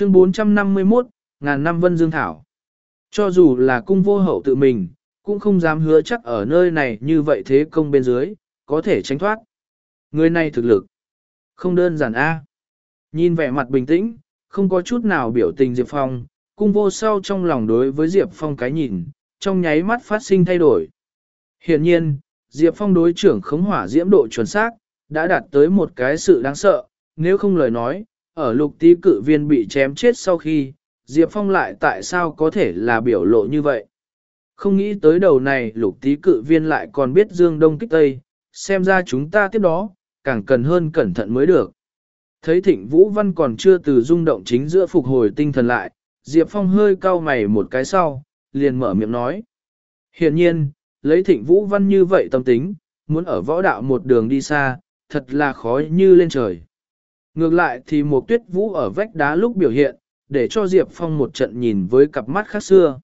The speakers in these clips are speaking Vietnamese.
Chương 451, ngàn năm vân dương thảo. Cho dù là cung vô hậu tự mình, cũng không dám hứa chắc ở nơi này như vậy thế công bên dưới, có thể tránh thoát. Người này thực lực, không đơn giản a. Nhìn vẻ mặt bình tĩnh, không có chút nào biểu tình Diệp Phong, cung vô sau trong lòng đối với Diệp Phong cái nhìn, trong nháy mắt phát sinh thay đổi. Hiện nhiên, Diệp Phong đối trưởng khống hỏa diễm độ chuẩn xác, đã đạt tới một cái sự đáng sợ, nếu không lời nói, ở lục tí cự viên bị chém chết sau khi, Diệp Phong lại tại sao có thể là biểu lộ như vậy. Không nghĩ tới đầu này lục tí cự viên lại còn biết dương đông kích tây, xem ra chúng ta tiếp đó, càng cần hơn cẩn thận mới được. Thấy thịnh Vũ Văn còn chưa từ rung động chính giữa phục hồi tinh thần lại, Diệp Phong hơi cau mày một cái sau, liền mở miệng nói. Hiện nhiên, lấy thịnh Vũ Văn như vậy tâm tính, muốn ở võ đạo một đường đi xa, thật là khó như lên trời. Ngược lại thì một tuyết vũ ở vách đá lúc biểu hiện, để cho Diệp Phong một trận nhìn với cặp mắt khác xưa.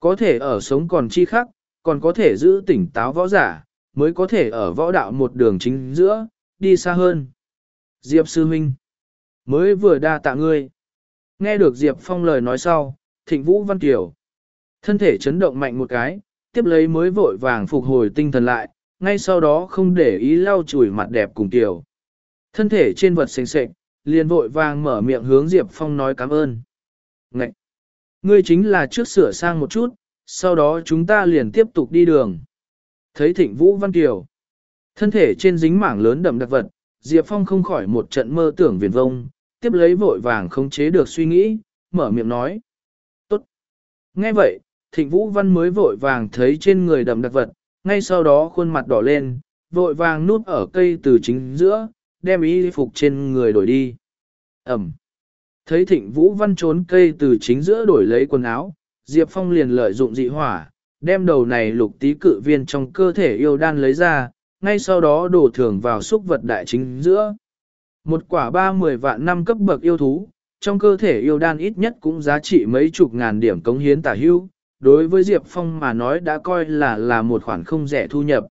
Có thể ở sống còn chi khắc, còn có thể giữ tỉnh táo võ giả, mới có thể ở võ đạo một đường chính giữa, đi xa hơn. Diệp Sư Minh mới vừa đa tạ ngươi. Nghe được Diệp Phong lời nói sau, thịnh vũ văn kiểu. Thân thể chấn động mạnh một cái, tiếp lấy mới vội vàng phục hồi tinh thần lại, ngay sau đó không để ý lau chùi mặt đẹp cùng tiểu. Thân thể trên vật sành sệch, liền vội vàng mở miệng hướng Diệp Phong nói cảm ơn. Ngậy! Ngươi chính là trước sửa sang một chút, sau đó chúng ta liền tiếp tục đi đường. Thấy thịnh Vũ Văn Kiều. Thân thể trên dính mảng lớn đậm đặc vật, Diệp Phong không khỏi một trận mơ tưởng viền vông, tiếp lấy vội vàng không chế được suy nghĩ, mở miệng nói. Tốt! Nghe vậy, thịnh Vũ Văn mới vội vàng thấy trên người đậm đặc vật, ngay sau đó khuôn mặt đỏ lên, vội vàng núp ở cây từ chính giữa, đem y phục trên người đổi đi. Ẩm. Thấy thịnh vũ văn trốn cây từ chính giữa đổi lấy quần áo, Diệp Phong liền lợi dụng dị hỏa, đem đầu này lục tí cự viên trong cơ thể yêu đan lấy ra, ngay sau đó đổ thưởng vào xúc vật đại chính giữa. Một quả ba mười vạn năm cấp bậc yêu thú, trong cơ thể yêu đan ít nhất cũng giá trị mấy chục ngàn điểm cống hiến tả hưu, đối với Diệp Phong mà nói đã coi là là một khoản không rẻ thu nhập.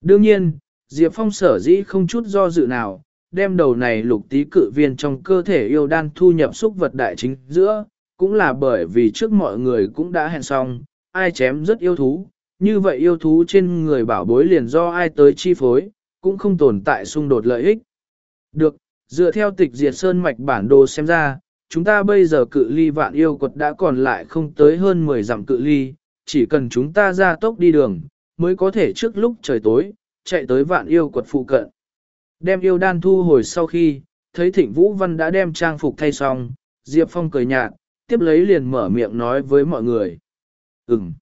Đương nhiên, Diệp Phong sở dĩ không chút do dự nào, đem đầu này lục tí cự viên trong cơ thể yêu đan thu nhập xúc vật đại chính giữa, cũng là bởi vì trước mọi người cũng đã hẹn xong, ai chém rất yêu thú, như vậy yêu thú trên người bảo bối liền do ai tới chi phối, cũng không tồn tại xung đột lợi ích. Được, dựa theo tịch diệt sơn mạch bản đồ xem ra, chúng ta bây giờ cự ly vạn yêu quật đã còn lại không tới hơn 10 dặm cự ly, chỉ cần chúng ta ra tốc đi đường, mới có thể trước lúc trời tối, chạy tới vạn yêu quật phụ cận. Đem yêu đan thu hồi sau khi, thấy thịnh Vũ Văn đã đem trang phục thay xong, Diệp Phong cười nhạt, tiếp lấy liền mở miệng nói với mọi người. Ừm.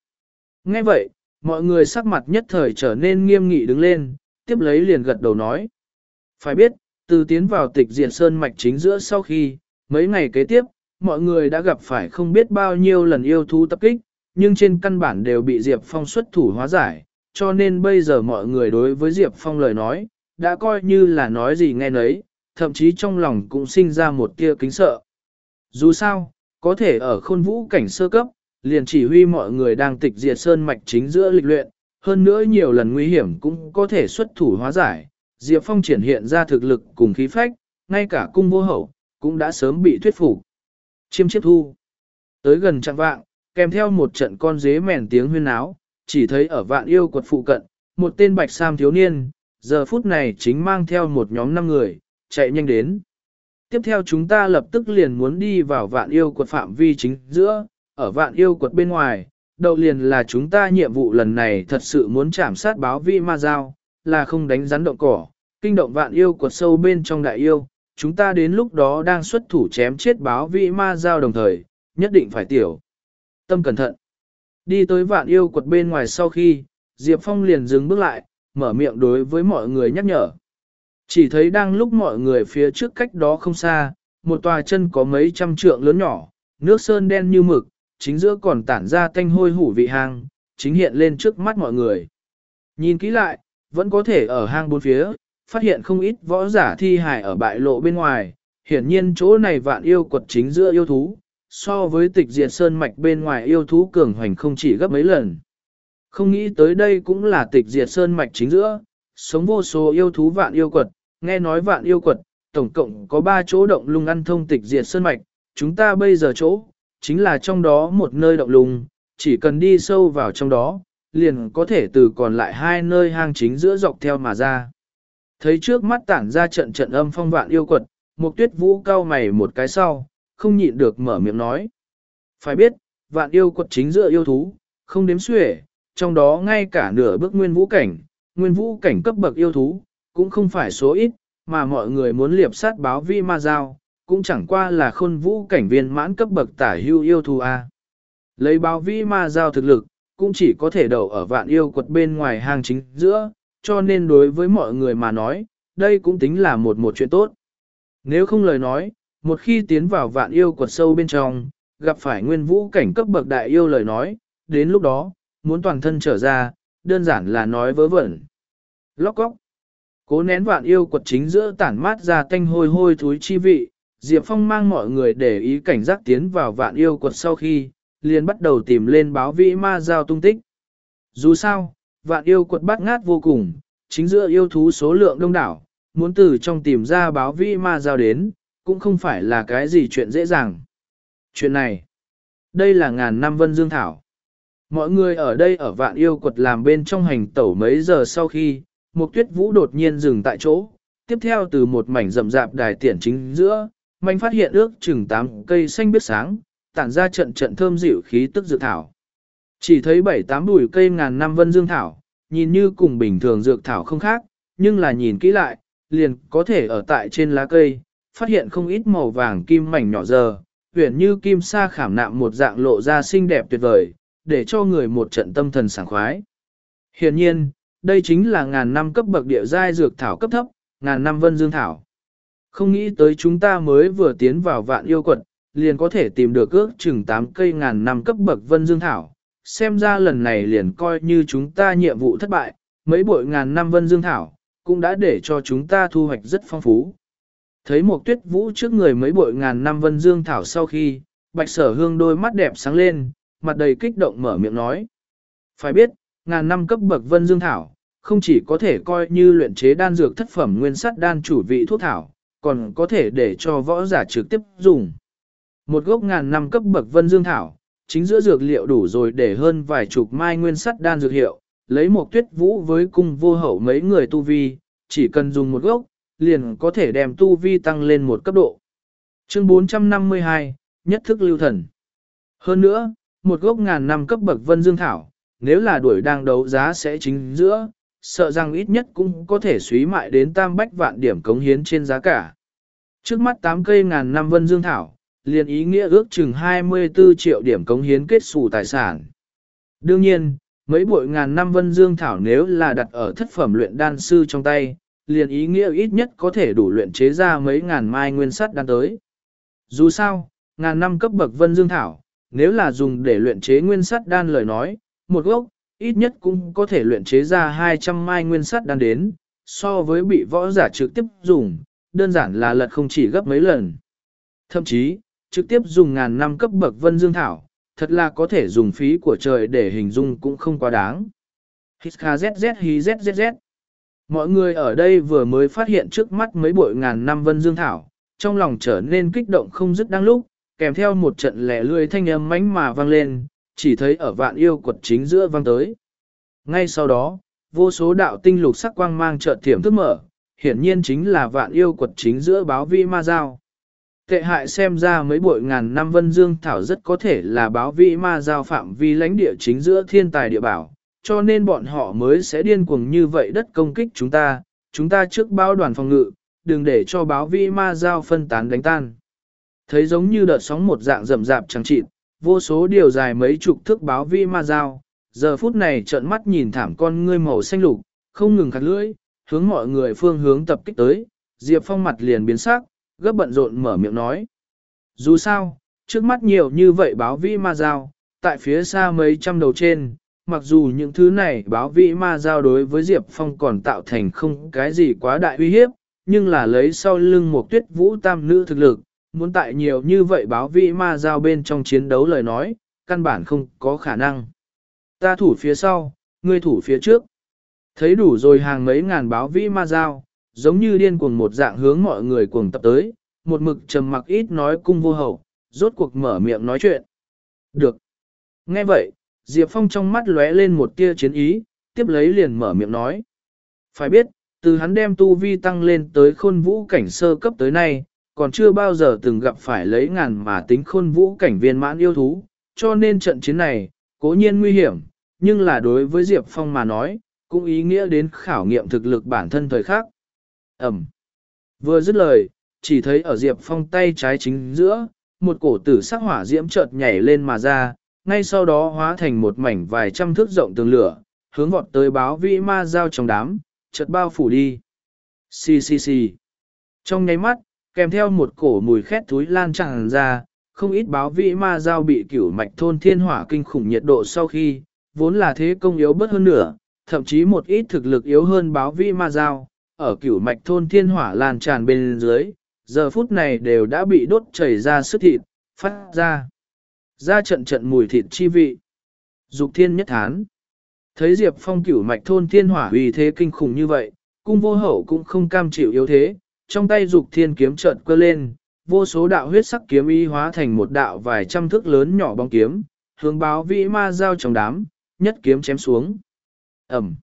Nghe vậy, mọi người sắc mặt nhất thời trở nên nghiêm nghị đứng lên, tiếp lấy liền gật đầu nói. Phải biết, từ tiến vào tịch diện sơn mạch chính giữa sau khi, mấy ngày kế tiếp, mọi người đã gặp phải không biết bao nhiêu lần yêu thú tập kích, nhưng trên căn bản đều bị Diệp Phong xuất thủ hóa giải, cho nên bây giờ mọi người đối với Diệp Phong lời nói, đã coi như là nói gì nghe nấy, thậm chí trong lòng cũng sinh ra một tia kính sợ. Dù sao, có thể ở khôn vũ cảnh sơ cấp, liền chỉ huy mọi người đang tịch diệt sơn mạch chính giữa lịch luyện, hơn nữa nhiều lần nguy hiểm cũng có thể xuất thủ hóa giải. Diệp Phong triển hiện ra thực lực cùng khí phách, ngay cả cung vô hậu, cũng đã sớm bị thuyết phục. Chiêm chiếp thu. Tới gần trạng vạng, kèm theo một trận con dế mèn tiếng huyên áo, chỉ thấy ở vạn yêu quật phụ cận, một tên bạch sam thiếu niên, giờ phút này chính mang theo một nhóm năm người, chạy nhanh đến. Tiếp theo chúng ta lập tức liền muốn đi vào vạn yêu quật phạm vi chính giữa, ở vạn yêu quật bên ngoài, đầu liền là chúng ta nhiệm vụ lần này thật sự muốn chạm sát báo vi ma giao, là không đánh rắn động cỏ, kinh động vạn yêu quật sâu bên trong đại yêu, chúng ta đến lúc đó đang xuất thủ chém chết báo vi ma giao đồng thời, nhất định phải tiểu. Tâm cẩn thận. Đi tới vạn yêu quật bên ngoài sau khi, Diệp Phong liền dừng bước lại, mở miệng đối với mọi người nhắc nhở. Chỉ thấy đang lúc mọi người phía trước cách đó không xa, một tòa chân có mấy trăm trượng lớn nhỏ, nước sơn đen như mực, chính giữa còn tản ra tanh hôi hủ vị hang, chính hiện lên trước mắt mọi người. Nhìn kỹ lại, vẫn có thể ở hang bốn phía, phát hiện không ít võ giả thi hài ở bại lộ bên ngoài, hiển nhiên chỗ này vạn yêu quật chính giữa yêu thú, so với tịch diệt sơn mạch bên ngoài yêu thú cường hoành không chỉ gấp mấy lần. Không nghĩ tới đây cũng là tịch diệt sơn mạch chính giữa, sống vô số yêu thú vạn yêu quật, nghe nói vạn yêu quật, tổng cộng có 3 chỗ động lung ăn thông tịch diệt sơn mạch, chúng ta bây giờ chỗ, chính là trong đó một nơi động lùng, chỉ cần đi sâu vào trong đó, liền có thể từ còn lại hai nơi hang chính giữa dọc theo mà ra. Thấy trước mắt tản ra trận trận âm phong vạn yêu quật, một tuyết vũ cao mày một cái sau, không nhịn được mở miệng nói. Phải biết, vạn yêu quật chính giữa yêu thú, không đếm xuể, trong đó ngay cả nửa bước nguyên vũ cảnh, nguyên vũ cảnh cấp bậc yêu thú, cũng không phải số ít, mà mọi người muốn liệp sát báo vi ma giao, cũng chẳng qua là khôn vũ cảnh viên mãn cấp bậc tả hưu yêu thú A. Lấy báo vi ma giao thực lực, cũng chỉ có thể đậu ở vạn yêu quật bên ngoài hang chính giữa, cho nên đối với mọi người mà nói, đây cũng tính là một một chuyện tốt. Nếu không lời nói, một khi tiến vào vạn yêu quật sâu bên trong, gặp phải nguyên vũ cảnh cấp bậc đại yêu lời nói, đến lúc đó, muốn toàn thân trở ra, đơn giản là nói vớ vẩn. Lóc góc. Cố nén vạn yêu quật chính giữa tản mát ra tanh hôi hôi thúi chi vị, Diệp Phong mang mọi người để ý cảnh giác tiến vào vạn yêu quật sau khi, liền bắt đầu tìm lên báo vĩ ma giao tung tích. Dù sao, vạn yêu quật bắt ngát vô cùng, chính giữa yêu thú số lượng đông đảo, muốn từ trong tìm ra báo vĩ ma giao đến, cũng không phải là cái gì chuyện dễ dàng. Chuyện này, đây là ngàn năm vân dương thảo. Mọi người ở đây ở vạn yêu quật làm bên trong hành tẩu mấy giờ sau khi, một tuyết vũ đột nhiên dừng tại chỗ, tiếp theo từ một mảnh rậm rạp đài tiển chính giữa, manh phát hiện ước chừng tám cây xanh biết sáng, tản ra trận trận thơm dịu khí tức dược thảo. Chỉ thấy bảy tám bụi cây ngàn năm vân dương thảo, nhìn như cùng bình thường dược thảo không khác, nhưng là nhìn kỹ lại, liền có thể ở tại trên lá cây, phát hiện không ít màu vàng kim mảnh nhỏ giờ, huyền như kim sa khảm nạm một dạng lộ ra xinh đẹp tuyệt vời, để cho người một trận tâm thần sảng khoái. Hiện nhiên, đây chính là ngàn năm cấp bậc địa giai dược thảo cấp thấp, ngàn năm vân dương thảo. Không nghĩ tới chúng ta mới vừa tiến vào vạn yêu quật, liền có thể tìm được ước chừng 8 cây ngàn năm cấp bậc vân dương thảo. Xem ra lần này liền coi như chúng ta nhiệm vụ thất bại, mấy bội ngàn năm vân dương thảo, cũng đã để cho chúng ta thu hoạch rất phong phú. Thấy một tuyết vũ trước người mấy bội ngàn năm vân dương thảo sau khi, bạch sở hương đôi mắt đẹp sáng lên, mặt đầy kích động mở miệng nói. Phải biết, ngàn năm cấp bậc vân dương thảo, không chỉ có thể coi như luyện chế đan dược thất phẩm nguyên sắt đan chủ vị thuốc thảo, còn có thể để cho võ giả trực tiếp dùng. Một gốc ngàn năm cấp bậc vân dương thảo, chính giữa dược liệu đủ rồi để hơn vài chục mai nguyên sắt đan dược hiệu, lấy một tuyết vũ với cung vô hậu mấy người tu vi, chỉ cần dùng một gốc, liền có thể đem tu vi tăng lên một cấp độ. Chương 452, Nhất thức lưu thần. Hơn nữa, một gốc ngàn năm cấp bậc vân dương thảo, nếu là đuổi đang đấu giá sẽ chính giữa, sợ rằng ít nhất cũng có thể suý mại đến tam bách vạn điểm cống hiến trên giá cả. Trước mắt 8 cây ngàn năm vân dương thảo, liền ý nghĩa ước chừng 24 triệu điểm cống hiến kết xù tài sản. Đương nhiên, mấy bội ngàn năm vân dương thảo nếu là đặt ở thất phẩm luyện đan sư trong tay, liền ý nghĩa ít nhất có thể đủ luyện chế ra mấy ngàn mai nguyên sắt đan tới. Dù sao, ngàn năm cấp bậc vân dương thảo, nếu là dùng để luyện chế nguyên sắt đan lời nói, một gốc, ít nhất cũng có thể luyện chế ra 200 mai nguyên sắt đan đến, so với bị võ giả trực tiếp dùng, đơn giản là lật không chỉ gấp mấy lần. Thậm chí, trực tiếp dùng ngàn năm cấp bậc vân dương thảo, thật là có thể dùng phí của trời để hình dung cũng không quá đáng. Hít ZZ hí ZZZ. Mọi người ở đây vừa mới phát hiện trước mắt mấy bội ngàn năm vân dương thảo, trong lòng trở nên kích động không dứt đang lúc, kèm theo một trận lẻ lươi thanh âm mánh mà vang lên, chỉ thấy ở vạn yêu quật chính giữa vang tới. Ngay sau đó, vô số đạo tinh lục sắc quang mang chợt thiểm thức mở, hiển nhiên chính là vạn yêu quật chính giữa báo vi ma giao. Tệ hại xem ra mấy bội ngàn năm vân dương thảo rất có thể là báo vi ma giao phạm vi lãnh địa chính giữa thiên tài địa bảo, cho nên bọn họ mới sẽ điên cuồng như vậy đất công kích chúng ta, chúng ta trước báo đoàn phòng ngự, đừng để cho báo vi ma giao phân tán đánh tan. Thấy giống như đợt sóng một dạng rầm rạp chẳng chịt, vô số điều dài mấy chục thước báo vi ma giao, giờ phút này trợn mắt nhìn thảm con ngươi màu xanh lục, không ngừng khát lưỡi, hướng mọi người phương hướng tập kích tới, Diệp Phong mặt liền biến sắc, gấp bận rộn mở miệng nói. Dù sao, trước mắt nhiều như vậy báo vi ma giao, tại phía xa mấy trăm đầu trên, mặc dù những thứ này báo Vĩ ma giao đối với Diệp Phong còn tạo thành không cái gì quá đại uy hiếp, nhưng là lấy sau lưng một tuyết vũ tam nữ thực lực, muốn tại nhiều như vậy báo Vĩ ma giao bên trong chiến đấu lời nói, căn bản không có khả năng. Ta thủ phía sau, ngươi thủ phía trước. Thấy đủ rồi hàng mấy ngàn báo Vĩ ma giao, giống như điên cuồng một dạng hướng mọi người cuồng tập tới, một mực trầm mặc ít nói cung vô hậu, rốt cuộc mở miệng nói chuyện. Được. Nghe vậy, Diệp Phong trong mắt lóe lên một tia chiến ý, tiếp lấy liền mở miệng nói. Phải biết, từ hắn đem tu vi tăng lên tới khôn vũ cảnh sơ cấp tới nay, còn chưa bao giờ từng gặp phải lấy ngàn mà tính khôn vũ cảnh viên mãn yêu thú, cho nên trận chiến này, cố nhiên nguy hiểm, nhưng là đối với Diệp Phong mà nói, cũng ý nghĩa đến khảo nghiệm thực lực bản thân thời khắc. Ẩm. Vừa dứt lời, chỉ thấy ở Diệp Phong tay trái chính giữa, một cổ tử sắc hỏa diễm chợt nhảy lên mà ra, ngay sau đó hóa thành một mảnh vài trăm thước rộng tường lửa, hướng vọt tới báo vĩ ma giao trong đám, chợt bao phủ đi. Xì xì xì. Trong nháy mắt, kèm theo một cổ mùi khét túi lan tràn ra, không ít báo vĩ ma giao bị cửu mạch thôn thiên hỏa kinh khủng nhiệt độ sau khi, vốn là thế công yếu bất hơn nửa thậm chí một ít thực lực yếu hơn báo vĩ ma giao, ở cửu mạch thôn thiên hỏa lan tràn bên dưới, giờ phút này đều đã bị đốt chảy ra sức thịt, phát ra. Ra trận trận mùi thịt chi vị. Dục thiên nhất thán. Thấy Diệp Phong cửu mạch thôn thiên hỏa uy thế kinh khủng như vậy, cung vô hậu cũng không cam chịu yếu thế, trong tay dục thiên kiếm trận cơ lên, vô số đạo huyết sắc kiếm y hóa thành một đạo vài trăm thước lớn nhỏ bóng kiếm, hướng báo vĩ ma giao trong đám, nhất kiếm chém xuống. Ẩm.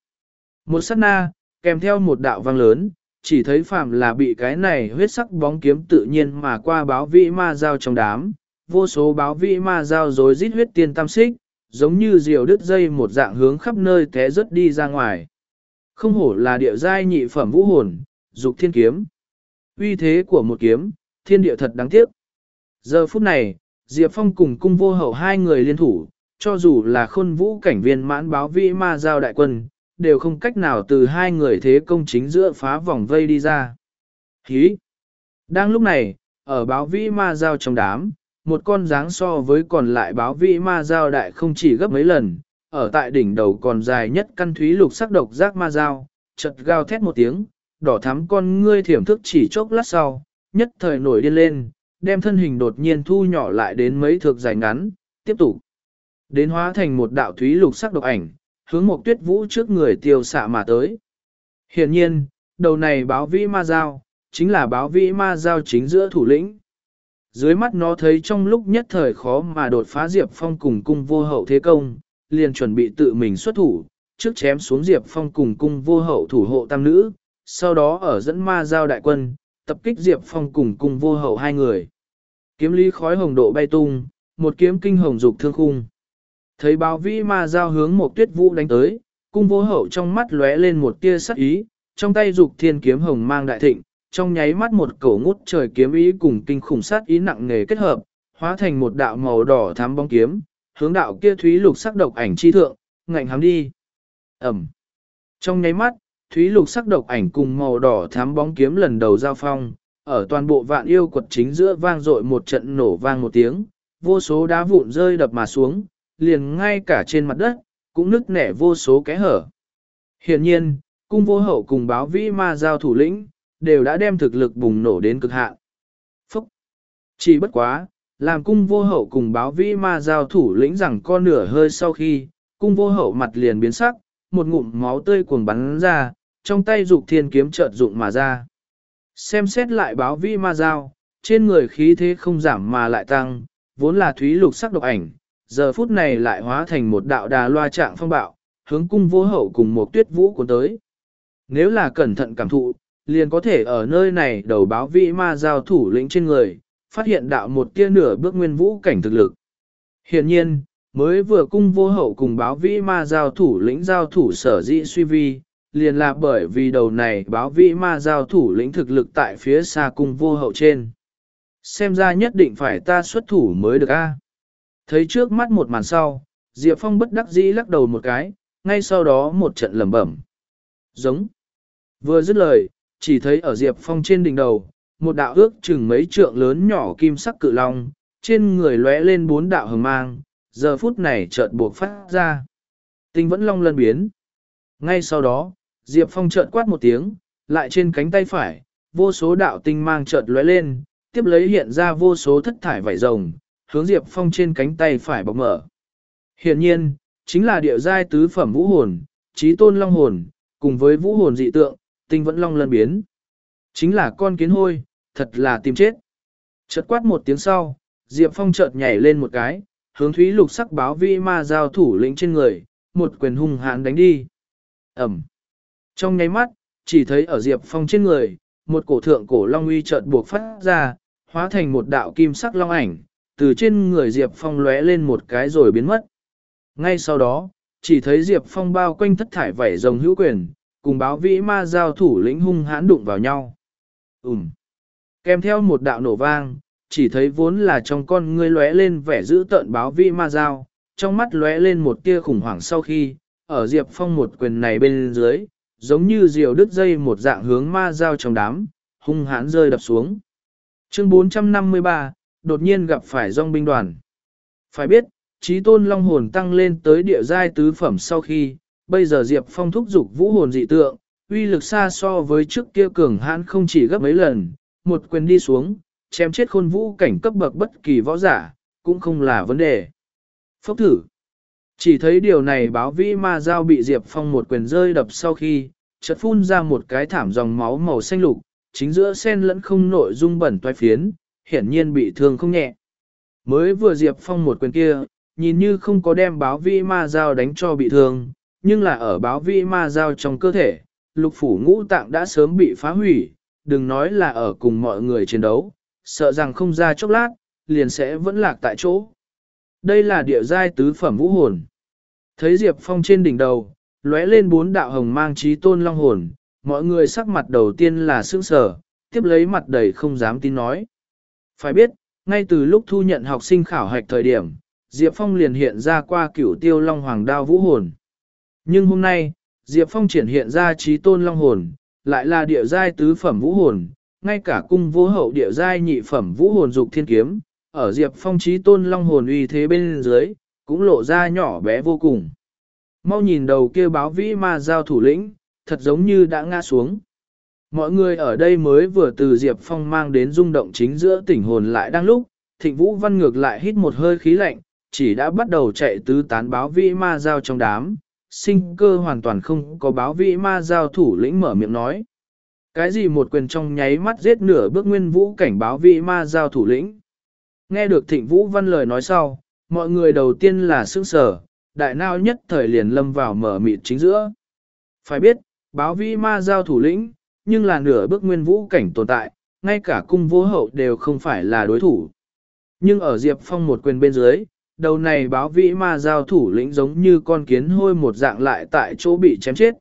Một sát na, kèm theo một đạo vang lớn, chỉ thấy phạm là bị cái này huyết sắc bóng kiếm tự nhiên mà qua báo vĩ ma giao trong đám, vô số báo vĩ ma giao rối rít huyết tiên tam xích, giống như diều đứt dây một dạng hướng khắp nơi té rớt đi ra ngoài. Không hổ là địa giai nhị phẩm vũ hồn, dục thiên kiếm. Uy thế của một kiếm, thiên địa thật đáng tiếc. Giờ phút này, Diệp Phong cùng cung vô hậu hai người liên thủ, cho dù là khôn vũ cảnh viên mãn báo vĩ ma giao đại quân, đều không cách nào từ hai người thế công chính giữa phá vòng vây đi ra. Hí! Đang lúc này, ở báo vĩ ma giao trong đám, một con dáng so với còn lại báo vĩ ma giao đại không chỉ gấp mấy lần, ở tại đỉnh đầu còn dài nhất căn thúy lục sắc độc giác ma giao, chật gào thét một tiếng, đỏ thắm con ngươi thiểm thức chỉ chốc lát sau, nhất thời nổi điên lên, đem thân hình đột nhiên thu nhỏ lại đến mấy thước dài ngắn, tiếp tục. Đến hóa thành một đạo thúy lục sắc độc ảnh, hướng một tuyết vũ trước người tiêu xạ mà tới. Hiện nhiên, đầu này báo vĩ ma giao, chính là báo vĩ ma giao chính giữa thủ lĩnh. Dưới mắt nó thấy trong lúc nhất thời khó mà đột phá Diệp Phong cùng cung vô hậu thế công, liền chuẩn bị tự mình xuất thủ, trước chém xuống Diệp Phong cùng cung vô hậu thủ hộ tam nữ, sau đó ở dẫn ma giao đại quân, tập kích Diệp Phong cùng cung vô hậu hai người. Kiếm lý khói hồng độ bay tung, một kiếm kinh hồng dục thương khung. Thấy báo vĩ ma giao hướng một tuyết vũ đánh tới, cung vô hậu trong mắt lóe lên một tia sắc ý, trong tay dục thiên kiếm hồng mang đại thịnh, trong nháy mắt một cổ ngút trời kiếm ý cùng kinh khủng sát ý nặng nề kết hợp, hóa thành một đạo màu đỏ thắm bóng kiếm, hướng đạo kia thúy lục sắc độc ảnh chi thượng, ngạnh hám đi. Ẩm. Trong nháy mắt, thúy lục sắc độc ảnh cùng màu đỏ thắm bóng kiếm lần đầu giao phong, ở toàn bộ vạn yêu quật chính giữa vang dội một trận nổ vang một tiếng, vô số đá vụn rơi đập mà xuống, liền ngay cả trên mặt đất, cũng nứt nẻ vô số kẽ hở. Hiện nhiên, cung vô hậu cùng báo vĩ ma giao thủ lĩnh, đều đã đem thực lực bùng nổ đến cực hạn. Phúc! Chỉ bất quá, làm cung vô hậu cùng báo vĩ ma giao thủ lĩnh rằng con nửa hơi sau khi, cung vô hậu mặt liền biến sắc, một ngụm máu tươi cuồng bắn ra, trong tay dục thiên kiếm chợt dụng mà ra. Xem xét lại báo vĩ ma giao, trên người khí thế không giảm mà lại tăng, vốn là thúy lục sắc độc ảnh, giờ phút này lại hóa thành một đạo đà loa trạng phong bạo, hướng cung vô hậu cùng một tuyết vũ cuốn tới. Nếu là cẩn thận cảm thụ, liền có thể ở nơi này đầu báo vĩ ma giao thủ lĩnh trên người, phát hiện đạo một tia nửa bước nguyên vũ cảnh thực lực. Hiện nhiên, mới vừa cung vô hậu cùng báo vĩ ma giao thủ lĩnh giao thủ sở dĩ suy vi, liền là bởi vì đầu này báo vĩ ma giao thủ lĩnh thực lực tại phía xa cung vô hậu trên. Xem ra nhất định phải ta xuất thủ mới được a. Thấy trước mắt một màn sau, Diệp Phong bất đắc dĩ lắc đầu một cái, ngay sau đó một trận lẩm bẩm. Giống. Vừa dứt lời, chỉ thấy ở Diệp Phong trên đỉnh đầu, một đạo ước chừng mấy trượng lớn nhỏ kim sắc cự long, trên người lóe lên bốn đạo hừng mang, giờ phút này chợt buộc phát ra. Tinh vẫn long lân biến. Ngay sau đó, Diệp Phong chợt quát một tiếng, lại trên cánh tay phải, vô số đạo tinh mang chợt lóe lên, tiếp lấy hiện ra vô số thất thải vảy rồng, hướng Diệp Phong trên cánh tay phải bọc mở. Hiện nhiên, chính là địa giai tứ phẩm vũ hồn, trí tôn long hồn, cùng với vũ hồn dị tượng, tinh vẫn long lân biến. Chính là con kiến hôi, thật là tìm chết. Chợt quát một tiếng sau, Diệp Phong chợt nhảy lên một cái, hướng thúy lục sắc báo vi ma giao thủ lĩnh trên người, một quyền hung hãn đánh đi. Ẩm. Trong nháy mắt, chỉ thấy ở Diệp Phong trên người, một cổ thượng cổ long uy chợt buộc phát ra, hóa thành một đạo kim sắc long ảnh, từ trên người Diệp Phong lóe lên một cái rồi biến mất. Ngay sau đó, chỉ thấy Diệp Phong bao quanh thất thải vảy rồng hữu quyền, cùng báo vĩ ma giao thủ lĩnh hung hãn đụng vào nhau. Ừm. Kèm theo một đạo nổ vang, chỉ thấy vốn là trong con ngươi lóe lên vẻ dữ tợn báo vĩ ma giao, trong mắt lóe lên một tia khủng hoảng sau khi, ở Diệp Phong một quyền này bên dưới, giống như diều đứt dây một dạng hướng ma giao trong đám, hung hãn rơi đập xuống. Chương 453, đột nhiên gặp phải dòng binh đoàn. Phải biết, trí tôn long hồn tăng lên tới địa giai tứ phẩm sau khi, bây giờ Diệp Phong thúc dục vũ hồn dị tượng, uy lực xa so với trước kia cường hãn không chỉ gấp mấy lần, một quyền đi xuống, chém chết khôn vũ cảnh cấp bậc bất kỳ võ giả, cũng không là vấn đề. Phốc thử. Chỉ thấy điều này báo vĩ ma giao bị Diệp Phong một quyền rơi đập sau khi, chợt phun ra một cái thảm dòng máu màu xanh lục, chính giữa sen lẫn không nội dung bẩn toái phiến, hiển nhiên bị thương không nhẹ. Mới vừa Diệp Phong một quyền kia, nhìn như không có đem báo vĩ ma giao đánh cho bị thương, nhưng là ở báo vi ma giao trong cơ thể, lục phủ ngũ tạng đã sớm bị phá hủy, đừng nói là ở cùng mọi người chiến đấu, sợ rằng không ra chốc lát, liền sẽ vẫn lạc tại chỗ. Đây là địa giai tứ phẩm vũ hồn. Thấy Diệp Phong trên đỉnh đầu, lóe lên bốn đạo hồng mang trí tôn long hồn, mọi người sắc mặt đầu tiên là sững sờ, tiếp lấy mặt đầy không dám tin nói. Phải biết, ngay từ lúc thu nhận học sinh khảo hạch thời điểm, Diệp Phong liền hiện ra qua cửu tiêu long hoàng đao vũ hồn. Nhưng hôm nay, Diệp Phong triển hiện ra trí tôn long hồn, lại là địa giai tứ phẩm vũ hồn, ngay cả cung vô hậu địa giai nhị phẩm vũ hồn dục thiên kiếm, ở Diệp Phong trí tôn long hồn uy thế bên dưới, cũng lộ ra nhỏ bé vô cùng. Mau nhìn đầu kia báo vĩ ma giao thủ lĩnh, thật giống như đã ngã xuống. Mọi người ở đây mới vừa từ Diệp Phong mang đến rung động chính giữa tỉnh hồn lại đang lúc, thịnh vũ văn ngược lại hít một hơi khí lạnh, chỉ đã bắt đầu chạy tứ tán báo vĩ ma giao trong đám, sinh cơ hoàn toàn không có báo vĩ ma giao thủ lĩnh mở miệng nói. Cái gì một quyền trong nháy mắt giết nửa bước nguyên vũ cảnh báo vĩ ma giao thủ lĩnh. Nghe được thịnh vũ văn lời nói sau, mọi người đầu tiên là sững sở, đại nao nhất thời liền lâm vào mở mịt chính giữa. Phải biết, báo vĩ ma giao thủ lĩnh, nhưng là nửa bước nguyên vũ cảnh tồn tại, ngay cả cung vô hậu đều không phải là đối thủ. Nhưng ở Diệp Phong một quyền bên dưới, đầu này báo vĩ ma giao thủ lĩnh giống như con kiến hôi một dạng lại tại chỗ bị chém chết.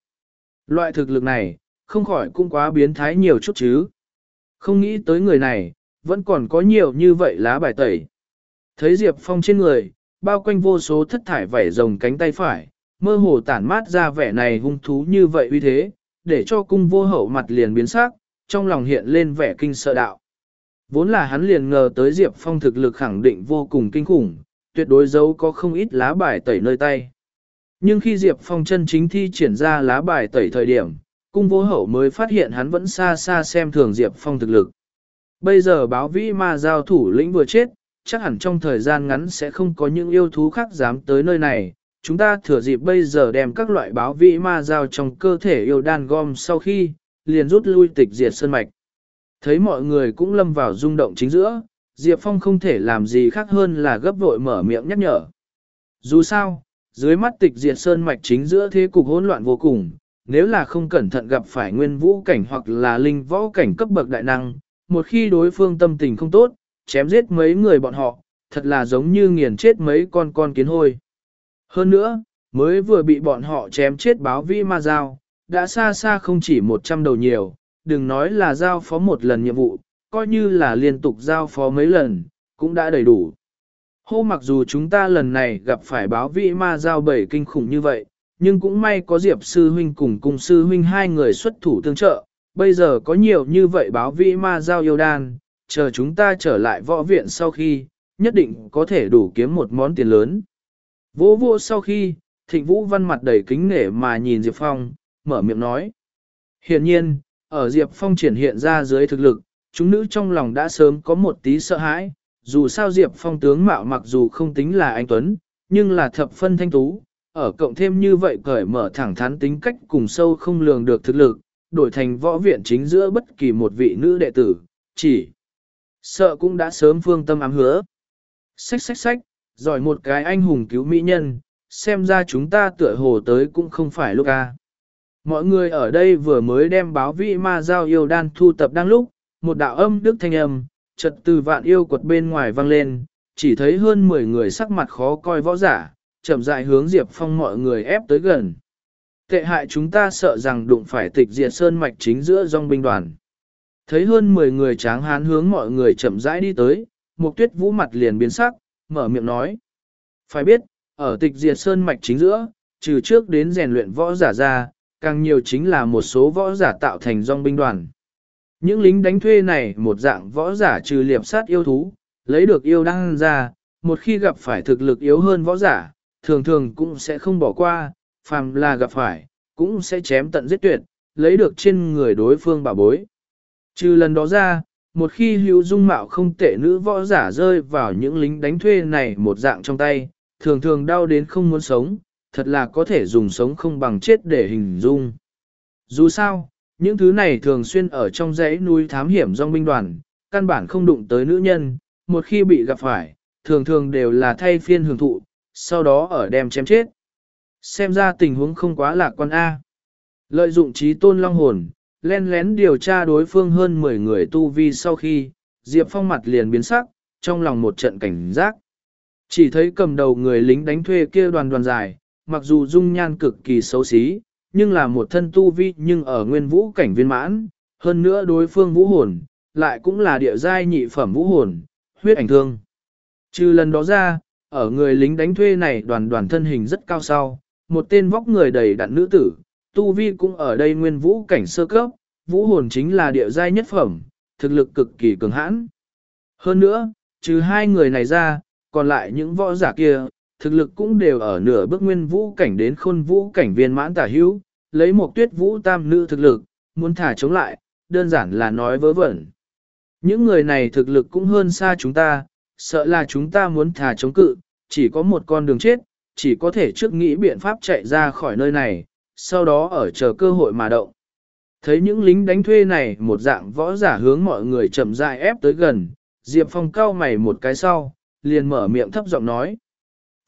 Loại thực lực này, không khỏi cũng quá biến thái nhiều chút chứ. Không nghĩ tới người này, vẫn còn có nhiều như vậy lá bài tẩy. Thấy Diệp Phong trên người, bao quanh vô số thất thải vảy rồng cánh tay phải, mơ hồ tản mát ra vẻ này hung thú như vậy uy thế, để cho cung vô hậu mặt liền biến sắc, trong lòng hiện lên vẻ kinh sợ đạo. Vốn là hắn liền ngờ tới Diệp Phong thực lực khẳng định vô cùng kinh khủng, tuyệt đối dấu có không ít lá bài tẩy nơi tay. Nhưng khi Diệp Phong chân chính thi triển ra lá bài tẩy thời điểm, cung vô hậu mới phát hiện hắn vẫn xa xa xem thường Diệp Phong thực lực. Bây giờ báo vĩ ma giao thủ lĩnh vừa chết, chắc hẳn trong thời gian ngắn sẽ không có những yêu thú khác dám tới nơi này. Chúng ta thừa dịp bây giờ đem các loại báo vĩ ma giao trong cơ thể yêu đan gom sau khi, liền rút lui tịch diệt sơn mạch. Thấy mọi người cũng lâm vào rung động chính giữa, Diệp Phong không thể làm gì khác hơn là gấp vội mở miệng nhắc nhở. Dù sao, dưới mắt tịch diệt sơn mạch chính giữa thế cục hỗn loạn vô cùng, nếu là không cẩn thận gặp phải nguyên vũ cảnh hoặc là linh võ cảnh cấp bậc đại năng, một khi đối phương tâm tình không tốt, chém giết mấy người bọn họ, thật là giống như nghiền chết mấy con con kiến hôi. Hơn nữa, mới vừa bị bọn họ chém chết báo vi ma giao, đã xa xa không chỉ 100 đầu nhiều, đừng nói là giao phó một lần nhiệm vụ, coi như là liên tục giao phó mấy lần, cũng đã đầy đủ. Hô mặc dù chúng ta lần này gặp phải báo vị ma giao bảy kinh khủng như vậy, nhưng cũng may có Diệp Sư Huynh cùng cùng Sư Huynh hai người xuất thủ tương trợ, bây giờ có nhiều như vậy báo vị ma giao yêu đan, chờ chúng ta trở lại võ viện sau khi, nhất định có thể đủ kiếm một món tiền lớn. Vô vô sau khi, thịnh vũ văn mặt đầy kính nể mà nhìn Diệp Phong, mở miệng nói. Hiện nhiên, ở Diệp Phong triển hiện ra dưới thực lực, chúng nữ trong lòng đã sớm có một tí sợ hãi, dù sao Diệp Phong tướng mạo mặc dù không tính là anh Tuấn, nhưng là thập phân thanh tú, ở cộng thêm như vậy cởi mở thẳng thắn tính cách cùng sâu không lường được thực lực, đổi thành võ viện chính giữa bất kỳ một vị nữ đệ tử, chỉ sợ cũng đã sớm phương tâm ám hứa. Xách xách xách, giỏi một cái anh hùng cứu mỹ nhân, xem ra chúng ta tựa hồ tới cũng không phải lúc a. Mọi người ở đây vừa mới đem báo vị ma giao yêu đan thu tập đang lúc, một đạo âm đức thanh âm, chợt từ vạn yêu quật bên ngoài vang lên, chỉ thấy hơn 10 người sắc mặt khó coi võ giả, chậm rãi hướng Diệp Phong mọi người ép tới gần. Tệ hại chúng ta sợ rằng đụng phải tịch diệt sơn mạch chính giữa dòng binh đoàn. Thấy hơn 10 người tráng hán hướng mọi người chậm rãi đi tới, Mục Tuyết Vũ mặt liền biến sắc, mở miệng nói. Phải biết, ở tịch diệt sơn mạch chính giữa, trừ trước đến rèn luyện võ giả ra, càng nhiều chính là một số võ giả tạo thành dòng binh đoàn. Những lính đánh thuê này một dạng võ giả trừ liệp sát yêu thú, lấy được yêu đăng ra, một khi gặp phải thực lực yếu hơn võ giả, thường thường cũng sẽ không bỏ qua, phàm là gặp phải, cũng sẽ chém tận giết tuyệt, lấy được trên người đối phương bảo bối. Trừ lần đó ra, một khi hữu dung mạo không tệ nữ võ giả rơi vào những lính đánh thuê này một dạng trong tay, thường thường đau đến không muốn sống, thật là có thể dùng sống không bằng chết để hình dung. Dù sao, những thứ này thường xuyên ở trong dãy núi thám hiểm dòng binh đoàn, căn bản không đụng tới nữ nhân, một khi bị gặp phải, thường thường đều là thay phiên hưởng thụ, sau đó ở đem chém chết. Xem ra tình huống không quá lạc quan A. Lợi dụng trí tôn long hồn, len lén điều tra đối phương hơn 10 người tu vi sau khi, Diệp Phong mặt liền biến sắc, trong lòng một trận cảnh giác. Chỉ thấy cầm đầu người lính đánh thuê kia đoàn đoàn dài, mặc dù dung nhan cực kỳ xấu xí, nhưng là một thân tu vi nhưng ở nguyên vũ cảnh viên mãn, hơn nữa đối phương vũ hồn, lại cũng là địa giai nhị phẩm vũ hồn, huyết ảnh thương. Trừ lần đó ra, ở người lính đánh thuê này đoàn đoàn thân hình rất cao sau, một tên vóc người đầy đặn nữ tử, tu vi cũng ở đây nguyên vũ cảnh sơ cấp, vũ hồn chính là địa giai nhất phẩm, thực lực cực kỳ cường hãn. Hơn nữa, trừ hai người này ra, còn lại những võ giả kia, thực lực cũng đều ở nửa bước nguyên vũ cảnh đến khôn vũ cảnh viên mãn tả hữu, lấy một tuyết vũ tam nữ thực lực, muốn thả chống lại, đơn giản là nói vớ vẩn. Những người này thực lực cũng hơn xa chúng ta, sợ là chúng ta muốn thả chống cự, chỉ có một con đường chết, chỉ có thể trước nghĩ biện pháp chạy ra khỏi nơi này, sau đó ở chờ cơ hội mà động. Thấy những lính đánh thuê này một dạng võ giả hướng mọi người chậm rãi ép tới gần, Diệp Phong cao mày một cái sau, liền mở miệng thấp giọng nói.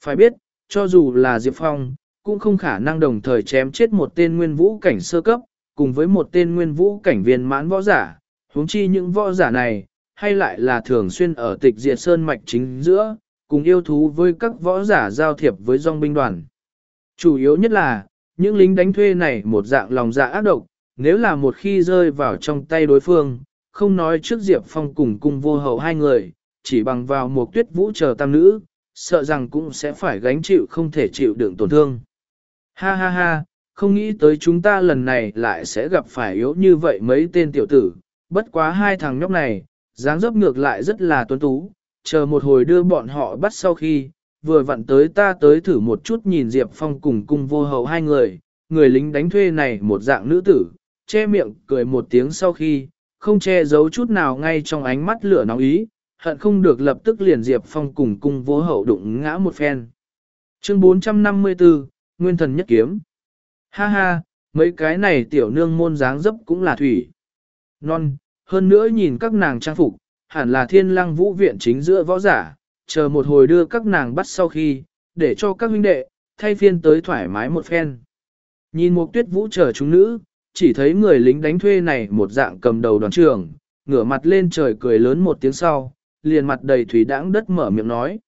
Phải biết, cho dù là Diệp Phong, cũng không khả năng đồng thời chém chết một tên nguyên vũ cảnh sơ cấp, cùng với một tên nguyên vũ cảnh viên mãn võ giả, huống chi những võ giả này, hay lại là thường xuyên ở tịch diệt sơn mạch chính giữa, cùng yêu thú với các võ giả giao thiệp với dòng binh đoàn. Chủ yếu nhất là, những lính đánh thuê này một dạng lòng dạ ác độc, nếu là một khi rơi vào trong tay đối phương, không nói trước Diệp Phong cùng cung vô hậu hai người, chỉ bằng vào một tuyết vũ chờ tam nữ, sợ rằng cũng sẽ phải gánh chịu không thể chịu đựng tổn thương. Ha ha ha, không nghĩ tới chúng ta lần này lại sẽ gặp phải yếu như vậy mấy tên tiểu tử, bất quá hai thằng nhóc này, dáng dấp ngược lại rất là tuấn tú, chờ một hồi đưa bọn họ bắt sau khi, vừa vặn tới ta tới thử một chút nhìn Diệp Phong cùng cung vô hậu hai người, người lính đánh thuê này một dạng nữ tử, che miệng cười một tiếng sau khi, không che giấu chút nào ngay trong ánh mắt lửa nóng ý, hận không được lập tức liền Diệp Phong cùng cung vô hậu đụng ngã một phen. Chương 454, Nguyên thần nhất kiếm. Ha ha, mấy cái này tiểu nương môn dáng dấp cũng là thủy. Non, hơn nữa nhìn các nàng trang phục, hẳn là thiên lăng vũ viện chính giữa võ giả, chờ một hồi đưa các nàng bắt sau khi, để cho các huynh đệ, thay phiên tới thoải mái một phen. Nhìn một tuyết vũ chờ chúng nữ, chỉ thấy người lính đánh thuê này một dạng cầm đầu đoàn trường, ngửa mặt lên trời cười lớn một tiếng sau, liền mặt đầy thủy đãng đất mở miệng nói.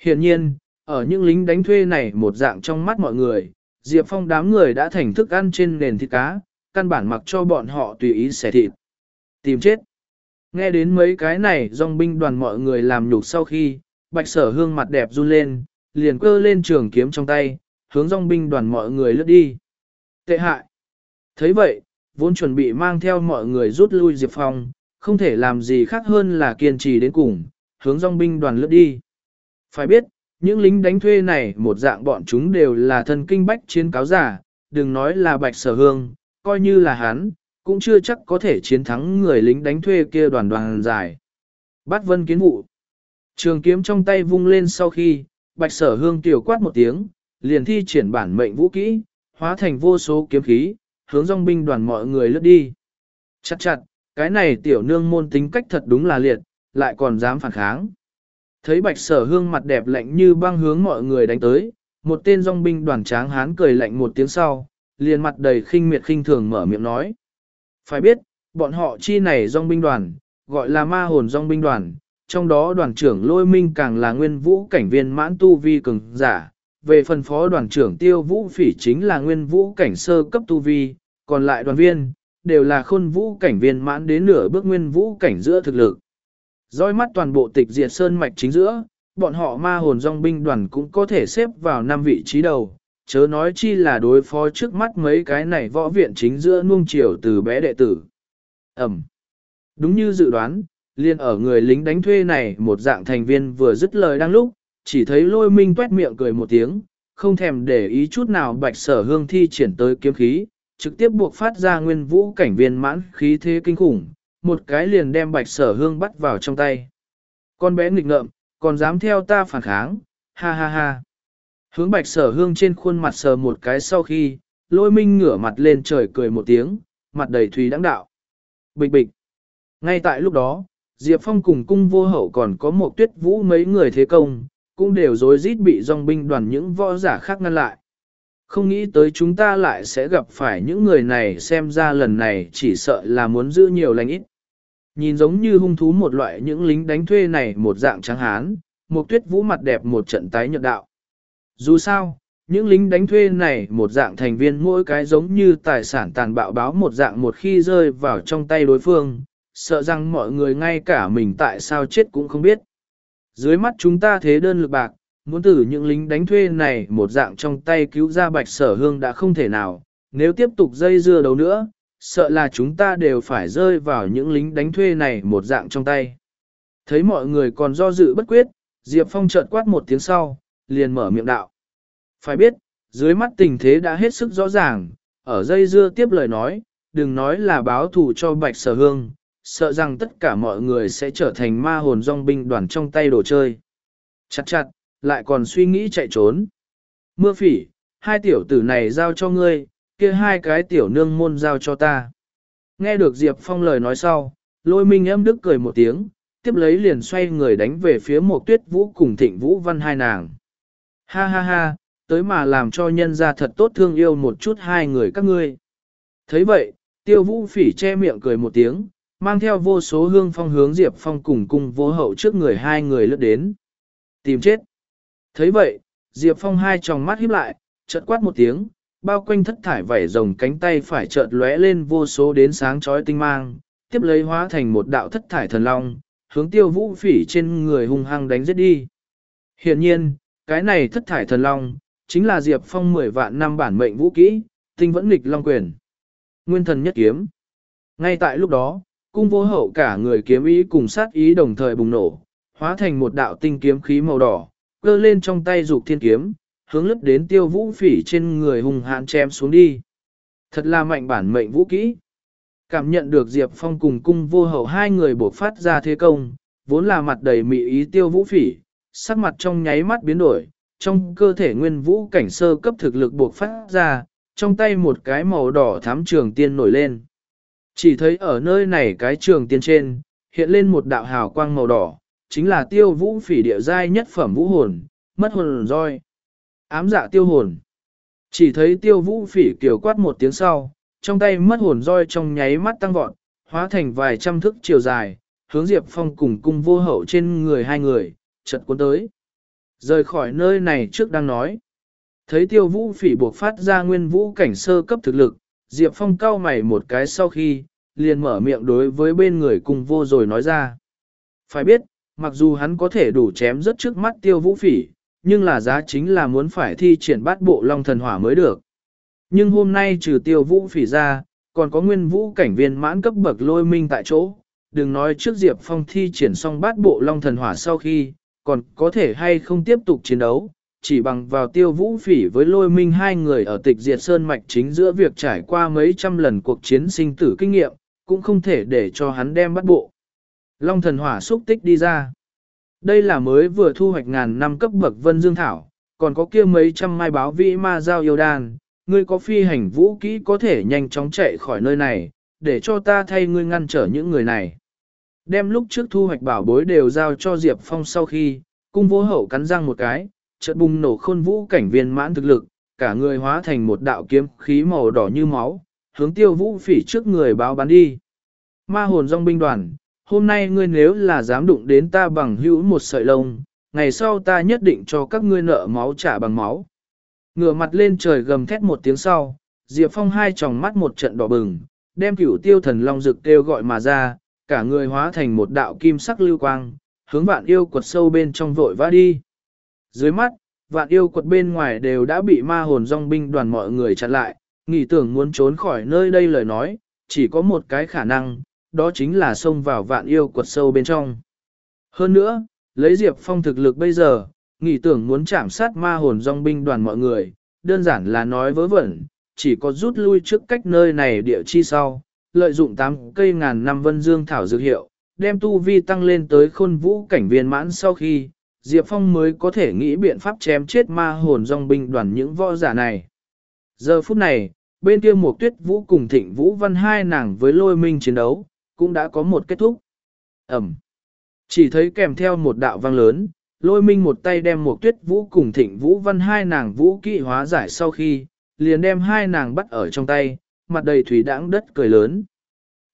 Hiện nhiên, ở những lính đánh thuê này một dạng trong mắt mọi người, Diệp Phong đám người đã thành thức ăn trên nền thịt cá, căn bản mặc cho bọn họ tùy ý xẻ thịt. Tìm chết. Nghe đến mấy cái này dòng binh đoàn mọi người làm nhục sau khi, bạch sở hương mặt đẹp run lên, liền cơ lên trường kiếm trong tay, hướng dòng binh đoàn mọi người lướt đi. Tệ hại. thấy vậy, vốn chuẩn bị mang theo mọi người rút lui Diệp Phong, không thể làm gì khác hơn là kiên trì đến cùng, hướng dòng binh đoàn lướt đi. Phải biết, những lính đánh thuê này một dạng bọn chúng đều là thân kinh bách chiến cáo giả, đừng nói là bạch sở hương, coi như là hắn, cũng chưa chắc có thể chiến thắng người lính đánh thuê kia đoàn đoàn dài. Bát vân kiến vụ. Trường kiếm trong tay vung lên sau khi, bạch sở hương tiểu quát một tiếng, liền thi triển bản mệnh vũ kỹ, hóa thành vô số kiếm khí, hướng dòng binh đoàn mọi người lướt đi. Chặt chặt, cái này tiểu nương môn tính cách thật đúng là liệt, lại còn dám phản kháng. Thấy bạch sở hương mặt đẹp lạnh như băng hướng mọi người đánh tới, một tên dòng binh đoàn tráng hán cười lạnh một tiếng sau, liền mặt đầy khinh miệt khinh thường mở miệng nói. Phải biết, bọn họ chi này dòng binh đoàn, gọi là ma hồn dòng binh đoàn, trong đó đoàn trưởng lôi minh càng là nguyên vũ cảnh viên mãn tu vi cường giả, về phần phó đoàn trưởng tiêu vũ phỉ chính là nguyên vũ cảnh sơ cấp tu vi, còn lại đoàn viên, đều là khôn vũ cảnh viên mãn đến nửa bước nguyên vũ cảnh giữa thực lực. Dõi mắt toàn bộ tịch diệt sơn mạch chính giữa, bọn họ ma hồn dòng binh đoàn cũng có thể xếp vào năm vị trí đầu, chớ nói chi là đối phó trước mắt mấy cái này võ viện chính giữa nuông chiều từ bé đệ tử. Ẩm. Đúng như dự đoán, liên ở người lính đánh thuê này một dạng thành viên vừa dứt lời đang lúc, chỉ thấy lôi minh tuét miệng cười một tiếng, không thèm để ý chút nào bạch sở hương thi triển tới kiếm khí, trực tiếp buộc phát ra nguyên vũ cảnh viên mãn khí thế kinh khủng, một cái liền đem bạch sở hương bắt vào trong tay. Con bé nghịch ngợm, còn dám theo ta phản kháng, ha ha ha. Hướng bạch sở hương trên khuôn mặt sờ một cái sau khi, lôi minh ngửa mặt lên trời cười một tiếng, mặt đầy thùy đáng đạo. Bịch bịch. Ngay tại lúc đó, Diệp Phong cùng cung vô hậu còn có một tuyết vũ mấy người thế công, cũng đều rối rít bị dòng binh đoàn những võ giả khác ngăn lại. Không nghĩ tới chúng ta lại sẽ gặp phải những người này xem ra lần này chỉ sợ là muốn giữ nhiều lành ít. Nhìn giống như hung thú một loại những lính đánh thuê này một dạng trắng hán, một tuyết vũ mặt đẹp một trận tái nhợt đạo. Dù sao, những lính đánh thuê này một dạng thành viên mỗi cái giống như tài sản tàn bạo báo một dạng một khi rơi vào trong tay đối phương, sợ rằng mọi người ngay cả mình tại sao chết cũng không biết. Dưới mắt chúng ta thế đơn lực bạc, muốn từ những lính đánh thuê này một dạng trong tay cứu ra bạch sở hương đã không thể nào, nếu tiếp tục dây dưa đầu nữa, sợ là chúng ta đều phải rơi vào những lính đánh thuê này một dạng trong tay. Thấy mọi người còn do dự bất quyết, Diệp Phong chợt quát một tiếng sau, liền mở miệng đạo. Phải biết, dưới mắt tình thế đã hết sức rõ ràng, ở dây dưa tiếp lời nói, đừng nói là báo thù cho bạch sở hương, sợ rằng tất cả mọi người sẽ trở thành ma hồn dòng binh đoàn trong tay đồ chơi. Chặt chặt, lại còn suy nghĩ chạy trốn. Mưa phỉ, hai tiểu tử này giao cho ngươi, kia hai cái tiểu nương môn giao cho ta. Nghe được Diệp Phong lời nói sau, lôi minh âm đức cười một tiếng, tiếp lấy liền xoay người đánh về phía một tuyết vũ cùng thịnh vũ văn hai nàng. Ha ha ha, tới mà làm cho nhân ra thật tốt thương yêu một chút hai người các ngươi. thấy vậy, tiêu vũ phỉ che miệng cười một tiếng, mang theo vô số hương phong hướng Diệp Phong cùng cung vô hậu trước người hai người lướt đến. Tìm chết. thấy vậy, Diệp Phong hai tròng mắt híp lại, chợt quát một tiếng, bao quanh thất thải vảy rồng cánh tay phải chợt lóe lên vô số đến sáng chói tinh mang, tiếp lấy hóa thành một đạo thất thải thần long, hướng tiêu vũ phỉ trên người hung hăng đánh giết đi. Hiện nhiên, cái này thất thải thần long, chính là Diệp Phong 10 vạn năm bản mệnh vũ kỹ, tinh vẫn nghịch long quyền. Nguyên thần nhất kiếm. Ngay tại lúc đó, cung vô hậu cả người kiếm ý cùng sát ý đồng thời bùng nổ, hóa thành một đạo tinh kiếm khí màu đỏ, cơ lên trong tay dục thiên kiếm, hướng lướt đến tiêu vũ phỉ trên người hùng hãn chém xuống đi. Thật là mạnh bản mệnh vũ kỹ. Cảm nhận được Diệp Phong cùng cung vô hậu hai người bộc phát ra thế công, vốn là mặt đầy mị ý tiêu vũ phỉ, sắc mặt trong nháy mắt biến đổi, trong cơ thể nguyên vũ cảnh sơ cấp thực lực bộc phát ra, trong tay một cái màu đỏ thám trường tiên nổi lên. Chỉ thấy ở nơi này cái trường tiên trên, hiện lên một đạo hào quang màu đỏ, chính là tiêu vũ phỉ địa giai nhất phẩm vũ hồn, mất hồn roi. Ám dạ tiêu hồn. Chỉ thấy tiêu vũ phỉ kiều quát một tiếng sau, trong tay mất hồn roi trong nháy mắt tăng vọt, hóa thành vài trăm thước chiều dài, hướng Diệp Phong cùng cung vô hậu trên người hai người, chợt cuốn tới. Rời khỏi nơi này trước đang nói. Thấy tiêu vũ phỉ buộc phát ra nguyên vũ cảnh sơ cấp thực lực, Diệp Phong cau mày một cái sau khi, liền mở miệng đối với bên người cung vô rồi nói ra. Phải biết, mặc dù hắn có thể đủ chém rất trước mắt tiêu vũ phỉ, nhưng là giá chính là muốn phải thi triển bát bộ long thần hỏa mới được. Nhưng hôm nay trừ tiêu vũ phỉ ra, còn có nguyên vũ cảnh viên mãn cấp bậc lôi minh tại chỗ, đừng nói trước Diệp Phong thi triển xong bát bộ long thần hỏa sau khi, còn có thể hay không tiếp tục chiến đấu, chỉ bằng vào tiêu vũ phỉ với lôi minh hai người ở tịch diệt sơn mạch chính giữa việc trải qua mấy trăm lần cuộc chiến sinh tử kinh nghiệm, cũng không thể để cho hắn đem bắt bộ. Long thần hỏa xúc tích đi ra. Đây là mới vừa thu hoạch ngàn năm cấp bậc vân dương thảo, còn có kia mấy trăm mai báo vĩ ma giao yêu đan, ngươi có phi hành vũ kỹ có thể nhanh chóng chạy khỏi nơi này, để cho ta thay ngươi ngăn trở những người này. Đem lúc trước thu hoạch bảo bối đều giao cho Diệp Phong sau khi, cung vô hậu cắn răng một cái, chợt bùng nổ khôn vũ cảnh viên mãn thực lực, cả người hóa thành một đạo kiếm khí màu đỏ như máu, hướng tiêu vũ phỉ trước người báo bắn đi. Ma hồn dòng binh đoàn, hôm nay ngươi nếu là dám đụng đến ta bằng hữu một sợi lông, ngày sau ta nhất định cho các ngươi nợ máu trả bằng máu. Ngửa mặt lên trời gầm thét một tiếng sau, Diệp Phong hai tròng mắt một trận đỏ bừng, đem cửu tiêu thần long rực kêu gọi mà ra, cả người hóa thành một đạo kim sắc lưu quang, hướng vạn yêu quật sâu bên trong vội vã đi. Dưới mắt, vạn yêu quật bên ngoài đều đã bị ma hồn dòng binh đoàn mọi người chặn lại, nghĩ tưởng muốn trốn khỏi nơi đây lời nói, chỉ có một cái khả năng, đó chính là xông vào vạn yêu quật sâu bên trong. Hơn nữa, lấy Diệp Phong thực lực bây giờ, nghĩ tưởng muốn chạm sát ma hồn dòng binh đoàn mọi người, đơn giản là nói vớ vẩn, chỉ có rút lui trước cách nơi này địa chi sau, lợi dụng 8 cây ngàn năm vân dương thảo dược hiệu, đem tu vi tăng lên tới khôn vũ cảnh viên mãn sau khi, Diệp Phong mới có thể nghĩ biện pháp chém chết ma hồn dòng binh đoàn những võ giả này. Giờ phút này, bên kia một tuyết vũ cùng thịnh vũ văn hai nàng với lôi minh chiến đấu, cũng đã có một kết thúc. Ẩm. Chỉ thấy kèm theo một đạo vang lớn, lôi minh một tay đem một tuyết vũ cùng thịnh vũ văn hai nàng vũ kỵ hóa giải sau khi, liền đem hai nàng bắt ở trong tay, mặt đầy thủy đãng đất cười lớn.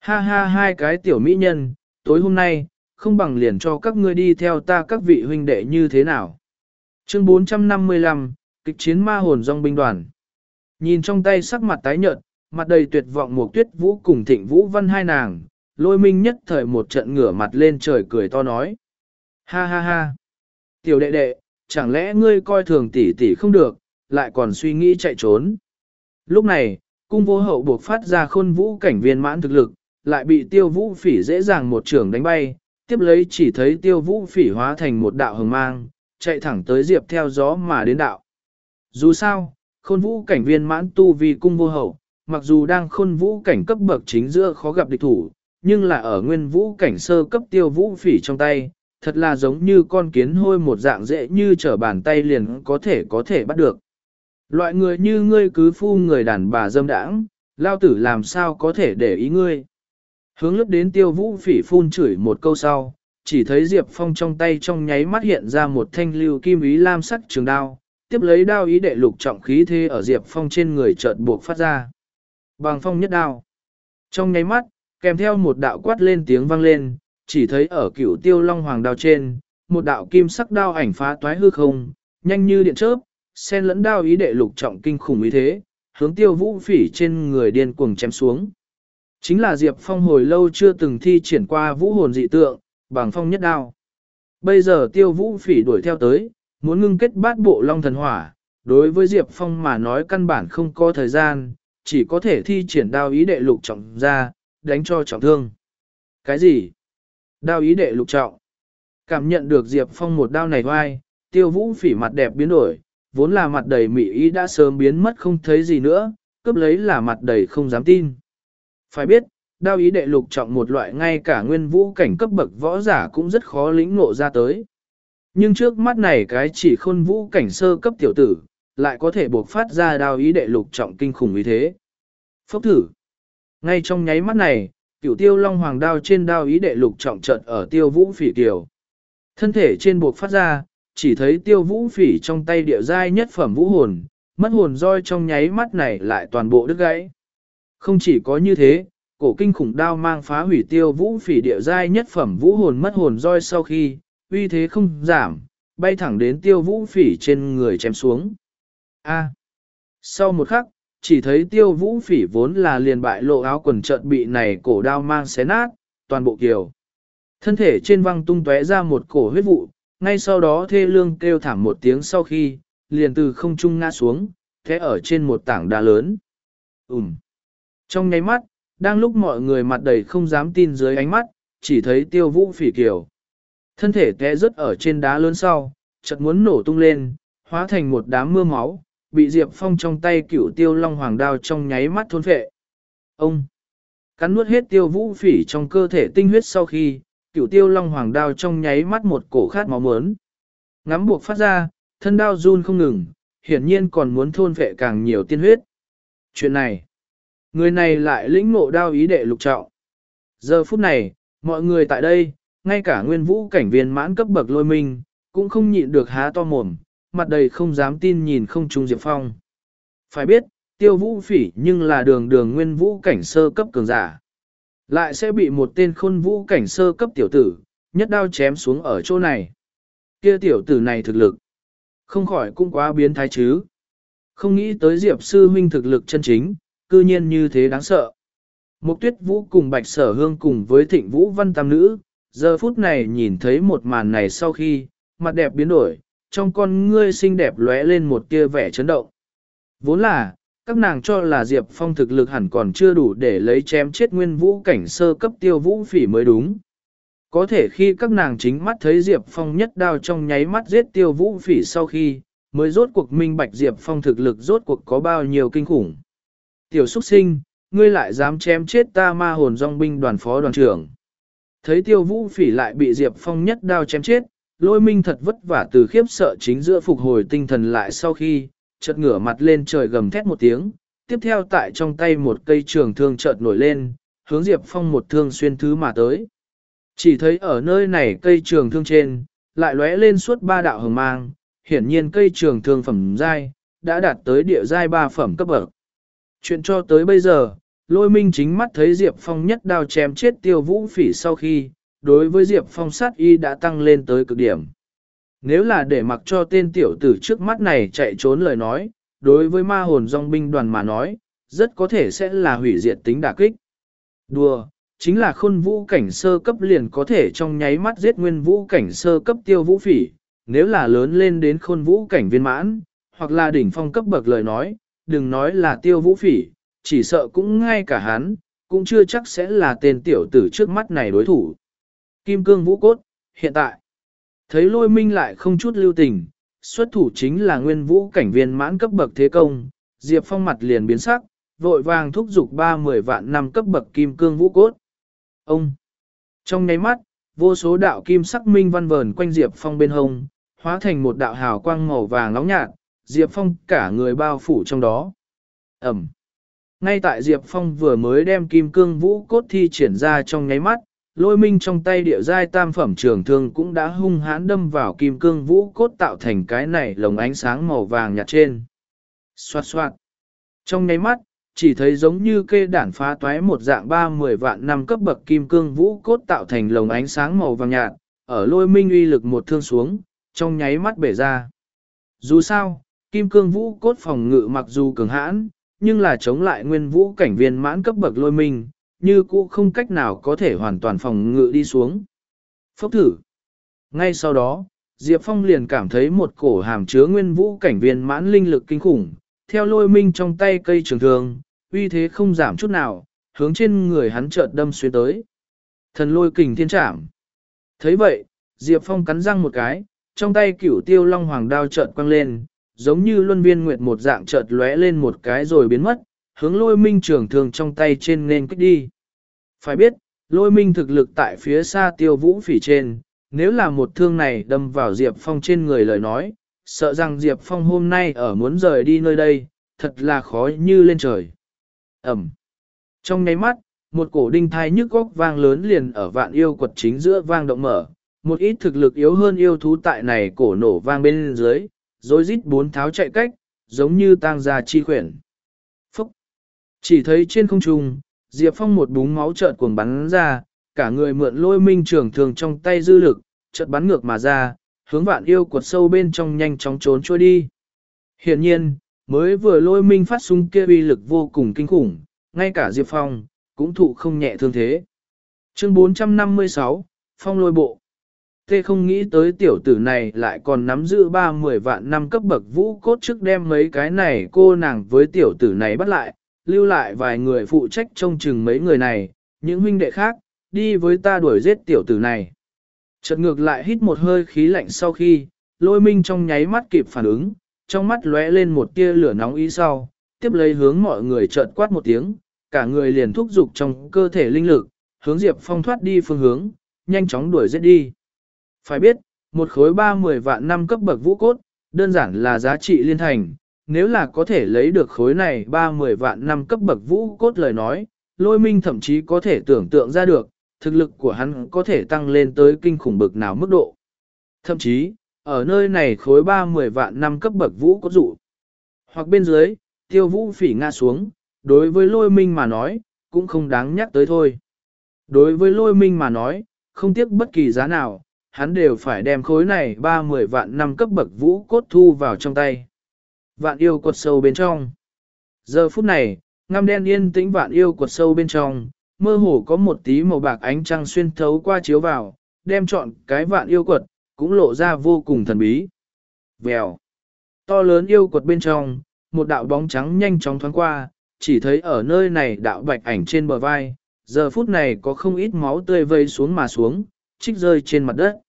Ha ha hai cái tiểu mỹ nhân, tối hôm nay, không bằng liền cho các ngươi đi theo ta các vị huynh đệ như thế nào. Chương 455, kịch chiến ma hồn dòng binh đoàn. Nhìn trong tay sắc mặt tái nhợt, mặt đầy tuyệt vọng một tuyết vũ cùng thịnh vũ văn hai nàng, lôi minh nhất thời một trận ngửa mặt lên trời cười to nói. Ha ha ha! Tiểu đệ đệ, chẳng lẽ ngươi coi thường tỷ tỷ không được, lại còn suy nghĩ chạy trốn. Lúc này, cung vô hậu buộc phát ra khôn vũ cảnh viên mãn thực lực, lại bị tiêu vũ phỉ dễ dàng một trường đánh bay, tiếp lấy chỉ thấy tiêu vũ phỉ hóa thành một đạo hồng mang, chạy thẳng tới diệp theo gió mà đến đạo. Dù sao, khôn vũ cảnh viên mãn tu vì cung vô hậu, mặc dù đang khôn vũ cảnh cấp bậc chính giữa khó gặp địch thủ, nhưng là ở nguyên vũ cảnh sơ cấp tiêu vũ phỉ trong tay, thật là giống như con kiến hôi một dạng dễ như trở bàn tay liền có thể có thể bắt được. Loại người như ngươi cứ phu người đàn bà dâm đãng, lao tử làm sao có thể để ý ngươi. Hướng lướt đến tiêu vũ phỉ phun chửi một câu sau, chỉ thấy Diệp Phong trong tay trong nháy mắt hiện ra một thanh lưu kim ý lam sắc trường đao, tiếp lấy đao ý đệ lục trọng khí thế ở Diệp Phong trên người chợt buộc phát ra. Bằng phong nhất đao. Trong nháy mắt, kèm theo một đạo quát lên tiếng vang lên, chỉ thấy ở cửu tiêu long hoàng đao trên, một đạo kim sắc đao ảnh phá toái hư không, nhanh như điện chớp, sen lẫn đao ý đệ lục trọng kinh khủng ý thế, hướng tiêu vũ phỉ trên người điên cuồng chém xuống. Chính là Diệp Phong hồi lâu chưa từng thi triển qua vũ hồn dị tượng, bằng phong nhất đao. Bây giờ tiêu vũ phỉ đuổi theo tới, muốn ngưng kết bát bộ long thần hỏa, đối với Diệp Phong mà nói căn bản không có thời gian, chỉ có thể thi triển đao ý đệ lục trọng ra, đánh cho trọng thương. Cái gì? Đao ý đệ lục trọng. Cảm nhận được Diệp Phong một đao này hoai, tiêu vũ phỉ mặt đẹp biến đổi, vốn là mặt đầy mỹ ý đã sớm biến mất không thấy gì nữa, cướp lấy là mặt đầy không dám tin. Phải biết, đao ý đệ lục trọng một loại ngay cả nguyên vũ cảnh cấp bậc võ giả cũng rất khó lĩnh ngộ ra tới. Nhưng trước mắt này cái chỉ khôn vũ cảnh sơ cấp tiểu tử, lại có thể buộc phát ra đao ý đệ lục trọng kinh khủng như thế. Phốc thử. Ngay trong nháy mắt này, cửu tiêu long hoàng đao trên đao ý đệ lục trọng trận ở tiêu vũ phỉ kiều. Thân thể trên buộc phát ra, chỉ thấy tiêu vũ phỉ trong tay địa giai nhất phẩm vũ hồn, mất hồn roi trong nháy mắt này lại toàn bộ đứt gãy. Không chỉ có như thế, cổ kinh khủng đao mang phá hủy tiêu vũ phỉ địa giai nhất phẩm vũ hồn mất hồn roi sau khi, uy thế không giảm, bay thẳng đến tiêu vũ phỉ trên người chém xuống. A. Sau một khắc, chỉ thấy tiêu vũ phỉ vốn là liền bại lộ áo quần trận bị này cổ đao mang xé nát, toàn bộ kiều. Thân thể trên văng tung tóe ra một cổ huyết vụ, ngay sau đó thê lương kêu thảm một tiếng sau khi, liền từ không trung ngã xuống, thế ở trên một tảng đá lớn. Ừm. Trong nháy mắt, đang lúc mọi người mặt đầy không dám tin dưới ánh mắt, chỉ thấy tiêu vũ phỉ kiều. Thân thể té rớt ở trên đá lớn sau, chợt muốn nổ tung lên, hóa thành một đám mưa máu, bị Diệp Phong trong tay cửu tiêu long hoàng đao trong nháy mắt thôn phệ. Ông! Cắn nuốt hết tiêu vũ phỉ trong cơ thể tinh huyết sau khi, cửu tiêu long hoàng đao trong nháy mắt một cổ khát máu mớn. Ngắm buộc phát ra, thân đao run không ngừng, hiển nhiên còn muốn thôn vệ càng nhiều tiên huyết. Chuyện này, người này lại lĩnh ngộ đao ý đệ lục trọng. Giờ phút này, mọi người tại đây, ngay cả nguyên vũ cảnh viên mãn cấp bậc lôi minh, cũng không nhịn được há to mồm, mặt đầy không dám tin nhìn không trung Diệp Phong. Phải biết, tiêu vũ phỉ nhưng là đường đường nguyên vũ cảnh sơ cấp cường giả. Lại sẽ bị một tên khôn vũ cảnh sơ cấp tiểu tử, nhất đao chém xuống ở chỗ này. Kia tiểu tử này thực lực. Không khỏi cũng quá biến thái chứ. Không nghĩ tới Diệp sư huynh thực lực chân chính, cư nhiên như thế đáng sợ. Mục tuyết vũ cùng bạch sở hương cùng với thịnh vũ văn tam nữ, giờ phút này nhìn thấy một màn này sau khi, mặt đẹp biến đổi, trong con ngươi xinh đẹp lóe lên một tia vẻ chấn động. Vốn là, các nàng cho là Diệp Phong thực lực hẳn còn chưa đủ để lấy chém chết nguyên vũ cảnh sơ cấp tiêu vũ phỉ mới đúng. Có thể khi các nàng chính mắt thấy Diệp Phong nhất đao trong nháy mắt giết tiêu vũ phỉ sau khi, mới rốt cuộc minh bạch Diệp Phong thực lực rốt cuộc có bao nhiêu kinh khủng. Tiểu xuất sinh, ngươi lại dám chém chết ta ma hồn dòng binh đoàn phó đoàn trưởng. Thấy tiêu vũ phỉ lại bị Diệp Phong nhất đao chém chết, lôi minh thật vất vả từ khiếp sợ chính giữa phục hồi tinh thần lại sau khi, chợt ngửa mặt lên trời gầm thét một tiếng, tiếp theo tại trong tay một cây trường thương chợt nổi lên, hướng Diệp Phong một thương xuyên thứ mà tới. Chỉ thấy ở nơi này cây trường thương trên, lại lóe lên suốt ba đạo hồng mang, hiển nhiên cây trường thương phẩm giai, đã đạt tới địa giai ba phẩm cấp bậc. Chuyện cho tới bây giờ, lôi minh chính mắt thấy Diệp Phong nhất đao chém chết tiêu vũ phỉ sau khi, đối với Diệp Phong sát y đã tăng lên tới cực điểm. Nếu là để mặc cho tên tiểu tử trước mắt này chạy trốn lời nói, đối với ma hồn dòng binh đoàn mà nói, rất có thể sẽ là hủy diệt tính đả kích. Đùa, chính là khôn vũ cảnh sơ cấp liền có thể trong nháy mắt giết nguyên vũ cảnh sơ cấp tiêu vũ phỉ, nếu là lớn lên đến khôn vũ cảnh viên mãn, hoặc là đỉnh phong cấp bậc lời nói, đừng nói là tiêu vũ phỉ, chỉ sợ cũng ngay cả hắn, cũng chưa chắc sẽ là tên tiểu tử trước mắt này đối thủ. Kim cương vũ cốt, hiện tại, thấy lôi minh lại không chút lưu tình, xuất thủ chính là nguyên vũ cảnh viên mãn cấp bậc thế công, Diệp Phong mặt liền biến sắc, vội vàng thúc giục ba mười vạn năm cấp bậc kim cương vũ cốt. Ông! Trong nháy mắt, vô số đạo kim sắc minh văn vờn quanh Diệp Phong bên hông, hóa thành một đạo hào quang màu vàng nóng nhạt, Diệp Phong cả người bao phủ trong đó. Ẩm! Ngay tại Diệp Phong vừa mới đem kim cương vũ cốt thi triển ra trong nháy mắt, lôi minh trong tay địa giai tam phẩm trường thương cũng đã hung hãn đâm vào kim cương vũ cốt tạo thành cái này lồng ánh sáng màu vàng nhạt trên. Xoạt xoạt. Trong nháy mắt, chỉ thấy giống như kê đản phá toái một dạng ba mười vạn năm cấp bậc kim cương vũ cốt tạo thành lồng ánh sáng màu vàng nhạt, ở lôi minh uy lực một thương xuống, trong nháy mắt bể ra. Dù sao, kim cương vũ cốt phòng ngự mặc dù cường hãn, nhưng là chống lại nguyên vũ cảnh viên mãn cấp bậc lôi minh, như cũ không cách nào có thể hoàn toàn phòng ngự đi xuống. Phốc thử. Ngay sau đó, Diệp Phong liền cảm thấy một cổ hàm chứa nguyên vũ cảnh viên mãn linh lực kinh khủng, theo lôi minh trong tay cây trường thường, uy thế không giảm chút nào, hướng trên người hắn chợt đâm xuyên tới. Thần lôi kình thiên trảm. thấy vậy, Diệp Phong cắn răng một cái, trong tay cửu tiêu long hoàng đao chợt quăng lên, giống như luân viên nguyệt một dạng chợt lóe lên một cái rồi biến mất, hướng lôi minh trường thường trong tay trên nên kích đi. Phải biết, lôi minh thực lực tại phía xa tiêu vũ phỉ trên, nếu là một thương này đâm vào Diệp Phong trên người lời nói, sợ rằng Diệp Phong hôm nay ở muốn rời đi nơi đây, thật là khó như lên trời. Ẩm. Trong nháy mắt, một cổ đinh thai nhức góc vang lớn liền ở vạn yêu quật chính giữa vang động mở, một ít thực lực yếu hơn yêu thú tại này cổ nổ vang bên dưới, rồi rít bốn tháo chạy cách, giống như tang gia chi khuyển. Phúc! Chỉ thấy trên không trung, Diệp Phong một búng máu trợn cuồng bắn ra, cả người mượn lôi minh trường thường trong tay dư lực, chợt bắn ngược mà ra, hướng vạn yêu cuột sâu bên trong nhanh chóng trốn trôi đi. Hiện nhiên, mới vừa lôi minh phát súng kia uy lực vô cùng kinh khủng, ngay cả Diệp Phong, cũng thụ không nhẹ thương thế. Chương 456, Phong lôi bộ. Tê không nghĩ tới tiểu tử này lại còn nắm giữ ba mười vạn năm cấp bậc vũ cốt trước đem mấy cái này cô nàng với tiểu tử này bắt lại, lưu lại vài người phụ trách trông chừng mấy người này, những huynh đệ khác, đi với ta đuổi giết tiểu tử này. Chợt ngược lại hít một hơi khí lạnh sau khi, lôi minh trong nháy mắt kịp phản ứng, trong mắt lóe lên một tia lửa nóng ý sau, tiếp lấy hướng mọi người chợt quát một tiếng, cả người liền thúc giục trong cơ thể linh lực, hướng Diệp Phong thoát đi phương hướng, nhanh chóng đuổi giết đi. Phải biết, một khối ba mười vạn năm cấp bậc vũ cốt, đơn giản là giá trị liên thành, nếu là có thể lấy được khối này ba mười vạn năm cấp bậc vũ cốt lời nói, lôi minh thậm chí có thể tưởng tượng ra được, thực lực của hắn có thể tăng lên tới kinh khủng bực nào mức độ. Thậm chí, ở nơi này khối ba mười vạn năm cấp bậc vũ có dụ. Hoặc bên dưới, tiêu vũ phỉ ngã xuống, đối với lôi minh mà nói, cũng không đáng nhắc tới thôi. Đối với lôi minh mà nói, không tiếc bất kỳ giá nào, hắn đều phải đem khối này ba mười vạn năm cấp bậc vũ cốt thu vào trong tay. Vạn yêu quật sâu bên trong. Giờ phút này, ngăm đen yên tĩnh vạn yêu quật sâu bên trong, mơ hồ có một tí màu bạc ánh trăng xuyên thấu qua chiếu vào, đem chọn cái vạn yêu quật, cũng lộ ra vô cùng thần bí. Vèo. To lớn yêu quật bên trong, một đạo bóng trắng nhanh chóng thoáng qua, chỉ thấy ở nơi này đạo bạch ảnh trên bờ vai, giờ phút này có không ít máu tươi vây xuống mà xuống, trích rơi trên mặt đất.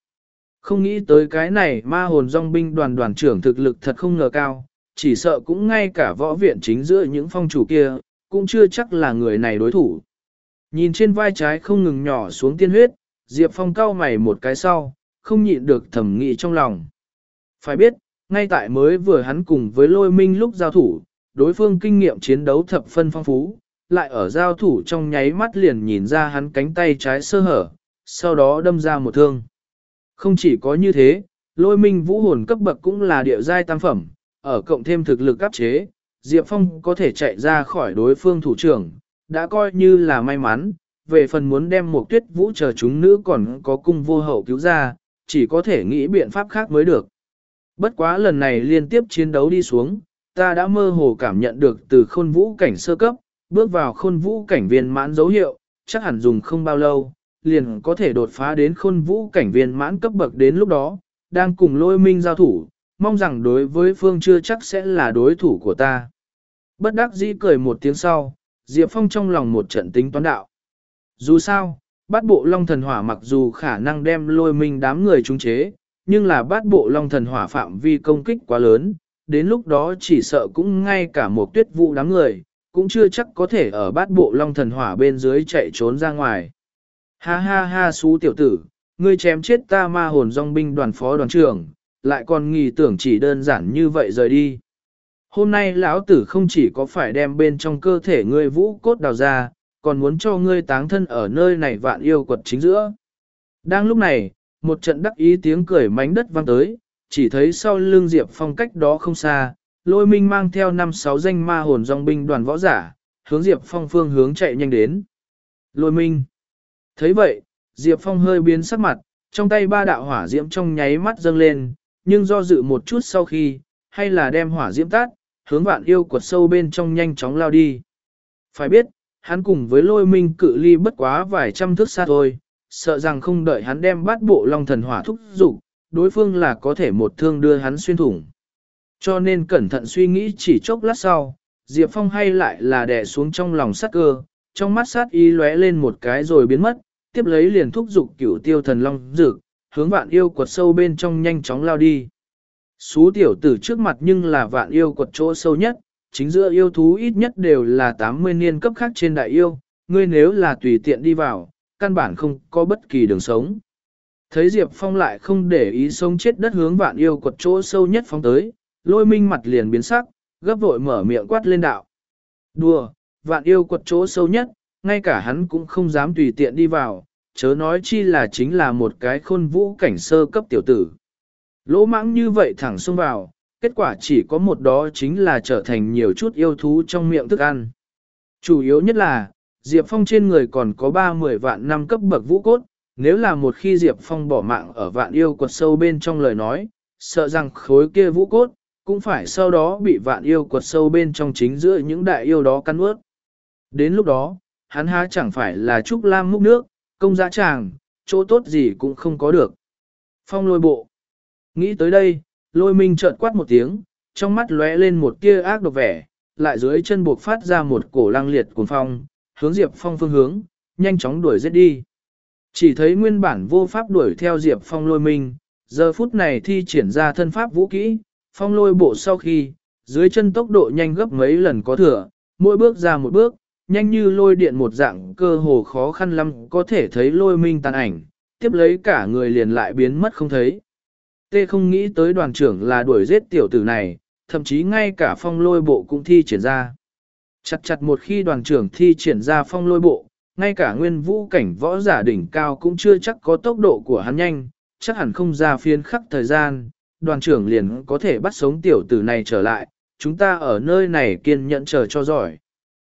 Không nghĩ tới cái này ma hồn dòng binh đoàn đoàn trưởng thực lực thật không ngờ cao, chỉ sợ cũng ngay cả võ viện chính giữa những phong chủ kia, cũng chưa chắc là người này đối thủ. Nhìn trên vai trái không ngừng nhỏ xuống tiên huyết, Diệp Phong cau mày một cái sau, không nhịn được thẩm nghị trong lòng. Phải biết, ngay tại mới vừa hắn cùng với lôi minh lúc giao thủ, đối phương kinh nghiệm chiến đấu thập phân phong phú, lại ở giao thủ trong nháy mắt liền nhìn ra hắn cánh tay trái sơ hở, sau đó đâm ra một thương. Không chỉ có như thế, lôi minh vũ hồn cấp bậc cũng là địa giai tam phẩm, ở cộng thêm thực lực áp chế, Diệp Phong có thể chạy ra khỏi đối phương thủ trưởng, đã coi như là may mắn, về phần muốn đem một tuyết vũ chờ chúng nữ còn có cung vô hậu cứu ra, chỉ có thể nghĩ biện pháp khác mới được. Bất quá lần này liên tiếp chiến đấu đi xuống, ta đã mơ hồ cảm nhận được từ khôn vũ cảnh sơ cấp, bước vào khôn vũ cảnh viên mãn dấu hiệu, chắc hẳn dùng không bao lâu, liền có thể đột phá đến khôn vũ cảnh viên mãn cấp bậc đến lúc đó, đang cùng lôi minh giao thủ, mong rằng đối với phương chưa chắc sẽ là đối thủ của ta. Bất đắc dĩ cười một tiếng sau, Diệp Phong trong lòng một trận tính toán đạo. Dù sao, bát bộ long thần hỏa mặc dù khả năng đem lôi minh đám người trung chế, nhưng là bát bộ long thần hỏa phạm vi công kích quá lớn, đến lúc đó chỉ sợ cũng ngay cả một tuyết vụ đám người, cũng chưa chắc có thể ở bát bộ long thần hỏa bên dưới chạy trốn ra ngoài. Ha ha ha xú tiểu tử, ngươi chém chết ta ma hồn dòng binh đoàn phó đoàn trưởng, lại còn nghi tưởng chỉ đơn giản như vậy rời đi. Hôm nay lão tử không chỉ có phải đem bên trong cơ thể ngươi vũ cốt đào ra, còn muốn cho ngươi táng thân ở nơi này vạn yêu quật chính giữa. Đang lúc này, một trận đắc ý tiếng cười mánh đất vang tới, chỉ thấy sau lưng Diệp Phong cách đó không xa, lôi minh mang theo năm sáu danh ma hồn dòng binh đoàn võ giả, hướng Diệp Phong phương hướng chạy nhanh đến. Lôi minh. thấy vậy, Diệp Phong hơi biến sắc mặt, trong tay ba đạo hỏa diễm trong nháy mắt dâng lên, nhưng do dự một chút sau khi, hay là đem hỏa diễm tát, hướng vạn yêu quật sâu bên trong nhanh chóng lao đi. Phải biết, hắn cùng với lôi minh cự ly bất quá vài trăm thước xa thôi, sợ rằng không đợi hắn đem bát bộ long thần hỏa thúc dục đối phương là có thể một thương đưa hắn xuyên thủng. Cho nên cẩn thận suy nghĩ chỉ chốc lát sau, Diệp Phong hay lại là đè xuống trong lòng sát cơ, trong mắt sát ý lóe lên một cái rồi biến mất, tiếp lấy liền thúc dục cửu tiêu thần long dược, hướng vạn yêu quật sâu bên trong nhanh chóng lao đi. Xú tiểu tử trước mặt nhưng là vạn yêu quật chỗ sâu nhất, chính giữa yêu thú ít nhất đều là 80 niên cấp khác trên đại yêu, ngươi nếu là tùy tiện đi vào, căn bản không có bất kỳ đường sống. Thấy Diệp Phong lại không để ý sống chết đất hướng vạn yêu quật chỗ sâu nhất phóng tới, lôi minh mặt liền biến sắc, gấp vội mở miệng quát lên đạo. Đùa, vạn yêu quật chỗ sâu nhất, ngay cả hắn cũng không dám tùy tiện đi vào, chớ nói chi là chính là một cái khôn vũ cảnh sơ cấp tiểu tử. Lỗ mãng như vậy thẳng xông vào, kết quả chỉ có một đó chính là trở thành nhiều chút yêu thú trong miệng thức ăn. Chủ yếu nhất là, Diệp Phong trên người còn có 30 vạn năm cấp bậc vũ cốt, nếu là một khi Diệp Phong bỏ mạng ở vạn yêu quật sâu bên trong lời nói, sợ rằng khối kia vũ cốt, cũng phải sau đó bị vạn yêu quật sâu bên trong chính giữa những đại yêu đó cắn ướt. Đến lúc đó, hắn há chẳng phải là trúc lam múc nước, công Giá tràng, chỗ tốt gì cũng không có được. Phong lôi bộ. Nghĩ tới đây, lôi minh trợn quát một tiếng, trong mắt lóe lên một tia ác độc vẻ, lại dưới chân buộc phát ra một cổ lăng liệt cuồng phong, hướng Diệp Phong phương hướng, nhanh chóng đuổi giết đi. Chỉ thấy nguyên bản vô pháp đuổi theo Diệp Phong lôi minh, giờ phút này thi triển ra thân pháp vũ kỹ, phong lôi bộ sau khi, dưới chân tốc độ nhanh gấp mấy lần có thừa, mỗi bước ra một bước, nhanh như lôi điện một dạng cơ hồ khó khăn lắm có thể thấy lôi minh tàn ảnh, tiếp lấy cả người liền lại biến mất không thấy. Tê không nghĩ tới đoàn trưởng là đuổi giết tiểu tử này, thậm chí ngay cả phong lôi bộ cũng thi triển ra. Chặt chặt một khi đoàn trưởng thi triển ra phong lôi bộ, ngay cả nguyên vũ cảnh võ giả đỉnh cao cũng chưa chắc có tốc độ của hắn nhanh, chắc hẳn không ra phiên khắc thời gian, đoàn trưởng liền có thể bắt sống tiểu tử này trở lại, chúng ta ở nơi này kiên nhẫn chờ cho giỏi.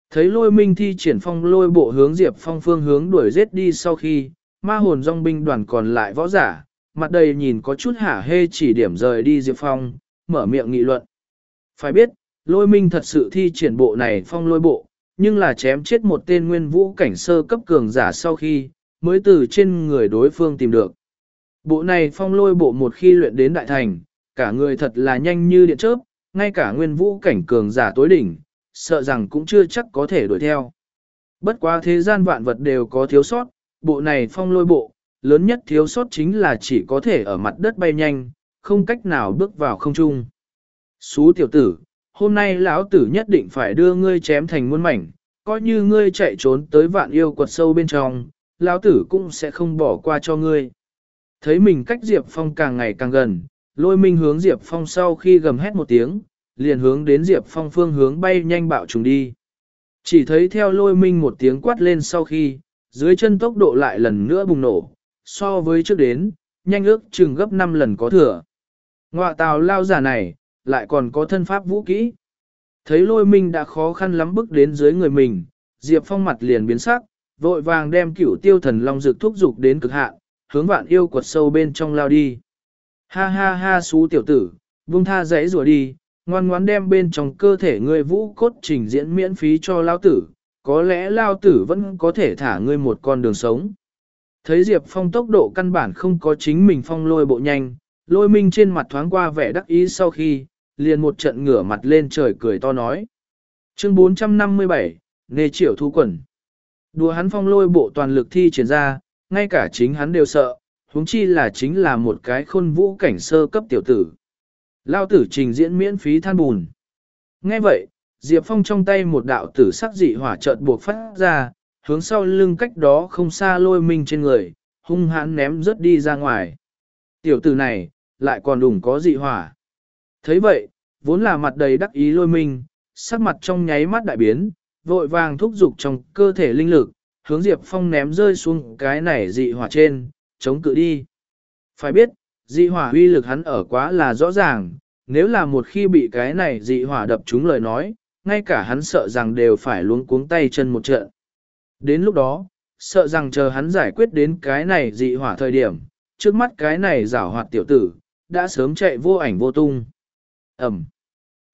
Thấy lôi minh thi triển phong lôi bộ hướng Diệp Phong phương hướng đuổi giết đi sau khi, ma hồn dòng binh đoàn còn lại võ giả, mặt đầy nhìn có chút hả hê chỉ điểm rời đi Diệp Phong, mở miệng nghị luận. Phải biết, lôi minh thật sự thi triển bộ này phong lôi bộ, nhưng là chém chết một tên nguyên vũ cảnh sơ cấp cường giả sau khi, mới từ trên người đối phương tìm được. Bộ này phong lôi bộ một khi luyện đến đại thành, cả người thật là nhanh như điện chớp, ngay cả nguyên vũ cảnh cường giả tối đỉnh, sợ rằng cũng chưa chắc có thể đuổi theo. Bất quá thế gian vạn vật đều có thiếu sót, bộ này phong lôi bộ, lớn nhất thiếu sót chính là chỉ có thể ở mặt đất bay nhanh, không cách nào bước vào không trung. Xú tiểu tử, hôm nay lão tử nhất định phải đưa ngươi chém thành muôn mảnh, coi như ngươi chạy trốn tới vạn yêu quật sâu bên trong, lão tử cũng sẽ không bỏ qua cho ngươi. Thấy mình cách Diệp Phong càng ngày càng gần, lôi minh hướng Diệp Phong sau khi gầm hét một tiếng, liền hướng đến Diệp Phong phương hướng bay nhanh bạo trùng đi. Chỉ thấy theo lôi minh một tiếng quát lên sau khi, dưới chân tốc độ lại lần nữa bùng nổ, so với trước đến, nhanh ước chừng gấp 5 lần có thừa. Ngoạ tào lao giả này, lại còn có thân pháp vũ kỹ. Thấy lôi minh đã khó khăn lắm bước đến dưới người mình, Diệp Phong mặt liền biến sắc, vội vàng đem cửu tiêu thần long dược thúc dục đến cực hạn, hướng vạn yêu quật sâu bên trong lao đi. Ha ha ha xú tiểu tử, vung tha giấy rùa đi, ngoan ngoãn đem bên trong cơ thể ngươi vũ cốt trình diễn miễn phí cho lao tử, có lẽ lao tử vẫn có thể thả ngươi một con đường sống. Thấy Diệp Phong tốc độ căn bản không có chính mình phong lôi bộ nhanh, lôi minh trên mặt thoáng qua vẻ đắc ý sau khi, liền một trận ngửa mặt lên trời cười to nói. Chương 457, Nê Triệu Thu Quẩn Đùa hắn phong lôi bộ toàn lực thi triển ra, ngay cả chính hắn đều sợ, huống chi là chính là một cái khôn vũ cảnh sơ cấp tiểu tử. Lao tử trình diễn miễn phí than bùn. Nghe vậy, Diệp Phong trong tay một đạo tử sắc dị hỏa chợt buộc phát ra, hướng sau lưng cách đó không xa lôi minh trên người, hung hãn ném rớt đi ra ngoài. Tiểu tử này, lại còn đủng có dị hỏa. thấy vậy, vốn là mặt đầy đắc ý lôi minh, sắc mặt trong nháy mắt đại biến, vội vàng thúc giục trong cơ thể linh lực, hướng Diệp Phong ném rơi xuống cái này dị hỏa trên, chống cự đi. Phải biết, dị hỏa uy lực hắn ở quá là rõ ràng, nếu là một khi bị cái này dị hỏa đập trúng lời nói, ngay cả hắn sợ rằng đều phải luống cuống tay chân một trận. Đến lúc đó, sợ rằng chờ hắn giải quyết đến cái này dị hỏa thời điểm, trước mắt cái này rảo hoạt tiểu tử, đã sớm chạy vô ảnh vô tung. Ẩm.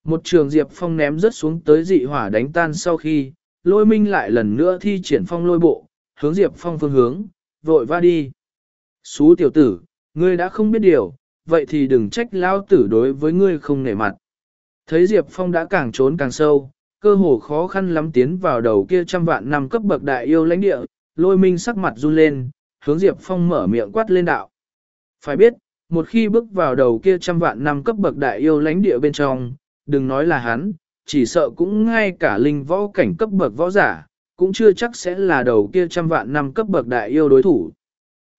Một trường diệp phong ném rớt xuống tới dị hỏa đánh tan sau khi, lôi minh lại lần nữa thi triển phong lôi bộ, hướng diệp phong phương hướng, vội va đi. Xú tiểu tử, ngươi đã không biết điều, vậy thì đừng trách lao tử đối với ngươi không nể mặt. Thấy Diệp Phong đã càng trốn càng sâu, cơ hồ khó khăn lắm tiến vào đầu kia trăm vạn năm cấp bậc đại yêu lãnh địa, lôi minh sắc mặt run lên, hướng Diệp Phong mở miệng quát lên đạo. Phải biết, một khi bước vào đầu kia trăm vạn năm cấp bậc đại yêu lãnh địa bên trong, đừng nói là hắn, chỉ sợ cũng ngay cả linh võ cảnh cấp bậc võ giả, cũng chưa chắc sẽ là đầu kia trăm vạn năm cấp bậc đại yêu đối thủ.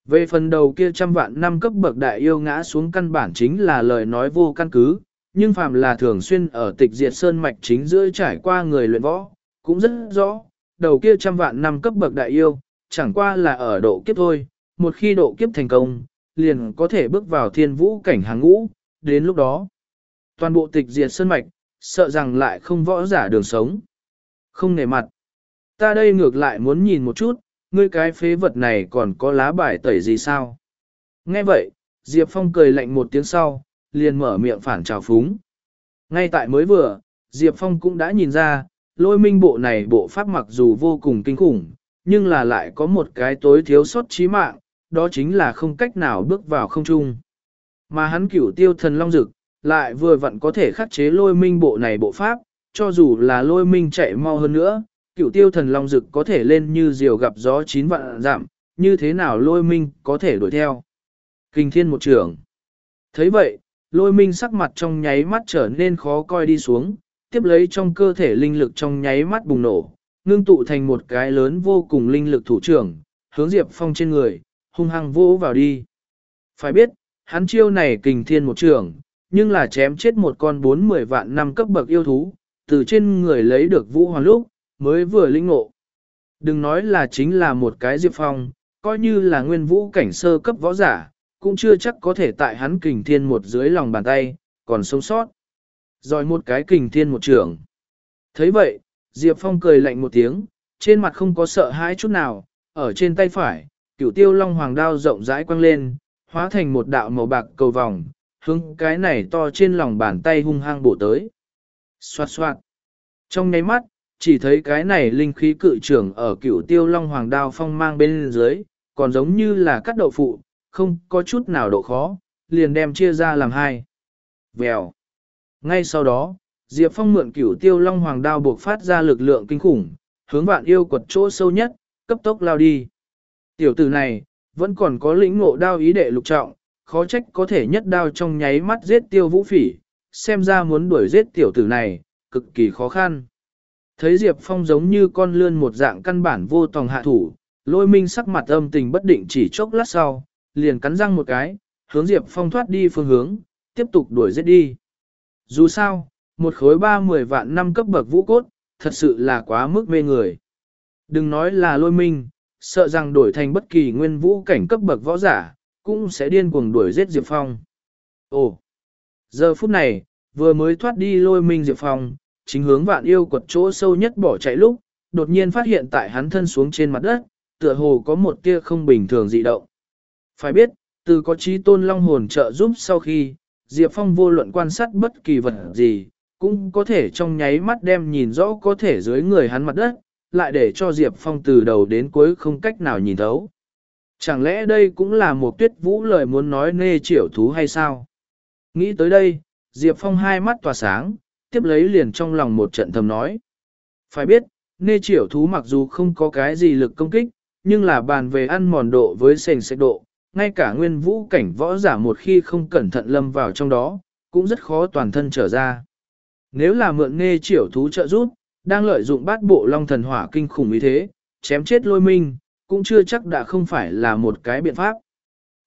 Về phần đầu kia trăm vạn năm cấp bậc đại yêu ngã xuống căn bản chính là lời nói vô căn cứ, nhưng phàm là thường xuyên ở tịch diệt sơn mạch chính giữa trải qua người luyện võ, cũng rất rõ, đầu kia trăm vạn năm cấp bậc đại yêu, chẳng qua là ở độ kiếp thôi, một khi độ kiếp thành công, liền có thể bước vào thiên vũ cảnh hàng ngũ, đến lúc đó, toàn bộ tịch diệt sơn mạch, sợ rằng lại không võ giả đường sống. Không nề mặt, ta đây ngược lại muốn nhìn một chút, ngươi cái phế vật này còn có lá bài tẩy gì sao? Nghe vậy, Diệp Phong cười lạnh một tiếng sau, liền mở miệng phản trào phúng. Ngay tại mới vừa, Diệp Phong cũng đã nhìn ra, lôi minh bộ này bộ pháp mặc dù vô cùng kinh khủng, nhưng là lại có một cái tối thiếu sót chí mạng, đó chính là không cách nào bước vào không trung. Mà hắn cửu tiêu thần long dực, lại vừa vặn có thể khắc chế lôi minh bộ này bộ pháp, cho dù là lôi minh chạy mau hơn nữa, cửu tiêu thần long dực có thể lên như diều gặp gió chín vạn giảm, như thế nào lôi minh có thể đuổi theo. Kinh thiên một trưởng. thấy vậy, lôi minh sắc mặt trong nháy mắt trở nên khó coi đi xuống, tiếp lấy trong cơ thể linh lực trong nháy mắt bùng nổ, ngưng tụ thành một cái lớn vô cùng linh lực thủ trưởng, hướng Diệp Phong trên người, hung hăng vỗ vào đi. Phải biết, hắn chiêu này kình thiên một trưởng nhưng là chém chết một con bốn mười vạn năm cấp bậc yêu thú, từ trên người lấy được vũ hoàng lúc, mới vừa linh ngộ. Đừng nói là chính là một cái Diệp Phong, coi như là nguyên vũ cảnh sơ cấp võ giả, cũng chưa chắc có thể tại hắn kình thiên một dưới lòng bàn tay, còn sống sót. Rồi một cái kình thiên một trưởng. thấy vậy, Diệp Phong cười lạnh một tiếng, trên mặt không có sợ hãi chút nào, ở trên tay phải, cửu tiêu long hoàng đao rộng rãi quăng lên, hóa thành một đạo màu bạc cầu vòng, hướng cái này to trên lòng bàn tay hung hăng bổ tới. Xoạt xoạt. Trong nháy mắt, chỉ thấy cái này linh khí cự trưởng ở cửu tiêu long hoàng đao phong mang bên dưới, còn giống như là cắt đậu phụ, không có chút nào độ khó, liền đem chia ra làm hai. Vèo. Ngay sau đó, Diệp Phong mượn cửu tiêu long hoàng đao buộc phát ra lực lượng kinh khủng, hướng vạn yêu quật chỗ sâu nhất, cấp tốc lao đi. Tiểu tử này, vẫn còn có lĩnh ngộ đao ý đệ lục trọng, khó trách có thể nhất đao trong nháy mắt giết tiêu vũ phỉ, xem ra muốn đuổi giết tiểu tử này, cực kỳ khó khăn. Thấy Diệp Phong giống như con lươn một dạng căn bản vô tòng hạ thủ, lôi minh sắc mặt âm tình bất định chỉ chốc lát sau, liền cắn răng một cái, hướng Diệp Phong thoát đi phương hướng, tiếp tục đuổi giết đi. Dù sao, một khối ba mười vạn năm cấp bậc vũ cốt, thật sự là quá mức mê người. Đừng nói là lôi minh, sợ rằng đổi thành bất kỳ nguyên vũ cảnh cấp bậc võ giả, cũng sẽ điên cuồng đuổi giết Diệp Phong. Ồ! Giờ phút này, vừa mới thoát đi lôi minh Diệp Phong, chính hướng vạn yêu quật chỗ sâu nhất bỏ chạy lúc, đột nhiên phát hiện tại hắn thân xuống trên mặt đất, tựa hồ có một tia không bình thường dị động. Phải biết, từ có trí tôn long hồn trợ giúp sau khi, Diệp Phong vô luận quan sát bất kỳ vật gì, cũng có thể trong nháy mắt đem nhìn rõ có thể dưới người hắn mặt đất, lại để cho Diệp Phong từ đầu đến cuối không cách nào nhìn thấu. Chẳng lẽ đây cũng là một tuyết vũ lời muốn nói nê triệu thú hay sao? Nghĩ tới đây, Diệp Phong hai mắt tỏa sáng, tiếp lấy liền trong lòng một trận thầm nói. Phải biết, nê triệu thú mặc dù không có cái gì lực công kích, nhưng là bàn về ăn mòn độ với sền sạch độ, ngay cả nguyên vũ cảnh võ giả một khi không cẩn thận lâm vào trong đó, cũng rất khó toàn thân trở ra. Nếu là mượn nghe triểu thú trợ giúp, đang lợi dụng bát bộ long thần hỏa kinh khủng như thế, chém chết lôi minh, cũng chưa chắc đã không phải là một cái biện pháp.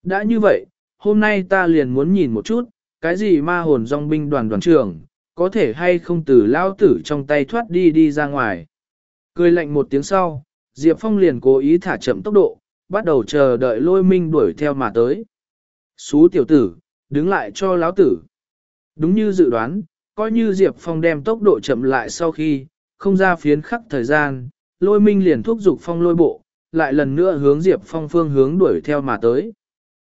Đã như vậy, hôm nay ta liền muốn nhìn một chút, cái gì ma hồn dòng binh đoàn đoàn trưởng, có thể hay không từ lao tử trong tay thoát đi đi ra ngoài. Cười lạnh một tiếng sau, Diệp Phong liền cố ý thả chậm tốc độ, bắt đầu chờ đợi lôi minh đuổi theo mà tới. Xú tiểu tử, đứng lại cho lão tử. Đúng như dự đoán, coi như Diệp Phong đem tốc độ chậm lại sau khi, không ra phiến khắc thời gian, lôi minh liền thúc giục phong lôi bộ, lại lần nữa hướng Diệp Phong phương hướng đuổi theo mà tới.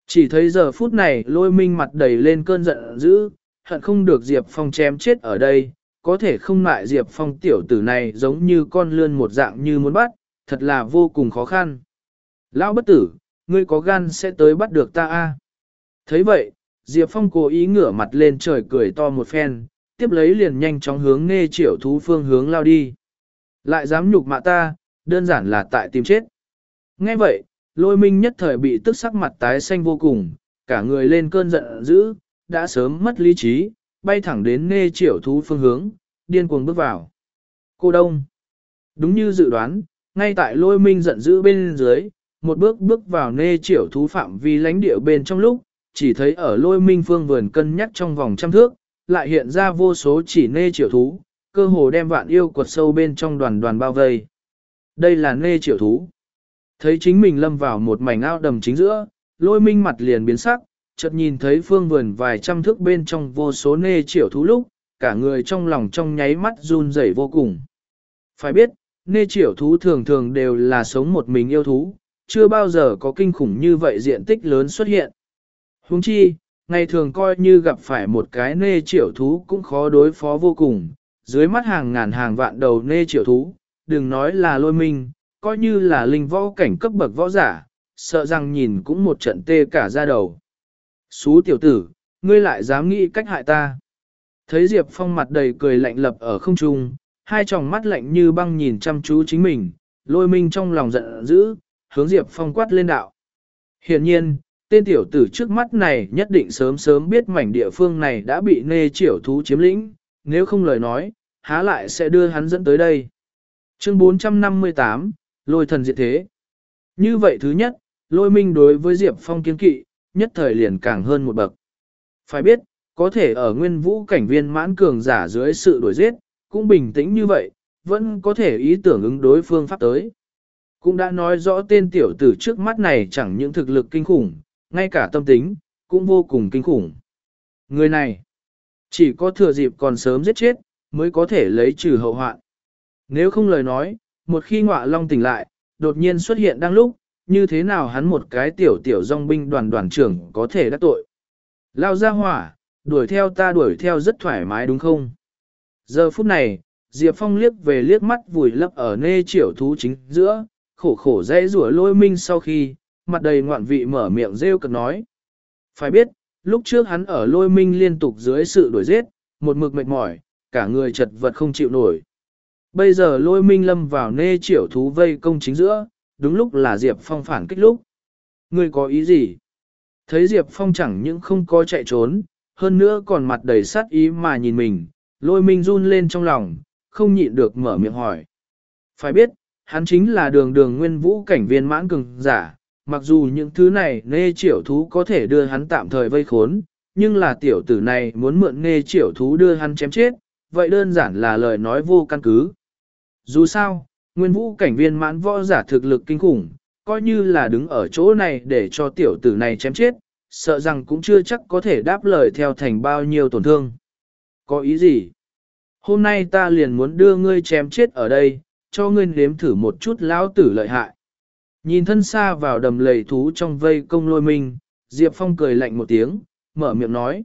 Chỉ thấy giờ phút này lôi minh mặt đầy lên cơn giận dữ, hận không được Diệp Phong chém chết ở đây, có thể không lại Diệp Phong tiểu tử này giống như con lươn một dạng như muốn bắt, thật là vô cùng khó khăn. Lão bất tử, ngươi có gan sẽ tới bắt được ta a? Thấy vậy, Diệp Phong cố ý ngửa mặt lên trời cười to một phen, tiếp lấy liền nhanh chóng hướng nghe triệu thú phương hướng lao đi. Lại dám nhục mạ ta, đơn giản là tại tìm chết. Nghe vậy, lôi minh nhất thời bị tức sắc mặt tái xanh vô cùng, cả người lên cơn giận dữ, đã sớm mất lý trí, bay thẳng đến nê triệu thú phương hướng, điên cuồng bước vào. Cô Đông. Đúng như dự đoán, ngay tại lôi minh giận dữ bên dưới, một bước bước vào nê triệu thú phạm vi lãnh địa bên trong lúc, chỉ thấy ở lôi minh phương vườn cân nhắc trong vòng trăm thước, lại hiện ra vô số chỉ nê triệu thú, cơ hồ đem vạn yêu quật sâu bên trong đoàn đoàn bao vây. Đây là nê triệu thú. Thấy chính mình lâm vào một mảnh ao đầm chính giữa, lôi minh mặt liền biến sắc, chợt nhìn thấy phương vườn vài trăm thước bên trong vô số nê triệu thú lúc, cả người trong lòng trong nháy mắt run rẩy vô cùng. Phải biết, nê triệu thú thường thường đều là sống một mình yêu thú, chưa bao giờ có kinh khủng như vậy diện tích lớn xuất hiện. Huống chi, ngày thường coi như gặp phải một cái nê triệu thú cũng khó đối phó vô cùng, dưới mắt hàng ngàn hàng vạn đầu nê triệu thú, đừng nói là lôi minh, coi như là linh võ cảnh cấp bậc võ giả, sợ rằng nhìn cũng một trận tê cả ra đầu. Xú tiểu tử, ngươi lại dám nghĩ cách hại ta. Thấy Diệp Phong mặt đầy cười lạnh lập ở không trung, hai tròng mắt lạnh như băng nhìn chăm chú chính mình, lôi minh trong lòng giận dữ, hướng Diệp Phong quát lên đạo. Hiện nhiên, tên tiểu tử trước mắt này nhất định sớm sớm biết mảnh địa phương này đã bị nê triểu thú chiếm lĩnh, nếu không lời nói, há lại sẽ đưa hắn dẫn tới đây. Chương 458, Lôi thần diệt thế. Như vậy thứ nhất, lôi minh đối với Diệp Phong kiên kỵ, nhất thời liền càng hơn một bậc. Phải biết, có thể ở nguyên vũ cảnh viên mãn cường giả dưới sự đổi giết, cũng bình tĩnh như vậy, vẫn có thể ý tưởng ứng đối phương pháp tới. Cũng đã nói rõ tên tiểu tử trước mắt này chẳng những thực lực kinh khủng, ngay cả tâm tính, cũng vô cùng kinh khủng. Người này, chỉ có thừa dịp còn sớm giết chết, mới có thể lấy trừ hậu hoạn. Nếu không lời nói, một khi ngọa long tỉnh lại, đột nhiên xuất hiện đang lúc, như thế nào hắn một cái tiểu tiểu dòng binh đoàn đoàn trưởng có thể đắc tội. Lao ra hỏa, đuổi theo ta đuổi theo rất thoải mái đúng không? Giờ phút này, Diệp Phong liếc về liếc mắt vùi lấp ở nê triệu thú chính giữa, khổ khổ dễ rủa lôi minh sau khi, mặt đầy ngoạn vị mở miệng rêu cực nói. Phải biết, lúc trước hắn ở lôi minh liên tục dưới sự đuổi giết, một mực mệt mỏi, cả người chật vật không chịu nổi. Bây giờ lôi minh lâm vào nê triệu thú vây công chính giữa, đúng lúc là Diệp Phong phản kích lúc. Ngươi có ý gì? Thấy Diệp Phong chẳng những không có chạy trốn, hơn nữa còn mặt đầy sát ý mà nhìn mình, lôi minh run lên trong lòng, không nhịn được mở miệng hỏi. Phải biết, hắn chính là đường đường nguyên vũ cảnh viên mãn cường giả, mặc dù những thứ này nê triệu thú có thể đưa hắn tạm thời vây khốn, nhưng là tiểu tử này muốn mượn nê triệu thú đưa hắn chém chết, vậy đơn giản là lời nói vô căn cứ. Dù sao, nguyên vũ cảnh viên mãn võ giả thực lực kinh khủng, coi như là đứng ở chỗ này để cho tiểu tử này chém chết, sợ rằng cũng chưa chắc có thể đáp lời theo thành bao nhiêu tổn thương. Có ý gì? Hôm nay ta liền muốn đưa ngươi chém chết ở đây, cho ngươi nếm thử một chút lão tử lợi hại. Nhìn thân xa vào đầm lầy thú trong vây công lôi minh, Diệp Phong cười lạnh một tiếng, mở miệng nói.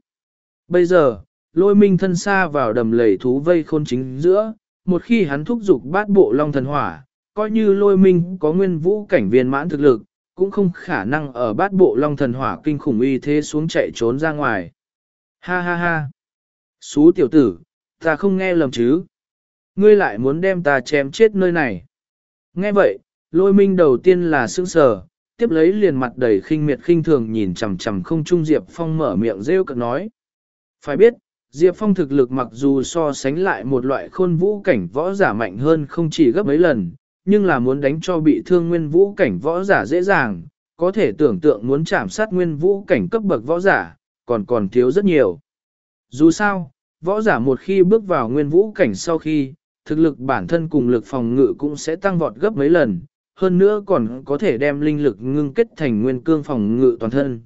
Bây giờ, lôi minh thân xa vào đầm lầy thú vây khôn chính giữa, một khi hắn thúc giục bát bộ long thần hỏa, coi như lôi minh có nguyên vũ cảnh viên mãn thực lực, cũng không khả năng ở bát bộ long thần hỏa kinh khủng uy thế xuống chạy trốn ra ngoài. Ha ha ha! Xú tiểu tử, ta không nghe lầm chứ? Ngươi lại muốn đem ta chém chết nơi này. Nghe vậy, lôi minh đầu tiên là sững sờ, tiếp lấy liền mặt đầy khinh miệt khinh thường nhìn chằm chằm không trung Diệp Phong mở miệng rêu cực nói. Phải biết, Diệp Phong thực lực mặc dù so sánh lại một loại khôn vũ cảnh võ giả mạnh hơn không chỉ gấp mấy lần, nhưng là muốn đánh cho bị thương nguyên vũ cảnh võ giả dễ dàng, có thể tưởng tượng muốn chạm sát nguyên vũ cảnh cấp bậc võ giả, còn còn thiếu rất nhiều. Dù sao, võ giả một khi bước vào nguyên vũ cảnh sau khi, thực lực bản thân cùng lực phòng ngự cũng sẽ tăng vọt gấp mấy lần, hơn nữa còn có thể đem linh lực ngưng kết thành nguyên cương phòng ngự toàn thân.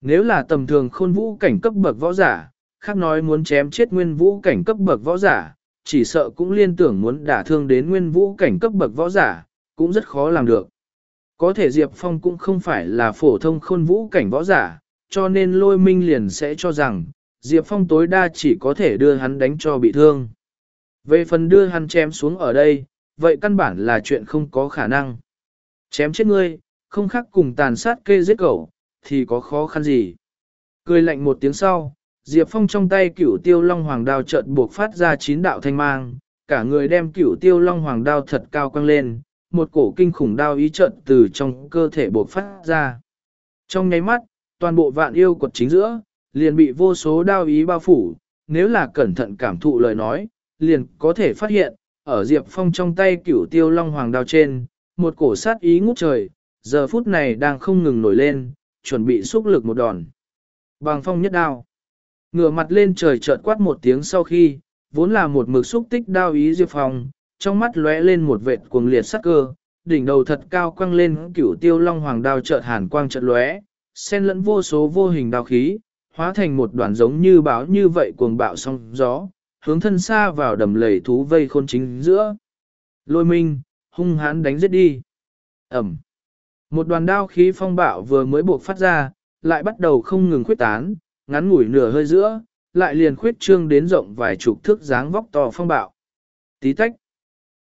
Nếu là tầm thường khôn vũ cảnh cấp bậc võ giả, khác nói muốn chém chết nguyên vũ cảnh cấp bậc võ giả, chỉ sợ cũng liên tưởng muốn đả thương đến nguyên vũ cảnh cấp bậc võ giả, cũng rất khó làm được. Có thể Diệp Phong cũng không phải là phổ thông khôn vũ cảnh võ giả, cho nên lôi minh liền sẽ cho rằng, Diệp Phong tối đa chỉ có thể đưa hắn đánh cho bị thương. Về phần đưa hắn chém xuống ở đây, vậy căn bản là chuyện không có khả năng. Chém chết ngươi, không khác cùng tàn sát kê giết cậu, thì có khó khăn gì. Cười lạnh một tiếng sau, Diệp Phong trong tay cửu tiêu long hoàng đao chợt buộc phát ra chín đạo thanh mang, cả người đem cửu tiêu long hoàng đao thật cao quăng lên, một cổ kinh khủng đao ý trận từ trong cơ thể buộc phát ra. Trong nháy mắt, toàn bộ vạn yêu quật chính giữa, liền bị vô số đao ý bao phủ, nếu là cẩn thận cảm thụ lời nói, liền có thể phát hiện, ở Diệp Phong trong tay cửu tiêu long hoàng đao trên, một cổ sát ý ngút trời, giờ phút này đang không ngừng nổi lên, chuẩn bị xúc lực một đòn. Bằng phong nhất đao. Ngửa mặt lên trời chợt quát một tiếng sau khi, vốn là một mực xúc tích đao ý Diệp Phong, trong mắt lóe lên một vệt cuồng liệt sắc cơ, đỉnh đầu thật cao quăng lên cửu tiêu long hoàng đao chợt hàn quang chợt lóe, xen lẫn vô số vô hình đao khí, hóa thành một đoàn giống như báo như vậy cuồng bạo song gió, hướng thân xa vào đầm lầy thú vây khôn chính giữa. Lôi minh, hung hãn đánh giết đi. Ẩm. Một đoàn đao khí phong bạo vừa mới buộc phát ra, lại bắt đầu không ngừng khuyết tán, ngắn ngủi nửa hơi giữa, lại liền khuyết trương đến rộng vài chục thước dáng vóc to phong bạo. Tí tách.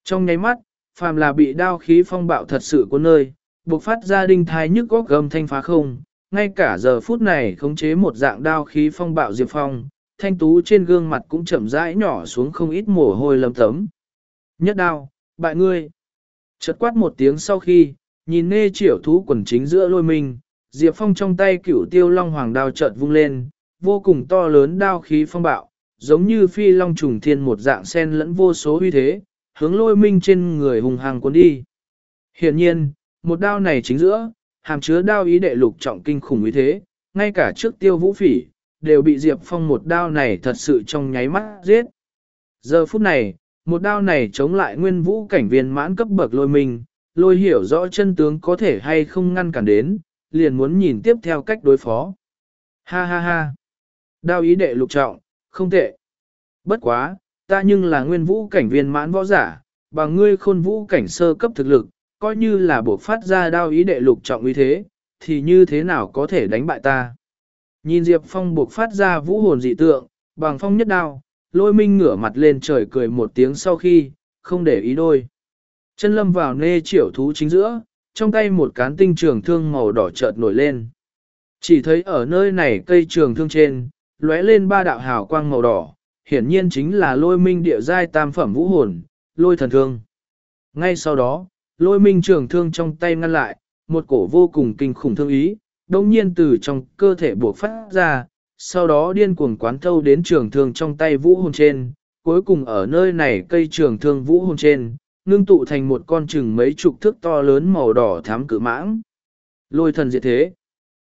Trong nháy mắt, phàm là bị đao khí phong bạo thật sự của nơi, buộc phát ra đinh thai nhức góc gầm thanh phá không, ngay cả giờ phút này khống chế một dạng đao khí phong bạo diệp phong, thanh tú trên gương mặt cũng chậm rãi nhỏ xuống không ít mồ hôi lấm tấm. Nhất đao, bại ngươi. Chợt quát một tiếng sau khi, nhìn nê triểu thú quần chính giữa lôi mình, Diệp Phong trong tay cửu tiêu long hoàng đao chợt vung lên, vô cùng to lớn đao khí phong bạo, giống như phi long trùng thiên một dạng sen lẫn vô số uy thế, hướng lôi minh trên người hùng hàng cuốn đi. Hiện nhiên, một đao này chính giữa, hàm chứa đao ý đệ lục trọng kinh khủng uy thế, ngay cả trước tiêu vũ phỉ, đều bị Diệp Phong một đao này thật sự trong nháy mắt giết. Giờ phút này, một đao này chống lại nguyên vũ cảnh viên mãn cấp bậc lôi minh, lôi hiểu rõ chân tướng có thể hay không ngăn cản đến, liền muốn nhìn tiếp theo cách đối phó. Ha ha ha. Đao ý đệ lục trọng, không tệ. Bất quá, ta nhưng là nguyên vũ cảnh viên mãn võ giả, bằng ngươi khôn vũ cảnh sơ cấp thực lực, coi như là buộc phát ra đao ý đệ lục trọng uy thế, thì như thế nào có thể đánh bại ta. Nhìn Diệp Phong buộc phát ra vũ hồn dị tượng, bằng phong nhất đao, lôi minh ngửa mặt lên trời cười một tiếng sau khi, không để ý đôi. Chân lâm vào nê triệu thú chính giữa, trong tay một cán tinh trường thương màu đỏ chợt nổi lên. Chỉ thấy ở nơi này cây trường thương trên, lóe lên ba đạo hào quang màu đỏ, hiển nhiên chính là lôi minh địa giai tam phẩm vũ hồn, lôi thần thương. Ngay sau đó, lôi minh trường thương trong tay ngăn lại, một cổ vô cùng kinh khủng thương ý, đồng nhiên từ trong cơ thể buộc phát ra, sau đó điên cuồng quán thâu đến trường thương trong tay vũ hồn trên, cuối cùng ở nơi này cây trường thương vũ hồn trên, ngưng tụ thành một con chừng mấy chục thước to lớn màu đỏ thám cự mãng. Lôi thần diệt thế.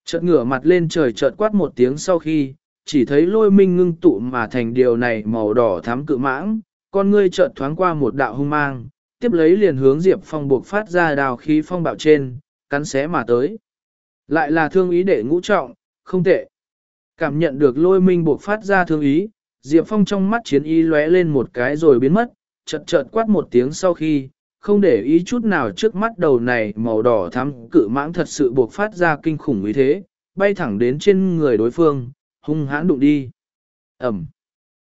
Chợt ngửa mặt lên trời chợt quát một tiếng sau khi, chỉ thấy lôi minh ngưng tụ mà thành điều này màu đỏ thám cự mãng, con ngươi chợt thoáng qua một đạo hung mang, tiếp lấy liền hướng Diệp Phong buộc phát ra đào khí phong bạo trên, cắn xé mà tới. Lại là thương ý để ngũ trọng, không tệ. Cảm nhận được lôi minh buộc phát ra thương ý, Diệp Phong trong mắt chiến ý lóe lên một cái rồi biến mất, chợt chợt quát một tiếng sau khi, không để ý chút nào trước mắt đầu này màu đỏ thắm cự mãng thật sự buộc phát ra kinh khủng ý thế, bay thẳng đến trên người đối phương, hung hãn đụng đi. Ẩm.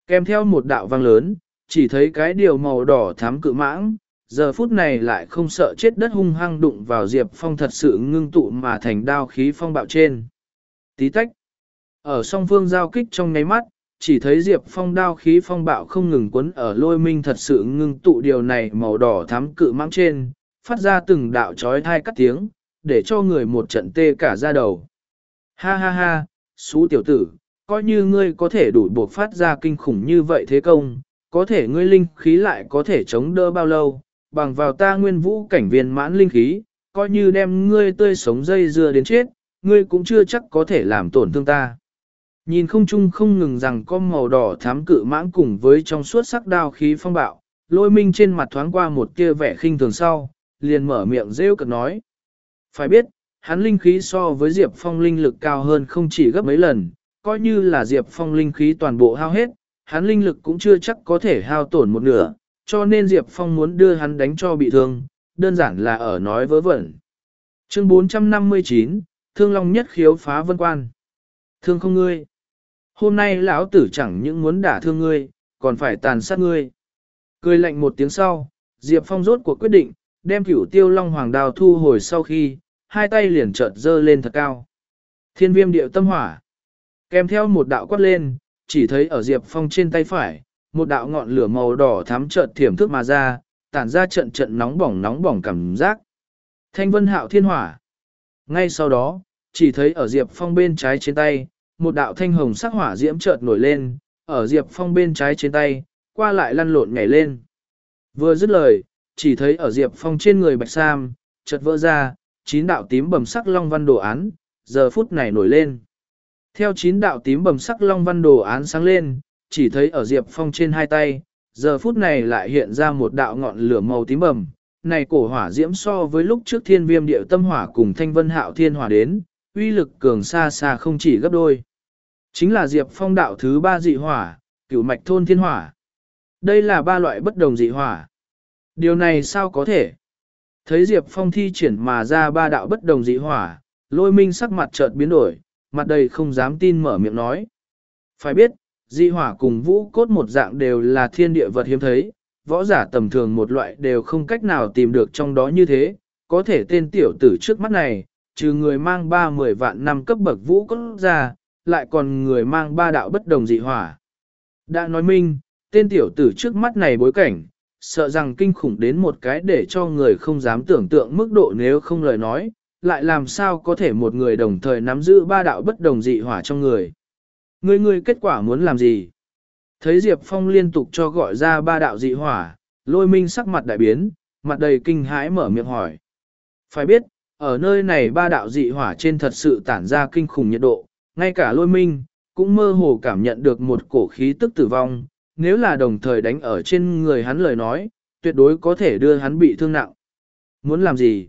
Kèm theo một đạo vang lớn, chỉ thấy cái điều màu đỏ thắm cự mãng, giờ phút này lại không sợ chết đất hung hăng đụng vào Diệp Phong thật sự ngưng tụ mà thành đao khí phong bạo trên. Tí tách. Ở song phương giao kích trong nháy mắt, chỉ thấy Diệp Phong đao khí phong bạo không ngừng quấn ở lôi minh thật sự ngưng tụ điều này màu đỏ thắm cự mãng trên, phát ra từng đạo trói thai cắt tiếng, để cho người một trận tê cả ra đầu. Ha ha ha, xú tiểu tử, coi như ngươi có thể đủ buộc phát ra kinh khủng như vậy thế công, có thể ngươi linh khí lại có thể chống đỡ bao lâu, bằng vào ta nguyên vũ cảnh viên mãn linh khí, coi như đem ngươi tươi sống dây dưa đến chết, ngươi cũng chưa chắc có thể làm tổn thương ta. Nhìn không chung không ngừng rằng có màu đỏ thám cự mãng cùng với trong suốt sắc đao khí phong bạo, lôi minh trên mặt thoáng qua một tia vẻ khinh thường sau, liền mở miệng rêu cực nói. Phải biết, hắn linh khí so với Diệp Phong linh lực cao hơn không chỉ gấp mấy lần, coi như là Diệp Phong linh khí toàn bộ hao hết, hắn linh lực cũng chưa chắc có thể hao tổn một nửa, cho nên Diệp Phong muốn đưa hắn đánh cho bị thương, đơn giản là ở nói vớ vẩn. Chương 459, Thương Long nhất khiếu phá vân quan. Thương không ngươi. Hôm nay lão tử chẳng những muốn đả thương ngươi, còn phải tàn sát ngươi. Cười lạnh một tiếng sau, Diệp Phong rốt cuộc quyết định, đem cửu tiêu long hoàng đào thu hồi sau khi, hai tay liền chợt dơ lên thật cao. Thiên viêm điệu tâm hỏa. Kèm theo một đạo quát lên, chỉ thấy ở Diệp Phong trên tay phải, một đạo ngọn lửa màu đỏ thắm chợt thiểm thức mà ra, tản ra trận trận nóng bỏng nóng bỏng cảm giác. Thanh vân hạo thiên hỏa. Ngay sau đó, chỉ thấy ở Diệp Phong bên trái trên tay, một đạo thanh hồng sắc hỏa diễm chợt nổi lên, ở Diệp Phong bên trái trên tay, qua lại lăn lộn nhảy lên. Vừa dứt lời, chỉ thấy ở Diệp Phong trên người bạch sam, chợt vỡ ra, chín đạo tím bầm sắc long văn đồ án, giờ phút này nổi lên. Theo chín đạo tím bầm sắc long văn đồ án sáng lên, chỉ thấy ở Diệp Phong trên hai tay, giờ phút này lại hiện ra một đạo ngọn lửa màu tím bầm. Này cổ hỏa diễm so với lúc trước thiên viêm điệu tâm hỏa cùng thanh vân hạo thiên hỏa đến, uy lực cường xa xa không chỉ gấp đôi. Chính là Diệp Phong đạo thứ ba dị hỏa, cửu mạch thôn thiên hỏa. Đây là ba loại bất đồng dị hỏa. Điều này sao có thể? Thấy Diệp Phong thi triển mà ra ba đạo bất đồng dị hỏa, lôi minh sắc mặt chợt biến đổi, mặt đầy không dám tin mở miệng nói. Phải biết, dị hỏa cùng vũ cốt một dạng đều là thiên địa vật hiếm thấy, võ giả tầm thường một loại đều không cách nào tìm được trong đó như thế, có thể tên tiểu tử trước mắt này, trừ người mang ba mười vạn năm cấp bậc vũ cốt ra, lại còn người mang ba đạo bất đồng dị hỏa. Đã nói minh, tên tiểu tử trước mắt này bối cảnh, sợ rằng kinh khủng đến một cái để cho người không dám tưởng tượng mức độ nếu không lời nói, lại làm sao có thể một người đồng thời nắm giữ ba đạo bất đồng dị hỏa trong người. Người người kết quả muốn làm gì? Thấy Diệp Phong liên tục cho gọi ra ba đạo dị hỏa, lôi minh sắc mặt đại biến, mặt đầy kinh hãi mở miệng hỏi. Phải biết, ở nơi này ba đạo dị hỏa trên thật sự tản ra kinh khủng nhiệt độ, ngay cả lôi minh, cũng mơ hồ cảm nhận được một cổ khí tức tử vong, nếu là đồng thời đánh ở trên người hắn lời nói, tuyệt đối có thể đưa hắn bị thương nặng. Muốn làm gì?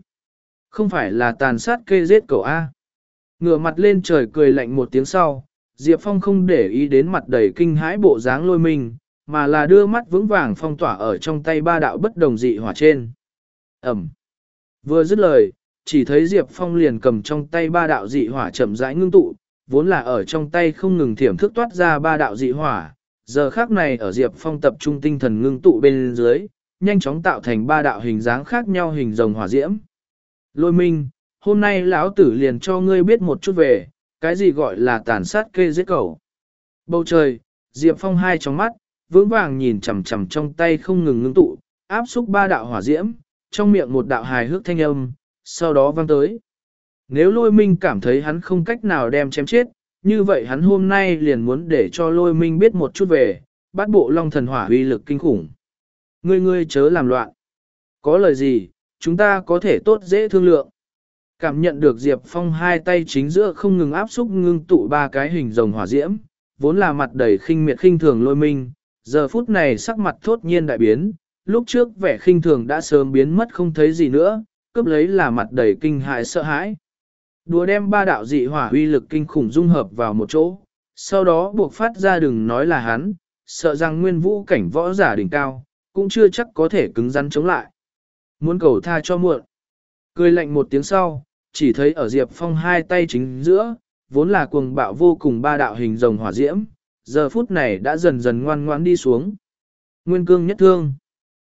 Không phải là tàn sát kê giết cậu A. Ngửa mặt lên trời cười lạnh một tiếng sau, Diệp Phong không để ý đến mặt đầy kinh hãi bộ dáng lôi mình, mà là đưa mắt vững vàng phong tỏa ở trong tay ba đạo bất đồng dị hỏa trên. Ẩm. Vừa dứt lời, chỉ thấy Diệp Phong liền cầm trong tay ba đạo dị hỏa chậm rãi ngưng tụ, vốn là ở trong tay không ngừng thiểm thức toát ra ba đạo dị hỏa, giờ khác này ở Diệp Phong tập trung tinh thần ngưng tụ bên dưới, nhanh chóng tạo thành ba đạo hình dáng khác nhau hình rồng hỏa diễm. Lôi minh, hôm nay lão tử liền cho ngươi biết một chút về, cái gì gọi là tàn sát kê giết cầu. Bầu trời, Diệp Phong hai trong mắt, vững vàng nhìn chằm chằm trong tay không ngừng ngưng tụ, áp xúc ba đạo hỏa diễm, trong miệng một đạo hài hước thanh âm, sau đó vang tới. Nếu lôi minh cảm thấy hắn không cách nào đem chém chết, như vậy hắn hôm nay liền muốn để cho lôi minh biết một chút về, bắt bộ long thần hỏa uy lực kinh khủng. Ngươi ngươi chớ làm loạn. Có lời gì, chúng ta có thể tốt dễ thương lượng. Cảm nhận được Diệp Phong hai tay chính giữa không ngừng áp xúc ngưng tụ ba cái hình rồng hỏa diễm, vốn là mặt đầy khinh miệt khinh thường lôi minh, giờ phút này sắc mặt thốt nhiên đại biến, lúc trước vẻ khinh thường đã sớm biến mất không thấy gì nữa, cướp lấy là mặt đầy kinh hại sợ hãi. Đùa đem ba đạo dị hỏa uy lực kinh khủng dung hợp vào một chỗ, sau đó buộc phát ra đừng nói là hắn, sợ rằng nguyên vũ cảnh võ giả đỉnh cao, cũng chưa chắc có thể cứng rắn chống lại. Muốn cầu tha cho muộn. Cười lạnh một tiếng sau, chỉ thấy ở Diệp Phong hai tay chính giữa, vốn là cuồng bạo vô cùng ba đạo hình rồng hỏa diễm, giờ phút này đã dần dần ngoan ngoãn đi xuống. Nguyên cương nhất thương.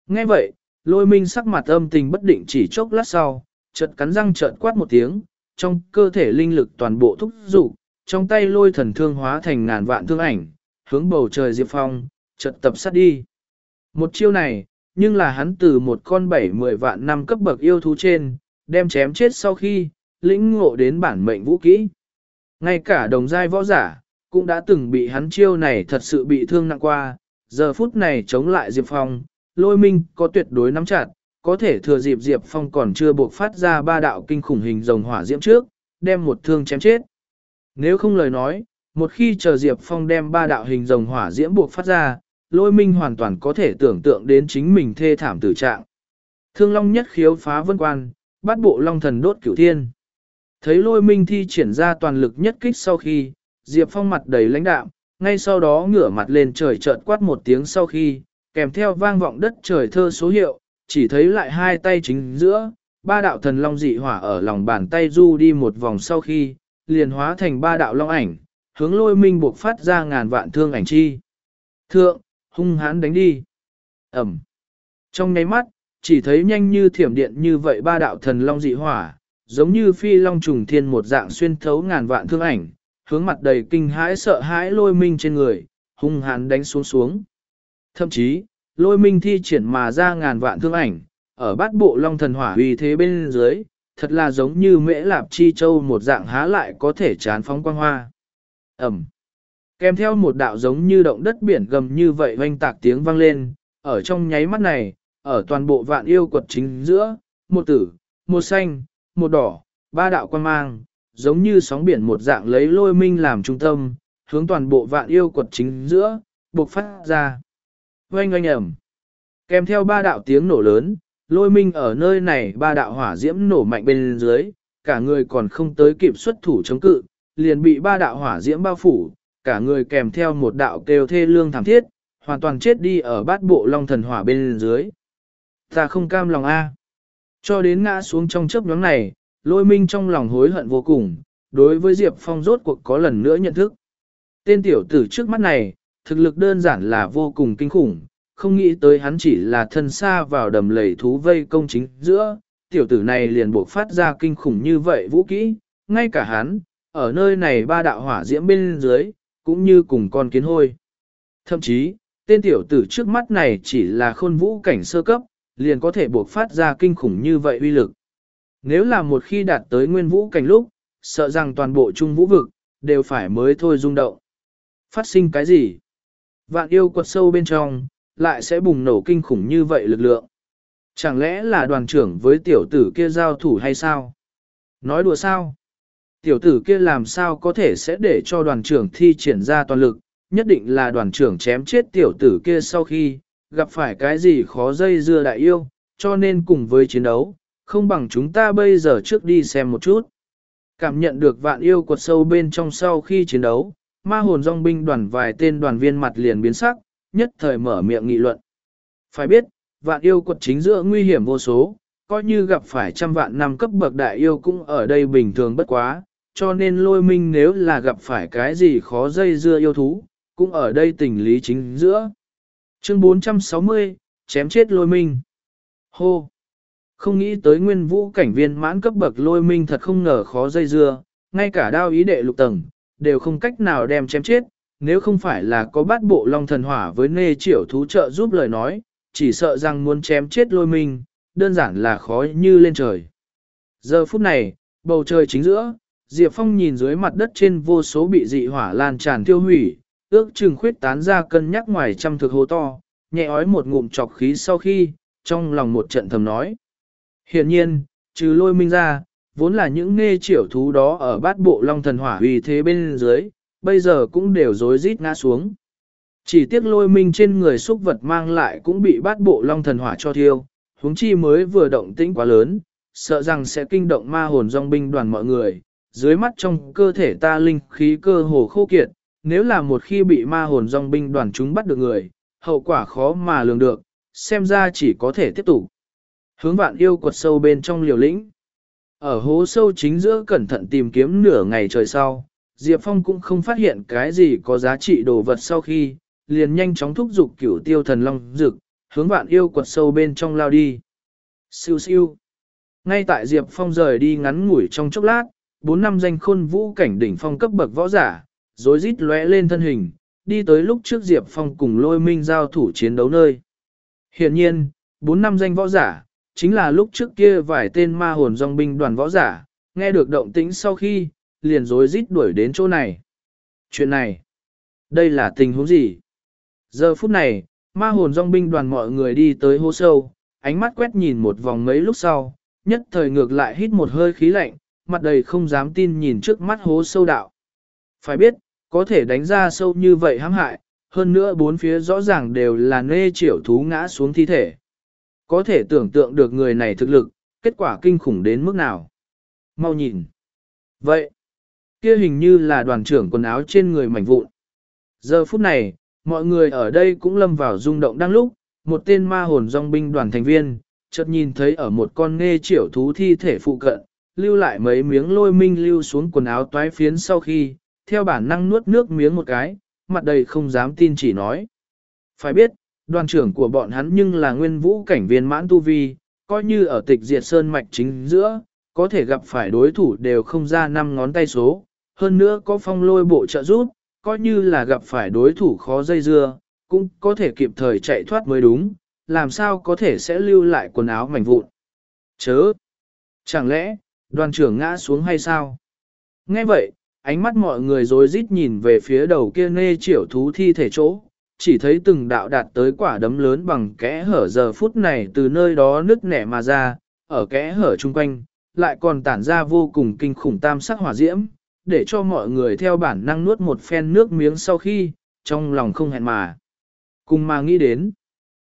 Nghe vậy, lôi minh sắc mặt âm tình bất định chỉ chốc lát sau, chợt cắn răng chợt quát một tiếng, trong cơ thể linh lực toàn bộ thúc dục trong tay lôi thần thương hóa thành ngàn vạn thương ảnh, hướng bầu trời Diệp Phong, chợt tập sát đi. Một chiêu này, nhưng là hắn từ một con bảy mười vạn năm cấp bậc yêu thú trên, đem chém chết sau khi, lĩnh ngộ đến bản mệnh vũ kỹ. Ngay cả đồng giai võ giả, cũng đã từng bị hắn chiêu này thật sự bị thương nặng qua, giờ phút này chống lại Diệp Phong, lôi minh có tuyệt đối nắm chặt, có thể thừa dịp Diệp Phong còn chưa buộc phát ra ba đạo kinh khủng hình rồng hỏa diễm trước, đem một thương chém chết. Nếu không lời nói, một khi chờ Diệp Phong đem ba đạo hình rồng hỏa diễm buộc phát ra, lôi minh hoàn toàn có thể tưởng tượng đến chính mình thê thảm tử trạng. Thương long nhất khiếu phá vân quan, bắt bộ long thần đốt cửu thiên. Thấy lôi minh thi triển ra toàn lực nhất kích sau khi, Diệp Phong mặt đầy lãnh đạm, ngay sau đó ngửa mặt lên trời chợt quát một tiếng sau khi, kèm theo vang vọng đất trời thơ số hiệu, chỉ thấy lại hai tay chính giữa, ba đạo thần long dị hỏa ở lòng bàn tay du đi một vòng sau khi, liền hóa thành ba đạo long ảnh, hướng lôi minh buộc phát ra ngàn vạn thương ảnh chi. Thượng, hung hãn đánh đi. Ẩm. Trong nháy mắt, chỉ thấy nhanh như thiểm điện như vậy ba đạo thần long dị hỏa, giống như phi long trùng thiên một dạng xuyên thấu ngàn vạn thương ảnh, hướng mặt đầy kinh hãi sợ hãi lôi minh trên người, hung hãn đánh xuống xuống. Thậm chí, lôi minh thi triển mà ra ngàn vạn thương ảnh, ở bát bộ long thần hỏa uy thế bên dưới, thật là giống như mễ lạp chi châu một dạng há lại có thể chán phóng quang hoa. Ẩm. Kèm theo một đạo giống như động đất biển gầm như vậy vang tạc tiếng vang lên, ở trong nháy mắt này, ở toàn bộ vạn yêu quật chính giữa, một tử, một xanh, một đỏ, ba đạo quan mang, giống như sóng biển một dạng lấy lôi minh làm trung tâm, hướng toàn bộ vạn yêu quật chính giữa, buộc phát ra. Oanh oanh ẩm. Kèm theo ba đạo tiếng nổ lớn, lôi minh ở nơi này ba đạo hỏa diễm nổ mạnh bên dưới, cả người còn không tới kịp xuất thủ chống cự, liền bị ba đạo hỏa diễm bao phủ, cả người kèm theo một đạo kêu thê lương thảm thiết, hoàn toàn chết đi ở bát bộ long thần hỏa bên dưới. Ta không cam lòng a. Cho đến ngã xuống trong chớp nhóm này, lôi minh trong lòng hối hận vô cùng, đối với Diệp Phong rốt cuộc có lần nữa nhận thức. Tên tiểu tử trước mắt này, thực lực đơn giản là vô cùng kinh khủng, không nghĩ tới hắn chỉ là thân xa vào đầm lầy thú vây công chính giữa, tiểu tử này liền buộc phát ra kinh khủng như vậy vũ kỹ, ngay cả hắn, ở nơi này ba đạo hỏa diễm bên dưới, cũng như cùng con kiến hôi. Thậm chí, tên tiểu tử trước mắt này chỉ là khôn vũ cảnh sơ cấp, liền có thể buộc phát ra kinh khủng như vậy uy lực. Nếu là một khi đạt tới nguyên vũ cảnh lúc, sợ rằng toàn bộ trung vũ vực, đều phải mới thôi rung động. Phát sinh cái gì? Vạn yêu quật sâu bên trong, lại sẽ bùng nổ kinh khủng như vậy lực lượng. Chẳng lẽ là đoàn trưởng với tiểu tử kia giao thủ hay sao? Nói đùa sao? Tiểu tử kia làm sao có thể sẽ để cho đoàn trưởng thi triển ra toàn lực, nhất định là đoàn trưởng chém chết tiểu tử kia sau khi, gặp phải cái gì khó dây dưa đại yêu, cho nên cùng với chiến đấu, không bằng chúng ta bây giờ trước đi xem một chút. Cảm nhận được vạn yêu quật sâu bên trong sau khi chiến đấu, ma hồn dòng binh đoàn vài tên đoàn viên mặt liền biến sắc, nhất thời mở miệng nghị luận. Phải biết, vạn yêu quật chính giữa nguy hiểm vô số, coi như gặp phải trăm vạn năm cấp bậc đại yêu cũng ở đây bình thường bất quá, cho nên lôi minh nếu là gặp phải cái gì khó dây dưa yêu thú, cũng ở đây tình lý chính giữa. Chương 460, chém chết lôi minh. Hô! Không nghĩ tới nguyên vũ cảnh viên mãn cấp bậc lôi minh thật không ngờ khó dây dưa, ngay cả đao ý đệ lục tầng, đều không cách nào đem chém chết, nếu không phải là có bát bộ long thần hỏa với nê triểu thú trợ giúp lời nói, chỉ sợ rằng muốn chém chết lôi minh, đơn giản là khó như lên trời. Giờ phút này, bầu trời chính giữa, Diệp Phong nhìn dưới mặt đất trên vô số bị dị hỏa lan tràn tiêu hủy, ước chừng khuyết tán ra cân nhắc ngoài trăm thực hố to, nhẹ ói một ngụm chọc khí sau khi, trong lòng một trận thầm nói. Hiện nhiên, trừ lôi minh ra, vốn là những nghe triểu thú đó ở bát bộ long thần hỏa vì thế bên dưới, bây giờ cũng đều rối rít ngã xuống. Chỉ tiếc lôi minh trên người xúc vật mang lại cũng bị bát bộ long thần hỏa cho thiêu, huống chi mới vừa động tĩnh quá lớn, sợ rằng sẽ kinh động ma hồn dòng binh đoàn mọi người, dưới mắt trong cơ thể ta linh khí cơ hồ khô kiệt, nếu là một khi bị ma hồn dòng binh đoàn chúng bắt được người, hậu quả khó mà lường được, xem ra chỉ có thể tiếp tục. Hướng vạn yêu quật sâu bên trong liều lĩnh. Ở hố sâu chính giữa cẩn thận tìm kiếm nửa ngày trời sau, Diệp Phong cũng không phát hiện cái gì có giá trị đồ vật sau khi, liền nhanh chóng thúc giục cửu tiêu thần long rực, hướng vạn yêu quật sâu bên trong lao đi. Siêu siêu. Ngay tại Diệp Phong rời đi ngắn ngủi trong chốc lát, bốn năm danh khôn vũ cảnh đỉnh phong cấp bậc võ giả, rối rít lóe lên thân hình, đi tới lúc trước Diệp Phong cùng lôi minh giao thủ chiến đấu nơi. Hiện nhiên, bốn năm danh võ giả, chính là lúc trước kia vài tên ma hồn dòng binh đoàn võ giả, nghe được động tĩnh sau khi, liền rối rít đuổi đến chỗ này. Chuyện này, đây là tình huống gì? Giờ phút này, ma hồn dòng binh đoàn mọi người đi tới hố sâu, ánh mắt quét nhìn một vòng mấy lúc sau, nhất thời ngược lại hít một hơi khí lạnh, mặt đầy không dám tin nhìn trước mắt hố sâu đạo. Phải biết, có thể đánh ra sâu như vậy hãm hại, hơn nữa bốn phía rõ ràng đều là nê triệu thú ngã xuống thi thể. Có thể tưởng tượng được người này thực lực, kết quả kinh khủng đến mức nào. Mau nhìn. Vậy, kia hình như là đoàn trưởng quần áo trên người mảnh vụn. Giờ phút này, mọi người ở đây cũng lâm vào rung động đang lúc, một tên ma hồn dòng binh đoàn thành viên, chợt nhìn thấy ở một con nghe triệu thú thi thể phụ cận, lưu lại mấy miếng lôi minh lưu xuống quần áo toái phiến sau khi, theo bản năng nuốt nước miếng một cái, mặt đầy không dám tin chỉ nói. Phải biết, đoàn trưởng của bọn hắn nhưng là nguyên vũ cảnh viên mãn tu vi, coi như ở tịch diệt sơn mạch chính giữa, có thể gặp phải đối thủ đều không ra năm ngón tay số, hơn nữa có phong lôi bộ trợ giúp, coi như là gặp phải đối thủ khó dây dưa, cũng có thể kịp thời chạy thoát mới đúng, làm sao có thể sẽ lưu lại quần áo mảnh vụn. Chớ! Chẳng lẽ, đoàn trưởng ngã xuống hay sao? Nghe vậy, ánh mắt mọi người rối rít nhìn về phía đầu kia nê triệu thú thi thể chỗ, chỉ thấy từng đạo đạt tới quả đấm lớn bằng kẽ hở giờ phút này từ nơi đó nứt nẻ mà ra, ở kẽ hở chung quanh, lại còn tản ra vô cùng kinh khủng tam sắc hỏa diễm, để cho mọi người theo bản năng nuốt một phen nước miếng sau khi, trong lòng không hẹn mà. Cùng mà nghĩ đến,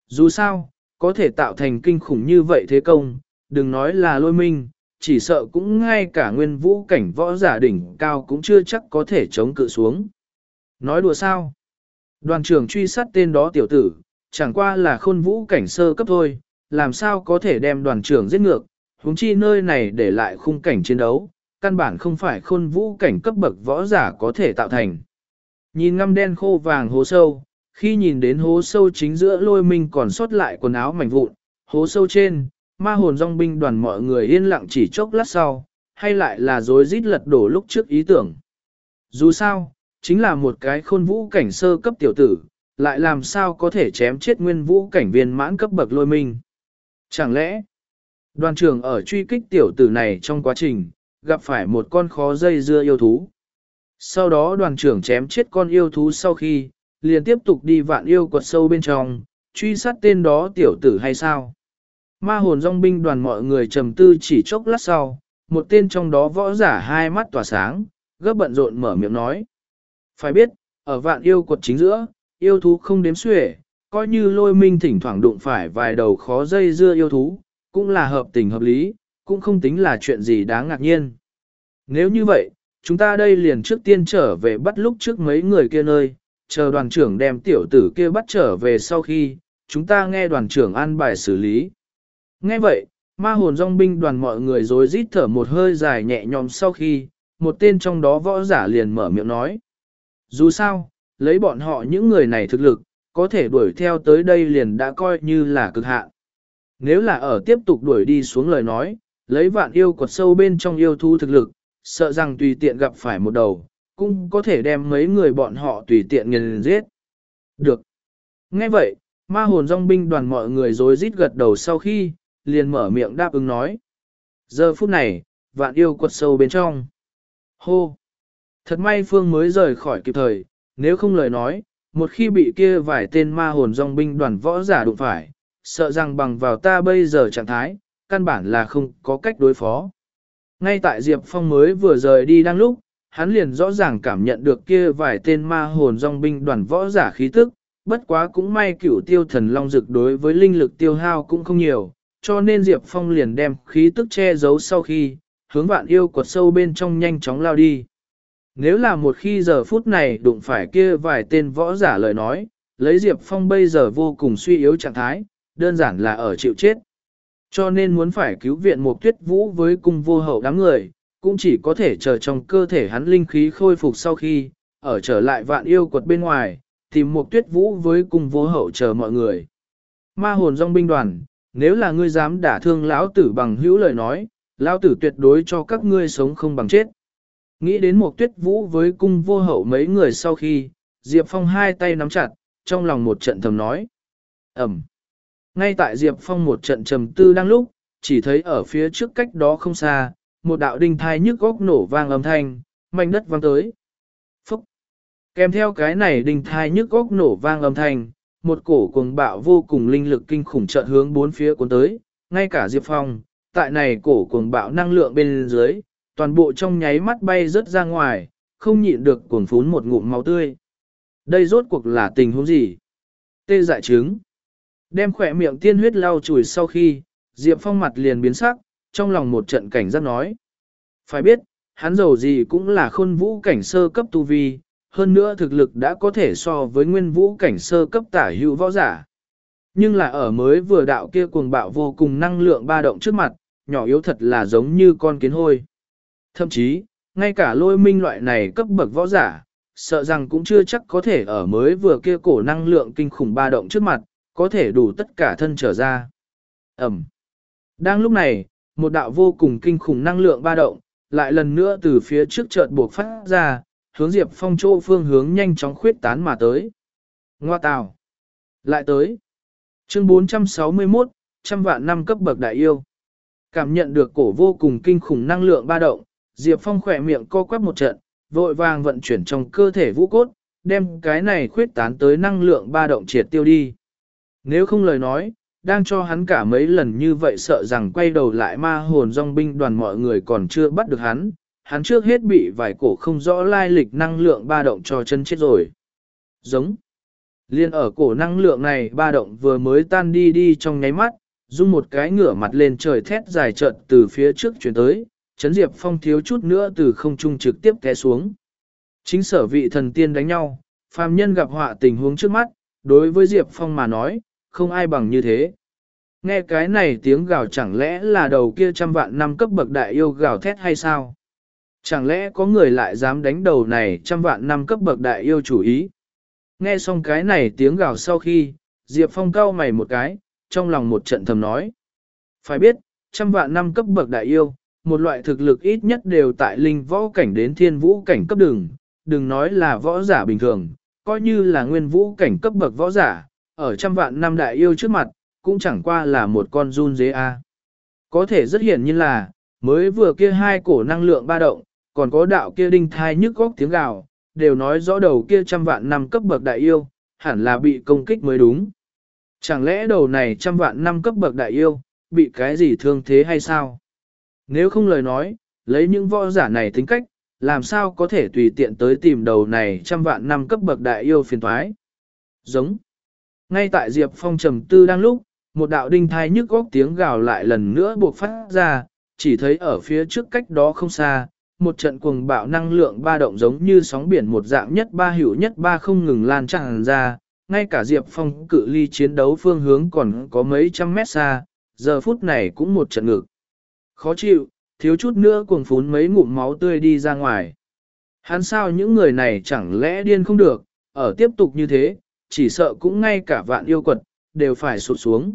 dù sao, có thể tạo thành kinh khủng như vậy thế công, đừng nói là lôi minh, chỉ sợ cũng ngay cả nguyên vũ cảnh võ giả đỉnh cao cũng chưa chắc có thể chống cự xuống. Nói đùa sao? Đoàn trưởng truy sát tên đó tiểu tử, chẳng qua là khôn vũ cảnh sơ cấp thôi, làm sao có thể đem đoàn trưởng giết ngược, huống chi nơi này để lại khung cảnh chiến đấu, căn bản không phải khôn vũ cảnh cấp bậc võ giả có thể tạo thành. Nhìn ngăm đen khô vàng hố sâu, khi nhìn đến hố sâu chính giữa lôi minh còn sót lại quần áo mảnh vụn, hố sâu trên, ma hồn dòng binh đoàn mọi người yên lặng chỉ chốc lát sau, hay lại là dối rít lật đổ lúc trước ý tưởng. Dù sao, chính là một cái khôn vũ cảnh sơ cấp tiểu tử, lại làm sao có thể chém chết nguyên vũ cảnh viên mãn cấp bậc lôi minh. Chẳng lẽ, đoàn trưởng ở truy kích tiểu tử này trong quá trình, gặp phải một con khó dây dưa yêu thú. Sau đó đoàn trưởng chém chết con yêu thú sau khi, liền tiếp tục đi vạn yêu quật sâu bên trong, truy sát tên đó tiểu tử hay sao? Ma hồn dòng binh đoàn mọi người trầm tư chỉ chốc lát sau, một tên trong đó võ giả hai mắt tỏa sáng, gấp bận rộn mở miệng nói. Phải biết, ở vạn yêu quật chính giữa, yêu thú không đếm xuể, coi như lôi minh thỉnh thoảng đụng phải vài đầu khó dây dưa yêu thú, cũng là hợp tình hợp lý, cũng không tính là chuyện gì đáng ngạc nhiên. Nếu như vậy, chúng ta đây liền trước tiên trở về bắt lúc trước mấy người kia nơi, chờ đoàn trưởng đem tiểu tử kia bắt trở về sau khi, chúng ta nghe đoàn trưởng an bài xử lý. Nghe vậy, ma hồn dòng binh đoàn mọi người rối rít thở một hơi dài nhẹ nhõm sau khi, một tên trong đó võ giả liền mở miệng nói. Dù sao, lấy bọn họ những người này thực lực, có thể đuổi theo tới đây liền đã coi như là cực hạn. Nếu là ở tiếp tục đuổi đi xuống lời nói, lấy vạn yêu quật sâu bên trong yêu thú thực lực, sợ rằng tùy tiện gặp phải một đầu, cũng có thể đem mấy người bọn họ tùy tiện nghiền giết. Được. Nghe vậy, ma hồn dòng binh đoàn mọi người rối rít gật đầu sau khi, liền mở miệng đáp ứng nói. Giờ phút này, vạn yêu quật sâu bên trong. Hô! Thật may Phương mới rời khỏi kịp thời, nếu không lời nói, một khi bị kia vài tên ma hồn dòng binh đoàn võ giả đụng phải, sợ rằng bằng vào ta bây giờ trạng thái, căn bản là không có cách đối phó. Ngay tại Diệp Phong mới vừa rời đi đang lúc, hắn liền rõ ràng cảm nhận được kia vài tên ma hồn dòng binh đoàn võ giả khí tức, bất quá cũng may cửu tiêu thần long dực đối với linh lực tiêu hao cũng không nhiều, cho nên Diệp Phong liền đem khí tức che giấu sau khi, hướng vạn yêu quật sâu bên trong nhanh chóng lao đi. Nếu là một khi giờ phút này đụng phải kia vài tên võ giả lời nói, lấy Diệp Phong bây giờ vô cùng suy yếu trạng thái, đơn giản là ở chịu chết. Cho nên muốn phải cứu viện một tuyết vũ với cung vô hậu đám người, cũng chỉ có thể chờ trong cơ thể hắn linh khí khôi phục sau khi, ở trở lại vạn yêu quật bên ngoài, tìm một tuyết vũ với cung vô hậu chờ mọi người. Ma hồn dòng binh đoàn, nếu là ngươi dám đả thương lão tử bằng hữu lời nói, lão tử tuyệt đối cho các ngươi sống không bằng chết. Nghĩ đến một tuyết vũ với cung vô hậu mấy người sau khi, Diệp Phong hai tay nắm chặt, trong lòng một trận thầm nói. Ẩm. Ngay tại Diệp Phong một trận trầm tư đang lúc, chỉ thấy ở phía trước cách đó không xa, một đạo đinh thai nhức góc nổ vang âm thanh, mảnh đất vang tới. Phúc! Kèm theo cái này đinh thai nhức góc nổ vang âm thanh, một cổ cuồng bạo vô cùng linh lực kinh khủng trận hướng bốn phía cuốn tới, ngay cả Diệp Phong, tại này cổ cuồng bạo năng lượng bên dưới, toàn bộ trong nháy mắt bay rớt ra ngoài, không nhịn được cuồng phún một ngụm máu tươi. Đây rốt cuộc là tình huống gì? Tê dại trứng. Đem khỏe miệng tiên huyết lau chùi sau khi, Diệp Phong mặt liền biến sắc, trong lòng một trận cảnh giác nói. Phải biết, hắn giàu gì cũng là khôn vũ cảnh sơ cấp tu vi, hơn nữa thực lực đã có thể so với nguyên vũ cảnh sơ cấp tả hữu võ giả. Nhưng là ở mới vừa đạo kia cuồng bạo vô cùng năng lượng ba động trước mặt, nhỏ yếu thật là giống như con kiến hôi. Thậm chí, ngay cả lôi minh loại này cấp bậc võ giả, sợ rằng cũng chưa chắc có thể ở mới vừa kia cổ năng lượng kinh khủng ba động trước mặt, có thể đủ tất cả thân trở ra. Ẩm. Đang lúc này, một đạo vô cùng kinh khủng năng lượng ba động, lại lần nữa từ phía trước chợt buộc phát ra, hướng Diệp Phong chỗ phương hướng nhanh chóng khuyết tán mà tới. Ngoa tào. Lại tới. Chương 461, trăm vạn năm cấp bậc đại yêu. Cảm nhận được cổ vô cùng kinh khủng năng lượng ba động, Diệp Phong khỏe miệng co quắp một trận, vội vàng vận chuyển trong cơ thể vũ cốt, đem cái này khuyết tán tới năng lượng ba động triệt tiêu đi. Nếu không lời nói, đang cho hắn cả mấy lần như vậy sợ rằng quay đầu lại ma hồn dòng binh đoàn mọi người còn chưa bắt được hắn, hắn trước hết bị vài cổ không rõ lai lịch năng lượng ba động cho chân chết rồi. Giống. Liên ở cổ năng lượng này ba động vừa mới tan đi đi trong nháy mắt, dung một cái ngửa mặt lên trời thét dài trận từ phía trước chuyển tới, chấn diệp phong thiếu chút nữa từ không trung trực tiếp té xuống. Chính sở vị thần tiên đánh nhau, phàm nhân gặp họa tình huống trước mắt, đối với diệp phong mà nói, không ai bằng như thế. Nghe cái này tiếng gào chẳng lẽ là đầu kia trăm vạn năm cấp bậc đại yêu gào thét hay sao? Chẳng lẽ có người lại dám đánh đầu này trăm vạn năm cấp bậc đại yêu chủ ý? Nghe xong cái này tiếng gào sau khi, Diệp Phong cau mày một cái, trong lòng một trận thầm nói. Phải biết, trăm vạn năm cấp bậc đại yêu, một loại thực lực ít nhất đều tại linh võ cảnh đến thiên vũ cảnh cấp đường, đừng nói là võ giả bình thường, coi như là nguyên vũ cảnh cấp bậc võ giả, ở trăm vạn năm đại yêu trước mặt, cũng chẳng qua là một con run dế a. Có thể rất hiển nhiên là, mới vừa kia hai cổ năng lượng ba động, còn có đạo kia đinh thai nhức góc tiếng gào, đều nói rõ đầu kia trăm vạn năm cấp bậc đại yêu, hẳn là bị công kích mới đúng. Chẳng lẽ đầu này trăm vạn năm cấp bậc đại yêu, bị cái gì thương thế hay sao? Nếu không lời nói, lấy những võ giả này tính cách, làm sao có thể tùy tiện tới tìm đầu này trăm vạn năm cấp bậc đại yêu phiền thoái? Giống. Ngay tại Diệp Phong trầm tư đang lúc, một đạo đinh thai nhức góc tiếng gào lại lần nữa buộc phát ra, chỉ thấy ở phía trước cách đó không xa, một trận cuồng bạo năng lượng ba động giống như sóng biển một dạng nhất ba hữu nhất ba không ngừng lan tràn ra, ngay cả Diệp Phong cự ly chiến đấu phương hướng còn có mấy trăm mét xa, giờ phút này cũng một trận ngực. Khó chịu, thiếu chút nữa cuồng phún mấy ngụm máu tươi đi ra ngoài. Hắn sao những người này chẳng lẽ điên không được, ở tiếp tục như thế, chỉ sợ cũng ngay cả vạn yêu quật, đều phải sụt xuống.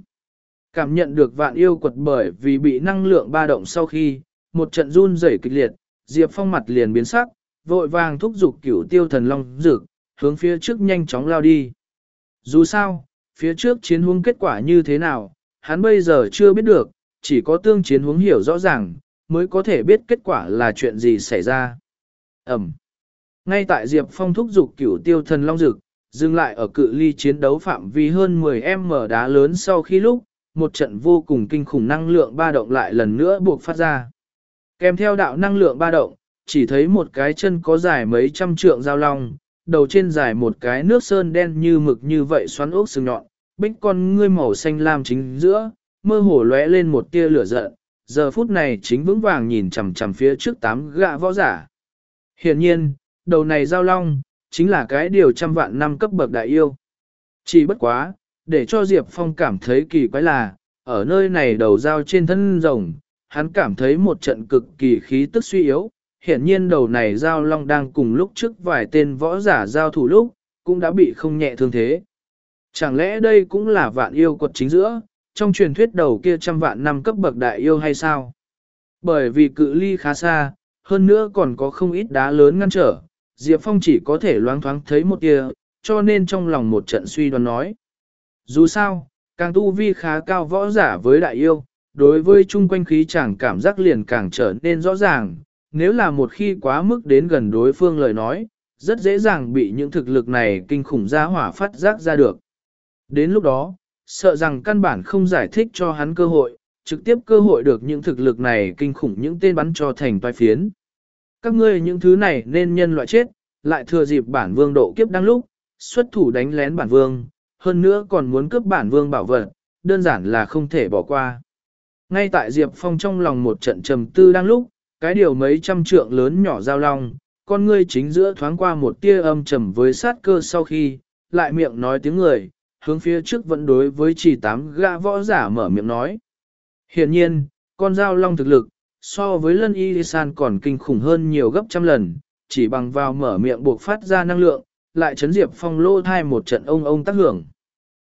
Cảm nhận được vạn yêu quật bởi vì bị năng lượng ba động sau khi, một trận run rẩy kịch liệt, Diệp Phong mặt liền biến sắc, vội vàng thúc giục cửu tiêu thần long dược, hướng phía trước nhanh chóng lao đi. Dù sao, phía trước chiến huống kết quả như thế nào, hắn bây giờ chưa biết được, chỉ có tương chiến hướng hiểu rõ ràng, mới có thể biết kết quả là chuyện gì xảy ra. Ẩm. Ngay tại Diệp Phong thúc giục cửu tiêu thần long dực, dừng lại ở cự ly chiến đấu phạm vi hơn 10m đá lớn sau khi lúc, một trận vô cùng kinh khủng năng lượng ba động lại lần nữa buộc phát ra. Kèm theo đạo năng lượng ba động, chỉ thấy một cái chân có dài mấy trăm trượng dao long, đầu trên dài một cái nước sơn đen như mực như vậy xoắn ốc sừng nhọn, bích con ngươi màu xanh lam chính giữa, mơ hồ lóe lên một tia lửa giận, giờ phút này chính vững vàng nhìn chằm chằm phía trước tám gạ võ giả. Hiện nhiên, đầu này giao long, chính là cái điều trăm vạn năm cấp bậc đại yêu. Chỉ bất quá, để cho Diệp Phong cảm thấy kỳ quái là, ở nơi này đầu dao trên thân rồng, hắn cảm thấy một trận cực kỳ khí tức suy yếu, hiển nhiên đầu này giao long đang cùng lúc trước vài tên võ giả giao thủ lúc, cũng đã bị không nhẹ thương thế. Chẳng lẽ đây cũng là vạn yêu quật chính giữa, trong truyền thuyết đầu kia trăm vạn năm cấp bậc đại yêu hay sao? Bởi vì cự ly khá xa, hơn nữa còn có không ít đá lớn ngăn trở, Diệp Phong chỉ có thể loáng thoáng thấy một tia, cho nên trong lòng một trận suy đoán nói. Dù sao, càng tu vi khá cao võ giả với đại yêu, đối với chung quanh khí chẳng cảm giác liền càng trở nên rõ ràng, nếu là một khi quá mức đến gần đối phương lời nói, rất dễ dàng bị những thực lực này kinh khủng ra hỏa phát giác ra được. Đến lúc đó, sợ rằng căn bản không giải thích cho hắn cơ hội, trực tiếp cơ hội được những thực lực này kinh khủng những tên bắn cho thành toai phiến. Các ngươi những thứ này nên nhân loại chết, lại thừa dịp bản vương độ kiếp đang lúc, xuất thủ đánh lén bản vương, hơn nữa còn muốn cướp bản vương bảo vật, đơn giản là không thể bỏ qua. Ngay tại Diệp Phong trong lòng một trận trầm tư đang lúc, cái điều mấy trăm trượng lớn nhỏ giao long, con ngươi chính giữa thoáng qua một tia âm trầm với sát cơ sau khi, lại miệng nói tiếng người, hướng phía trước vẫn đối với chỉ tám gã võ giả mở miệng nói. Hiện nhiên, con dao long thực lực, so với lân y san còn kinh khủng hơn nhiều gấp trăm lần, chỉ bằng vào mở miệng buộc phát ra năng lượng, lại chấn diệp phong lô thai một trận ông ông tác hưởng.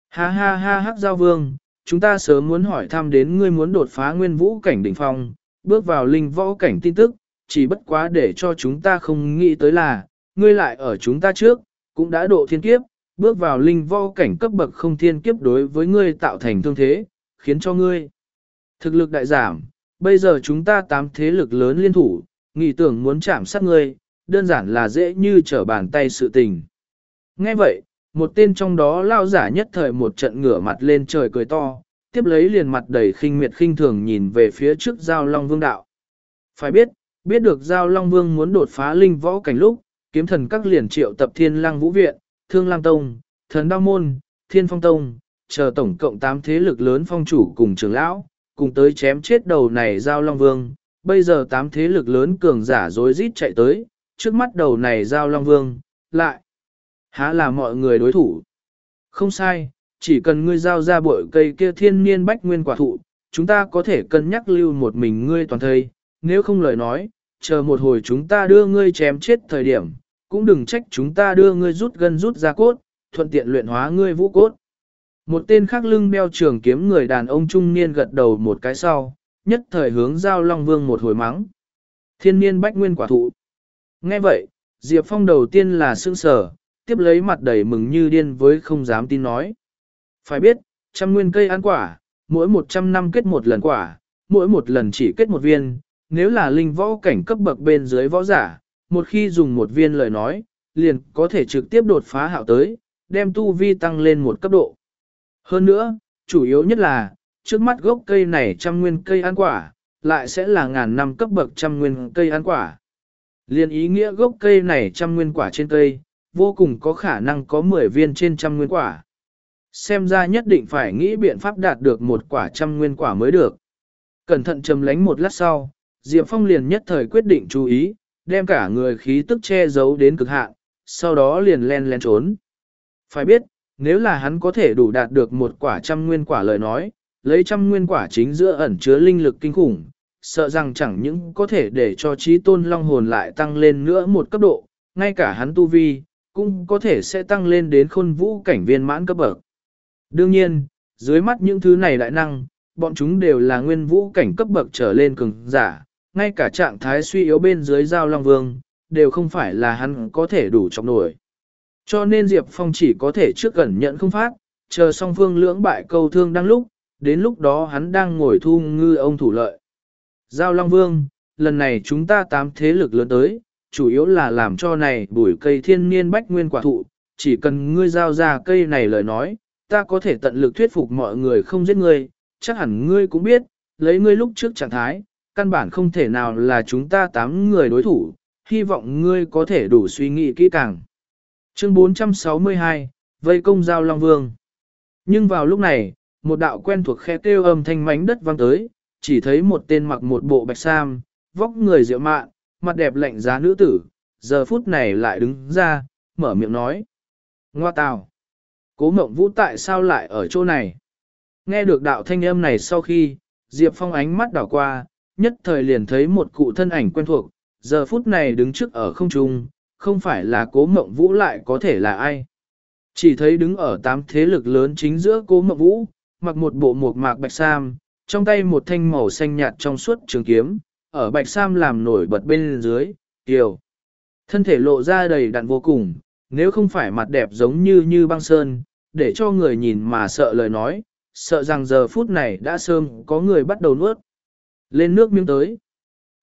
Ha ha ha hắc giao vương, chúng ta sớm muốn hỏi thăm đến ngươi muốn đột phá nguyên vũ cảnh đỉnh phong, bước vào linh võ cảnh tin tức, chỉ bất quá để cho chúng ta không nghĩ tới là, ngươi lại ở chúng ta trước, cũng đã độ thiên kiếp, bước vào linh võ cảnh cấp bậc không thiên kiếp đối với ngươi tạo thành thương thế, khiến cho ngươi thực lực đại giảm. Bây giờ chúng ta tám thế lực lớn liên thủ, nghĩ tưởng muốn chạm sát ngươi, đơn giản là dễ như trở bàn tay sự tình. Nghe vậy, một tên trong đó lao giả nhất thời một trận ngửa mặt lên trời cười to, tiếp lấy liền mặt đầy khinh miệt khinh thường nhìn về phía trước Giao Long Vương đạo. Phải biết, biết được Giao Long Vương muốn đột phá linh võ cảnh lúc, kiếm thần các liền triệu tập thiên lang vũ viện, thương Lam tông, thần đao môn, thiên phong tông, chờ tổng cộng 8 thế lực lớn phong chủ cùng trưởng lão, cùng tới chém chết đầu này Giao Long Vương. Bây giờ 8 thế lực lớn cường giả dối rít chạy tới, trước mắt đầu này Giao Long Vương, lại. Há là mọi người đối thủ. Không sai, chỉ cần ngươi giao ra bội cây kia thiên niên bách nguyên quả thụ, chúng ta có thể cân nhắc lưu một mình ngươi toàn thây, nếu không lời nói, chờ một hồi chúng ta đưa ngươi chém chết thời điểm, cũng đừng trách chúng ta đưa ngươi rút gân rút ra cốt, thuận tiện luyện hóa ngươi vũ cốt. Một tên khác lưng đeo trường kiếm người đàn ông trung niên gật đầu một cái sau, nhất thời hướng giao Long Vương một hồi mắng. Thiên niên bách nguyên quả thụ. Nghe vậy, Diệp Phong đầu tiên là sương sở, tiếp lấy mặt đầy mừng như điên với không dám tin nói. Phải biết, trăm nguyên cây ăn quả, mỗi 100 năm kết một lần quả, mỗi một lần chỉ kết một viên, nếu là linh võ cảnh cấp bậc bên dưới võ giả, một khi dùng một viên lời nói, liền có thể trực tiếp đột phá hạo tới, đem tu vi tăng lên một cấp độ. Hơn nữa, chủ yếu nhất là, trước mắt gốc cây này trăm nguyên cây ăn quả, lại sẽ là ngàn năm cấp bậc trăm nguyên cây ăn quả. Liên ý nghĩa gốc cây này trăm nguyên quả trên cây, vô cùng có khả năng có 10 viên trên trăm nguyên quả. Xem ra nhất định phải nghĩ biện pháp đạt được một quả trăm nguyên quả mới được. Cẩn thận chầm lánh một lát sau, Diệp Phong liền nhất thời quyết định chú ý, đem cả người khí tức che giấu đến cực hạn, sau đó liền len len trốn. Phải biết, nếu là hắn có thể đủ đạt được một quả trăm nguyên quả lời nói, lấy trăm nguyên quả chính giữa ẩn chứa linh lực kinh khủng, sợ rằng chẳng những có thể để cho trí tôn long hồn lại tăng lên nữa một cấp độ, ngay cả hắn tu vi, cũng có thể sẽ tăng lên đến khôn vũ cảnh viên mãn cấp bậc. Đương nhiên, dưới mắt những thứ này đại năng, bọn chúng đều là nguyên vũ cảnh cấp bậc trở lên cường giả, ngay cả trạng thái suy yếu bên dưới giao long vương, đều không phải là hắn có thể đủ trọng nổi. Cho nên Diệp Phong chỉ có thể trước gần nhận không phát, chờ song phương lưỡng bại câu thương đang lúc, đến lúc đó hắn đang ngồi thu ngư ông thủ lợi. Giao Long Vương, lần này chúng ta tám thế lực lớn tới, chủ yếu là làm cho này bùi cây thiên niên bách nguyên quả thụ, chỉ cần ngươi giao ra cây này lời nói, ta có thể tận lực thuyết phục mọi người không giết ngươi, chắc hẳn ngươi cũng biết, lấy ngươi lúc trước trạng thái, căn bản không thể nào là chúng ta tám người đối thủ, hy vọng ngươi có thể đủ suy nghĩ kỹ càng. Chương 462, Vây công giao Long Vương Nhưng vào lúc này, một đạo quen thuộc khe kêu âm thanh mánh đất vang tới, chỉ thấy một tên mặc một bộ bạch sam, vóc người rượu mạn, mặt đẹp lạnh giá nữ tử, giờ phút này lại đứng ra, mở miệng nói. Ngoa tào! Cố mộng vũ tại sao lại ở chỗ này? Nghe được đạo thanh âm này sau khi, Diệp Phong ánh mắt đảo qua, nhất thời liền thấy một cụ thân ảnh quen thuộc, giờ phút này đứng trước ở không trung, không phải là cố mộng vũ lại có thể là ai. Chỉ thấy đứng ở tám thế lực lớn chính giữa cố mộng vũ, mặc một bộ mộc mạc bạch sam, trong tay một thanh màu xanh nhạt trong suốt trường kiếm, ở bạch sam làm nổi bật bên dưới, tiểu. Thân thể lộ ra đầy đặn vô cùng, nếu không phải mặt đẹp giống như như băng sơn, để cho người nhìn mà sợ lời nói, sợ rằng giờ phút này đã sớm có người bắt đầu nuốt. Lên nước miếng tới.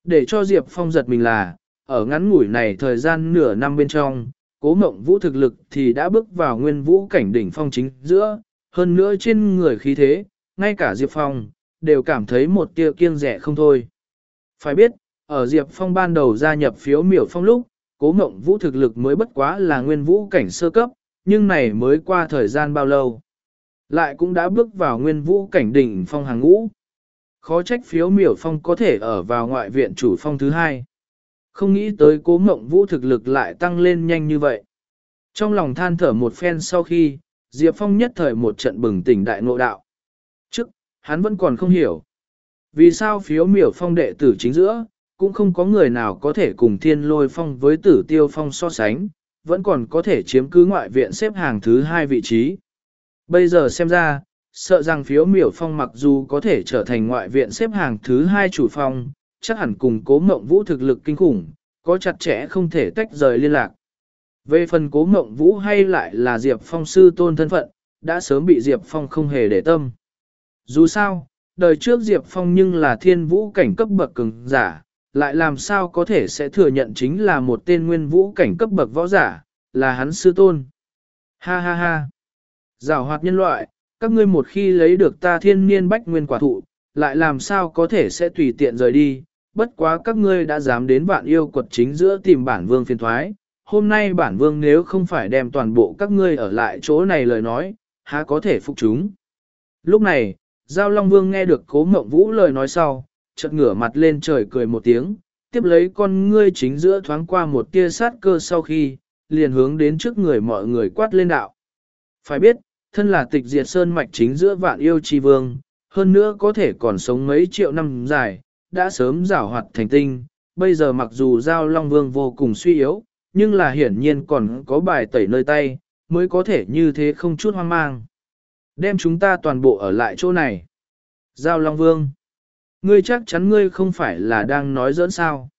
Để cho Diệp Phong giật mình là, ở ngắn ngủi này thời gian nửa năm bên trong, cố mộng vũ thực lực thì đã bước vào nguyên vũ cảnh đỉnh phong chính giữa, hơn nữa trên người khí thế, ngay cả Diệp Phong, đều cảm thấy một tia kiêng rẻ không thôi. Phải biết, ở Diệp Phong ban đầu gia nhập phiếu miểu phong lúc, cố mộng vũ thực lực mới bất quá là nguyên vũ cảnh sơ cấp, nhưng này mới qua thời gian bao lâu. Lại cũng đã bước vào nguyên vũ cảnh đỉnh phong hàng ngũ. Khó trách phiếu miểu phong có thể ở vào ngoại viện chủ phong thứ hai. Không nghĩ tới cố mộng vũ thực lực lại tăng lên nhanh như vậy. Trong lòng than thở một phen sau khi, Diệp Phong nhất thời một trận bừng tỉnh đại ngộ đạo. Trước, hắn vẫn còn không hiểu. Vì sao phiếu miểu phong đệ tử chính giữa, cũng không có người nào có thể cùng thiên lôi phong với tử tiêu phong so sánh, vẫn còn có thể chiếm cứ ngoại viện xếp hàng thứ hai vị trí. Bây giờ xem ra, sợ rằng phiếu miểu phong mặc dù có thể trở thành ngoại viện xếp hàng thứ hai chủ phong, chắc hẳn cùng cố mộng vũ thực lực kinh khủng, có chặt chẽ không thể tách rời liên lạc. Về phần cố mộng vũ hay lại là Diệp Phong sư tôn thân phận, đã sớm bị Diệp Phong không hề để tâm. Dù sao, đời trước Diệp Phong nhưng là thiên vũ cảnh cấp bậc cường giả, lại làm sao có thể sẽ thừa nhận chính là một tên nguyên vũ cảnh cấp bậc võ giả, là hắn sư tôn. Ha ha ha! Giảo hoạt nhân loại, các ngươi một khi lấy được ta thiên niên bách nguyên quả thụ, lại làm sao có thể sẽ tùy tiện rời đi, bất quá các ngươi đã dám đến vạn yêu quật chính giữa tìm bản vương phiền thoái. Hôm nay bản vương nếu không phải đem toàn bộ các ngươi ở lại chỗ này lời nói, há có thể phục chúng. Lúc này, Giao Long Vương nghe được cố mộng vũ lời nói sau, chợt ngửa mặt lên trời cười một tiếng, tiếp lấy con ngươi chính giữa thoáng qua một tia sát cơ sau khi, liền hướng đến trước người mọi người quát lên đạo. Phải biết, thân là tịch diệt sơn mạch chính giữa vạn yêu chi vương, hơn nữa có thể còn sống mấy triệu năm dài, đã sớm rảo hoạt thành tinh, bây giờ mặc dù giao long vương vô cùng suy yếu, nhưng là hiển nhiên còn có bài tẩy nơi tay, mới có thể như thế không chút hoang mang. Đem chúng ta toàn bộ ở lại chỗ này. Giao long vương. Ngươi chắc chắn ngươi không phải là đang nói giỡn sao.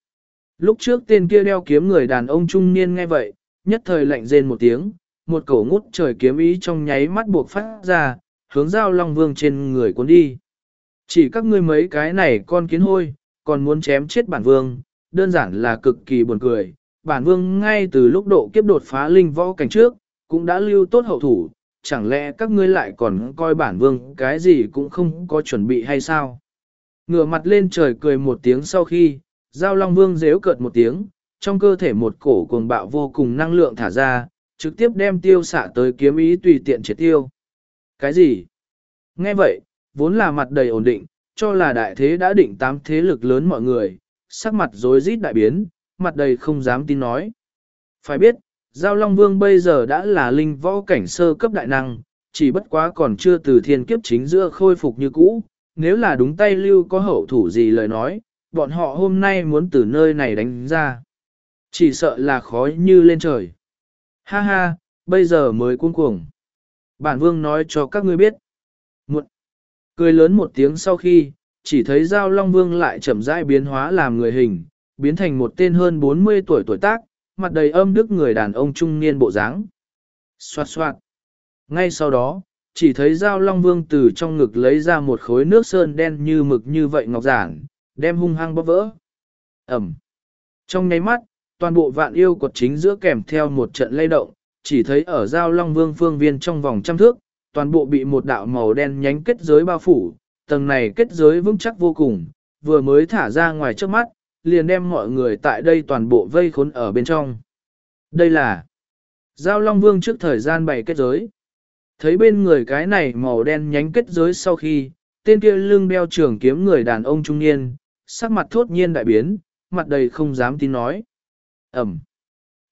Lúc trước tên kia đeo kiếm người đàn ông trung niên nghe vậy, nhất thời lạnh rên một tiếng, một cổ ngút trời kiếm ý trong nháy mắt buộc phát ra, hướng giao long vương trên người cuốn đi. Chỉ các ngươi mấy cái này con kiến hôi, còn muốn chém chết bản vương, đơn giản là cực kỳ buồn cười. Bản vương ngay từ lúc độ kiếp đột phá linh võ cảnh trước, cũng đã lưu tốt hậu thủ, chẳng lẽ các ngươi lại còn coi bản vương cái gì cũng không có chuẩn bị hay sao? Ngửa mặt lên trời cười một tiếng sau khi, giao long vương dếu cợt một tiếng, trong cơ thể một cổ cuồng bạo vô cùng năng lượng thả ra, trực tiếp đem tiêu xạ tới kiếm ý tùy tiện triệt tiêu. Cái gì? Nghe vậy, vốn là mặt đầy ổn định, cho là đại thế đã định tám thế lực lớn mọi người, sắc mặt rối rít đại biến, mặt đầy không dám tin nói. Phải biết, Giao Long Vương bây giờ đã là linh võ cảnh sơ cấp đại năng, chỉ bất quá còn chưa từ thiên kiếp chính giữa khôi phục như cũ. Nếu là đúng tay lưu có hậu thủ gì lời nói, bọn họ hôm nay muốn từ nơi này đánh ra. Chỉ sợ là khói như lên trời. Ha ha, bây giờ mới cuống cuồng. Bản vương nói cho các ngươi biết. Một, cười lớn một tiếng sau khi, chỉ thấy Giao Long Vương lại chậm rãi biến hóa làm người hình, biến thành một tên hơn 40 tuổi tuổi tác, mặt đầy âm đức người đàn ông trung niên bộ dáng. Xoạt xoạt. Ngay sau đó, chỉ thấy Giao Long Vương từ trong ngực lấy ra một khối nước sơn đen như mực như vậy ngọc giản, đem hung hăng bóp vỡ. Ẩm. Trong nháy mắt, toàn bộ vạn yêu quật chính giữa kèm theo một trận lay động, chỉ thấy ở Giao Long Vương phương viên trong vòng trăm thước, toàn bộ bị một đạo màu đen nhánh kết giới bao phủ, tầng này kết giới vững chắc vô cùng, vừa mới thả ra ngoài trước mắt, liền đem mọi người tại đây toàn bộ vây khốn ở bên trong. Đây là Giao Long Vương trước thời gian bày kết giới. Thấy bên người cái này màu đen nhánh kết giới sau khi, tên kia lưng đeo trường kiếm người đàn ông trung niên, sắc mặt thốt nhiên đại biến, mặt đầy không dám tin nói. Ẩm.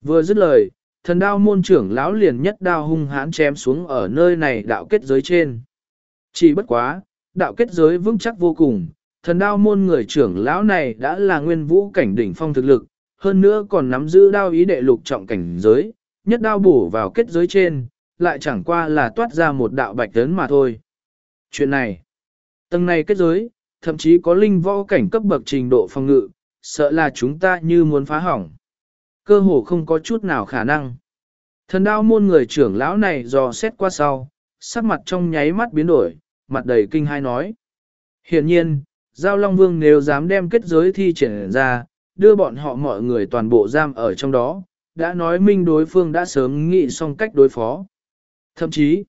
Vừa dứt lời, thần đao môn trưởng lão liền nhất đao hung hãn chém xuống ở nơi này đạo kết giới trên. Chỉ bất quá, đạo kết giới vững chắc vô cùng, thần đao môn người trưởng lão này đã là nguyên vũ cảnh đỉnh phong thực lực, hơn nữa còn nắm giữ đao ý đệ lục trọng cảnh giới, nhất đao bổ vào kết giới trên, lại chẳng qua là toát ra một đạo bạch tấn mà thôi. Chuyện này, tầng này kết giới, thậm chí có linh võ cảnh cấp bậc trình độ phòng ngự, sợ là chúng ta như muốn phá hỏng. Cơ hồ không có chút nào khả năng. Thần đao môn người trưởng lão này dò xét qua sau, sắc mặt trong nháy mắt biến đổi, mặt đầy kinh hai nói. Hiện nhiên, Giao Long Vương nếu dám đem kết giới thi triển ra, đưa bọn họ mọi người toàn bộ giam ở trong đó, đã nói minh đối phương đã sớm nghĩ xong cách đối phó. Thậm chí,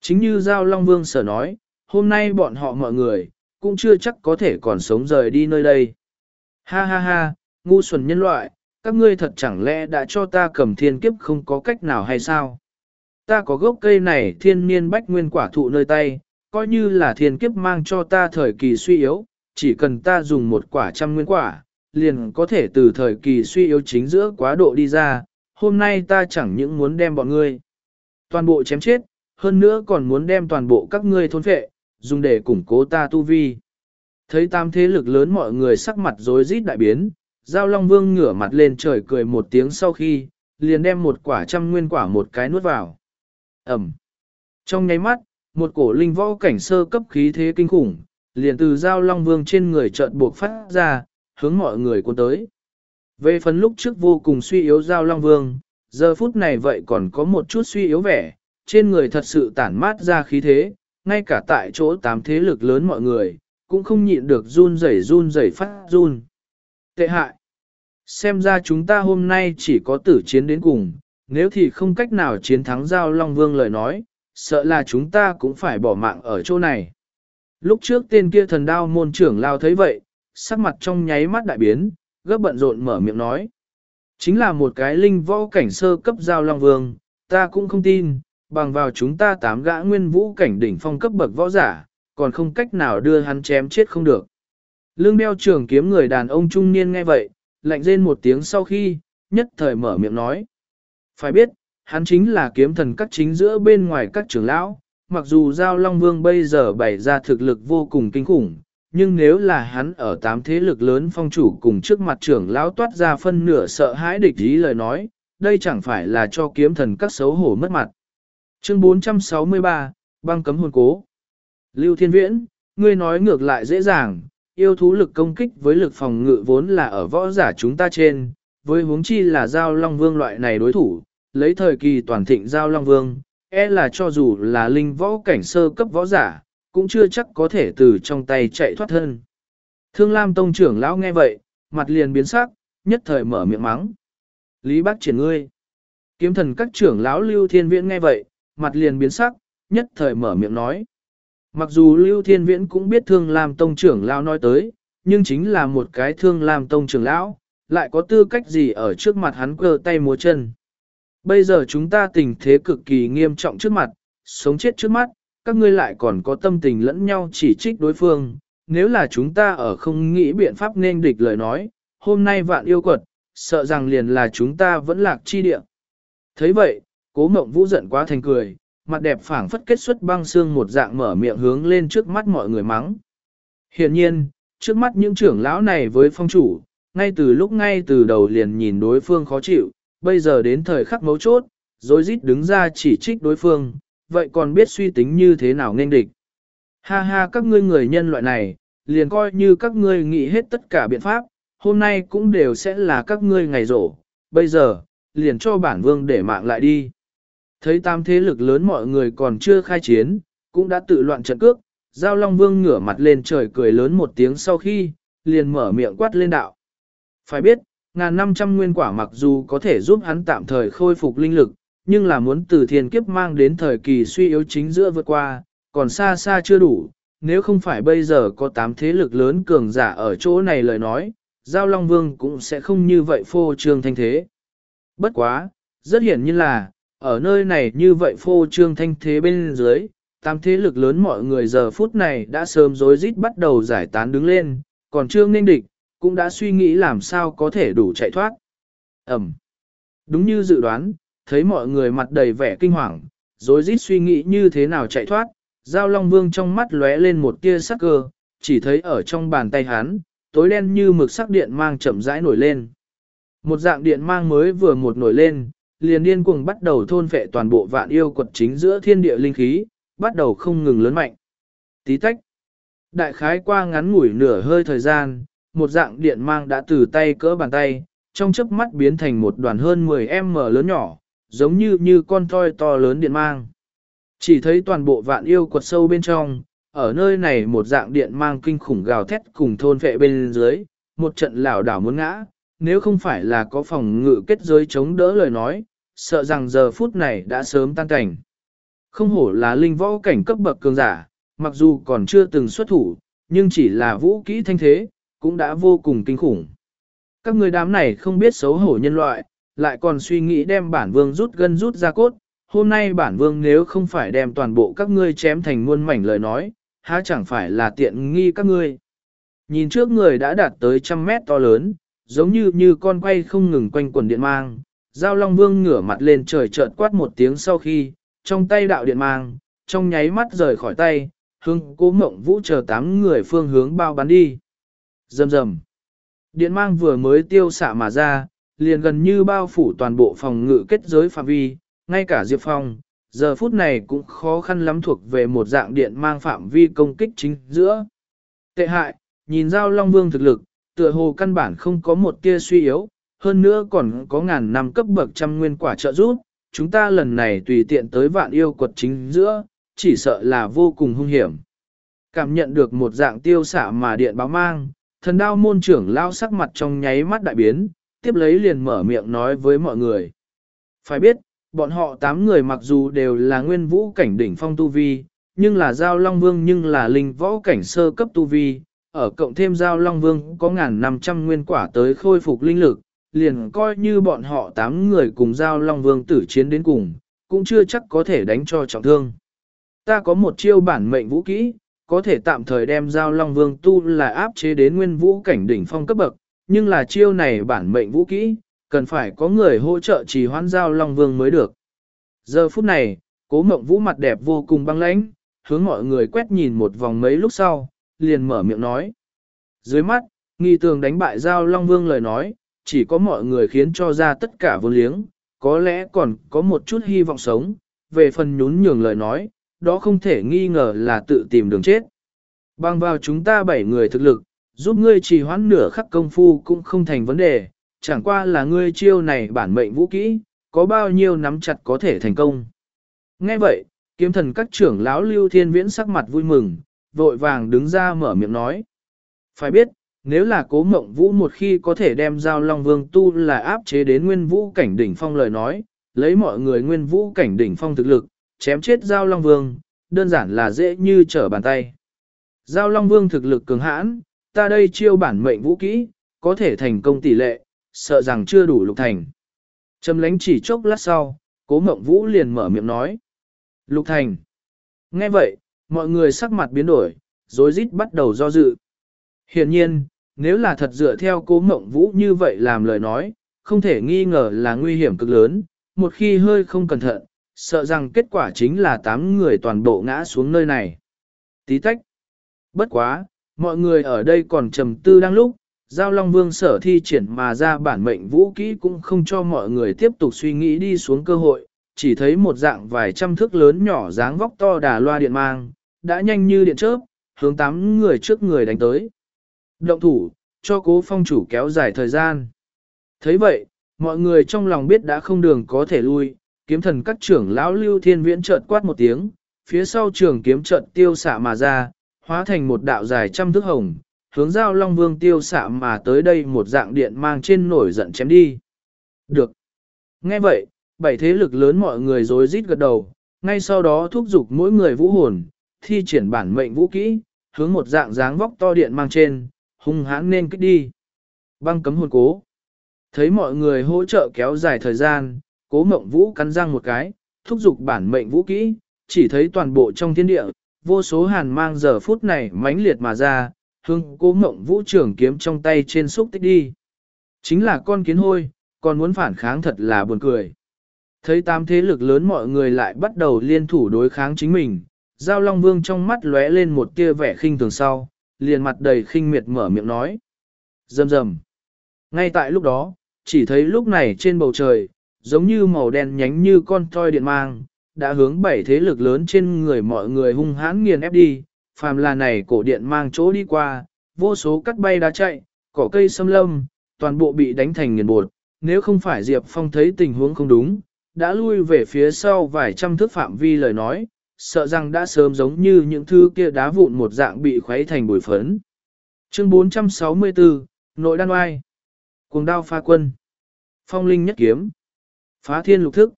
chính như Giao Long Vương sở nói, hôm nay bọn họ mọi người, cũng chưa chắc có thể còn sống rời đi nơi đây. Ha ha ha, ngu xuẩn nhân loại, các ngươi thật chẳng lẽ đã cho ta cầm thiên kiếp không có cách nào hay sao? Ta có gốc cây này thiên niên bách nguyên quả thụ nơi tay, coi như là thiên kiếp mang cho ta thời kỳ suy yếu, chỉ cần ta dùng một quả trăm nguyên quả, liền có thể từ thời kỳ suy yếu chính giữa quá độ đi ra, hôm nay ta chẳng những muốn đem bọn ngươi toàn bộ chém chết, hơn nữa còn muốn đem toàn bộ các ngươi thôn phệ, dùng để củng cố ta tu vi. Thấy tam thế lực lớn mọi người sắc mặt rối rít đại biến, Giao Long Vương ngửa mặt lên trời cười một tiếng sau khi, liền đem một quả trăm nguyên quả một cái nuốt vào. Ẩm. Trong nháy mắt, một cổ linh võ cảnh sơ cấp khí thế kinh khủng, liền từ Giao Long Vương trên người chợt buộc phát ra, hướng mọi người cuốn tới. Về phần lúc trước vô cùng suy yếu Giao Long Vương, giờ phút này vậy còn có một chút suy yếu vẻ, trên người thật sự tản mát ra khí thế, ngay cả tại chỗ tám thế lực lớn mọi người, cũng không nhịn được run rẩy run rẩy phát run. Tệ hại. Xem ra chúng ta hôm nay chỉ có tử chiến đến cùng, nếu thì không cách nào chiến thắng Giao Long Vương lời nói, sợ là chúng ta cũng phải bỏ mạng ở chỗ này. Lúc trước tên kia thần đao môn trưởng lao thấy vậy, sắc mặt trong nháy mắt đại biến, gấp bận rộn mở miệng nói. Chính là một cái linh võ cảnh sơ cấp Giao Long Vương, ta cũng không tin, bằng vào chúng ta tám gã nguyên vũ cảnh đỉnh phong cấp bậc võ giả, còn không cách nào đưa hắn chém chết không được. Lương đeo trường kiếm người đàn ông trung niên nghe vậy, lạnh rên một tiếng sau khi, nhất thời mở miệng nói. Phải biết, hắn chính là kiếm thần các chính giữa bên ngoài các trưởng lão, mặc dù Giao Long Vương bây giờ bày ra thực lực vô cùng kinh khủng, nhưng nếu là hắn ở tám thế lực lớn phong chủ cùng trước mặt trưởng lão toát ra phân nửa sợ hãi địch ý lời nói, đây chẳng phải là cho kiếm thần các xấu hổ mất mặt. Chương 463, băng cấm hồn cố. Lưu Thiên Viễn, ngươi nói ngược lại dễ dàng, yêu thú lực công kích với lực phòng ngự vốn là ở võ giả chúng ta trên, với huống chi là giao long vương loại này đối thủ, lấy thời kỳ toàn thịnh giao long vương, e là cho dù là linh võ cảnh sơ cấp võ giả, cũng chưa chắc có thể từ trong tay chạy thoát thân. Thương Lam Tông trưởng lão nghe vậy, mặt liền biến sắc, nhất thời mở miệng mắng. Lý Bác triển ngươi. Kiếm thần các trưởng lão Lưu Thiên Viễn nghe vậy, mặt liền biến sắc, nhất thời mở miệng nói. Mặc dù Lưu Thiên Viễn cũng biết Thương Lam Tông trưởng lão nói tới, nhưng chính là một cái Thương Lam Tông trưởng lão, lại có tư cách gì ở trước mặt hắn cơ tay múa chân. Bây giờ chúng ta tình thế cực kỳ nghiêm trọng trước mặt, sống chết trước mắt, các ngươi lại còn có tâm tình lẫn nhau chỉ trích đối phương. Nếu là chúng ta ở không nghĩ biện pháp nên địch lời nói, hôm nay vạn yêu quật, sợ rằng liền là chúng ta vẫn lạc chi địa. thấy vậy, cố mộng vũ giận quá thành cười, mặt đẹp phảng phất kết xuất băng xương một dạng mở miệng hướng lên trước mắt mọi người mắng. Hiện nhiên, trước mắt những trưởng lão này với phong chủ, ngay từ lúc ngay từ đầu liền nhìn đối phương khó chịu, bây giờ đến thời khắc mấu chốt, rồi rít đứng ra chỉ trích đối phương, vậy còn biết suy tính như thế nào nên địch. Ha ha các ngươi người nhân loại này, liền coi như các ngươi nghĩ hết tất cả biện pháp, hôm nay cũng đều sẽ là các ngươi ngày rổ, bây giờ, liền cho bản vương để mạng lại đi. Thấy tam thế lực lớn mọi người còn chưa khai chiến, cũng đã tự loạn trận cước, Giao Long Vương ngửa mặt lên trời cười lớn một tiếng sau khi, liền mở miệng quát lên đạo. Phải biết, ngàn năm trăm nguyên quả mặc dù có thể giúp hắn tạm thời khôi phục linh lực, nhưng là muốn từ thiên kiếp mang đến thời kỳ suy yếu chính giữa vượt qua, còn xa xa chưa đủ, nếu không phải bây giờ có tám thế lực lớn cường giả ở chỗ này lời nói, Giao Long Vương cũng sẽ không như vậy phô trương thanh thế. Bất quá, rất hiển nhiên là, ở nơi này như vậy phô trương thanh thế bên dưới, tam thế lực lớn mọi người giờ phút này đã sớm rối rít bắt đầu giải tán đứng lên, còn trương ninh địch, cũng đã suy nghĩ làm sao có thể đủ chạy thoát. Ẩm. Đúng như dự đoán, thấy mọi người mặt đầy vẻ kinh hoàng, rối rít suy nghĩ như thế nào chạy thoát, Giao Long Vương trong mắt lóe lên một tia sắc cơ, chỉ thấy ở trong bàn tay hắn, tối đen như mực sắc điện mang chậm rãi nổi lên. Một dạng điện mang mới vừa một nổi lên, liền điên cuồng bắt đầu thôn phệ toàn bộ vạn yêu quật chính giữa thiên địa linh khí, bắt đầu không ngừng lớn mạnh. Tí tách. Đại khái qua ngắn ngủi nửa hơi thời gian, một dạng điện mang đã từ tay cỡ bàn tay, trong chớp mắt biến thành một đoàn hơn 10m lớn nhỏ, giống như như con toi to lớn điện mang. Chỉ thấy toàn bộ vạn yêu quật sâu bên trong, ở nơi này một dạng điện mang kinh khủng gào thét cùng thôn vệ bên dưới, một trận lảo đảo muốn ngã, nếu không phải là có phòng ngự kết giới chống đỡ lời nói, sợ rằng giờ phút này đã sớm tan cảnh. Không hổ là linh võ cảnh cấp bậc cường giả, mặc dù còn chưa từng xuất thủ, nhưng chỉ là vũ kỹ thanh thế, cũng đã vô cùng kinh khủng. Các người đám này không biết xấu hổ nhân loại, lại còn suy nghĩ đem bản vương rút gân rút ra cốt, hôm nay bản vương nếu không phải đem toàn bộ các ngươi chém thành muôn mảnh lời nói, há chẳng phải là tiện nghi các ngươi. Nhìn trước người đã đạt tới trăm mét to lớn, giống như như con quay không ngừng quanh quần điện mang, Giao Long Vương ngửa mặt lên trời chợt quát một tiếng sau khi, trong tay đạo điện mang, trong nháy mắt rời khỏi tay, hướng cố mộng vũ chờ tám người phương hướng bao bắn đi. Rầm rầm. Điện mang vừa mới tiêu xạ mà ra, liền gần như bao phủ toàn bộ phòng ngự kết giới phạm vi, ngay cả Diệp Phong, giờ phút này cũng khó khăn lắm thuộc về một dạng điện mang phạm vi công kích chính giữa. Tệ hại, nhìn Giao Long Vương thực lực, tựa hồ căn bản không có một tia suy yếu, hơn nữa còn có ngàn năm cấp bậc trăm nguyên quả trợ giúp, chúng ta lần này tùy tiện tới vạn yêu quật chính giữa, chỉ sợ là vô cùng hung hiểm. Cảm nhận được một dạng tiêu xạ mà điện báo mang, thần đao môn trưởng lao sắc mặt trong nháy mắt đại biến, tiếp lấy liền mở miệng nói với mọi người. Phải biết, bọn họ tám người mặc dù đều là nguyên vũ cảnh đỉnh phong tu vi, nhưng là giao long vương nhưng là linh võ cảnh sơ cấp tu vi, ở cộng thêm giao long vương có ngàn năm trăm nguyên quả tới khôi phục linh lực, liền coi như bọn họ tám người cùng giao long vương tử chiến đến cùng, cũng chưa chắc có thể đánh cho trọng thương. Ta có một chiêu bản mệnh vũ kỹ, có thể tạm thời đem giao long vương tu là áp chế đến nguyên vũ cảnh đỉnh phong cấp bậc, nhưng là chiêu này bản mệnh vũ kỹ, cần phải có người hỗ trợ trì hoãn giao long vương mới được. Giờ phút này, cố mộng vũ mặt đẹp vô cùng băng lãnh, hướng mọi người quét nhìn một vòng mấy lúc sau, liền mở miệng nói. Dưới mắt, nghi tường đánh bại giao long vương lời nói, chỉ có mọi người khiến cho ra tất cả vô liếng, có lẽ còn có một chút hy vọng sống, về phần nhún nhường lời nói, đó không thể nghi ngờ là tự tìm đường chết. Bằng vào chúng ta bảy người thực lực, giúp ngươi trì hoãn nửa khắc công phu cũng không thành vấn đề, chẳng qua là ngươi chiêu này bản mệnh vũ kỹ, có bao nhiêu nắm chặt có thể thành công. Nghe vậy, kiếm thần các trưởng lão lưu thiên viễn sắc mặt vui mừng, vội vàng đứng ra mở miệng nói. Phải biết, nếu là cố mộng vũ một khi có thể đem giao long vương tu là áp chế đến nguyên vũ cảnh đỉnh phong lời nói, lấy mọi người nguyên vũ cảnh đỉnh phong thực lực, chém chết giao long vương, đơn giản là dễ như trở bàn tay. Giao long vương thực lực cường hãn, ta đây chiêu bản mệnh vũ kỹ, có thể thành công tỷ lệ, sợ rằng chưa đủ lục thành. Trầm lánh chỉ chốc lát sau, cố mộng vũ liền mở miệng nói. Lục thành. Nghe vậy, mọi người sắc mặt biến đổi, rối rít bắt đầu do dự. hiển nhiên, nếu là thật dựa theo cố mộng vũ như vậy làm lời nói, không thể nghi ngờ là nguy hiểm cực lớn, một khi hơi không cẩn thận, sợ rằng kết quả chính là tám người toàn bộ ngã xuống nơi này. Tí tách. Bất quá, mọi người ở đây còn trầm tư đang lúc, Giao Long Vương sở thi triển mà ra bản mệnh vũ kỹ cũng không cho mọi người tiếp tục suy nghĩ đi xuống cơ hội, chỉ thấy một dạng vài trăm thước lớn nhỏ dáng vóc to đà loa điện mang, đã nhanh như điện chớp, hướng tám người trước người đánh tới. Động thủ, cho cố phong chủ kéo dài thời gian. thấy vậy, mọi người trong lòng biết đã không đường có thể lui, kiếm thần các trưởng lão lưu thiên viễn chợt quát một tiếng, phía sau trường kiếm chợt tiêu xạ mà ra, hóa thành một đạo dài trăm thước hồng, hướng giao long vương tiêu xạ mà tới đây một dạng điện mang trên nổi giận chém đi. Được. Nghe vậy, bảy thế lực lớn mọi người rối rít gật đầu, ngay sau đó thúc giục mỗi người vũ hồn, thi triển bản mệnh vũ kỹ, hướng một dạng dáng vóc to điện mang trên, hung hãn nên kích đi. Băng cấm hồn cố. Thấy mọi người hỗ trợ kéo dài thời gian, cố mộng vũ cắn răng một cái, thúc giục bản mệnh vũ kỹ, chỉ thấy toàn bộ trong thiên địa, vô số hàn mang giờ phút này mãnh liệt mà ra, hương cố mộng vũ trưởng kiếm trong tay trên xúc tích đi. Chính là con kiến hôi, còn muốn phản kháng thật là buồn cười. Thấy tám thế lực lớn mọi người lại bắt đầu liên thủ đối kháng chính mình, Giao Long Vương trong mắt lóe lên một tia vẻ khinh thường sau, liền mặt đầy khinh miệt mở miệng nói. Rầm rầm. Ngay tại lúc đó, chỉ thấy lúc này trên bầu trời, giống như màu đen nhánh như con toi điện mang, đã hướng bảy thế lực lớn trên người mọi người hung hãn nghiền ép đi, phàm là này cổ điện mang chỗ đi qua, vô số cắt bay đá chạy, cỏ cây xâm lâm, toàn bộ bị đánh thành nghiền bột, nếu không phải Diệp Phong thấy tình huống không đúng, đã lui về phía sau vài trăm thước phạm vi lời nói, sợ rằng đã sớm giống như những thứ kia đá vụn một dạng bị khuấy thành bụi phấn. Chương 464, Nội đan oai. Cuồng đao pha quân. Phong linh nhất kiếm. Phá thiên lục thức.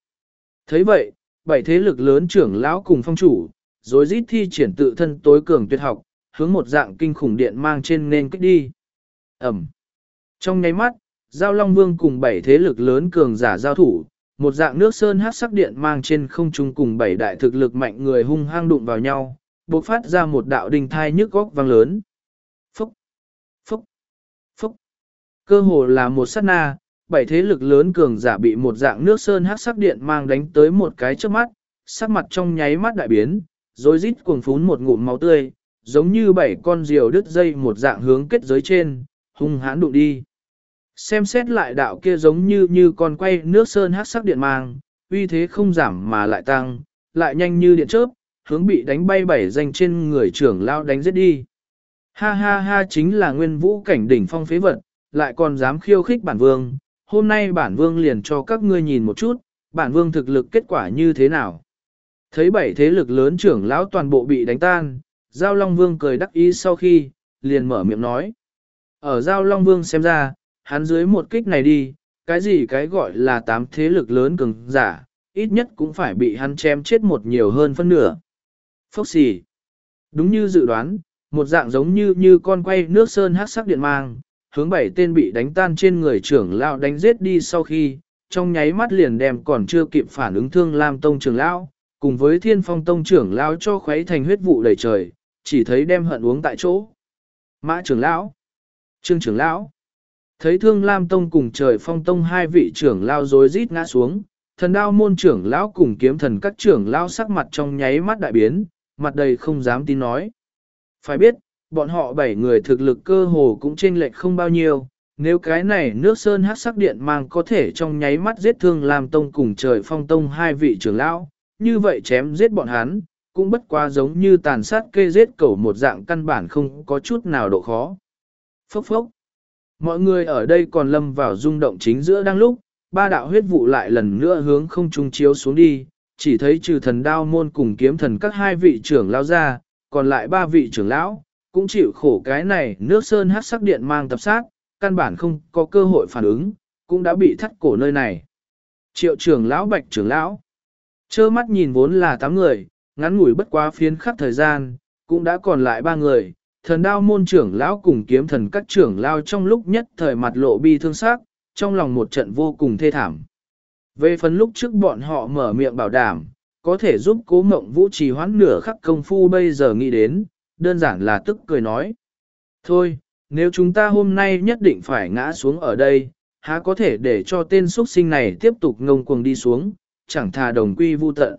thấy vậy, bảy thế lực lớn trưởng lão cùng phong chủ, rồi rít thi triển tự thân tối cường tuyệt học, hướng một dạng kinh khủng điện mang trên nên kích đi. Ẩm. Trong nháy mắt, Giao Long Vương cùng bảy thế lực lớn cường giả giao thủ, một dạng nước sơn hát sắc điện mang trên không trung cùng bảy đại thực lực mạnh người hung hăng đụng vào nhau, bộc phát ra một đạo đình thai nhức góc vang lớn. Phúc, phúc, phúc. Cơ hồ là một sát na, bảy thế lực lớn cường giả bị một dạng nước sơn hát sắc điện mang đánh tới một cái trước mắt, sắc mặt trong nháy mắt đại biến, rồi rít cuồng phún một ngụm máu tươi, giống như bảy con diều đứt dây một dạng hướng kết giới trên, hung hãn đụng đi. Xem xét lại đạo kia giống như như con quay nước sơn hát sắc điện mang, uy thế không giảm mà lại tăng, lại nhanh như điện chớp, hướng bị đánh bay bảy danh trên người trưởng lao đánh giết đi. Ha ha ha chính là nguyên vũ cảnh đỉnh phong phế vật, lại còn dám khiêu khích bản vương, hôm nay bản vương liền cho các ngươi nhìn một chút, bản vương thực lực kết quả như thế nào. Thấy bảy thế lực lớn trưởng lão toàn bộ bị đánh tan, Giao Long Vương cười đắc ý sau khi, liền mở miệng nói. Ở Giao Long Vương xem ra, hắn dưới một kích này đi, cái gì cái gọi là tám thế lực lớn cường giả, ít nhất cũng phải bị hắn chém chết một nhiều hơn phân nửa. Phốc xì. Đúng như dự đoán, một dạng giống như như con quay nước sơn hát sắc điện mang, hướng bảy tên bị đánh tan trên người trưởng lão đánh giết đi sau khi, trong nháy mắt liền đem còn chưa kịp phản ứng thương Lam Tông trưởng lão, cùng với Thiên Phong Tông trưởng lão cho khuấy thành huyết vụ đầy trời, chỉ thấy đem hận uống tại chỗ. Mã trưởng lão, Trương trưởng lão, thấy Thương Lam Tông cùng Trời Phong Tông hai vị trưởng lao rối rít ngã xuống, thần đao môn trưởng lão cùng kiếm thần các trưởng lão sắc mặt trong nháy mắt đại biến, mặt đầy không dám tin nói. Phải biết, bọn họ bảy người thực lực cơ hồ cũng chênh lệch không bao nhiêu, nếu cái này nước sơn hát sắc điện mang có thể trong nháy mắt giết thương Lam tông cùng trời phong tông hai vị trưởng lão, như vậy chém giết bọn hắn, cũng bất quá giống như tàn sát kê giết cẩu một dạng căn bản không có chút nào độ khó. Phốc phốc. Mọi người ở đây còn lâm vào rung động chính giữa đang lúc, ba đạo huyết vụ lại lần nữa hướng không trung chiếu xuống đi, chỉ thấy trừ thần đao môn cùng kiếm thần các hai vị trưởng lao ra, còn lại ba vị trưởng lão, cũng chịu khổ cái này nước sơn hát sắc điện mang tập sát, căn bản không có cơ hội phản ứng, cũng đã bị thắt cổ nơi này. Triệu trưởng lão bạch trưởng lão, trơ mắt nhìn vốn là tám người, ngắn ngủi bất quá phiến khắc thời gian, cũng đã còn lại ba người, thần đao môn trưởng lão cùng kiếm thần các trưởng lao trong lúc nhất thời mặt lộ bi thương xác, trong lòng một trận vô cùng thê thảm. Về phần lúc trước bọn họ mở miệng bảo đảm, có thể giúp cố mộng vũ trì hoãn nửa khắc công phu bây giờ nghĩ đến, đơn giản là tức cười nói. Thôi, nếu chúng ta hôm nay nhất định phải ngã xuống ở đây, há có thể để cho tên xuất sinh này tiếp tục ngông cuồng đi xuống, chẳng thà đồng quy vu tận.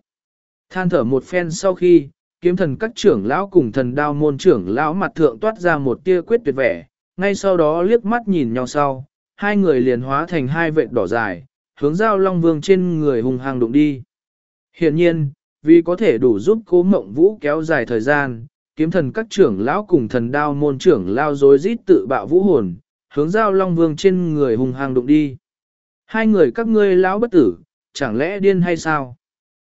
Than thở một phen sau khi, kiếm thần các trưởng lão cùng thần đao môn trưởng lão mặt thượng toát ra một tia quyết tuyệt vẻ, ngay sau đó liếc mắt nhìn nhau sau, hai người liền hóa thành hai vệt đỏ dài, hướng giao long vương trên người hùng hàng đụng đi. Hiện nhiên, vì có thể đủ giúp cố mộng vũ kéo dài thời gian, kiếm thần các trưởng lão cùng thần đao môn trưởng lao dối rít tự bạo vũ hồn, hướng giao long vương trên người hùng hàng đụng đi. Hai người các ngươi lão bất tử, chẳng lẽ điên hay sao?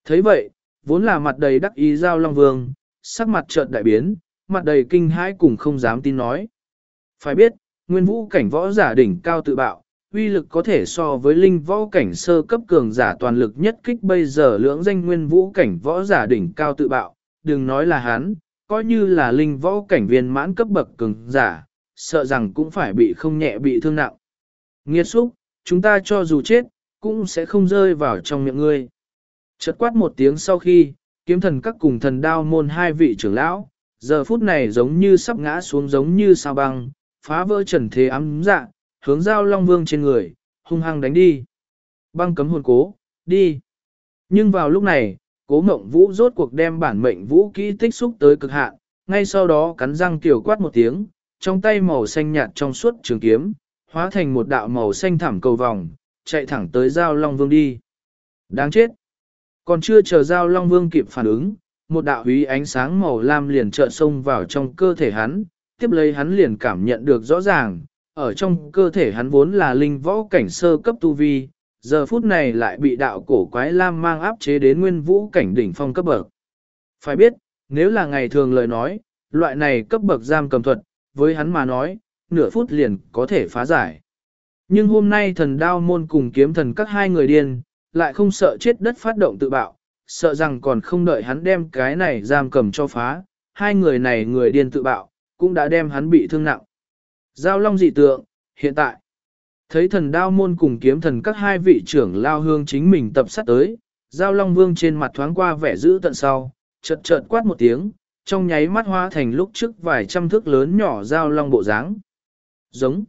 thấy vậy, vốn là mặt đầy đắc ý giao long vương, sắc mặt chợt đại biến, mặt đầy kinh hãi cùng không dám tin nói. Phải biết, nguyên vũ cảnh võ giả đỉnh cao tự bạo, uy lực có thể so với linh võ cảnh sơ cấp cường giả toàn lực nhất kích bây giờ lưỡng danh nguyên vũ cảnh võ giả đỉnh cao tự bạo, đừng nói là hắn, coi như là linh võ cảnh viên mãn cấp bậc cường giả, sợ rằng cũng phải bị không nhẹ bị thương nặng. Nghiệt xúc, chúng ta cho dù chết, cũng sẽ không rơi vào trong miệng ngươi. Chợt quát một tiếng sau khi, kiếm thần các cùng thần đao môn hai vị trưởng lão, giờ phút này giống như sắp ngã xuống giống như sao băng, phá vỡ trần thế ám dạ, hướng giao long vương trên người, hung hăng đánh đi. Băng cấm hồn cố, đi. Nhưng vào lúc này, cố mộng vũ rốt cuộc đem bản mệnh vũ kỹ tích xúc tới cực hạn, ngay sau đó cắn răng tiểu quát một tiếng, trong tay màu xanh nhạt trong suốt trường kiếm, hóa thành một đạo màu xanh thảm cầu vòng, chạy thẳng tới giao long vương đi. Đáng chết! Còn chưa chờ giao long vương kịp phản ứng, một đạo húy ánh sáng màu lam liền trợ xông vào trong cơ thể hắn, tiếp lấy hắn liền cảm nhận được rõ ràng, ở trong cơ thể hắn vốn là linh võ cảnh sơ cấp tu vi, giờ phút này lại bị đạo cổ quái lam mang áp chế đến nguyên vũ cảnh đỉnh phong cấp bậc. Phải biết, nếu là ngày thường lời nói, loại này cấp bậc giam cầm thuật, với hắn mà nói, nửa phút liền có thể phá giải. Nhưng hôm nay thần đao môn cùng kiếm thần các hai người điên, lại không sợ chết đất phát động tự bạo, sợ rằng còn không đợi hắn đem cái này giam cầm cho phá, hai người này người điên tự bạo, cũng đã đem hắn bị thương nặng. Giao long dị tượng, hiện tại, thấy thần đao môn cùng kiếm thần các hai vị trưởng lao hương chính mình tập sát tới, giao long vương trên mặt thoáng qua vẻ dữ tận sau, chợt chợt quát một tiếng, trong nháy mắt hoa thành lúc trước vài trăm thước lớn nhỏ giao long bộ dáng. Giống.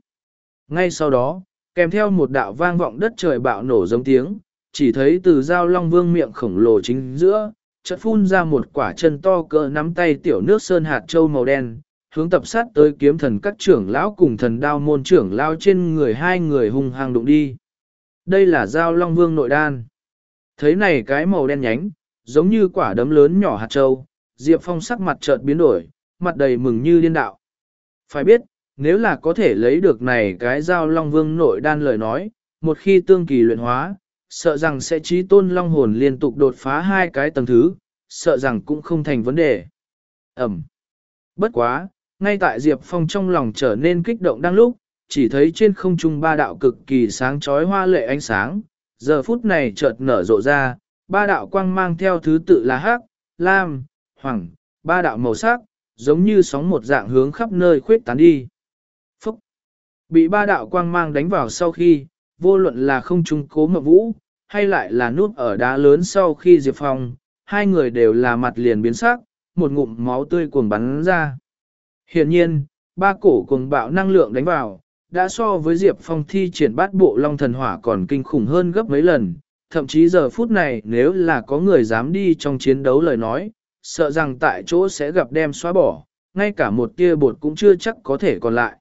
Ngay sau đó, kèm theo một đạo vang vọng đất trời bạo nổ giống tiếng, chỉ thấy từ dao long vương miệng khổng lồ chính giữa, chợt phun ra một quả chân to cỡ nắm tay tiểu nước sơn hạt châu màu đen, hướng tập sát tới kiếm thần các trưởng lão cùng thần đao môn trưởng lao trên người hai người hung hăng đụng đi. Đây là dao long vương nội đan. Thấy này cái màu đen nhánh, giống như quả đấm lớn nhỏ hạt châu, Diệp Phong sắc mặt chợt biến đổi, mặt đầy mừng như điên đạo. Phải biết, nếu là có thể lấy được này cái dao long vương nội đan lời nói, một khi tương kỳ luyện hóa, sợ rằng sẽ trí tôn long hồn liên tục đột phá hai cái tầng thứ, sợ rằng cũng không thành vấn đề. Ẩm. Bất quá, ngay tại Diệp Phong trong lòng trở nên kích động đang lúc, chỉ thấy trên không trung ba đạo cực kỳ sáng chói hoa lệ ánh sáng, giờ phút này chợt nở rộ ra, ba đạo quang mang theo thứ tự là hắc, lam, hoàng, ba đạo màu sắc, giống như sóng một dạng hướng khắp nơi khuyết tán đi. Phúc! Bị ba đạo quang mang đánh vào sau khi, vô luận là không trung cố mà vũ, hay lại là nuốt ở đá lớn sau khi Diệp Phong, hai người đều là mặt liền biến sắc, một ngụm máu tươi cuồng bắn ra. Hiện nhiên, ba cổ cuồng bạo năng lượng đánh vào, đã so với Diệp Phong thi triển bát bộ long thần hỏa còn kinh khủng hơn gấp mấy lần, thậm chí giờ phút này nếu là có người dám đi trong chiến đấu lời nói, sợ rằng tại chỗ sẽ gặp đem xóa bỏ, ngay cả một tia bột cũng chưa chắc có thể còn lại.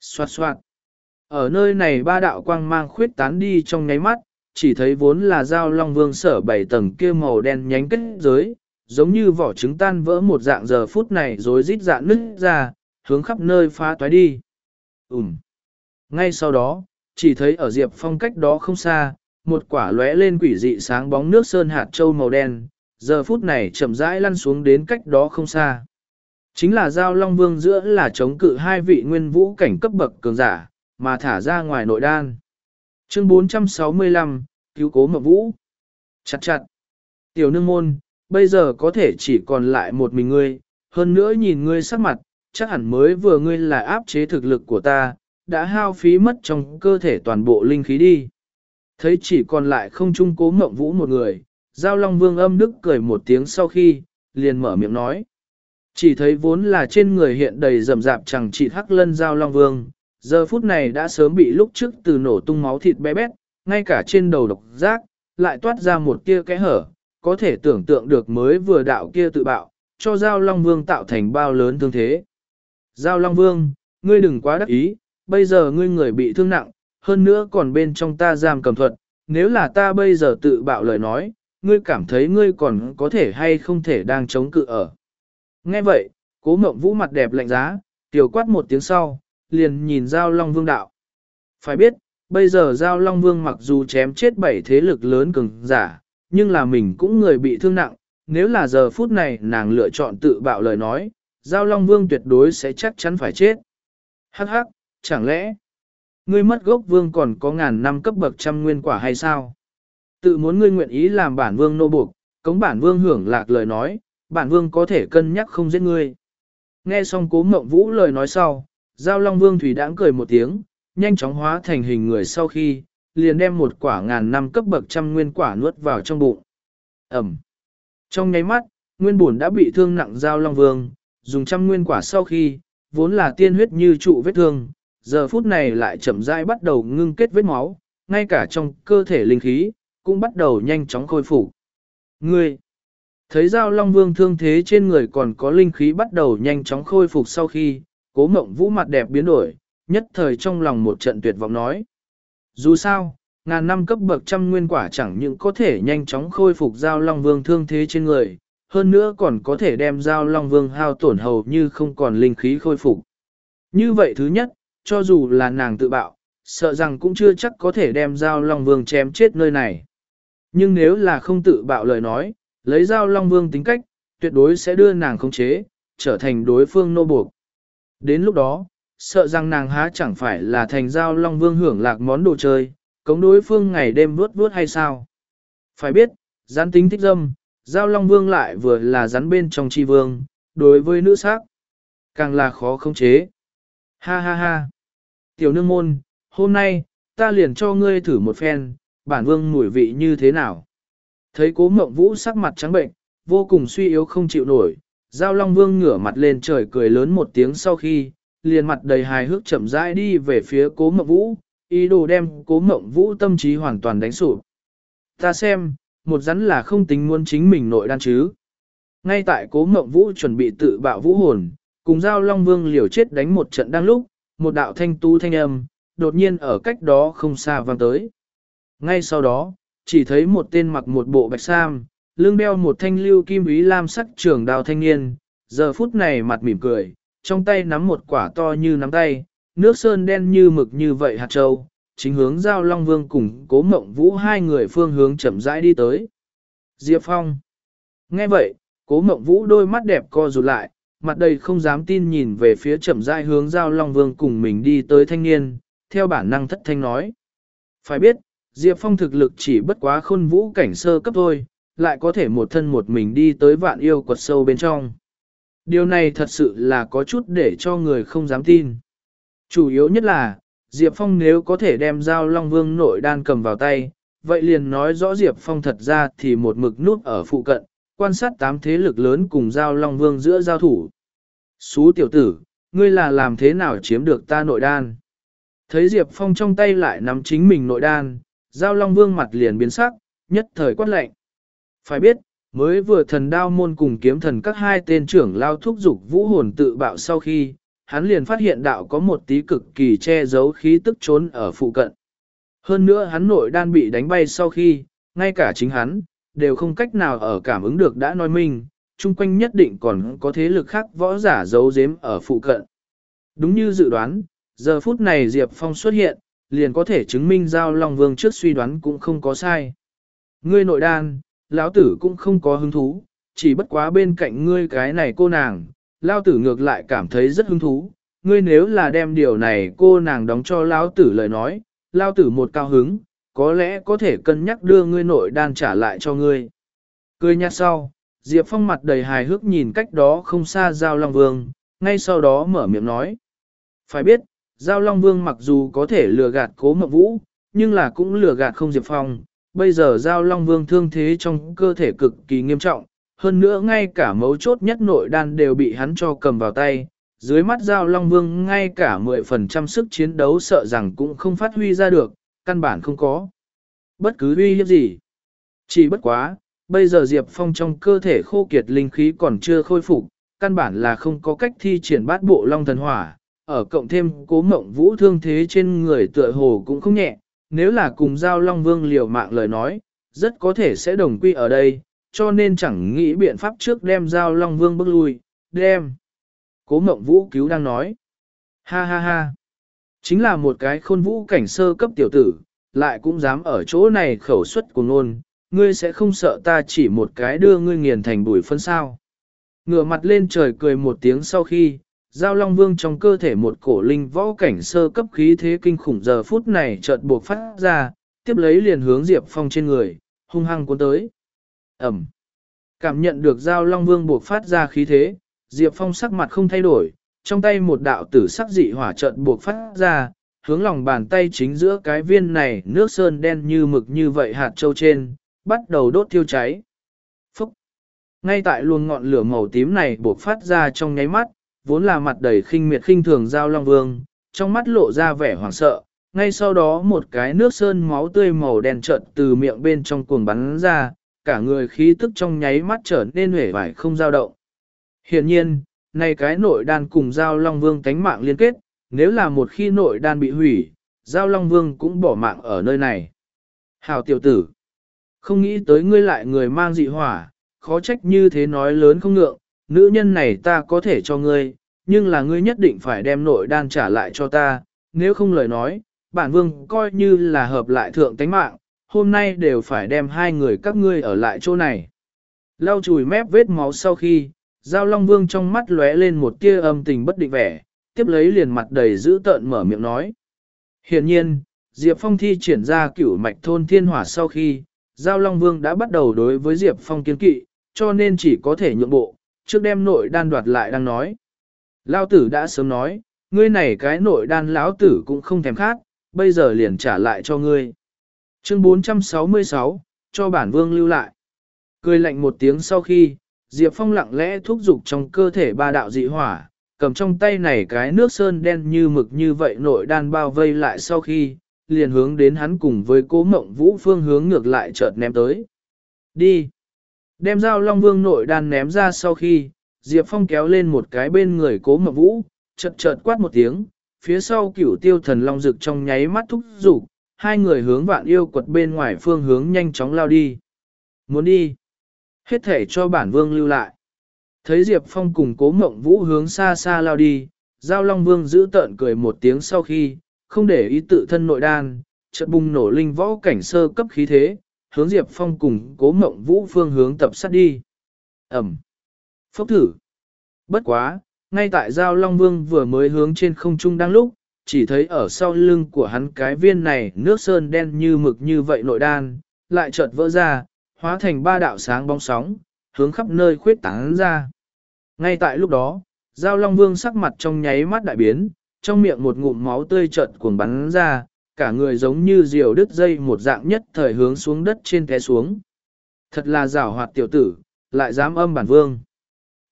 Xoạt xoạt. Ở nơi này ba đạo quang mang khuyết tán đi trong nháy mắt, chỉ thấy vốn là dao long vương sở bảy tầng kia màu đen nhánh kết giới, giống như vỏ trứng tan vỡ một dạng giờ phút này rồi rít dạng nứt ra, hướng khắp nơi phá toái đi. Ừm. Ngay sau đó, chỉ thấy ở Diệp Phong cách đó không xa, một quả lóe lên quỷ dị sáng bóng nước sơn hạt châu màu đen, giờ phút này chậm rãi lăn xuống đến cách đó không xa. Chính là giao long vương giữa là chống cự hai vị nguyên vũ cảnh cấp bậc cường giả, mà thả ra ngoài nội đan. Chương 465, cứu cố mập vũ. Chặt chặt. Tiểu nương môn, bây giờ có thể chỉ còn lại một mình ngươi, hơn nữa nhìn ngươi sắc mặt, chắc hẳn mới vừa ngươi là áp chế thực lực của ta, đã hao phí mất trong cơ thể toàn bộ linh khí đi. Thấy chỉ còn lại không trung cố mộng vũ một người, Giao Long Vương âm đức cười một tiếng sau khi, liền mở miệng nói. Chỉ thấy vốn là trên người hiện đầy rầm rạp chẳng chỉ hắc lân Giao Long Vương, giờ phút này đã sớm bị lúc trước từ nổ tung máu thịt bé bét, ngay cả trên đầu độc giác, lại toát ra một tia kẽ hở, có thể tưởng tượng được mới vừa đạo kia tự bạo, cho Giao Long Vương tạo thành bao lớn thương thế. Giao Long Vương, ngươi đừng quá đắc ý, bây giờ ngươi người bị thương nặng, hơn nữa còn bên trong ta giam cầm thuật, nếu là ta bây giờ tự bạo lời nói, ngươi cảm thấy ngươi còn có thể hay không thể đang chống cự ở. Nghe vậy, cố mộng vũ mặt đẹp lạnh giá, tiểu quát một tiếng sau, liền nhìn Giao Long Vương đạo. Phải biết, bây giờ Giao Long Vương mặc dù chém chết bảy thế lực lớn cường giả, nhưng là mình cũng người bị thương nặng, nếu là giờ phút này nàng lựa chọn tự bạo lời nói, Giao Long Vương tuyệt đối sẽ chắc chắn phải chết. Hắc hắc, chẳng lẽ, ngươi mất gốc vương còn có ngàn năm cấp bậc trăm nguyên quả hay sao? Tự muốn ngươi nguyện ý làm bản vương nô buộc, cống bản vương hưởng lạc lời nói, bản vương có thể cân nhắc không giết ngươi. Nghe xong cố mộng vũ lời nói sau, Giao Long Vương Thủy đãng cười một tiếng, nhanh chóng hóa thành hình người sau khi, liền đem một quả ngàn năm cấp bậc trăm nguyên quả nuốt vào trong bụng. Ẩm. Trong nháy mắt, nguyên bổn đã bị thương nặng Giao Long Vương, dùng trăm nguyên quả sau khi, vốn là tiên huyết như trụ vết thương, giờ phút này lại chậm rãi bắt đầu ngưng kết vết máu, ngay cả trong cơ thể linh khí, cũng bắt đầu nhanh chóng khôi phục. Ngươi, thấy Giao Long Vương thương thế trên người còn có linh khí bắt đầu nhanh chóng khôi phục sau khi, cố mộng vũ mặt đẹp biến đổi, nhất thời trong lòng một trận tuyệt vọng nói. Dù sao, ngàn năm cấp bậc trăm nguyên quả chẳng những có thể nhanh chóng khôi phục Giao Long Vương thương thế trên người, hơn nữa còn có thể đem Giao Long Vương hao tổn hầu như không còn linh khí khôi phục. Như vậy thứ nhất, cho dù là nàng tự bạo, sợ rằng cũng chưa chắc có thể đem Giao Long Vương chém chết nơi này. Nhưng nếu là không tự bạo lời nói, lấy Giao Long Vương tính cách, tuyệt đối sẽ đưa nàng khống chế, trở thành đối phương nô buộc. Đến lúc đó, sợ rằng nàng há chẳng phải là thành Giao Long Vương hưởng lạc món đồ chơi, cống đối phương ngày đêm vuốt vuốt hay sao. Phải biết, gián tính thích dâm, Giao Long Vương lại vừa là rắn bên trong chi vương, đối với nữ sắc, càng là khó khống chế. Ha ha ha. Tiểu nương môn, hôm nay, ta liền cho ngươi thử một phen, bản vương mùi vị như thế nào. Thấy cố mộng vũ sắc mặt trắng bệnh, vô cùng suy yếu không chịu nổi, Giao Long Vương ngửa mặt lên trời cười lớn một tiếng sau khi, liền mặt đầy hài hước chậm rãi đi về phía cố mộng vũ, ý đồ đem cố mộng vũ tâm trí hoàn toàn đánh sụp. Ta xem, một rắn là không tính muốn chính mình nội đan chứ. Ngay tại cố mộng vũ chuẩn bị tự bạo vũ hồn, cùng Giao Long Vương liều chết đánh một trận đang lúc, một đạo thanh tu thanh âm, đột nhiên ở cách đó không xa vang tới. Ngay sau đó, chỉ thấy một tên mặc một bộ bạch sam, lưng đeo một thanh lưu kim ý lam sắc trường đào thanh niên, giờ phút này mặt mỉm cười, trong tay nắm một quả to như nắm tay, nước sơn đen như mực như vậy hạt châu, chính hướng giao Long Vương cùng cố mộng vũ hai người phương hướng chậm rãi đi tới. Diệp Phong Nghe vậy, cố mộng vũ đôi mắt đẹp co rụt lại, mặt đầy không dám tin nhìn về phía chậm rãi hướng giao Long Vương cùng mình đi tới thanh niên, theo bản năng thất thanh nói. Phải biết, Diệp Phong thực lực chỉ bất quá khôn vũ cảnh sơ cấp thôi, lại có thể một thân một mình đi tới vạn yêu quật sâu bên trong. Điều này thật sự là có chút để cho người không dám tin. Chủ yếu nhất là, Diệp Phong nếu có thể đem dao Long Vương nội đan cầm vào tay, vậy liền nói rõ Diệp Phong thật ra thì một mực nút ở phụ cận, quan sát tám thế lực lớn cùng dao Long Vương giữa giao thủ. Xú tiểu tử, ngươi là làm thế nào chiếm được ta nội đan? Thấy Diệp Phong trong tay lại nắm chính mình nội đan, giao Long Vương mặt liền biến sắc, nhất thời quát lệnh. Phải biết, mới vừa thần đao môn cùng kiếm thần các hai tên trưởng lao thúc dục vũ hồn tự bạo sau khi, hắn liền phát hiện đạo có một tí cực kỳ che giấu khí tức trốn ở phụ cận. Hơn nữa hắn nội đan bị đánh bay sau khi, ngay cả chính hắn, đều không cách nào ở cảm ứng được đã nói mình chung quanh nhất định còn có thế lực khác võ giả giấu giếm ở phụ cận. Đúng như dự đoán, giờ phút này Diệp Phong xuất hiện, liền có thể chứng minh Giao Long Vương trước suy đoán cũng không có sai. Ngươi nội đan, lão tử cũng không có hứng thú, chỉ bất quá bên cạnh ngươi cái này cô nàng, lão tử ngược lại cảm thấy rất hứng thú. Ngươi nếu là đem điều này cô nàng đóng cho lão tử lời nói, lão tử một cao hứng, có lẽ có thể cân nhắc đưa ngươi nội đan trả lại cho ngươi. Cười nhạt sau, Diệp Phong mặt đầy hài hước nhìn cách đó không xa Giao Long Vương, ngay sau đó mở miệng nói. Phải biết, Giao Long Vương mặc dù có thể lừa gạt cố mộng vũ, nhưng là cũng lừa gạt không Diệp Phong. Bây giờ Giao Long Vương thương thế trong cơ thể cực kỳ nghiêm trọng, hơn nữa ngay cả mấu chốt nhất nội đan đều bị hắn cho cầm vào tay. dưới mắt Giao Long Vương ngay cả 10% sức chiến đấu sợ rằng cũng không phát huy ra được, căn bản không có. Bất cứ uy hiếp gì. Chỉ bất quá, bây giờ Diệp Phong trong cơ thể khô kiệt linh khí còn chưa khôi phục, căn bản là không có cách thi triển bát bộ Long Thần Hỏa, ở cộng thêm cố mộng vũ thương thế trên người tựa hồ cũng không nhẹ, nếu là cùng Giao Long Vương liều mạng lời nói, rất có thể sẽ đồng quy ở đây, cho nên chẳng nghĩ biện pháp trước đem Giao Long Vương bước lui, đem. Cố mộng vũ cứu đang nói. Ha ha ha. Chính là một cái khôn vũ cảnh sơ cấp tiểu tử, lại cũng dám ở chỗ này khẩu xuất của ngôn, ngươi sẽ không sợ ta chỉ một cái đưa ngươi nghiền thành bụi phân sao. Ngửa mặt lên trời cười một tiếng sau khi, Giao Long Vương trong cơ thể một cổ linh võ cảnh sơ cấp khí thế kinh khủng giờ phút này chợt buộc phát ra, tiếp lấy liền hướng Diệp Phong trên người, hung hăng cuốn tới. Ẩm. Cảm nhận được Giao Long Vương buộc phát ra khí thế, Diệp Phong sắc mặt không thay đổi, trong tay một đạo tử sắc dị hỏa chợt buộc phát ra, hướng lòng bàn tay chính giữa cái viên này nước sơn đen như mực như vậy hạt châu trên, bắt đầu đốt thiêu cháy. Phúc! Ngay tại luồng ngọn lửa màu tím này buộc phát ra trong nháy mắt, vốn là mặt đầy khinh miệt khinh thường giao long vương, trong mắt lộ ra vẻ hoảng sợ, ngay sau đó một cái nước sơn máu tươi màu đen trợn từ miệng bên trong cuồng bắn ra, cả người khí tức trong nháy mắt trở nên hể vải không dao động. Hiện nhiên, này cái nội đan cùng giao long vương tánh mạng liên kết, nếu là một khi nội đan bị hủy, giao long vương cũng bỏ mạng ở nơi này. Hào tiểu tử, không nghĩ tới ngươi lại người mang dị hỏa, khó trách như thế nói lớn không ngượng, nữ nhân này ta có thể cho ngươi, nhưng là ngươi nhất định phải đem nội đan trả lại cho ta, nếu không lời nói, bản vương coi như là hợp lại thượng tánh mạng, hôm nay đều phải đem hai người các ngươi ở lại chỗ này. Lau chùi mép vết máu sau khi, Giao Long Vương trong mắt lóe lên một tia âm tình bất định vẻ, tiếp lấy liền mặt đầy dữ tợn mở miệng nói. Hiện nhiên, Diệp Phong thi triển ra cửu mạch thôn thiên hỏa sau khi, Giao Long Vương đã bắt đầu đối với Diệp Phong kiến kỵ, cho nên chỉ có thể nhượng bộ, trước đem nội đan đoạt lại đang nói. Lao tử đã sớm nói, ngươi này cái nội đan lão tử cũng không thèm khát, bây giờ liền trả lại cho ngươi. Chương 466, cho bản vương lưu lại. Cười lạnh một tiếng sau khi, Diệp Phong lặng lẽ thúc giục trong cơ thể ba đạo dị hỏa, cầm trong tay này cái nước sơn đen như mực như vậy nội đan bao vây lại sau khi, liền hướng đến hắn cùng với cố mộng vũ phương hướng ngược lại chợt ném tới. Đi! Đem dao long vương nội đan ném ra sau khi, Diệp Phong kéo lên một cái bên người cố mộng vũ, chợt chợt quát một tiếng, phía sau cửu tiêu thần long Dực trong nháy mắt thúc rụt hai người hướng vạn yêu quật bên ngoài phương hướng nhanh chóng lao đi. Muốn đi! Hết thể cho bản vương lưu lại. Thấy Diệp Phong cùng cố mộng vũ hướng xa xa lao đi, Giao Long Vương giữ tợn cười một tiếng sau khi, không để ý tự thân nội đan, chợt bùng nổ linh võ cảnh sơ cấp khí thế, hướng Diệp Phong cùng cố mộng vũ phương hướng tập sát đi. Ẩm. Phốc thử. Bất quá, ngay tại Giao Long Vương vừa mới hướng trên không trung đang lúc, chỉ thấy ở sau lưng của hắn cái viên này nước sơn đen như mực như vậy nội đan, lại chợt vỡ ra, hóa thành ba đạo sáng bóng sóng, hướng khắp nơi khuyết tán ra. Ngay tại lúc đó, Giao Long Vương sắc mặt trong nháy mắt đại biến, trong miệng một ngụm máu tươi chợt cuồng bắn ra, cả người giống như diều đứt dây một dạng nhất thời hướng xuống đất trên té xuống. Thật là rảo hoạt tiểu tử, lại dám âm bản vương.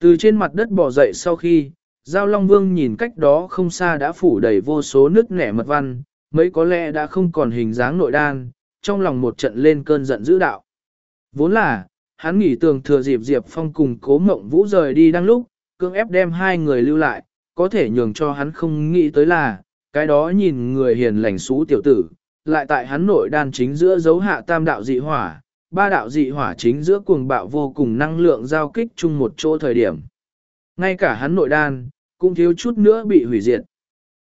Từ trên mặt đất bò dậy sau khi, Giao Long Vương nhìn cách đó không xa đã phủ đầy vô số nước nẻ mật văn, mấy có lẽ đã không còn hình dáng nội đan, trong lòng một trận lên cơn giận dữ đạo. Vốn là, hắn nghĩ tường thừa dịp Diệp Phong cùng cố mộng vũ rời đi đang lúc, cưỡng ép đem hai người lưu lại, có thể nhường cho hắn không nghĩ tới là, cái đó nhìn người hiền lành xú tiểu tử, lại tại hắn nội đan chính giữa dấu hạ tam đạo dị hỏa, ba đạo dị hỏa chính giữa cuồng bạo vô cùng năng lượng giao kích chung một chỗ thời điểm. Ngay cả hắn nội đan, cũng thiếu chút nữa bị hủy diệt.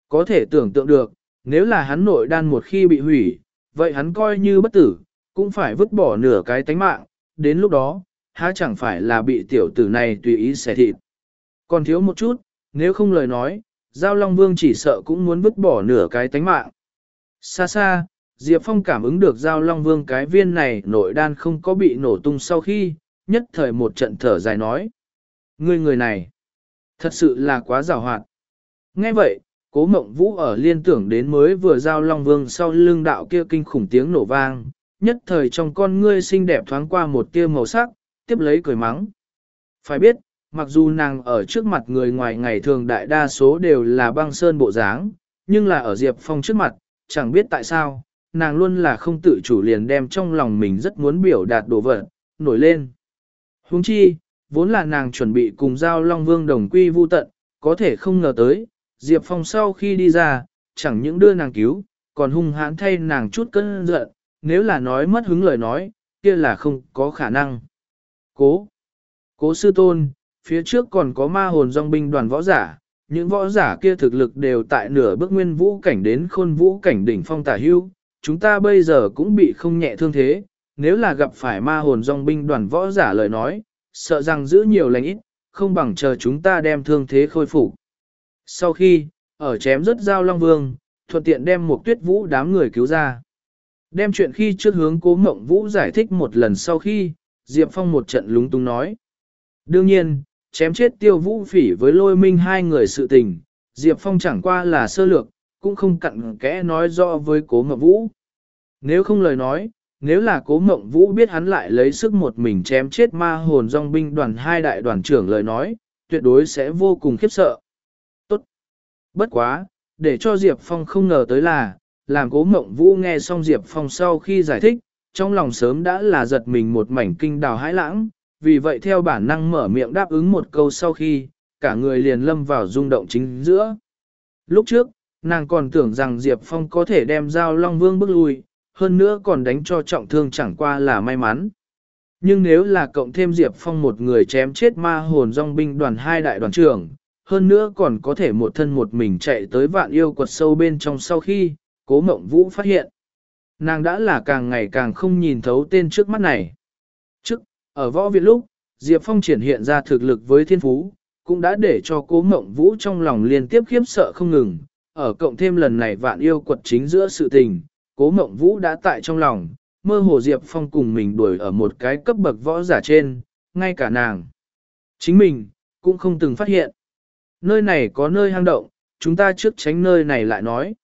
Có thể tưởng tượng được, nếu là hắn nội đan một khi bị hủy, vậy hắn coi như bất tử, cũng phải vứt bỏ nửa cái tánh mạng, đến lúc đó, há chẳng phải là bị tiểu tử này tùy ý xẻ thịt. Còn thiếu một chút, nếu không lời nói, Giao Long Vương chỉ sợ cũng muốn vứt bỏ nửa cái tánh mạng. Xa xa, Diệp Phong cảm ứng được Giao Long Vương cái viên này nội đan không có bị nổ tung sau khi, nhất thời một trận thở dài nói. Ngươi người này, thật sự là quá rào hoạt. Nghe vậy, cố mộng vũ ở liên tưởng đến mới vừa Giao Long Vương sau lưng đạo kia kinh khủng tiếng nổ vang, nhất thời trong con ngươi xinh đẹp thoáng qua một tia màu sắc, tiếp lấy cười mắng. Phải biết, mặc dù nàng ở trước mặt người ngoài ngày thường đại đa số đều là băng sơn bộ dáng, nhưng là ở Diệp Phong trước mặt, chẳng biết tại sao, nàng luôn là không tự chủ liền đem trong lòng mình rất muốn biểu đạt đồ vật, nổi lên. Huống chi, vốn là nàng chuẩn bị cùng giao Long Vương đồng quy vu tận, có thể không ngờ tới, Diệp Phong sau khi đi ra, chẳng những đưa nàng cứu, còn hung hãn thay nàng chút cơn giận, nếu là nói mất hứng lời nói, kia là không có khả năng. Cố! Cố sư tôn, phía trước còn có ma hồn dòng binh đoàn võ giả, những võ giả kia thực lực đều tại nửa bước nguyên vũ cảnh đến khôn vũ cảnh đỉnh phong tả hưu, chúng ta bây giờ cũng bị không nhẹ thương thế, nếu là gặp phải ma hồn dòng binh đoàn võ giả lời nói, sợ rằng giữ nhiều lành ít, không bằng chờ chúng ta đem thương thế khôi phục. Sau khi, ở chém rất giao Long Vương, thuận tiện đem một tuyết vũ đám người cứu ra. Đem chuyện khi trước hướng cố mộng vũ giải thích một lần sau khi, Diệp Phong một trận lúng túng nói. Đương nhiên, chém chết tiêu vũ phỉ với lôi minh hai người sự tình, Diệp Phong chẳng qua là sơ lược, cũng không cặn kẽ nói rõ với cố mộng vũ. Nếu không lời nói, nếu là cố mộng vũ biết hắn lại lấy sức một mình chém chết ma hồn dòng binh đoàn hai đại đoàn trưởng lời nói, tuyệt đối sẽ vô cùng khiếp sợ. Tốt! Bất quá, để cho Diệp Phong không ngờ tới là, làm cố mộng vũ nghe xong Diệp Phong sau khi giải thích, trong lòng sớm đã là giật mình một mảnh kinh đào hãi lãng, vì vậy theo bản năng mở miệng đáp ứng một câu sau khi, cả người liền lâm vào rung động chính giữa. Lúc trước, nàng còn tưởng rằng Diệp Phong có thể đem dao Long Vương bước lui, hơn nữa còn đánh cho trọng thương chẳng qua là may mắn. Nhưng nếu là cộng thêm Diệp Phong một người chém chết ma hồn dòng binh đoàn hai đại đoàn trưởng, hơn nữa còn có thể một thân một mình chạy tới vạn yêu quật sâu bên trong sau khi, cố mộng vũ phát hiện. Nàng đã là càng ngày càng không nhìn thấu tên trước mắt này. Trước, ở võ viện lúc, Diệp Phong triển hiện ra thực lực với thiên phú, cũng đã để cho cố mộng vũ trong lòng liên tiếp khiếp sợ không ngừng. Ở cộng thêm lần này vạn yêu quật chính giữa sự tình, cố mộng vũ đã tại trong lòng, mơ hồ Diệp Phong cùng mình đuổi ở một cái cấp bậc võ giả trên, ngay cả nàng. Chính mình, cũng không từng phát hiện. Nơi này có nơi hang động, chúng ta trước tránh nơi này lại nói.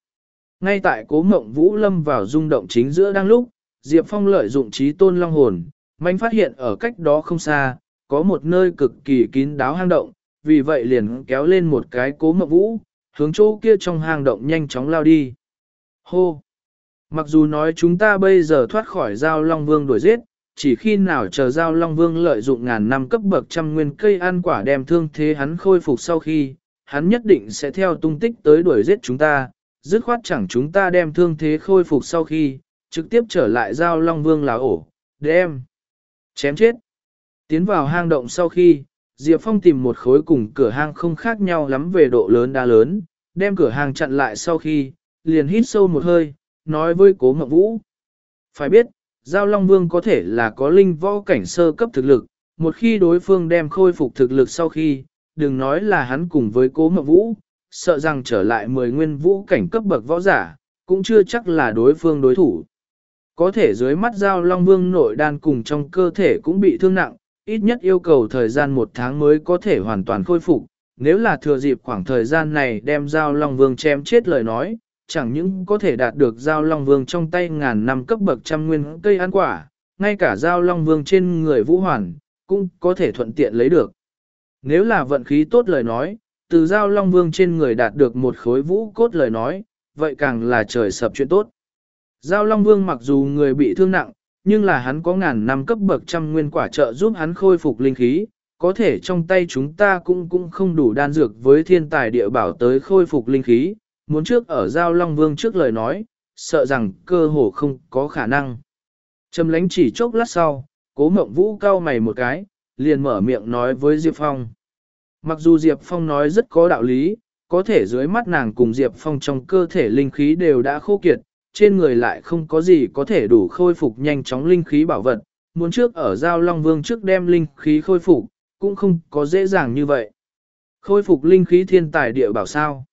Ngay tại cố mộng vũ lâm vào rung động chính giữa đang lúc, Diệp Phong lợi dụng trí tôn long hồn, Mạnh phát hiện ở cách đó không xa, có một nơi cực kỳ kín đáo hang động, vì vậy liền kéo lên một cái cố mộng vũ, hướng chỗ kia trong hang động nhanh chóng lao đi. Hô! Mặc dù nói chúng ta bây giờ thoát khỏi giao Long Vương đuổi giết, chỉ khi nào chờ giao Long Vương lợi dụng ngàn năm cấp bậc trăm nguyên cây ăn quả đem thương thế hắn khôi phục sau khi, hắn nhất định sẽ theo tung tích tới đuổi giết chúng ta, dứt khoát chẳng chúng ta đem thương thế khôi phục sau khi, trực tiếp trở lại giao Long Vương là ổ, đem, chém chết. Tiến vào hang động sau khi, Diệp Phong tìm một khối cùng cửa hang không khác nhau lắm về độ lớn đa lớn, đem cửa hàng chặn lại sau khi, liền hít sâu một hơi, nói với cố ngọc vũ. Phải biết, Giao Long Vương có thể là có linh võ cảnh sơ cấp thực lực, một khi đối phương đem khôi phục thực lực sau khi, đừng nói là hắn cùng với cố ngọc vũ, sợ rằng trở lại 10 nguyên vũ cảnh cấp bậc võ giả, cũng chưa chắc là đối phương đối thủ. Có thể dưới mắt Giao Long Vương nội đan cùng trong cơ thể cũng bị thương nặng, ít nhất yêu cầu thời gian một tháng mới có thể hoàn toàn khôi phục. Nếu là thừa dịp khoảng thời gian này đem Giao Long Vương chém chết lời nói, chẳng những có thể đạt được Giao Long Vương trong tay ngàn năm cấp bậc trăm nguyên cây ăn quả, ngay cả Giao Long Vương trên người Vũ Hoàn, cũng có thể thuận tiện lấy được. Nếu là vận khí tốt lời nói, từ Giao Long Vương trên người đạt được một khối vũ cốt lời nói, vậy càng là trời sập chuyện tốt. Giao Long Vương mặc dù người bị thương nặng, nhưng là hắn có ngàn năm cấp bậc trăm nguyên quả trợ giúp hắn khôi phục linh khí, có thể trong tay chúng ta cũng cũng không đủ đan dược với thiên tài địa bảo tới khôi phục linh khí, muốn trước ở Giao Long Vương trước lời nói, sợ rằng cơ hồ không có khả năng. Trầm lánh chỉ chốc lát sau, cố mộng vũ cao mày một cái, liền mở miệng nói với Diệp Phong. Mặc dù Diệp Phong nói rất có đạo lý, có thể dưới mắt nàng cùng Diệp Phong trong cơ thể linh khí đều đã khô kiệt, trên người lại không có gì có thể đủ khôi phục nhanh chóng linh khí bảo vật, muốn trước ở Giao Long Vương trước đem linh khí khôi phục, cũng không có dễ dàng như vậy. Khôi phục linh khí thiên tài địa bảo sao.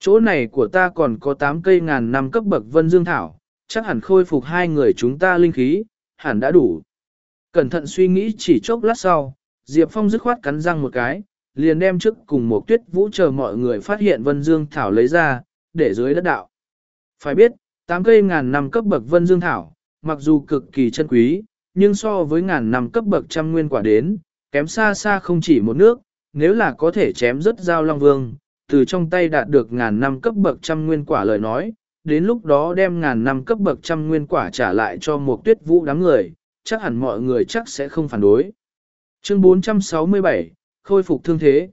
Chỗ này của ta còn có 8 cây ngàn năm cấp bậc vân dương thảo, chắc hẳn khôi phục hai người chúng ta linh khí, hẳn đã đủ. Cẩn thận suy nghĩ chỉ chốc lát sau, Diệp Phong dứt khoát cắn răng một cái, liền đem trước cùng một tuyết vũ chờ mọi người phát hiện vân dương thảo lấy ra, để dưới đất đạo. Phải biết, tám cây ngàn năm cấp bậc vân dương thảo, mặc dù cực kỳ chân quý, nhưng so với ngàn năm cấp bậc trăm nguyên quả đến, kém xa xa không chỉ một nước, nếu là có thể chém rất giao long vương, từ trong tay đạt được ngàn năm cấp bậc trăm nguyên quả lời nói, đến lúc đó đem ngàn năm cấp bậc trăm nguyên quả trả lại cho một tuyết vũ đám người, chắc hẳn mọi người chắc sẽ không phản đối. Chương 467, Khôi phục thương thế.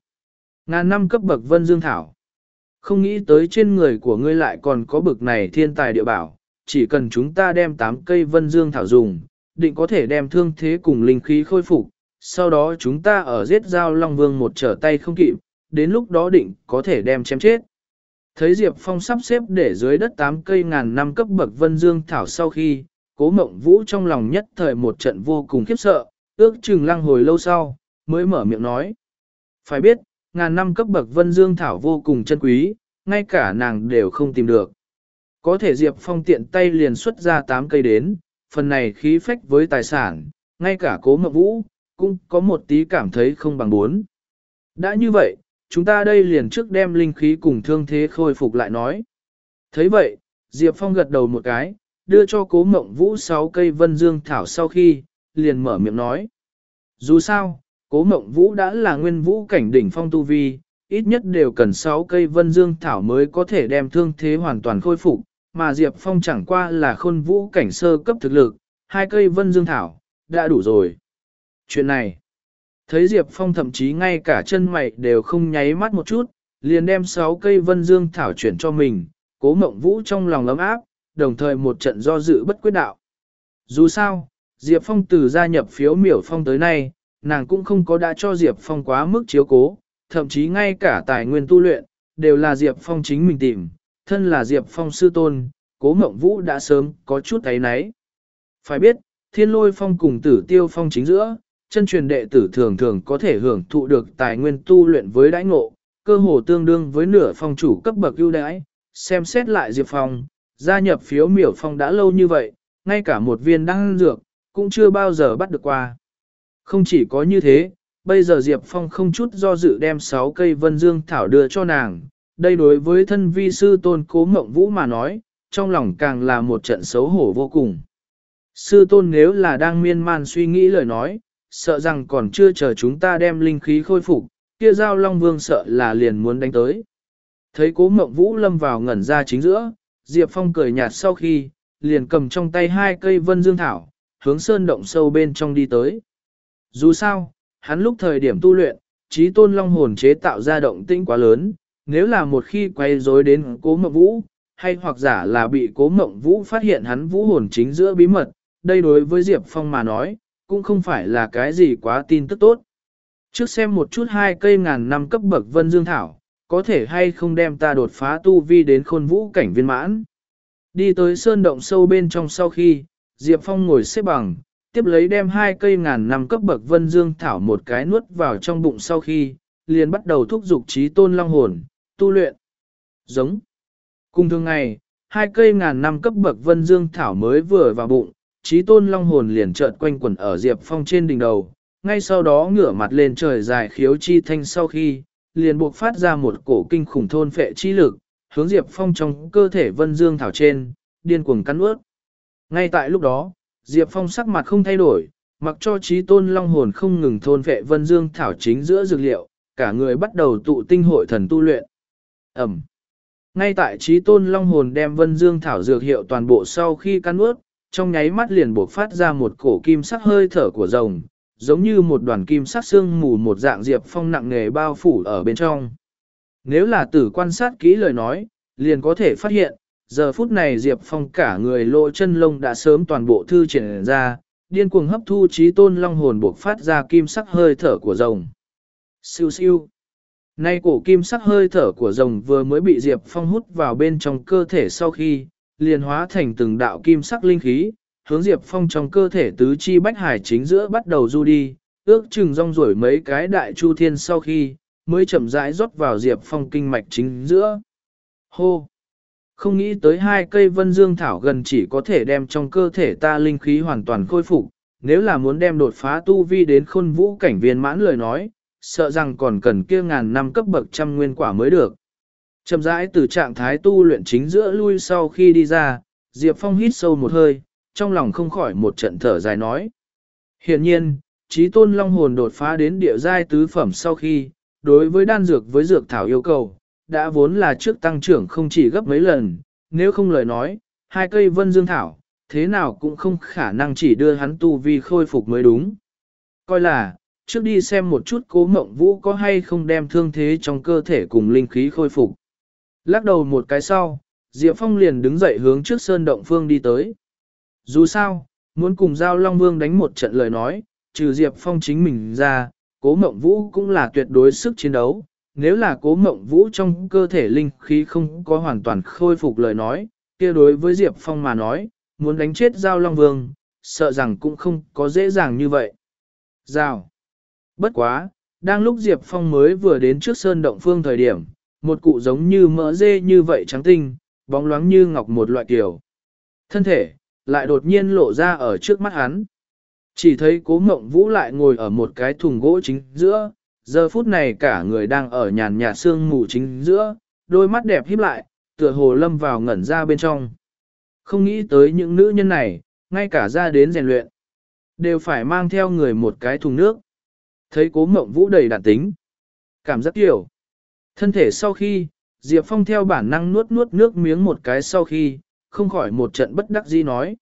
Ngàn năm cấp bậc Vân Dương Thảo. Không nghĩ tới trên người của ngươi lại còn có bực này thiên tài địa bảo, chỉ cần chúng ta đem 8 cây Vân Dương Thảo dùng, định có thể đem thương thế cùng linh khí khôi phục, sau đó chúng ta ở giết giao Long Vương một trở tay không kịp, đến lúc đó định có thể đem chém chết. Thấy Diệp Phong sắp xếp để dưới đất 8 cây ngàn năm cấp bậc Vân Dương Thảo sau khi, cố mộng vũ trong lòng nhất thời một trận vô cùng khiếp sợ, ước chừng lăng hồi lâu sau, mới mở miệng nói. Phải biết, ngàn năm cấp bậc Vân Dương Thảo vô cùng chân quý, ngay cả nàng đều không tìm được. Có thể Diệp Phong tiện tay liền xuất ra 8 cây đến, phần này khí phách với tài sản, ngay cả cố mộng vũ, cũng có một tí cảm thấy không bằng bốn. Đã như vậy, chúng ta đây liền trước đem linh khí cùng thương thế khôi phục lại nói. thấy vậy, Diệp Phong gật đầu một cái, đưa cho cố mộng vũ 6 cây vân dương thảo sau khi, liền mở miệng nói. Dù sao, cố mộng vũ đã là nguyên vũ cảnh đỉnh phong tu vi, ít nhất đều cần 6 cây vân dương thảo mới có thể đem thương thế hoàn toàn khôi phục, mà Diệp Phong chẳng qua là khôn vũ cảnh sơ cấp thực lực, hai cây vân dương thảo, đã đủ rồi. Chuyện này, thấy Diệp Phong thậm chí ngay cả chân mày đều không nháy mắt một chút, liền đem 6 cây vân dương thảo chuyển cho mình, cố mộng vũ trong lòng ấm áp, đồng thời một trận do dự bất quyết đạo. Dù sao, Diệp Phong từ gia nhập phiếu miểu phong tới nay, nàng cũng không có đã cho Diệp Phong quá mức chiếu cố, thậm chí ngay cả tài nguyên tu luyện, đều là Diệp Phong chính mình tìm, thân là Diệp Phong sư tôn, cố mộng vũ đã sớm có chút thấy náy. Phải biết, thiên lôi phong cùng tử tiêu phong chính giữa, chân truyền đệ tử thường thường có thể hưởng thụ được tài nguyên tu luyện với đãi ngộ, cơ hồ tương đương với nửa phong chủ cấp bậc ưu đãi. Xem xét lại Diệp Phong, gia nhập phiếu miểu phong đã lâu như vậy, ngay cả một viên đăng dược, cũng chưa bao giờ bắt được qua. Không chỉ có như thế, bây giờ Diệp Phong không chút do dự đem 6 cây vân dương thảo đưa cho nàng, đây đối với thân vi sư tôn cố mộng vũ mà nói, trong lòng càng là một trận xấu hổ vô cùng. Sư tôn nếu là đang miên man suy nghĩ lời nói, sợ rằng còn chưa chờ chúng ta đem linh khí khôi phục, kia giao long vương sợ là liền muốn đánh tới. Thấy cố mộng vũ lâm vào ngẩn ra chính giữa, Diệp Phong cười nhạt sau khi, liền cầm trong tay hai cây vân dương thảo, hướng sơn động sâu bên trong đi tới. Dù sao, hắn lúc thời điểm tu luyện, trí tôn long hồn chế tạo ra động tĩnh quá lớn, nếu là một khi quay rối đến cố mộng vũ, hay hoặc giả là bị cố mộng vũ phát hiện hắn vũ hồn chính giữa bí mật, đây đối với Diệp Phong mà nói, cũng không phải là cái gì quá tin tức tốt. Trước xem một chút hai cây ngàn năm cấp bậc vân dương thảo, có thể hay không đem ta đột phá tu vi đến khôn vũ cảnh viên mãn. Đi tới sơn động sâu bên trong sau khi, Diệp Phong ngồi xếp bằng, tiếp lấy đem hai cây ngàn năm cấp bậc vân dương thảo một cái nuốt vào trong bụng sau khi, liền bắt đầu thúc dục trí tôn long hồn, tu luyện. Giống. Cùng thường ngày, hai cây ngàn năm cấp bậc vân dương thảo mới vừa vào bụng, trí tôn long hồn liền chợt quanh quẩn ở Diệp Phong trên đỉnh đầu, ngay sau đó ngửa mặt lên trời dài khiếu chi thanh sau khi, liền buộc phát ra một cổ kinh khủng thôn phệ chi lực, hướng Diệp Phong trong cơ thể vân dương thảo trên, điên cuồng cắn ướt. Ngay tại lúc đó, Diệp Phong sắc mặt không thay đổi, mặc cho trí tôn long hồn không ngừng thôn vệ vân dương thảo chính giữa dược liệu, cả người bắt đầu tụ tinh hội thần tu luyện. Ẩm. Ngay tại trí tôn long hồn đem vân dương thảo dược hiệu toàn bộ sau khi căn ướt, trong nháy mắt liền buộc phát ra một cổ kim sắc hơi thở của rồng, giống như một đoàn kim sắc xương mù một dạng diệp phong nặng nề bao phủ ở bên trong. Nếu là tử quan sát kỹ lời nói, liền có thể phát hiện, giờ phút này Diệp Phong cả người lộ chân lông đã sớm toàn bộ thư triển ra, điên cuồng hấp thu trí tôn long hồn buộc phát ra kim sắc hơi thở của rồng. Siêu siêu. Nay cổ kim sắc hơi thở của rồng vừa mới bị Diệp Phong hút vào bên trong cơ thể sau khi, liền hóa thành từng đạo kim sắc linh khí, hướng Diệp Phong trong cơ thể tứ chi bách hải chính giữa bắt đầu du đi, ước chừng rong rổi mấy cái đại chu thiên sau khi, mới chậm rãi rót vào Diệp Phong kinh mạch chính giữa. Hô! Không nghĩ tới hai cây vân dương thảo gần chỉ có thể đem trong cơ thể ta linh khí hoàn toàn khôi phục, nếu là muốn đem đột phá tu vi đến khôn vũ cảnh viên mãn lời nói, sợ rằng còn cần kia ngàn năm cấp bậc trăm nguyên quả mới được. Chậm rãi từ trạng thái tu luyện chính giữa lui sau khi đi ra, Diệp Phong hít sâu một hơi, trong lòng không khỏi một trận thở dài nói. Hiện nhiên, trí tôn long hồn đột phá đến địa giai tứ phẩm sau khi, đối với đan dược với dược thảo yêu cầu, đã vốn là trước tăng trưởng không chỉ gấp mấy lần, nếu không lời nói, hai cây vân dương thảo, thế nào cũng không khả năng chỉ đưa hắn tu vi khôi phục mới đúng. Coi là, trước đi xem một chút cố mộng vũ có hay không đem thương thế trong cơ thể cùng linh khí khôi phục. Lắc đầu một cái sau, Diệp Phong liền đứng dậy hướng trước sơn động phương đi tới. Dù sao, muốn cùng Giao Long Vương đánh một trận lời nói, trừ Diệp Phong chính mình ra, cố mộng vũ cũng là tuyệt đối sức chiến đấu. Nếu là cố mộng vũ trong cơ thể linh khí không có hoàn toàn khôi phục lời nói, kia đối với Diệp Phong mà nói, muốn đánh chết Giao Long Vương, sợ rằng cũng không có dễ dàng như vậy. Giao. Bất quá, đang lúc Diệp Phong mới vừa đến trước sơn động phương thời điểm, một cụ giống như mỡ dê như vậy trắng tinh, bóng loáng như ngọc một loại kiểu. Thân thể, lại đột nhiên lộ ra ở trước mắt hắn. Chỉ thấy cố mộng vũ lại ngồi ở một cái thùng gỗ chính giữa, giờ phút này cả người đang ở nhàn nhạt sương mù chính giữa, đôi mắt đẹp híp lại, tựa hồ lâm vào ngẩn ra bên trong. Không nghĩ tới những nữ nhân này, ngay cả ra đến rèn luyện, đều phải mang theo người một cái thùng nước. Thấy cố mộng vũ đầy đạn tính, cảm giác kiểu. Thân thể sau khi, Diệp Phong theo bản năng nuốt nuốt nước miếng một cái sau khi, không khỏi một trận bất đắc dĩ nói.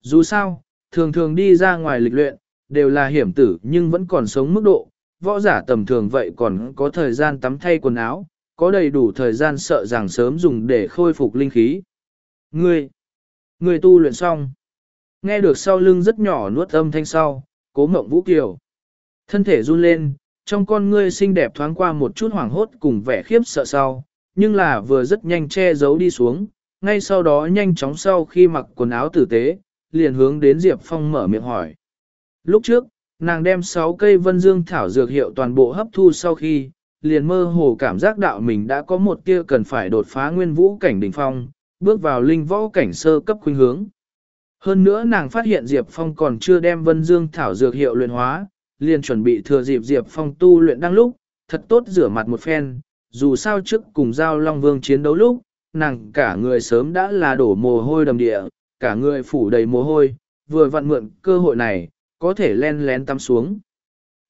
Dù sao, thường thường đi ra ngoài lịch luyện, đều là hiểm tử nhưng vẫn còn sống mức độ, võ giả tầm thường vậy còn có thời gian tắm thay quần áo, có đầy đủ thời gian sợ rằng sớm dùng để khôi phục linh khí. Ngươi, ngươi tu luyện xong. Nghe được sau lưng rất nhỏ nuốt âm thanh sau, cố mộng vũ kiều. Thân thể run lên, trong con ngươi xinh đẹp thoáng qua một chút hoảng hốt cùng vẻ khiếp sợ sau, nhưng là vừa rất nhanh che giấu đi xuống, ngay sau đó nhanh chóng sau khi mặc quần áo tử tế, liền hướng đến Diệp Phong mở miệng hỏi. Lúc trước, nàng đem 6 cây vân dương thảo dược hiệu toàn bộ hấp thu sau khi, liền mơ hồ cảm giác đạo mình đã có một tia cần phải đột phá nguyên vũ cảnh đỉnh phong, bước vào linh võ cảnh sơ cấp khuynh hướng. Hơn nữa nàng phát hiện Diệp Phong còn chưa đem vân dương thảo dược hiệu luyện hóa, liền chuẩn bị thừa dịp Diệp Phong tu luyện đang lúc, thật tốt rửa mặt một phen, dù sao trước cùng giao Long Vương chiến đấu lúc, nàng cả người sớm đã là đổ mồ hôi đầm địa, cả người phủ đầy mồ hôi, vừa vặn mượn cơ hội này, có thể len lén tắm xuống.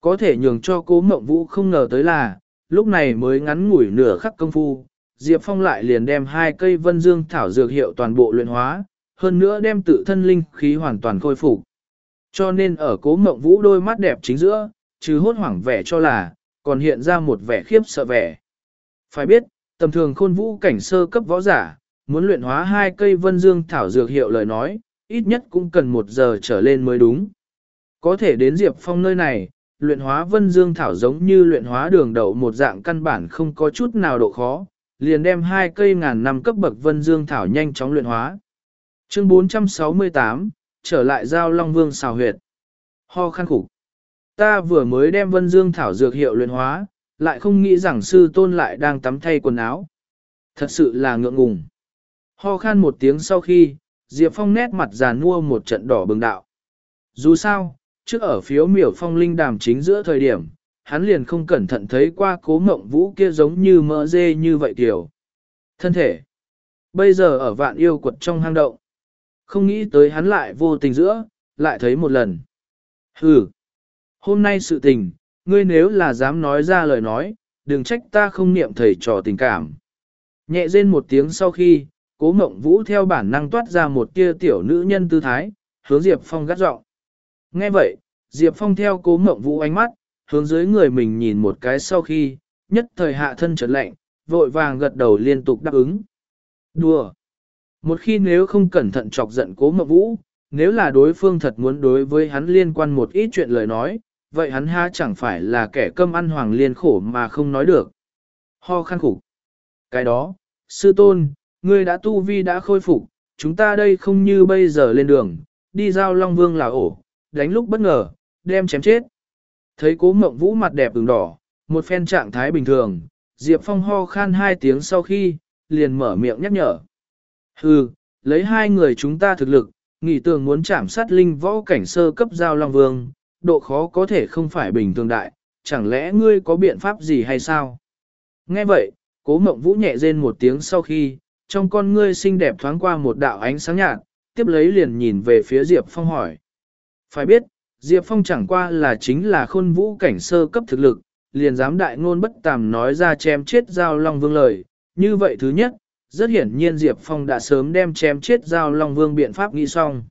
Có thể nhường cho cố mộng vũ không ngờ tới là, lúc này mới ngắn ngủi nửa khắc công phu, Diệp Phong lại liền đem hai cây vân dương thảo dược hiệu toàn bộ luyện hóa, hơn nữa đem tự thân linh khí hoàn toàn khôi phục. Cho nên ở cố mộng vũ đôi mắt đẹp chính giữa, trừ hốt hoảng vẻ cho là, còn hiện ra một vẻ khiếp sợ vẻ. Phải biết, tầm thường khôn vũ cảnh sơ cấp võ giả, muốn luyện hóa hai cây vân dương thảo dược hiệu lời nói, ít nhất cũng cần một giờ trở lên mới đúng. Có thể đến Diệp Phong nơi này, luyện hóa vân dương thảo giống như luyện hóa đường đậu một dạng căn bản không có chút nào độ khó, liền đem hai cây ngàn năm cấp bậc vân dương thảo nhanh chóng luyện hóa. Chương 468, trở lại giao Long Vương xào huyệt. Ho khăn khủng. Ta vừa mới đem vân dương thảo dược hiệu luyện hóa, lại không nghĩ rằng sư tôn lại đang tắm thay quần áo. Thật sự là ngượng ngùng. Ho khan một tiếng sau khi, Diệp Phong nét mặt giàn nua một trận đỏ bừng đạo. Dù sao, trước ở phiếu miểu phong linh đàm chính giữa thời điểm, hắn liền không cẩn thận thấy qua cố mộng vũ kia giống như mỡ dê như vậy tiểu Thân thể. Bây giờ ở vạn yêu quật trong hang động. Không nghĩ tới hắn lại vô tình giữa, lại thấy một lần. Hừ. Hôm nay sự tình, ngươi nếu là dám nói ra lời nói, đừng trách ta không niệm thầy trò tình cảm. Nhẹ rên một tiếng sau khi, cố mộng vũ theo bản năng toát ra một tia tiểu nữ nhân tư thái, hướng Diệp Phong gắt giọng. Nghe vậy, Diệp Phong theo cố mộng vũ ánh mắt, hướng dưới người mình nhìn một cái sau khi, nhất thời hạ thân trở lạnh, vội vàng gật đầu liên tục đáp ứng. Đùa! Một khi nếu không cẩn thận chọc giận cố mộng vũ, nếu là đối phương thật muốn đối với hắn liên quan một ít chuyện lời nói, vậy hắn ha chẳng phải là kẻ cơm ăn hoàng liên khổ mà không nói được. Ho khăn khủng. Cái đó, sư tôn, ngươi đã tu vi đã khôi phục, chúng ta đây không như bây giờ lên đường, đi giao Long Vương là ổ, đánh lúc bất ngờ, đem chém chết. Thấy cố mộng vũ mặt đẹp ửng đỏ, một phen trạng thái bình thường, Diệp Phong ho khan hai tiếng sau khi, liền mở miệng nhắc nhở. Hừ, lấy hai người chúng ta thực lực, nghỉ tưởng muốn chạm sát linh võ cảnh sơ cấp giao Long Vương, độ khó có thể không phải bình thường đại, chẳng lẽ ngươi có biện pháp gì hay sao? Nghe vậy, cố mộng vũ nhẹ rên một tiếng sau khi, trong con ngươi xinh đẹp thoáng qua một đạo ánh sáng nhạt, tiếp lấy liền nhìn về phía Diệp Phong hỏi. Phải biết, Diệp Phong chẳng qua là chính là khôn vũ cảnh sơ cấp thực lực, liền dám đại ngôn bất tàm nói ra chém chết Giao Long Vương lời. Như vậy thứ nhất, rất hiển nhiên Diệp Phong đã sớm đem chém chết Giao Long Vương biện pháp nghĩ xong.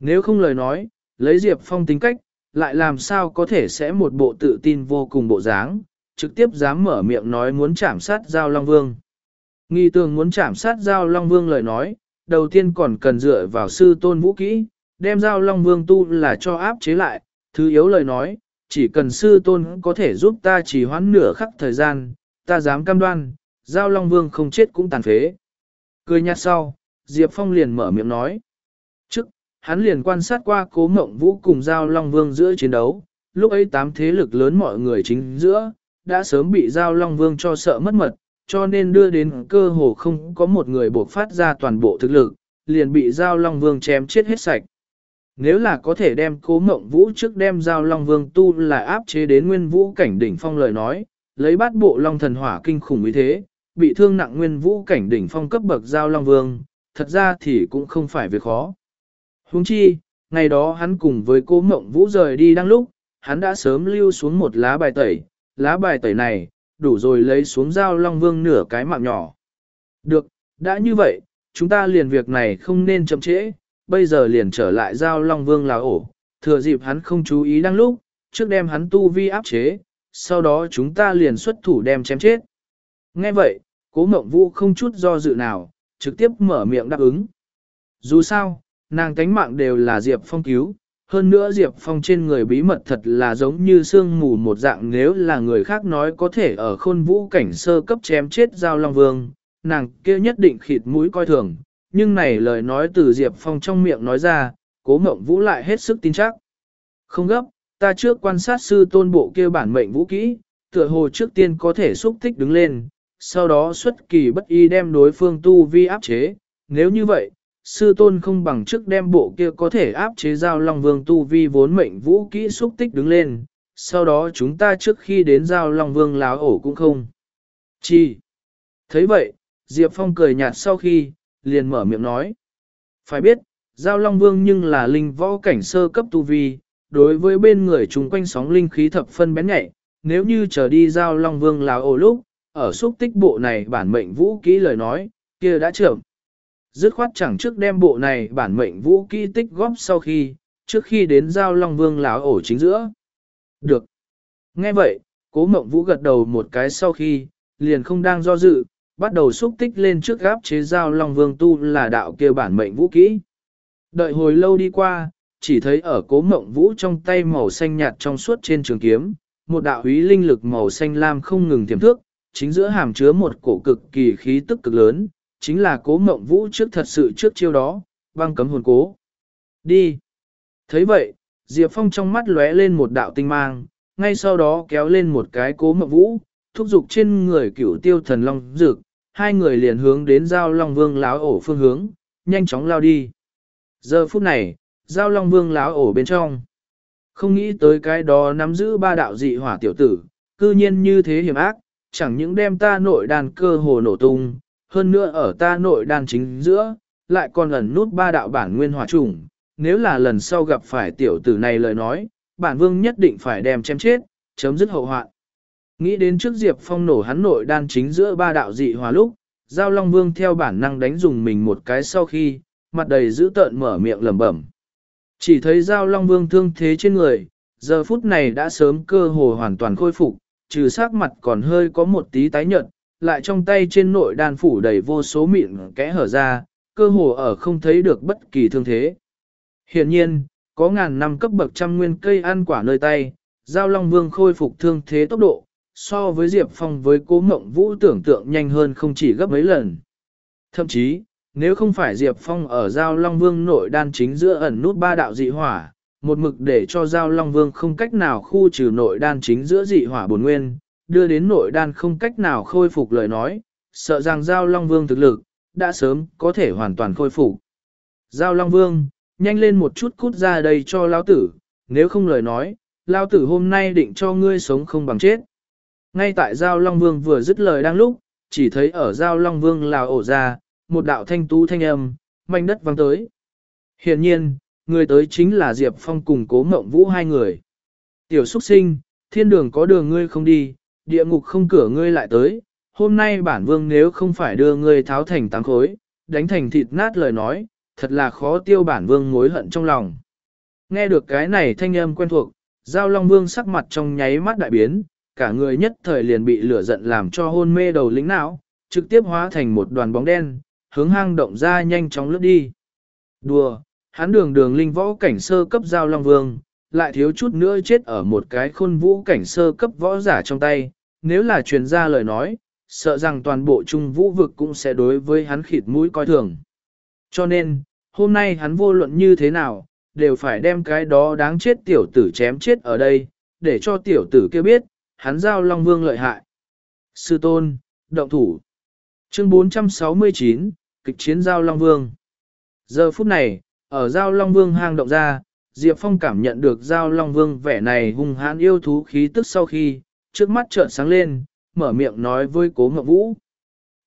Nếu không lời nói, lấy Diệp Phong tính cách, lại làm sao có thể sẽ một bộ tự tin vô cùng bộ dáng, trực tiếp dám mở miệng nói muốn chạm sát Giao Long Vương. Nghi tường muốn chạm sát Giao Long Vương lời nói, đầu tiên còn cần dựa vào sư tôn vũ kỹ, đem Giao Long Vương tu là cho áp chế lại, thứ yếu lời nói, chỉ cần sư tôn có thể giúp ta chỉ hoãn nửa khắc thời gian, ta dám cam đoan, Giao Long Vương không chết cũng tàn phế. Cười nhạt sau, Diệp Phong liền mở miệng nói. Trước, hắn liền quan sát qua cố mộng vũ cùng Giao Long Vương giữa chiến đấu, lúc ấy tám thế lực lớn mọi người chính giữa, đã sớm bị Giao Long Vương cho sợ mất mật, cho nên đưa đến cơ hồ không có một người buộc phát ra toàn bộ thực lực, liền bị Giao Long Vương chém chết hết sạch. Nếu là có thể đem cố mộng vũ trước đem Giao Long Vương tu là áp chế đến nguyên vũ cảnh đỉnh phong lời nói, lấy bát bộ Long thần hỏa kinh khủng như thế, bị thương nặng nguyên vũ cảnh đỉnh phong cấp bậc Giao Long Vương, thật ra thì cũng không phải việc khó. Huống chi, ngày đó hắn cùng với cố mộng vũ rời đi đang lúc, hắn đã sớm lưu xuống một lá bài tẩy, lá bài tẩy này, đủ rồi lấy xuống Giao Long Vương nửa cái mạng nhỏ. Được, đã như vậy, chúng ta liền việc này không nên chậm trễ, bây giờ liền trở lại Giao Long Vương là ổ, thừa dịp hắn không chú ý đang lúc, trước đem hắn tu vi áp chế, sau đó chúng ta liền xuất thủ đem chém chết. Nghe vậy, cố mộng vũ không chút do dự nào, trực tiếp mở miệng đáp ứng. Dù sao, nàng cánh mạng đều là Diệp Phong cứu, hơn nữa Diệp Phong trên người bí mật thật là giống như sương mù một dạng nếu là người khác nói có thể ở khôn vũ cảnh sơ cấp chém chết Giao Long Vương, nàng kia nhất định khịt mũi coi thường, nhưng này lời nói từ Diệp Phong trong miệng nói ra, cố mộng vũ lại hết sức tin chắc. Không gấp, ta trước quan sát sư tôn bộ kia bản mệnh vũ kỹ, tựa hồ trước tiên có thể xúc tích đứng lên, sau đó xuất kỳ bất y đem đối phương tu vi áp chế, nếu như vậy, sư tôn không bằng trước đem bộ kia có thể áp chế giao long vương tu vi vốn mệnh vũ kỹ xúc tích đứng lên, sau đó chúng ta trước khi đến giao long vương láo ổ cũng không. Chi? thấy vậy, Diệp Phong cười nhạt sau khi, liền mở miệng nói. Phải biết, giao long vương nhưng là linh võ cảnh sơ cấp tu vi, đối với bên người chúng quanh sóng linh khí thập phân bén nhạy, nếu như trở đi giao long vương là ổ lúc, ở xúc tích bộ này bản mệnh vũ kỹ lời nói, kia đã trưởng. Dứt khoát chẳng trước đem bộ này bản mệnh vũ kỹ tích góp sau khi, trước khi đến giao long vương là ổ chính giữa. Được. Nghe vậy, cố mộng vũ gật đầu một cái sau khi, liền không đang do dự, bắt đầu xúc tích lên trước gáp chế giao long vương tu là đạo kia bản mệnh vũ kỹ. Đợi hồi lâu đi qua, chỉ thấy ở cố mộng vũ trong tay màu xanh nhạt trong suốt trên trường kiếm, một đạo ý linh lực màu xanh lam không ngừng tiềm thước, chính giữa hàm chứa một cổ cực kỳ khí tức cực lớn, chính là cố mộng vũ trước thật sự trước chiêu đó, băng cấm hồn cố. Đi! thấy vậy, Diệp Phong trong mắt lóe lên một đạo tinh mang, ngay sau đó kéo lên một cái cố mộng vũ, thúc giục trên người cửu tiêu thần long dược, hai người liền hướng đến giao long vương láo ổ phương hướng, nhanh chóng lao đi. Giờ phút này, giao long vương láo ổ bên trong. Không nghĩ tới cái đó nắm giữ ba đạo dị hỏa tiểu tử, cư nhiên như thế hiểm ác, chẳng những đem ta nội đàn cơ hồ nổ tung, hơn nữa ở ta nội đan chính giữa, lại còn ẩn nút ba đạo bản nguyên hỏa trùng. Nếu là lần sau gặp phải tiểu tử này lời nói, bản vương nhất định phải đem chém chết, chấm dứt hậu hoạn. Nghĩ đến trước Diệp Phong nổ hắn nội đan chính giữa ba đạo dị hòa lúc, Giao Long Vương theo bản năng đánh dùng mình một cái sau khi, mặt đầy dữ tợn mở miệng lẩm bẩm. Chỉ thấy Giao Long Vương thương thế trên người, giờ phút này đã sớm cơ hồ hoàn toàn khôi phục, trừ sắc mặt còn hơi có một tí tái nhợt, lại trong tay trên nội đan phủ đầy vô số mịn kẽ hở ra, cơ hồ ở không thấy được bất kỳ thương thế. Hiện nhiên, có ngàn năm cấp bậc trăm nguyên cây ăn quả nơi tay, Giao Long Vương khôi phục thương thế tốc độ, so với Diệp Phong với cố mộng vũ tưởng tượng nhanh hơn không chỉ gấp mấy lần. Thậm chí, nếu không phải Diệp Phong ở Giao Long Vương nội đan chính giữa ẩn nút ba đạo dị hỏa, một mực để cho Giao Long Vương không cách nào khu trừ nội đan chính giữa dị hỏa bổn nguyên, đưa đến nội đan không cách nào khôi phục lời nói, sợ rằng Giao Long Vương thực lực, đã sớm có thể hoàn toàn khôi phục. Giao Long Vương, nhanh lên một chút cút ra đây cho Lão Tử, nếu không lời nói, Lão Tử hôm nay định cho ngươi sống không bằng chết. Ngay tại Giao Long Vương vừa dứt lời đang lúc, chỉ thấy ở Giao Long Vương là ổ ra, một đạo thanh tú thanh âm, manh đất vang tới. Hiện nhiên, người tới chính là Diệp Phong cùng cố mộng vũ hai người. Tiểu xuất sinh, thiên đường có đường ngươi không đi, địa ngục không cửa ngươi lại tới, hôm nay bản vương nếu không phải đưa ngươi tháo thành tám khối, đánh thành thịt nát lời nói, thật là khó tiêu bản vương mối hận trong lòng. Nghe được cái này thanh âm quen thuộc, Giao Long Vương sắc mặt trong nháy mắt đại biến, cả người nhất thời liền bị lửa giận làm cho hôn mê đầu lĩnh não, trực tiếp hóa thành một đoàn bóng đen, hướng hang động ra nhanh chóng lướt đi. Đùa, hắn đường đường linh võ cảnh sơ cấp Giao Long Vương, lại thiếu chút nữa chết ở một cái khôn vũ cảnh sơ cấp võ giả trong tay, nếu là truyền ra lời nói, sợ rằng toàn bộ trung vũ vực cũng sẽ đối với hắn khịt mũi coi thường. Cho nên, hôm nay hắn vô luận như thế nào, đều phải đem cái đó đáng chết tiểu tử chém chết ở đây, để cho tiểu tử kia biết, hắn giao Long Vương lợi hại. Sư Tôn, Động Thủ Chương 469, Kịch chiến giao Long Vương Giờ phút này, ở giao Long Vương hang động ra, Diệp Phong cảm nhận được giao Long Vương vẻ này hung hãn yêu thú khí tức sau khi, trước mắt trợn sáng lên, mở miệng nói với cố ngọc vũ.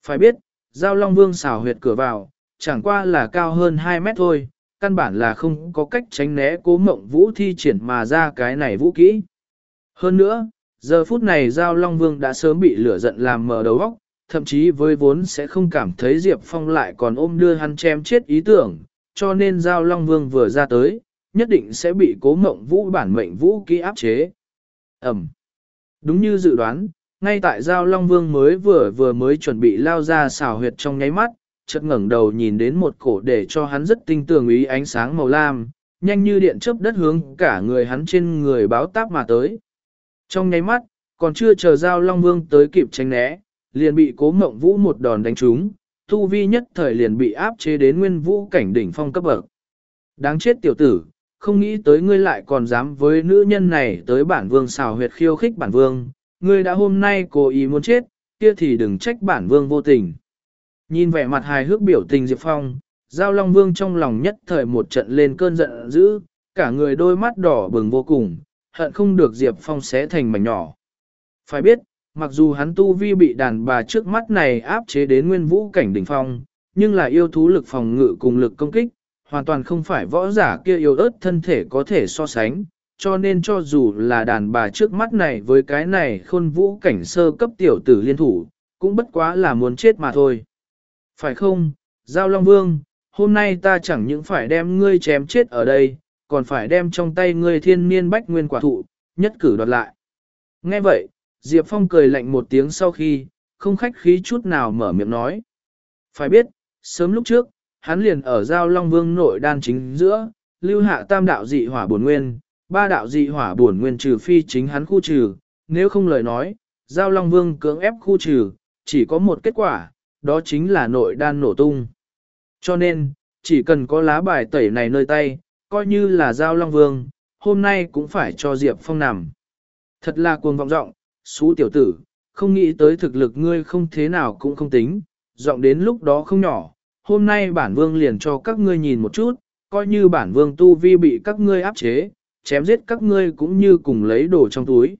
Phải biết, giao Long Vương xảo huyệt cửa vào, chẳng qua là cao hơn 2 mét thôi, căn bản là không có cách tránh né cố mộng vũ thi triển mà ra cái này vũ kỹ. Hơn nữa, giờ phút này Giao Long Vương đã sớm bị lửa giận làm mở đầu óc, thậm chí với vốn sẽ không cảm thấy Diệp Phong lại còn ôm đưa hắn chém chết ý tưởng, cho nên Giao Long Vương vừa ra tới, nhất định sẽ bị cố mộng vũ bản mệnh vũ kỹ áp chế. Ẩm. Đúng như dự đoán, ngay tại Giao Long Vương mới vừa vừa mới chuẩn bị lao ra xào huyệt trong nháy mắt, chợt ngẩng đầu nhìn đến một cổ để cho hắn rất tinh tường ý ánh sáng màu lam, nhanh như điện chớp đất hướng cả người hắn trên người báo táp mà tới. Trong nháy mắt, còn chưa chờ Giao Long Vương tới kịp tránh né, liền bị cố mộng vũ một đòn đánh trúng, tu vi nhất thời liền bị áp chế đến nguyên vũ cảnh đỉnh phong cấp bậc. Đáng chết tiểu tử, không nghĩ tới ngươi lại còn dám với nữ nhân này tới bản vương xào huyệt khiêu khích bản vương, ngươi đã hôm nay cố ý muốn chết, kia thì đừng trách bản vương vô tình. Nhìn vẻ mặt hài hước biểu tình Diệp Phong, Giao Long Vương trong lòng nhất thời một trận lên cơn giận dữ, cả người đôi mắt đỏ bừng vô cùng, hận không được Diệp Phong xé thành mảnh nhỏ. Phải biết, mặc dù hắn tu vi bị đàn bà trước mắt này áp chế đến nguyên vũ cảnh đỉnh phong, nhưng là yêu thú lực phòng ngự cùng lực công kích, hoàn toàn không phải võ giả kia yêu ớt thân thể có thể so sánh, cho nên cho dù là đàn bà trước mắt này với cái này khôn vũ cảnh sơ cấp tiểu tử liên thủ, cũng bất quá là muốn chết mà thôi. Phải không, Giao Long Vương, hôm nay ta chẳng những phải đem ngươi chém chết ở đây, còn phải đem trong tay ngươi thiên niên bách nguyên quả thụ, nhất cử đoạt lại. Nghe vậy, Diệp Phong cười lạnh một tiếng sau khi, không khách khí chút nào mở miệng nói. Phải biết, sớm lúc trước, hắn liền ở Giao Long Vương nội đan chính giữa, lưu hạ tam đạo dị hỏa bổn nguyên, ba đạo dị hỏa bổn nguyên trừ phi chính hắn khu trừ, nếu không lời nói, Giao Long Vương cưỡng ép khu trừ, chỉ có một kết quả, đó chính là nội đan nổ tung. Cho nên, chỉ cần có lá bài tẩy này nơi tay, coi như là Giao Long Vương, hôm nay cũng phải cho Diệp Phong nằm. Thật là cuồng vọng giọng, xú tiểu tử, không nghĩ tới thực lực ngươi không thế nào cũng không tính, giọng đến lúc đó không nhỏ, hôm nay bản vương liền cho các ngươi nhìn một chút, coi như bản vương tu vi bị các ngươi áp chế, chém giết các ngươi cũng như cùng lấy đồ trong túi.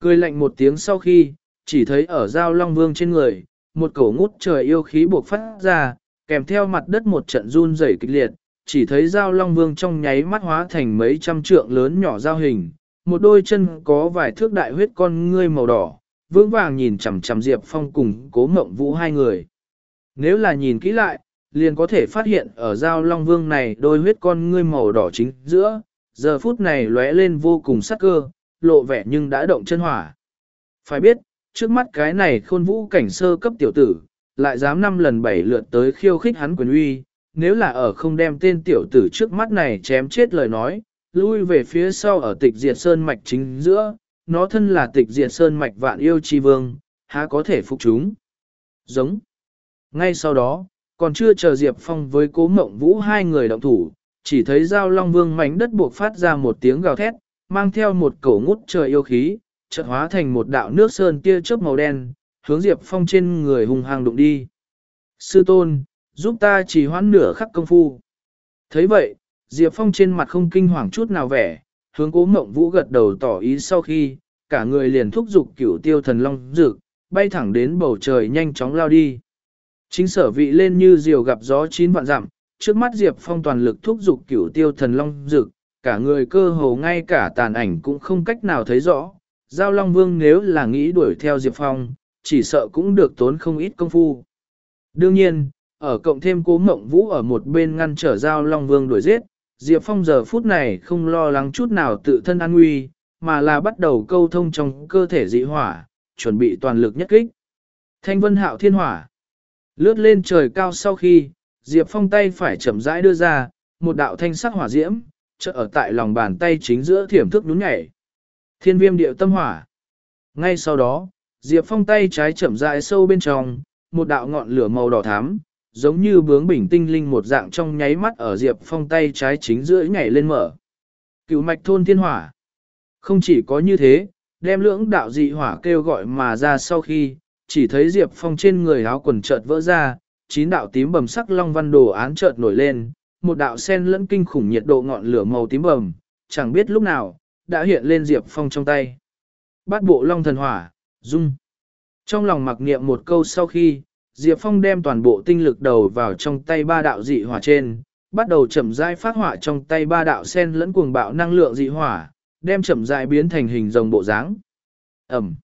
Cười lạnh một tiếng sau khi, chỉ thấy ở Giao Long Vương trên người, một cổ ngút trời yêu khí buộc phát ra, kèm theo mặt đất một trận run rẩy kịch liệt, chỉ thấy dao long vương trong nháy mắt hóa thành mấy trăm trượng lớn nhỏ dao hình, một đôi chân có vài thước đại huyết con ngươi màu đỏ, vững vàng nhìn chằm chằm Diệp Phong cùng cố mộng vũ hai người. Nếu là nhìn kỹ lại, liền có thể phát hiện ở dao long vương này đôi huyết con ngươi màu đỏ chính giữa, giờ phút này lóe lên vô cùng sắc cơ, lộ vẻ nhưng đã động chân hỏa. Phải biết, trước mắt cái này khôn vũ cảnh sơ cấp tiểu tử, lại dám năm lần bảy lượt tới khiêu khích hắn quyền uy, nếu là ở không đem tên tiểu tử trước mắt này chém chết lời nói, lui về phía sau ở tịch diệt sơn mạch chính giữa, nó thân là tịch diệt sơn mạch vạn yêu chi vương, há có thể phục chúng. Giống. Ngay sau đó, còn chưa chờ Diệp Phong với cố mộng vũ hai người động thủ, chỉ thấy dao long vương mảnh đất buộc phát ra một tiếng gào thét, mang theo một cổ ngút trời yêu khí, chợt hóa thành một đạo nước sơn tia chớp màu đen, hướng Diệp Phong trên người hùng hàng đụng đi. Sư tôn, giúp ta chỉ hoãn nửa khắc công phu. thấy vậy, Diệp Phong trên mặt không kinh hoàng chút nào vẻ, hướng cố mộng vũ gật đầu tỏ ý sau khi, cả người liền thúc giục cửu tiêu thần long dược, bay thẳng đến bầu trời nhanh chóng lao đi. Chính sở vị lên như diều gặp gió chín vạn dặm, trước mắt Diệp Phong toàn lực thúc giục cửu tiêu thần long dược, cả người cơ hồ ngay cả tàn ảnh cũng không cách nào thấy rõ, Giao Long Vương nếu là nghĩ đuổi theo Diệp Phong, chỉ sợ cũng được tốn không ít công phu. Đương nhiên, ở cộng thêm cố mộng vũ ở một bên ngăn trở Giao Long Vương đuổi giết, Diệp Phong giờ phút này không lo lắng chút nào tự thân an nguy, mà là bắt đầu câu thông trong cơ thể dị hỏa, chuẩn bị toàn lực nhất kích. Thanh vân hạo thiên hỏa. Lướt lên trời cao sau khi, Diệp Phong tay phải chậm rãi đưa ra, một đạo thanh sắc hỏa diễm, chợ ở tại lòng bàn tay chính giữa thiểm thức nhún nhảy. Thiên viêm điệu tâm hỏa. Ngay sau đó, Diệp Phong tay trái chậm rãi sâu bên trong, một đạo ngọn lửa màu đỏ thắm, giống như bướng bình tinh linh một dạng trong nháy mắt ở Diệp Phong tay trái chính giữa nhảy lên mở. Cựu mạch thôn thiên hỏa. Không chỉ có như thế, đem lưỡng đạo dị hỏa kêu gọi mà ra sau khi, chỉ thấy Diệp Phong trên người áo quần chợt vỡ ra, chín đạo tím bầm sắc long văn đồ án chợt nổi lên, một đạo sen lẫn kinh khủng nhiệt độ ngọn lửa màu tím bầm, chẳng biết lúc nào, đã hiện lên Diệp Phong trong tay. Bát bộ long thần hỏa, dung. Trong lòng mặc niệm một câu sau khi, Diệp Phong đem toàn bộ tinh lực đầu vào trong tay ba đạo dị hỏa trên, bắt đầu chậm rãi phát hỏa trong tay ba đạo sen lẫn cuồng bạo năng lượng dị hỏa, đem chậm rãi biến thành hình rồng bộ dáng. Ẩm.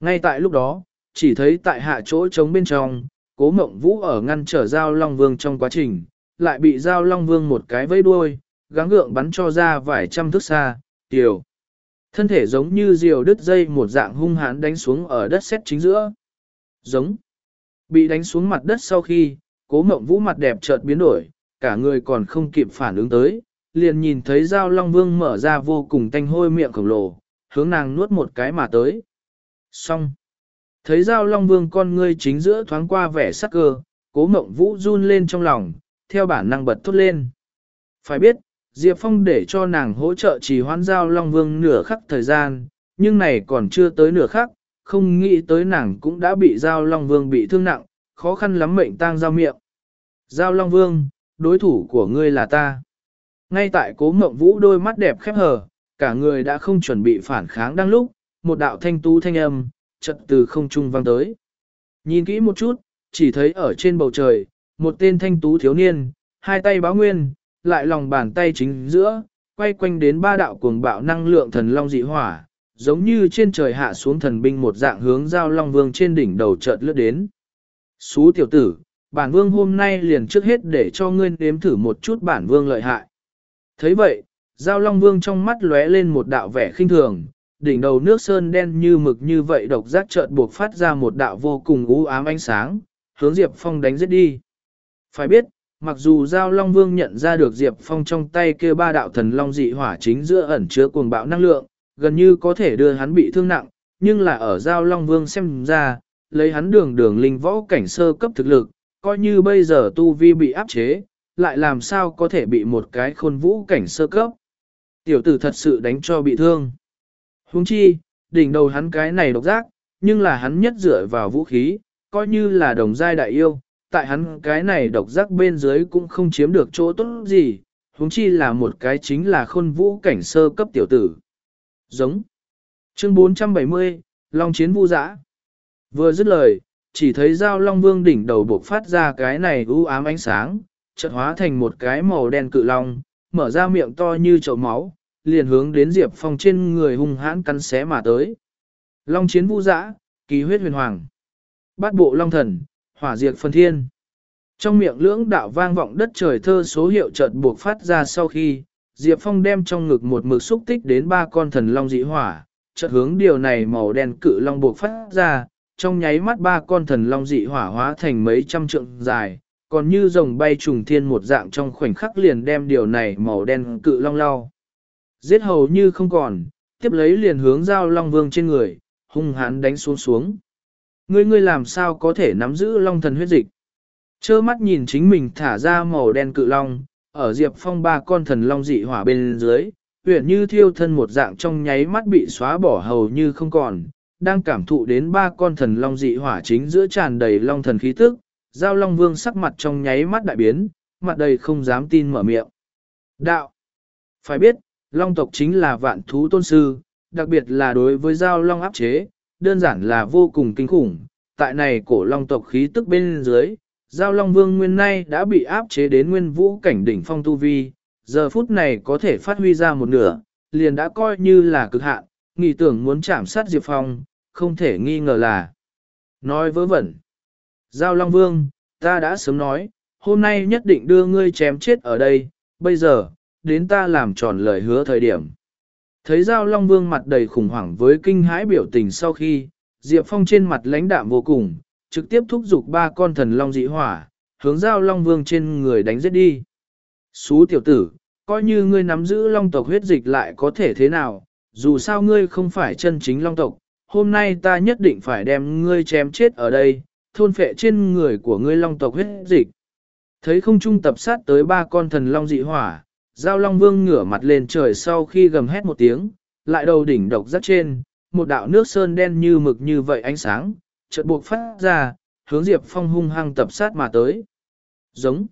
Ngay tại lúc đó, chỉ thấy tại hạ chỗ trống bên trong, cố mộng vũ ở ngăn trở Giao Long Vương trong quá trình, lại bị Giao Long Vương một cái vẫy đuôi, gắng gượng bắn cho ra vài trăm thước xa, tiểu. Thân thể giống như diều đứt dây một dạng hung hãn đánh xuống ở đất sét chính giữa. Giống. Bị đánh xuống mặt đất sau khi, cố mộng vũ mặt đẹp chợt biến đổi, cả người còn không kịp phản ứng tới, liền nhìn thấy dao Long Vương mở ra vô cùng tanh hôi miệng khổng lồ, hướng nàng nuốt một cái mà tới. Xong. Thấy dao Long Vương con ngươi chính giữa thoáng qua vẻ sắc cơ, cố mộng vũ run lên trong lòng, theo bản năng bật thốt lên. Phải biết, Diệp Phong để cho nàng hỗ trợ trì hoãn Giao Long Vương nửa khắc thời gian, nhưng này còn chưa tới nửa khắc, không nghĩ tới nàng cũng đã bị Giao Long Vương bị thương nặng, khó khăn lắm mệnh tang giao miệng. Giao Long Vương, đối thủ của ngươi là ta. Ngay tại cố mộng vũ đôi mắt đẹp khép hờ, cả người đã không chuẩn bị phản kháng đang lúc, một đạo thanh tú thanh âm, chợt từ không trung vang tới. Nhìn kỹ một chút, chỉ thấy ở trên bầu trời, một tên thanh tú thiếu niên, hai tay báo nguyên, lại lòng bàn tay chính giữa, quay quanh đến ba đạo cuồng bạo năng lượng thần long dị hỏa, giống như trên trời hạ xuống thần binh một dạng hướng giao long vương trên đỉnh đầu chợt lướt đến. Xú tiểu tử, bản vương hôm nay liền trước hết để cho ngươi nếm thử một chút bản vương lợi hại. thấy vậy, giao long vương trong mắt lóe lên một đạo vẻ khinh thường, đỉnh đầu nước sơn đen như mực như vậy độc giác chợt buộc phát ra một đạo vô cùng u ám ánh sáng, hướng Diệp Phong đánh giết đi. Phải biết, mặc dù Giao Long Vương nhận ra được Diệp Phong trong tay kia ba đạo thần long dị hỏa chính giữa ẩn chứa cuồng bạo năng lượng, gần như có thể đưa hắn bị thương nặng, nhưng là ở Giao Long Vương xem ra, lấy hắn đường đường linh võ cảnh sơ cấp thực lực, coi như bây giờ tu vi bị áp chế, lại làm sao có thể bị một cái khôn vũ cảnh sơ cấp. Tiểu tử thật sự đánh cho bị thương. Huống chi, đỉnh đầu hắn cái này độc giác, nhưng là hắn nhất dựa vào vũ khí, coi như là đồng giai đại yêu, tại hắn cái này độc giác bên dưới cũng không chiếm được chỗ tốt gì, huống chi là một cái chính là khôn vũ cảnh sơ cấp tiểu tử. Giống. Chương 470, Long chiến vu dã. Vừa dứt lời, chỉ thấy dao Long Vương đỉnh đầu buộc phát ra cái này u ám ánh sáng, chợt hóa thành một cái màu đen cự long, mở ra miệng to như chậu máu, liền hướng đến Diệp Phong trên người hung hãn cắn xé mà tới. Long chiến vũ dã, kỳ huyết huyền hoàng. Bát bộ long thần, hỏa diệt phân thiên. Trong miệng lưỡng đạo vang vọng đất trời thơ số hiệu chợt buộc phát ra sau khi, Diệp Phong đem trong ngực một mực xúc tích đến ba con thần long dị hỏa, chợt hướng điều này màu đen cự long buộc phát ra, trong nháy mắt ba con thần long dị hỏa hóa thành mấy trăm trượng dài, còn như rồng bay trùng thiên một dạng trong khoảnh khắc liền đem điều này màu đen cự long lao. Giết hầu như không còn, tiếp lấy liền hướng giao long vương trên người, hung hãn đánh xuống xuống. Ngươi ngươi làm sao có thể nắm giữ long thần huyết dịch? Chơ mắt nhìn chính mình thả ra màu đen cự long, ở diệp phong ba con thần long dị hỏa bên dưới, huyện như thiêu thân một dạng trong nháy mắt bị xóa bỏ hầu như không còn, đang cảm thụ đến ba con thần long dị hỏa chính giữa tràn đầy long thần khí tức, giao long vương sắc mặt trong nháy mắt đại biến, mặt đầy không dám tin mở miệng. Đạo! Phải biết, long tộc chính là vạn thú tôn sư, đặc biệt là đối với giao long áp chế, đơn giản là vô cùng kinh khủng. Tại này cổ long tộc khí tức bên dưới, giao long vương nguyên nay đã bị áp chế đến nguyên vũ cảnh đỉnh phong tu vi, giờ phút này có thể phát huy ra một nửa, liền đã coi như là cực hạn, nghĩ tưởng muốn chạm sát Diệp Phong, không thể nghi ngờ là. Nói vớ vẩn. Giao Long Vương, ta đã sớm nói, hôm nay nhất định đưa ngươi chém chết ở đây, bây giờ, đến ta làm tròn lời hứa thời điểm. Thấy Giao Long Vương mặt đầy khủng hoảng với kinh hãi biểu tình sau khi, Diệp Phong trên mặt lãnh đạm vô cùng, trực tiếp thúc giục ba con thần long dị hỏa, hướng Giao Long Vương trên người đánh giết đi. Xú tiểu tử, coi như ngươi nắm giữ long tộc huyết dịch lại có thể thế nào, dù sao ngươi không phải chân chính long tộc, hôm nay ta nhất định phải đem ngươi chém chết ở đây, thôn phệ trên người của ngươi long tộc huyết dịch. Thấy không trung tập sát tới ba con thần long dị hỏa, Giao Long Vương ngửa mặt lên trời sau khi gầm hét một tiếng, lại đầu đỉnh độc rất trên, một đạo nước sơn đen như mực như vậy ánh sáng, chợt buộc phát ra, hướng Diệp Phong hung hăng tập sát mà tới. Giống.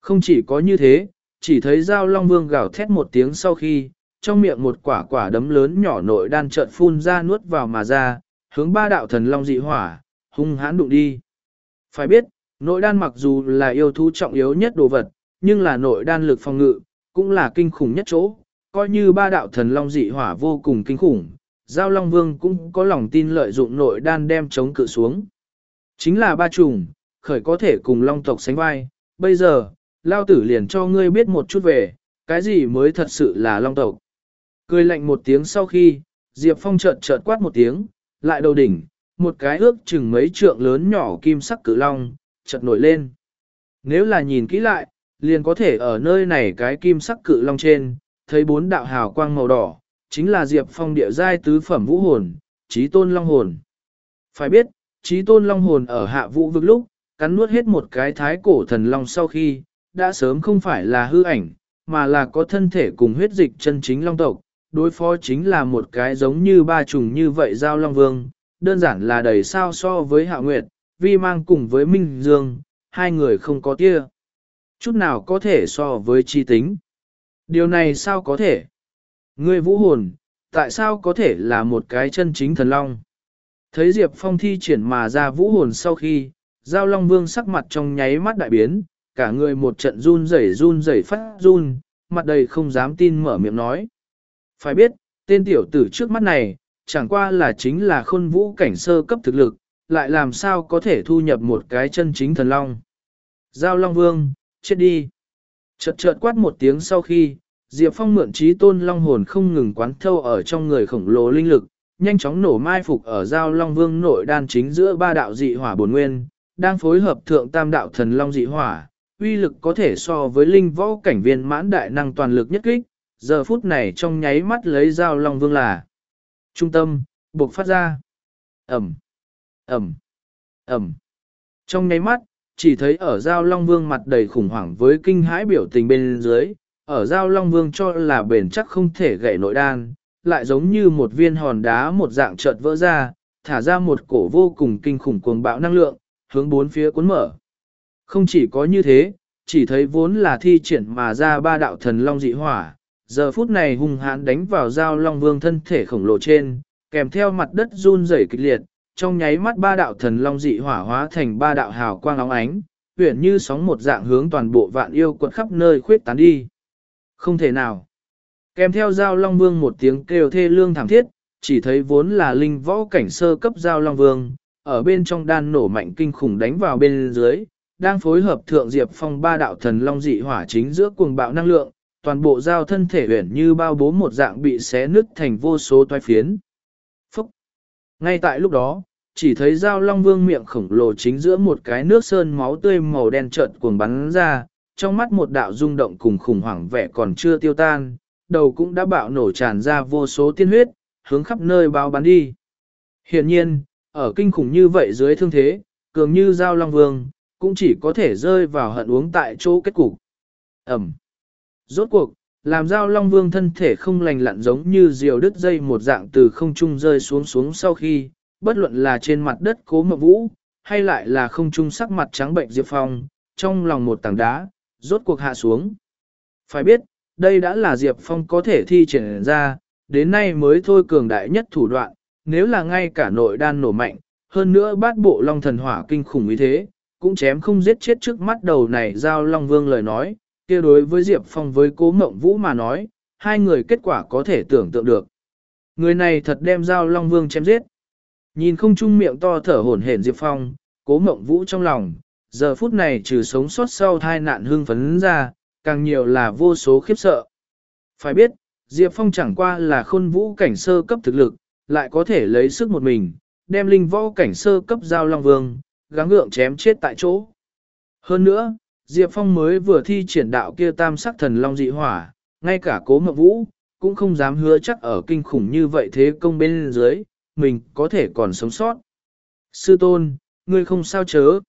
Không chỉ có như thế, chỉ thấy dao Long Vương gào thét một tiếng sau khi, trong miệng một quả quả đấm lớn nhỏ nội đan chợt phun ra nuốt vào mà ra, hướng ba đạo thần long dị hỏa, hung hãn đụng đi. Phải biết, nội đan mặc dù là yêu thú trọng yếu nhất đồ vật, nhưng là nội đan lực phòng ngự, cũng là kinh khủng nhất chỗ, coi như ba đạo thần long dị hỏa vô cùng kinh khủng, Giao Long Vương cũng có lòng tin lợi dụng nội đan đem chống cự xuống. Chính là ba trùng, khởi có thể cùng long tộc sánh vai, bây giờ, Lao tử liền cho ngươi biết một chút về, cái gì mới thật sự là long tộc. Cười lạnh một tiếng sau khi, Diệp Phong chợt chợt quát một tiếng, lại đầu đỉnh, một cái ước chừng mấy trượng lớn nhỏ kim sắc cử long, chợt nổi lên. Nếu là nhìn kỹ lại, liền có thể ở nơi này cái kim sắc cự long trên, thấy bốn đạo hào quang màu đỏ, chính là Diệp Phong địa giai tứ phẩm vũ hồn, trí tôn long hồn. Phải biết, trí tôn long hồn ở hạ vũ vực lúc, cắn nuốt hết một cái thái cổ thần long sau khi, đã sớm không phải là hư ảnh, mà là có thân thể cùng huyết dịch chân chính long tộc, đối phó chính là một cái giống như ba trùng như vậy giao long vương, đơn giản là đầy sao so với hạ nguyệt, vi mang cùng với Minh Dương, hai người không có tia. Chút nào có thể so với chi tính. Điều này sao có thể? Ngươi vũ hồn, tại sao có thể là một cái chân chính thần long? Thấy Diệp Phong thi triển mà ra vũ hồn sau khi, Giao Long Vương sắc mặt trong nháy mắt đại biến, cả người một trận run rẩy run rẩy phát run, mặt đầy không dám tin mở miệng nói. Phải biết, tên tiểu tử trước mắt này, chẳng qua là chính là khôn vũ cảnh sơ cấp thực lực, lại làm sao có thể thu nhập một cái chân chính thần long. Giao Long Vương, chết đi. Chợt chợt quát một tiếng sau khi, Diệp Phong mượn trí tôn long hồn không ngừng quán thâu ở trong người khổng lồ linh lực, nhanh chóng nổ mai phục ở giao long vương nội đan chính giữa ba đạo dị hỏa bổn nguyên, đang phối hợp thượng tam đạo thần long dị hỏa, uy lực có thể so với linh võ cảnh viên mãn đại năng toàn lực nhất kích, giờ phút này trong nháy mắt lấy giao long vương là trung tâm, buộc phát ra. Ẩm, Ẩm, Ẩm. Trong nháy mắt, chỉ thấy ở giao long vương mặt đầy khủng hoảng với kinh hãi biểu tình bên dưới, ở giao long vương cho là bền chắc không thể gãy nội đan, lại giống như một viên hòn đá một dạng chợt vỡ ra, thả ra một cổ vô cùng kinh khủng cuồng bạo năng lượng, hướng bốn phía cuốn mở. Không chỉ có như thế, chỉ thấy vốn là thi triển mà ra ba đạo thần long dị hỏa, giờ phút này hung hãn đánh vào giao long vương thân thể khổng lồ trên, kèm theo mặt đất run rẩy kịch liệt, trong nháy mắt ba đạo thần long dị hỏa hóa thành ba đạo hào quang óng ánh, huyển như sóng một dạng hướng toàn bộ vạn yêu quận khắp nơi khuyết tán đi. Không thể nào. Kèm theo giao long vương một tiếng kêu thê lương thảm thiết, chỉ thấy vốn là linh võ cảnh sơ cấp giao long vương, ở bên trong đan nổ mạnh kinh khủng đánh vào bên dưới, đang phối hợp thượng diệp phong ba đạo thần long dị hỏa chính giữa cuồng bạo năng lượng, toàn bộ giao thân thể huyển như bao bố một dạng bị xé nứt thành vô số toái phiến. Phúc! Ngay tại lúc đó, chỉ thấy giao long vương miệng khổng lồ chính giữa một cái nước sơn máu tươi màu đen trợn cuồng bắn ra, trong mắt một đạo rung động cùng khủng hoảng vẻ còn chưa tiêu tan, đầu cũng đã bạo nổ tràn ra vô số tiên huyết, hướng khắp nơi bao bắn đi. Hiện nhiên, ở kinh khủng như vậy dưới thương thế, cường như giao long vương, cũng chỉ có thể rơi vào hận uống tại chỗ kết cục. Ẩm. Rốt cuộc, làm giao long vương thân thể không lành lặn giống như diều đứt dây một dạng từ không trung rơi xuống xuống sau khi, bất luận là trên mặt đất cố mộng vũ, hay lại là không trung sắc mặt trắng bệnh Diệp Phong, trong lòng một tảng đá, rốt cuộc hạ xuống. Phải biết, đây đã là Diệp Phong có thể thi triển ra, đến nay mới thôi cường đại nhất thủ đoạn, nếu là ngay cả nội đan nổ mạnh, hơn nữa bát bộ long thần hỏa kinh khủng như thế, cũng chém không giết chết trước mắt đầu này giao long vương lời nói, kia đối với Diệp Phong với cố mộng vũ mà nói, hai người kết quả có thể tưởng tượng được. Người này thật đem Giao Long Vương chém giết. Nhìn không chung miệng to thở hổn hển Diệp Phong, cố mộng vũ trong lòng, giờ phút này trừ sống sót sau thai nạn hương phấn ra, càng nhiều là vô số khiếp sợ. Phải biết, Diệp Phong chẳng qua là khôn vũ cảnh sơ cấp thực lực, lại có thể lấy sức một mình, đem linh võ cảnh sơ cấp giao long vương, gắng ngượng chém chết tại chỗ. Hơn nữa, Diệp Phong mới vừa thi triển đạo kia tam sắc thần long dị hỏa, ngay cả cố mộng vũ, cũng không dám hứa chắc ở kinh khủng như vậy thế công bên dưới, mình có thể còn sống sót. Sư tôn, ngươi không sao chớ.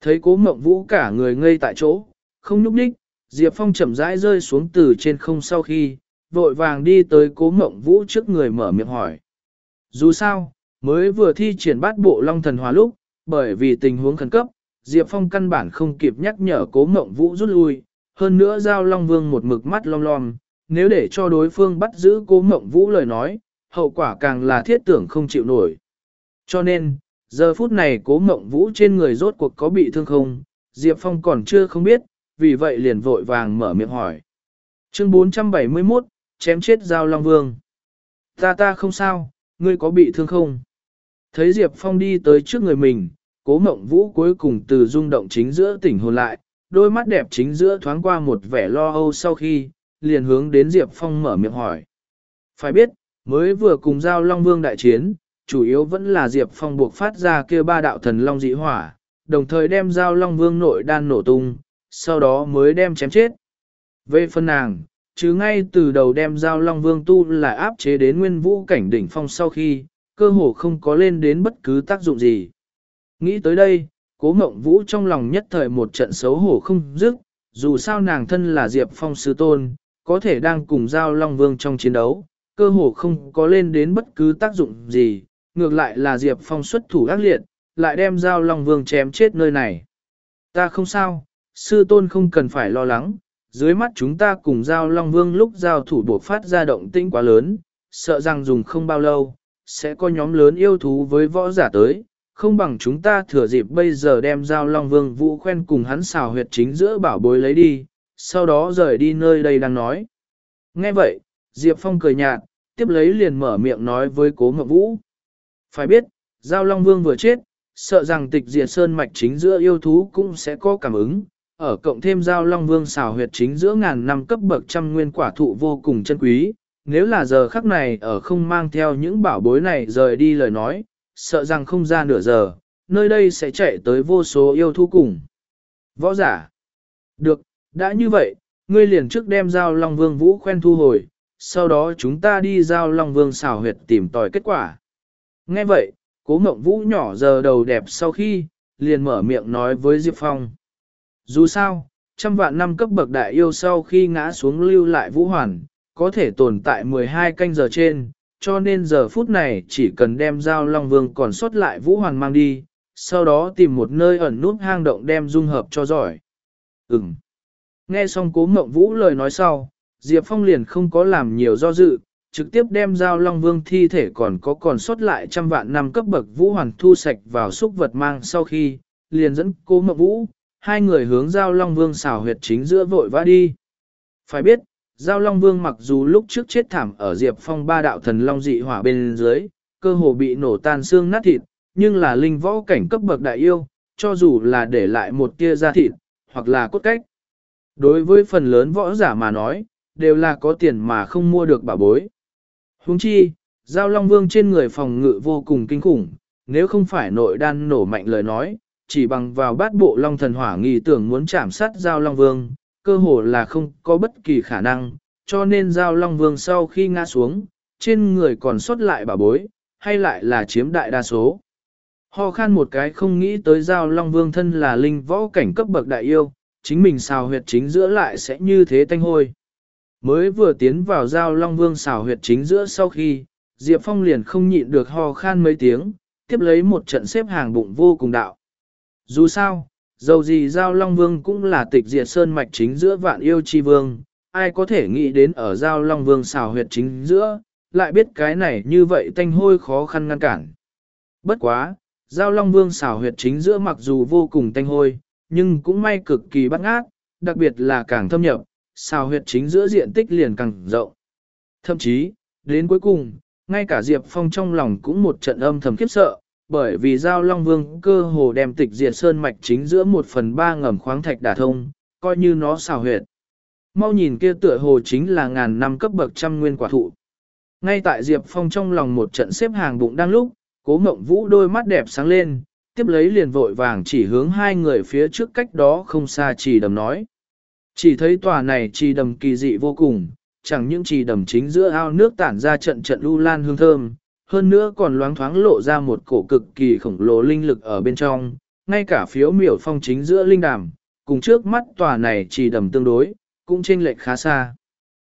Thấy cố mộng vũ cả người ngây tại chỗ, không nhúc đích, Diệp Phong chậm rãi rơi xuống từ trên không sau khi, vội vàng đi tới cố mộng vũ trước người mở miệng hỏi. Dù sao, mới vừa thi triển bát bộ long thần hòa lúc, bởi vì tình huống khẩn cấp, Diệp Phong căn bản không kịp nhắc nhở cố mộng vũ rút lui, hơn nữa giao long vương một mực mắt long lom, nếu để cho đối phương bắt giữ cố mộng vũ lời nói, hậu quả càng là thiết tưởng không chịu nổi. Cho nên, giờ phút này cố mộng vũ trên người rốt cuộc có bị thương không, Diệp Phong còn chưa không biết, vì vậy liền vội vàng mở miệng hỏi. Chương 471, chém chết Giao Long Vương. Ta ta không sao, ngươi có bị thương không? Thấy Diệp Phong đi tới trước người mình, cố mộng vũ cuối cùng từ rung động chính giữa tỉnh hồn lại, đôi mắt đẹp chính giữa thoáng qua một vẻ lo âu sau khi, liền hướng đến Diệp Phong mở miệng hỏi. Phải biết, mới vừa cùng Giao Long Vương đại chiến, chủ yếu vẫn là Diệp Phong buộc phát ra kia ba đạo thần Long dị hỏa, đồng thời đem Giao Long Vương nội đan nổ tung, sau đó mới đem chém chết. Về phần nàng, chứ ngay từ đầu đem Giao Long Vương tu là áp chế đến nguyên vũ cảnh đỉnh phong sau khi, cơ hồ không có lên đến bất cứ tác dụng gì. Nghĩ tới đây, cố mộng vũ trong lòng nhất thời một trận xấu hổ không dứt, dù sao nàng thân là Diệp Phong sư tôn, có thể đang cùng Giao Long Vương trong chiến đấu, cơ hồ không có lên đến bất cứ tác dụng gì, ngược lại là Diệp Phong xuất thủ ác liệt, lại đem dao Long Vương chém chết nơi này. Ta không sao, sư tôn không cần phải lo lắng, dưới mắt chúng ta cùng Giao Long Vương lúc giao thủ buộc phát ra động tĩnh quá lớn, sợ rằng dùng không bao lâu, sẽ có nhóm lớn yêu thú với võ giả tới, không bằng chúng ta thừa dịp bây giờ đem Giao Long Vương vũ khoen cùng hắn xào huyệt chính giữa bảo bối lấy đi, sau đó rời đi nơi đây đang nói. Nghe vậy, Diệp Phong cười nhạt, tiếp lấy liền mở miệng nói với Cố Ngọc Vũ. Phải biết, Giao Long Vương vừa chết, sợ rằng tịch diệt sơn mạch chính giữa yêu thú cũng sẽ có cảm ứng, ở cộng thêm Giao Long Vương xào huyệt chính giữa ngàn năm cấp bậc trăm nguyên quả thụ vô cùng chân quý. Nếu là giờ khắc này ở không mang theo những bảo bối này rời đi lời nói, sợ rằng không ra nửa giờ, nơi đây sẽ chạy tới vô số yêu thú cùng. Võ giả. Được, đã như vậy, ngươi liền trước đem giao Long Vương Vũ khoen thu hồi, sau đó chúng ta đi giao Long Vương xảo huyệt tìm tòi kết quả. Nghe vậy, cố mộng Vũ nhỏ giờ đầu đẹp sau khi, liền mở miệng nói với Diệp Phong. Dù sao, trăm vạn năm cấp bậc đại yêu sau khi ngã xuống lưu lại Vũ Hoàn, có thể tồn tại 12 canh giờ trên, cho nên giờ phút này chỉ cần đem dao Long Vương còn sót lại Vũ Hoàn mang đi, sau đó tìm một nơi ẩn nút hang động đem dung hợp cho giỏi. Ừm. Nghe xong cố mộng vũ lời nói sau, Diệp Phong liền không có làm nhiều do dự, trực tiếp đem giao long vương thi thể còn có còn sót lại trăm vạn năm cấp bậc vũ hoàn thu sạch vào xúc vật mang sau khi, liền dẫn cố mộng vũ, hai người hướng giao long vương xào huyệt chính giữa vội vã đi. Phải biết, giao long vương mặc dù lúc trước chết thảm ở Diệp Phong ba đạo thần long dị hỏa bên dưới, cơ hồ bị nổ tan xương nát thịt, nhưng là linh võ cảnh cấp bậc đại yêu, cho dù là để lại một tia da thịt, hoặc là cốt cách. Đối với phần lớn võ giả mà nói, đều là có tiền mà không mua được bảo bối. Huống chi, Giao Long Vương trên người phòng ngự vô cùng kinh khủng, nếu không phải nội đan nổ mạnh lời nói, chỉ bằng vào bát bộ Long thần hỏa nghi tưởng muốn chạm sát Giao Long Vương, cơ hồ là không có bất kỳ khả năng, cho nên Giao Long Vương sau khi ngã xuống, trên người còn sót lại bảo bối, hay lại là chiếm đại đa số. Ho khan một cái không nghĩ tới Giao Long Vương thân là linh võ cảnh cấp bậc đại yêu, chính mình xào huyệt chính giữa lại sẽ như thế tanh hôi. Mới vừa tiến vào giao Long Vương xảo huyệt chính giữa sau khi, Diệp Phong liền không nhịn được ho khan mấy tiếng, tiếp lấy một trận xếp hàng bụng vô cùng đạo. Dù sao, dầu gì giao Long Vương cũng là tịch diệt sơn mạch chính giữa vạn yêu chi vương, ai có thể nghĩ đến ở giao Long Vương xảo huyệt chính giữa, lại biết cái này như vậy tanh hôi khó khăn ngăn cản. Bất quá, giao Long Vương xảo huyệt chính giữa mặc dù vô cùng tanh hôi, nhưng cũng may cực kỳ bắt ngát, đặc biệt là càng thâm nhập, xào huyệt chính giữa diện tích liền càng rộng. Thậm chí, đến cuối cùng, Ngay cả Diệp Phong trong lòng cũng một trận âm thầm khiếp sợ, bởi vì Giao Long Vương cơ hồ đem tịch diệt sơn mạch chính giữa một phần ba ngầm khoáng thạch đả thông, coi như nó xào huyệt. Mau nhìn kia tựa hồ chính là ngàn năm cấp bậc trăm nguyên quả thụ. Ngay tại Diệp Phong trong lòng một trận xếp hàng bụng đang lúc, cố mộng vũ đôi mắt đẹp sáng lên, tiếp lấy liền vội vàng chỉ hướng hai người phía trước cách đó không xa chỉ đầm nói. Chỉ thấy tòa này trì đầm kỳ dị vô cùng, chẳng những trì đầm chính giữa ao nước tản ra trận trận lưu lan hương thơm, hơn nữa còn loáng thoáng lộ ra một cổ cực kỳ khổng lồ linh lực ở bên trong, ngay cả phiếu miểu phong chính giữa linh đàm, cùng trước mắt tòa này trì đầm tương đối, cũng chênh lệch khá xa.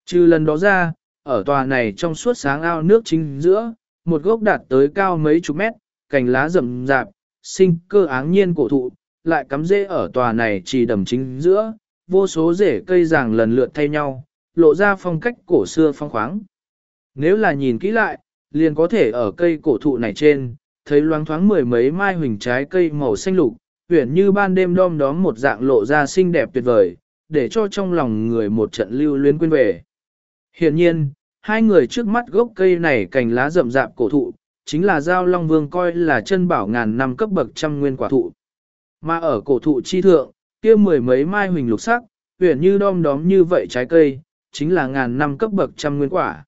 Trừ lần đó ra, ở tòa này trong suốt sáng ao nước chính giữa, một gốc đạt tới cao mấy chục mét, cành lá rậm rạp, sinh cơ áng nhiên cổ thụ, lại cắm rễ ở tòa này trì đầm chính giữa, vô số rễ cây ràng lần lượt thay nhau, lộ ra phong cách cổ xưa phong khoáng. Nếu là nhìn kỹ lại, liền có thể ở cây cổ thụ này trên, thấy loáng thoáng mười mấy mai huỳnh trái cây màu xanh lục, huyền như ban đêm đom đóm một dạng lộ ra xinh đẹp tuyệt vời, để cho trong lòng người một trận lưu luyến quên về. Hiện nhiên, hai người trước mắt gốc cây này cành lá rậm rạp cổ thụ, chính là giao long vương coi là chân bảo ngàn năm cấp bậc trăm nguyên quả thụ. Mà ở cổ thụ chi thượng, kia mười mấy mai huỳnh lục sắc, huyền như đom đóm như vậy trái cây, chính là ngàn năm cấp bậc trăm nguyên quả.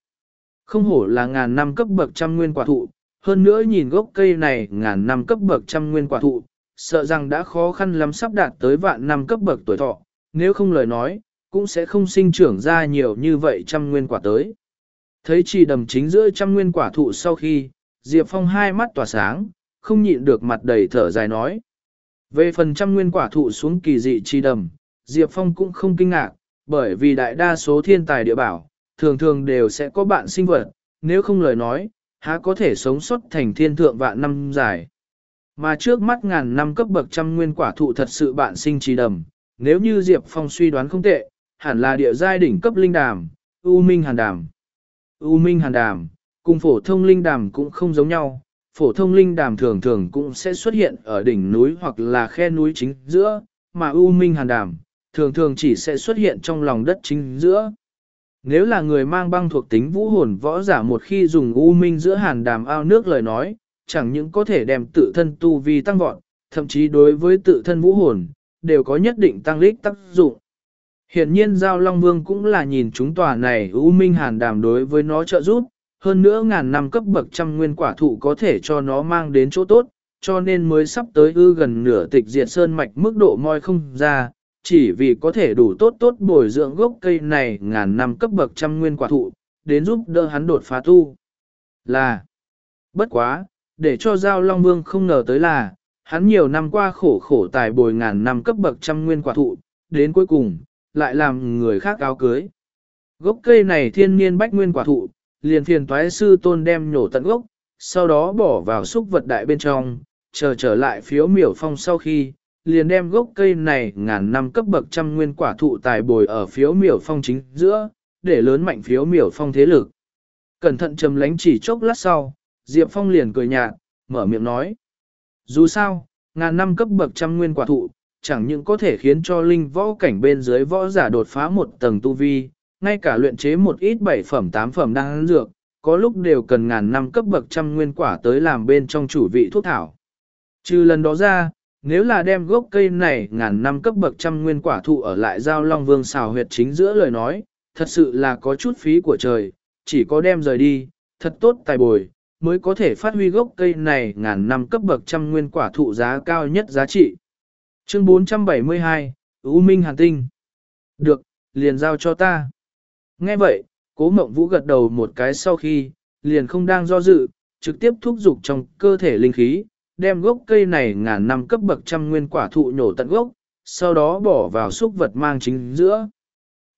Không hổ là ngàn năm cấp bậc trăm nguyên quả thụ, hơn nữa nhìn gốc cây này ngàn năm cấp bậc trăm nguyên quả thụ, sợ rằng đã khó khăn lắm sắp đạt tới vạn năm cấp bậc tuổi thọ, nếu không lời nói, cũng sẽ không sinh trưởng ra nhiều như vậy trăm nguyên quả tới. Thấy chỉ đầm chính giữa trăm nguyên quả thụ sau khi, Diệp Phong hai mắt tỏa sáng, không nhịn được mặt đầy thở dài nói. Về phần trăm nguyên quả thụ xuống kỳ dị chi đầm, Diệp Phong cũng không kinh ngạc, bởi vì đại đa số thiên tài địa bảo, thường thường đều sẽ có bạn sinh vật, nếu không lời nói, há có thể sống sót thành thiên thượng vạn năm dài. Mà trước mắt ngàn năm cấp bậc trăm nguyên quả thụ thật sự bạn sinh trì đầm, nếu như Diệp Phong suy đoán không tệ, hẳn là địa giai đỉnh cấp linh đàm, U Minh Hàn Đàm. U Minh Hàn Đàm, cùng phổ thông linh đàm cũng không giống nhau, phổ thông linh đàm thường thường cũng sẽ xuất hiện ở đỉnh núi hoặc là khe núi chính giữa, mà U Minh Hàn Đàm, thường thường chỉ sẽ xuất hiện trong lòng đất chính giữa. Nếu là người mang băng thuộc tính vũ hồn võ giả một khi dùng U Minh giữa Hàn Đàm ao nước lời nói, chẳng những có thể đem tự thân tu vi tăng vọt, thậm chí đối với tự thân vũ hồn, đều có nhất định tăng lích tác dụng. Hiện nhiên Giao Long Vương cũng là nhìn chúng tòa này U Minh Hàn Đàm đối với nó trợ giúp, hơn nữa ngàn năm cấp bậc trăm nguyên quả thụ có thể cho nó mang đến chỗ tốt, cho nên mới sắp tới ư gần nửa tịch diệt sơn mạch mức độ moi không ra, chỉ vì có thể đủ tốt tốt bồi dưỡng gốc cây này ngàn năm cấp bậc trăm nguyên quả thụ, đến giúp đỡ hắn đột phá tu. Là, bất quá, để cho Giao Long Vương không ngờ tới là, hắn nhiều năm qua khổ khổ tài bồi ngàn năm cấp bậc trăm nguyên quả thụ, đến cuối cùng, lại làm người khác áo cưới. Gốc cây này thiên niên bách nguyên quả thụ, liền phiền toái sư tôn đem nhổ tận gốc, sau đó bỏ vào xúc vật đại bên trong, chờ trở lại phiếu miểu phong sau khi, liền đem gốc cây này ngàn năm cấp bậc trăm nguyên quả thụ tài bồi ở phiếu miểu phong chính giữa, để lớn mạnh phiếu miểu phong thế lực. Cẩn thận trầm lánh chỉ chốc lát sau, Diệp Phong liền cười nhạt, mở miệng nói. Dù sao, ngàn năm cấp bậc trăm nguyên quả thụ, chẳng những có thể khiến cho linh võ cảnh bên dưới võ giả đột phá một tầng tu vi, ngay cả luyện chế một ít bảy phẩm tám phẩm đang dược, có lúc đều cần ngàn năm cấp bậc trăm nguyên quả tới làm bên trong chủ vị thuốc thảo. Trừ lần đó ra, nếu là đem gốc cây này ngàn năm cấp bậc trăm nguyên quả thụ ở lại giao long vương xào huyệt chính giữa lời nói, thật sự là có chút phí của trời, chỉ có đem rời đi, thật tốt tài bồi, mới có thể phát huy gốc cây này ngàn năm cấp bậc trăm nguyên quả thụ giá cao nhất giá trị. Chương 472, U Minh Hàn Tinh. Được, liền giao cho ta. Nghe vậy, cố mộng vũ gật đầu một cái sau khi, liền không đang do dự, trực tiếp thúc dục trong cơ thể linh khí, đem gốc cây này ngàn năm cấp bậc trăm nguyên quả thụ nhổ tận gốc, sau đó bỏ vào xúc vật mang chính giữa.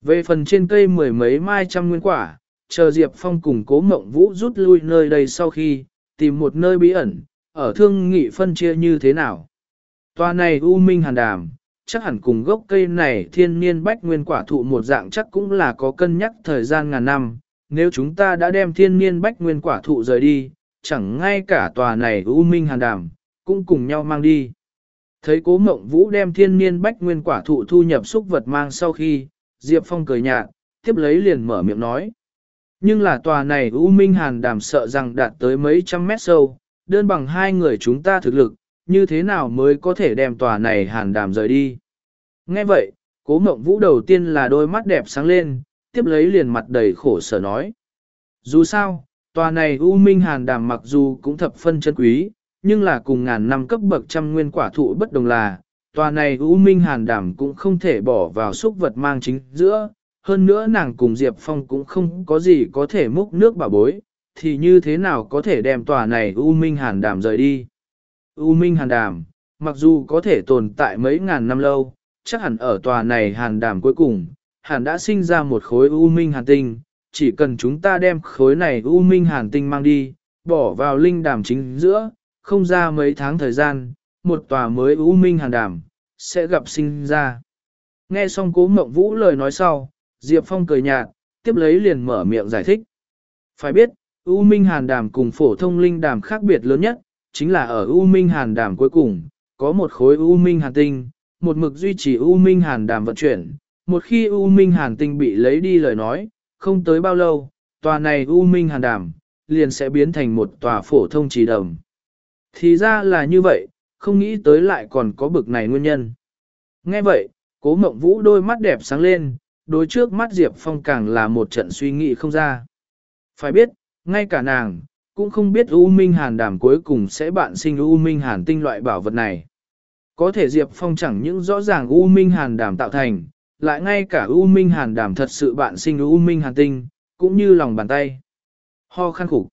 Về phần trên cây mười mấy mai trăm nguyên quả, chờ Diệp Phong cùng cố mộng vũ rút lui nơi đây sau khi, tìm một nơi bí ẩn, ở thương nghị phân chia như thế nào. Toa này U Minh Hàn Đàm, chắc hẳn cùng gốc cây này thiên niên bách nguyên quả thụ một dạng chắc cũng là có cân nhắc thời gian ngàn năm. Nếu chúng ta đã đem thiên niên bách nguyên quả thụ rời đi, chẳng ngay cả tòa này U Minh Hàn Đàm, cũng cùng nhau mang đi. Thấy cố mộng vũ đem thiên niên bách nguyên quả thụ thu nhập xúc vật mang sau khi, Diệp Phong cười nhạt, tiếp lấy liền mở miệng nói. Nhưng là tòa này U Minh Hàn đàm sợ rằng đạt tới mấy trăm mét sâu, đơn bằng hai người chúng ta thực lực, như thế nào mới có thể đem tòa này hàn đàm rời đi. Nghe vậy, cố mộng vũ đầu tiên là đôi mắt đẹp sáng lên, tiếp lấy liền mặt đầy khổ sở nói. Dù sao, tòa này U Minh Hàn Đàm mặc dù cũng thập phân chân quý, nhưng là cùng ngàn năm cấp bậc trăm nguyên quả thụ bất đồng là, tòa này U Minh Hàn Đàm cũng không thể bỏ vào xúc vật mang chính giữa, hơn nữa nàng cùng Diệp Phong cũng không có gì có thể múc nước bảo bối, thì như thế nào có thể đem tòa này U Minh Hàn Đàm rời đi. U Minh Hàn Đàm, mặc dù có thể tồn tại mấy ngàn năm lâu, chắc hẳn ở tòa này Hàn Đàm cuối cùng, hẳn đã sinh ra một khối U Minh Hàn Tinh, chỉ cần chúng ta đem khối này U Minh Hàn Tinh mang đi, bỏ vào linh đàm chính giữa, không ra mấy tháng thời gian, một tòa mới U Minh Hàn Đàm, sẽ gặp sinh ra. Nghe xong cố mộng vũ lời nói sau, Diệp Phong cười nhạt, tiếp lấy liền mở miệng giải thích. Phải biết, U Minh Hàn Đàm cùng phổ thông linh đàm khác biệt lớn nhất, chính là ở U Minh Hàn Đàm cuối cùng, có một khối U Minh Hàn Tinh, một mực duy trì U Minh Hàn Đàm vận chuyển. Một khi U Minh Hàn Tinh bị lấy đi lời nói, không tới bao lâu, tòa này U Minh Hàn Đàm, liền sẽ biến thành một tòa phổ thông trì đồng. Thì ra là như vậy, không nghĩ tới lại còn có bực này nguyên nhân. Nghe vậy, cố mộng vũ đôi mắt đẹp sáng lên, đối trước mắt Diệp Phong càng là một trận suy nghĩ không ra. Phải biết, ngay cả nàng, cũng không biết U Minh Hàn đàm cuối cùng sẽ bạn sinh U Minh Hàn tinh loại bảo vật này. Có thể Diệp Phong chẳng những rõ ràng U Minh Hàn đàm tạo thành, lại ngay cả U Minh Hàn đàm thật sự bạn sinh U Minh Hàn tinh, cũng như lòng bàn tay. Ho khăn khủng.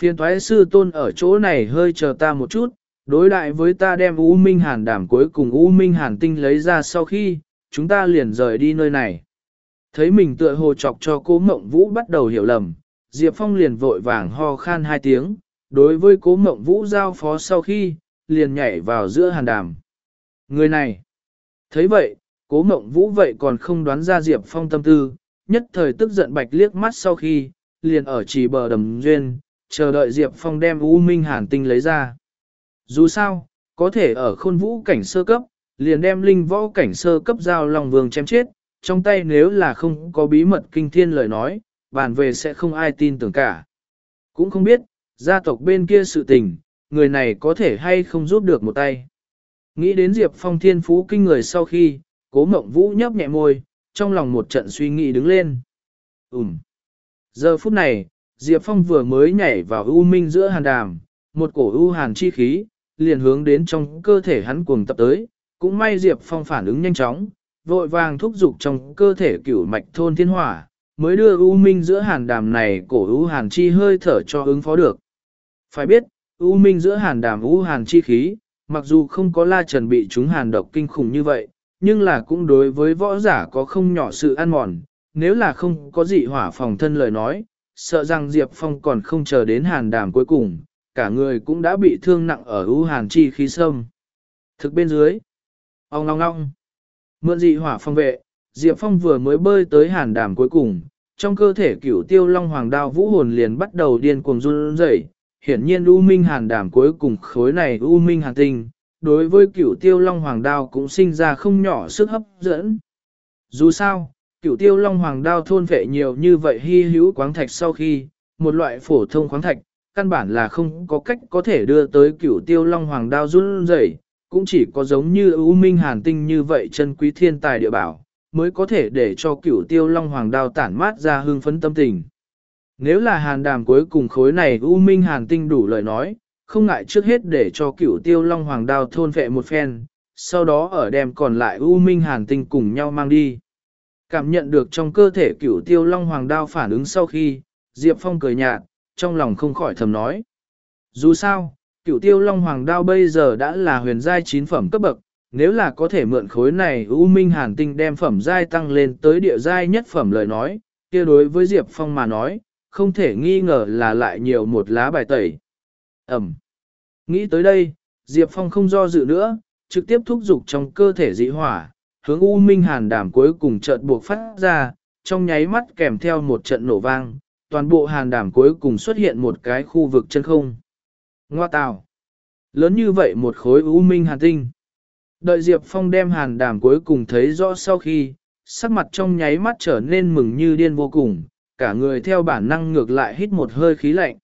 Phiên thoái sư tôn ở chỗ này hơi chờ ta một chút, đối đại với ta đem U Minh Hàn đàm cuối cùng U Minh Hàn tinh lấy ra sau khi, chúng ta liền rời đi nơi này. Thấy mình tựa hồ chọc cho cố mộng vũ bắt đầu hiểu lầm, Diệp Phong liền vội vàng ho khan hai tiếng, đối với cố mộng vũ giao phó sau khi, liền nhảy vào giữa hàn đàm. Người này, thấy vậy, cố mộng vũ vậy còn không đoán ra Diệp Phong tâm tư, nhất thời tức giận bạch liếc mắt sau khi, liền ở chỉ bờ đầm duyên, chờ đợi Diệp Phong đem U Minh Hàn Tinh lấy ra. Dù sao, có thể ở khôn vũ cảnh sơ cấp, liền đem linh võ cảnh sơ cấp giao lòng vương chém chết, trong tay nếu là không có bí mật kinh thiên lời nói, bàn về sẽ không ai tin tưởng cả. Cũng không biết, gia tộc bên kia sự tình, người này có thể hay không giúp được một tay. Nghĩ đến Diệp Phong thiên phú kinh người sau khi, cố mộng vũ nhấp nhẹ môi, trong lòng một trận suy nghĩ đứng lên. Ừm. Giờ phút này, Diệp Phong vừa mới nhảy vào u minh giữa hàn đàm, một cổ u hàn chi khí, liền hướng đến trong cơ thể hắn cuồng tập tới, cũng may Diệp Phong phản ứng nhanh chóng, vội vàng thúc giục trong cơ thể cửu mạch thôn thiên hỏa, mới đưa U Minh giữa hàn đàm này cổ U hàn chi hơi thở cho ứng phó được. Phải biết, U Minh giữa hàn đàm U hàn chi khí, mặc dù không có la trần bị chúng hàn độc kinh khủng như vậy, nhưng là cũng đối với võ giả có không nhỏ sự ăn mòn, nếu là không có dị hỏa phòng thân lời nói, sợ rằng Diệp Phong còn không chờ đến hàn đàm cuối cùng, cả người cũng đã bị thương nặng ở U hàn chi khí sâm. Thực bên dưới, ong ong ong, mượn dị hỏa phòng vệ, Diệp Phong vừa mới bơi tới hàn đàm cuối cùng, trong cơ thể cửu tiêu long hoàng đao vũ hồn liền bắt đầu điên cuồng run rẩy. Hiển nhiên U Minh Hàn đảm cuối cùng khối này U Minh Hàn tinh, đối với cửu tiêu long hoàng đao cũng sinh ra không nhỏ sức hấp dẫn. Dù sao, cửu tiêu long hoàng đao thôn vệ nhiều như vậy hy hữu khoáng thạch sau khi, một loại phổ thông khoáng thạch, căn bản là không có cách có thể đưa tới cửu tiêu long hoàng đao run rẩy, cũng chỉ có giống như U Minh Hàn tinh như vậy chân quý thiên tài địa bảo, mới có thể để cho cửu tiêu long hoàng đao tản mát ra hương phấn tâm tình. Nếu là hàn đàm cuối cùng khối này U Minh Hàn Tinh đủ lời nói, không ngại trước hết để cho cửu tiêu long hoàng đao thôn vệ một phen, sau đó ở đem còn lại U Minh Hàn Tinh cùng nhau mang đi. Cảm nhận được trong cơ thể cửu tiêu long hoàng đao phản ứng sau khi, Diệp Phong cười nhạt, trong lòng không khỏi thầm nói. Dù sao, cửu tiêu long hoàng đao bây giờ đã là huyền giai chín phẩm cấp bậc, nếu là có thể mượn khối này U Minh Hàn Tinh đem phẩm giai tăng lên tới địa giai nhất phẩm lời nói, kia đối với Diệp Phong mà nói, không thể nghi ngờ là lại nhiều một lá bài tẩy. Ẩm. Nghĩ tới đây, Diệp Phong không do dự nữa, trực tiếp thúc giục trong cơ thể dị hỏa, hướng U Minh Hàn đàm cuối cùng chợt buộc phát ra, trong nháy mắt kèm theo một trận nổ vang, toàn bộ hàn đàm cuối cùng xuất hiện một cái khu vực chân không. Ngoa tào. Lớn như vậy một khối U Minh Hàn Tinh. Đợi Diệp Phong đem hàn đàm cuối cùng thấy rõ sau khi, sắc mặt trong nháy mắt trở nên mừng như điên vô cùng, cả người theo bản năng ngược lại hít một hơi khí lạnh.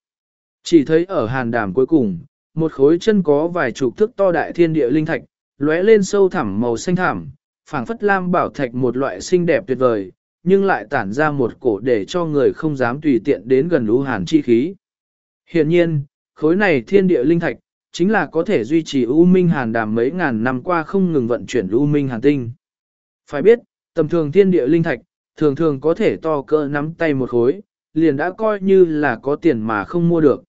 Chỉ thấy ở hàn đàm cuối cùng, một khối chân có vài chục thước to đại thiên địa linh thạch, lóe lên sâu thẳm màu xanh thẳm, phảng phất lam bảo thạch một loại xinh đẹp tuyệt vời, nhưng lại tản ra một cổ để cho người không dám tùy tiện đến gần lũ hàn chi khí. Hiện nhiên, khối này thiên địa linh thạch, chính là có thể duy trì U Minh Hàn Đàm mấy ngàn năm qua không ngừng vận chuyển U Minh Hàn Tinh. Phải biết, tầm thường thiên địa linh thạch, thường thường có thể to cỡ nắm tay một khối, liền đã coi như là có tiền mà không mua được.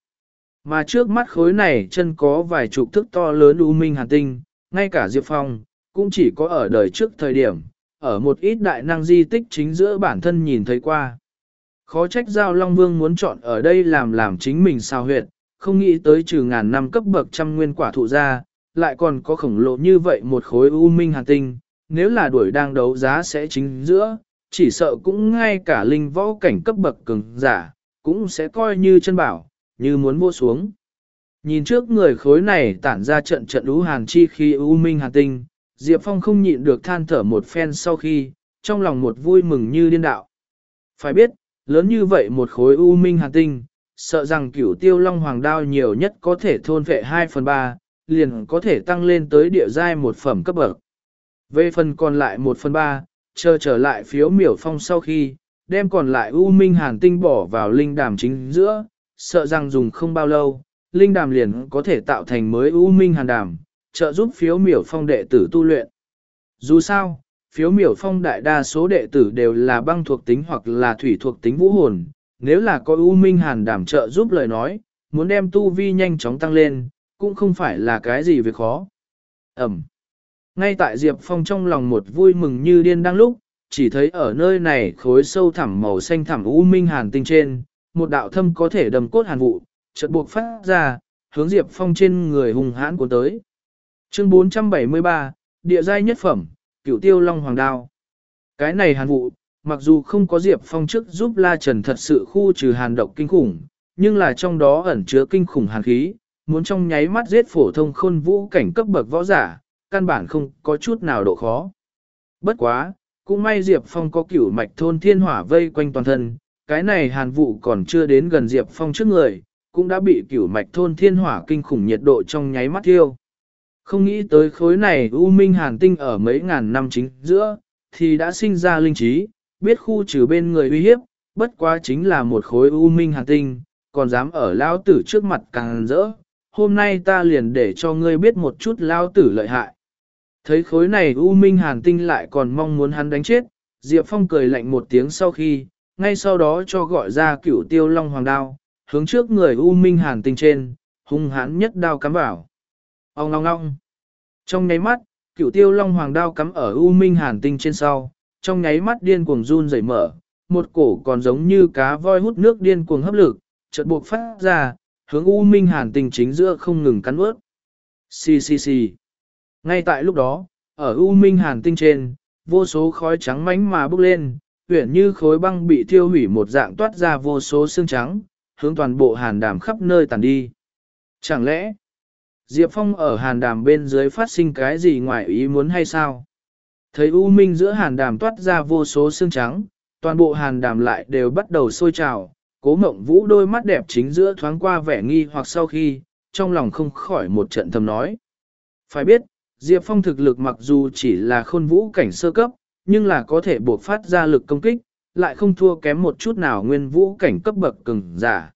Mà trước mắt khối này chân có vài chục thức to lớn U Minh Hàn Tinh, ngay cả Diệp Phong, cũng chỉ có ở đời trước thời điểm, ở một ít đại năng di tích chính giữa bản thân nhìn thấy qua. Khó trách Giao Long Vương muốn chọn ở đây làm làm chính mình sao huyệt, không nghĩ tới trừ ngàn năm cấp bậc trăm nguyên quả thụ ra, lại còn có khổng lồ như vậy một khối u minh hàn tinh, nếu là đuổi đang đấu giá sẽ chính giữa, chỉ sợ cũng ngay cả linh võ cảnh cấp bậc cường giả, cũng sẽ coi như chân bảo, như muốn mua xuống. Nhìn trước người khối này tản ra trận trận ú hàn chi khi u minh hàn tinh, Diệp Phong không nhịn được than thở một phen sau khi, trong lòng một vui mừng như điên đạo. Phải biết, lớn như vậy một khối u minh hàn tinh, sợ rằng cửu tiêu long hoàng đao nhiều nhất có thể thôn vệ 2 phần 3, liền có thể tăng lên tới địa giai một phẩm cấp bậc. Về phần còn lại 1 phần 3, chờ trở lại phiếu miểu phong sau khi, đem còn lại u minh hàn tinh bỏ vào linh đàm chính giữa, sợ rằng dùng không bao lâu, linh đàm liền có thể tạo thành mới u minh hàn đàm, trợ giúp phiếu miểu phong đệ tử tu luyện. Dù sao, phiếu miểu phong đại đa số đệ tử đều là băng thuộc tính hoặc là thủy thuộc tính vũ hồn, nếu là có U Minh Hàn đảm trợ giúp lời nói, muốn đem tu vi nhanh chóng tăng lên, cũng không phải là cái gì việc khó. Ẩm. Ngay tại Diệp Phong trong lòng một vui mừng như điên đang lúc, chỉ thấy ở nơi này khối sâu thẳm màu xanh thẳm U Minh Hàn tinh trên, một đạo thâm có thể đầm cốt hàn vụ, chợt buộc phát ra, hướng Diệp Phong trên người hùng hãn cuốn tới. Chương 473, địa giai nhất phẩm, cửu tiêu long hoàng đao. Cái này hàn vụ, mặc dù không có Diệp Phong trước giúp La Trần thật sự khu trừ hàn độc kinh khủng, nhưng là trong đó ẩn chứa kinh khủng hàn khí, muốn trong nháy mắt giết phổ thông khôn vũ cảnh cấp bậc võ giả, căn bản không có chút nào độ khó. Bất quá, cũng may Diệp Phong có cửu mạch thôn thiên hỏa vây quanh toàn thân, cái này hàn vụ còn chưa đến gần Diệp Phong trước người, cũng đã bị cửu mạch thôn thiên hỏa kinh khủng nhiệt độ trong nháy mắt thiêu. Không nghĩ tới khối này U Minh Hàn Tinh ở mấy ngàn năm chính giữa, thì đã sinh ra linh trí, biết khu trừ bên người uy hiếp, bất quá chính là một khối U Minh Hàn Tinh, còn dám ở lao tử trước mặt càng rỡ. Hôm nay ta liền để cho ngươi biết một chút lao tử lợi hại. Thấy khối này U Minh Hàn Tinh lại còn mong muốn hắn đánh chết, Diệp Phong cười lạnh một tiếng sau khi, ngay sau đó cho gọi ra cửu tiêu long hoàng đao, hướng trước người U Minh Hàn Tinh trên, hung hãn nhất đao cắm vào. Ông ngong ngong. Trong nháy mắt, cửu tiêu long hoàng đao cắm ở U Minh Hàn Tinh trên sau, trong nháy mắt điên cuồng run rẩy mở, một cổ còn giống như cá voi hút nước điên cuồng hấp lực, chợt buộc phát ra, hướng U Minh Hàn Tinh chính giữa không ngừng cắn ướt. Xì xì xì. Ngay tại lúc đó, ở U Minh Hàn Tinh trên, vô số khói trắng mánh mà bốc lên, uyển như khối băng bị thiêu hủy một dạng toát ra vô số xương trắng, hướng toàn bộ hàn đàm khắp nơi tàn đi. Chẳng lẽ, Diệp Phong ở hàn đàm bên dưới phát sinh cái gì ngoài ý muốn hay sao? Thấy U Minh giữa hàn đàm toát ra vô số xương trắng, toàn bộ hàn đàm lại đều bắt đầu sôi trào, cố mộng vũ đôi mắt đẹp chính giữa thoáng qua vẻ nghi hoặc sau khi, trong lòng không khỏi một trận thầm nói. Phải biết, Diệp Phong thực lực mặc dù chỉ là khôn vũ cảnh sơ cấp, nhưng là có thể buộc phát ra lực công kích, lại không thua kém một chút nào nguyên vũ cảnh cấp bậc cường giả.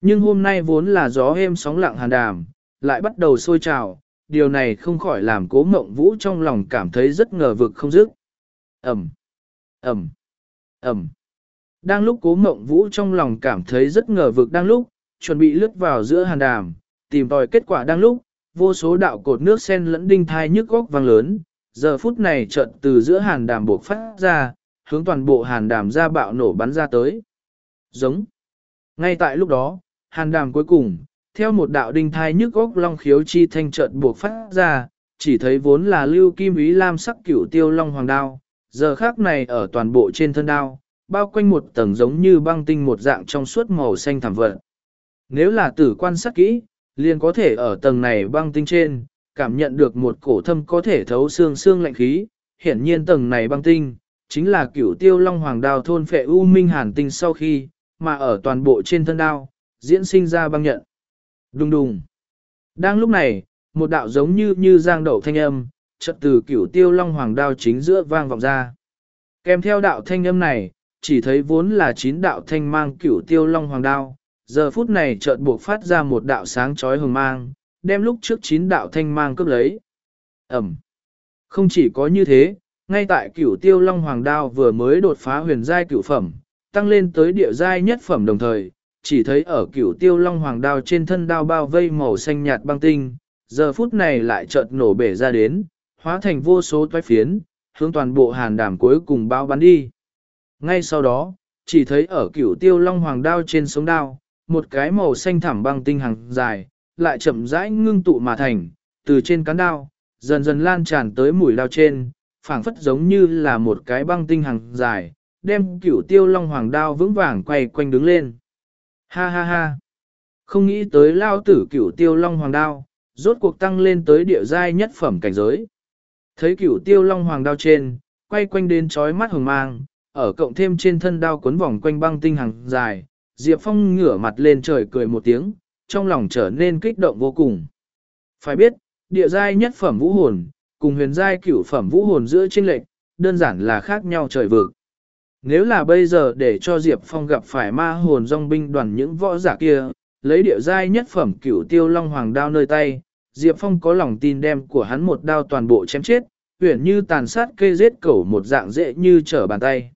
Nhưng hôm nay vốn là gió êm sóng lặng hàn đàm, lại bắt đầu sôi trào, điều này không khỏi làm cố mộng vũ trong lòng cảm thấy rất ngờ vực không dứt. Ẩm, Ẩm, Ẩm. Đang lúc cố mộng vũ trong lòng cảm thấy rất ngờ vực đang lúc, chuẩn bị lướt vào giữa hàn đàm, tìm tòi kết quả đang lúc, vô số đạo cột nước sen lẫn đinh thai nhức góc vang lớn, giờ phút này trận từ giữa hàn đàm buộc phát ra, hướng toàn bộ hàn đàm ra bạo nổ bắn ra tới. Giống. Ngay tại lúc đó, hàn đàm cuối cùng, theo một đạo đinh thai nhức góc long khiếu chi thanh trận buộc phát ra, chỉ thấy vốn là lưu kim ý lam sắc cửu tiêu long hoàng đao, giờ khác này ở toàn bộ trên thân đao, bao quanh một tầng giống như băng tinh một dạng trong suốt màu xanh thảm vận. Nếu là tử quan sát kỹ, liền có thể ở tầng này băng tinh trên, cảm nhận được một cổ thâm có thể thấu xương xương lạnh khí, hiển nhiên tầng này băng tinh, Chính là cửu tiêu long hoàng đao thôn phệ U Minh Hàn Tinh sau khi, mà ở toàn bộ trên thân đao, diễn sinh ra băng nhận. Đùng đùng. Đang lúc này, một đạo giống như như giang đậu thanh âm, chợt từ cửu tiêu long hoàng đao chính giữa vang vọng ra. Kèm theo đạo thanh âm này, chỉ thấy vốn là chín đạo thanh mang cửu tiêu long hoàng đao, giờ phút này chợt buộc phát ra một đạo sáng chói hừng mang, đem lúc trước chín đạo thanh mang cướp lấy. Ẩm. Không chỉ có như thế, ngay tại cửu tiêu long hoàng đao vừa mới đột phá huyền giai cửu phẩm, tăng lên tới địa giai nhất phẩm đồng thời, chỉ thấy ở cửu tiêu long hoàng đao trên thân đao bao vây màu xanh nhạt băng tinh, giờ phút này lại chợt nổ bể ra đến, hóa thành vô số toái phiến, hướng toàn bộ hàn đảm cuối cùng bao bắn đi. Ngay sau đó, chỉ thấy ở cửu tiêu long hoàng đao trên sống đao, một cái màu xanh thẳm băng tinh hàng dài, lại chậm rãi ngưng tụ mà thành, từ trên cán đao, dần dần lan tràn tới mũi đao trên, phảng phất giống như là một cái băng tinh hàng dài, đem cửu tiêu long hoàng đao vững vàng quay quanh đứng lên. Ha ha ha! Không nghĩ tới lao tử cửu tiêu long hoàng đao, rốt cuộc tăng lên tới địa giai nhất phẩm cảnh giới. Thấy cửu tiêu long hoàng đao trên, quay quanh đến chói mắt hồng mang, ở cộng thêm trên thân đao cuốn vòng quanh băng tinh hàng dài, Diệp Phong ngửa mặt lên trời cười một tiếng, trong lòng trở nên kích động vô cùng. Phải biết, địa giai nhất phẩm vũ hồn, cùng huyền giai cửu phẩm vũ hồn giữa chênh lệch, đơn giản là khác nhau trời vực. Nếu là bây giờ để cho Diệp Phong gặp phải ma hồn dòng binh đoàn những võ giả kia, lấy địa giai nhất phẩm cửu tiêu long hoàng đao nơi tay, Diệp Phong có lòng tin đem của hắn một đao toàn bộ chém chết, huyển như tàn sát cây giết cẩu một dạng dễ như trở bàn tay.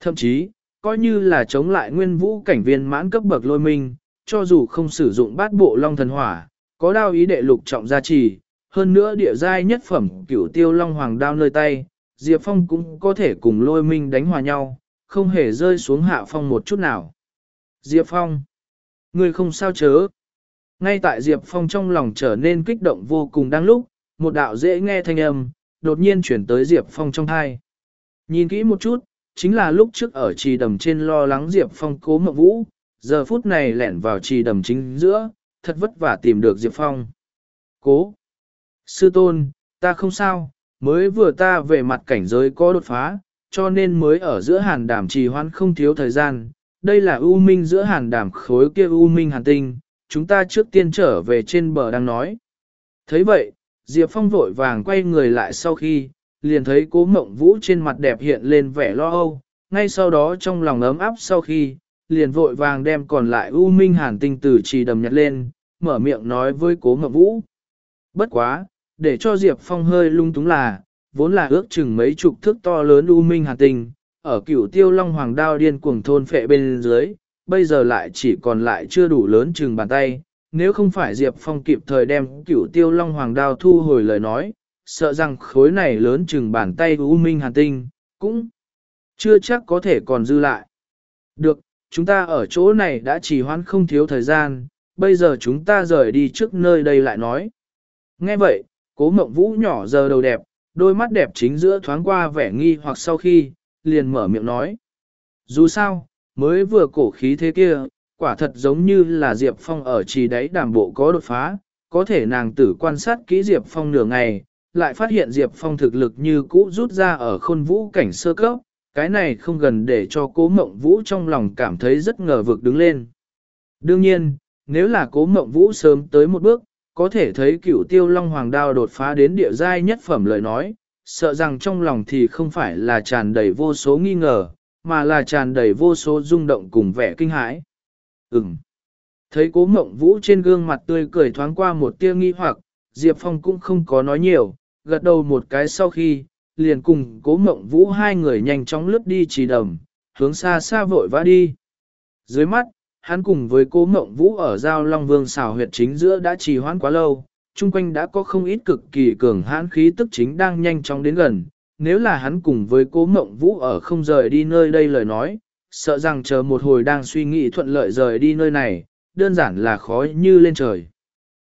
Thậm chí, coi như là chống lại nguyên vũ cảnh viên mãn cấp bậc lôi minh, cho dù không sử dụng bát bộ long thần hỏa, có đao ý đệ lục trọng gia trì, hơn nữa địa giai nhất phẩm cửu tiêu long hoàng đao nơi tay, Diệp Phong cũng có thể cùng lôi minh đánh hòa nhau, không hề rơi xuống hạ phong một chút nào. Diệp Phong, người không sao chớ. Ngay tại Diệp Phong trong lòng trở nên kích động vô cùng đang lúc, một đạo dễ nghe thanh âm, đột nhiên chuyển tới Diệp Phong trong thai. Nhìn kỹ một chút, chính là lúc trước ở trì đầm trên lo lắng Diệp Phong cố mộng vũ, giờ phút này lẻn vào trì đầm chính giữa, thật vất vả tìm được Diệp Phong. Cố! Sư tôn, ta không sao, mới vừa ta về mặt cảnh giới có đột phá, cho nên mới ở giữa hàn đảm trì hoãn không thiếu thời gian. Đây là ưu minh giữa hàn đảm khối kia ưu minh hàn tinh, chúng ta trước tiên trở về trên bờ đang nói. thấy vậy, Diệp Phong vội vàng quay người lại sau khi, liền thấy cố mộng vũ trên mặt đẹp hiện lên vẻ lo âu, ngay sau đó trong lòng ấm áp sau khi, liền vội vàng đem còn lại U Minh Hàn tinh từ trì đầm nhặt lên, mở miệng nói với cố mộng vũ. Bất quá, để cho Diệp Phong hơi lung túng là, vốn là ước chừng mấy chục thước to lớn U Minh Hàn tinh, ở cửu tiêu long hoàng đao điên cuồng thôn phệ bên dưới, bây giờ lại chỉ còn lại chưa đủ lớn chừng bàn tay. Nếu không phải Diệp Phong kịp thời đem cửu tiêu long hoàng đao thu hồi lời nói, sợ rằng khối này lớn chừng bàn tay U Minh Hàn Tinh, cũng chưa chắc có thể còn dư lại. Được, chúng ta ở chỗ này đã trì hoãn không thiếu thời gian, bây giờ chúng ta rời đi trước nơi đây lại nói. Nghe vậy, cố mộng vũ nhỏ giờ đầu đẹp, đôi mắt đẹp chính giữa thoáng qua vẻ nghi hoặc sau khi, liền mở miệng nói. Dù sao, mới vừa cổ khí thế kia, quả thật giống như là Diệp Phong ở trì đáy đàm bộ có đột phá, có thể nàng tử quan sát kỹ Diệp Phong nửa ngày, lại phát hiện Diệp Phong thực lực như cũ rút ra ở khôn vũ cảnh sơ cấp, cái này không gần để cho cố mộng vũ trong lòng cảm thấy rất ngờ vực đứng lên. Đương nhiên, nếu là cố mộng vũ sớm tới một bước, có thể thấy cửu tiêu long hoàng đao đột phá đến địa giai nhất phẩm lời nói, sợ rằng trong lòng thì không phải là tràn đầy vô số nghi ngờ, mà là tràn đầy vô số rung động cùng vẻ kinh hãi. Ừm. Thấy cố mộng vũ trên gương mặt tươi cười thoáng qua một tia nghi hoặc, Diệp Phong cũng không có nói nhiều, gật đầu một cái sau khi, liền cùng cố mộng vũ hai người nhanh chóng lướt đi trì đầm, hướng xa xa vội vã đi. Dưới mắt, hắn cùng với cố mộng vũ ở giao Long Vương xào huyệt chính giữa đã trì hoãn quá lâu, chung quanh đã có không ít cực kỳ cường hãn khí tức chính đang nhanh chóng đến gần. Nếu là hắn cùng với cố mộng vũ ở không rời đi nơi đây lời nói, sợ rằng chờ một hồi đang suy nghĩ thuận lợi rời đi nơi này, đơn giản là khó như lên trời.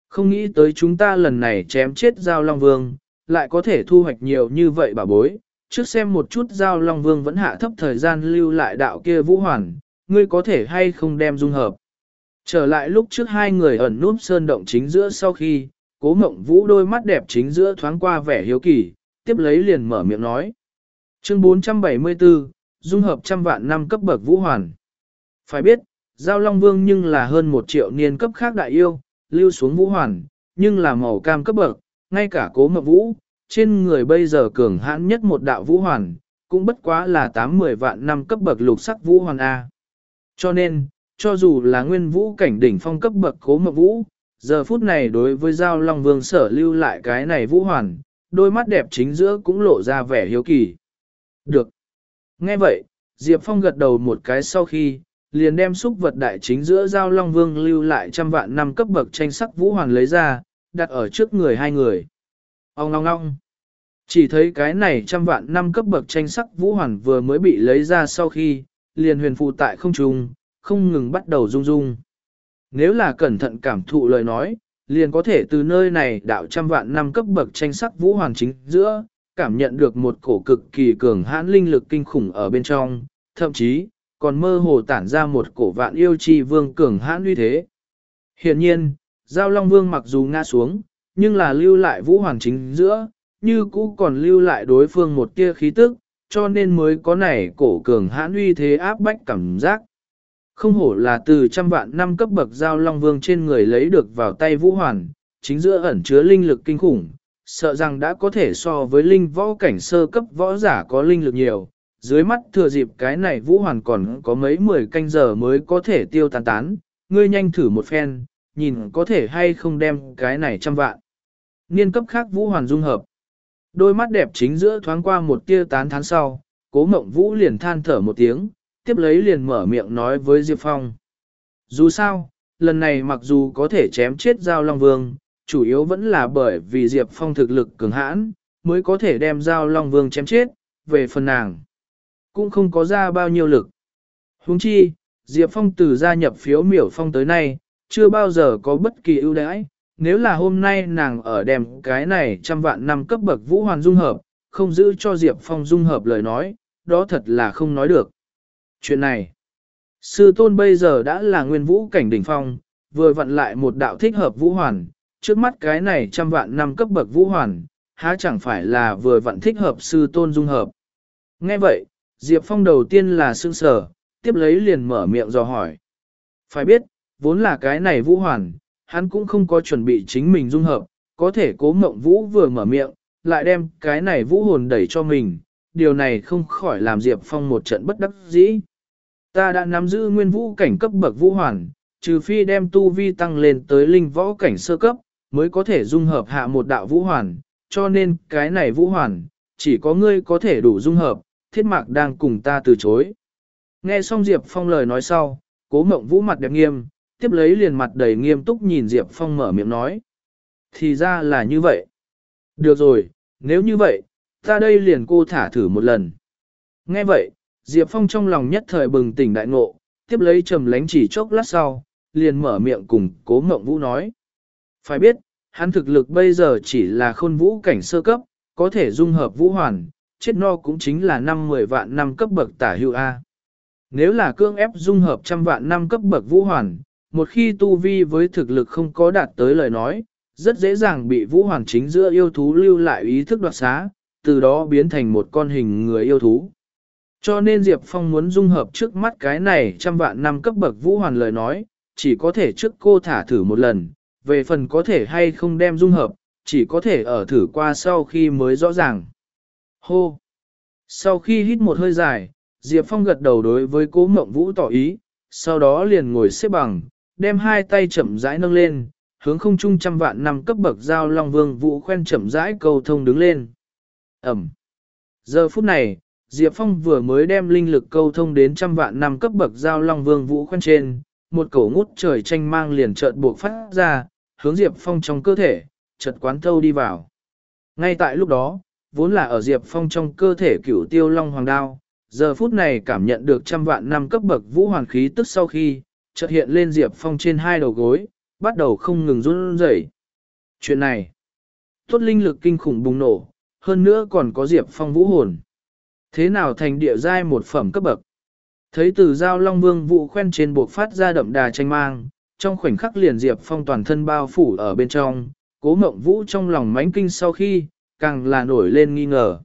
Không nghĩ tới chúng ta lần này chém chết Giao Long Vương, lại có thể thu hoạch nhiều như vậy bà bối. Trước xem một chút Giao Long Vương vẫn hạ thấp thời gian lưu lại đạo kia vũ hoàn, ngươi có thể hay không đem dung hợp. Trở lại lúc trước hai người ẩn núp sơn động chính giữa sau khi, cố mộng vũ đôi mắt đẹp chính giữa thoáng qua vẻ hiếu kỳ, tiếp lấy liền mở miệng nói. Chương 474, dung hợp trăm vạn năm cấp bậc vũ hoàn. Phải biết, Giao Long Vương nhưng là hơn một triệu niên cấp khác đại yêu, lưu xuống vũ hoàn, nhưng là màu cam cấp bậc, ngay cả cố mộng vũ, trên người bây giờ cường hãn nhất một đạo vũ hoàn, cũng bất quá là 8-10 vạn năm cấp bậc lục sắc vũ hoàn A. Cho nên, cho dù là nguyên vũ cảnh đỉnh phong cấp bậc cố mộng vũ, giờ phút này đối với Giao Long Vương sở lưu lại cái này vũ hoàn, đôi mắt đẹp chính giữa cũng lộ ra vẻ hiếu kỳ. Được. Nghe vậy, Diệp Phong gật đầu một cái sau khi, liền đem xúc vật đại chính giữa Giao Long Vương lưu lại trăm vạn năm cấp bậc tranh sắc vũ hoàn lấy ra, đặt ở trước người hai người. Ông ngong ngong. Chỉ thấy cái này trăm vạn năm cấp bậc tranh sắc vũ hoàn vừa mới bị lấy ra sau khi, liền huyền phụ tại không trung, không ngừng bắt đầu rung rung. Nếu là cẩn thận cảm thụ lời nói, liền có thể từ nơi này đạo trăm vạn năm cấp bậc tranh sắc vũ hoàn chính giữa, cảm nhận được một cổ cực kỳ cường hãn linh lực kinh khủng ở bên trong, thậm chí, còn mơ hồ tản ra một cổ vạn yêu chi vương cường hãn uy thế. Hiện nhiên, Giao Long Vương mặc dù ngã xuống, nhưng là lưu lại vũ hoàn chính giữa, như cũ còn lưu lại đối phương một tia khí tức, cho nên mới có này cổ cường hãn uy thế áp bách cảm giác. Không hổ là từ trăm vạn năm cấp bậc giao long vương trên người lấy được vào tay vũ hoàn, chính giữa ẩn chứa linh lực kinh khủng, sợ rằng đã có thể so với linh võ cảnh sơ cấp võ giả có linh lực nhiều. Dưới mắt thừa dịp cái này vũ hoàn còn có mấy mười canh giờ mới có thể tiêu tán tán, ngươi nhanh thử một phen, nhìn có thể hay không đem cái này trăm vạn. Niên cấp khác vũ hoàn dung hợp. Đôi mắt đẹp chính giữa thoáng qua một tia tán thán sau, cố mộng vũ liền than thở một tiếng, tiếp lấy liền mở miệng nói với Diệp Phong. Dù sao, lần này mặc dù có thể chém chết Giao Long Vương, chủ yếu vẫn là bởi vì Diệp Phong thực lực cường hãn, mới có thể đem Giao Long Vương chém chết, về phần nàng. Cũng không có ra bao nhiêu lực. Huống chi, Diệp Phong từ gia nhập phiếu miểu phong tới nay, chưa bao giờ có bất kỳ ưu đãi. Nếu là hôm nay nàng ở đem cái này trăm vạn năm cấp bậc vũ hoàn dung hợp, không giữ cho Diệp Phong dung hợp lời nói, đó thật là không nói được. Chuyện này, sư tôn bây giờ đã là nguyên vũ cảnh đỉnh phong, vừa vặn lại một đạo thích hợp vũ hoàn, trước mắt cái này trăm vạn năm cấp bậc vũ hoàn, há chẳng phải là vừa vặn thích hợp sư tôn dung hợp. Nghe vậy, Diệp Phong đầu tiên là sương sở, tiếp lấy liền mở miệng dò hỏi. Phải biết, vốn là cái này vũ hoàn, hắn cũng không có chuẩn bị chính mình dung hợp, có thể cố mộng vũ vừa mở miệng, lại đem cái này vũ hồn đẩy cho mình, điều này không khỏi làm Diệp Phong một trận bất đắc dĩ. Ta đã nắm giữ nguyên vũ cảnh cấp bậc vũ hoàn, trừ phi đem tu vi tăng lên tới linh võ cảnh sơ cấp, mới có thể dung hợp hạ một đạo vũ hoàn, cho nên cái này vũ hoàn, chỉ có ngươi có thể đủ dung hợp, thiết mạc đang cùng ta từ chối. Nghe xong Diệp Phong lời nói sau, cố mộng vũ mặt đẹp nghiêm, tiếp lấy liền mặt đầy nghiêm túc nhìn Diệp Phong mở miệng nói. Thì ra là như vậy. Được rồi, nếu như vậy, ta đây liền cô thả thử một lần. Nghe vậy, Diệp Phong trong lòng nhất thời bừng tỉnh đại ngộ, tiếp lấy trầm lánh chỉ chốc lát sau, liền mở miệng cùng cố mộng vũ nói. Phải biết, hắn thực lực bây giờ chỉ là khôn vũ cảnh sơ cấp, có thể dung hợp vũ hoàn, chết no cũng chính là năm mười vạn năm cấp bậc tả hữu A. Nếu là cương ép dung hợp trăm vạn năm cấp bậc vũ hoàn, một khi tu vi với thực lực không có đạt tới lời nói, rất dễ dàng bị vũ hoàng chính giữa yêu thú lưu lại ý thức đoạt xá, từ đó biến thành một con hình người yêu thú. Cho nên Diệp Phong muốn dung hợp trước mắt cái này trăm vạn năm cấp bậc vũ hoàn lời nói, chỉ có thể trước cô thả thử một lần, về phần có thể hay không đem dung hợp, chỉ có thể ở thử qua sau khi mới rõ ràng. Hô! Sau khi hít một hơi dài, Diệp Phong gật đầu đối với cố mộng vũ tỏ ý, sau đó liền ngồi xếp bằng, đem hai tay chậm rãi nâng lên, hướng không trung trăm vạn năm cấp bậc giao long vương vũ khoen chậm rãi cầu thông đứng lên. Ẩm! Giờ phút này, Diệp Phong vừa mới đem linh lực câu thông đến trăm vạn năm cấp bậc giao long vương vũ khoen trên, một cổ ngút trời tranh mang liền chợt buộc phát ra, hướng Diệp Phong trong cơ thể, chợt quán thâu đi vào. Ngay tại lúc đó, vốn là ở Diệp Phong trong cơ thể cửu tiêu long hoàng đao, giờ phút này cảm nhận được trăm vạn năm cấp bậc vũ hoàn khí tức sau khi, chợt hiện lên Diệp Phong trên hai đầu gối, bắt đầu không ngừng run rẩy. Chuyện này, tốt linh lực kinh khủng bùng nổ, hơn nữa còn có Diệp Phong vũ hồn. Thế nào thành địa giai một phẩm cấp bậc? Thấy từ giao long vương vụ khoen trên buộc phát ra đậm đà tranh mang, trong khoảnh khắc liền Diệp Phong toàn thân bao phủ ở bên trong, cố mộng vũ trong lòng mánh kinh sau khi, càng là nổi lên nghi ngờ.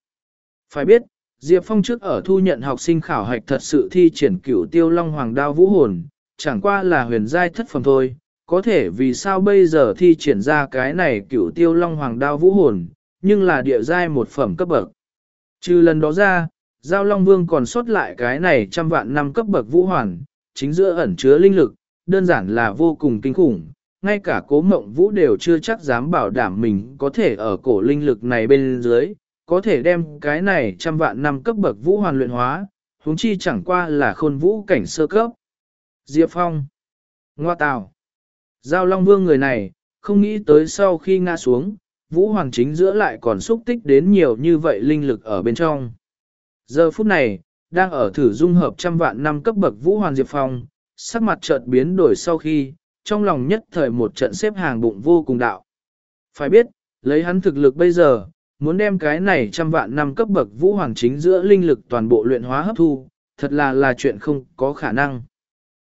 Phải biết, Diệp Phong trước ở thu nhận học sinh khảo hạch thật sự thi triển cửu tiêu long hoàng đao vũ hồn, chẳng qua là huyền giai thất phẩm thôi, có thể vì sao bây giờ thi triển ra cái này cửu tiêu long hoàng đao vũ hồn, nhưng là địa giai một phẩm cấp bậc. Trừ lần đó ra, Giao Long Vương còn sót lại cái này trăm vạn năm cấp bậc vũ hoàn, chính giữa ẩn chứa linh lực, đơn giản là vô cùng kinh khủng. Ngay cả cố mộng vũ đều chưa chắc dám bảo đảm mình có thể ở cổ linh lực này bên dưới, có thể đem cái này trăm vạn năm cấp bậc vũ hoàn luyện hóa, huống chi chẳng qua là khôn vũ cảnh sơ cấp. Diệp Phong Ngoa Tào Giao Long Vương người này, không nghĩ tới sau khi ngã xuống, Vũ Hoàng chính giữa lại còn xúc tích đến nhiều như vậy linh lực ở bên trong. Giờ phút này, đang ở thử dung hợp trăm vạn năm cấp bậc Vũ Hoàng Diệp Phong, sắc mặt chợt biến đổi sau khi, trong lòng nhất thời một trận xếp hàng bụng vô cùng đạo. Phải biết, lấy hắn thực lực bây giờ, muốn đem cái này trăm vạn năm cấp bậc Vũ Hoàng chính giữa linh lực toàn bộ luyện hóa hấp thu, thật là là chuyện không có khả năng.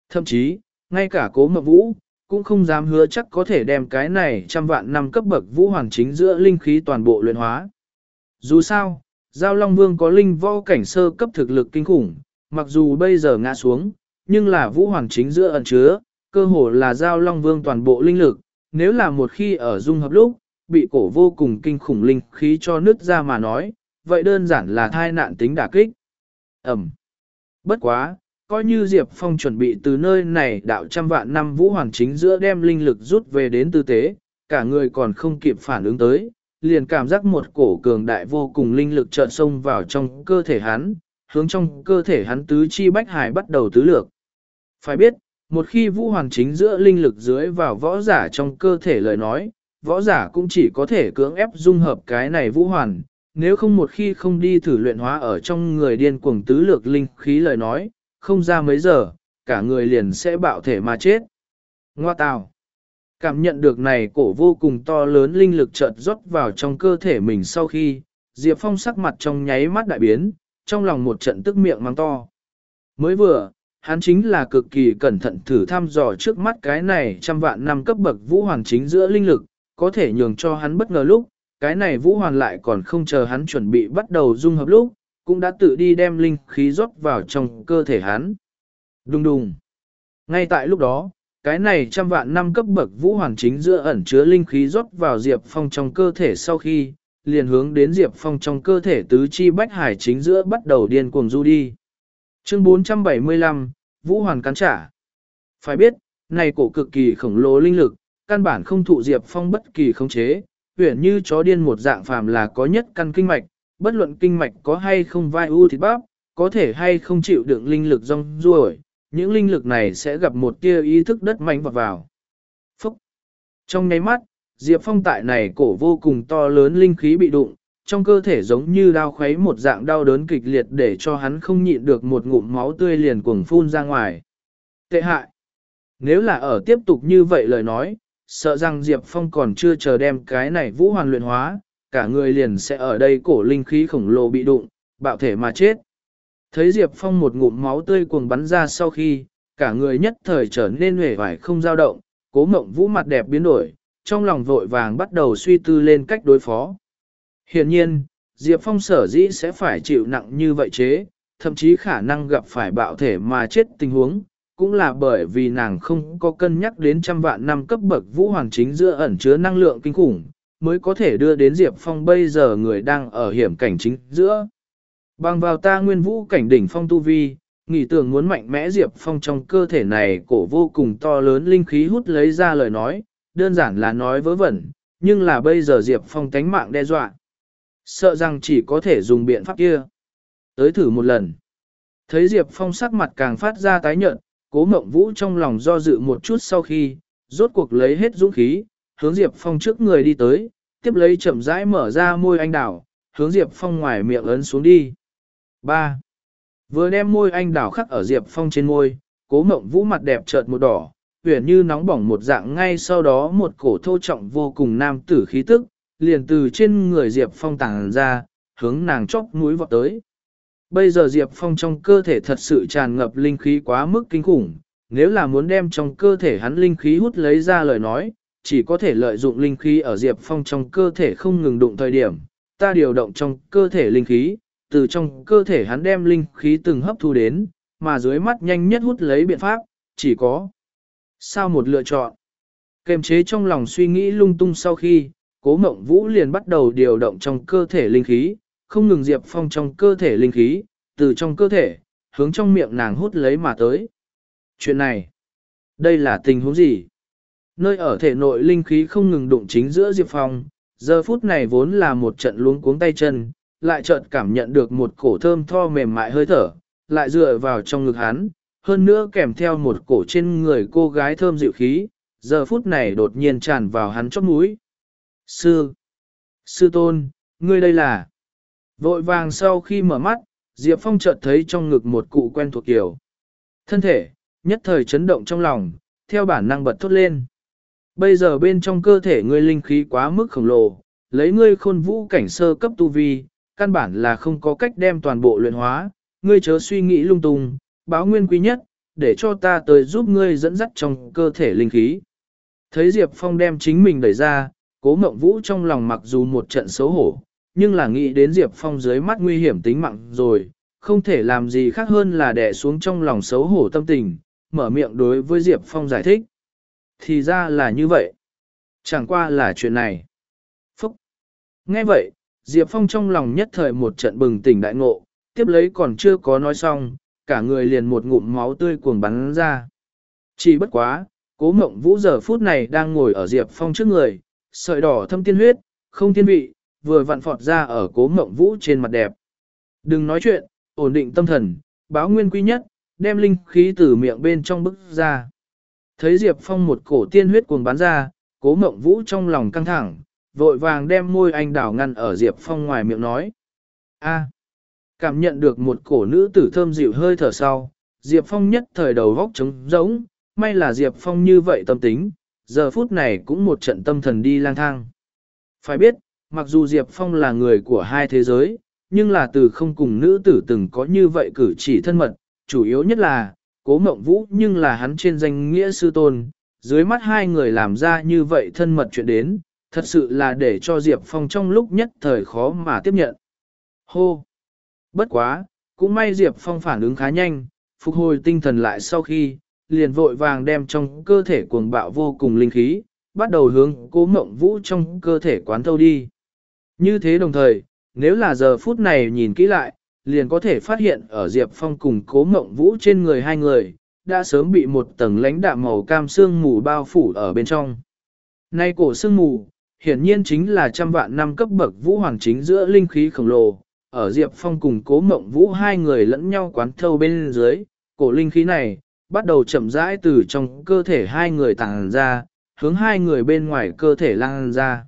Thậm chí, ngay cả cố mập vũ, cũng không dám hứa chắc có thể đem cái này trăm vạn năm cấp bậc vũ hoàng chính giữa linh khí toàn bộ luyện hóa. Dù sao, Giao Long Vương có linh võ cảnh sơ cấp thực lực kinh khủng, mặc dù bây giờ ngã xuống, nhưng là vũ hoàng chính giữa ẩn chứa, cơ hồ là Giao Long Vương toàn bộ linh lực, nếu là một khi ở dung hợp lúc, bị cổ vô cùng kinh khủng linh khí cho nứt ra mà nói, vậy đơn giản là thai nạn tính đả kích. Ẩm. Bất quá, coi như Diệp Phong chuẩn bị từ nơi này đạo trăm vạn năm vũ hoàng chính giữa đem linh lực rút về đến tư tế, cả người còn không kịp phản ứng tới, liền cảm giác một cổ cường đại vô cùng linh lực trợn xông vào trong cơ thể hắn, hướng trong cơ thể hắn tứ chi bách hải bắt đầu tứ lược. Phải biết, một khi vũ hoàng chính giữa linh lực dưới vào võ giả trong cơ thể lời nói, võ giả cũng chỉ có thể cưỡng ép dung hợp cái này vũ hoàn, nếu không một khi không đi thử luyện hóa ở trong người điên cuồng tứ lược linh khí lời nói, không ra mấy giờ, cả người liền sẽ bạo thể mà chết. Ngoa tào. Cảm nhận được này cổ vô cùng to lớn linh lực chợt rót vào trong cơ thể mình sau khi, Diệp Phong sắc mặt trong nháy mắt đại biến, trong lòng một trận tức miệng mang to. Mới vừa, hắn chính là cực kỳ cẩn thận thử thăm dò trước mắt cái này trăm vạn năm cấp bậc vũ hoàn chính giữa linh lực, có thể nhường cho hắn bất ngờ lúc, cái này vũ hoàn lại còn không chờ hắn chuẩn bị bắt đầu dung hợp lúc, cũng đã tự đi đem linh khí rót vào trong cơ thể hắn. Đùng đùng. Ngay tại lúc đó, cái này trăm vạn năm cấp bậc vũ hoàn chính giữa ẩn chứa linh khí rót vào Diệp Phong trong cơ thể sau khi, liền hướng đến Diệp Phong trong cơ thể tứ chi bách hải chính giữa bắt đầu điên cuồng du đi. Chương 475, Vũ Hoàn cắn trả. Phải biết, này cổ cực kỳ khổng lồ linh lực, căn bản không thụ Diệp Phong bất kỳ khống chế, huyển như chó điên một dạng phàm là có nhất căn kinh mạch, bất luận kinh mạch có hay không vai u thịt bắp, có thể hay không chịu đựng linh lực rong ruổi, những linh lực này sẽ gặp một tia ý thức đất mạnh vào vào. Phúc! Trong nháy mắt, Diệp Phong tại này cổ vô cùng to lớn linh khí bị đụng, trong cơ thể giống như đau khuấy một dạng đau đớn kịch liệt để cho hắn không nhịn được một ngụm máu tươi liền cuồng phun ra ngoài. Tệ hại! Nếu là ở tiếp tục như vậy lời nói, sợ rằng Diệp Phong còn chưa chờ đem cái này vũ hoàn luyện hóa, cả người liền sẽ ở đây cổ linh khí khổng lồ bị đụng, bạo thể mà chết. Thấy Diệp Phong một ngụm máu tươi cuồng bắn ra sau khi, cả người nhất thời trở nên hề vải không dao động, cố mộng vũ mặt đẹp biến đổi, trong lòng vội vàng bắt đầu suy tư lên cách đối phó. Hiện nhiên, Diệp Phong sở dĩ sẽ phải chịu nặng như vậy chế, thậm chí khả năng gặp phải bạo thể mà chết tình huống, cũng là bởi vì nàng không có cân nhắc đến trăm vạn năm cấp bậc vũ hoàng chính giữa ẩn chứa năng lượng kinh khủng, mới có thể đưa đến Diệp Phong bây giờ người đang ở hiểm cảnh chính giữa. Bằng vào ta nguyên vũ cảnh đỉnh phong tu vi, nghĩ tưởng muốn mạnh mẽ Diệp Phong trong cơ thể này cổ vô cùng to lớn linh khí hút lấy ra lời nói, đơn giản là nói vớ vẩn, nhưng là bây giờ Diệp Phong tánh mạng đe dọa. Sợ rằng chỉ có thể dùng biện pháp kia. Tới thử một lần. Thấy Diệp Phong sắc mặt càng phát ra tái nhợt, cố mộng vũ trong lòng do dự một chút sau khi, rốt cuộc lấy hết dũng khí, hướng Diệp Phong trước người đi tới, tiếp lấy chậm rãi mở ra môi anh đảo, hướng Diệp Phong ngoài miệng ấn xuống đi. 3. Vừa đem môi anh đảo khắc ở Diệp Phong trên môi, cố mộng vũ mặt đẹp chợt một đỏ, huyền như nóng bỏng một dạng ngay sau đó một cổ thô trọng vô cùng nam tử khí tức, liền từ trên người Diệp Phong tàng ra, hướng nàng chóc mũi vọt tới. Bây giờ Diệp Phong trong cơ thể thật sự tràn ngập linh khí quá mức kinh khủng, nếu là muốn đem trong cơ thể hắn linh khí hút lấy ra lời nói, chỉ có thể lợi dụng linh khí ở Diệp Phong trong cơ thể không ngừng đụng thời điểm, ta điều động trong cơ thể linh khí, từ trong cơ thể hắn đem linh khí từng hấp thu đến, mà dưới mắt nhanh nhất hút lấy biện pháp, chỉ có. Sao một lựa chọn? Kềm chế trong lòng suy nghĩ lung tung sau khi, cố mộng vũ liền bắt đầu điều động trong cơ thể linh khí, không ngừng Diệp Phong trong cơ thể linh khí, từ trong cơ thể, hướng trong miệng nàng hút lấy mà tới. Chuyện này, đây là tình huống gì? Nơi ở thể nội linh khí không ngừng đụng chính giữa Diệp Phong, giờ phút này vốn là một trận luống cuống tay chân, lại chợt cảm nhận được một cổ thơm tho mềm mại hơi thở, lại dựa vào trong ngực hắn, hơn nữa kèm theo một cổ trên người cô gái thơm dịu khí, giờ phút này đột nhiên tràn vào hắn chóp mũi. Sư! Sư tôn, ngươi đây là... Vội vàng sau khi mở mắt, Diệp Phong chợt thấy trong ngực một cụ quen thuộc kiểu. Thân thể, nhất thời chấn động trong lòng, theo bản năng bật thốt lên. Bây giờ bên trong cơ thể ngươi linh khí quá mức khổng lồ, lấy ngươi khôn vũ cảnh sơ cấp tu vi, căn bản là không có cách đem toàn bộ luyện hóa, ngươi chớ suy nghĩ lung tung, báo nguyên quý nhất, để cho ta tới giúp ngươi dẫn dắt trong cơ thể linh khí. Thấy Diệp Phong đem chính mình đẩy ra, cố mộng vũ trong lòng mặc dù một trận xấu hổ, nhưng là nghĩ đến Diệp Phong dưới mắt nguy hiểm tính mạng rồi, không thể làm gì khác hơn là đè xuống trong lòng xấu hổ tâm tình, mở miệng đối với Diệp Phong giải thích. Thì ra là như vậy. Chẳng qua là chuyện này. Phúc. Nghe vậy, Diệp Phong trong lòng nhất thời một trận bừng tỉnh đại ngộ, tiếp lấy còn chưa có nói xong, cả người liền một ngụm máu tươi cuồng bắn ra. Chỉ bất quá, cố mộng vũ giờ phút này đang ngồi ở Diệp Phong trước người, sợi đỏ thâm tiên huyết, không tiên vị, vừa vặn phọt ra ở cố mộng vũ trên mặt đẹp. Đừng nói chuyện, ổn định tâm thần, báo nguyên quý nhất, đem linh khí từ miệng bên trong bức ra. Thấy Diệp Phong một cổ tiên huyết cuồng bắn ra, cố mộng vũ trong lòng căng thẳng, vội vàng đem môi anh đảo ngăn ở Diệp Phong ngoài miệng nói. a cảm nhận được một cổ nữ tử thơm dịu hơi thở sau, Diệp Phong nhất thời đầu vóc trống rỗng, may là Diệp Phong như vậy tâm tính, giờ phút này cũng một trận tâm thần đi lang thang. Phải biết, mặc dù Diệp Phong là người của hai thế giới, nhưng là từ không cùng nữ tử từng có như vậy cử chỉ thân mật, chủ yếu nhất là, cố mộng vũ nhưng là hắn trên danh nghĩa sư tôn, dưới mắt hai người làm ra như vậy thân mật chuyện đến, thật sự là để cho Diệp Phong trong lúc nhất thời khó mà tiếp nhận. Hô! Bất quá, cũng may Diệp Phong phản ứng khá nhanh, phục hồi tinh thần lại sau khi, liền vội vàng đem trong cơ thể cuồng bạo vô cùng linh khí, bắt đầu hướng cố mộng vũ trong cơ thể quán thâu đi. Như thế đồng thời, nếu là giờ phút này nhìn kỹ lại, liền có thể phát hiện ở Diệp Phong cùng cố mộng vũ trên người hai người, đã sớm bị một tầng lãnh đạm màu cam sương mù bao phủ ở bên trong. Nay cổ sương mù, hiển nhiên chính là trăm vạn năm cấp bậc vũ hoàng chính giữa linh khí khổng lồ, ở Diệp Phong cùng cố mộng vũ hai người lẫn nhau quán thâu bên dưới, cổ linh khí này, bắt đầu chậm rãi từ trong cơ thể hai người tàng ra, hướng hai người bên ngoài cơ thể lan ra.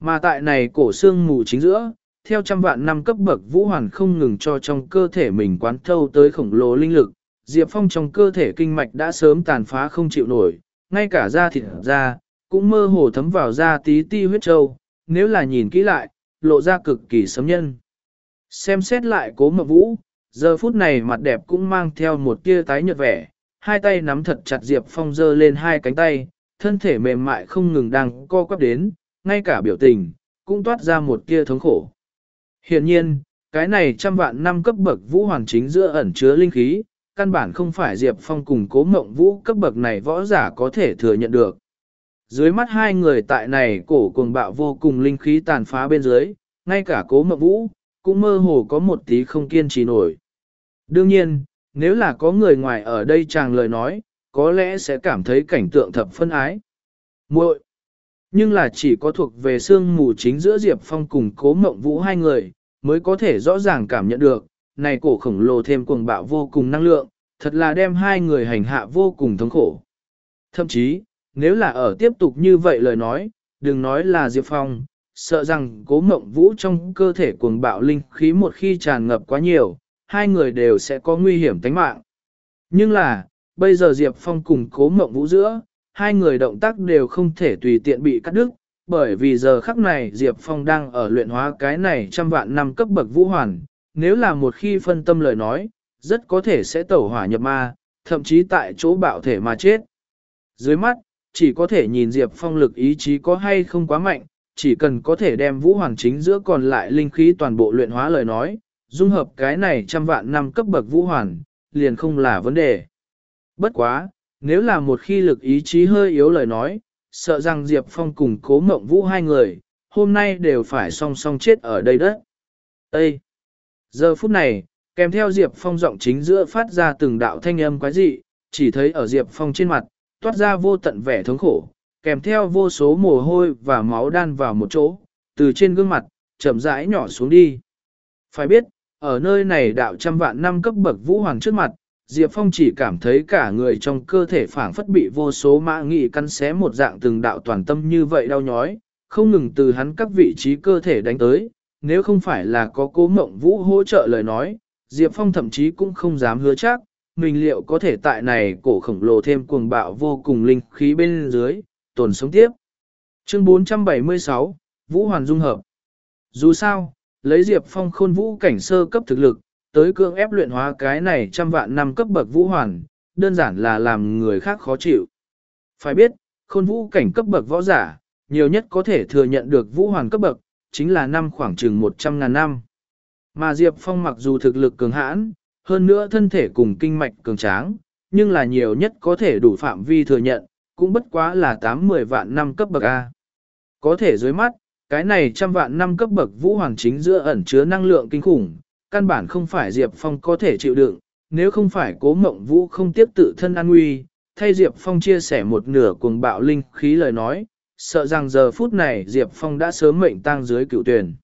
Mà tại này cổ xương mù chính giữa, theo trăm vạn năm cấp bậc vũ hoàn không ngừng cho trong cơ thể mình quán thâu tới khổng lồ linh lực, Diệp Phong trong cơ thể kinh mạch đã sớm tàn phá không chịu nổi, ngay cả da thịt da, cũng mơ hồ thấm vào da tí ti huyết trâu, nếu là nhìn kỹ lại, lộ ra cực kỳ sấm nhân. Xem xét lại cố mộng vũ, giờ phút này mặt đẹp cũng mang theo một tia tái nhợt vẻ, hai tay nắm thật chặt Diệp Phong giơ lên hai cánh tay, thân thể mềm mại không ngừng đang co quắp đến, ngay cả biểu tình, cũng toát ra một tia thống khổ. Hiện nhiên, cái này trăm vạn năm cấp bậc vũ hoàn chính giữa ẩn chứa linh khí, căn bản không phải Diệp Phong cùng cố mộng vũ cấp bậc này võ giả có thể thừa nhận được. Dưới mắt hai người tại này cổ cuồng bạo vô cùng linh khí tàn phá bên dưới, ngay cả cố mộng vũ, cũng mơ hồ có một tí không kiên trì nổi. Đương nhiên, nếu là có người ngoài ở đây chàng lời nói, có lẽ sẽ cảm thấy cảnh tượng thập phân ái. muội Nhưng là chỉ có thuộc về xương mù chính giữa Diệp Phong cùng cố mộng vũ hai người, mới có thể rõ ràng cảm nhận được, này cổ khổng lồ thêm cuồng bạo vô cùng năng lượng, thật là đem hai người hành hạ vô cùng thống khổ. Thậm chí, nếu là ở tiếp tục như vậy lời nói, đừng nói là Diệp Phong, sợ rằng cố mộng vũ trong cơ thể cuồng bạo linh khí một khi tràn ngập quá nhiều, hai người đều sẽ có nguy hiểm tính mạng. Nhưng là, bây giờ Diệp Phong cùng cố mộng vũ giữa, hai người động tác đều không thể tùy tiện bị cắt đứt, bởi vì giờ khắc này Diệp Phong đang ở luyện hóa cái này trăm vạn năm cấp bậc vũ hoàn, nếu là một khi phân tâm lời nói, rất có thể sẽ tẩu hỏa nhập ma, thậm chí tại chỗ bạo thể mà chết. Dưới mắt, chỉ có thể nhìn Diệp Phong lực ý chí có hay không quá mạnh, chỉ cần có thể đem vũ hoàn chính giữa còn lại linh khí toàn bộ luyện hóa lời nói, dung hợp cái này trăm vạn năm cấp bậc vũ hoàn, liền không là vấn đề. Bất quá, nếu là một khi lực ý chí hơi yếu lời nói, sợ rằng Diệp Phong cùng cố mộng vũ hai người, hôm nay đều phải song song chết ở đây đất. Ê! Giờ phút này, kèm theo Diệp Phong giọng chính giữa phát ra từng đạo thanh âm quái dị, chỉ thấy ở Diệp Phong trên mặt, toát ra vô tận vẻ thống khổ, kèm theo vô số mồ hôi và máu đan vào một chỗ, từ trên gương mặt, chậm rãi nhỏ xuống đi. Phải biết, ở nơi này đạo trăm vạn năm cấp bậc vũ hoàng trước mặt, Diệp Phong chỉ cảm thấy cả người trong cơ thể phảng phất bị vô số mã nghị cắn xé một dạng từng đạo toàn tâm như vậy đau nhói, không ngừng từ hắn các vị trí cơ thể đánh tới, nếu không phải là có cố mộng vũ hỗ trợ lời nói, Diệp Phong thậm chí cũng không dám hứa chắc, mình liệu có thể tại này cổ khổng lồ thêm cuồng bạo vô cùng linh khí bên dưới, tồn sống tiếp. Chương 476, Vũ Hoàn Dung Hợp Dù sao, lấy Diệp Phong khôn vũ cảnh sơ cấp thực lực, tới cương ép luyện hóa cái này trăm vạn năm cấp bậc Vũ Hoàn, đơn giản là làm người khác khó chịu. Phải biết, khôn vũ cảnh cấp bậc võ giả, nhiều nhất có thể thừa nhận được Vũ Hoàn cấp bậc, chính là năm khoảng chừng 100 ngàn năm. Mà Diệp Phong mặc dù thực lực cường hãn, hơn nữa thân thể cùng kinh mạch cường tráng, nhưng là nhiều nhất có thể đủ phạm vi thừa nhận, cũng bất quá là 8-10 vạn năm cấp bậc A. Có thể dưới mắt, cái này trăm vạn năm cấp bậc vũ hoàng chính giữa ẩn chứa năng lượng kinh khủng, căn bản không phải Diệp Phong có thể chịu đựng, nếu không phải cố mộng vũ không tiếp tự thân an nguy, thay Diệp Phong chia sẻ một nửa cuồng bạo linh khí lời nói, sợ rằng giờ phút này Diệp Phong đã sớm mệnh tang dưới cựu tuyển.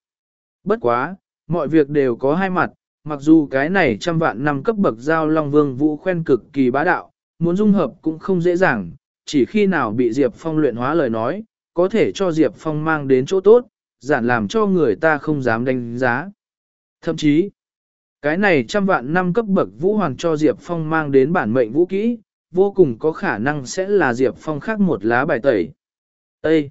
Bất quá, mọi việc đều có hai mặt, mặc dù cái này trăm vạn năm cấp bậc giao Long Vương Vũ khen cực kỳ bá đạo, muốn dung hợp cũng không dễ dàng, chỉ khi nào bị Diệp Phong luyện hóa lời nói, có thể cho Diệp Phong mang đến chỗ tốt, giản làm cho người ta không dám đánh giá. Thậm chí, cái này trăm vạn năm cấp bậc Vũ Hoàng cho Diệp Phong mang đến bản mệnh vũ kỹ, vô cùng có khả năng sẽ là Diệp Phong khác một lá bài tẩy. Ê!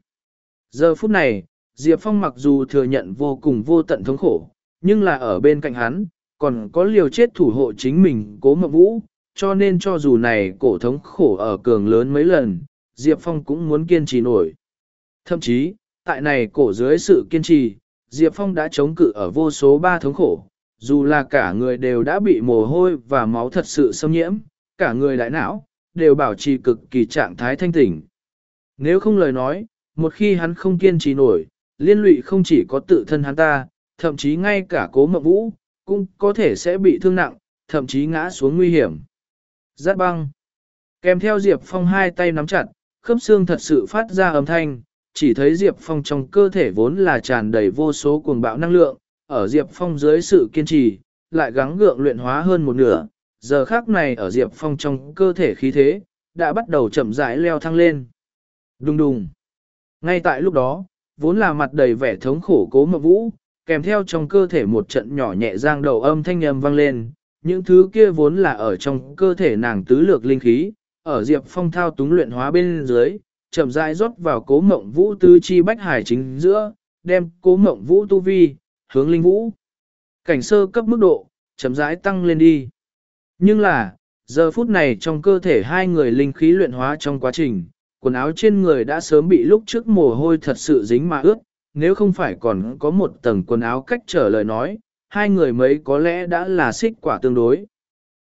Giờ phút này, Diệp Phong mặc dù thừa nhận vô cùng vô tận thống khổ, nhưng là ở bên cạnh hắn, còn có liều chết thủ hộ chính mình cố mộng vũ, cho nên cho dù này cổ thống khổ ở cường lớn mấy lần, Diệp Phong cũng muốn kiên trì nổi. Thậm chí, tại này cổ dưới sự kiên trì, Diệp Phong đã chống cự ở vô số ba thống khổ, dù là cả người đều đã bị mồ hôi và máu thật sự xâm nhiễm, cả người đại não, đều bảo trì cực kỳ trạng thái thanh tỉnh. Nếu không lời nói, một khi hắn không kiên trì nổi, liên lụy không chỉ có tự thân hắn ta, thậm chí ngay cả cố mộng vũ, cũng có thể sẽ bị thương nặng, thậm chí ngã xuống nguy hiểm. Giác băng. Kèm theo Diệp Phong hai tay nắm chặt, khớp xương thật sự phát ra âm thanh, chỉ thấy Diệp Phong trong cơ thể vốn là tràn đầy vô số cuồng bạo năng lượng, ở Diệp Phong dưới sự kiên trì, lại gắng gượng luyện hóa hơn một nửa, giờ khác này ở Diệp Phong trong cơ thể khí thế, đã bắt đầu chậm rãi leo thăng lên. Đùng đùng. Ngay tại lúc đó, vốn là mặt đầy vẻ thống khổ cố mộng vũ, kèm theo trong cơ thể một trận nhỏ nhẹ giang đầu âm thanh âm vang lên, những thứ kia vốn là ở trong cơ thể nàng tứ lược linh khí, ở Diệp Phong thao túng luyện hóa bên dưới, chậm rãi rót vào cố mộng vũ tứ chi bách hải chính giữa, đem cố mộng vũ tu vi, hướng linh vũ. Cảnh sơ cấp mức độ, chậm rãi tăng lên đi. Nhưng là, giờ phút này trong cơ thể hai người linh khí luyện hóa trong quá trình, quần áo trên người đã sớm bị lúc trước mồ hôi thật sự dính mà ướt, nếu không phải còn có một tầng quần áo cách trở lời nói, hai người mấy có lẽ đã là xích quả tương đối.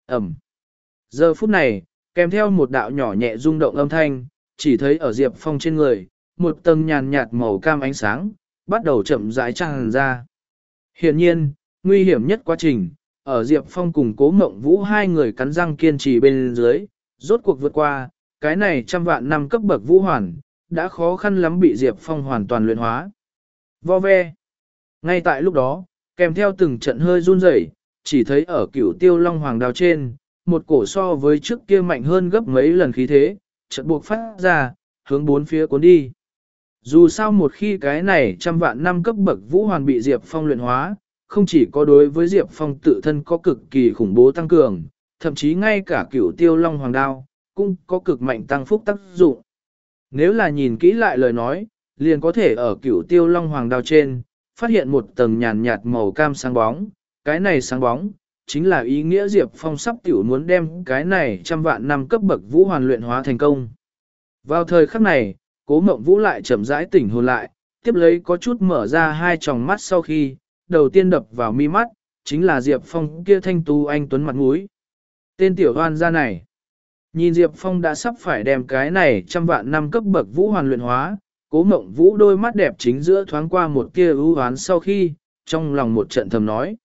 Ẩm. Giờ phút này, kèm theo một đạo nhỏ nhẹ rung động âm thanh, chỉ thấy ở Diệp Phong trên người, một tầng nhàn nhạt màu cam ánh sáng, bắt đầu chậm rãi tràn ra. Hiện nhiên, nguy hiểm nhất quá trình, ở Diệp Phong cùng cố mộng vũ hai người cắn răng kiên trì bên dưới, rốt cuộc vượt qua, cái này trăm vạn năm cấp bậc vũ hoàn, đã khó khăn lắm bị Diệp Phong hoàn toàn luyện hóa. Vo ve. Ngay tại lúc đó, kèm theo từng trận hơi run rẩy, chỉ thấy ở cửu tiêu long hoàng đào trên, một cổ so với trước kia mạnh hơn gấp mấy lần khí thế, trận buộc phát ra, hướng bốn phía cuốn đi. Dù sao một khi cái này trăm vạn năm cấp bậc vũ hoàn bị Diệp Phong luyện hóa, không chỉ có đối với Diệp Phong tự thân có cực kỳ khủng bố tăng cường, thậm chí ngay cả cửu tiêu long hoàng đao, cũng có cực mạnh tăng phúc tác dụng. Nếu là nhìn kỹ lại lời nói, liền có thể ở cửu tiêu long hoàng đao trên, phát hiện một tầng nhàn nhạt màu cam sáng bóng, cái này sáng bóng, chính là ý nghĩa Diệp Phong sắp tiểu muốn đem cái này trăm vạn năm cấp bậc vũ hoàn luyện hóa thành công. Vào thời khắc này, cố mộng vũ lại chậm rãi tỉnh hồn lại, tiếp lấy có chút mở ra hai tròng mắt sau khi, đầu tiên đập vào mi mắt, chính là Diệp Phong kia thanh tu anh tuấn mặt mũi. Tên tiểu hoan gia này. Nhìn Diệp Phong đã sắp phải đem cái này trăm vạn năm cấp bậc vũ hoàn luyện hóa, cố mộng vũ đôi mắt đẹp chính giữa thoáng qua một tia ưu hoán sau khi, trong lòng một trận thầm nói.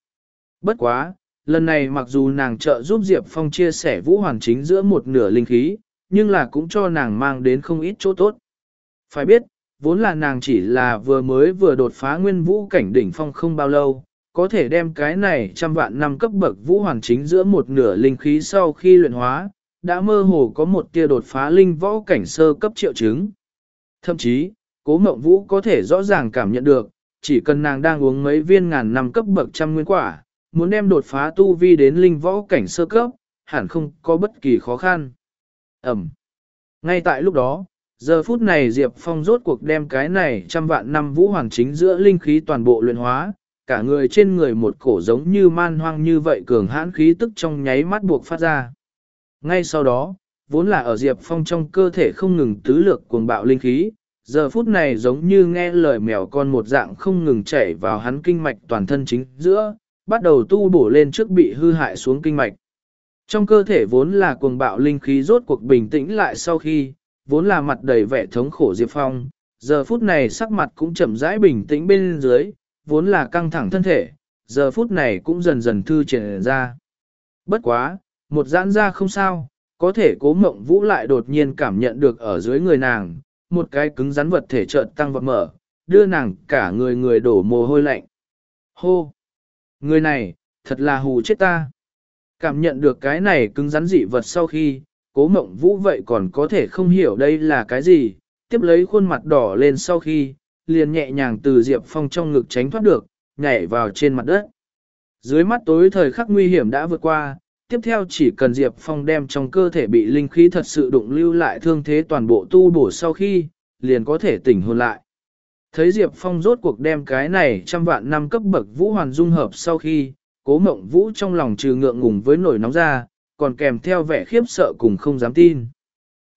Bất quá, lần này mặc dù nàng trợ giúp Diệp Phong chia sẻ vũ hoàn chính giữa một nửa linh khí, nhưng là cũng cho nàng mang đến không ít chỗ tốt. Phải biết, vốn là nàng chỉ là vừa mới vừa đột phá nguyên vũ cảnh đỉnh phong không bao lâu, có thể đem cái này trăm vạn năm cấp bậc vũ hoàn chính giữa một nửa linh khí sau khi luyện hóa, đã mơ hồ có một tia đột phá linh võ cảnh sơ cấp triệu chứng. Thậm chí, cố mộng vũ có thể rõ ràng cảm nhận được, chỉ cần nàng đang uống mấy viên ngàn năm cấp bậc trăm nguyên quả, muốn đem đột phá tu vi đến linh võ cảnh sơ cấp, hẳn không có bất kỳ khó khăn. Ẩm. Ngay tại lúc đó, giờ phút này Diệp Phong rốt cuộc đem cái này trăm vạn năm vũ hoàng chính giữa linh khí toàn bộ luyện hóa, cả người trên người một cổ giống như man hoang như vậy cường hãn khí tức trong nháy mắt buộc phát ra. Ngay sau đó, vốn là ở Diệp Phong trong cơ thể không ngừng tứ lược cuồng bạo linh khí, giờ phút này giống như nghe lời mèo con một dạng không ngừng chảy vào hắn kinh mạch toàn thân chính giữa, bắt đầu tu bổ lên trước bị hư hại xuống kinh mạch. Trong cơ thể vốn là cuồng bạo linh khí rốt cuộc bình tĩnh lại sau khi, vốn là mặt đầy vẻ thống khổ Diệp Phong, giờ phút này sắc mặt cũng chậm rãi bình tĩnh bên dưới, vốn là căng thẳng thân thể, giờ phút này cũng dần dần thư triển ra. Bất quá, một giãn ra không sao, có thể cố mộng vũ lại đột nhiên cảm nhận được ở dưới người nàng, một cái cứng rắn vật thể chợt tăng vật mở, đưa nàng cả người người đổ mồ hôi lạnh. Hô! Người này, thật là hù chết ta. Cảm nhận được cái này cứng rắn dị vật sau khi, cố mộng vũ vậy còn có thể không hiểu đây là cái gì, tiếp lấy khuôn mặt đỏ lên sau khi, liền nhẹ nhàng từ Diệp Phong trong ngực tránh thoát được, nhảy vào trên mặt đất. Dưới mắt tối thời khắc nguy hiểm đã vượt qua, tiếp theo chỉ cần Diệp Phong đem trong cơ thể bị linh khí thật sự đụng lưu lại thương thế toàn bộ tu bổ sau khi, liền có thể tỉnh hồn lại. Thấy Diệp Phong rốt cuộc đem cái này trăm vạn năm cấp bậc vũ hoàn dung hợp sau khi, cố mộng vũ trong lòng trừ ngượng ngùng với nổi nóng ra, còn kèm theo vẻ khiếp sợ cùng không dám tin.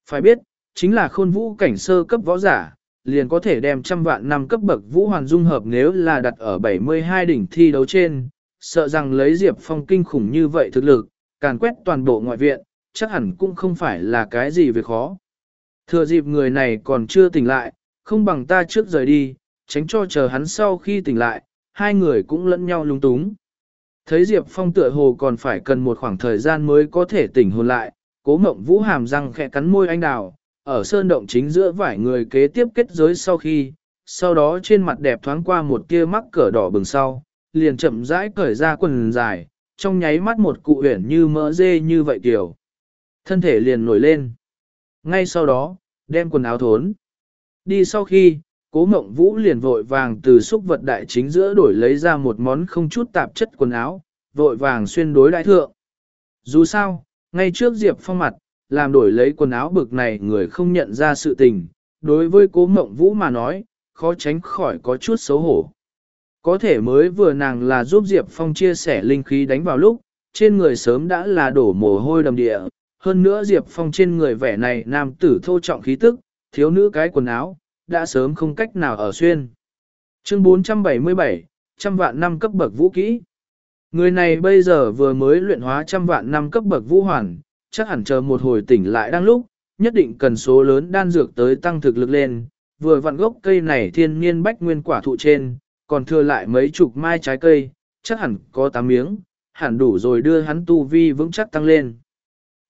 Phải biết, chính là khôn vũ cảnh sơ cấp võ giả, liền có thể đem trăm vạn năm cấp bậc vũ hoàn dung hợp nếu là đặt ở 72 đỉnh thi đấu trên, sợ rằng lấy Diệp Phong kinh khủng như vậy thực lực, càn quét toàn bộ ngoại viện, chắc hẳn cũng không phải là cái gì việc khó. Thừa dịp người này còn chưa tỉnh lại, không bằng ta trước rời đi, tránh cho chờ hắn sau khi tỉnh lại, hai người cũng lẫn nhau lung túng. Thấy Diệp Phong tựa hồ còn phải cần một khoảng thời gian mới có thể tỉnh hồn lại, cố mộng vũ hàm răng khẽ cắn môi anh đào, ở sơn động chính giữa vải người kế tiếp kết giới sau khi, sau đó trên mặt đẹp thoáng qua một tia mắc cỡ đỏ bừng sau, liền chậm rãi cởi ra quần dài, trong nháy mắt một cụ huyển như mỡ dê như vậy tiểu, Thân thể liền nổi lên. Ngay sau đó, đem quần áo thốn. Đi sau khi, cố mộng vũ liền vội vàng từ xúc vật đại chính giữa đổi lấy ra một món không chút tạp chất quần áo, vội vàng xuyên đối đại thượng. Dù sao, ngay trước Diệp Phong mặt, làm đổi lấy quần áo bực này người không nhận ra sự tình, đối với cố mộng vũ mà nói, khó tránh khỏi có chút xấu hổ. Có thể mới vừa nàng là giúp Diệp Phong chia sẻ linh khí đánh vào lúc, trên người sớm đã là đổ mồ hôi đầm địa, hơn nữa Diệp Phong trên người vẻ này nam tử thô trọng khí tức, thiếu nữ cái quần áo, đã sớm không cách nào ở xuyên. Chương 477, trăm vạn năm cấp bậc vũ kỹ. Người này bây giờ vừa mới luyện hóa trăm vạn năm cấp bậc vũ hoàn, chắc hẳn chờ một hồi tỉnh lại đang lúc, nhất định cần số lớn đan dược tới tăng thực lực lên, vừa vặn gốc cây này thiên nhiên bách nguyên quả thụ trên, còn thừa lại mấy chục mai trái cây, chắc hẳn có 8 miếng, hẳn đủ rồi đưa hắn tu vi vững chắc tăng lên.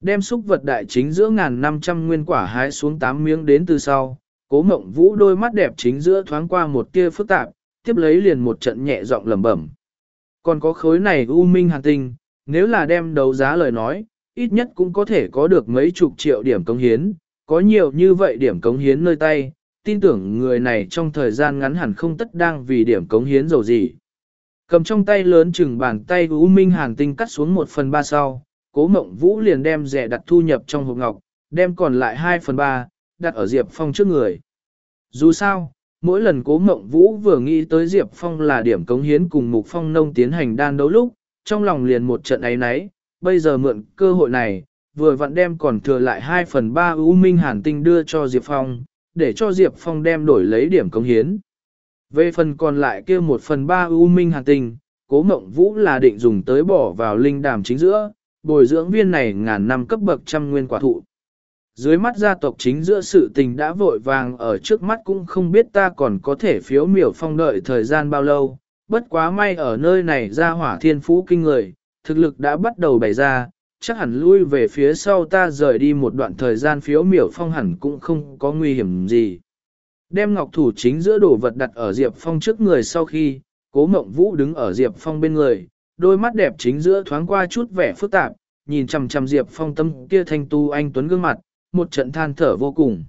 Đem xúc vật đại chính giữa ngàn năm trăm nguyên quả hái xuống 8 miếng đến từ sau, cố mộng vũ đôi mắt đẹp chính giữa thoáng qua một tia phức tạp, tiếp lấy liền một trận nhẹ giọng lẩm bẩm. Còn có khối này u minh hàn tinh, nếu là đem đấu giá lời nói, ít nhất cũng có thể có được mấy chục triệu điểm cống hiến, có nhiều như vậy điểm cống hiến nơi tay, tin tưởng người này trong thời gian ngắn hẳn không tất đang vì điểm cống hiến dầu gì. Cầm trong tay lớn chừng bàn tay U Minh Hàn Tinh cắt xuống một phần ba sau, cố mộng vũ liền đem rẻ đặt thu nhập trong hộp ngọc, đem còn lại 2 phần 3, đặt ở Diệp Phong trước người. Dù sao, mỗi lần cố mộng vũ vừa nghĩ tới Diệp Phong là điểm cống hiến cùng Mục Phong nông tiến hành đan đấu lúc, trong lòng liền một trận ấy náy, bây giờ mượn cơ hội này, vừa vặn đem còn thừa lại 2 phần 3 U Minh Hàn Tinh đưa cho Diệp Phong, để cho Diệp Phong đem đổi lấy điểm cống hiến. Về phần còn lại kia một phần 3 U Minh Hàn Tinh, cố mộng vũ là định dùng tới bỏ vào linh đàm chính giữa, bồi dưỡng viên này ngàn năm cấp bậc trăm nguyên quả thụ. Dưới mắt gia tộc chính giữa sự tình đã vội vàng ở trước mắt cũng không biết ta còn có thể phiếu miểu phong đợi thời gian bao lâu, bất quá may ở nơi này ra hỏa thiên phú kinh người, thực lực đã bắt đầu bày ra, chắc hẳn lui về phía sau ta rời đi một đoạn thời gian phiếu miểu phong hẳn cũng không có nguy hiểm gì. Đem ngọc thủ chính giữa đồ vật đặt ở Diệp Phong trước người sau khi, cố mộng vũ đứng ở Diệp Phong bên người, đôi mắt đẹp chính giữa thoáng qua chút vẻ phức tạp, nhìn chằm chằm Diệp Phong tâm kia thanh tu anh tuấn gương mặt, một trận than thở vô cùng.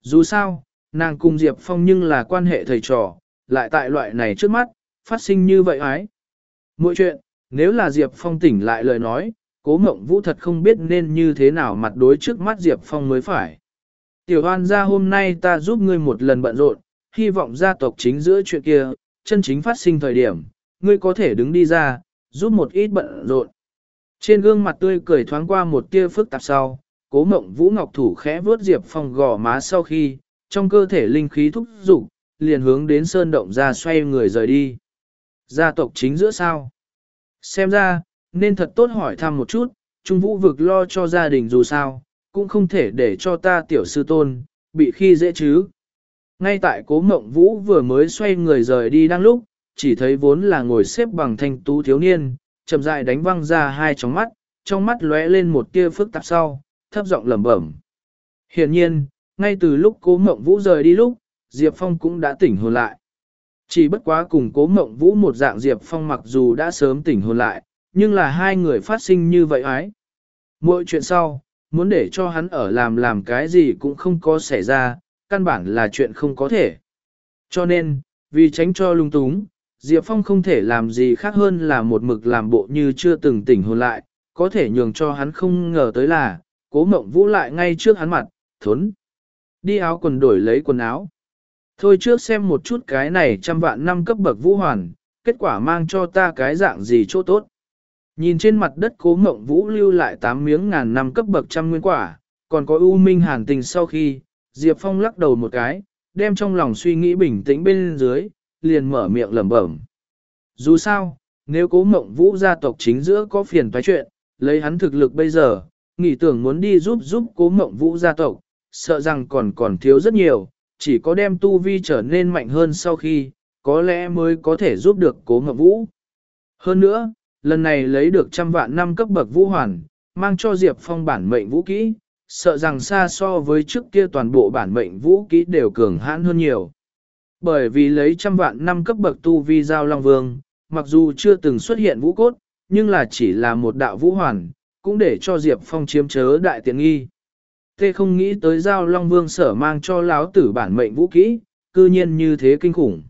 Dù sao, nàng cùng Diệp Phong nhưng là quan hệ thầy trò, lại tại loại này trước mắt, phát sinh như vậy ái. Mỗi chuyện, nếu là Diệp Phong tỉnh lại lời nói, cố mộng vũ thật không biết nên như thế nào mặt đối trước mắt Diệp Phong mới phải. Tiểu hoan ra hôm nay ta giúp ngươi một lần bận rộn, hy vọng gia tộc chính giữa chuyện kia, chân chính phát sinh thời điểm, ngươi có thể đứng đi ra, giúp một ít bận rộn. Trên gương mặt tươi cười thoáng qua một tia phức tạp sau, cố mộng vũ ngọc thủ khẽ vuốt Diệp Phong gò má sau khi, trong cơ thể linh khí thúc dục liền hướng đến sơn động ra xoay người rời đi. Gia tộc chính giữa sao? Xem ra, nên thật tốt hỏi thăm một chút, Trung Vũ vực lo cho gia đình dù sao, cũng không thể để cho ta tiểu sư tôn, bị khi dễ chứ. Ngay tại cố mộng vũ vừa mới xoay người rời đi đang lúc, chỉ thấy vốn là ngồi xếp bằng thanh tú thiếu niên, chậm rãi đánh văng ra hai tròng mắt, trong mắt lóe lên một tia phức tạp sau, thấp giọng lẩm bẩm. Hiển nhiên, ngay từ lúc cố mộng vũ rời đi lúc, Diệp Phong cũng đã tỉnh hồn lại. Chỉ bất quá cùng cố mộng vũ một dạng Diệp Phong mặc dù đã sớm tỉnh hồn lại, nhưng là hai người phát sinh như vậy ái. Mỗi chuyện sau, muốn để cho hắn ở làm làm cái gì cũng không có xảy ra, căn bản là chuyện không có thể. Cho nên, vì tránh cho lung túng, Diệp Phong không thể làm gì khác hơn là một mực làm bộ như chưa từng tỉnh hồn lại, có thể nhường cho hắn không ngờ tới là, cố mộng vũ lại ngay trước hắn mặt, thốn. Đi áo quần đổi lấy quần áo. Thôi trước xem một chút cái này trăm vạn năm cấp bậc vũ hoàn, kết quả mang cho ta cái dạng gì chỗ tốt. Nhìn trên mặt đất cố mộng vũ lưu lại 8 miếng ngàn năm cấp bậc trăm nguyên quả, còn có ưu minh hàn tình sau khi, Diệp Phong lắc đầu một cái, đem trong lòng suy nghĩ bình tĩnh bên dưới, liền mở miệng lẩm bẩm. Dù sao, nếu cố mộng vũ gia tộc chính giữa có phiền toái chuyện, lấy hắn thực lực bây giờ, nghĩ tưởng muốn đi giúp giúp cố mộng vũ gia tộc, sợ rằng còn còn thiếu rất nhiều, chỉ có đem tu vi trở nên mạnh hơn sau khi, có lẽ mới có thể giúp được cố mộng vũ. Hơn nữa, lần này lấy được trăm vạn năm cấp bậc vũ hoàn, mang cho Diệp Phong bản mệnh vũ kỹ, sợ rằng xa so với trước kia toàn bộ bản mệnh vũ kỹ đều cường hãn hơn nhiều. Bởi vì lấy trăm vạn năm cấp bậc tu vi giao Long Vương, mặc dù chưa từng xuất hiện vũ cốt, nhưng là chỉ là một đạo vũ hoàn, cũng để cho Diệp Phong chiếm chớ đại tiện nghi. Tê không nghĩ tới giao Long Vương sở mang cho lão tử bản mệnh vũ kỹ, cư nhiên như thế kinh khủng.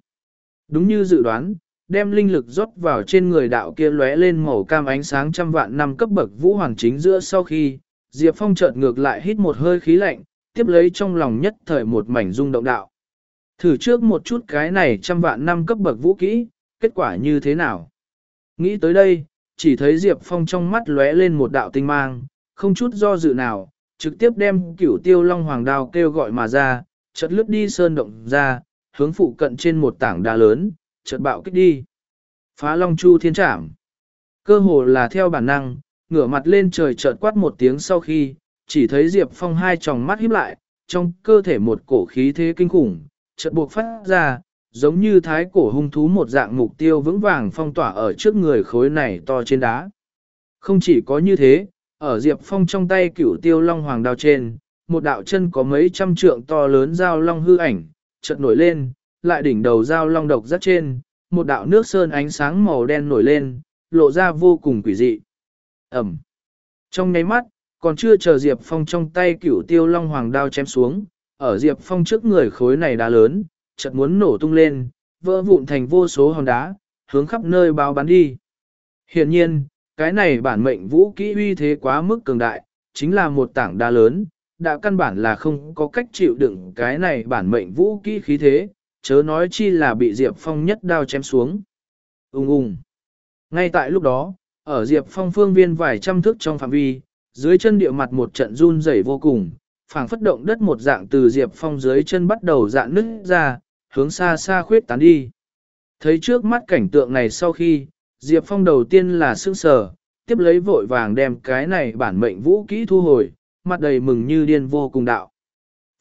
Đúng như dự đoán, đem linh lực rót vào trên người đạo kia lóe lên màu cam ánh sáng trăm vạn năm cấp bậc vũ hoàng chính giữa sau khi, Diệp Phong chợt ngược lại hít một hơi khí lạnh, tiếp lấy trong lòng nhất thời một mảnh rung động đạo. Thử trước một chút cái này trăm vạn năm cấp bậc vũ kỹ, kết quả như thế nào? Nghĩ tới đây, chỉ thấy Diệp Phong trong mắt lóe lên một đạo tinh mang, không chút do dự nào, trực tiếp đem cửu tiêu long hoàng đao kêu gọi mà ra, chợt lướt đi sơn động ra, hướng phụ cận trên một tảng đá lớn, chợt bạo kích đi. Phá long chu thiên trảm. Cơ hồ là theo bản năng, ngửa mặt lên trời chợt quát một tiếng sau khi, chỉ thấy Diệp Phong hai tròng mắt híp lại, trong cơ thể một cổ khí thế kinh khủng, chợt buộc phát ra, giống như thái cổ hung thú một dạng mục tiêu vững vàng phong tỏa ở trước người khối này to trên đá. Không chỉ có như thế, ở Diệp Phong trong tay cửu tiêu long hoàng đao trên, một đạo chân có mấy trăm trượng to lớn dao long hư ảnh, chợt nổi lên, lại đỉnh đầu dao long độc rất trên, một đạo nước sơn ánh sáng màu đen nổi lên, lộ ra vô cùng quỷ dị. Ẩm. Trong nháy mắt, còn chưa chờ Diệp Phong trong tay cửu tiêu long hoàng đao chém xuống, ở Diệp Phong trước người khối này đá lớn, chợt muốn nổ tung lên, vỡ vụn thành vô số hòn đá, hướng khắp nơi bao bắn đi. Hiện nhiên, cái này bản mệnh vũ kỹ uy thế quá mức cường đại, chính là một tảng đá lớn, đã căn bản là không có cách chịu đựng cái này bản mệnh vũ kỹ khí thế, chớ nói chi là bị Diệp Phong nhất đao chém xuống. Ung ung. Ngay tại lúc đó, ở Diệp Phong phương viên vài trăm thước trong phạm vi, dưới chân địa mặt một trận run rẩy vô cùng, phảng phất động đất một dạng từ Diệp Phong dưới chân bắt đầu dạn nứt ra, hướng xa xa khuyết tán đi. Thấy trước mắt cảnh tượng này sau khi, Diệp Phong đầu tiên là sương sờ, tiếp lấy vội vàng đem cái này bản mệnh vũ kỹ thu hồi, mặt đầy mừng như điên vô cùng đạo.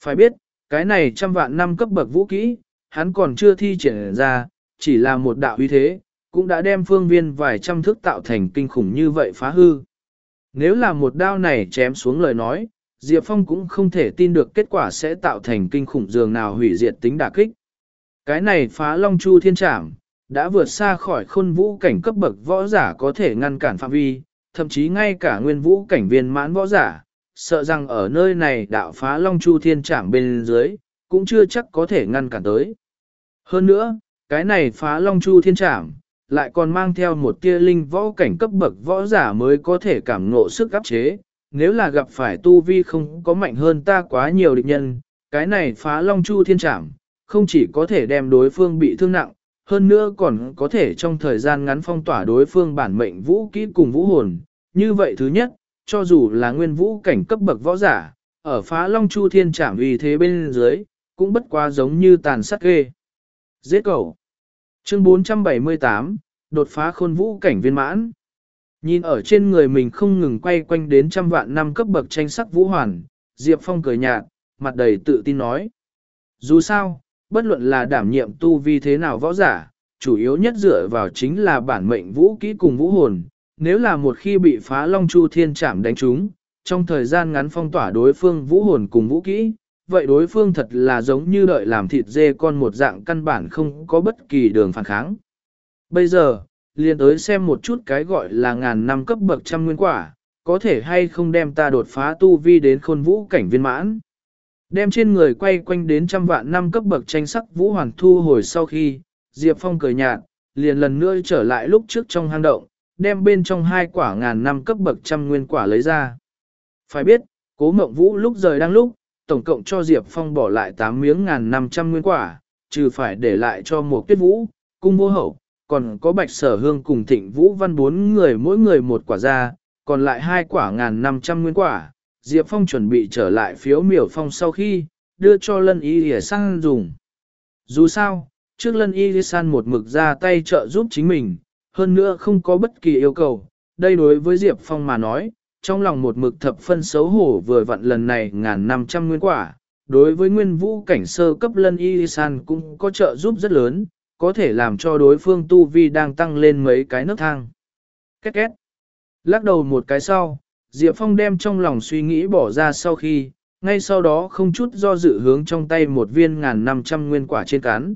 Phải biết, cái này trăm vạn năm cấp bậc vũ kỹ, hắn còn chưa thi triển ra, chỉ là một đạo uy thế, cũng đã đem phương viên vài trăm thước tạo thành kinh khủng như vậy phá hư. Nếu là một đao này chém xuống lời nói, Diệp Phong cũng không thể tin được kết quả sẽ tạo thành kinh khủng dường nào hủy diệt tính đả kích. Cái này phá long chu thiên trảm, đã vượt xa khỏi khôn vũ cảnh cấp bậc võ giả có thể ngăn cản phạm vi, thậm chí ngay cả nguyên vũ cảnh viên mãn võ giả, sợ rằng ở nơi này đạo phá long chu thiên trảm bên dưới, cũng chưa chắc có thể ngăn cản tới. Hơn nữa, cái này phá long chu thiên trảm, lại còn mang theo một tia linh võ cảnh cấp bậc võ giả mới có thể cảm ngộ sức áp chế. Nếu là gặp phải tu vi không có mạnh hơn ta quá nhiều địch nhân, cái này phá long chu thiên trảm, không chỉ có thể đem đối phương bị thương nặng, hơn nữa còn có thể trong thời gian ngắn phong tỏa đối phương bản mệnh vũ kỹ cùng vũ hồn. Như vậy thứ nhất, cho dù là nguyên vũ cảnh cấp bậc võ giả, ở phá long chu thiên trảm vì thế bên dưới, cũng bất quá giống như tàn sát ghê. Giết cầu. Chương 478, đột phá khôn vũ cảnh viên mãn. Nhìn ở trên người mình không ngừng quay quanh đến trăm vạn năm cấp bậc tranh sắc vũ hoàn, Diệp Phong cười nhạt, mặt đầy tự tin nói. Dù sao, bất luận là đảm nhiệm tu vi thế nào võ giả, chủ yếu nhất dựa vào chính là bản mệnh vũ kỹ cùng vũ hồn. Nếu là một khi bị phá long chu thiên chạm đánh trúng, trong thời gian ngắn phong tỏa đối phương vũ hồn cùng vũ kỹ, vậy đối phương thật là giống như đợi làm thịt dê con một dạng căn bản không có bất kỳ đường phản kháng. Bây giờ, liền tới xem một chút cái gọi là ngàn năm cấp bậc trăm nguyên quả, có thể hay không đem ta đột phá tu vi đến khôn vũ cảnh viên mãn. Đem trên người quay quanh đến trăm vạn năm cấp bậc tranh sắc vũ hoàn thu hồi sau khi, Diệp Phong cười nhạt, liền lần nữa trở lại lúc trước trong hang động, đem bên trong hai quả ngàn năm cấp bậc trăm nguyên quả lấy ra. Phải biết, cố mộng vũ lúc rời đang lúc, tổng cộng cho Diệp Phong bỏ lại 8 miếng ngàn 500 nguyên quả, trừ phải để lại cho một tuyết vũ, cung vô hậu, còn có bạch sở hương cùng thịnh vũ văn bốn người mỗi người một quả ra, còn lại hai quả ngàn 500 nguyên quả. Diệp Phong chuẩn bị trở lại phiếu miểu phong sau khi, đưa cho lân y lìa sang dùng. Dù sao, trước lân y lìa san một mực ra tay trợ giúp chính mình, hơn nữa không có bất kỳ yêu cầu. Đây đối với Diệp Phong mà nói, trong lòng một mực thập phân xấu hổ vừa vặn lần này ngàn năm trăm nguyên quả. Đối với nguyên vũ cảnh sơ cấp lân y san cũng có trợ giúp rất lớn, có thể làm cho đối phương tu vi đang tăng lên mấy cái nấc thang. Két két. Lắc đầu một cái sau, Diệp Phong đem trong lòng suy nghĩ bỏ ra sau khi, ngay sau đó không chút do dự hướng trong tay một viên ngàn năm trăm nguyên quả trên cán.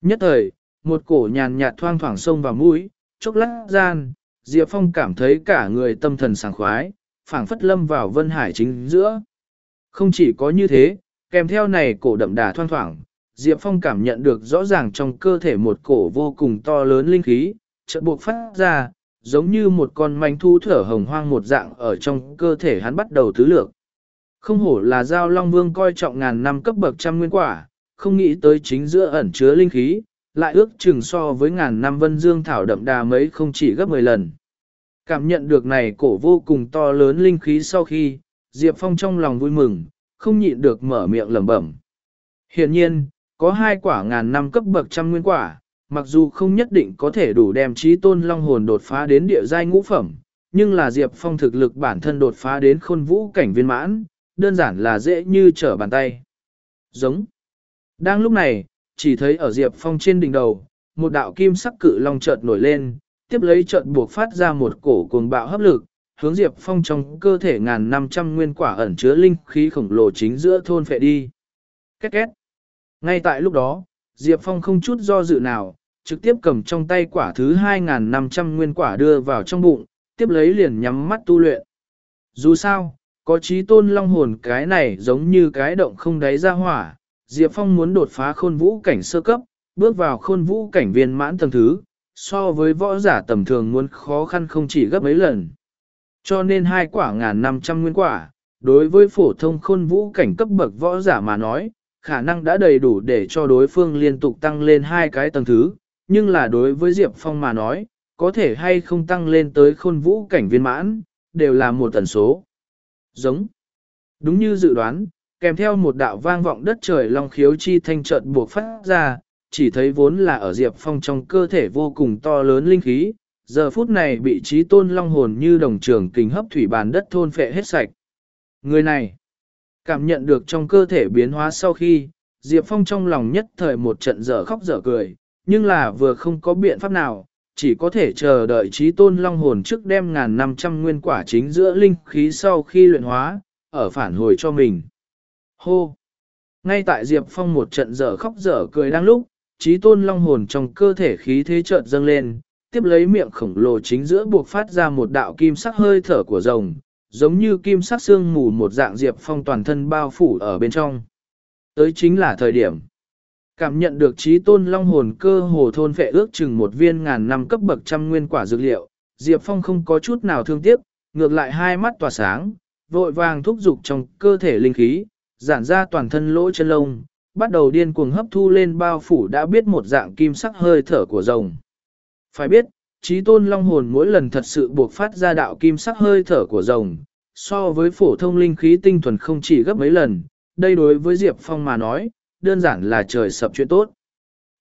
Nhất thời, một cổ nhàn nhạt thoang thoảng sông vào mũi, chốc lát gian, Diệp Phong cảm thấy cả người tâm thần sảng khoái, phảng phất lâm vào vân hải chính giữa. Không chỉ có như thế, kèm theo này cổ đậm đà thoang thoảng, Diệp Phong cảm nhận được rõ ràng trong cơ thể một cổ vô cùng to lớn linh khí, chợt buộc phát ra, giống như một con manh thu thở hồng hoang một dạng ở trong cơ thể hắn bắt đầu tứ lược. Không hổ là giao Long Vương coi trọng ngàn năm cấp bậc trăm nguyên quả, không nghĩ tới chính giữa ẩn chứa linh khí, lại ước chừng so với ngàn năm vân dương thảo đậm đà mấy không chỉ gấp 10 lần. Cảm nhận được này cổ vô cùng to lớn linh khí sau khi, Diệp Phong trong lòng vui mừng, không nhịn được mở miệng lẩm bẩm. Hiện nhiên, có hai quả ngàn năm cấp bậc trăm nguyên quả, mặc dù không nhất định có thể đủ đem trí tôn long hồn đột phá đến địa giai ngũ phẩm, nhưng là Diệp Phong thực lực bản thân đột phá đến khôn vũ cảnh viên mãn, đơn giản là dễ như trở bàn tay. Giống. Đang lúc này, chỉ thấy ở Diệp Phong trên đỉnh đầu, một đạo kim sắc cự long chợt nổi lên, tiếp lấy trận buộc phát ra một cổ cuồng bạo hấp lực, hướng Diệp Phong trong cơ thể ngàn năm trăm nguyên quả ẩn chứa linh khí khổng lồ chính giữa thôn phệ đi. Két két. Ngay tại lúc đó, Diệp Phong không chút do dự nào, trực tiếp cầm trong tay quả thứ 2.500 nguyên quả đưa vào trong bụng, tiếp lấy liền nhắm mắt tu luyện. Dù sao, có trí tôn long hồn cái này giống như cái động không đáy ra hỏa, Diệp Phong muốn đột phá khôn vũ cảnh sơ cấp, bước vào khôn vũ cảnh viên mãn tầng thứ, so với võ giả tầm thường muốn khó khăn không chỉ gấp mấy lần. Cho nên hai quả ngàn năm trăm nguyên quả, đối với phổ thông khôn vũ cảnh cấp bậc võ giả mà nói, khả năng đã đầy đủ để cho đối phương liên tục tăng lên hai cái tầng thứ, nhưng là đối với Diệp Phong mà nói, có thể hay không tăng lên tới khôn vũ cảnh viên mãn, đều là một tần số. Giống. Đúng như dự đoán, kèm theo một đạo vang vọng đất trời long khiếu chi thanh trận buộc phát ra, chỉ thấy vốn là ở Diệp Phong trong cơ thể vô cùng to lớn linh khí, giờ phút này bị trí tôn long hồn như đồng trường kình hấp thủy bàn đất thôn phệ hết sạch. Người này, cảm nhận được trong cơ thể biến hóa sau khi, Diệp Phong trong lòng nhất thời một trận dở khóc dở cười, nhưng là vừa không có biện pháp nào, chỉ có thể chờ đợi trí tôn long hồn trước đem ngàn năm trăm nguyên quả chính giữa linh khí sau khi luyện hóa, ở phản hồi cho mình. Hô! Ngay tại Diệp Phong một trận dở khóc dở cười đang lúc, trí tôn long hồn trong cơ thể khí thế chợt dâng lên, tiếp lấy miệng khổng lồ chính giữa buộc phát ra một đạo kim sắc hơi thở của rồng, giống như kim sắc xương mù một dạng Diệp Phong toàn thân bao phủ ở bên trong. Tới chính là thời điểm. Cảm nhận được trí tôn long hồn cơ hồ thôn phệ ước chừng một viên ngàn năm cấp bậc trăm nguyên quả dược liệu, Diệp Phong không có chút nào thương tiếc, ngược lại hai mắt tỏa sáng, vội vàng thúc dục trong cơ thể linh khí, giản ra toàn thân lỗ chân lông, bắt đầu điên cuồng hấp thu lên bao phủ đã biết một dạng kim sắc hơi thở của rồng. Phải biết, trí tôn long hồn mỗi lần thật sự buộc phát ra đạo kim sắc hơi thở của rồng, so với phổ thông linh khí tinh thuần không chỉ gấp mấy lần, đây đối với Diệp Phong mà nói, đơn giản là trời sập chuyện tốt.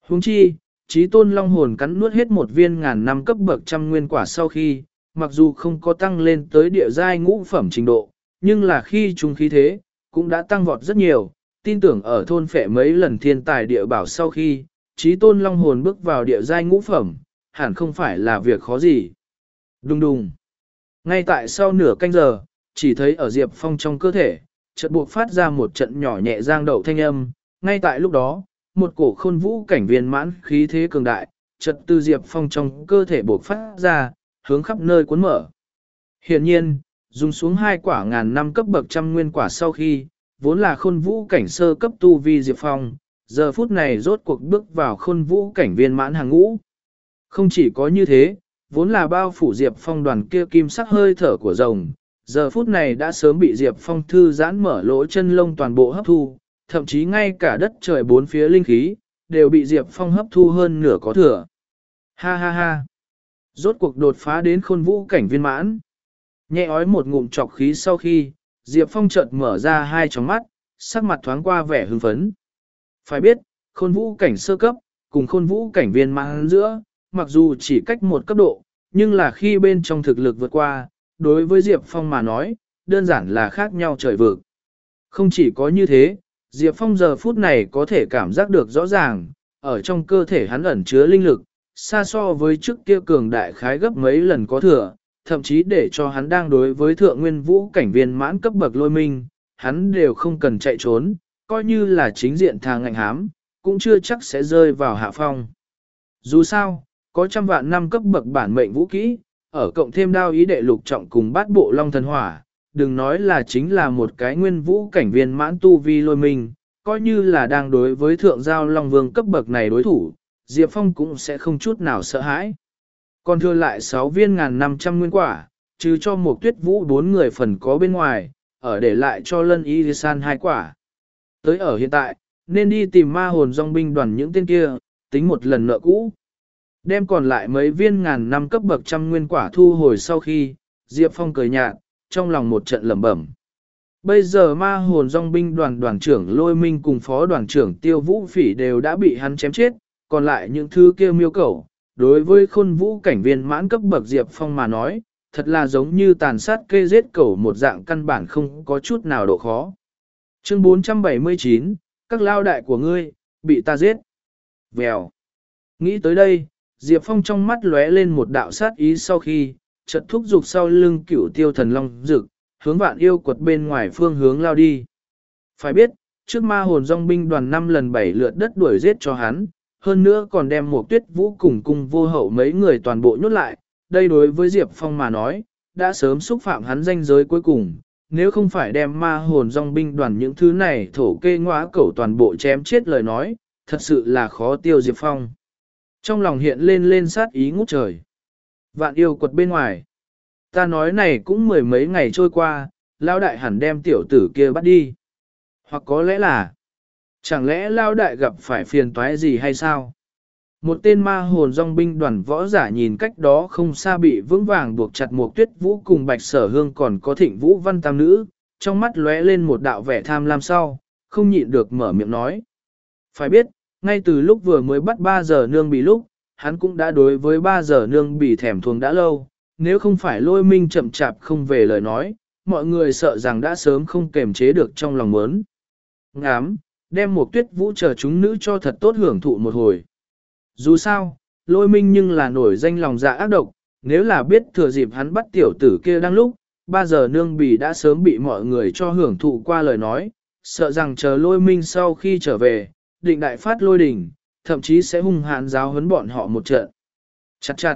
Huống chi, trí tôn long hồn cắn nuốt hết một viên ngàn năm cấp bậc trăm nguyên quả sau khi, mặc dù không có tăng lên tới địa giai ngũ phẩm trình độ, nhưng là khi trung khí thế, cũng đã tăng vọt rất nhiều, tin tưởng ở thôn phệ mấy lần thiên tài địa bảo sau khi, trí tôn long hồn bước vào địa giai ngũ phẩm, hẳn không phải là việc khó gì. Đùng đùng. Ngay tại sau nửa canh giờ, chỉ thấy ở Diệp Phong trong cơ thể, chợt buộc phát ra một trận nhỏ nhẹ giang đậu thanh âm, ngay tại lúc đó, một cổ khôn vũ cảnh viên mãn khí thế cường đại, chợt từ Diệp Phong trong cơ thể bộc phát ra, hướng khắp nơi cuốn mở. Hiện nhiên, dùng xuống hai quả ngàn năm cấp bậc trăm nguyên quả sau khi, vốn là khôn vũ cảnh sơ cấp tu vi Diệp Phong, giờ phút này rốt cuộc bước vào khôn vũ cảnh viên mãn hàng ngũ. Không chỉ có như thế, vốn là bao phủ Diệp Phong đoàn kia kim sắc hơi thở của rồng, giờ phút này đã sớm bị Diệp Phong thư giãn mở lỗ chân lông toàn bộ hấp thu, thậm chí ngay cả đất trời bốn phía linh khí, đều bị Diệp Phong hấp thu hơn nửa có thừa. Ha ha ha! Rốt cuộc đột phá đến khôn vũ cảnh viên mãn. Nhẹ ói một ngụm trọc khí sau khi, Diệp Phong chợt mở ra hai tròng mắt, sắc mặt thoáng qua vẻ hưng phấn. Phải biết, khôn vũ cảnh sơ cấp, cùng khôn vũ cảnh viên mãn giữa, mặc dù chỉ cách một cấp độ, nhưng là khi bên trong thực lực vượt qua, đối với Diệp Phong mà nói, đơn giản là khác nhau trời vực. Không chỉ có như thế, Diệp Phong giờ phút này có thể cảm giác được rõ ràng, ở trong cơ thể hắn ẩn chứa linh lực, xa so với trước kia cường đại khái gấp mấy lần có thừa, thậm chí để cho hắn đang đối với thượng nguyên vũ cảnh viên mãn cấp bậc lôi minh, hắn đều không cần chạy trốn, coi như là chính diện thang ngạnh hám, cũng chưa chắc sẽ rơi vào hạ phong. Dù sao, có trăm vạn năm cấp bậc bản mệnh vũ kỹ, ở cộng thêm đao ý đệ lục trọng cùng bát bộ long thần hỏa, đừng nói là chính là một cái nguyên vũ cảnh viên mãn tu vi lôi mình, coi như là đang đối với thượng giao long vương cấp bậc này đối thủ, Diệp Phong cũng sẽ không chút nào sợ hãi. Còn thừa lại 6 viên ngàn 500 nguyên quả, trừ cho một tuyết vũ bốn người phần có bên ngoài, ở để lại cho lân y san hai quả. Tới ở hiện tại, nên đi tìm ma hồn dòng binh đoàn những tên kia, tính một lần nợ cũ. Đem còn lại mấy viên ngàn năm cấp bậc trăm nguyên quả thu hồi sau khi, Diệp Phong cười nhạt, trong lòng một trận lẩm bẩm. Bây giờ ma hồn dòng binh đoàn đoàn trưởng Lôi Minh cùng phó đoàn trưởng Tiêu Vũ Phỉ đều đã bị hắn chém chết, còn lại những thứ kia miêu cầu, đối với khôn vũ cảnh viên mãn cấp bậc Diệp Phong mà nói, thật là giống như tàn sát kê giết cầu một dạng căn bản không có chút nào độ khó. Chương 479, các lao đại của ngươi, bị ta giết. Vèo. Nghĩ tới đây, Diệp Phong trong mắt lóe lên một đạo sát ý sau khi, chợt thúc giục sau lưng cửu tiêu thần long rực, hướng vạn yêu quật bên ngoài phương hướng lao đi. Phải biết, trước ma hồn dòng binh đoàn năm lần bảy lượt đất đuổi giết cho hắn, hơn nữa còn đem một tuyết vũ cùng cung vô hậu mấy người toàn bộ nhốt lại, đây đối với Diệp Phong mà nói, đã sớm xúc phạm hắn danh giới cuối cùng, nếu không phải đem ma hồn dòng binh đoàn những thứ này thổ kê ngóa cẩu toàn bộ chém chết lời nói, thật sự là khó tiêu Diệp Phong. Trong lòng hiện lên lên sát ý ngút trời. Vạn yêu quật bên ngoài. Ta nói này cũng mười mấy ngày trôi qua, lao đại hẳn đem tiểu tử kia bắt đi. Hoặc có lẽ là, chẳng lẽ lao đại gặp phải phiền toái gì hay sao? Một tên ma hồn dòng binh đoàn võ giả nhìn cách đó không xa bị vững vàng buộc chặt một tuyết vũ cùng bạch sở hương còn có thịnh vũ văn tam nữ, trong mắt lóe lên một đạo vẻ tham lam sau, không nhịn được mở miệng nói. Phải biết, ngay từ lúc vừa mới bắt 3 giờ nương bị lúc, hắn cũng đã đối với ba giờ nương bị thèm thuồng đã lâu, nếu không phải lôi minh chậm chạp không về lời nói, mọi người sợ rằng đã sớm không kềm chế được trong lòng muốn. Ngám, đem một tuyết vũ chờ chúng nữ cho thật tốt hưởng thụ một hồi. Dù sao, lôi minh nhưng là nổi danh lòng dạ ác độc, nếu là biết thừa dịp hắn bắt tiểu tử kia đang lúc, ba giờ nương bì đã sớm bị mọi người cho hưởng thụ qua lời nói, sợ rằng chờ lôi minh sau khi trở về, định đại phát lôi đỉnh, thậm chí sẽ hung hãn giáo huấn bọn họ một trận. Chặt chặt.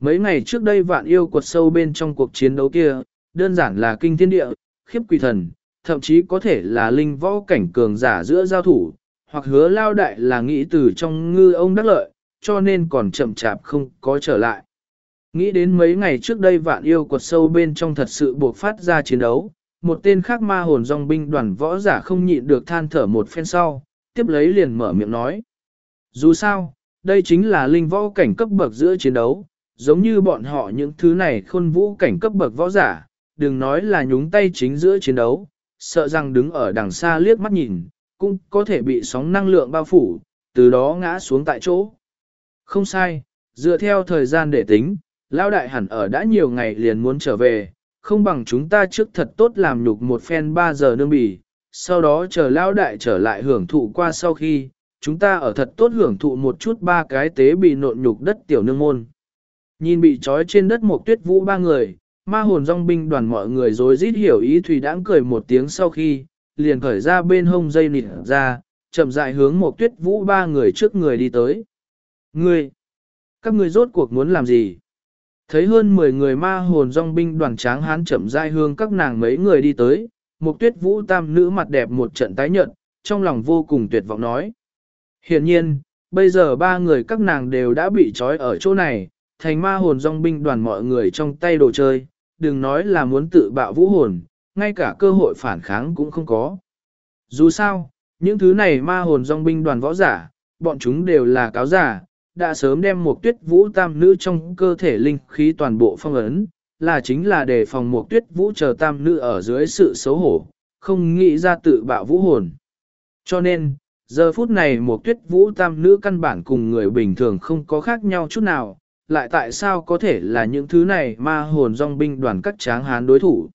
Mấy ngày trước đây vạn yêu quật sâu bên trong cuộc chiến đấu kia, đơn giản là kinh thiên địa, khiếp quỷ thần, thậm chí có thể là linh võ cảnh cường giả giữa giao thủ, hoặc hứa lao đại là nghĩ từ trong ngư ông đắc lợi, cho nên còn chậm chạp không có trở lại. Nghĩ đến mấy ngày trước đây vạn yêu quật sâu bên trong thật sự buộc phát ra chiến đấu, một tên khác ma hồn dòng binh đoàn võ giả không nhịn được than thở một phen sau, tiếp lấy liền mở miệng nói. Dù sao, đây chính là linh võ cảnh cấp bậc giữa chiến đấu, giống như bọn họ những thứ này khôn vũ cảnh cấp bậc võ giả, đừng nói là nhúng tay chính giữa chiến đấu, sợ rằng đứng ở đằng xa liếc mắt nhìn, cũng có thể bị sóng năng lượng bao phủ, từ đó ngã xuống tại chỗ. Không sai, dựa theo thời gian để tính, Lão đại hẳn ở đã nhiều ngày liền muốn trở về, không bằng chúng ta trước thật tốt làm nhục một phen 3 giờ nương bì, sau đó chờ Lão đại trở lại hưởng thụ qua sau khi, chúng ta ở thật tốt hưởng thụ một chút ba cái tế bị nộn nhục đất tiểu nương môn. Nhìn bị trói trên đất một tuyết vũ ba người, ma hồn rong binh đoàn mọi người rồi rít hiểu ý Thủy đãng cười một tiếng sau khi, liền khởi ra bên hông dây nịt ra, chậm dại hướng một tuyết vũ ba người trước người đi tới. Ngươi! Các ngươi rốt cuộc muốn làm gì? Thấy hơn 10 người ma hồn rong binh đoàn tráng hán chậm rãi hướng các nàng mấy người đi tới, một tuyết vũ tam nữ mặt đẹp một trận tái nhợt, trong lòng vô cùng tuyệt vọng nói. Hiện nhiên, bây giờ ba người các nàng đều đã bị trói ở chỗ này, thành ma hồn dòng binh đoàn mọi người trong tay đồ chơi, đừng nói là muốn tự bạo vũ hồn, ngay cả cơ hội phản kháng cũng không có. Dù sao, những thứ này ma hồn dòng binh đoàn võ giả, bọn chúng đều là cáo giả, đã sớm đem một tuyết vũ tam nữ trong cơ thể linh khí toàn bộ phong ấn, là chính là để phòng một tuyết vũ chờ tam nữ ở dưới sự xấu hổ, không nghĩ ra tự bạo vũ hồn. Cho nên, giờ phút này một tuyết vũ tam nữ căn bản cùng người bình thường không có khác nhau chút nào, lại tại sao có thể là những thứ này ma hồn dòng binh đoàn các tráng hán đối thủ.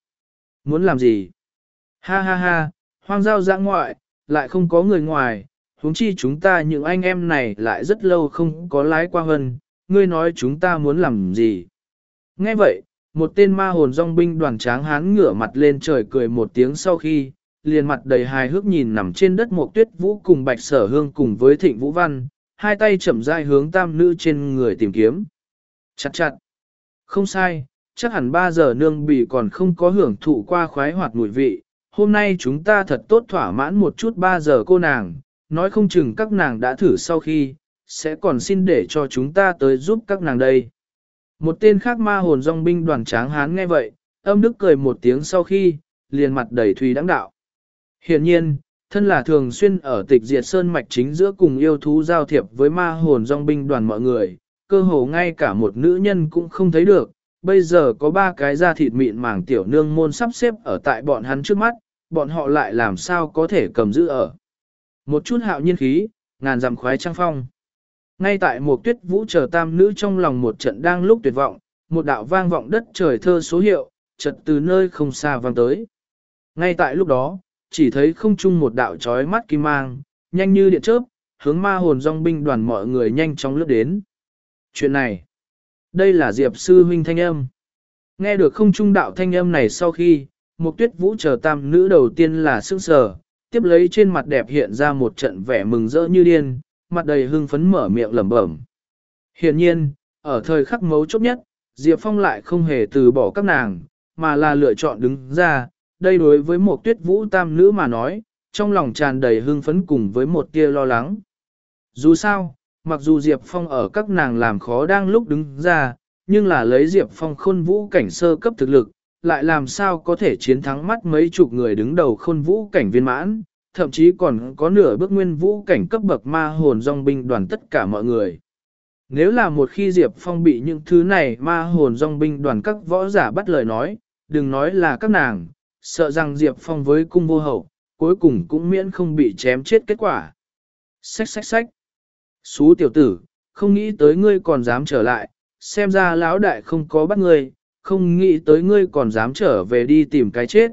Muốn làm gì? Ha ha ha, hoang giao giã ngoại, lại không có người ngoài, huống chi chúng ta những anh em này lại rất lâu không có lái qua hơn, ngươi nói chúng ta muốn làm gì. Nghe vậy, một tên ma hồn dòng binh đoàn tráng hán ngửa mặt lên trời cười một tiếng sau khi, liền mặt đầy hài hước nhìn nằm trên đất một tuyết vũ cùng bạch sở hương cùng với thịnh vũ văn, hai tay chậm rãi hướng tam nữ trên người tìm kiếm. Chặt chặt. Không sai, chắc hẳn ba giờ nương bị còn không có hưởng thụ qua khoái hoạt mùi vị. Hôm nay chúng ta thật tốt thỏa mãn một chút ba giờ cô nàng, nói không chừng các nàng đã thử sau khi, sẽ còn xin để cho chúng ta tới giúp các nàng đây. Một tên khác ma hồn dòng binh đoàn tráng hán nghe vậy, âm đức cười một tiếng sau khi, liền mặt đầy thùy đáng đạo. Hiện nhiên, thân là thường xuyên ở tịch diệt sơn mạch chính giữa cùng yêu thú giao thiệp với ma hồn dòng binh đoàn mọi người, cơ hồ ngay cả một nữ nhân cũng không thấy được, bây giờ có ba cái da thịt mịn màng tiểu nương môn sắp xếp ở tại bọn hắn trước mắt, bọn họ lại làm sao có thể cầm giữ ở. Một chút hạo nhiên khí, ngàn dặm khoái trang phong. Ngay tại một tuyết vũ chờ tam nữ trong lòng một trận đang lúc tuyệt vọng, một đạo vang vọng đất trời thơ số hiệu, chợt từ nơi không xa vang tới. Ngay tại lúc đó, chỉ thấy không chung một đạo chói mắt kim mang, nhanh như điện chớp, hướng ma hồn dòng binh đoàn mọi người nhanh chóng lướt đến. Chuyện này, đây là Diệp sư huynh thanh âm. Nghe được không trung đạo thanh âm này sau khi, một tuyết vũ chờ tam nữ đầu tiên là sững sờ, tiếp lấy trên mặt đẹp hiện ra một trận vẻ mừng rỡ như điên, mặt đầy hưng phấn mở miệng lẩm bẩm. Hiện nhiên, ở thời khắc mấu chốt nhất, Diệp Phong lại không hề từ bỏ các nàng, mà là lựa chọn đứng ra, đây đối với một tuyết vũ tam nữ mà nói, trong lòng tràn đầy hưng phấn cùng với một tia lo lắng. Dù sao, mặc dù Diệp Phong ở các nàng làm khó đang lúc đứng ra, nhưng là lấy Diệp Phong khôn vũ cảnh sơ cấp thực lực, lại làm sao có thể chiến thắng mắt mấy chục người đứng đầu khôn vũ cảnh viên mãn, thậm chí còn có nửa bước nguyên vũ cảnh cấp bậc ma hồn dòng binh đoàn tất cả mọi người. Nếu là một khi Diệp Phong bị những thứ này ma hồn dòng binh đoàn các võ giả bắt lời nói, đừng nói là các nàng, sợ rằng Diệp Phong với cung vô hậu, cuối cùng cũng miễn không bị chém chết kết quả. Xách xách xách. Xú tiểu tử, không nghĩ tới ngươi còn dám trở lại, xem ra lão đại không có bắt ngươi, không nghĩ tới ngươi còn dám trở về đi tìm cái chết.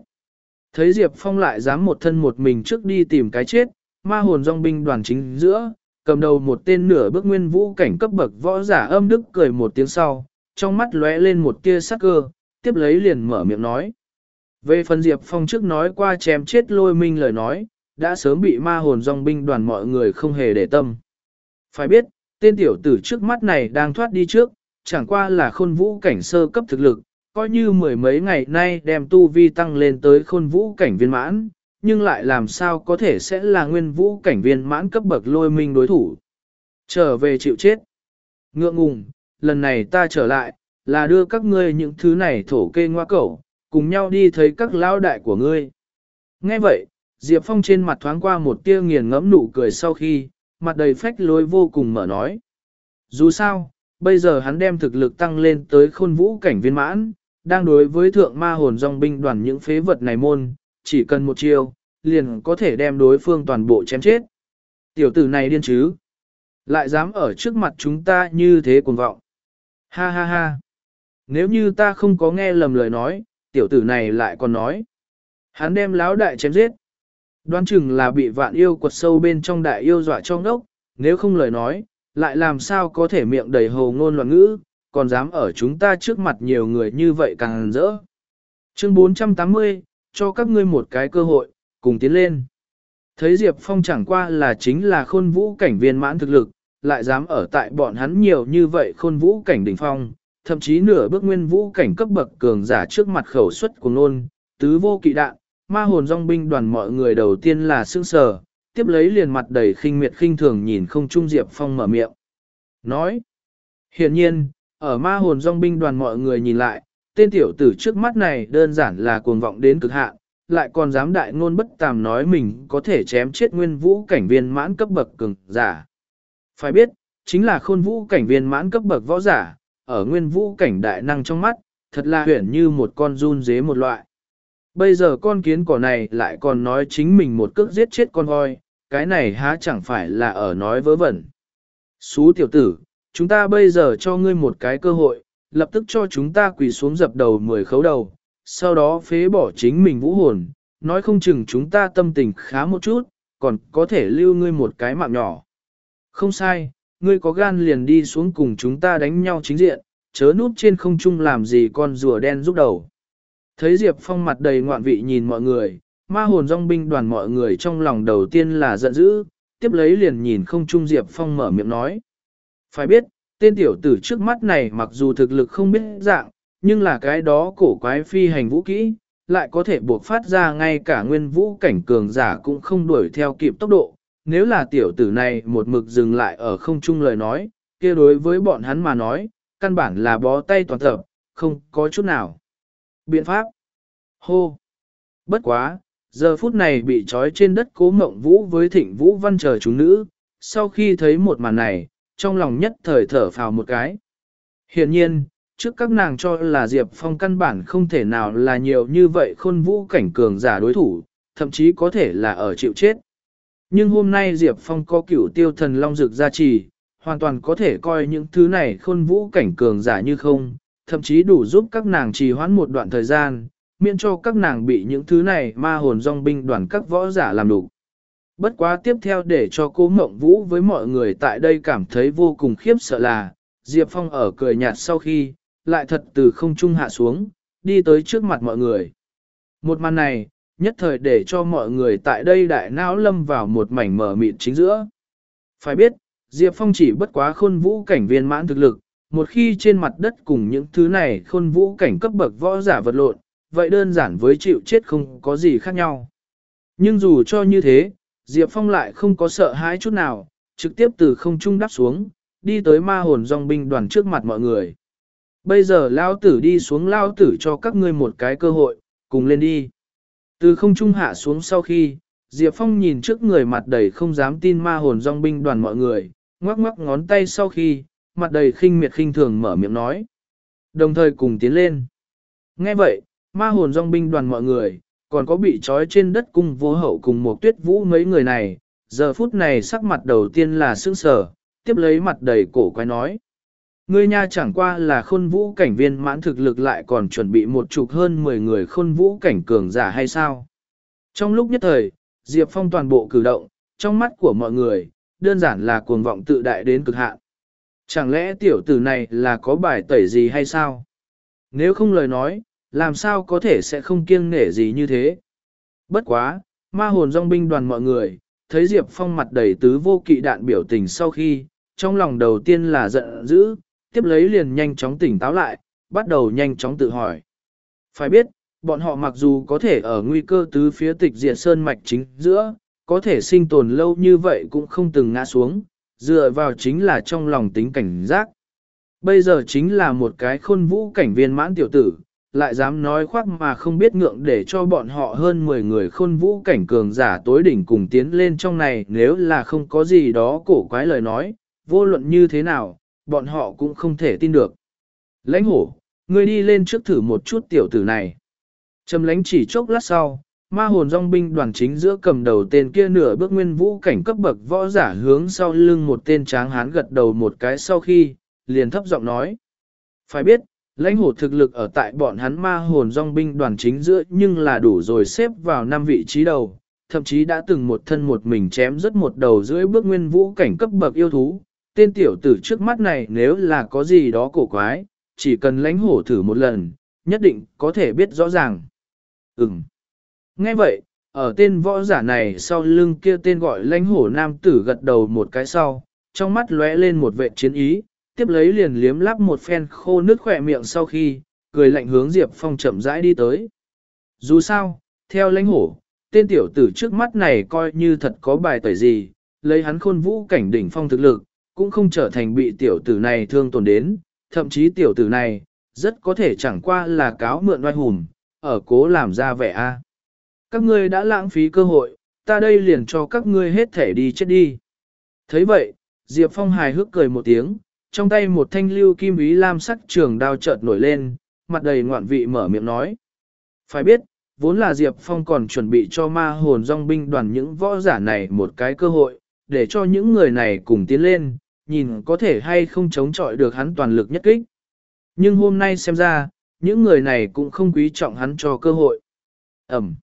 Thấy Diệp Phong lại dám một thân một mình trước đi tìm cái chết, ma hồn dòng binh đoàn chính giữa, cầm đầu một tên nửa bước nguyên vũ cảnh cấp bậc võ giả âm đức cười một tiếng sau, trong mắt lóe lên một tia sắc cơ, tiếp lấy liền mở miệng nói. Về phần Diệp Phong trước nói qua chém chết lôi minh lời nói, đã sớm bị ma hồn dòng binh đoàn mọi người không hề để tâm. Phải biết, tên tiểu tử trước mắt này đang thoát đi trước, chẳng qua là khôn vũ cảnh sơ cấp thực lực, coi như mười mấy ngày nay đem tu vi tăng lên tới khôn vũ cảnh viên mãn, nhưng lại làm sao có thể sẽ là nguyên vũ cảnh viên mãn cấp bậc lôi minh đối thủ. Trở về chịu chết. Ngượng ngùng, lần này ta trở lại, là đưa các ngươi những thứ này thổ kê ngoa cẩu, cùng nhau đi thấy các lão đại của ngươi. Nghe vậy, Diệp Phong trên mặt thoáng qua một tia nghiền ngẫm nụ cười sau khi, mặt đầy phách lối vô cùng mở nói. Dù sao, bây giờ hắn đem thực lực tăng lên tới khôn vũ cảnh viên mãn, đang đối với thượng ma hồn dòng binh đoàn những phế vật này môn, chỉ cần một chiêu, liền có thể đem đối phương toàn bộ chém chết. Tiểu tử này điên chứ? Lại dám ở trước mặt chúng ta như thế cuồng vọng. Ha ha ha. Nếu như ta không có nghe lầm lời nói, tiểu tử này lại còn nói. Hắn đem láo đại chém giết. Đoán chừng là bị vạn yêu quật sâu bên trong đại yêu dọa cho ngốc, nếu không lời nói, lại làm sao có thể miệng đầy hồ ngôn loạn ngữ, còn dám ở chúng ta trước mặt nhiều người như vậy càng rỡ. Chương 480, cho các ngươi một cái cơ hội, cùng tiến lên. Thấy Diệp Phong chẳng qua là chính là khôn vũ cảnh viên mãn thực lực, lại dám ở tại bọn hắn nhiều như vậy khôn vũ cảnh đỉnh phong, thậm chí nửa bước nguyên vũ cảnh cấp bậc cường giả trước mặt khẩu xuất của nôn, tứ vô kỵ đạn, ma hồn dòng binh đoàn mọi người đầu tiên là sương sờ, tiếp lấy liền mặt đầy khinh miệt khinh thường nhìn không trung Diệp Phong mở miệng. Nói, hiện nhiên, ở ma hồn dòng binh đoàn mọi người nhìn lại, tên tiểu tử trước mắt này đơn giản là cuồng vọng đến cực hạn, lại còn dám đại ngôn bất tàm nói mình có thể chém chết nguyên vũ cảnh viên mãn cấp bậc cường giả. Phải biết, chính là khôn vũ cảnh viên mãn cấp bậc võ giả, ở nguyên vũ cảnh đại năng trong mắt, thật là huyển như một con run dế một loại. Bây giờ con kiến cỏ này lại còn nói chính mình một cước giết chết con voi, cái này há chẳng phải là ở nói vớ vẩn. Xú tiểu tử, chúng ta bây giờ cho ngươi một cái cơ hội, lập tức cho chúng ta quỳ xuống dập đầu mười khấu đầu, sau đó phế bỏ chính mình vũ hồn, nói không chừng chúng ta tâm tình khá một chút, còn có thể lưu ngươi một cái mạng nhỏ. Không sai, ngươi có gan liền đi xuống cùng chúng ta đánh nhau chính diện, chớ núp trên không trung làm gì con rùa đen giúp đầu. Thấy Diệp Phong mặt đầy ngoạn vị nhìn mọi người, ma hồn dòng binh đoàn mọi người trong lòng đầu tiên là giận dữ, tiếp lấy liền nhìn không trung Diệp Phong mở miệng nói. Phải biết, tên tiểu tử trước mắt này mặc dù thực lực không biết dạng, nhưng là cái đó cổ quái phi hành vũ kỹ, lại có thể buộc phát ra ngay cả nguyên vũ cảnh cường giả cũng không đuổi theo kịp tốc độ. Nếu là tiểu tử này một mực dừng lại ở không trung lời nói, kia đối với bọn hắn mà nói, căn bản là bó tay toàn tập, không có chút nào. Biện pháp. Hô. Bất quá, giờ phút này bị trói trên đất cố mộng vũ với thịnh vũ văn chờ chúng nữ, sau khi thấy một màn này, trong lòng nhất thời thở phào một cái. Hiện nhiên, trước các nàng cho là Diệp Phong căn bản không thể nào là nhiều như vậy khôn vũ cảnh cường giả đối thủ, thậm chí có thể là ở chịu chết. Nhưng hôm nay Diệp Phong có cửu tiêu thần long dược gia trì, hoàn toàn có thể coi những thứ này khôn vũ cảnh cường giả như không, thậm chí đủ giúp các nàng trì hoãn một đoạn thời gian, miễn cho các nàng bị những thứ này ma hồn dòng binh đoàn các võ giả làm đủ. Bất quá tiếp theo để cho cố mộng vũ với mọi người tại đây cảm thấy vô cùng khiếp sợ là, Diệp Phong ở cười nhạt sau khi, lại thật từ không trung hạ xuống, đi tới trước mặt mọi người. Một màn này, nhất thời để cho mọi người tại đây đại não lâm vào một mảnh mở mịt chính giữa. Phải biết, Diệp Phong chỉ bất quá khôn vũ cảnh viên mãn thực lực, một khi trên mặt đất cùng những thứ này khôn vũ cảnh cấp bậc võ giả vật lộn, vậy đơn giản với chịu chết không có gì khác nhau. Nhưng dù cho như thế, Diệp Phong lại không có sợ hãi chút nào, trực tiếp từ không trung đáp xuống, đi tới ma hồn dòng binh đoàn trước mặt mọi người. Bây giờ lao tử đi xuống lao tử cho các ngươi một cái cơ hội, cùng lên đi. Từ không trung hạ xuống sau khi, Diệp Phong nhìn trước người mặt đầy không dám tin ma hồn dòng binh đoàn mọi người, ngoắc ngoắc ngón tay sau khi, mặt đầy khinh miệt khinh thường mở miệng nói. Đồng thời cùng tiến lên. Nghe vậy, ma hồn dòng binh đoàn mọi người, còn có bị trói trên đất cung vô hậu cùng một tuyết vũ mấy người này, giờ phút này sắc mặt đầu tiên là sững sở, tiếp lấy mặt đầy cổ quái nói. Ngươi nha chẳng qua là khôn vũ cảnh viên mãn thực lực lại còn chuẩn bị một chục hơn 10 người khôn vũ cảnh cường giả hay sao? Trong lúc nhất thời, Diệp Phong toàn bộ cử động, trong mắt của mọi người, đơn giản là cuồng vọng tự đại đến cực hạn. Chẳng lẽ tiểu tử này là có bài tẩy gì hay sao? Nếu không lời nói, làm sao có thể sẽ không kiêng nể gì như thế? Bất quá, ma hồn dòng binh đoàn mọi người, thấy Diệp Phong mặt đầy tứ vô kỵ đạn biểu tình sau khi, trong lòng đầu tiên là giận dữ, tiếp lấy liền nhanh chóng tỉnh táo lại, bắt đầu nhanh chóng tự hỏi. Phải biết, bọn họ mặc dù có thể ở nguy cơ tứ phía tịch diệt sơn mạch chính giữa, có thể sinh tồn lâu như vậy cũng không từng ngã xuống, dựa vào chính là trong lòng tính cảnh giác. Bây giờ chính là một cái khôn vũ cảnh viên mãn tiểu tử, lại dám nói khoác mà không biết ngượng để cho bọn họ hơn 10 người khôn vũ cảnh cường giả tối đỉnh cùng tiến lên trong này nếu là không có gì đó cổ quái lời nói, vô luận như thế nào, bọn họ cũng không thể tin được. Lãnh hổ, ngươi đi lên trước thử một chút tiểu tử này. Trầm lãnh chỉ chốc lát sau, ma hồn dòng binh đoàn chính giữa cầm đầu tên kia nửa bước nguyên vũ cảnh cấp bậc võ giả hướng sau lưng một tên tráng hán gật đầu một cái sau khi, liền thấp giọng nói. Phải biết, lãnh hổ thực lực ở tại bọn hắn ma hồn dòng binh đoàn chính giữa nhưng là đủ rồi xếp vào năm vị trí đầu, thậm chí đã từng một thân một mình chém rất một đầu dưới bước nguyên vũ cảnh cấp bậc yêu thú. Tên tiểu tử trước mắt này nếu là có gì đó cổ quái, chỉ cần lãnh hổ thử một lần, nhất định có thể biết rõ ràng. Ừm. Nghe vậy, ở tên võ giả này sau lưng kia tên gọi lãnh hổ nam tử gật đầu một cái sau, trong mắt lóe lên một vệ chiến ý, tiếp lấy liền liếm lắp một phen khô nước khỏe miệng sau khi, cười lạnh hướng Diệp Phong chậm rãi đi tới. Dù sao, theo lãnh hổ, tên tiểu tử trước mắt này coi như thật có bài tẩy gì, lấy hắn khôn vũ cảnh đỉnh phong thực lực, cũng không trở thành bị tiểu tử này thương tổn đến, thậm chí tiểu tử này, rất có thể chẳng qua là cáo mượn oai hùm, ở cố làm ra vẻ a. Các ngươi đã lãng phí cơ hội, ta đây liền cho các ngươi hết thể đi chết đi. thấy vậy, Diệp Phong hài hước cười một tiếng, trong tay một thanh lưu kim ý lam sắc trường đao chợt nổi lên, mặt đầy ngoạn vị mở miệng nói. Phải biết, vốn là Diệp Phong còn chuẩn bị cho ma hồn dòng binh đoàn những võ giả này một cái cơ hội, để cho những người này cùng tiến lên, nhìn có thể hay không chống chọi được hắn toàn lực nhất kích. Nhưng hôm nay xem ra, những người này cũng không quý trọng hắn cho cơ hội. Ẩm.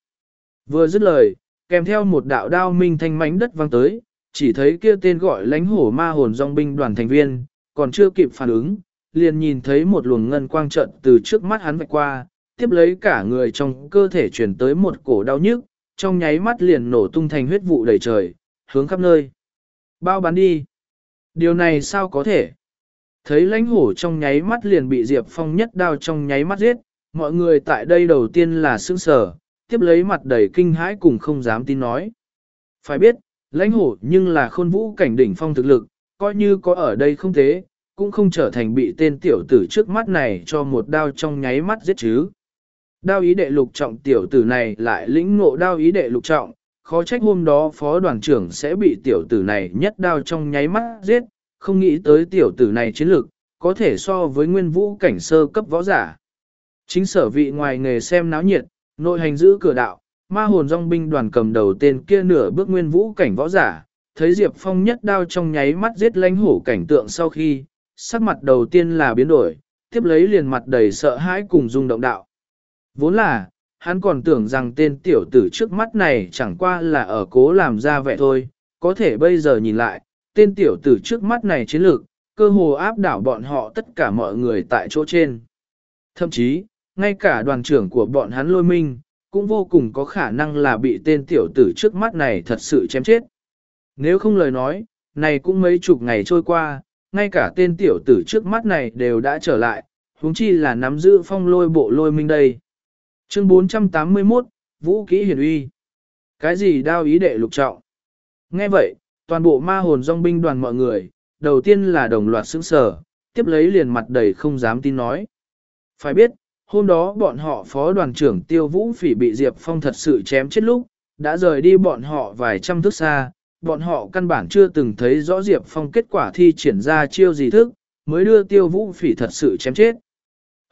Vừa dứt lời, kèm theo một đạo đao minh thanh mánh đất vang tới, chỉ thấy kia tên gọi lánh hổ ma hồn dòng binh đoàn thành viên, còn chưa kịp phản ứng, liền nhìn thấy một luồng ngân quang trận từ trước mắt hắn vạch qua, tiếp lấy cả người trong cơ thể chuyển tới một cổ đau nhức, trong nháy mắt liền nổ tung thành huyết vụ đầy trời, hướng khắp nơi. Bao bán đi. Điều này sao có thể? Thấy lãnh hổ trong nháy mắt liền bị Diệp Phong nhất đao trong nháy mắt giết, mọi người tại đây đầu tiên là sững sờ, tiếp lấy mặt đầy kinh hãi cùng không dám tin nói. Phải biết, lãnh hổ nhưng là khôn vũ cảnh đỉnh phong thực lực, coi như có ở đây không thế, cũng không trở thành bị tên tiểu tử trước mắt này cho một đao trong nháy mắt giết chứ. Đao ý đệ lục trọng tiểu tử này lại lĩnh ngộ đao ý đệ lục trọng, khó trách hôm đó phó đoàn trưởng sẽ bị tiểu tử này nhất đao trong nháy mắt giết, không nghĩ tới tiểu tử này chiến lược, có thể so với nguyên vũ cảnh sơ cấp võ giả. Chính sở vị ngoài nghề xem náo nhiệt, nội hành giữ cửa đạo, ma hồn dòng binh đoàn cầm đầu tên kia nửa bước nguyên vũ cảnh võ giả, thấy Diệp Phong nhất đao trong nháy mắt giết lãnh hổ cảnh tượng sau khi, sắc mặt đầu tiên là biến đổi, tiếp lấy liền mặt đầy sợ hãi cùng rung động đạo. Vốn là, hắn còn tưởng rằng tên tiểu tử trước mắt này chẳng qua là ở cố làm ra vẻ thôi, có thể bây giờ nhìn lại, tên tiểu tử trước mắt này chiến lược, cơ hồ áp đảo bọn họ tất cả mọi người tại chỗ trên. Thậm chí, ngay cả đoàn trưởng của bọn hắn lôi minh, cũng vô cùng có khả năng là bị tên tiểu tử trước mắt này thật sự chém chết. Nếu không lời nói, này cũng mấy chục ngày trôi qua, ngay cả tên tiểu tử trước mắt này đều đã trở lại, huống chi là nắm giữ phong lôi bộ lôi minh đây. Chương 481, Vũ Kỹ Hiển Uy. Cái gì đao ý đệ lục trọng? Nghe vậy, toàn bộ ma hồn dòng binh đoàn mọi người, đầu tiên là đồng loạt sững sờ, tiếp lấy liền mặt đầy không dám tin nói. Phải biết, hôm đó bọn họ phó đoàn trưởng Tiêu Vũ Phỉ bị Diệp Phong thật sự chém chết lúc, đã rời đi bọn họ vài trăm thước xa, bọn họ căn bản chưa từng thấy rõ Diệp Phong kết quả thi triển ra chiêu gì thức, mới đưa Tiêu Vũ Phỉ thật sự chém chết.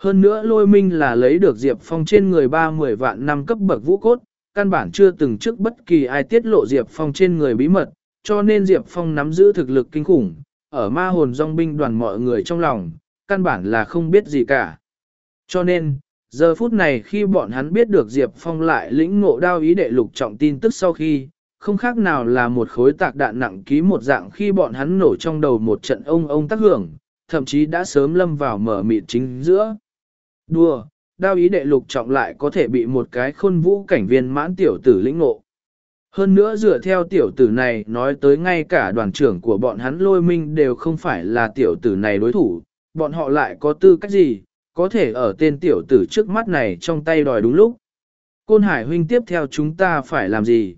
Hơn nữa lôi minh là lấy được Diệp Phong trên người ba mười vạn năm cấp bậc vũ cốt, căn bản chưa từng trước bất kỳ ai tiết lộ Diệp Phong trên người bí mật, cho nên Diệp Phong nắm giữ thực lực kinh khủng, ở ma hồn dòng binh đoàn mọi người trong lòng, căn bản là không biết gì cả. Cho nên, giờ phút này khi bọn hắn biết được Diệp Phong lại lĩnh ngộ đao ý đệ lục trọng tin tức sau khi, không khác nào là một khối tạc đạn nặng ký một dạng khi bọn hắn nổ trong đầu một trận ông ông tác hưởng, thậm chí đã sớm lâm vào mở mịt chính giữa. Đùa, đao ý đệ lục trọng lại có thể bị một cái khôn vũ cảnh viên mãn tiểu tử lĩnh ngộ. Hơn nữa dựa theo tiểu tử này nói tới ngay cả đoàn trưởng của bọn hắn lôi minh đều không phải là tiểu tử này đối thủ, bọn họ lại có tư cách gì, có thể ở tên tiểu tử trước mắt này trong tay đòi đúng lúc. Côn Hải huynh tiếp theo chúng ta phải làm gì?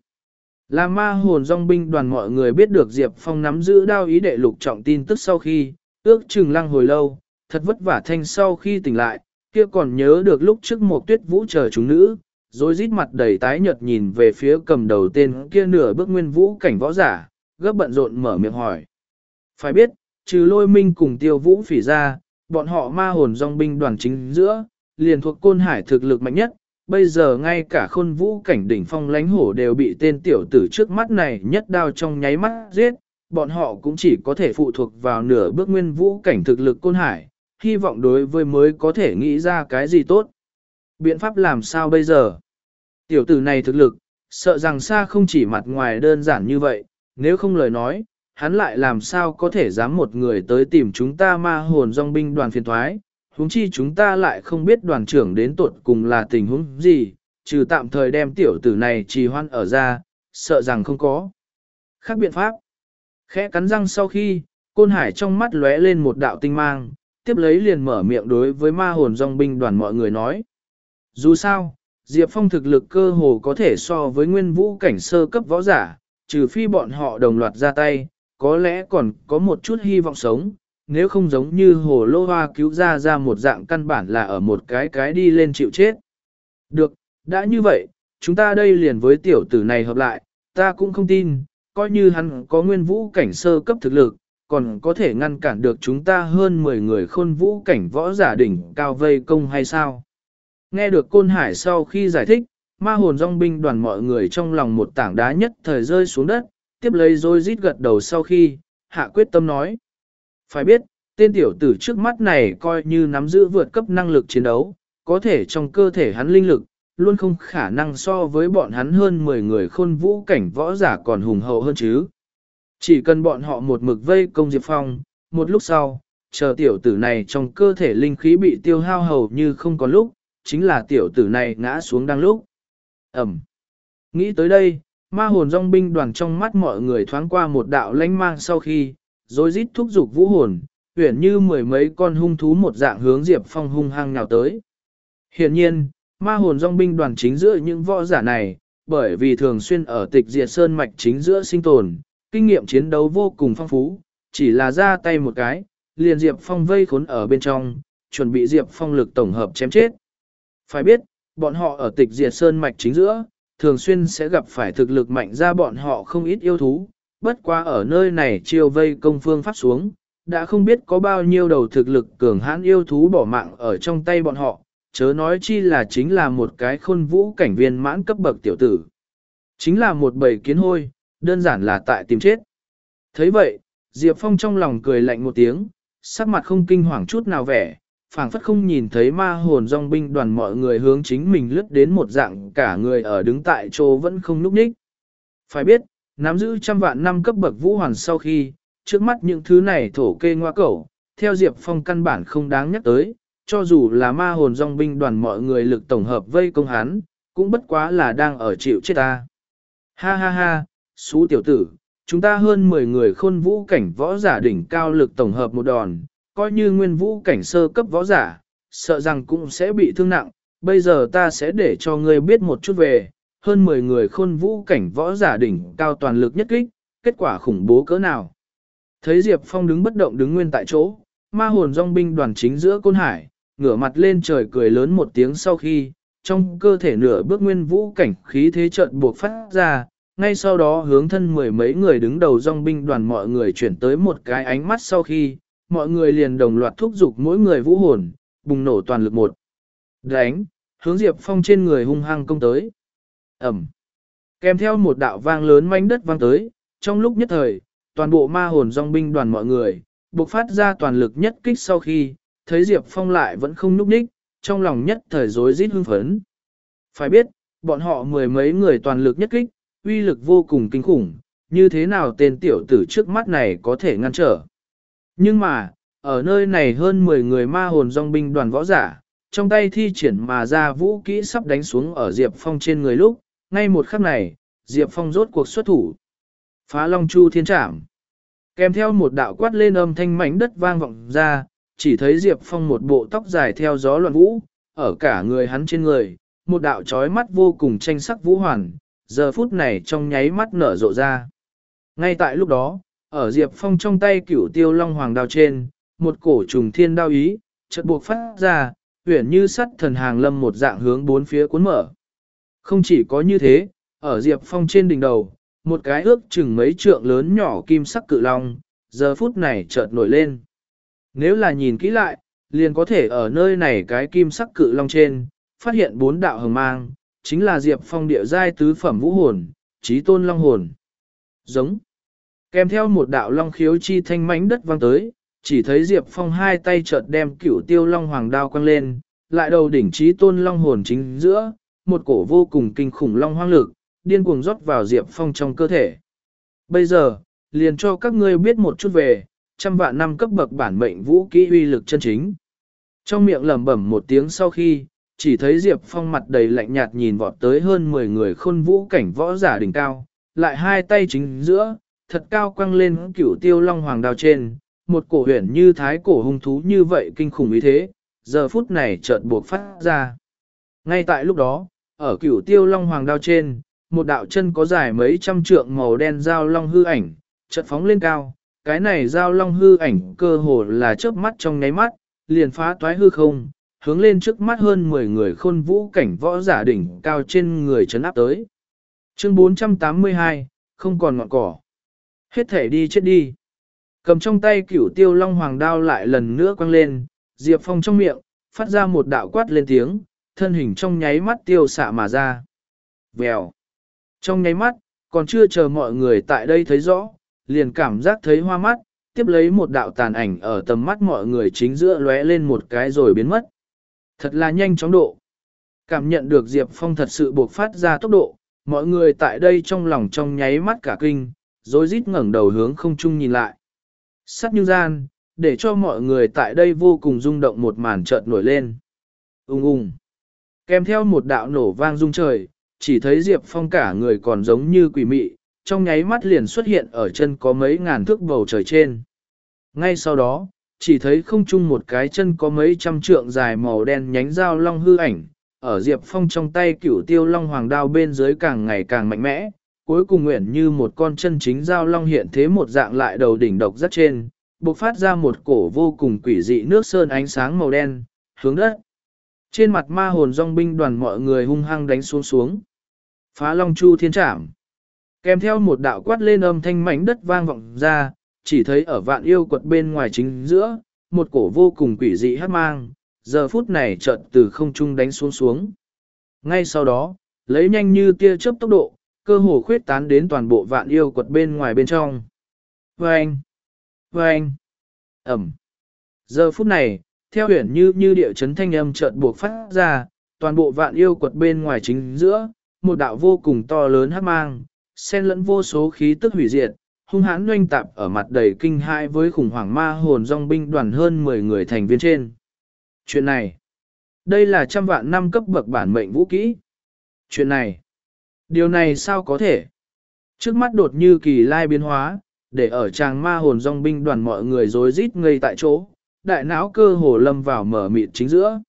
Là ma hồn dòng binh đoàn mọi người biết được Diệp Phong nắm giữ đao ý đệ lục trọng tin tức sau khi, ước chừng lăng hồi lâu, thật vất vả thanh sau khi tỉnh lại, kia còn nhớ được lúc trước một tuyết vũ chờ chúng nữ, rồi rít mặt đầy tái nhợt nhìn về phía cầm đầu tên kia nửa bước nguyên vũ cảnh võ giả, gấp bận rộn mở miệng hỏi. Phải biết, trừ lôi minh cùng tiêu vũ phỉ ra, bọn họ ma hồn dòng binh đoàn chính giữa, liền thuộc côn hải thực lực mạnh nhất, bây giờ ngay cả khôn vũ cảnh đỉnh phong lánh hổ đều bị tên tiểu tử trước mắt này nhất đao trong nháy mắt giết, bọn họ cũng chỉ có thể phụ thuộc vào nửa bước nguyên vũ cảnh thực lực côn hải, hy vọng đối với mới có thể nghĩ ra cái gì tốt. Biện pháp làm sao bây giờ? Tiểu tử này thực lực, sợ rằng xa không chỉ mặt ngoài đơn giản như vậy, nếu không lời nói, hắn lại làm sao có thể dám một người tới tìm chúng ta ma hồn dòng binh đoàn phiền thoái, huống chi chúng ta lại không biết đoàn trưởng đến tuột cùng là tình huống gì, trừ tạm thời đem tiểu tử này trì hoan ở ra, sợ rằng không có. Khác biện pháp, khẽ cắn răng sau khi, côn hải trong mắt lóe lên một đạo tinh mang, tiếp lấy liền mở miệng đối với ma hồn dòng binh đoàn mọi người nói. Dù sao, Diệp Phong thực lực cơ hồ có thể so với nguyên vũ cảnh sơ cấp võ giả, trừ phi bọn họ đồng loạt ra tay, có lẽ còn có một chút hy vọng sống, nếu không giống như hồ lô hoa cứu ra ra một dạng căn bản là ở một cái cái đi lên chịu chết. Được, đã như vậy, chúng ta đây liền với tiểu tử này hợp lại, ta cũng không tin, coi như hắn có nguyên vũ cảnh sơ cấp thực lực, còn có thể ngăn cản được chúng ta hơn 10 người khôn vũ cảnh võ giả đỉnh cao vây công hay sao? Nghe được Côn Hải sau khi giải thích, ma hồn dòng binh đoàn mọi người trong lòng một tảng đá nhất thời rơi xuống đất, tiếp lấy rồi rít gật đầu sau khi, hạ quyết tâm nói. Phải biết, tên tiểu tử trước mắt này coi như nắm giữ vượt cấp năng lực chiến đấu, có thể trong cơ thể hắn linh lực, luôn không khả năng so với bọn hắn hơn 10 người khôn vũ cảnh võ giả còn hùng hậu hơn chứ. Chỉ cần bọn họ một mực vây công Diệp Phong, một lúc sau, chờ tiểu tử này trong cơ thể linh khí bị tiêu hao hầu như không có lúc, chính là tiểu tử này ngã xuống đang lúc. Ẩm. Nghĩ tới đây, ma hồn dòng binh đoàn trong mắt mọi người thoáng qua một đạo lanh mang sau khi, rồi rít thúc giục vũ hồn, huyển như mười mấy con hung thú một dạng hướng Diệp Phong hung hăng nhào tới. Hiện nhiên, ma hồn dòng binh đoàn chính giữa những võ giả này, bởi vì thường xuyên ở tịch diệt sơn mạch chính giữa sinh tồn, kinh nghiệm chiến đấu vô cùng phong phú, chỉ là ra tay một cái, liền Diệp Phong vây khốn ở bên trong, chuẩn bị Diệp Phong lực tổng hợp chém chết. Phải biết, bọn họ ở tịch diệt sơn mạch chính giữa, thường xuyên sẽ gặp phải thực lực mạnh ra bọn họ không ít yêu thú, bất qua ở nơi này chiêu vây công phương pháp xuống, đã không biết có bao nhiêu đầu thực lực cường hãn yêu thú bỏ mạng ở trong tay bọn họ, chớ nói chi là chính là một cái khôn vũ cảnh viên mãn cấp bậc tiểu tử. Chính là một bầy kiến hôi, đơn giản là tại tìm chết. thấy vậy, Diệp Phong trong lòng cười lạnh một tiếng, sắc mặt không kinh hoàng chút nào vẻ, phảng phất không nhìn thấy ma hồn dòng binh đoàn mọi người hướng chính mình lướt đến một dạng cả người ở đứng tại chỗ vẫn không núp ních. Phải biết, nắm giữ trăm vạn năm cấp bậc vũ hoàn sau khi, trước mắt những thứ này thổ kê ngoa cẩu, theo Diệp Phong căn bản không đáng nhắc tới, cho dù là ma hồn dòng binh đoàn mọi người lực tổng hợp vây công hắn, cũng bất quá là đang ở chịu chết ta. Ha ha ha, xú tiểu tử, chúng ta hơn 10 người khôn vũ cảnh võ giả đỉnh cao lực tổng hợp một đòn, coi như nguyên vũ cảnh sơ cấp võ giả, sợ rằng cũng sẽ bị thương nặng, bây giờ ta sẽ để cho ngươi biết một chút về, hơn 10 người khôn vũ cảnh võ giả đỉnh cao toàn lực nhất kích, kết quả khủng bố cỡ nào. Thấy Diệp Phong đứng bất động đứng nguyên tại chỗ, ma hồn dòng binh đoàn chính giữa côn hải, ngửa mặt lên trời cười lớn một tiếng sau khi, trong cơ thể nửa bước nguyên vũ cảnh khí thế trận buộc phát ra, ngay sau đó hướng thân mười mấy người đứng đầu dòng binh đoàn mọi người chuyển tới một cái ánh mắt sau khi, mọi người liền đồng loạt thúc giục mỗi người vũ hồn, bùng nổ toàn lực một. Đánh, hướng Diệp Phong trên người hung hăng công tới. Ẩm. Kèm theo một đạo vang lớn manh đất vang tới, trong lúc nhất thời, toàn bộ ma hồn dòng binh đoàn mọi người, buộc phát ra toàn lực nhất kích sau khi, thấy Diệp Phong lại vẫn không núp ních, trong lòng nhất thời rối rít hưng phấn. Phải biết, bọn họ mười mấy người toàn lực nhất kích, uy lực vô cùng kinh khủng, như thế nào tên tiểu tử trước mắt này có thể ngăn trở. Nhưng mà, ở nơi này hơn 10 người ma hồn dòng binh đoàn võ giả, trong tay thi triển mà ra vũ kỹ sắp đánh xuống ở Diệp Phong trên người lúc, ngay một khắc này, Diệp Phong rốt cuộc xuất thủ. Phá Long Chu Thiên Trảm. Kèm theo một đạo quát lên âm thanh mảnh đất vang vọng ra, chỉ thấy Diệp Phong một bộ tóc dài theo gió loạn vũ, ở cả người hắn trên người, một đạo trói mắt vô cùng tranh sắc vũ hoàn, giờ phút này trong nháy mắt nở rộ ra. Ngay tại lúc đó, ở Diệp Phong trong tay cửu tiêu long hoàng đao trên, một cổ trùng thiên đao ý, chợt buộc phát ra, huyển như sắt thần hàng lâm một dạng hướng bốn phía cuốn mở. Không chỉ có như thế, ở Diệp Phong trên đỉnh đầu, một cái ước chừng mấy trượng lớn nhỏ kim sắc cự long, giờ phút này chợt nổi lên. Nếu là nhìn kỹ lại, liền có thể ở nơi này cái kim sắc cự long trên, phát hiện bốn đạo hồng mang, chính là Diệp Phong địa giai tứ phẩm vũ hồn, trí tôn long hồn. Giống. Kèm theo một đạo long khiếu chi thanh mãnh đất vang tới, chỉ thấy Diệp Phong hai tay chợt đem cửu tiêu long hoàng đao quăng lên, lại đầu đỉnh trí tôn long hồn chính giữa, một cổ vô cùng kinh khủng long hoang lực, điên cuồng rót vào Diệp Phong trong cơ thể. Bây giờ, liền cho các ngươi biết một chút về, trăm vạn năm cấp bậc bản mệnh vũ kỹ uy lực chân chính. Trong miệng lẩm bẩm một tiếng sau khi, chỉ thấy Diệp Phong mặt đầy lạnh nhạt nhìn vọt tới hơn 10 người khôn vũ cảnh võ giả đỉnh cao, lại hai tay chính giữa, thật cao quăng lên cửu tiêu long hoàng đao trên, một cổ huyền như thái cổ hung thú như vậy kinh khủng ý thế, giờ phút này chợt buộc phát ra. Ngay tại lúc đó, ở cửu tiêu long hoàng đao trên, một đạo chân có dài mấy trăm trượng màu đen dao long hư ảnh, chợt phóng lên cao, cái này dao long hư ảnh cơ hồ là chớp mắt trong nháy mắt, liền phá toái hư không, hướng lên trước mắt hơn 10 người khôn vũ cảnh võ giả đỉnh cao trên người chấn áp tới. Chương 482, không còn ngọn cỏ. Hết thể đi chết đi. Cầm trong tay cửu tiêu long hoàng đao lại lần nữa quăng lên, Diệp Phong trong miệng, phát ra một đạo quát lên tiếng, thân hình trong nháy mắt tiêu xạ mà ra. Vèo. Trong nháy mắt, còn chưa chờ mọi người tại đây thấy rõ, liền cảm giác thấy hoa mắt, tiếp lấy một đạo tàn ảnh ở tầm mắt mọi người chính giữa lóe lên một cái rồi biến mất. Thật là nhanh chóng độ. Cảm nhận được Diệp Phong thật sự buộc phát ra tốc độ, mọi người tại đây trong lòng trong nháy mắt cả kinh, rồi rít ngẩng đầu hướng không chung nhìn lại. Sắt như gian, để cho mọi người tại đây vô cùng rung động một màn chợt nổi lên. Ung ung. Kèm theo một đạo nổ vang rung trời, chỉ thấy Diệp Phong cả người còn giống như quỷ mị, trong nháy mắt liền xuất hiện ở chân có mấy ngàn thước bầu trời trên. Ngay sau đó, chỉ thấy không chung một cái chân có mấy trăm trượng dài màu đen nhánh dao long hư ảnh, ở Diệp Phong trong tay cửu tiêu long hoàng đao bên dưới càng ngày càng mạnh mẽ, cuối cùng nguyện như một con chân chính dao long hiện thế một dạng lại đầu đỉnh độc rất trên, bộc phát ra một cổ vô cùng quỷ dị nước sơn ánh sáng màu đen, hướng đất. Trên mặt ma hồn dòng binh đoàn mọi người hung hăng đánh xuống xuống. Phá long chu thiên trảm. Kèm theo một đạo quát lên âm thanh mảnh đất vang vọng ra, chỉ thấy ở vạn yêu quật bên ngoài chính giữa, một cổ vô cùng quỷ dị hát mang, giờ phút này chợt từ không trung đánh xuống xuống. Ngay sau đó, lấy nhanh như tia chớp tốc độ, cơ hồ khuyết tán đến toàn bộ vạn yêu quật bên ngoài bên trong. Vâng! Vâng! Ẩm! Giờ phút này, theo huyền như như địa chấn thanh âm chợt buộc phát ra, toàn bộ vạn yêu quật bên ngoài chính giữa, một đạo vô cùng to lớn hát mang, xen lẫn vô số khí tức hủy diệt, hung hãn doanh tạp ở mặt đầy kinh hãi với khủng hoảng ma hồn dòng binh đoàn hơn 10 người thành viên trên. Chuyện này, đây là trăm vạn năm cấp bậc bản mệnh vũ kỹ. Chuyện này, điều này sao có thể? Trước mắt đột như kỳ lai biến hóa, để ở tràng ma hồn dòng binh đoàn mọi người rối rít ngây tại chỗ, đại não cơ hồ lâm vào mở mịt chính giữa.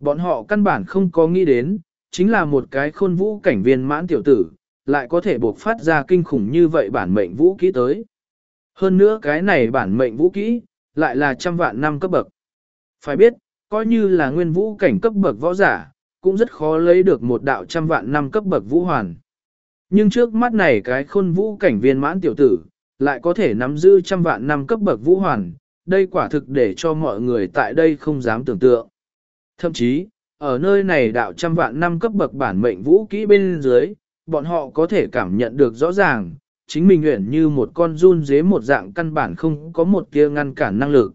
Bọn họ căn bản không có nghĩ đến, chính là một cái khôn vũ cảnh viên mãn tiểu tử, lại có thể buộc phát ra kinh khủng như vậy bản mệnh vũ kỹ tới. Hơn nữa cái này bản mệnh vũ kỹ, lại là trăm vạn năm cấp bậc. Phải biết, coi như là nguyên vũ cảnh cấp bậc võ giả, cũng rất khó lấy được một đạo trăm vạn năm cấp bậc vũ hoàn. Nhưng trước mắt này cái khôn vũ cảnh viên mãn tiểu tử, lại có thể nắm giữ trăm vạn năm cấp bậc vũ hoàn, đây quả thực để cho mọi người tại đây không dám tưởng tượng. Thậm chí, ở nơi này đạo trăm vạn năm cấp bậc bản mệnh vũ kỹ bên dưới, bọn họ có thể cảm nhận được rõ ràng, chính mình nguyện như một con run dế một dạng căn bản không có một tia ngăn cản năng lực.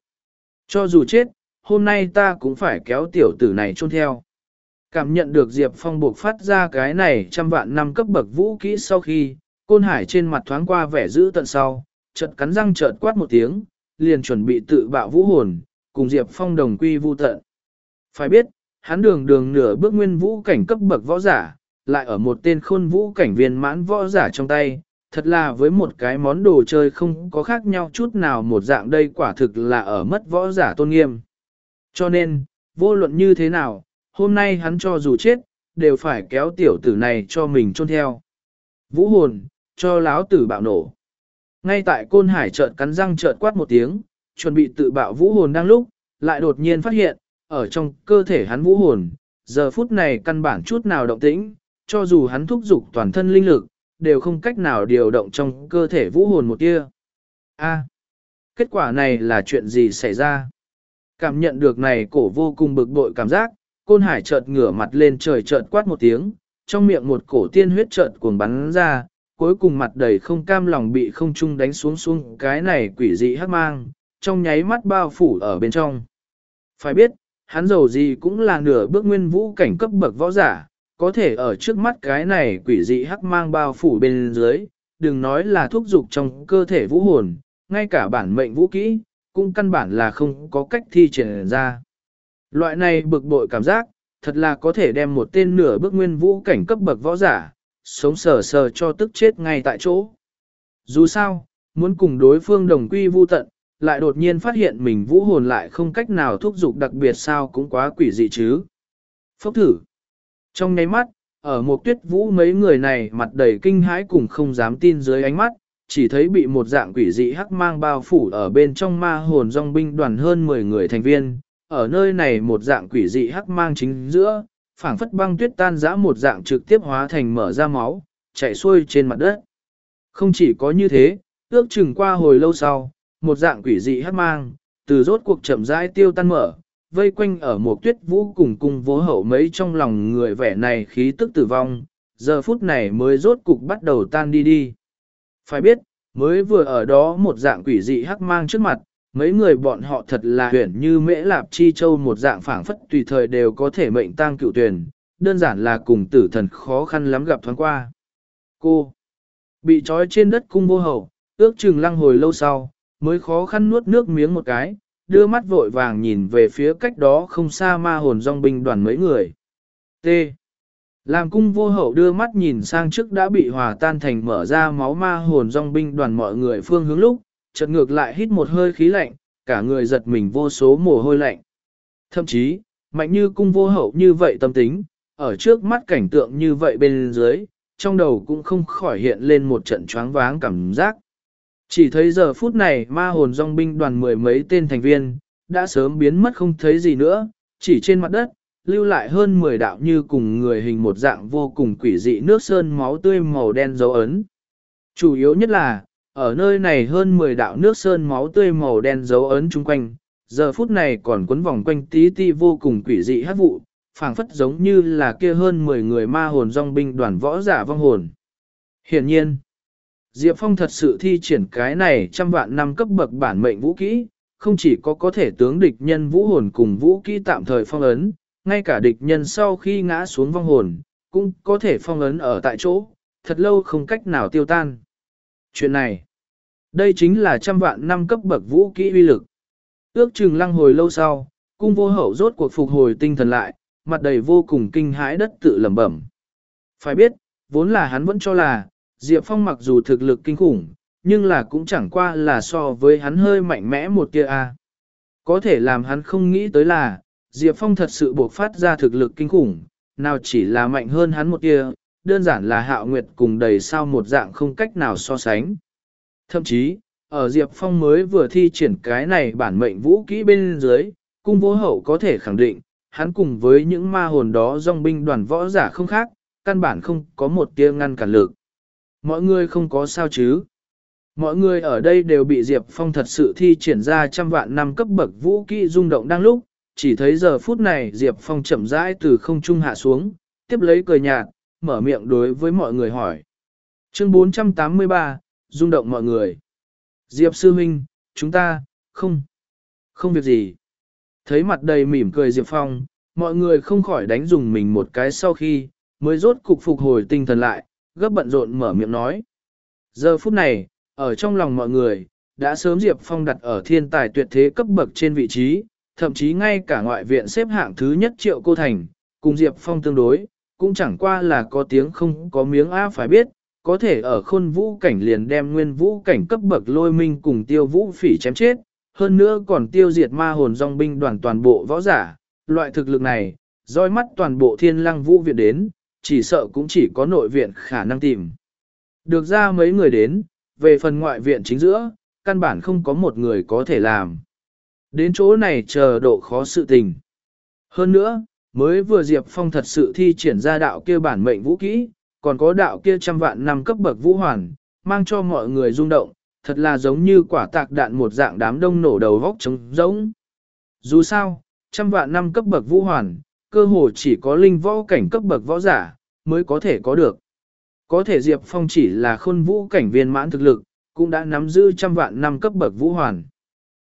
Cho dù chết, hôm nay ta cũng phải kéo tiểu tử này chôn theo. Cảm nhận được Diệp Phong buộc phát ra cái này trăm vạn năm cấp bậc vũ kỹ sau khi, côn hải trên mặt thoáng qua vẻ giữ tận sau, chợt cắn răng chợt quát một tiếng, liền chuẩn bị tự bạo vũ hồn, cùng Diệp Phong đồng quy vu tận. Phải biết, hắn đường đường nửa bước nguyên vũ cảnh cấp bậc võ giả, lại ở một tên khôn vũ cảnh viên mãn võ giả trong tay, thật là với một cái món đồ chơi không có khác nhau chút nào một dạng đây quả thực là ở mất võ giả tôn nghiêm. Cho nên, vô luận như thế nào, hôm nay hắn cho dù chết, đều phải kéo tiểu tử này cho mình chôn theo. Vũ hồn, cho láo tử bạo nổ. Ngay tại côn hải chợt cắn răng chợt quát một tiếng, chuẩn bị tự bạo vũ hồn đang lúc, lại đột nhiên phát hiện, ở trong cơ thể hắn vũ hồn, giờ phút này căn bản chút nào động tĩnh, cho dù hắn thúc giục toàn thân linh lực, đều không cách nào điều động trong cơ thể vũ hồn một tia. A, kết quả này là chuyện gì xảy ra? Cảm nhận được này cổ vô cùng bực bội cảm giác, côn hải chợt ngửa mặt lên trời chợt quát một tiếng, trong miệng một cổ tiên huyết chợt cuồng bắn ra, cuối cùng mặt đầy không cam lòng bị không trung đánh xuống xuống cái này quỷ dị hắc mang, trong nháy mắt bao phủ ở bên trong. Phải biết, hắn giàu gì cũng là nửa bước nguyên vũ cảnh cấp bậc võ giả, có thể ở trước mắt cái này quỷ dị hắc mang bao phủ bên dưới, đừng nói là thúc dục trong cơ thể vũ hồn, ngay cả bản mệnh vũ kỹ, cũng căn bản là không có cách thi triển ra. Loại này bực bội cảm giác, thật là có thể đem một tên nửa bước nguyên vũ cảnh cấp bậc võ giả, sống sờ sờ cho tức chết ngay tại chỗ. Dù sao, muốn cùng đối phương đồng quy vu tận, lại đột nhiên phát hiện mình vũ hồn lại không cách nào thúc dục đặc biệt sao cũng quá quỷ dị chứ. Phốc thử. Trong nháy mắt, ở một tuyết vũ mấy người này mặt đầy kinh hãi cùng không dám tin dưới ánh mắt, chỉ thấy bị một dạng quỷ dị hắc mang bao phủ ở bên trong ma hồn dòng binh đoàn hơn 10 người thành viên. Ở nơi này một dạng quỷ dị hắc mang chính giữa, phảng phất băng tuyết tan rã một dạng trực tiếp hóa thành mở ra máu, chạy xuôi trên mặt đất. Không chỉ có như thế, ước chừng qua hồi lâu sau, một dạng quỷ dị hắc mang, từ rốt cuộc chậm rãi tiêu tan mở, vây quanh ở một tuyết vũ cùng cung vô hậu mấy trong lòng người vẻ này khí tức tử vong, giờ phút này mới rốt cục bắt đầu tan đi đi. Phải biết, mới vừa ở đó một dạng quỷ dị hắc mang trước mặt, mấy người bọn họ thật là huyền như mễ lạp chi châu một dạng phảng phất tùy thời đều có thể mệnh tang cựu tuyển, đơn giản là cùng tử thần khó khăn lắm gặp thoáng qua. Cô, bị trói trên đất cung vô hậu, ước chừng lăng hồi lâu sau, mới khó khăn nuốt nước miếng một cái, đưa mắt vội vàng nhìn về phía cách đó không xa ma hồn dòng binh đoàn mấy người. T. Làm cung vô hậu đưa mắt nhìn sang trước đã bị hòa tan thành mở ra máu ma hồn dòng binh đoàn mọi người phương hướng lúc, chợt ngược lại hít một hơi khí lạnh, cả người giật mình vô số mồ hôi lạnh. Thậm chí, mạnh như cung vô hậu như vậy tâm tính, ở trước mắt cảnh tượng như vậy bên dưới, trong đầu cũng không khỏi hiện lên một trận choáng váng cảm giác. Chỉ thấy giờ phút này ma hồn dòng binh đoàn mười mấy tên thành viên, đã sớm biến mất không thấy gì nữa, chỉ trên mặt đất, lưu lại hơn 10 đạo như cùng người hình một dạng vô cùng quỷ dị nước sơn máu tươi màu đen dấu ấn. Chủ yếu nhất là, ở nơi này hơn 10 đạo nước sơn máu tươi màu đen dấu ấn chung quanh, giờ phút này còn quấn vòng quanh tí ti vô cùng quỷ dị hát vụ, phảng phất giống như là kia hơn 10 người ma hồn dòng binh đoàn võ giả vong hồn. Hiển nhiên, Diệp Phong thật sự thi triển cái này trăm vạn năm cấp bậc bản mệnh vũ kỹ, không chỉ có có thể tướng địch nhân vũ hồn cùng vũ kỹ tạm thời phong ấn, ngay cả địch nhân sau khi ngã xuống vong hồn, cũng có thể phong ấn ở tại chỗ, thật lâu không cách nào tiêu tan. Chuyện này, đây chính là trăm vạn năm cấp bậc vũ kỹ uy lực. Ước chừng lăng hồi lâu sau, cung vô hậu rốt cuộc phục hồi tinh thần lại, mặt đầy vô cùng kinh hãi đất tự lẩm bẩm. Phải biết, vốn là hắn vẫn cho là, Diệp Phong mặc dù thực lực kinh khủng, nhưng là cũng chẳng qua là so với hắn hơi mạnh mẽ một tia a. Có thể làm hắn không nghĩ tới là, Diệp Phong thật sự buộc phát ra thực lực kinh khủng, nào chỉ là mạnh hơn hắn một tia, đơn giản là hạo nguyệt cùng đầy sao một dạng không cách nào so sánh. Thậm chí, ở Diệp Phong mới vừa thi triển cái này bản mệnh vũ kỹ bên dưới, cung vô hậu có thể khẳng định, hắn cùng với những ma hồn đó dòng binh đoàn võ giả không khác, căn bản không có một tia ngăn cản lực. Mọi người không có sao chứ. Mọi người ở đây đều bị Diệp Phong thật sự thi triển ra trăm vạn năm cấp bậc vũ kỹ rung động đang lúc, chỉ thấy giờ phút này Diệp Phong chậm rãi từ không trung hạ xuống, tiếp lấy cười nhạt, mở miệng đối với mọi người hỏi. Chương 483, rung động mọi người. Diệp sư Minh, chúng ta, không, không việc gì. Thấy mặt đầy mỉm cười Diệp Phong, mọi người không khỏi đánh dùng mình một cái sau khi, mới rốt cục phục hồi tinh thần lại, gấp bận rộn mở miệng nói. Giờ phút này, ở trong lòng mọi người, đã sớm Diệp Phong đặt ở thiên tài tuyệt thế cấp bậc trên vị trí, thậm chí ngay cả ngoại viện xếp hạng thứ nhất triệu cô thành, cùng Diệp Phong tương đối, cũng chẳng qua là có tiếng không có miếng A phải biết, có thể ở khôn vũ cảnh liền đem nguyên vũ cảnh cấp bậc lôi minh cùng tiêu vũ phỉ chém chết, hơn nữa còn tiêu diệt ma hồn dòng binh đoàn toàn bộ võ giả, loại thực lực này, roi mắt toàn bộ thiên lăng vũ viện đến, chỉ sợ cũng chỉ có nội viện khả năng tìm. Được ra mấy người đến, về phần ngoại viện chính giữa, căn bản không có một người có thể làm. Đến chỗ này chờ độ khó sự tình. Hơn nữa, mới vừa Diệp Phong thật sự thi triển ra đạo kia bản mệnh vũ kỹ, còn có đạo kia trăm vạn năm cấp bậc vũ hoàn, mang cho mọi người rung động, thật là giống như quả tạc đạn một dạng đám đông nổ đầu vóc trống giống. Dù sao, trăm vạn năm cấp bậc vũ hoàn, cơ hồ chỉ có linh võ cảnh cấp bậc võ giả, mới có thể có được. Có thể Diệp Phong chỉ là khôn vũ cảnh viên mãn thực lực, cũng đã nắm giữ trăm vạn năm cấp bậc vũ hoàn.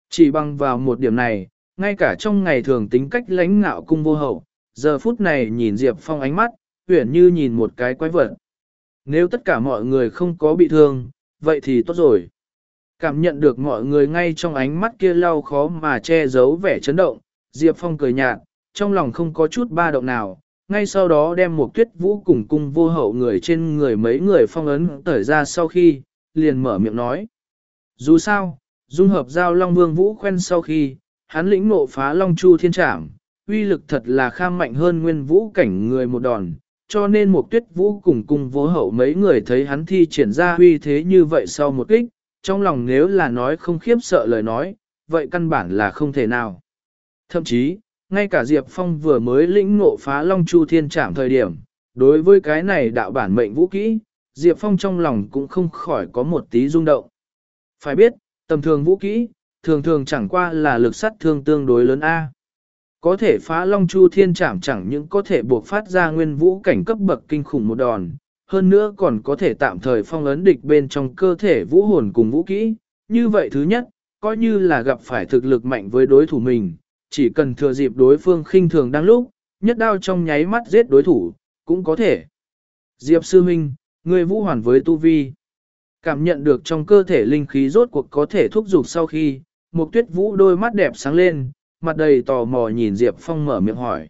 Chỉ bằng vào một điểm này, ngay cả trong ngày thường tính cách lãnh ngạo cung vô hậu, giờ phút này nhìn Diệp Phong ánh mắt, uyển như nhìn một cái quái vật. Nếu tất cả mọi người không có bị thương, vậy thì tốt rồi. Cảm nhận được mọi người ngay trong ánh mắt kia lau khó mà che giấu vẻ chấn động, Diệp Phong cười nhạt, trong lòng không có chút ba động nào, ngay sau đó đem một tuyết vũ cùng cung vô hậu người trên người mấy người phong ấn tởi ra sau khi, liền mở miệng nói. Dù sao, dung hợp giao Long Vương Vũ khen sau khi, hắn lĩnh nộ phá Long Chu Thiên Trảm, uy lực thật là kham mạnh hơn nguyên vũ cảnh người một đòn, cho nên một tuyết vũ cùng cùng vô hậu mấy người thấy hắn thi triển ra uy thế như vậy sau một kích, trong lòng nếu là nói không khiếp sợ lời nói, vậy căn bản là không thể nào. Thậm chí, ngay cả Diệp Phong vừa mới lĩnh ngộ phá Long Chu Thiên Trạm thời điểm, đối với cái này đạo bản mệnh vũ kỹ, Diệp Phong trong lòng cũng không khỏi có một tí rung động. Phải biết, tầm thường vũ kỹ, thường thường chẳng qua là lực sát thương tương đối lớn A. Có thể phá Long Chu Thiên Trạm chẳng những có thể buộc phát ra nguyên vũ cảnh cấp bậc kinh khủng một đòn, hơn nữa còn có thể tạm thời phong ấn địch bên trong cơ thể vũ hồn cùng vũ kỹ. Như vậy thứ nhất, coi như là gặp phải thực lực mạnh với đối thủ mình, chỉ cần thừa dịp đối phương khinh thường đang lúc, nhất đao trong nháy mắt giết đối thủ, cũng có thể. Diệp Sư Minh, người vũ hoàn với Tu Vi. Cảm nhận được trong cơ thể linh khí rốt cuộc có thể thúc giục sau khi, một tuyết vũ đôi mắt đẹp sáng lên, mặt đầy tò mò nhìn Diệp Phong mở miệng hỏi.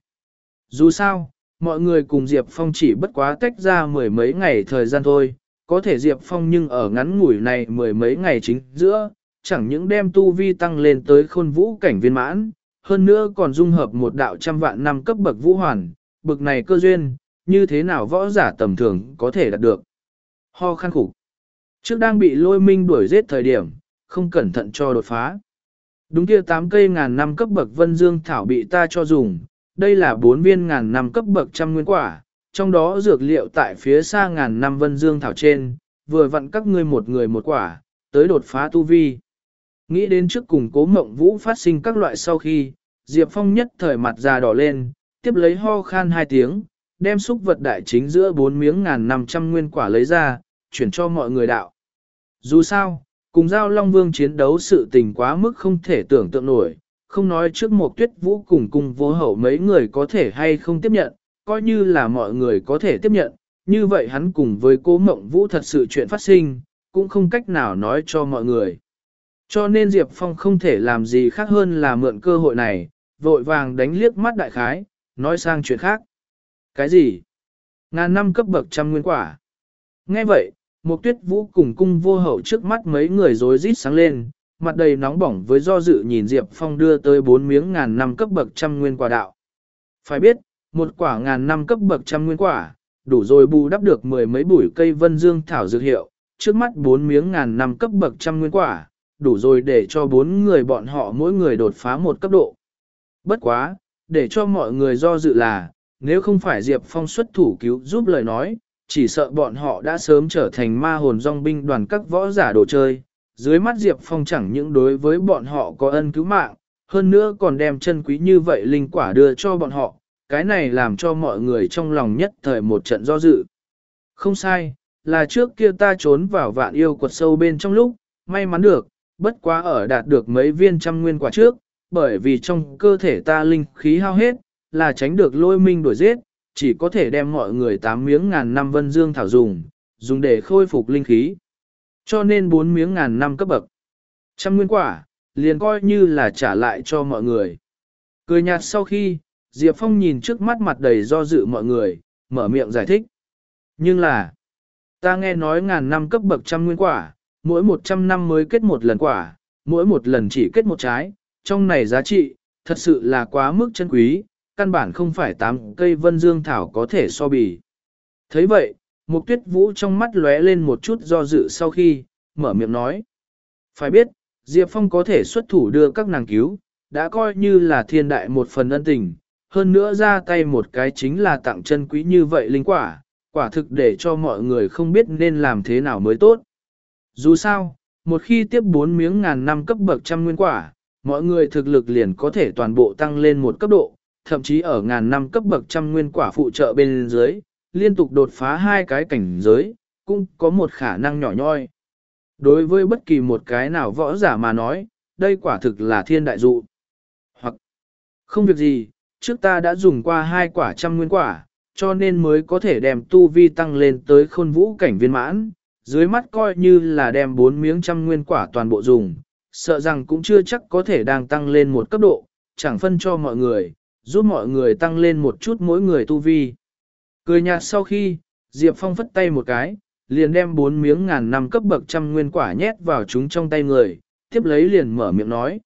Dù sao, mọi người cùng Diệp Phong chỉ bất quá tách ra mười mấy ngày thời gian thôi, có thể Diệp Phong nhưng ở ngắn ngủi này mười mấy ngày chính giữa, chẳng những đem tu vi tăng lên tới khôn vũ cảnh viên mãn, hơn nữa còn dung hợp một đạo trăm vạn năm cấp bậc vũ hoàn, bậc này cơ duyên, như thế nào võ giả tầm thường có thể đạt được. Ho khăn khủng. Trước đang bị lôi minh đuổi giết thời điểm, không cẩn thận cho đột phá. Đúng kia 8 cây ngàn năm cấp bậc vân dương thảo bị ta cho dùng, đây là 4 viên ngàn năm cấp bậc trăm nguyên quả, trong đó dược liệu tại phía xa ngàn năm vân dương thảo trên, vừa vặn các ngươi một người một quả, tới đột phá tu vi. Nghĩ đến trước cùng cố mộng vũ phát sinh các loại sau khi, Diệp Phong nhất thời mặt già đỏ lên, tiếp lấy ho khan hai tiếng, đem xúc vật đại chính giữa bốn miếng ngàn năm trăm nguyên quả lấy ra, chuyển cho mọi người đạo. Dù sao, cùng giao Long Vương chiến đấu sự tình quá mức không thể tưởng tượng nổi, không nói trước một tuyết vũ cùng cùng vô hậu mấy người có thể hay không tiếp nhận, coi như là mọi người có thể tiếp nhận, như vậy hắn cùng với cố mộng vũ thật sự chuyện phát sinh, cũng không cách nào nói cho mọi người. Cho nên Diệp Phong không thể làm gì khác hơn là mượn cơ hội này, vội vàng đánh liếc mắt đại khái, nói sang chuyện khác. Cái gì? Ngàn năm cấp bậc trăm nguyên quả. Nghe vậy, một tuyết vũ cùng cung vô hậu trước mắt mấy người rối rít sáng lên, mặt đầy nóng bỏng với do dự nhìn Diệp Phong đưa tới bốn miếng ngàn năm cấp bậc trăm nguyên quả đạo. Phải biết, một quả ngàn năm cấp bậc trăm nguyên quả, đủ rồi bù đắp được mười mấy bụi cây vân dương thảo dược hiệu, trước mắt bốn miếng ngàn năm cấp bậc trăm nguyên quả, đủ rồi để cho bốn người bọn họ mỗi người đột phá một cấp độ. Bất quá, để cho mọi người do dự là, nếu không phải Diệp Phong xuất thủ cứu giúp lời nói, chỉ sợ bọn họ đã sớm trở thành ma hồn dòng binh đoàn các võ giả đồ chơi. Dưới mắt Diệp Phong chẳng những đối với bọn họ có ân cứu mạng, hơn nữa còn đem chân quý như vậy linh quả đưa cho bọn họ, cái này làm cho mọi người trong lòng nhất thời một trận do dự. Không sai, là trước kia ta trốn vào vạn yêu quật sâu bên trong lúc, may mắn được, bất quá ở đạt được mấy viên trăm nguyên quả trước, bởi vì trong cơ thể ta linh khí hao hết, là tránh được lôi minh đuổi giết, chỉ có thể đem mọi người tám miếng ngàn năm vân dương thảo dùng, dùng để khôi phục linh khí. Cho nên bốn miếng ngàn năm cấp bậc. Trăm nguyên quả, liền coi như là trả lại cho mọi người. Cười nhạt sau khi, Diệp Phong nhìn trước mắt mặt đầy do dự mọi người, mở miệng giải thích. Nhưng là, ta nghe nói ngàn năm cấp bậc trăm nguyên quả, mỗi một trăm năm mới kết một lần quả, mỗi một lần chỉ kết một trái, trong này giá trị, thật sự là quá mức chân quý, căn bản không phải tám cây vân dương thảo có thể so bì. thấy vậy, mục tuyết vũ trong mắt lóe lên một chút do dự sau khi, mở miệng nói. Phải biết, Diệp Phong có thể xuất thủ đưa các nàng cứu, đã coi như là thiên đại một phần ân tình, hơn nữa ra tay một cái chính là tặng chân quý như vậy linh quả, quả thực để cho mọi người không biết nên làm thế nào mới tốt. Dù sao, một khi tiếp bốn miếng ngàn năm cấp bậc trăm nguyên quả, mọi người thực lực liền có thể toàn bộ tăng lên một cấp độ, thậm chí ở ngàn năm cấp bậc trăm nguyên quả phụ trợ bên dưới, liên tục đột phá hai cái cảnh giới, cũng có một khả năng nhỏ nhoi. Đối với bất kỳ một cái nào võ giả mà nói, đây quả thực là thiên đại dụ. Hoặc, không việc gì, trước ta đã dùng qua hai quả trăm nguyên quả, cho nên mới có thể đem tu vi tăng lên tới khôn vũ cảnh viên mãn, dưới mắt coi như là đem bốn miếng trăm nguyên quả toàn bộ dùng, sợ rằng cũng chưa chắc có thể đang tăng lên một cấp độ, chẳng phân cho mọi người, giúp mọi người tăng lên một chút mỗi người tu vi. Cười nhạt sau khi, Diệp Phong phất tay một cái, liền đem bốn miếng ngàn năm cấp bậc trăm nguyên quả nhét vào chúng trong tay người, tiếp lấy liền mở miệng nói.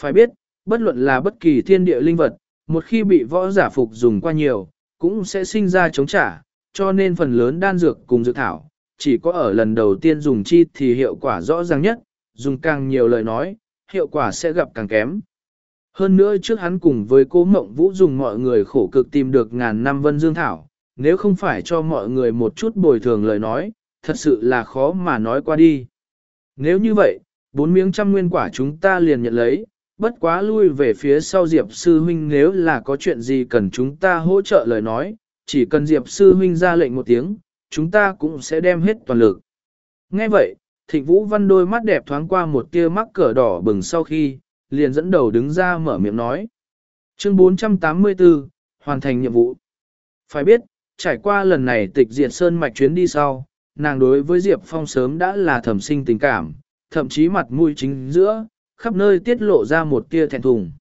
Phải biết, bất luận là bất kỳ thiên địa linh vật, một khi bị võ giả phục dùng qua nhiều, cũng sẽ sinh ra chống trả, cho nên phần lớn đan dược cùng dược thảo, chỉ có ở lần đầu tiên dùng chi thì hiệu quả rõ ràng nhất, dùng càng nhiều lời nói, hiệu quả sẽ gặp càng kém. Hơn nữa trước hắn cùng với cố mộng vũ dùng mọi người khổ cực tìm được ngàn năm vân dương thảo, nếu không phải cho mọi người một chút bồi thường lời nói, thật sự là khó mà nói qua đi. Nếu như vậy, bốn miếng trăm nguyên quả chúng ta liền nhận lấy, bất quá lui về phía sau Diệp Sư Huynh nếu là có chuyện gì cần chúng ta hỗ trợ lời nói, chỉ cần Diệp Sư Huynh ra lệnh một tiếng, chúng ta cũng sẽ đem hết toàn lực. Nghe vậy, Thịnh Vũ Văn đôi mắt đẹp thoáng qua một tia mắc cờ đỏ bừng sau khi, liền dẫn đầu đứng ra mở miệng nói. Chương 484, hoàn thành nhiệm vụ. Phải biết, trải qua lần này tịch diệt sơn mạch chuyến đi sau, nàng đối với Diệp Phong sớm đã là thầm sinh tình cảm, thậm chí mặt mũi chính giữa, khắp nơi tiết lộ ra một tia thẹn thùng.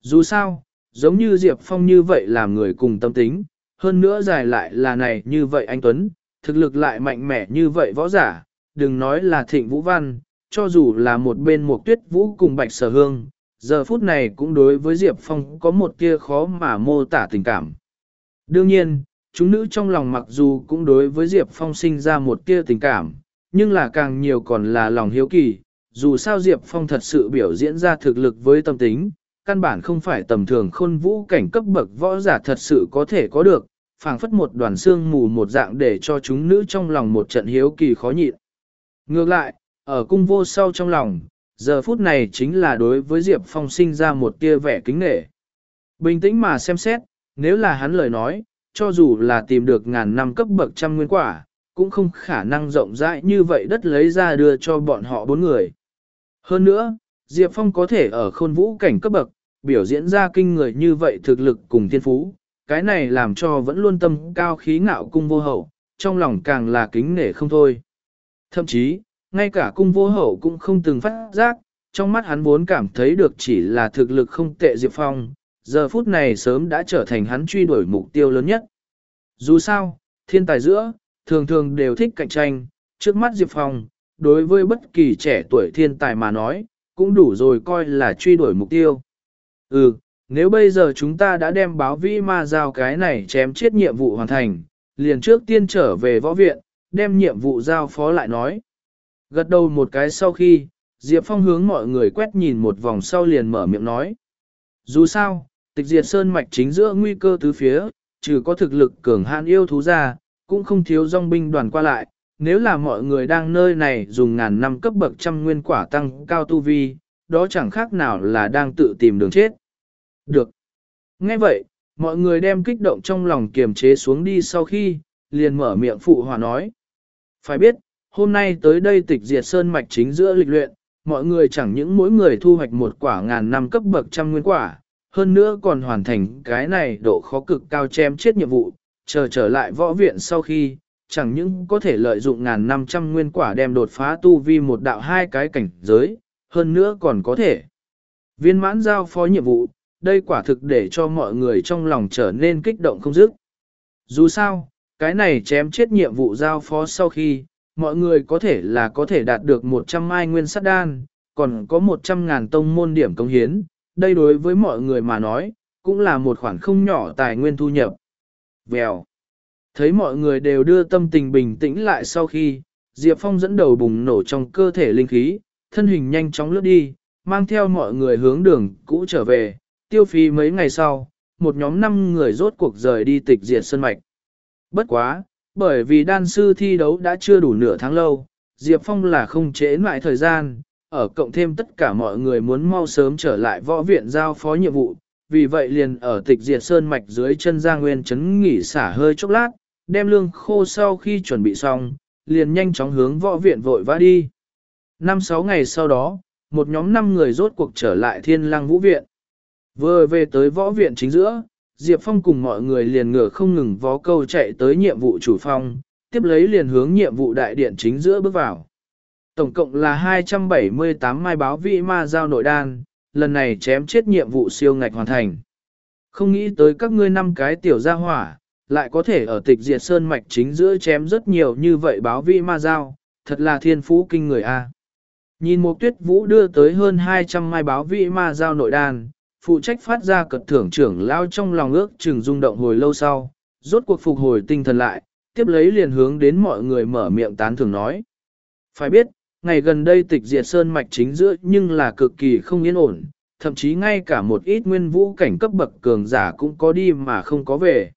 Dù sao, giống như Diệp Phong như vậy làm người cùng tâm tính, hơn nữa giải lại là này như vậy anh Tuấn, thực lực lại mạnh mẽ như vậy võ giả, đừng nói là thịnh vũ văn, cho dù là một bên một tuyết vũ cùng bạch sở hương, giờ phút này cũng đối với Diệp Phong có một kia khó mà mô tả tình cảm. Đương nhiên, chúng nữ trong lòng mặc dù cũng đối với Diệp Phong sinh ra một tia tình cảm, nhưng là càng nhiều còn là lòng hiếu kỳ, dù sao Diệp Phong thật sự biểu diễn ra thực lực với tâm tính, căn bản không phải tầm thường khôn vũ cảnh cấp bậc võ giả thật sự có thể có được, phảng phất một đoàn xương mù một dạng để cho chúng nữ trong lòng một trận hiếu kỳ khó nhịn. Ngược lại, ở cung vô sau trong lòng, giờ phút này chính là đối với Diệp Phong sinh ra một tia vẻ kính nghệ. Bình tĩnh mà xem xét, nếu là hắn lời nói, cho dù là tìm được ngàn năm cấp bậc trăm nguyên quả, cũng không khả năng rộng rãi như vậy đất lấy ra đưa cho bọn họ bốn người. Hơn nữa, Diệp Phong có thể ở khôn vũ cảnh cấp bậc, biểu diễn ra kinh người như vậy thực lực cùng thiên phú, cái này làm cho vẫn luôn tâm cao khí ngạo cung vô hậu, trong lòng càng là kính nể không thôi. Thậm chí, ngay cả cung vô hậu cũng không từng phát giác, trong mắt hắn vốn cảm thấy được chỉ là thực lực không tệ Diệp Phong, giờ phút này sớm đã trở thành hắn truy đuổi mục tiêu lớn nhất. Dù sao, thiên tài giữa, thường thường đều thích cạnh tranh, trước mắt Diệp Phong, đối với bất kỳ trẻ tuổi thiên tài mà nói, cũng đủ rồi coi là truy đuổi mục tiêu. Ừ, nếu bây giờ chúng ta đã đem báo vi ma giao cái này chém chết nhiệm vụ hoàn thành, liền trước tiên trở về võ viện, đem nhiệm vụ giao phó lại nói. Gật đầu một cái sau khi, Diệp Phong hướng mọi người quét nhìn một vòng sau liền mở miệng nói. Dù sao, tịch diệt sơn mạch chính giữa nguy cơ tứ phía, trừ có thực lực cường hạn yêu thú ra, cũng không thiếu dòng binh đoàn qua lại. Nếu là mọi người đang nơi này dùng ngàn năm cấp bậc trăm nguyên quả tăng cao tu vi, đó chẳng khác nào là đang tự tìm đường chết. Được. nghe vậy, mọi người đem kích động trong lòng kiềm chế xuống đi sau khi, liền mở miệng phụ hòa nói. Phải biết, hôm nay tới đây tịch diệt sơn mạch chính giữa lịch luyện, mọi người chẳng những mỗi người thu hoạch một quả ngàn năm cấp bậc trăm nguyên quả, hơn nữa còn hoàn thành cái này độ khó cực cao chém chết nhiệm vụ, chờ trở lại võ viện sau khi, chẳng những có thể lợi dụng ngàn năm trăm nguyên quả đem đột phá tu vi một đạo hai cái cảnh giới, hơn nữa còn có thể viên mãn giao phó nhiệm vụ, đây quả thực để cho mọi người trong lòng trở nên kích động không dứt. Dù sao, cái này chém chết nhiệm vụ giao phó sau khi, mọi người có thể là có thể đạt được 100 mai nguyên sát đan, còn có 100 ngàn tông môn điểm công hiến, đây đối với mọi người mà nói, cũng là một khoản không nhỏ tài nguyên thu nhập. Vèo. Thấy mọi người đều đưa tâm tình bình tĩnh lại sau khi, Diệp Phong dẫn đầu bùng nổ trong cơ thể linh khí, thân hình nhanh chóng lướt đi, mang theo mọi người hướng đường cũ trở về, tiêu phí mấy ngày sau, một nhóm năm người rốt cuộc rời đi tịch diệt sân mạch. Bất quá, bởi vì đan sư thi đấu đã chưa đủ nửa tháng lâu, Diệp Phong là không chế lại thời gian, ở cộng thêm tất cả mọi người muốn mau sớm trở lại võ viện giao phó nhiệm vụ, vì vậy liền ở tịch diệt sơn mạch dưới chân Gia Nguyên chấn nghỉ xả hơi chốc lát, đem lương khô sau khi chuẩn bị xong, liền nhanh chóng hướng võ viện vội vã đi. Năm sáu ngày sau đó, một nhóm năm người rốt cuộc trở lại thiên lăng vũ viện. Vừa về tới võ viện chính giữa, Diệp Phong cùng mọi người liền ngửa không ngừng vó câu chạy tới nhiệm vụ chủ phong, tiếp lấy liền hướng nhiệm vụ đại điện chính giữa bước vào. Tổng cộng là 278 mai báo vị ma giao nội đan, lần này chém chết nhiệm vụ siêu ngạch hoàn thành. Không nghĩ tới các ngươi năm cái tiểu gia hỏa, lại có thể ở tịch diệt sơn mạch chính giữa chém rất nhiều như vậy báo vị ma giao, thật là thiên phú kinh người a. Nhìn một tuyết vũ đưa tới hơn 200 mai báo vị ma giao nội đan, phụ trách phát ra cật thưởng trưởng lao trong lòng ước chừng rung động hồi lâu sau, rốt cuộc phục hồi tinh thần lại, tiếp lấy liền hướng đến mọi người mở miệng tán thưởng nói. Phải biết, ngày gần đây tịch diệt sơn mạch chính giữa nhưng là cực kỳ không yên ổn, thậm chí ngay cả một ít nguyên vũ cảnh cấp bậc cường giả cũng có đi mà không có về.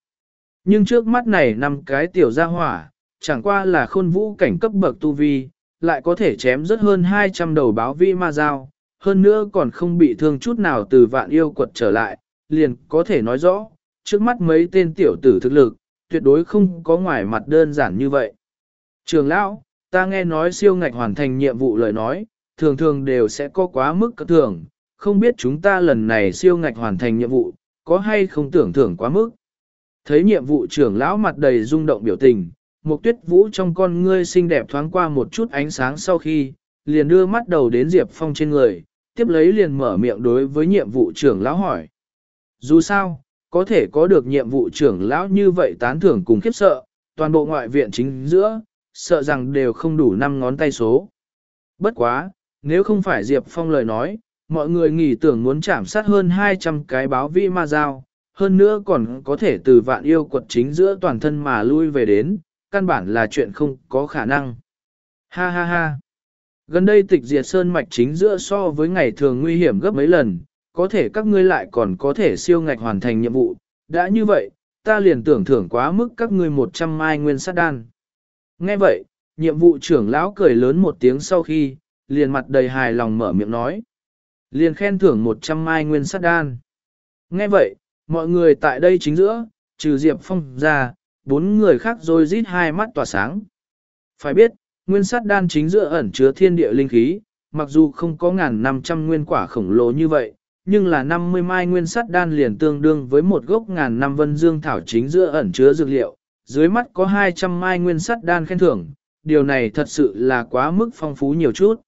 Nhưng trước mắt này năm cái tiểu gia hỏa, chẳng qua là khôn vũ cảnh cấp bậc tu vi, lại có thể chém rất hơn 200 đầu báo vi ma dao, hơn nữa còn không bị thương chút nào từ vạn yêu quật trở lại, liền có thể nói rõ, trước mắt mấy tên tiểu tử thực lực, tuyệt đối không có ngoài mặt đơn giản như vậy. Trường lão, ta nghe nói siêu ngạch hoàn thành nhiệm vụ lời nói, thường thường đều sẽ có quá mức cất thường, không biết chúng ta lần này siêu ngạch hoàn thành nhiệm vụ, có hay không tưởng thưởng quá mức. Thấy nhiệm vụ trưởng lão mặt đầy rung động biểu tình, một tuyết vũ trong con ngươi xinh đẹp thoáng qua một chút ánh sáng sau khi, liền đưa mắt đầu đến Diệp Phong trên người, tiếp lấy liền mở miệng đối với nhiệm vụ trưởng lão hỏi. Dù sao, có thể có được nhiệm vụ trưởng lão như vậy tán thưởng cùng khiếp sợ, toàn bộ ngoại viện chính giữa, sợ rằng đều không đủ năm ngón tay số. Bất quá, nếu không phải Diệp Phong lời nói, mọi người nghĩ tưởng muốn chạm sát hơn 200 cái báo vi ma dao, hơn nữa còn có thể từ vạn yêu quật chính giữa toàn thân mà lui về đến, căn bản là chuyện không có khả năng. Ha ha ha. Gần đây tịch diệt sơn mạch chính giữa so với ngày thường nguy hiểm gấp mấy lần, có thể các ngươi lại còn có thể siêu ngạch hoàn thành nhiệm vụ. Đã như vậy, ta liền tưởng thưởng quá mức các ngươi 100 mai nguyên sát đan. Nghe vậy, nhiệm vụ trưởng lão cười lớn một tiếng sau khi, liền mặt đầy hài lòng mở miệng nói. Liền khen thưởng 100 mai nguyên sát đan. Nghe vậy, mọi người tại đây chính giữa, trừ Diệp Phong ra, bốn người khác rồi rít hai mắt tỏa sáng. Phải biết, nguyên sát đan chính giữa ẩn chứa thiên địa linh khí, mặc dù không có ngàn năm trăm nguyên quả khổng lồ như vậy, nhưng là 50 mai nguyên sát đan liền tương đương với một gốc ngàn năm vân dương thảo chính giữa ẩn chứa dược liệu, dưới mắt có 200 mai nguyên sát đan khen thưởng, điều này thật sự là quá mức phong phú nhiều chút.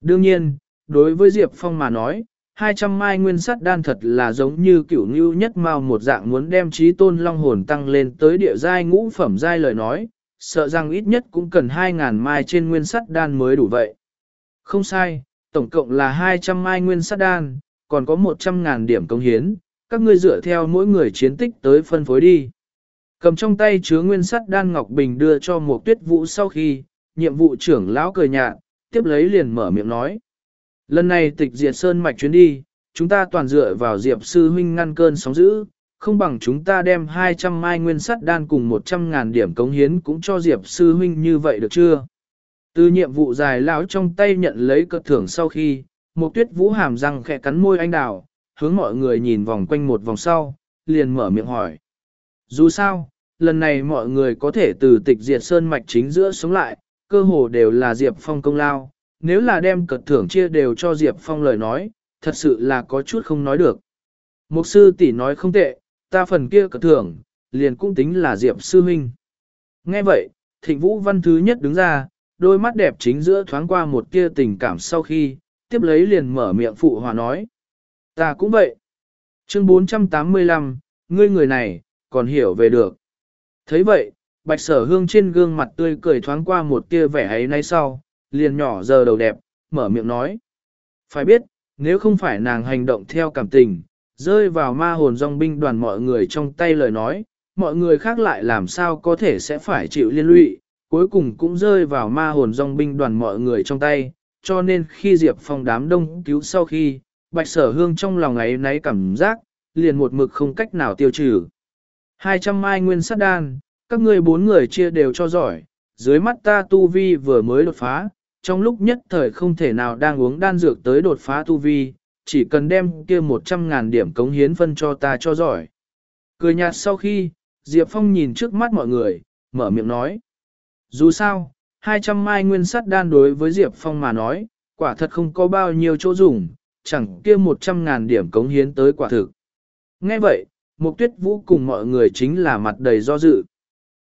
Đương nhiên, đối với Diệp Phong mà nói, 200 mai nguyên sắt đan thật là giống như kiểu như nhất mao một dạng muốn đem trí tôn long hồn tăng lên tới địa giai ngũ phẩm giai lời nói, sợ rằng ít nhất cũng cần 2.000 mai trên nguyên sắt đan mới đủ vậy. Không sai, tổng cộng là 200 mai nguyên sắt đan, còn có 100.000 điểm công hiến, các ngươi dựa theo mỗi người chiến tích tới phân phối đi. Cầm trong tay chứa nguyên sắt đan Ngọc Bình đưa cho một tuyết vũ sau khi, nhiệm vụ trưởng lão cười nhạt, tiếp lấy liền mở miệng nói. Lần này tịch diệt sơn mạch chuyến đi, chúng ta toàn dựa vào Diệp sư huynh ngăn cơn sóng dữ, không bằng chúng ta đem 200 mai nguyên sắt đan cùng 100 ngàn điểm cống hiến cũng cho Diệp sư huynh như vậy được chưa? Từ nhiệm vụ dài lão trong tay nhận lấy cật thưởng sau khi, một tuyết vũ hàm răng khẽ cắn môi anh đào, hướng mọi người nhìn vòng quanh một vòng sau, liền mở miệng hỏi. Dù sao, lần này mọi người có thể từ tịch diệt sơn mạch chính giữa sống lại, cơ hồ đều là Diệp Phong công lao, nếu là đem cật thưởng chia đều cho Diệp Phong lời nói, thật sự là có chút không nói được. Mục sư tỷ nói không tệ, ta phần kia cật thưởng, liền cũng tính là Diệp sư huynh. Nghe vậy, thịnh vũ văn thứ nhất đứng ra, đôi mắt đẹp chính giữa thoáng qua một kia tình cảm sau khi, tiếp lấy liền mở miệng phụ hòa nói. Ta cũng vậy. Chương 485, ngươi người này, còn hiểu về được. thấy vậy, bạch sở hương trên gương mặt tươi cười thoáng qua một tia vẻ ấy nay sau, liền nhỏ giờ đầu đẹp, mở miệng nói. Phải biết, nếu không phải nàng hành động theo cảm tình, rơi vào ma hồn dòng binh đoàn mọi người trong tay lời nói, mọi người khác lại làm sao có thể sẽ phải chịu liên lụy, cuối cùng cũng rơi vào ma hồn dòng binh đoàn mọi người trong tay, cho nên khi Diệp Phong đám đông cứu sau khi, Bạch Sở Hương trong lòng ấy náy cảm giác, liền một mực không cách nào tiêu trừ. 200 mai nguyên sát đan, các ngươi bốn người chia đều cho giỏi, dưới mắt ta tu vi vừa mới đột phá, trong lúc nhất thời không thể nào đang uống đan dược tới đột phá tu vi, chỉ cần đem kia 100 ngàn điểm cống hiến phân cho ta cho giỏi. Cười nhạt sau khi, Diệp Phong nhìn trước mắt mọi người, mở miệng nói. Dù sao, 200 mai nguyên sắt đan đối với Diệp Phong mà nói, quả thật không có bao nhiêu chỗ dùng, chẳng kia 100 ngàn điểm cống hiến tới quả thực. Nghe vậy, Mục Tuyết Vũ cùng mọi người chính là mặt đầy do dự.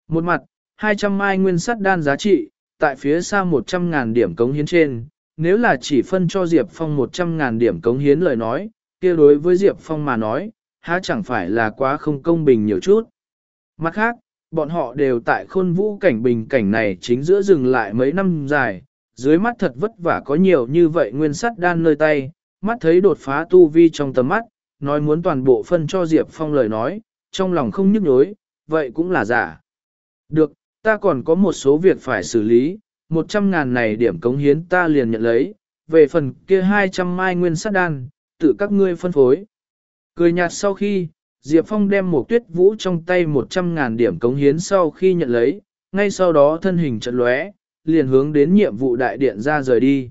Một mặt, 200 mai nguyên sắt đan giá trị, tại phía xa 100 ngàn điểm cống hiến trên, nếu là chỉ phân cho Diệp Phong 100 ngàn điểm cống hiến lời nói, kia đối với Diệp Phong mà nói, há chẳng phải là quá không công bình nhiều chút. Mặt khác, bọn họ đều tại khôn vũ cảnh bình cảnh này chính giữa dừng lại mấy năm dài, dưới mắt thật vất vả có nhiều như vậy nguyên sắt đan nơi tay, mắt thấy đột phá tu vi trong tầm mắt, nói muốn toàn bộ phân cho Diệp Phong lời nói, trong lòng không nhức nhối, vậy cũng là giả. Được, ta còn có một số việc phải xử lý, một trăm ngàn này điểm cống hiến ta liền nhận lấy, về phần kia hai trăm mai nguyên sắt đan, tự các ngươi phân phối. Cười nhạt sau khi, Diệp Phong đem một tuyết vũ trong tay một trăm ngàn điểm cống hiến sau khi nhận lấy, ngay sau đó thân hình trận lóe, liền hướng đến nhiệm vụ đại điện ra rời đi.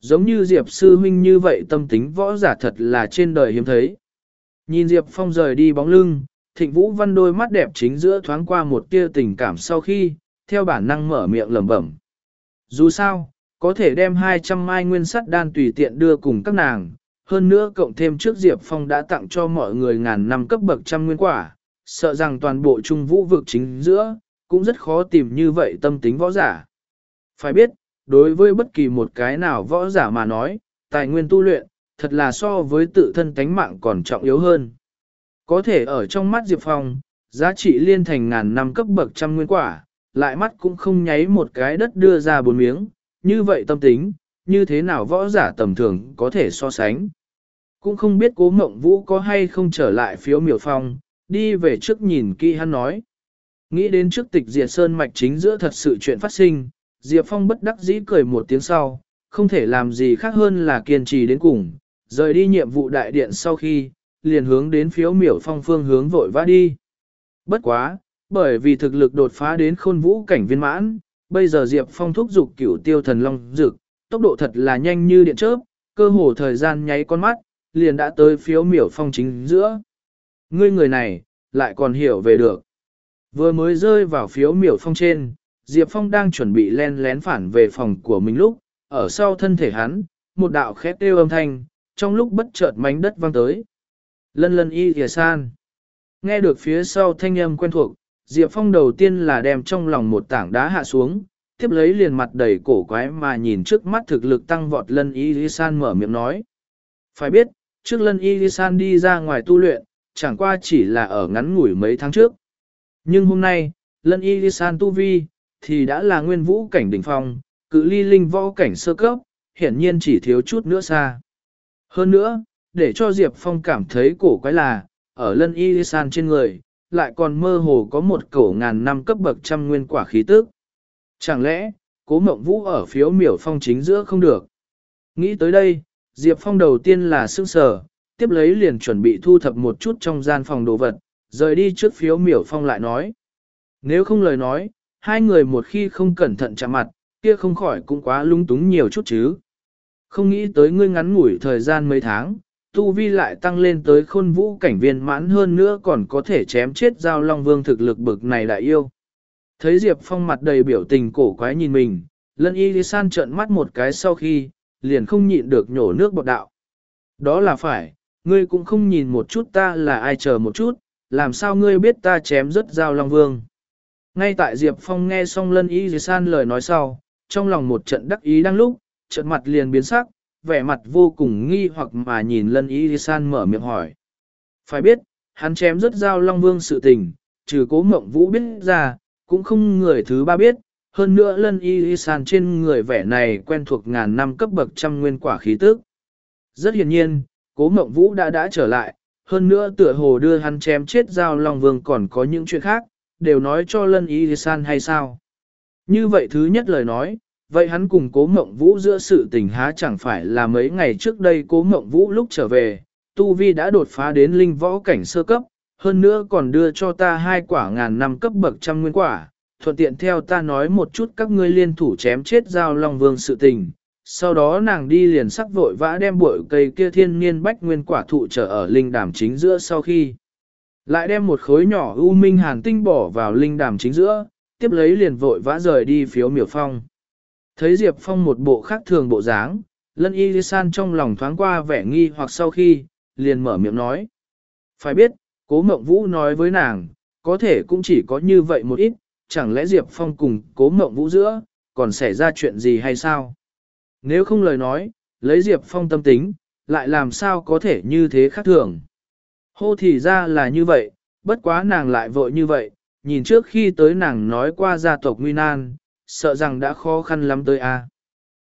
Giống như Diệp sư huynh như vậy tâm tính võ giả thật là trên đời hiếm thấy. Nhìn Diệp Phong rời đi bóng lưng, thịnh vũ văn đôi mắt đẹp chính giữa thoáng qua một tia tình cảm sau khi, theo bản năng mở miệng lẩm bẩm. Dù sao, có thể đem 200 mai nguyên sắt đan tùy tiện đưa cùng các nàng, hơn nữa cộng thêm trước Diệp Phong đã tặng cho mọi người ngàn năm cấp bậc trăm nguyên quả, sợ rằng toàn bộ trung vũ vực chính giữa, cũng rất khó tìm như vậy tâm tính võ giả. Phải biết, đối với bất kỳ một cái nào võ giả mà nói, tài nguyên tu luyện, thật là so với tự thân tánh mạng còn trọng yếu hơn. Có thể ở trong mắt Diệp Phong, giá trị liên thành ngàn năm cấp bậc trăm nguyên quả, lại mắt cũng không nháy một cái đất đưa ra bốn miếng, như vậy tâm tính, như thế nào võ giả tầm thường có thể so sánh. Cũng không biết cố mộng vũ có hay không trở lại phiếu miểu phong, đi về trước nhìn kỹ hắn nói. Nghĩ đến trước tịch diệt sơn mạch chính giữa thật sự chuyện phát sinh, Diệp Phong bất đắc dĩ cười một tiếng sau, không thể làm gì khác hơn là kiên trì đến cùng, rời đi nhiệm vụ đại điện sau khi, liền hướng đến phiếu miểu phong phương hướng vội vã đi. Bất quá, bởi vì thực lực đột phá đến khôn vũ cảnh viên mãn, bây giờ Diệp Phong thúc dục cửu tiêu thần long dực, tốc độ thật là nhanh như điện chớp, cơ hồ thời gian nháy con mắt, liền đã tới phiếu miểu phong chính giữa. Ngươi người này, lại còn hiểu về được. Vừa mới rơi vào phiếu miểu phong trên, Diệp Phong đang chuẩn bị len lén phản về phòng của mình lúc, ở sau thân thể hắn, một đạo khét kêu âm thanh, trong lúc bất chợt mảnh đất vang tới. Lân lân y thìa san. Nghe được phía sau thanh âm quen thuộc, Diệp Phong đầu tiên là đem trong lòng một tảng đá hạ xuống, tiếp lấy liền mặt đầy cổ quái mà nhìn trước mắt thực lực tăng vọt lân y san mở miệng nói. Phải biết, trước lân y san đi ra ngoài tu luyện, chẳng qua chỉ là ở ngắn ngủi mấy tháng trước. Nhưng hôm nay, lân y san tu vi, thì đã là nguyên vũ cảnh đỉnh phong, cự ly linh võ cảnh sơ cấp, hiển nhiên chỉ thiếu chút nữa xa. Hơn nữa, để cho Diệp Phong cảm thấy cổ quái là, ở lân y san trên người, lại còn mơ hồ có một cổ ngàn năm cấp bậc trăm nguyên quả khí tức. Chẳng lẽ, cố mộng vũ ở phiếu miểu phong chính giữa không được? Nghĩ tới đây, Diệp Phong đầu tiên là sương sờ, tiếp lấy liền chuẩn bị thu thập một chút trong gian phòng đồ vật, rời đi trước phiếu miểu phong lại nói. Nếu không lời nói, hai người một khi không cẩn thận chạm mặt, kia không khỏi cũng quá lung túng nhiều chút chứ. Không nghĩ tới ngươi ngắn ngủi thời gian mấy tháng, tu vi lại tăng lên tới khôn vũ cảnh viên mãn hơn nữa còn có thể chém chết giao long vương thực lực bực này đại yêu. Thấy Diệp Phong mặt đầy biểu tình cổ quái nhìn mình, lân y đi san trợn mắt một cái sau khi, liền không nhịn được nhổ nước bọt đạo. Đó là phải, ngươi cũng không nhìn một chút ta là ai chờ một chút, làm sao ngươi biết ta chém rất Giao Long Vương. Ngay tại Diệp Phong nghe xong lân y đi san lời nói sau, trong lòng một trận đắc ý đang lúc, trận mặt liền biến sắc, vẻ mặt vô cùng nghi hoặc mà nhìn lân y san mở miệng hỏi. Phải biết, hắn chém rất dao Long Vương sự tình, trừ cố mộng vũ biết ra, cũng không người thứ ba biết, hơn nữa lân y san trên người vẻ này quen thuộc ngàn năm cấp bậc trăm nguyên quả khí tức. Rất hiển nhiên, cố mộng vũ đã đã trở lại, hơn nữa tựa hồ đưa hắn chém chết giao long vương còn có những chuyện khác, đều nói cho lân y y san hay sao. Như vậy thứ nhất lời nói, vậy hắn cùng cố mộng vũ giữa sự tình há chẳng phải là mấy ngày trước đây cố mộng vũ lúc trở về, Tu Vi đã đột phá đến linh võ cảnh sơ cấp, hơn nữa còn đưa cho ta hai quả ngàn năm cấp bậc trăm nguyên quả, thuận tiện theo ta nói một chút các ngươi liên thủ chém chết giao long vương sự tình. Sau đó nàng đi liền sắc vội vã đem bội cây kia thiên niên bách nguyên quả thụ trở ở linh đàm chính giữa sau khi. Lại đem một khối nhỏ u minh hàn tinh bỏ vào linh đàm chính giữa, tiếp lấy liền vội vã rời đi phiếu miểu phong. Thấy Diệp Phong một bộ khác thường bộ dáng, lân y san trong lòng thoáng qua vẻ nghi hoặc sau khi, liền mở miệng nói. Phải biết, cố mộng vũ nói với nàng, có thể cũng chỉ có như vậy một ít, chẳng lẽ Diệp Phong cùng cố mộng vũ giữa, còn xảy ra chuyện gì hay sao? Nếu không lời nói, lấy Diệp Phong tâm tính, lại làm sao có thể như thế khác thường? Hô thì ra là như vậy, bất quá nàng lại vội như vậy, nhìn trước khi tới nàng nói qua gia tộc Nguy Nan, sợ rằng đã khó khăn lắm tới a.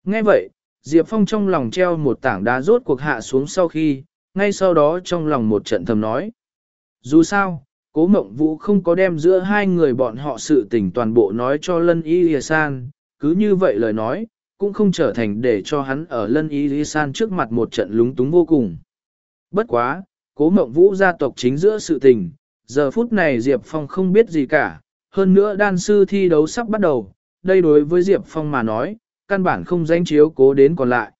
Nghe vậy, Diệp Phong trong lòng treo một tảng đá rốt cuộc hạ xuống sau khi, ngay sau đó trong lòng một trận thầm nói. Dù sao, cố mộng vũ không có đem giữa hai người bọn họ sự tình toàn bộ nói cho lân y lìa san, cứ như vậy lời nói, cũng không trở thành để cho hắn ở lân y lìa san trước mặt một trận lúng túng vô cùng. Bất quá, cố mộng vũ gia tộc chính giữa sự tình, giờ phút này Diệp Phong không biết gì cả, hơn nữa đan sư thi đấu sắp bắt đầu, đây đối với Diệp Phong mà nói, căn bản không danh chiếu cố đến còn lại.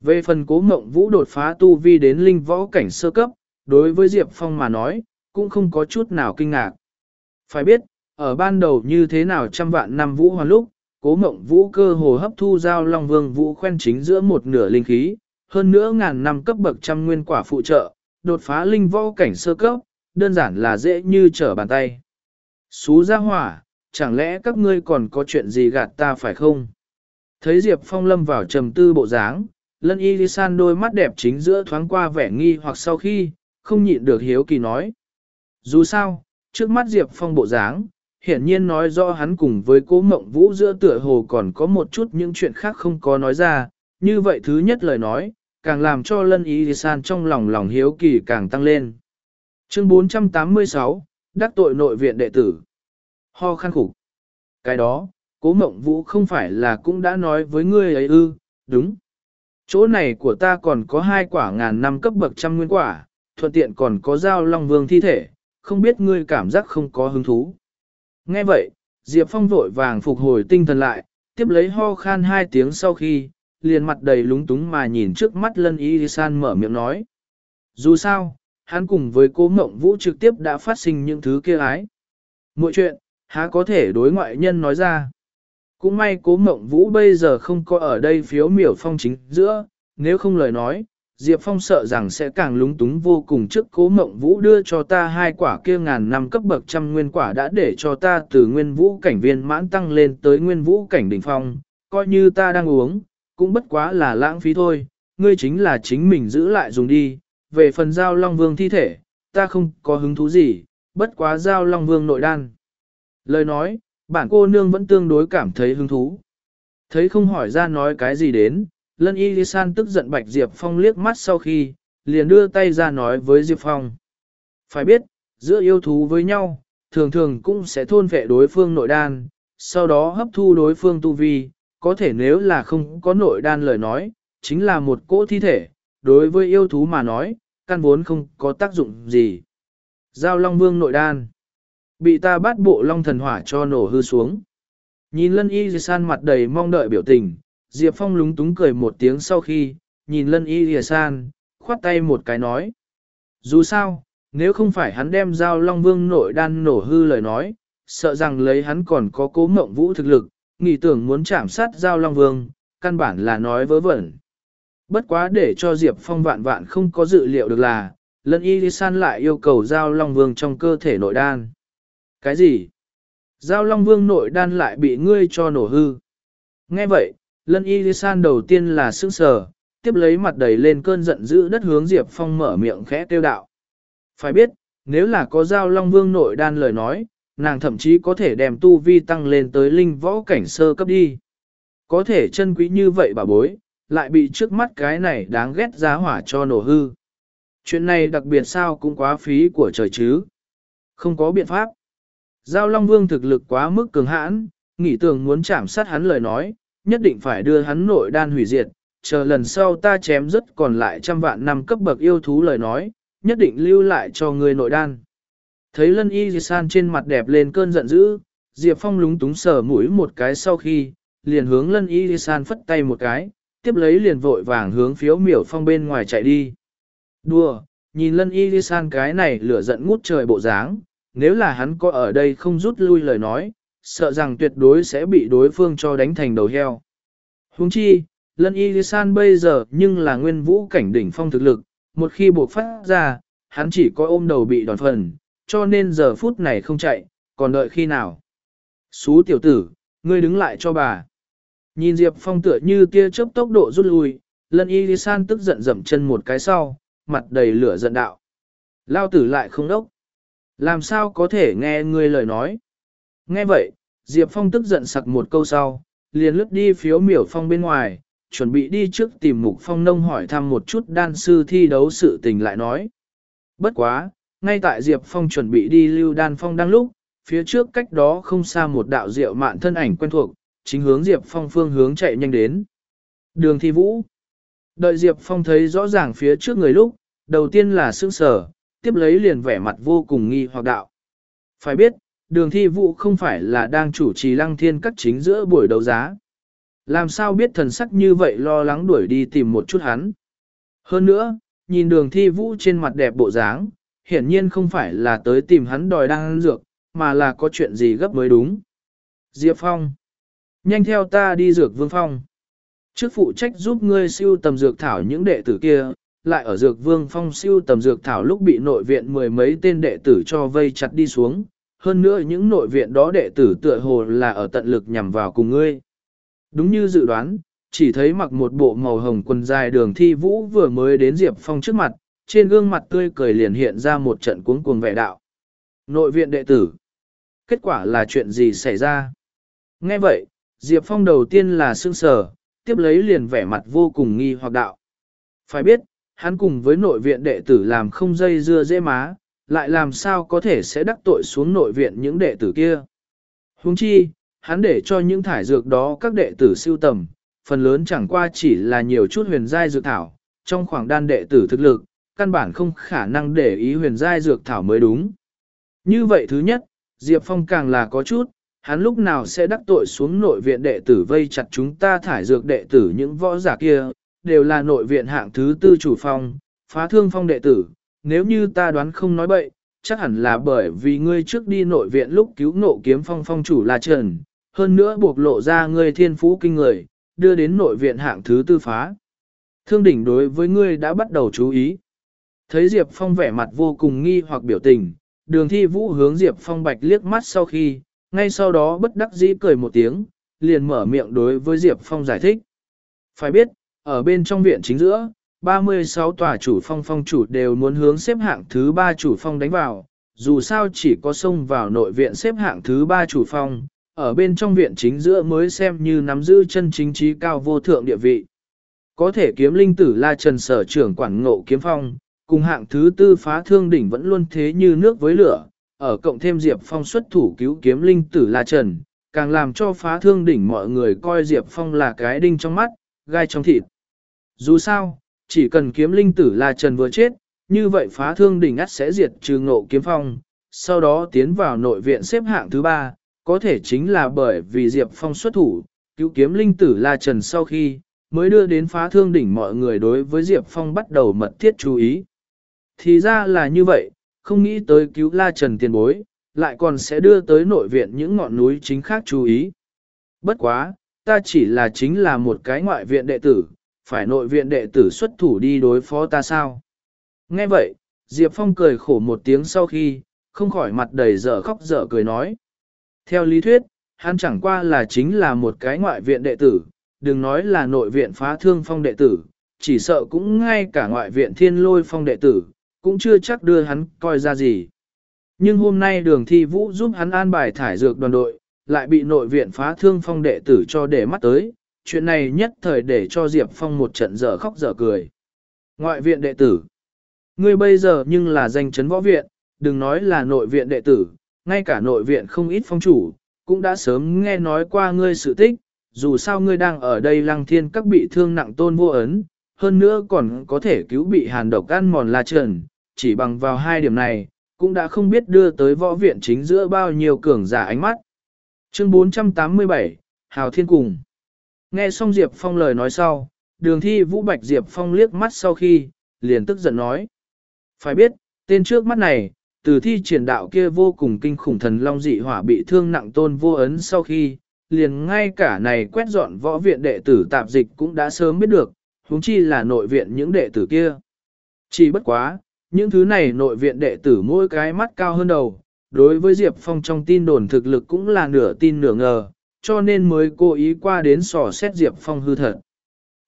Về phần cố mộng vũ đột phá tu vi đến linh võ cảnh sơ cấp, đối với Diệp Phong mà nói, cũng không có chút nào kinh ngạc. Phải biết, ở ban đầu như thế nào trăm vạn năm vũ hoàn lúc, cố mộng vũ cơ hồ hấp thu giao long vương vũ khoen chính giữa một nửa linh khí, hơn nữa ngàn năm cấp bậc trăm nguyên quả phụ trợ, đột phá linh võ cảnh sơ cấp, đơn giản là dễ như trở bàn tay. Xú ra hỏa, chẳng lẽ các ngươi còn có chuyện gì gạt ta phải không? Thấy Diệp Phong lâm vào trầm tư bộ dáng, lân y san đôi mắt đẹp chính giữa thoáng qua vẻ nghi hoặc sau khi, không nhịn được hiếu kỳ nói. Dù sao, trước mắt Diệp Phong bộ dáng, hiển nhiên nói rõ hắn cùng với cố mộng vũ giữa tựa hồ còn có một chút những chuyện khác không có nói ra, như vậy thứ nhất lời nói, càng làm cho lân Y ý san trong lòng lòng hiếu kỳ càng tăng lên. Chương 486, Đắc tội nội viện đệ tử. Ho khăn khủng. Cái đó, cố mộng vũ không phải là cũng đã nói với ngươi ấy ư, đúng. Chỗ này của ta còn có hai quả ngàn năm cấp bậc trăm nguyên quả, thuận tiện còn có dao long vương thi thể, không biết ngươi cảm giác không có hứng thú. Nghe vậy, Diệp Phong vội vàng phục hồi tinh thần lại, tiếp lấy ho khan hai tiếng sau khi, liền mặt đầy lúng túng mà nhìn trước mắt lân y san mở miệng nói. Dù sao, hắn cùng với cố mộng vũ trực tiếp đã phát sinh những thứ kia ái. Mọi chuyện, há có thể đối ngoại nhân nói ra. Cũng may cố mộng vũ bây giờ không có ở đây phiếu miểu phong chính giữa, nếu không lời nói, Diệp Phong sợ rằng sẽ càng lúng túng vô cùng trước cố mộng vũ đưa cho ta hai quả kia ngàn năm cấp bậc trăm nguyên quả đã để cho ta từ nguyên vũ cảnh viên mãn tăng lên tới nguyên vũ cảnh đỉnh phong, coi như ta đang uống, cũng bất quá là lãng phí thôi, ngươi chính là chính mình giữ lại dùng đi, về phần giao long vương thi thể, ta không có hứng thú gì, bất quá giao long vương nội đan. Lời nói, bản cô nương vẫn tương đối cảm thấy hứng thú. Thấy không hỏi ra nói cái gì đến, Lân Y Lý San tức giận Bạch Diệp Phong liếc mắt sau khi, liền đưa tay ra nói với Diệp Phong. Phải biết, giữa yêu thú với nhau, thường thường cũng sẽ thôn vệ đối phương nội đan, sau đó hấp thu đối phương tu vi, có thể nếu là không có nội đan lời nói, chính là một cỗ thi thể, đối với yêu thú mà nói, căn vốn không có tác dụng gì. Giao Long Vương nội đan, bị ta bắt bộ Long thần hỏa cho nổ hư xuống. Nhìn lân y san mặt đầy mong đợi biểu tình, Diệp Phong lúng túng cười một tiếng sau khi, nhìn lân y dì san, khoát tay một cái nói. Dù sao, nếu không phải hắn đem giao Long Vương nội đan nổ hư lời nói, sợ rằng lấy hắn còn có cố mộng vũ thực lực, nghĩ tưởng muốn chạm sát Giao Long Vương, căn bản là nói vớ vẩn. Bất quá để cho Diệp Phong vạn vạn không có dự liệu được là, lân y san lại yêu cầu Giao Long Vương trong cơ thể nội đan. Cái gì? Giao Long Vương nội đan lại bị ngươi cho nổ hư. Nghe vậy, lân y san đầu tiên là sững sờ, tiếp lấy mặt đầy lên cơn giận dữ đất hướng Diệp Phong mở miệng khẽ tiêu đạo. Phải biết, nếu là có Giao Long Vương nội đan lời nói, nàng thậm chí có thể đem tu vi tăng lên tới linh võ cảnh sơ cấp đi. Có thể chân quý như vậy bà bối, lại bị trước mắt cái này đáng ghét giá hỏa cho nổ hư. Chuyện này đặc biệt sao cũng quá phí của trời chứ. Không có biện pháp. Giao Long Vương thực lực quá mức cường hãn, nghĩ tưởng muốn chạm sát hắn lời nói, nhất định phải đưa hắn nội đan hủy diệt, chờ lần sau ta chém rất còn lại trăm vạn năm cấp bậc yêu thú lời nói, nhất định lưu lại cho người nội đan. Thấy lân y san trên mặt đẹp lên cơn giận dữ, Diệp Phong lúng túng sờ mũi một cái sau khi, liền hướng lân y san phất tay một cái, tiếp lấy liền vội vàng hướng phiếu miểu phong bên ngoài chạy đi. Đùa, nhìn lân y san cái này lửa giận ngút trời bộ dáng, nếu là hắn có ở đây không rút lui lời nói, sợ rằng tuyệt đối sẽ bị đối phương cho đánh thành đầu heo. Huống chi, lân y san bây giờ nhưng là nguyên vũ cảnh đỉnh phong thực lực, một khi buộc phát ra, hắn chỉ có ôm đầu bị đòn phần, cho nên giờ phút này không chạy, còn đợi khi nào. Xú tiểu tử, ngươi đứng lại cho bà. Nhìn Diệp Phong tựa như tia chớp tốc độ rút lui, lân y san tức giận dậm chân một cái sau, mặt đầy lửa giận đạo. Lao tử lại không đốc. Làm sao có thể nghe ngươi lời nói? Nghe vậy, Diệp Phong tức giận sặc một câu sau, liền lướt đi phiếu miểu phong bên ngoài, chuẩn bị đi trước tìm mục phong nông hỏi thăm một chút đan sư thi đấu sự tình lại nói. Bất quá, ngay tại Diệp Phong chuẩn bị đi lưu đan phong đang lúc, phía trước cách đó không xa một đạo diệu mạn thân ảnh quen thuộc, chính hướng Diệp Phong phương hướng chạy nhanh đến. Đường thi vũ. Đợi Diệp Phong thấy rõ ràng phía trước người lúc, đầu tiên là sững sở, tiếp lấy liền vẻ mặt vô cùng nghi hoặc đạo. Phải biết, đường thi vũ không phải là đang chủ trì lăng thiên các chính giữa buổi đấu giá. Làm sao biết thần sắc như vậy lo lắng đuổi đi tìm một chút hắn. Hơn nữa, nhìn đường thi vũ trên mặt đẹp bộ dáng, hiển nhiên không phải là tới tìm hắn đòi đang ăn dược, mà là có chuyện gì gấp mới đúng. Diệp Phong. Nhanh theo ta đi dược vương phong. Trước phụ trách giúp ngươi siêu tầm dược thảo những đệ tử kia, lại ở dược vương phong siêu tầm dược thảo lúc bị nội viện mười mấy tên đệ tử cho vây chặt đi xuống. Hơn nữa những nội viện đó đệ tử tựa hồ là ở tận lực nhằm vào cùng ngươi. Đúng như dự đoán, chỉ thấy mặc một bộ màu hồng quần dài đường thi vũ vừa mới đến Diệp Phong trước mặt, trên gương mặt tươi cười liền hiện ra một trận cuống cuồng vẻ đạo. Nội viện đệ tử. Kết quả là chuyện gì xảy ra? Nghe vậy, Diệp Phong đầu tiên là sương sờ, tiếp lấy liền vẻ mặt vô cùng nghi hoặc đạo. Phải biết, hắn cùng với nội viện đệ tử làm không dây dưa dễ má, lại làm sao có thể sẽ đắc tội xuống nội viện những đệ tử kia. Huống chi, hắn để cho những thải dược đó các đệ tử siêu tầm, phần lớn chẳng qua chỉ là nhiều chút huyền giai dược thảo, trong khoảng đan đệ tử thực lực, căn bản không khả năng để ý huyền giai dược thảo mới đúng. Như vậy thứ nhất, Diệp Phong càng là có chút, hắn lúc nào sẽ đắc tội xuống nội viện đệ tử vây chặt chúng ta thải dược đệ tử những võ giả kia, đều là nội viện hạng thứ tư chủ phong, phá thương phong đệ tử, nếu như ta đoán không nói bậy, chắc hẳn là bởi vì ngươi trước đi nội viện lúc cứu nộ kiếm phong phong chủ là Trần, hơn nữa buộc lộ ra ngươi thiên phú kinh người, đưa đến nội viện hạng thứ tư phá. Thương đỉnh đối với ngươi đã bắt đầu chú ý. Thấy Diệp Phong vẻ mặt vô cùng nghi hoặc biểu tình, đường thi vũ hướng Diệp Phong bạch liếc mắt sau khi, ngay sau đó bất đắc dĩ cười một tiếng, liền mở miệng đối với Diệp Phong giải thích. Phải biết, ở bên trong viện chính giữa, 36 tòa chủ phong phong chủ đều muốn hướng xếp hạng thứ 3 chủ phong đánh vào, dù sao chỉ có xông vào nội viện xếp hạng thứ 3 chủ phong, ở bên trong viện chính giữa mới xem như nắm giữ chân chính trí cao vô thượng địa vị. Có thể kiếm linh tử la trần sở trưởng quản ngộ kiếm phong, cùng hạng thứ tư phá thương đỉnh vẫn luôn thế như nước với lửa, ở cộng thêm Diệp Phong xuất thủ cứu kiếm linh tử La Trần, càng làm cho phá thương đỉnh mọi người coi Diệp Phong là cái đinh trong mắt, gai trong thịt. Dù sao, chỉ cần kiếm linh tử La Trần vừa chết, như vậy phá thương đỉnh ắt sẽ diệt trừ ngộ kiếm phong, sau đó tiến vào nội viện xếp hạng thứ ba, có thể chính là bởi vì Diệp Phong xuất thủ, cứu kiếm linh tử La Trần sau khi, mới đưa đến phá thương đỉnh mọi người đối với Diệp Phong bắt đầu mật thiết chú ý. Thì ra là như vậy, không nghĩ tới cứu La Trần tiền bối, lại còn sẽ đưa tới nội viện những ngọn núi chính khác chú ý. Bất quá, ta chỉ là chính là một cái ngoại viện đệ tử, phải nội viện đệ tử xuất thủ đi đối phó ta sao? Nghe vậy, Diệp Phong cười khổ một tiếng sau khi, không khỏi mặt đầy dở khóc dở cười nói. Theo lý thuyết, hắn chẳng qua là chính là một cái ngoại viện đệ tử, đừng nói là nội viện phá thương phong đệ tử, chỉ sợ cũng ngay cả ngoại viện thiên lôi phong đệ tử, cũng chưa chắc đưa hắn coi ra gì. Nhưng hôm nay đường thi vũ giúp hắn an bài thải dược đoàn đội, lại bị nội viện phá thương phong đệ tử cho để mắt tới, chuyện này nhất thời để cho Diệp Phong một trận dở khóc dở cười. Ngoại viện đệ tử, ngươi bây giờ nhưng là danh chấn võ viện, đừng nói là nội viện đệ tử, ngay cả nội viện không ít phong chủ, cũng đã sớm nghe nói qua ngươi sự tích, dù sao ngươi đang ở đây lăng thiên các bị thương nặng tôn vô ấn, hơn nữa còn có thể cứu bị hàn độc ăn mòn la trần, chỉ bằng vào hai điểm này, cũng đã không biết đưa tới võ viện chính giữa bao nhiêu cường giả ánh mắt. Chương 487, Hào Thiên Cùng Nghe xong Diệp Phong lời nói sau, đường thi Vũ Bạch Diệp Phong liếc mắt sau khi, liền tức giận nói. Phải biết, tên trước mắt này, từ thi triển đạo kia vô cùng kinh khủng thần long dị hỏa bị thương nặng tôn vô ấn sau khi, liền ngay cả này quét dọn võ viện đệ tử tạp dịch cũng đã sớm biết được, huống chi là nội viện những đệ tử kia. Chỉ bất quá, những thứ này nội viện đệ tử mỗi cái mắt cao hơn đầu, đối với Diệp Phong trong tin đồn thực lực cũng là nửa tin nửa ngờ, cho nên mới cố ý qua đến sò xét Diệp Phong hư thật.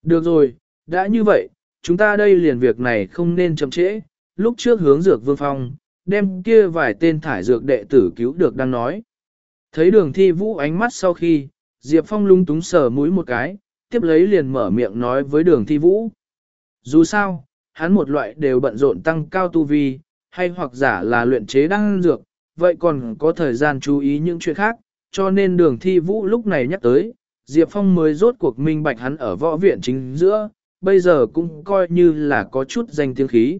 Được rồi, đã như vậy, chúng ta đây liền việc này không nên chậm trễ, lúc trước hướng dược vương phong, đem kia vài tên thải dược đệ tử cứu được đang nói. Thấy đường thi vũ ánh mắt sau khi, Diệp Phong lung túng sờ mũi một cái, tiếp lấy liền mở miệng nói với đường thi vũ. Dù sao, hắn một loại đều bận rộn tăng cao tu vi, hay hoặc giả là luyện chế đăng dược, vậy còn có thời gian chú ý những chuyện khác, cho nên đường thi vũ lúc này nhắc tới, Diệp Phong mới rốt cuộc minh bạch hắn ở võ viện chính giữa, bây giờ cũng coi như là có chút danh tiếng khí.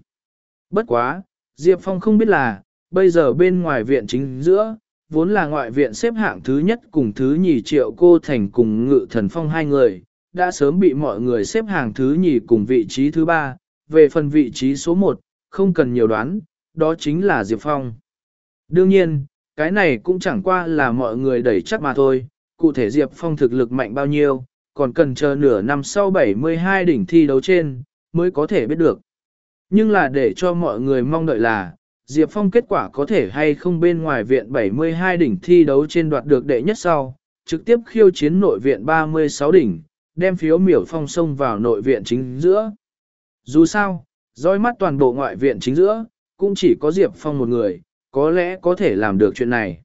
Bất quá, Diệp Phong không biết là, bây giờ bên ngoài viện chính giữa, vốn là ngoại viện xếp hạng thứ nhất cùng thứ nhì triệu cô thành cùng ngự thần phong hai người, đã sớm bị mọi người xếp hàng thứ nhì cùng vị trí thứ ba, về phần vị trí số một, không cần nhiều đoán, đó chính là Diệp Phong. Đương nhiên, cái này cũng chẳng qua là mọi người đẩy chắc mà thôi, cụ thể Diệp Phong thực lực mạnh bao nhiêu, còn cần chờ nửa năm sau 72 đỉnh thi đấu trên, mới có thể biết được. Nhưng là để cho mọi người mong đợi là, Diệp Phong kết quả có thể hay không bên ngoài viện 72 đỉnh thi đấu trên đoạt được đệ nhất sau, trực tiếp khiêu chiến nội viện 36 đỉnh, đem phiếu miểu phong xông vào nội viện chính giữa. Dù sao, dõi mắt toàn bộ ngoại viện chính giữa, cũng chỉ có Diệp Phong một người, có lẽ có thể làm được chuyện này.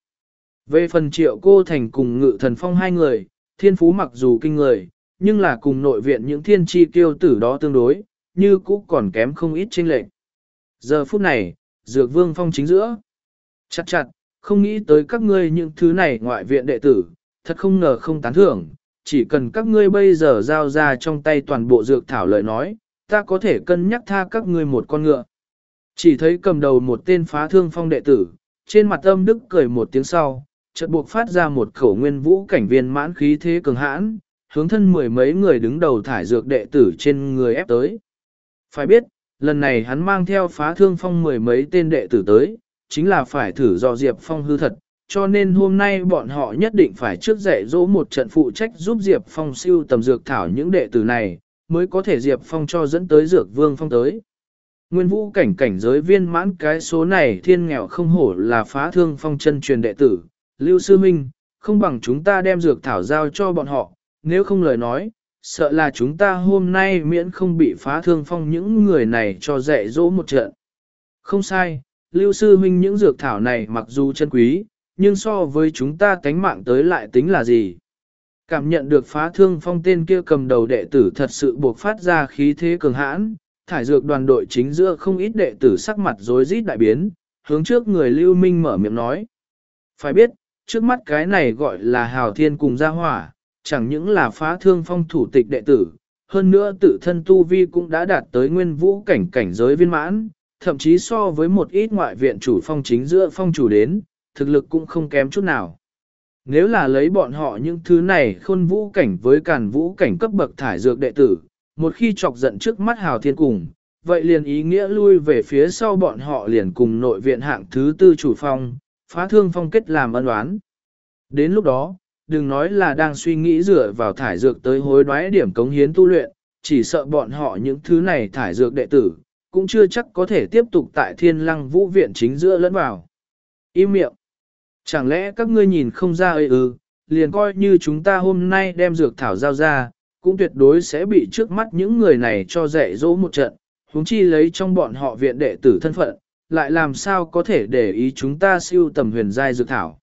Về phần triệu cô thành cùng ngự thần phong hai người, thiên phú mặc dù kinh người, nhưng là cùng nội viện những thiên tri tiêu tử đó tương đối, như cũ còn kém không ít chênh lệch. Giờ phút này, dược vương phong chính giữa. Chặt chặt, không nghĩ tới các ngươi những thứ này ngoại viện đệ tử, thật không ngờ không tán thưởng, chỉ cần các ngươi bây giờ giao ra trong tay toàn bộ dược thảo lời nói, ta có thể cân nhắc tha các ngươi một con ngựa. Chỉ thấy cầm đầu một tên phá thương phong đệ tử, trên mặt âm đức cười một tiếng sau, chợt buộc phát ra một khẩu nguyên vũ cảnh viên mãn khí thế cường hãn, hướng thân mười mấy người đứng đầu thải dược đệ tử trên người ép tới. Phải biết, lần này hắn mang theo phá thương phong mười mấy tên đệ tử tới, chính là phải thử do Diệp Phong hư thật, cho nên hôm nay bọn họ nhất định phải trước dạy dỗ một trận phụ trách giúp Diệp Phong siêu tầm dược thảo những đệ tử này, mới có thể Diệp Phong cho dẫn tới dược vương phong tới. Nguyên vũ cảnh cảnh giới viên mãn cái số này thiên nghèo không hổ là phá thương phong chân truyền đệ tử, Lưu Sư Minh, không bằng chúng ta đem dược thảo giao cho bọn họ, nếu không lời nói, sợ là chúng ta hôm nay miễn không bị phá thương phong những người này cho dạy dỗ một trận. Không sai, Lưu Sư Minh những dược thảo này mặc dù chân quý, nhưng so với chúng ta tánh mạng tới lại tính là gì? Cảm nhận được phá thương phong tên kia cầm đầu đệ tử thật sự buộc phát ra khí thế cường hãn, thải dược đoàn đội chính giữa không ít đệ tử sắc mặt rối rít đại biến, hướng trước người Lưu Minh mở miệng nói. Phải biết, trước mắt cái này gọi là hào thiên cùng gia hỏa, chẳng những là phá thương phong thủ tịch đệ tử, hơn nữa tự thân tu vi cũng đã đạt tới nguyên vũ cảnh cảnh giới viên mãn, thậm chí so với một ít ngoại viện chủ phong chính giữa phong chủ đến, thực lực cũng không kém chút nào. Nếu là lấy bọn họ những thứ này khôn vũ cảnh với càn vũ cảnh cấp bậc thải dược đệ tử, một khi chọc giận trước mắt hào thiên cùng, vậy liền ý nghĩa lui về phía sau bọn họ liền cùng nội viện hạng thứ tư chủ phong, phá thương phong kết làm ân oán. Đến lúc đó, đừng nói là đang suy nghĩ dựa vào thải dược tới hối đoái điểm cống hiến tu luyện, chỉ sợ bọn họ những thứ này thải dược đệ tử, cũng chưa chắc có thể tiếp tục tại thiên lăng vũ viện chính giữa lẫn vào. Im miệng! Chẳng lẽ các ngươi nhìn không ra ơi ư, liền coi như chúng ta hôm nay đem dược thảo giao ra, cũng tuyệt đối sẽ bị trước mắt những người này cho dạy dỗ một trận, huống chi lấy trong bọn họ viện đệ tử thân phận, lại làm sao có thể để ý chúng ta siêu tầm huyền giai dược thảo.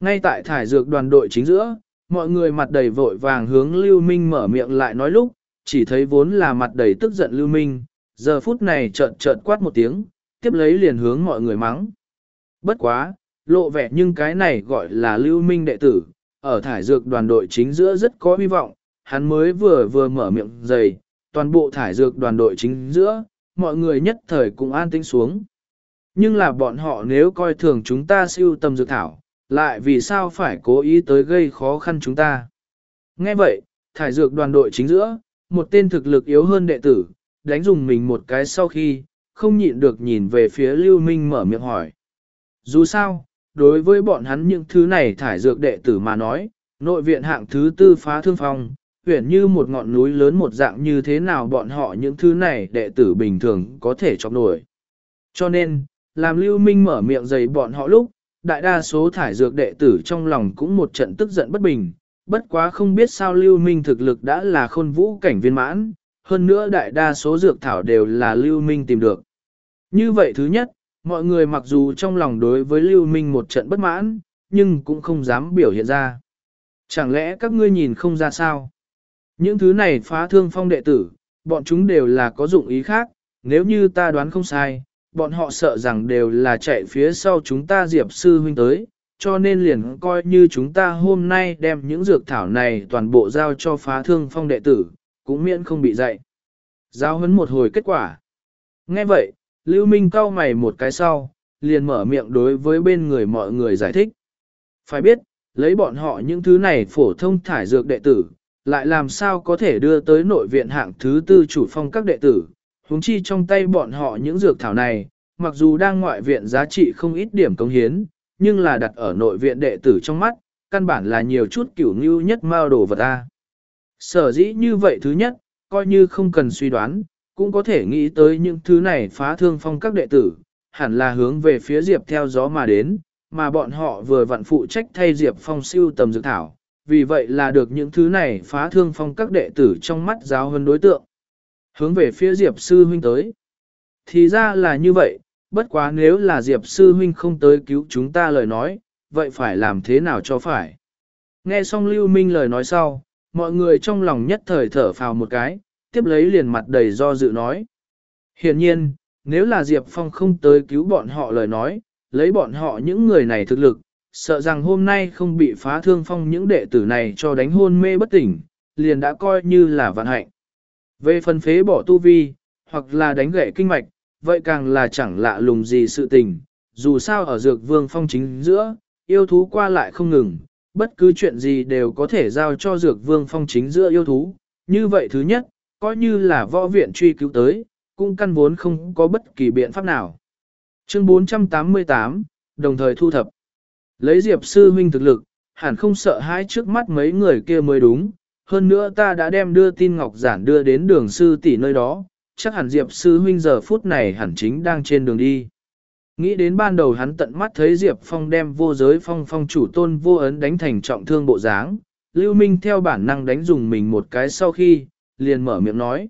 Ngay tại thải dược đoàn đội chính giữa, mọi người mặt đầy vội vàng hướng Lưu Minh mở miệng lại nói lúc, chỉ thấy vốn là mặt đầy tức giận Lưu Minh, giờ phút này chợt chợt quát một tiếng, tiếp lấy liền hướng mọi người mắng. Bất quá, lộ vẻ nhưng cái này gọi là Lưu Minh đệ tử, ở thải dược đoàn đội chính giữa rất có hy vọng, hắn mới vừa vừa mở miệng dày, toàn bộ thải dược đoàn đội chính giữa, mọi người nhất thời cũng an tĩnh xuống. Nhưng là bọn họ nếu coi thường chúng ta siêu tầm dược thảo, lại vì sao phải cố ý tới gây khó khăn chúng ta. Nghe vậy, thải dược đoàn đội chính giữa, một tên thực lực yếu hơn đệ tử, đánh dùng mình một cái sau khi, không nhịn được nhìn về phía Lưu Minh mở miệng hỏi. Dù sao, đối với bọn hắn những thứ này thải dược đệ tử mà nói, nội viện hạng thứ tư phá thương phong, huyển như một ngọn núi lớn một dạng như thế nào bọn họ những thứ này đệ tử bình thường có thể chọc nổi. Cho nên, làm lưu minh mở miệng dày bọn họ lúc, đại đa số thải dược đệ tử trong lòng cũng một trận tức giận bất bình, bất quá không biết sao lưu minh thực lực đã là khôn vũ cảnh viên mãn, hơn nữa đại đa số dược thảo đều là lưu minh tìm được. Như vậy thứ nhất, mọi người mặc dù trong lòng đối với lưu minh một trận bất mãn, nhưng cũng không dám biểu hiện ra. Chẳng lẽ các ngươi nhìn không ra sao? Những thứ này phá thương phong đệ tử, bọn chúng đều là có dụng ý khác, nếu như ta đoán không sai, bọn họ sợ rằng đều là chạy phía sau chúng ta Diệp Sư Huynh tới, cho nên liền coi như chúng ta hôm nay đem những dược thảo này toàn bộ giao cho phá thương phong đệ tử, cũng miễn không bị dạy. Giao hấn một hồi kết quả. Nghe vậy, Lưu Minh cau mày một cái sau, liền mở miệng đối với bên người mọi người giải thích. Phải biết, lấy bọn họ những thứ này phổ thông thải dược đệ tử, lại làm sao có thể đưa tới nội viện hạng thứ tư chủ phong các đệ tử, huống chi trong tay bọn họ những dược thảo này, mặc dù đang ngoại viện giá trị không ít điểm công hiến, nhưng là đặt ở nội viện đệ tử trong mắt, căn bản là nhiều chút kiểu như nhất mao đồ vật ta. Sở dĩ như vậy thứ nhất, coi như không cần suy đoán, cũng có thể nghĩ tới những thứ này phá thương phong các đệ tử, hẳn là hướng về phía Diệp theo gió mà đến, mà bọn họ vừa vặn phụ trách thay Diệp phong siêu tầm dược thảo, vì vậy là được những thứ này phá thương phong các đệ tử trong mắt giáo hơn đối tượng. Hướng về phía Diệp Sư Huynh tới. Thì ra là như vậy, bất quá nếu là Diệp Sư Huynh không tới cứu chúng ta lời nói, vậy phải làm thế nào cho phải. Nghe xong Lưu Minh lời nói sau, mọi người trong lòng nhất thời thở phào một cái, tiếp lấy liền mặt đầy do dự nói. Hiện nhiên, nếu là Diệp Phong không tới cứu bọn họ lời nói, lấy bọn họ những người này thực lực, sợ rằng hôm nay không bị phá thương phong những đệ tử này cho đánh hôn mê bất tỉnh, liền đã coi như là vạn hạnh. Về phần phế bỏ tu vi, hoặc là đánh gãy kinh mạch, vậy càng là chẳng lạ lùng gì sự tình, dù sao ở dược vương phong chính giữa, yêu thú qua lại không ngừng, bất cứ chuyện gì đều có thể giao cho dược vương phong chính giữa yêu thú. Như vậy thứ nhất, coi như là võ viện truy cứu tới, cũng căn vốn không có bất kỳ biện pháp nào. Chương 488, đồng thời thu thập. Lấy Diệp sư huynh thực lực, hẳn không sợ hãi trước mắt mấy người kia mới đúng. Hơn nữa ta đã đem đưa tin Ngọc Giản đưa đến đường sư tỷ nơi đó, chắc hẳn Diệp sư huynh giờ phút này hẳn chính đang trên đường đi. Nghĩ đến ban đầu hắn tận mắt thấy Diệp Phong đem vô giới phong phong chủ tôn vô ấn đánh thành trọng thương bộ dáng, Lưu Minh theo bản năng đánh dùng mình một cái sau khi, liền mở miệng nói.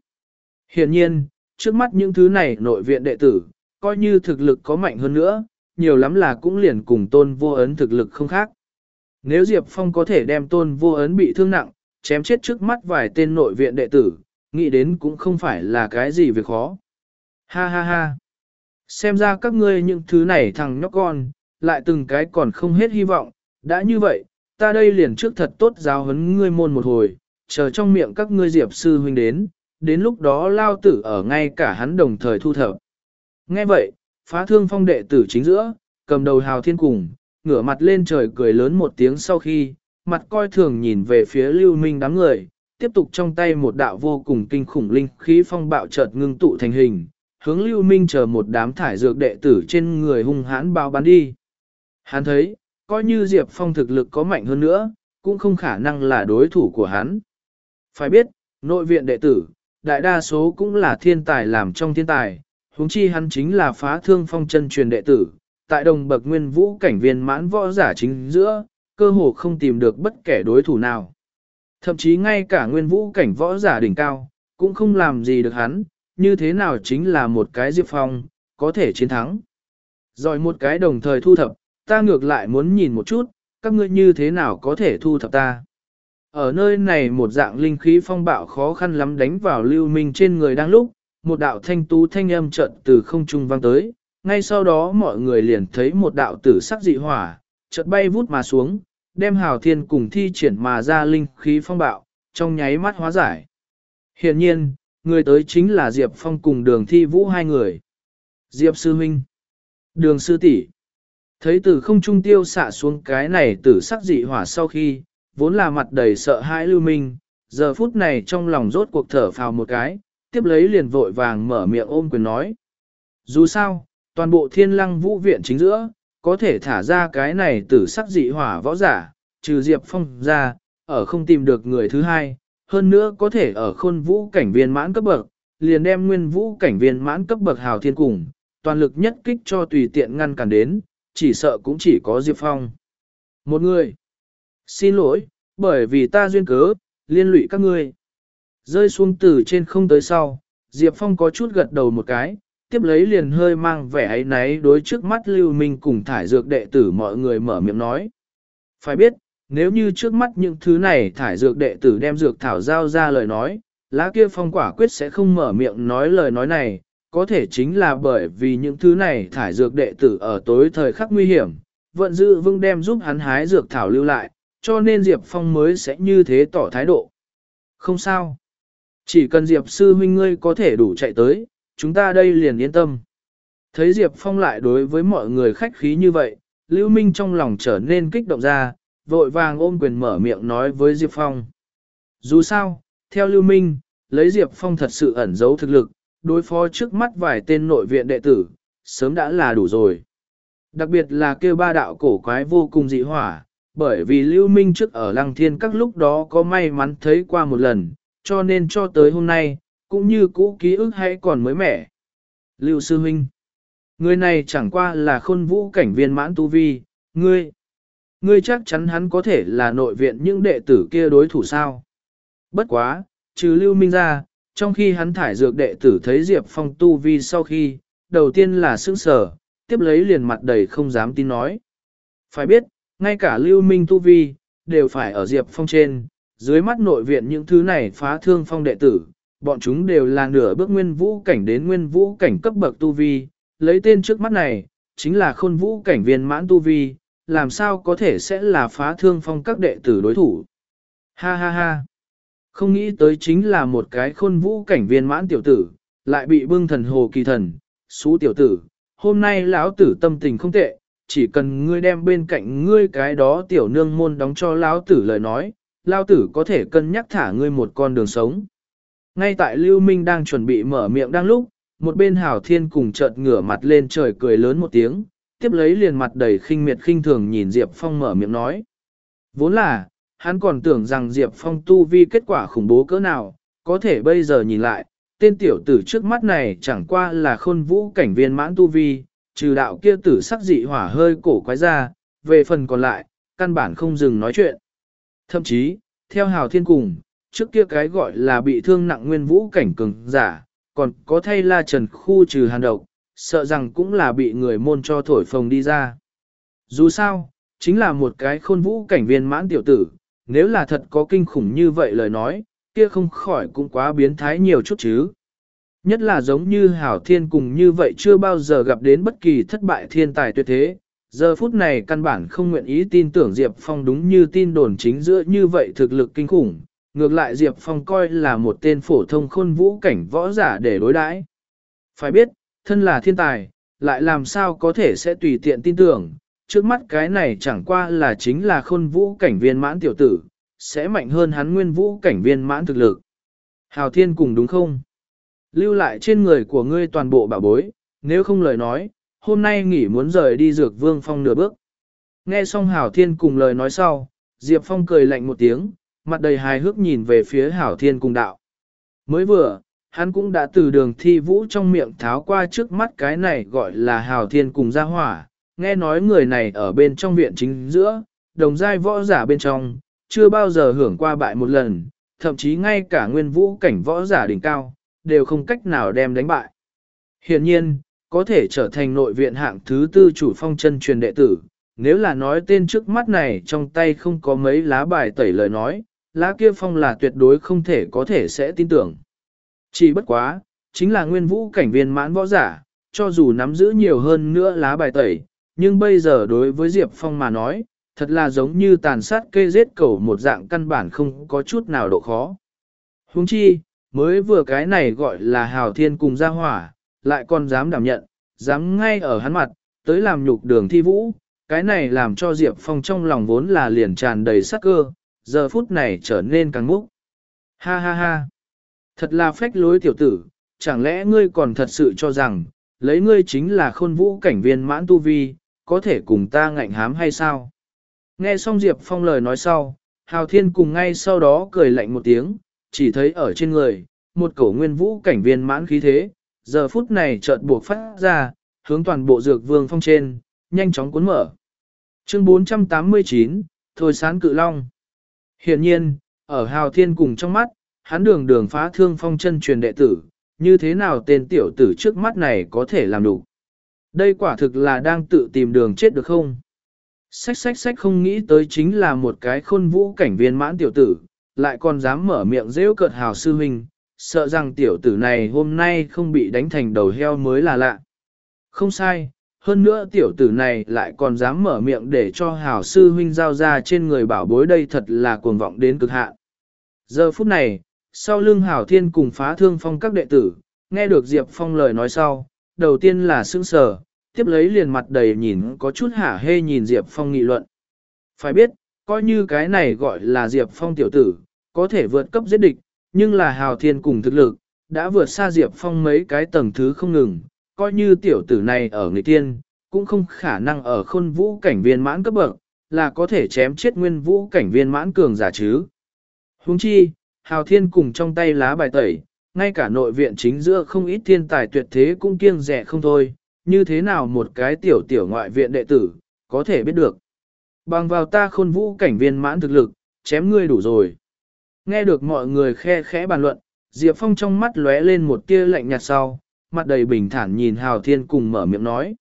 Hiện nhiên, trước mắt những thứ này nội viện đệ tử, coi như thực lực có mạnh hơn nữa, nhiều lắm là cũng liền cùng tôn vô ấn thực lực không khác. Nếu Diệp Phong có thể đem tôn vô ấn bị thương nặng, chém chết trước mắt vài tên nội viện đệ tử, nghĩ đến cũng không phải là cái gì việc khó. Ha ha ha. Xem ra các ngươi những thứ này thằng nhóc con, lại từng cái còn không hết hy vọng, đã như vậy, ta đây liền trước thật tốt giáo huấn ngươi môn một hồi, chờ trong miệng các ngươi diệp sư huynh đến, đến lúc đó lao tử ở ngay cả hắn đồng thời thu thập. Nghe vậy, phá thương phong đệ tử chính giữa, cầm đầu hào thiên cùng, ngửa mặt lên trời cười lớn một tiếng sau khi, mặt coi thường nhìn về phía lưu minh đám người, tiếp tục trong tay một đạo vô cùng kinh khủng linh khí phong bạo chợt ngưng tụ thành hình, hướng lưu minh chờ một đám thải dược đệ tử trên người hung hãn bao bắn đi. Hắn thấy, coi như Diệp Phong thực lực có mạnh hơn nữa, cũng không khả năng là đối thủ của hắn. Phải biết, nội viện đệ tử, đại đa số cũng là thiên tài làm trong thiên tài, huống chi hắn chính là phá thương phong chân truyền đệ tử, tại đồng bậc nguyên vũ cảnh viên mãn võ giả chính giữa, cơ hồ không tìm được bất kể đối thủ nào. Thậm chí ngay cả nguyên vũ cảnh võ giả đỉnh cao, cũng không làm gì được hắn, như thế nào chính là một cái Diệp Phong, có thể chiến thắng. Rồi một cái đồng thời thu thập, ta ngược lại muốn nhìn một chút, các ngươi như thế nào có thể thu thập ta. Ở nơi này một dạng linh khí phong bạo khó khăn lắm đánh vào lưu minh trên người đang lúc, một đạo thanh tú thanh âm trận từ không trung vang tới, ngay sau đó mọi người liền thấy một đạo tử sắc dị hỏa, chợt bay vút mà xuống, đem hào thiên cùng thi triển mà ra linh khí phong bạo, trong nháy mắt hóa giải. Hiện nhiên, người tới chính là Diệp Phong cùng đường thi vũ hai người. Diệp Sư Minh, đường Sư tỷ Thấy từ không trung tiêu xạ xuống cái này tử sắc dị hỏa sau khi, vốn là mặt đầy sợ hãi lưu minh, giờ phút này trong lòng rốt cuộc thở phào một cái, tiếp lấy liền vội vàng mở miệng ôm quyền nói. Dù sao, toàn bộ thiên lăng vũ viện chính giữa, có thể thả ra cái này tử sắc dị hỏa võ giả, trừ Diệp Phong ra, ở không tìm được người thứ hai, hơn nữa có thể ở khôn vũ cảnh viên mãn cấp bậc, liền đem nguyên vũ cảnh viên mãn cấp bậc hào thiên cùng, toàn lực nhất kích cho tùy tiện ngăn cản đến, chỉ sợ cũng chỉ có Diệp Phong. Một người. Xin lỗi, bởi vì ta duyên cớ, liên lụy các ngươi. Rơi xuống từ trên không tới sau, Diệp Phong có chút gật đầu một cái, tiếp lấy liền hơi mang vẻ ấy náy đối trước mắt Lưu Minh cùng thải dược đệ tử mọi người mở miệng nói. Phải biết, nếu như trước mắt những thứ này thải dược đệ tử đem dược thảo giao ra lời nói, lá kia phong quả quyết sẽ không mở miệng nói lời nói này, có thể chính là bởi vì những thứ này thải dược đệ tử ở tối thời khắc nguy hiểm, vận dự vững đem giúp hắn hái dược thảo lưu lại, cho nên Diệp Phong mới sẽ như thế tỏ thái độ. Không sao. Chỉ cần Diệp sư huynh ngươi có thể đủ chạy tới, chúng ta đây liền yên tâm. Thấy Diệp Phong lại đối với mọi người khách khí như vậy, Lưu Minh trong lòng trở nên kích động ra, vội vàng ôm quyền mở miệng nói với Diệp Phong. Dù sao, theo Lưu Minh, lấy Diệp Phong thật sự ẩn giấu thực lực, đối phó trước mắt vài tên nội viện đệ tử, sớm đã là đủ rồi. Đặc biệt là kêu ba đạo cổ quái vô cùng dị hỏa, bởi vì Lưu Minh trước ở Lăng Thiên các lúc đó có may mắn thấy qua một lần, cho nên cho tới hôm nay, cũng như cũ ký ức hay còn mới mẻ. Lưu Sư Huynh Người này chẳng qua là khôn vũ cảnh viên mãn tu vi, ngươi. Ngươi chắc chắn hắn có thể là nội viện những đệ tử kia đối thủ sao. Bất quá, trừ Lưu Minh ra, trong khi hắn thải dược đệ tử thấy Diệp Phong tu vi sau khi, đầu tiên là sững sờ, tiếp lấy liền mặt đầy không dám tin nói. Phải biết, ngay cả Lưu Minh tu vi, đều phải ở Diệp Phong trên, dưới mắt nội viện những thứ này phá thương phong đệ tử, bọn chúng đều là nửa bước nguyên vũ cảnh đến nguyên vũ cảnh cấp bậc tu vi, lấy tên trước mắt này, chính là khôn vũ cảnh viên mãn tu vi, làm sao có thể sẽ là phá thương phong các đệ tử đối thủ. Ha ha ha. Không nghĩ tới chính là một cái khôn vũ cảnh viên mãn tiểu tử, lại bị bưng thần hồ kỳ thần, xú tiểu tử. Hôm nay lão tử tâm tình không tệ, chỉ cần ngươi đem bên cạnh ngươi cái đó tiểu nương môn đóng cho lão tử lời nói, lão tử có thể cân nhắc thả ngươi một con đường sống. Ngay tại Lưu Minh đang chuẩn bị mở miệng đang lúc, một bên Hảo Thiên cùng chợt ngửa mặt lên trời cười lớn một tiếng, tiếp lấy liền mặt đầy khinh miệt khinh thường nhìn Diệp Phong mở miệng nói. Vốn là, hắn còn tưởng rằng Diệp Phong tu vi kết quả khủng bố cỡ nào, có thể bây giờ nhìn lại, tên tiểu tử trước mắt này chẳng qua là khôn vũ cảnh viên mãn tu vi, trừ đạo kia tử sắc dị hỏa hơi cổ quái ra, về phần còn lại, căn bản không dừng nói chuyện. Thậm chí, theo Hào Thiên cùng, trước kia cái gọi là bị thương nặng nguyên vũ cảnh cường giả, còn có thay la trần khu trừ hàn độc, sợ rằng cũng là bị người môn cho thổi phồng đi ra. Dù sao, chính là một cái khôn vũ cảnh viên mãn tiểu tử, nếu là thật có kinh khủng như vậy lời nói, kia không khỏi cũng quá biến thái nhiều chút chứ. Nhất là giống như Hảo Thiên cùng như vậy chưa bao giờ gặp đến bất kỳ thất bại thiên tài tuyệt thế, giờ phút này căn bản không nguyện ý tin tưởng Diệp Phong đúng như tin đồn chính giữa như vậy thực lực kinh khủng, ngược lại Diệp Phong coi là một tên phổ thông khôn vũ cảnh võ giả để đối đãi. Phải biết, thân là thiên tài, lại làm sao có thể sẽ tùy tiện tin tưởng, trước mắt cái này chẳng qua là chính là khôn vũ cảnh viên mãn tiểu tử, sẽ mạnh hơn hắn nguyên vũ cảnh viên mãn thực lực. Hào thiên cùng đúng không? Lưu lại trên người của ngươi toàn bộ bảo bối, nếu không lời nói, hôm nay nghỉ muốn rời đi dược vương phong nửa bước. Nghe xong Hảo Thiên cùng lời nói sau, Diệp Phong cười lạnh một tiếng, mặt đầy hài hước nhìn về phía Hảo Thiên cùng đạo. Mới vừa, hắn cũng đã từ đường thi vũ trong miệng tháo qua trước mắt cái này gọi là Hảo Thiên cùng gia hỏa, nghe nói người này ở bên trong viện chính giữa, đồng giai võ giả bên trong, chưa bao giờ hưởng qua bại một lần, thậm chí ngay cả nguyên vũ cảnh võ giả đỉnh cao, đều không cách nào đem đánh bại. Hiện nhiên, có thể trở thành nội viện hạng thứ tư chủ phong chân truyền đệ tử, nếu là nói tên trước mắt này trong tay không có mấy lá bài tẩy lời nói, lá kia phong là tuyệt đối không thể có thể sẽ tin tưởng. Chỉ bất quá, chính là nguyên vũ cảnh viên mãn võ giả, cho dù nắm giữ nhiều hơn nữa lá bài tẩy, nhưng bây giờ đối với Diệp Phong mà nói, thật là giống như tàn sát cây giết cầu một dạng căn bản không có chút nào độ khó. Huống chi, mới vừa cái này gọi là hào thiên cùng gia hỏa, lại còn dám đảm nhận, dám ngay ở hắn mặt, tới làm nhục đường thi vũ, cái này làm cho Diệp Phong trong lòng vốn là liền tràn đầy sắc cơ, giờ phút này trở nên càng múc. Ha ha ha! Thật là phách lối tiểu tử, chẳng lẽ ngươi còn thật sự cho rằng, lấy ngươi chính là khôn vũ cảnh viên mãn tu vi, có thể cùng ta ngạnh hám hay sao? Nghe xong Diệp Phong lời nói sau, Hào Thiên cùng ngay sau đó cười lạnh một tiếng, chỉ thấy ở trên người, một cổ nguyên vũ cảnh viên mãn khí thế, giờ phút này chợt buộc phát ra, hướng toàn bộ dược vương phong trên, nhanh chóng cuốn mở. Chương 489, Thôi sán cự long. Hiện nhiên, ở Hào Thiên cùng trong mắt, hắn đường đường phá thương phong chân truyền đệ tử, như thế nào tên tiểu tử trước mắt này có thể làm đủ. Đây quả thực là đang tự tìm đường chết được không? Sách sách sách không nghĩ tới chính là một cái khôn vũ cảnh viên mãn tiểu tử, lại còn dám mở miệng rêu cợt hào sư huynh, sợ rằng tiểu tử này hôm nay không bị đánh thành đầu heo mới là lạ. Không sai, hơn nữa tiểu tử này lại còn dám mở miệng để cho hào sư huynh giao ra trên người bảo bối đây thật là cuồng vọng đến cực hạn. Giờ phút này, sau lưng hào thiên cùng phá thương phong các đệ tử, nghe được Diệp Phong lời nói sau, đầu tiên là sững sờ, tiếp lấy liền mặt đầy nhìn có chút hả hê nhìn Diệp Phong nghị luận. Phải biết, coi như cái này gọi là Diệp Phong tiểu tử, có thể vượt cấp giết địch, nhưng là hào thiên cùng thực lực, đã vượt xa Diệp Phong mấy cái tầng thứ không ngừng, coi như tiểu tử này ở người tiên, cũng không khả năng ở khôn vũ cảnh viên mãn cấp bậc, là có thể chém chết nguyên vũ cảnh viên mãn cường giả chứ. Huống chi, hào thiên cùng trong tay lá bài tẩy, ngay cả nội viện chính giữa không ít thiên tài tuyệt thế cũng kiêng rẻ không thôi, như thế nào một cái tiểu tiểu ngoại viện đệ tử, có thể biết được. Bằng vào ta khôn vũ cảnh viên mãn thực lực, chém ngươi đủ rồi. Nghe được mọi người khe khẽ bàn luận, Diệp Phong trong mắt lóe lên một tia lạnh nhạt sau, mặt đầy bình thản nhìn Hào Thiên cùng mở miệng nói.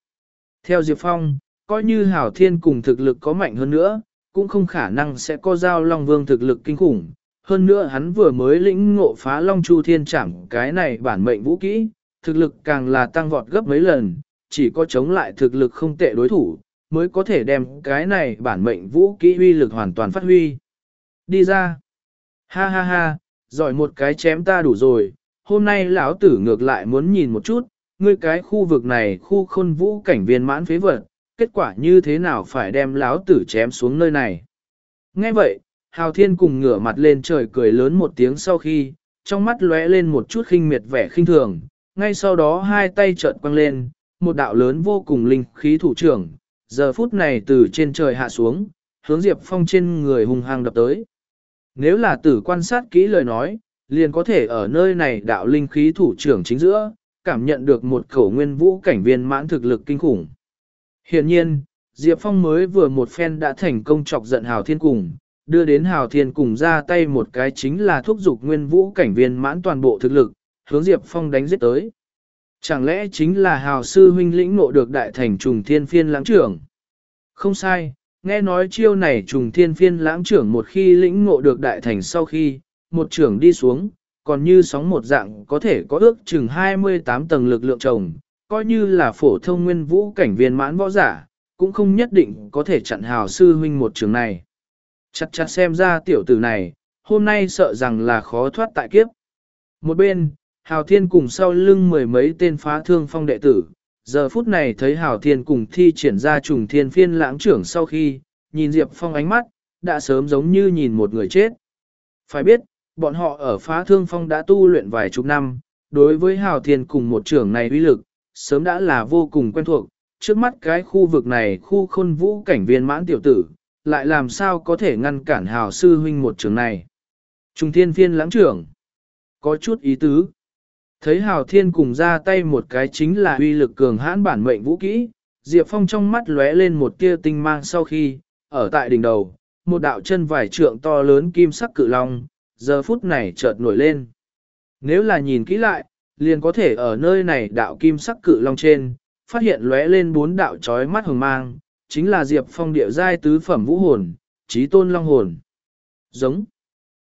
Theo Diệp Phong, coi như Hào Thiên cùng thực lực có mạnh hơn nữa, cũng không khả năng sẽ có giao Long Vương thực lực kinh khủng. Hơn nữa hắn vừa mới lĩnh ngộ phá Long Chu Thiên chẳng cái này bản mệnh vũ kỹ, thực lực càng là tăng vọt gấp mấy lần, chỉ có chống lại thực lực không tệ đối thủ, mới có thể đem cái này bản mệnh vũ kỹ uy lực hoàn toàn phát huy. Đi ra. Ha ha ha, giỏi một cái chém ta đủ rồi, hôm nay lão tử ngược lại muốn nhìn một chút, ngươi cái khu vực này khu khôn vũ cảnh viên mãn phế vật, kết quả như thế nào phải đem lão tử chém xuống nơi này. Nghe vậy, Hào Thiên cùng ngửa mặt lên trời cười lớn một tiếng sau khi, trong mắt lóe lên một chút khinh miệt vẻ khinh thường, ngay sau đó hai tay trợn quăng lên, một đạo lớn vô cùng linh khí thủ trưởng, giờ phút này từ trên trời hạ xuống, hướng Diệp Phong trên người hung hăng đập tới. Nếu là tử quan sát kỹ lời nói, liền có thể ở nơi này đạo linh khí thủ trưởng chính giữa, cảm nhận được một khẩu nguyên vũ cảnh viên mãn thực lực kinh khủng. Hiện nhiên, Diệp Phong mới vừa một phen đã thành công chọc giận Hào Thiên Cùng, đưa đến Hào Thiên Cùng ra tay một cái chính là thúc giục nguyên vũ cảnh viên mãn toàn bộ thực lực, hướng Diệp Phong đánh giết tới. Chẳng lẽ chính là hào sư huynh lĩnh nộ được đại thành trùng thiên phiên lãng trưởng? Không sai, nghe nói chiêu này trùng thiên phiên lãng trưởng một khi lĩnh ngộ được đại thành sau khi, một trưởng đi xuống, còn như sóng một dạng có thể có ước chừng 28 tầng lực lượng trồng, coi như là phổ thông nguyên vũ cảnh viên mãn võ giả, cũng không nhất định có thể chặn hào sư huynh một trường này. chặt chặt xem ra tiểu tử này, hôm nay sợ rằng là khó thoát tại kiếp. Một bên, Hào Thiên cùng sau lưng mười mấy tên phá thương phong đệ tử, giờ phút này thấy Hảo Thiên cùng thi triển ra trùng thiên phiên lãng trưởng sau khi, nhìn Diệp Phong ánh mắt, đã sớm giống như nhìn một người chết. Phải biết, bọn họ ở phá thương phong đã tu luyện vài chục năm, đối với Hào Thiên cùng một trưởng này uy lực, sớm đã là vô cùng quen thuộc, trước mắt cái khu vực này khu khôn vũ cảnh viên mãn tiểu tử, lại làm sao có thể ngăn cản hào sư huynh một trưởng này. Trung thiên phiên lãng trưởng, có chút ý tứ. Thấy hào thiên cùng ra tay một cái chính là uy lực cường hãn bản mệnh vũ kỹ, Diệp Phong trong mắt lóe lên một tia tinh mang sau khi, ở tại đỉnh đầu, một đạo chân vải trượng to lớn kim sắc cự long, giờ phút này chợt nổi lên. Nếu là nhìn kỹ lại, liền có thể ở nơi này đạo kim sắc cự long trên, phát hiện lóe lên bốn đạo chói mắt hồng mang, chính là Diệp Phong địa giai tứ phẩm vũ hồn, trí tôn long hồn. Giống.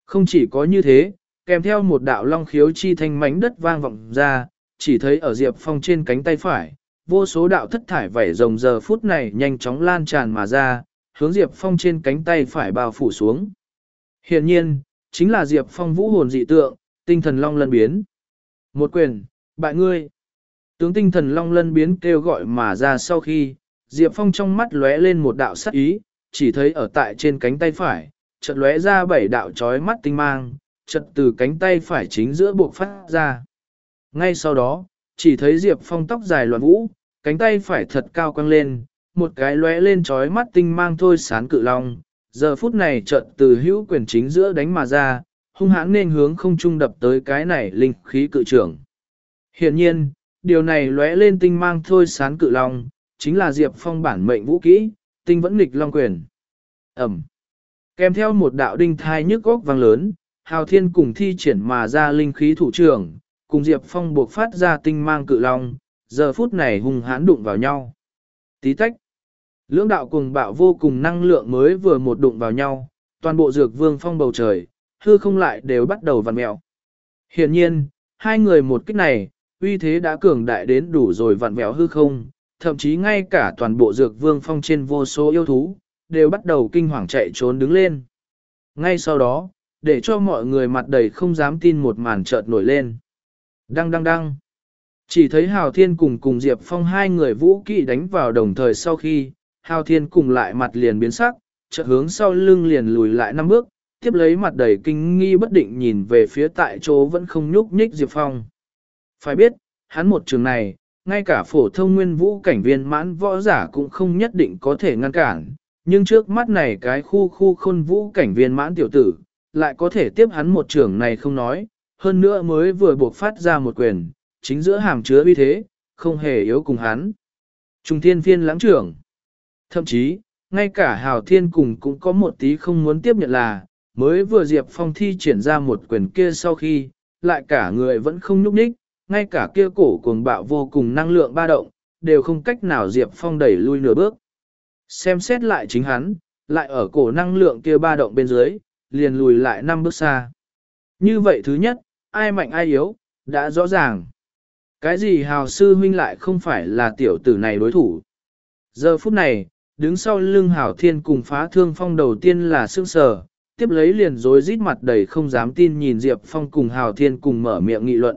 Không chỉ có như thế, kèm theo một đạo long khiếu chi thanh mảnh đất vang vọng ra, chỉ thấy ở Diệp Phong trên cánh tay phải, vô số đạo thất thải vảy rồng giờ phút này nhanh chóng lan tràn mà ra, hướng Diệp Phong trên cánh tay phải bao phủ xuống. Hiện nhiên, chính là Diệp Phong vũ hồn dị tượng, tinh thần long lân biến. Một quyền, bại ngươi. Tướng tinh thần long lân biến kêu gọi mà ra sau khi, Diệp Phong trong mắt lóe lên một đạo sắc ý, chỉ thấy ở tại trên cánh tay phải, chợt lóe ra bảy đạo chói mắt tinh mang, chật từ cánh tay phải chính giữa buộc phát ra. Ngay sau đó, chỉ thấy Diệp Phong tóc dài loạn vũ, cánh tay phải thật cao quăng lên, một cái lóe lên chói mắt tinh mang thôi sán cự long, giờ phút này chợt từ hữu quyền chính giữa đánh mà ra, hung hãn nên hướng không trung đập tới cái này linh khí cự trưởng. Hiện nhiên, điều này lóe lên tinh mang thôi sán cự long, chính là Diệp Phong bản mệnh vũ kỹ, tinh vẫn nghịch long quyền. Ẩm. Kèm theo một đạo đinh thai nhức góc vang lớn, Hào Thiên cùng thi triển mà ra linh khí thủ trưởng, cùng Diệp Phong buộc phát ra tinh mang cự long, giờ phút này hung hãn đụng vào nhau. Tí tách. Lưỡng đạo cùng bạo vô cùng năng lượng mới vừa một đụng vào nhau, toàn bộ dược vương phong bầu trời, hư không lại đều bắt đầu vặn mẹo. Hiển nhiên, hai người một kích này, uy thế đã cường đại đến đủ rồi vặn vẹo hư không, thậm chí ngay cả toàn bộ dược vương phong trên vô số yêu thú, đều bắt đầu kinh hoàng chạy trốn đứng lên. Ngay sau đó, để cho mọi người mặt đầy không dám tin một màn chợt nổi lên. Đăng đăng đăng. Chỉ thấy Hào Thiên cùng cùng Diệp Phong hai người vũ kỵ đánh vào đồng thời sau khi, Hào Thiên cùng lại mặt liền biến sắc, chợt hướng sau lưng liền lùi lại năm bước, tiếp lấy mặt đầy kinh nghi bất định nhìn về phía tại chỗ vẫn không nhúc nhích Diệp Phong. Phải biết, hắn một trường này, ngay cả phổ thông nguyên vũ cảnh viên mãn võ giả cũng không nhất định có thể ngăn cản, nhưng trước mắt này cái khu khu khôn vũ cảnh viên mãn tiểu tử, lại có thể tiếp hắn một trưởng này không nói, hơn nữa mới vừa buộc phát ra một quyền, chính giữa hàm chứa uy thế, không hề yếu cùng hắn. Trung thiên phiên lãng trưởng. Thậm chí, ngay cả hào thiên cùng cũng có một tí không muốn tiếp nhận là, mới vừa Diệp Phong thi triển ra một quyền kia sau khi, lại cả người vẫn không nhúc nhích, ngay cả kia cổ cuồng bạo vô cùng năng lượng ba động, đều không cách nào Diệp Phong đẩy lui nửa bước. Xem xét lại chính hắn, lại ở cổ năng lượng kia ba động bên dưới, liền lùi lại năm bước xa. Như vậy thứ nhất, ai mạnh ai yếu, đã rõ ràng. Cái gì hào sư huynh lại không phải là tiểu tử này đối thủ. Giờ phút này, đứng sau lưng hảo thiên cùng phá thương phong đầu tiên là sương sờ, tiếp lấy liền rối rít mặt đầy không dám tin nhìn Diệp Phong cùng hào thiên cùng mở miệng nghị luận.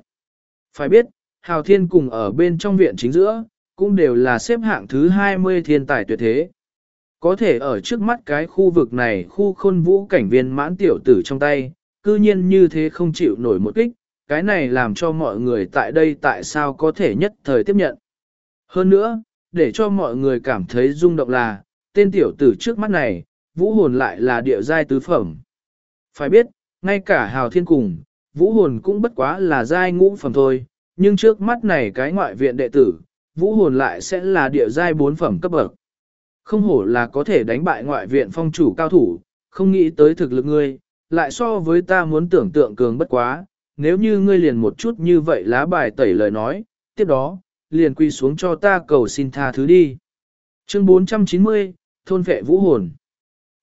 Phải biết, hào thiên cùng ở bên trong viện chính giữa, cũng đều là xếp hạng thứ 20 thiên tài tuyệt thế. Có thể ở trước mắt cái khu vực này khu khôn vũ cảnh viên mãn tiểu tử trong tay, cư nhiên như thế không chịu nổi một kích, cái này làm cho mọi người tại đây tại sao có thể nhất thời tiếp nhận. Hơn nữa, để cho mọi người cảm thấy rung động là, tên tiểu tử trước mắt này, vũ hồn lại là địa giai tứ phẩm. Phải biết, ngay cả hào thiên cùng, vũ hồn cũng bất quá là giai ngũ phẩm thôi, nhưng trước mắt này cái ngoại viện đệ tử, vũ hồn lại sẽ là địa giai bốn phẩm cấp bậc. Không hổ là có thể đánh bại ngoại viện phong chủ cao thủ, không nghĩ tới thực lực ngươi, lại so với ta muốn tưởng tượng cường bất quá, nếu như ngươi liền một chút như vậy lá bài tẩy lời nói, tiếp đó, liền quy xuống cho ta cầu xin tha thứ đi. Chương 490, Thôn vệ vũ hồn.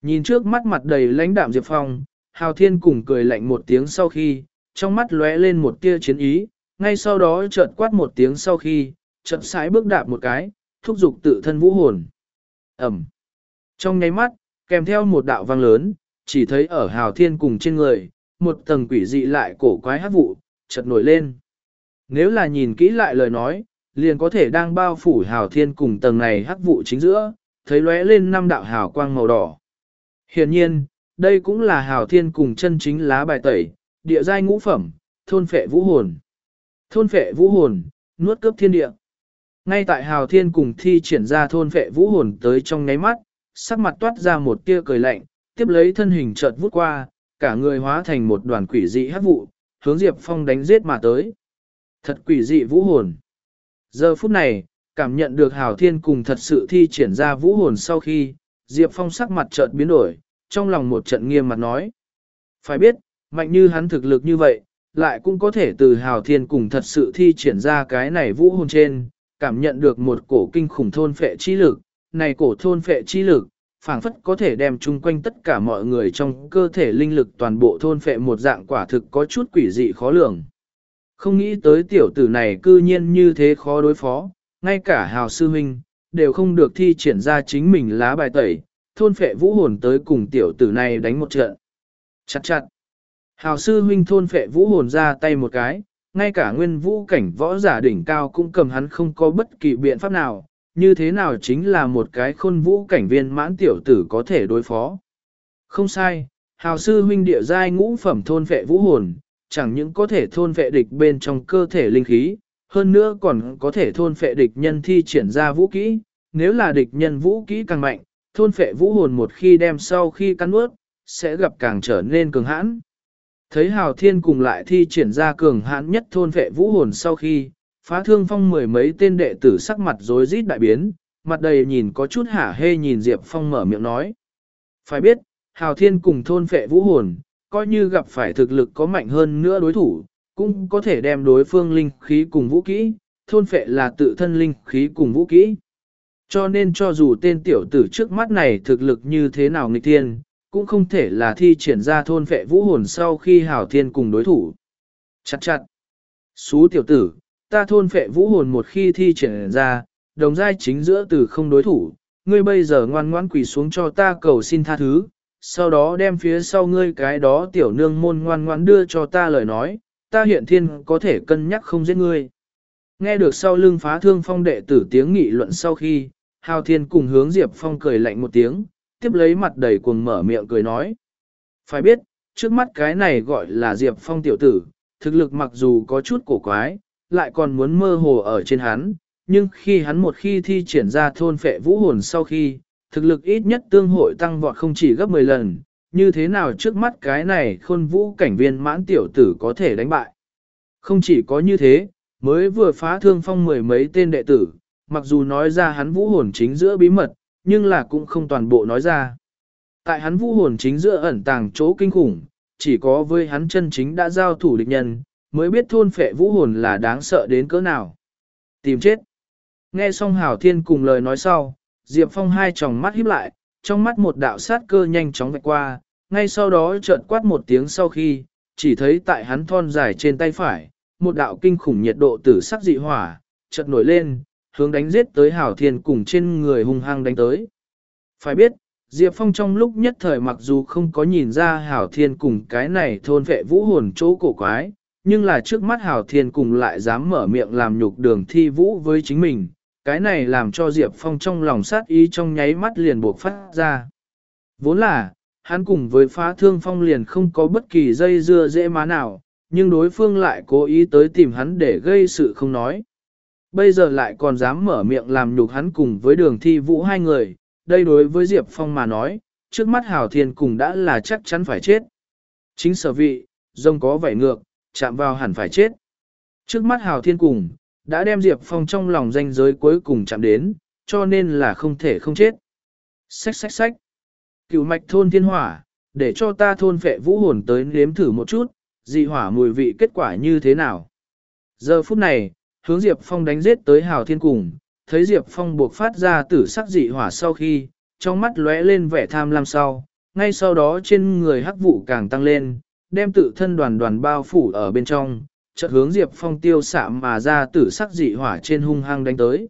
Nhìn trước mắt mặt đầy lãnh đạm Diệp Phong, Hào Thiên cùng cười lạnh một tiếng sau khi, trong mắt lóe lên một tia chiến ý, ngay sau đó chợt quát một tiếng sau khi, chợt sải bước đạp một cái, thúc giục tự thân vũ hồn. Ẩm. Trong nháy mắt, kèm theo một đạo vang lớn, chỉ thấy ở Hào Thiên cùng trên người, một tầng quỷ dị lại cổ quái hát vụ, chợt nổi lên. Nếu là nhìn kỹ lại lời nói, liền có thể đang bao phủ Hào Thiên cùng tầng này hắc vụ chính giữa, thấy lóe lên năm đạo hào quang màu đỏ. Hiển nhiên, đây cũng là Hào Thiên cùng chân chính lá bài tẩy, địa giai ngũ phẩm, thôn phệ vũ hồn. Thôn phệ vũ hồn, nuốt cướp thiên địa. Ngay tại Hào Thiên cùng thi triển ra thôn vệ vũ hồn tới trong nháy mắt, sắc mặt toát ra một tia cười lạnh, tiếp lấy thân hình chợt vút qua, cả người hóa thành một đoàn quỷ dị hát vụ, hướng Diệp Phong đánh giết mà tới. Thật quỷ dị vũ hồn. Giờ phút này, cảm nhận được Hào Thiên cùng thật sự thi triển ra vũ hồn sau khi, Diệp Phong sắc mặt chợt biến đổi, trong lòng một trận nghiêm mặt nói. Phải biết, mạnh như hắn thực lực như vậy, lại cũng có thể từ Hào Thiên cùng thật sự thi triển ra cái này vũ hồn trên, cảm nhận được một cổ kinh khủng thôn phệ chi lực, này cổ thôn phệ chi lực, phảng phất có thể đem chung quanh tất cả mọi người trong cơ thể linh lực toàn bộ thôn phệ một dạng quả thực có chút quỷ dị khó lường. Không nghĩ tới tiểu tử này cư nhiên như thế khó đối phó, ngay cả hào sư huynh, đều không được thi triển ra chính mình lá bài tẩy, thôn phệ vũ hồn tới cùng tiểu tử này đánh một trận. Chặt chặt. Hào sư huynh thôn phệ vũ hồn ra tay một cái, ngay cả nguyên vũ cảnh võ giả đỉnh cao cũng cầm hắn không có bất kỳ biện pháp nào, như thế nào chính là một cái khôn vũ cảnh viên mãn tiểu tử có thể đối phó. Không sai, hào sư huynh địa giai ngũ phẩm thôn vệ vũ hồn, chẳng những có thể thôn vệ địch bên trong cơ thể linh khí, hơn nữa còn có thể thôn vệ địch nhân thi triển ra vũ kỹ, nếu là địch nhân vũ kỹ càng mạnh, thôn vệ vũ hồn một khi đem sau khi cắn nuốt, sẽ gặp càng trở nên cường hãn. Thấy Hào Thiên cùng lại thi triển ra cường hãn nhất thôn vệ vũ hồn sau khi, phá thương phong mười mấy tên đệ tử sắc mặt rối rít đại biến, mặt đầy nhìn có chút hả hê nhìn Diệp Phong mở miệng nói. Phải biết, Hào Thiên cùng thôn vệ vũ hồn, coi như gặp phải thực lực có mạnh hơn nữa đối thủ, cũng có thể đem đối phương linh khí cùng vũ kỹ, thôn phệ là tự thân linh khí cùng vũ kỹ. Cho nên cho dù tên tiểu tử trước mắt này thực lực như thế nào nghịch thiên, cũng không thể là thi triển ra thôn phệ vũ hồn sau khi hảo thiên cùng đối thủ. Chặt chặt. Xú tiểu tử, ta thôn phệ vũ hồn một khi thi triển ra, đồng giai chính giữa từ không đối thủ, ngươi bây giờ ngoan ngoãn quỳ xuống cho ta cầu xin tha thứ, sau đó đem phía sau ngươi cái đó tiểu nương môn ngoan ngoãn đưa cho ta lời nói, ta hiện thiên có thể cân nhắc không giết ngươi. Nghe được sau lưng phá thương phong đệ tử tiếng nghị luận sau khi, Hào Thiên cùng hướng Diệp Phong cười lạnh một tiếng, tiếp lấy mặt đầy cuồng mở miệng cười nói. Phải biết, trước mắt cái này gọi là Diệp Phong tiểu tử, thực lực mặc dù có chút cổ quái, lại còn muốn mơ hồ ở trên hắn, nhưng khi hắn một khi thi triển ra thôn phệ vũ hồn sau khi, thực lực ít nhất tương hội tăng vọt không chỉ gấp 10 lần, như thế nào trước mắt cái này khôn vũ cảnh viên mãn tiểu tử có thể đánh bại. Không chỉ có như thế, mới vừa phá thương phong mười mấy tên đệ tử, mặc dù nói ra hắn vũ hồn chính giữa bí mật, nhưng là cũng không toàn bộ nói ra. Tại hắn vũ hồn chính giữa ẩn tàng chỗ kinh khủng, chỉ có với hắn chân chính đã giao thủ địch nhân, mới biết thôn phệ vũ hồn là đáng sợ đến cỡ nào. Tìm chết. Nghe xong Hảo Thiên cùng lời nói sau, Diệp Phong hai tròng mắt híp lại, trong mắt một đạo sát cơ nhanh chóng vạch qua, ngay sau đó chợt quát một tiếng sau khi, chỉ thấy tại hắn thon dài trên tay phải, một đạo kinh khủng nhiệt độ tử sắc dị hỏa, chợt nổi lên, hướng đánh giết tới Hảo Thiên cùng trên người hung hăng đánh tới. Phải biết, Diệp Phong trong lúc nhất thời mặc dù không có nhìn ra Hảo Thiên cùng cái này thôn vệ vũ hồn chỗ cổ quái, nhưng là trước mắt Hảo Thiên cùng lại dám mở miệng làm nhục đường thi vũ với chính mình, cái này làm cho Diệp Phong trong lòng sát ý trong nháy mắt liền buộc phát ra. Vốn là, hắn cùng với phá thương phong liền không có bất kỳ dây dưa dễ má nào, nhưng đối phương lại cố ý tới tìm hắn để gây sự không nói. Bây giờ lại còn dám mở miệng làm nhục hắn cùng với đường thi vũ hai người, đây đối với Diệp Phong mà nói, trước mắt Hảo Thiên cùng đã là chắc chắn phải chết. Chính sở vị, rông có vẻ ngược, chạm vào hẳn phải chết. Trước mắt Hảo Thiên cùng, đã đem Diệp Phong trong lòng danh giới cuối cùng chạm đến, cho nên là không thể không chết. Xách xách xách. Cựu mạch thôn thiên hỏa, để cho ta thôn phệ vũ hồn tới nếm thử một chút, dị hỏa mùi vị kết quả như thế nào. Giờ phút này, hướng Diệp Phong đánh giết tới hào thiên cùng, thấy Diệp Phong buộc phát ra tử sắc dị hỏa sau khi, trong mắt lóe lên vẻ tham lam sau, ngay sau đó trên người hắc vụ càng tăng lên, đem tự thân đoàn đoàn bao phủ ở bên trong, chợt hướng Diệp Phong tiêu xạ mà ra tử sắc dị hỏa trên hung hăng đánh tới.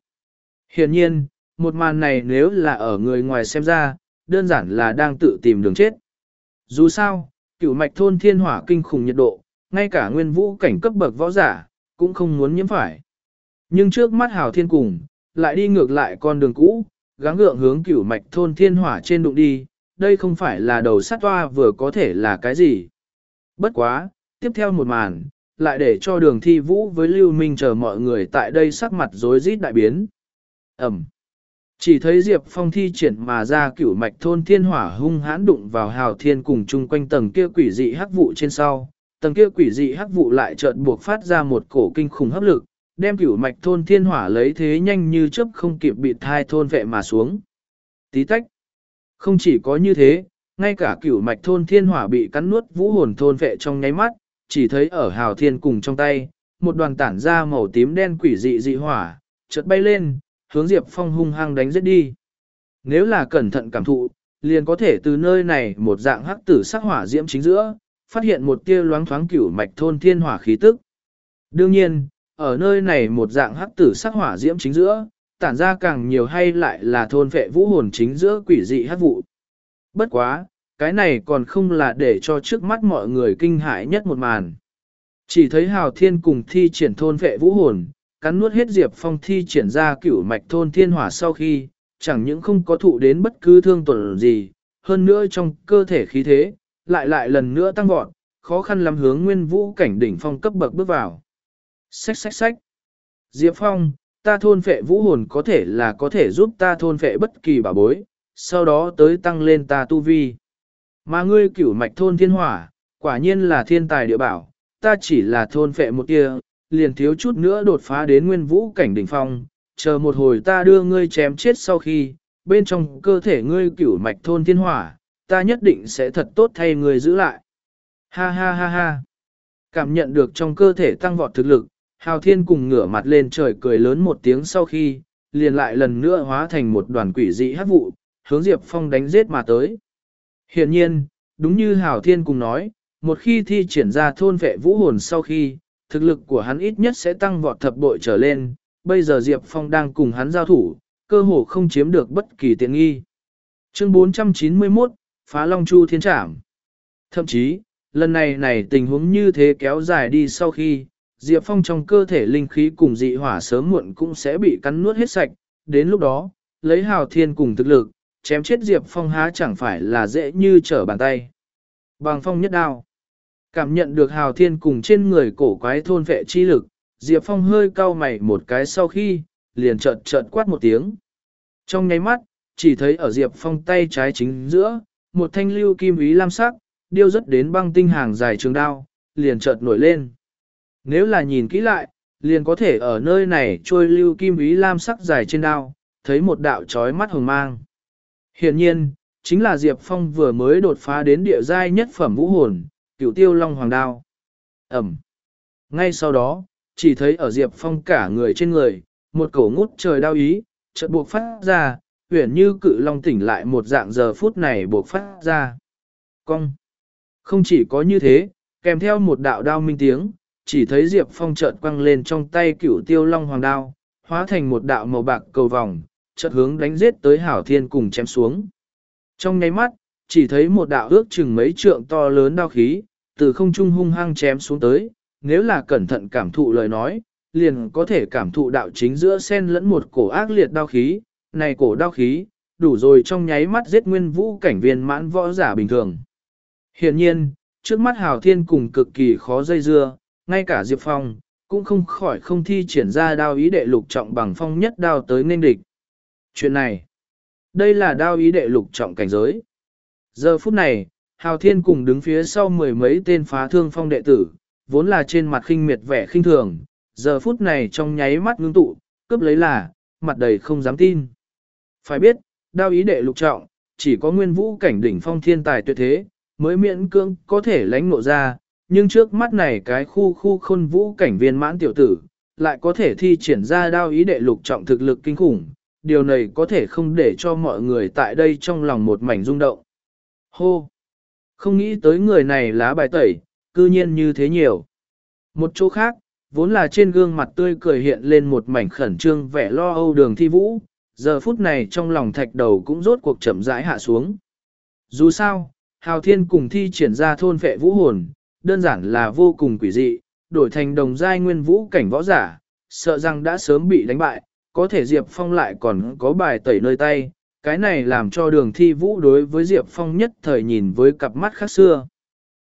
Hiển nhiên, một màn này nếu là ở người ngoài xem ra, đơn giản là đang tự tìm đường chết. Dù sao, cửu mạch thôn thiên hỏa kinh khủng nhiệt độ, ngay cả nguyên vũ cảnh cấp bậc võ giả, cũng không muốn nhiễm phải. Nhưng trước mắt hào thiên cùng, lại đi ngược lại con đường cũ, gắng gượng hướng cửu mạch thôn thiên hỏa trên đụng đi, đây không phải là đầu sát toa vừa có thể là cái gì. Bất quá, tiếp theo một màn, lại để cho đường thi vũ với Lưu Minh chờ mọi người tại đây sắc mặt rối rít đại biến. Ẩm. Chỉ thấy Diệp Phong thi triển mà ra cửu mạch thôn thiên hỏa hung hãn đụng vào hào thiên cùng chung quanh tầng kia quỷ dị hắc vụ trên sau. Tầng kia quỷ dị hắc vụ lại chợt buộc phát ra một cổ kinh khủng hấp lực, đem cửu mạch thôn thiên hỏa lấy thế nhanh như chớp không kịp bị thai thôn vệ mà xuống. Tí tách. Không chỉ có như thế, ngay cả cửu mạch thôn thiên hỏa bị cắn nuốt vũ hồn thôn vệ trong nháy mắt, chỉ thấy ở hào thiên cùng trong tay, một đoàn tản ra màu tím đen quỷ dị dị hỏa, chợt bay lên, hướng Diệp Phong hung hăng đánh giết đi. Nếu là cẩn thận cảm thụ, liền có thể từ nơi này một dạng hắc tử sắc hỏa diễm chính giữa, phát hiện một tia loáng thoáng cửu mạch thôn thiên hỏa khí tức. Đương nhiên, ở nơi này một dạng hắc tử sắc hỏa diễm chính giữa, tản ra càng nhiều hay lại là thôn vệ vũ hồn chính giữa quỷ dị hắc vụ. Bất quá, cái này còn không là để cho trước mắt mọi người kinh hãi nhất một màn. Chỉ thấy Hào Thiên cùng thi triển thôn vệ vũ hồn, cắn nuốt hết Diệp Phong thi triển ra cửu mạch thôn thiên hỏa sau khi, chẳng những không có thụ đến bất cứ thương tổn gì, hơn nữa trong cơ thể khí thế, lại lại lần nữa tăng vọt, khó khăn lắm hướng nguyên vũ cảnh đỉnh phong cấp bậc bước vào. Xách xách xách. Diệp Phong, ta thôn phệ vũ hồn có thể là có thể giúp ta thôn phệ bất kỳ bảo bối, sau đó tới tăng lên ta tu vi. Mà ngươi cửu mạch thôn thiên hỏa, quả nhiên là thiên tài địa bảo, ta chỉ là thôn phệ một tia, liền thiếu chút nữa đột phá đến nguyên vũ cảnh đỉnh phong, chờ một hồi ta đưa ngươi chém chết sau khi, bên trong cơ thể ngươi cửu mạch thôn thiên hỏa, ta nhất định sẽ thật tốt thay người giữ lại. Ha ha ha ha. Cảm nhận được trong cơ thể tăng vọt thực lực, Hào Thiên cùng ngửa mặt lên trời cười lớn một tiếng sau khi, liền lại lần nữa hóa thành một đoàn quỷ dị hát vụ, hướng Diệp Phong đánh giết mà tới. Hiện nhiên, đúng như Hào Thiên cùng nói, một khi thi triển ra thôn vệ vũ hồn sau khi, thực lực của hắn ít nhất sẽ tăng vọt thập bội trở lên, bây giờ Diệp Phong đang cùng hắn giao thủ, cơ hồ không chiếm được bất kỳ tiện nghi. Chương 491, Phá Long Chu Thiên Trảm Thậm chí, lần này này tình huống như thế kéo dài đi sau khi, Diệp Phong trong cơ thể linh khí cùng dị hỏa sớm muộn cũng sẽ bị cắn nuốt hết sạch, đến lúc đó, lấy hào thiên cùng thực lực, chém chết Diệp Phong há chẳng phải là dễ như trở bàn tay. Bằng phong nhất đao. Cảm nhận được hào thiên cùng trên người cổ quái thôn vệ chi lực, Diệp Phong hơi cau mày một cái sau khi, liền chợt chợt quát một tiếng. Trong nháy mắt, chỉ thấy ở Diệp Phong tay trái chính giữa, một thanh lưu kim ý lam sắc, điêu rất đến băng tinh hàng dài trường đao, liền chợt nổi lên. Nếu là nhìn kỹ lại, liền có thể ở nơi này trôi lưu kim ý lam sắc dài trên đao, thấy một đạo chói mắt hồng mang. Hiện nhiên, chính là Diệp Phong vừa mới đột phá đến địa giai nhất phẩm vũ hồn, cửu tiêu long hoàng đao. Ẩm. Ngay sau đó, chỉ thấy ở Diệp Phong cả người trên người, một cổ ngút trời đao ý, chợt buộc phát ra, huyền như cự long tỉnh lại một dạng giờ phút này buộc phát ra. Cong. Không chỉ có như thế, kèm theo một đạo đao minh tiếng, chỉ thấy Diệp Phong chợt quăng lên trong tay cửu tiêu long hoàng đao, hóa thành một đạo màu bạc cầu vòng, chợt hướng đánh giết tới Hảo Thiên cùng chém xuống. Trong nháy mắt, chỉ thấy một đạo ước chừng mấy trượng to lớn đao khí, từ không trung hung hăng chém xuống tới, nếu là cẩn thận cảm thụ lời nói, liền có thể cảm thụ đạo chính giữa sen lẫn một cổ ác liệt đao khí, này cổ đao khí, đủ rồi trong nháy mắt giết nguyên vũ cảnh viên mãn võ giả bình thường. Hiện nhiên, trước mắt Hào Thiên cùng cực kỳ khó dây dưa, ngay cả Diệp Phong, cũng không khỏi không thi triển ra đao ý đệ lục trọng bằng phong nhất đao tới nên địch. Chuyện này, đây là đao ý đệ lục trọng cảnh giới. Giờ phút này, Hào Thiên cùng đứng phía sau mười mấy tên phá thương phong đệ tử, vốn là trên mặt khinh miệt vẻ khinh thường, giờ phút này trong nháy mắt ngưng tụ, cướp lấy là, mặt đầy không dám tin. Phải biết, đao ý đệ lục trọng, chỉ có nguyên vũ cảnh đỉnh phong thiên tài tuyệt thế, mới miễn cưỡng có thể lánh nộ ra, nhưng trước mắt này cái khu khu khôn vũ cảnh viên mãn tiểu tử, lại có thể thi triển ra đao ý đệ lục trọng thực lực kinh khủng, điều này có thể không để cho mọi người tại đây trong lòng một mảnh rung động. Hô! Không nghĩ tới người này lá bài tẩy, cư nhiên như thế nhiều. Một chỗ khác, vốn là trên gương mặt tươi cười hiện lên một mảnh khẩn trương vẻ lo âu đường thi vũ, giờ phút này trong lòng thạch đầu cũng rốt cuộc chậm rãi hạ xuống. Dù sao, Hào Thiên cùng thi triển ra thôn phệ vũ hồn, đơn giản là vô cùng quỷ dị, đổi thành đồng giai nguyên vũ cảnh võ giả, sợ rằng đã sớm bị đánh bại, có thể Diệp Phong lại còn có bài tẩy nơi tay, cái này làm cho đường thi vũ đối với Diệp Phong nhất thời nhìn với cặp mắt khác xưa.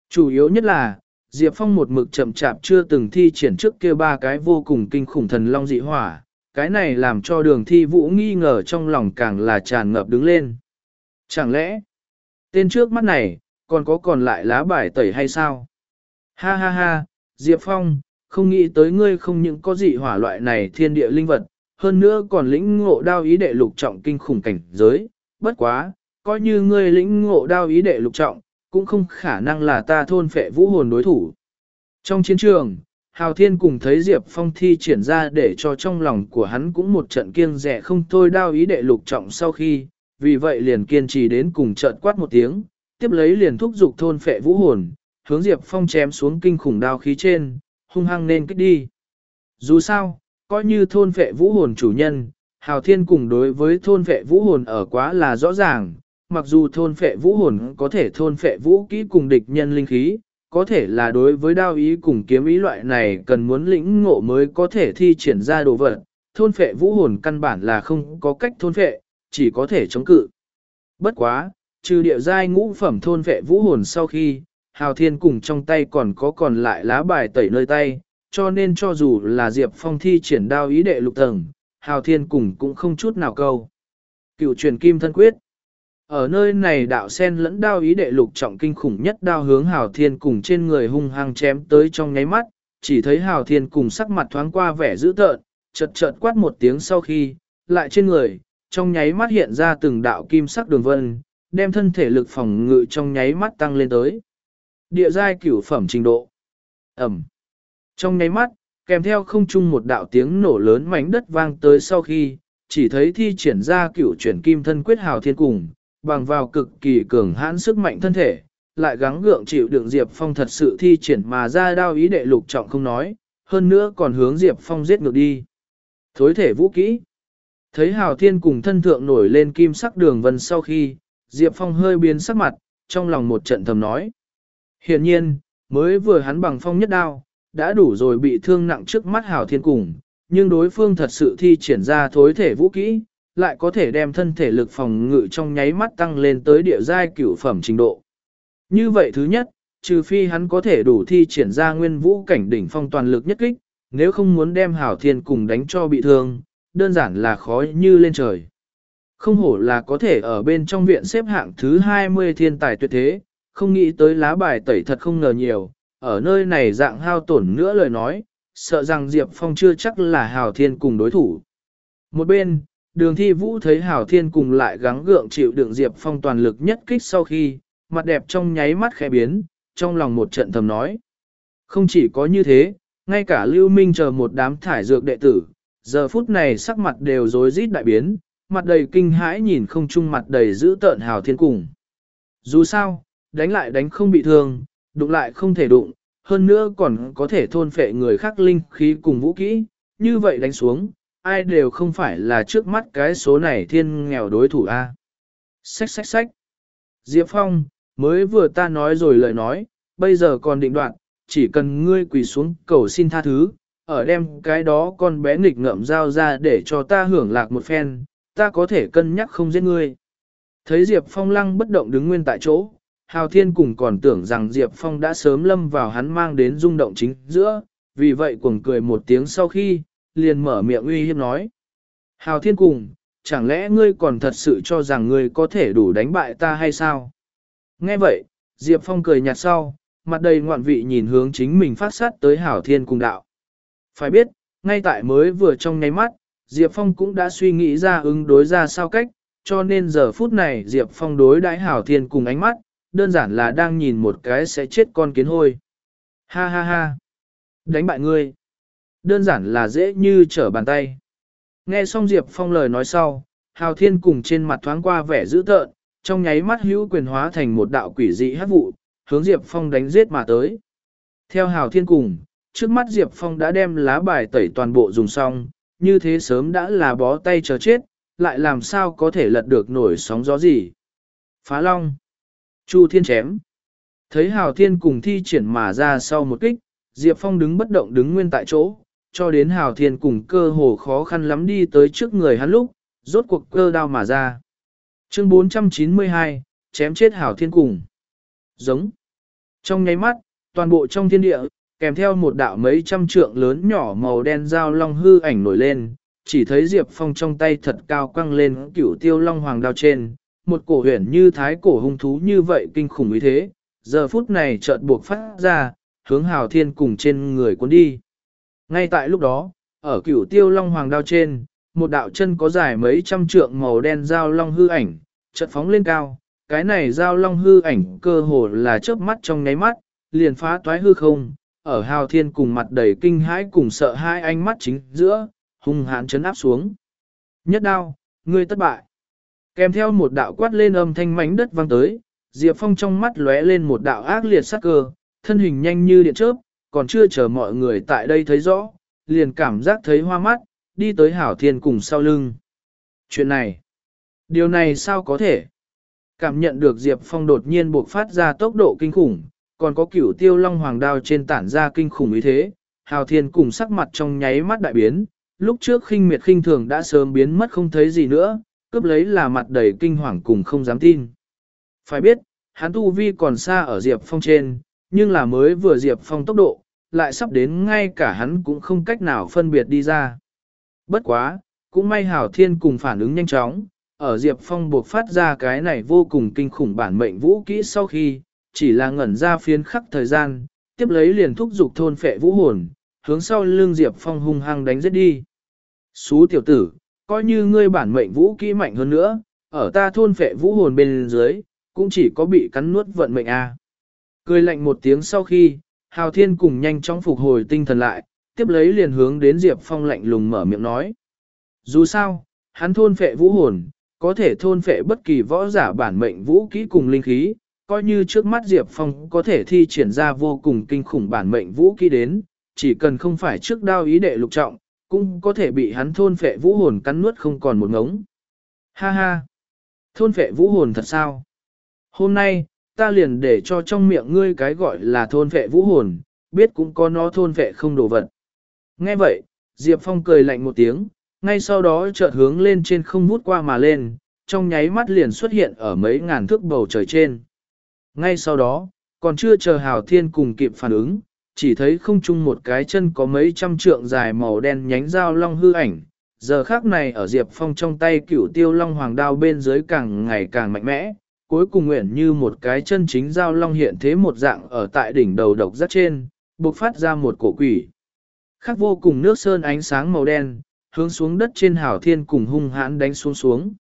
Chủ yếu nhất là, Diệp Phong một mực chậm chạp chưa từng thi triển trước kia ba cái vô cùng kinh khủng thần long dị hỏa, cái này làm cho đường thi vũ nghi ngờ trong lòng càng là tràn ngập đứng lên. Chẳng lẽ, tên trước mắt này, còn có còn lại lá bài tẩy hay sao? Ha ha ha, Diệp Phong, không nghĩ tới ngươi không những có dị hỏa loại này thiên địa linh vật, hơn nữa còn lĩnh ngộ đao ý đệ lục trọng kinh khủng cảnh giới, bất quá, coi như ngươi lĩnh ngộ đao ý đệ lục trọng, cũng không khả năng là ta thôn phệ vũ hồn đối thủ. Trong chiến trường, Hào Thiên cùng thấy Diệp Phong thi triển ra để cho trong lòng của hắn cũng một trận kiêng rẻ không thôi đao ý đệ lục trọng sau khi, vì vậy liền kiên trì đến cùng trận quát một tiếng, tiếp lấy liền thúc giục thôn phệ vũ hồn, hướng Diệp Phong chém xuống kinh khủng đao khí trên, hung hăng nên kích đi. Dù sao, coi như thôn phệ vũ hồn chủ nhân, Hào Thiên cùng đối với thôn phệ vũ hồn ở quá là rõ ràng, mặc dù thôn phệ vũ hồn có thể thôn phệ vũ kỹ cùng địch nhân linh khí, có thể là đối với đao ý cùng kiếm ý loại này cần muốn lĩnh ngộ mới có thể thi triển ra đồ vật, thôn phệ vũ hồn căn bản là không có cách thôn phệ, chỉ có thể chống cự. Bất quá, trừ địa giai ngũ phẩm thôn phệ vũ hồn sau khi, Hào Thiên cùng trong tay còn có còn lại lá bài tẩy nơi tay, cho nên cho dù là Diệp Phong thi triển đao ý đệ lục tầng, Hào Thiên cùng cũng không chút nào câu. Cựu truyền kim thân quyết. Ở nơi này đạo sen lẫn đao ý đệ lục trọng kinh khủng nhất đao hướng Hào Thiên cùng trên người hung hăng chém tới trong nháy mắt, chỉ thấy Hào Thiên cùng sắc mặt thoáng qua vẻ dữ tợn, chợt chợt quát một tiếng sau khi, lại trên người, trong nháy mắt hiện ra từng đạo kim sắc đường vân, đem thân thể lực phòng ngự trong nháy mắt tăng lên tới. Địa giai cửu phẩm trình độ. Ẩm. Trong nháy mắt, kèm theo không chung một đạo tiếng nổ lớn mảnh đất vang tới sau khi, chỉ thấy thi triển ra cửu chuyển kim thân quyết hào thiên cùng, bằng vào cực kỳ cường hãn sức mạnh thân thể, lại gắng gượng chịu đựng Diệp Phong thật sự thi triển mà ra đao ý đệ lục trọng không nói, hơn nữa còn hướng Diệp Phong giết ngược đi. Thối thể vũ kỹ. Thấy Hào Thiên cùng thân thượng nổi lên kim sắc đường vân sau khi, Diệp Phong hơi biến sắc mặt, trong lòng một trận thầm nói. Hiện nhiên, mới vừa hắn bằng phong nhất đao, đã đủ rồi bị thương nặng trước mắt Hào Thiên cùng, nhưng đối phương thật sự thi triển ra thối thể vũ kỹ, lại có thể đem thân thể lực phòng ngự trong nháy mắt tăng lên tới địa giai cửu phẩm trình độ. Như vậy thứ nhất, trừ phi hắn có thể đủ thi triển ra nguyên vũ cảnh đỉnh phong toàn lực nhất kích, nếu không muốn đem Hảo Thiên cùng đánh cho bị thương, đơn giản là khó như lên trời. Không hổ là có thể ở bên trong viện xếp hạng thứ 20 thiên tài tuyệt thế, không nghĩ tới lá bài tẩy thật không ngờ nhiều, ở nơi này dạng hao tổn nữa lời nói, sợ rằng Diệp Phong chưa chắc là Hào Thiên cùng đối thủ. Một bên, đường thi vũ thấy Hảo Thiên cùng lại gắng gượng chịu đựng Diệp Phong toàn lực nhất kích sau khi, mặt đẹp trong nháy mắt khẽ biến, trong lòng một trận thầm nói. Không chỉ có như thế, ngay cả Lưu Minh chờ một đám thải dược đệ tử, giờ phút này sắc mặt đều rối rít đại biến, mặt đầy kinh hãi nhìn không chung mặt đầy giữ tợn Hảo Thiên cùng. Dù sao, đánh lại đánh không bị thương, đụng lại không thể đụng, hơn nữa còn có thể thôn phệ người khác linh khí cùng vũ kỹ, như vậy đánh xuống, ai đều không phải là trước mắt cái số này thiên nghèo đối thủ a. Xách xách xách. Diệp Phong, mới vừa ta nói rồi lời nói, bây giờ còn định đoạn, chỉ cần ngươi quỳ xuống cầu xin tha thứ, ở đem cái đó con bé nghịch ngợm giao ra để cho ta hưởng lạc một phen, ta có thể cân nhắc không giết ngươi. Thấy Diệp Phong lăng bất động đứng nguyên tại chỗ, Hào Thiên cùng còn tưởng rằng Diệp Phong đã sớm lâm vào hắn mang đến rung động chính giữa, vì vậy cuồng cười một tiếng sau khi, liền mở miệng uy hiếp nói. Hào Thiên cùng, chẳng lẽ ngươi còn thật sự cho rằng ngươi có thể đủ đánh bại ta hay sao? Nghe vậy, Diệp Phong cười nhạt sau, mặt đầy ngoạn vị nhìn hướng chính mình phát sát tới Hào Thiên cùng đạo. Phải biết, ngay tại mới vừa trong nháy mắt, Diệp Phong cũng đã suy nghĩ ra ứng đối ra sao cách, cho nên giờ phút này Diệp Phong đối đãi Hảo Thiên cùng ánh mắt, đơn giản là đang nhìn một cái sẽ chết con kiến hôi. Ha ha ha! Đánh bại ngươi! Đơn giản là dễ như trở bàn tay. Nghe xong Diệp Phong lời nói sau, Hào Thiên cùng trên mặt thoáng qua vẻ dữ tợn, trong nháy mắt hữu quyền hóa thành một đạo quỷ dị hát vụ, hướng Diệp Phong đánh giết mà tới. Theo Hào Thiên cùng, trước mắt Diệp Phong đã đem lá bài tẩy toàn bộ dùng xong, như thế sớm đã là bó tay chờ chết, lại làm sao có thể lật được nổi sóng gió gì. Phá Long Chu Thiên chém Thấy Hào Thiên cùng thi triển mà ra sau một kích, Diệp Phong đứng bất động đứng nguyên tại chỗ, cho đến Hào Thiên cùng cơ hồ khó khăn lắm đi tới trước người hắn lúc, rốt cuộc cơ đao mà ra. Chương 492, chém chết Hào Thiên cùng. Giống. Trong nháy mắt, toàn bộ trong thiên địa, kèm theo một đạo mấy trăm trượng lớn nhỏ màu đen dao long hư ảnh nổi lên, chỉ thấy Diệp Phong trong tay thật cao quăng lên cửu tiêu long hoàng đao trên, một cổ huyền như thái cổ hung thú như vậy kinh khủng ý thế, giờ phút này chợt buộc phát ra, hướng hào thiên cùng trên người cuốn đi. Ngay tại lúc đó, ở cửu tiêu long hoàng đao trên, một đạo chân có dài mấy trăm trượng màu đen dao long hư ảnh, chợt phóng lên cao, cái này dao long hư ảnh cơ hồ là chớp mắt trong nháy mắt, liền phá toái hư không, ở hào thiên cùng mặt đầy kinh hãi cùng sợ hai ánh mắt chính giữa, hung hãn chấn áp xuống. Nhất đao, ngươi thất bại. Kèm theo một đạo quát lên âm thanh mảnh đất vang tới, Diệp Phong trong mắt lóe lên một đạo ác liệt sắc cơ, thân hình nhanh như điện chớp, còn chưa chờ mọi người tại đây thấy rõ, liền cảm giác thấy hoa mắt, đi tới hảo thiên cùng sau lưng. Chuyện này, điều này sao có thể? Cảm nhận được Diệp Phong đột nhiên buộc phát ra tốc độ kinh khủng, còn có cửu tiêu long hoàng đao trên tản ra kinh khủng ý thế, hào thiên cùng sắc mặt trong nháy mắt đại biến, lúc trước khinh miệt khinh thường đã sớm biến mất không thấy gì nữa, cướp lấy là mặt đầy kinh hoàng cùng không dám tin. Phải biết, hắn tu vi còn xa ở Diệp Phong trên, nhưng là mới vừa Diệp Phong tốc độ, lại sắp đến ngay cả hắn cũng không cách nào phân biệt đi ra. Bất quá, cũng may Hảo Thiên cùng phản ứng nhanh chóng, ở Diệp Phong buộc phát ra cái này vô cùng kinh khủng bản mệnh vũ kỹ sau khi, chỉ là ngẩn ra phiến khắc thời gian, tiếp lấy liền thúc dục thôn phệ vũ hồn, hướng sau lưng Diệp Phong hung hăng đánh giết đi. Xú tiểu tử, coi như ngươi bản mệnh vũ kỹ mạnh hơn nữa, ở ta thôn phệ vũ hồn bên dưới, cũng chỉ có bị cắn nuốt vận mệnh a. Cười lạnh một tiếng sau khi, Hào Thiên cùng nhanh chóng phục hồi tinh thần lại, tiếp lấy liền hướng đến Diệp Phong lạnh lùng mở miệng nói. Dù sao, hắn thôn phệ vũ hồn, có thể thôn phệ bất kỳ võ giả bản mệnh vũ kỹ cùng linh khí, coi như trước mắt Diệp Phong có thể thi triển ra vô cùng kinh khủng bản mệnh vũ kỹ đến, chỉ cần không phải trước đao ý đệ lục trọng, cũng có thể bị hắn thôn phệ vũ hồn cắn nuốt không còn một ngống. Ha ha! Thôn phệ vũ hồn thật sao? Hôm nay, ta liền để cho trong miệng ngươi cái gọi là thôn vệ vũ hồn, biết cũng có nó thôn vệ không đồ vật. Nghe vậy, Diệp Phong cười lạnh một tiếng, ngay sau đó chợt hướng lên trên không vút qua mà lên, trong nháy mắt liền xuất hiện ở mấy ngàn thước bầu trời trên. Ngay sau đó, còn chưa chờ Hào Thiên cùng kịp phản ứng, chỉ thấy không chung một cái chân có mấy trăm trượng dài màu đen nhánh dao long hư ảnh. Giờ khác này ở Diệp Phong trong tay cửu tiêu long hoàng đao bên dưới càng ngày càng mạnh mẽ, cuối cùng nguyện như một cái chân chính giao long hiện thế một dạng ở tại đỉnh đầu độc rất trên, bộc phát ra một cổ quỷ. Khác vô cùng nước sơn ánh sáng màu đen, hướng xuống đất trên hảo thiên cùng hung hãn đánh xuống xuống.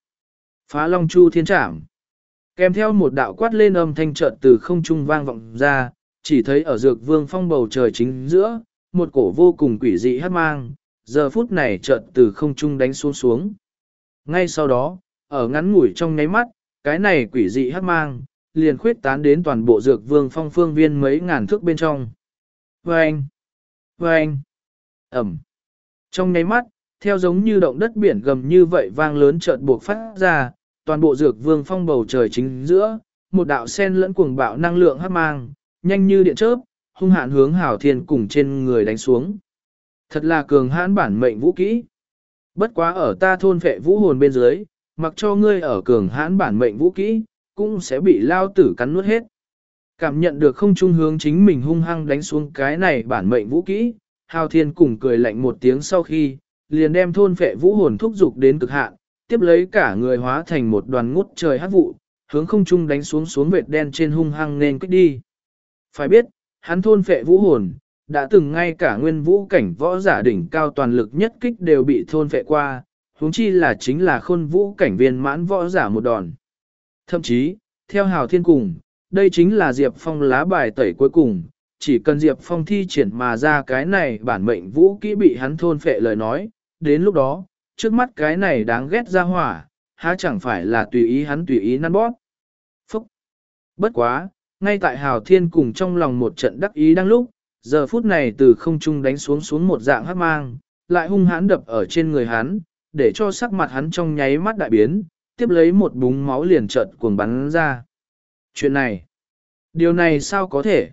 Phá long chu thiên trảm. Kèm theo một đạo quát lên âm thanh chợt từ không trung vang vọng ra, chỉ thấy ở dược vương phong bầu trời chính giữa, một cổ vô cùng quỷ dị hát mang, giờ phút này chợt từ không trung đánh xuống xuống. Ngay sau đó, ở ngắn ngủi trong nháy mắt, cái này quỷ dị hát mang, liền khuyết tán đến toàn bộ dược vương phong phương viên mấy ngàn thước bên trong. Vâng! Vâng! Ẩm! Trong nháy mắt, theo giống như động đất biển gầm như vậy vang lớn chợt buộc phát ra, toàn bộ dược vương phong bầu trời chính giữa, một đạo sen lẫn cuồng bạo năng lượng hát mang, nhanh như điện chớp, hung hạn hướng hảo thiên cùng trên người đánh xuống. Thật là cường hãn bản mệnh vũ kỹ. Bất quá ở ta thôn phệ vũ hồn bên dưới, mặc cho ngươi ở cường hãn bản mệnh vũ kỹ, cũng sẽ bị lao tử cắn nuốt hết. Cảm nhận được không trung hướng chính mình hung hăng đánh xuống cái này bản mệnh vũ kỹ, hào thiên cùng cười lạnh một tiếng sau khi, liền đem thôn phệ vũ hồn thúc dục đến cực hạn, tiếp lấy cả người hóa thành một đoàn ngút trời hát vụ, hướng không trung đánh xuống xuống vệt đen trên hung hăng nên kích đi. Phải biết, hắn thôn phệ vũ hồn, đã từng ngay cả nguyên vũ cảnh võ giả đỉnh cao toàn lực nhất kích đều bị thôn phệ qua, huống chi là chính là khôn vũ cảnh viên mãn võ giả một đòn. Thậm chí, theo hào thiên cùng, đây chính là Diệp Phong lá bài tẩy cuối cùng, chỉ cần Diệp Phong thi triển mà ra cái này bản mệnh vũ kỹ bị hắn thôn phệ lời nói, đến lúc đó, trước mắt cái này đáng ghét ra hỏa, há chẳng phải là tùy ý hắn tùy ý năn bót? Phúc! Bất quá, ngay tại Hào Thiên cùng trong lòng một trận đắc ý đang lúc, giờ phút này từ không trung đánh xuống xuống một dạng hắc mang, lại hung hãn đập ở trên người hắn, để cho sắc mặt hắn trong nháy mắt đại biến, tiếp lấy một búng máu liền chợt cuồng bắn ra. Chuyện này, điều này sao có thể?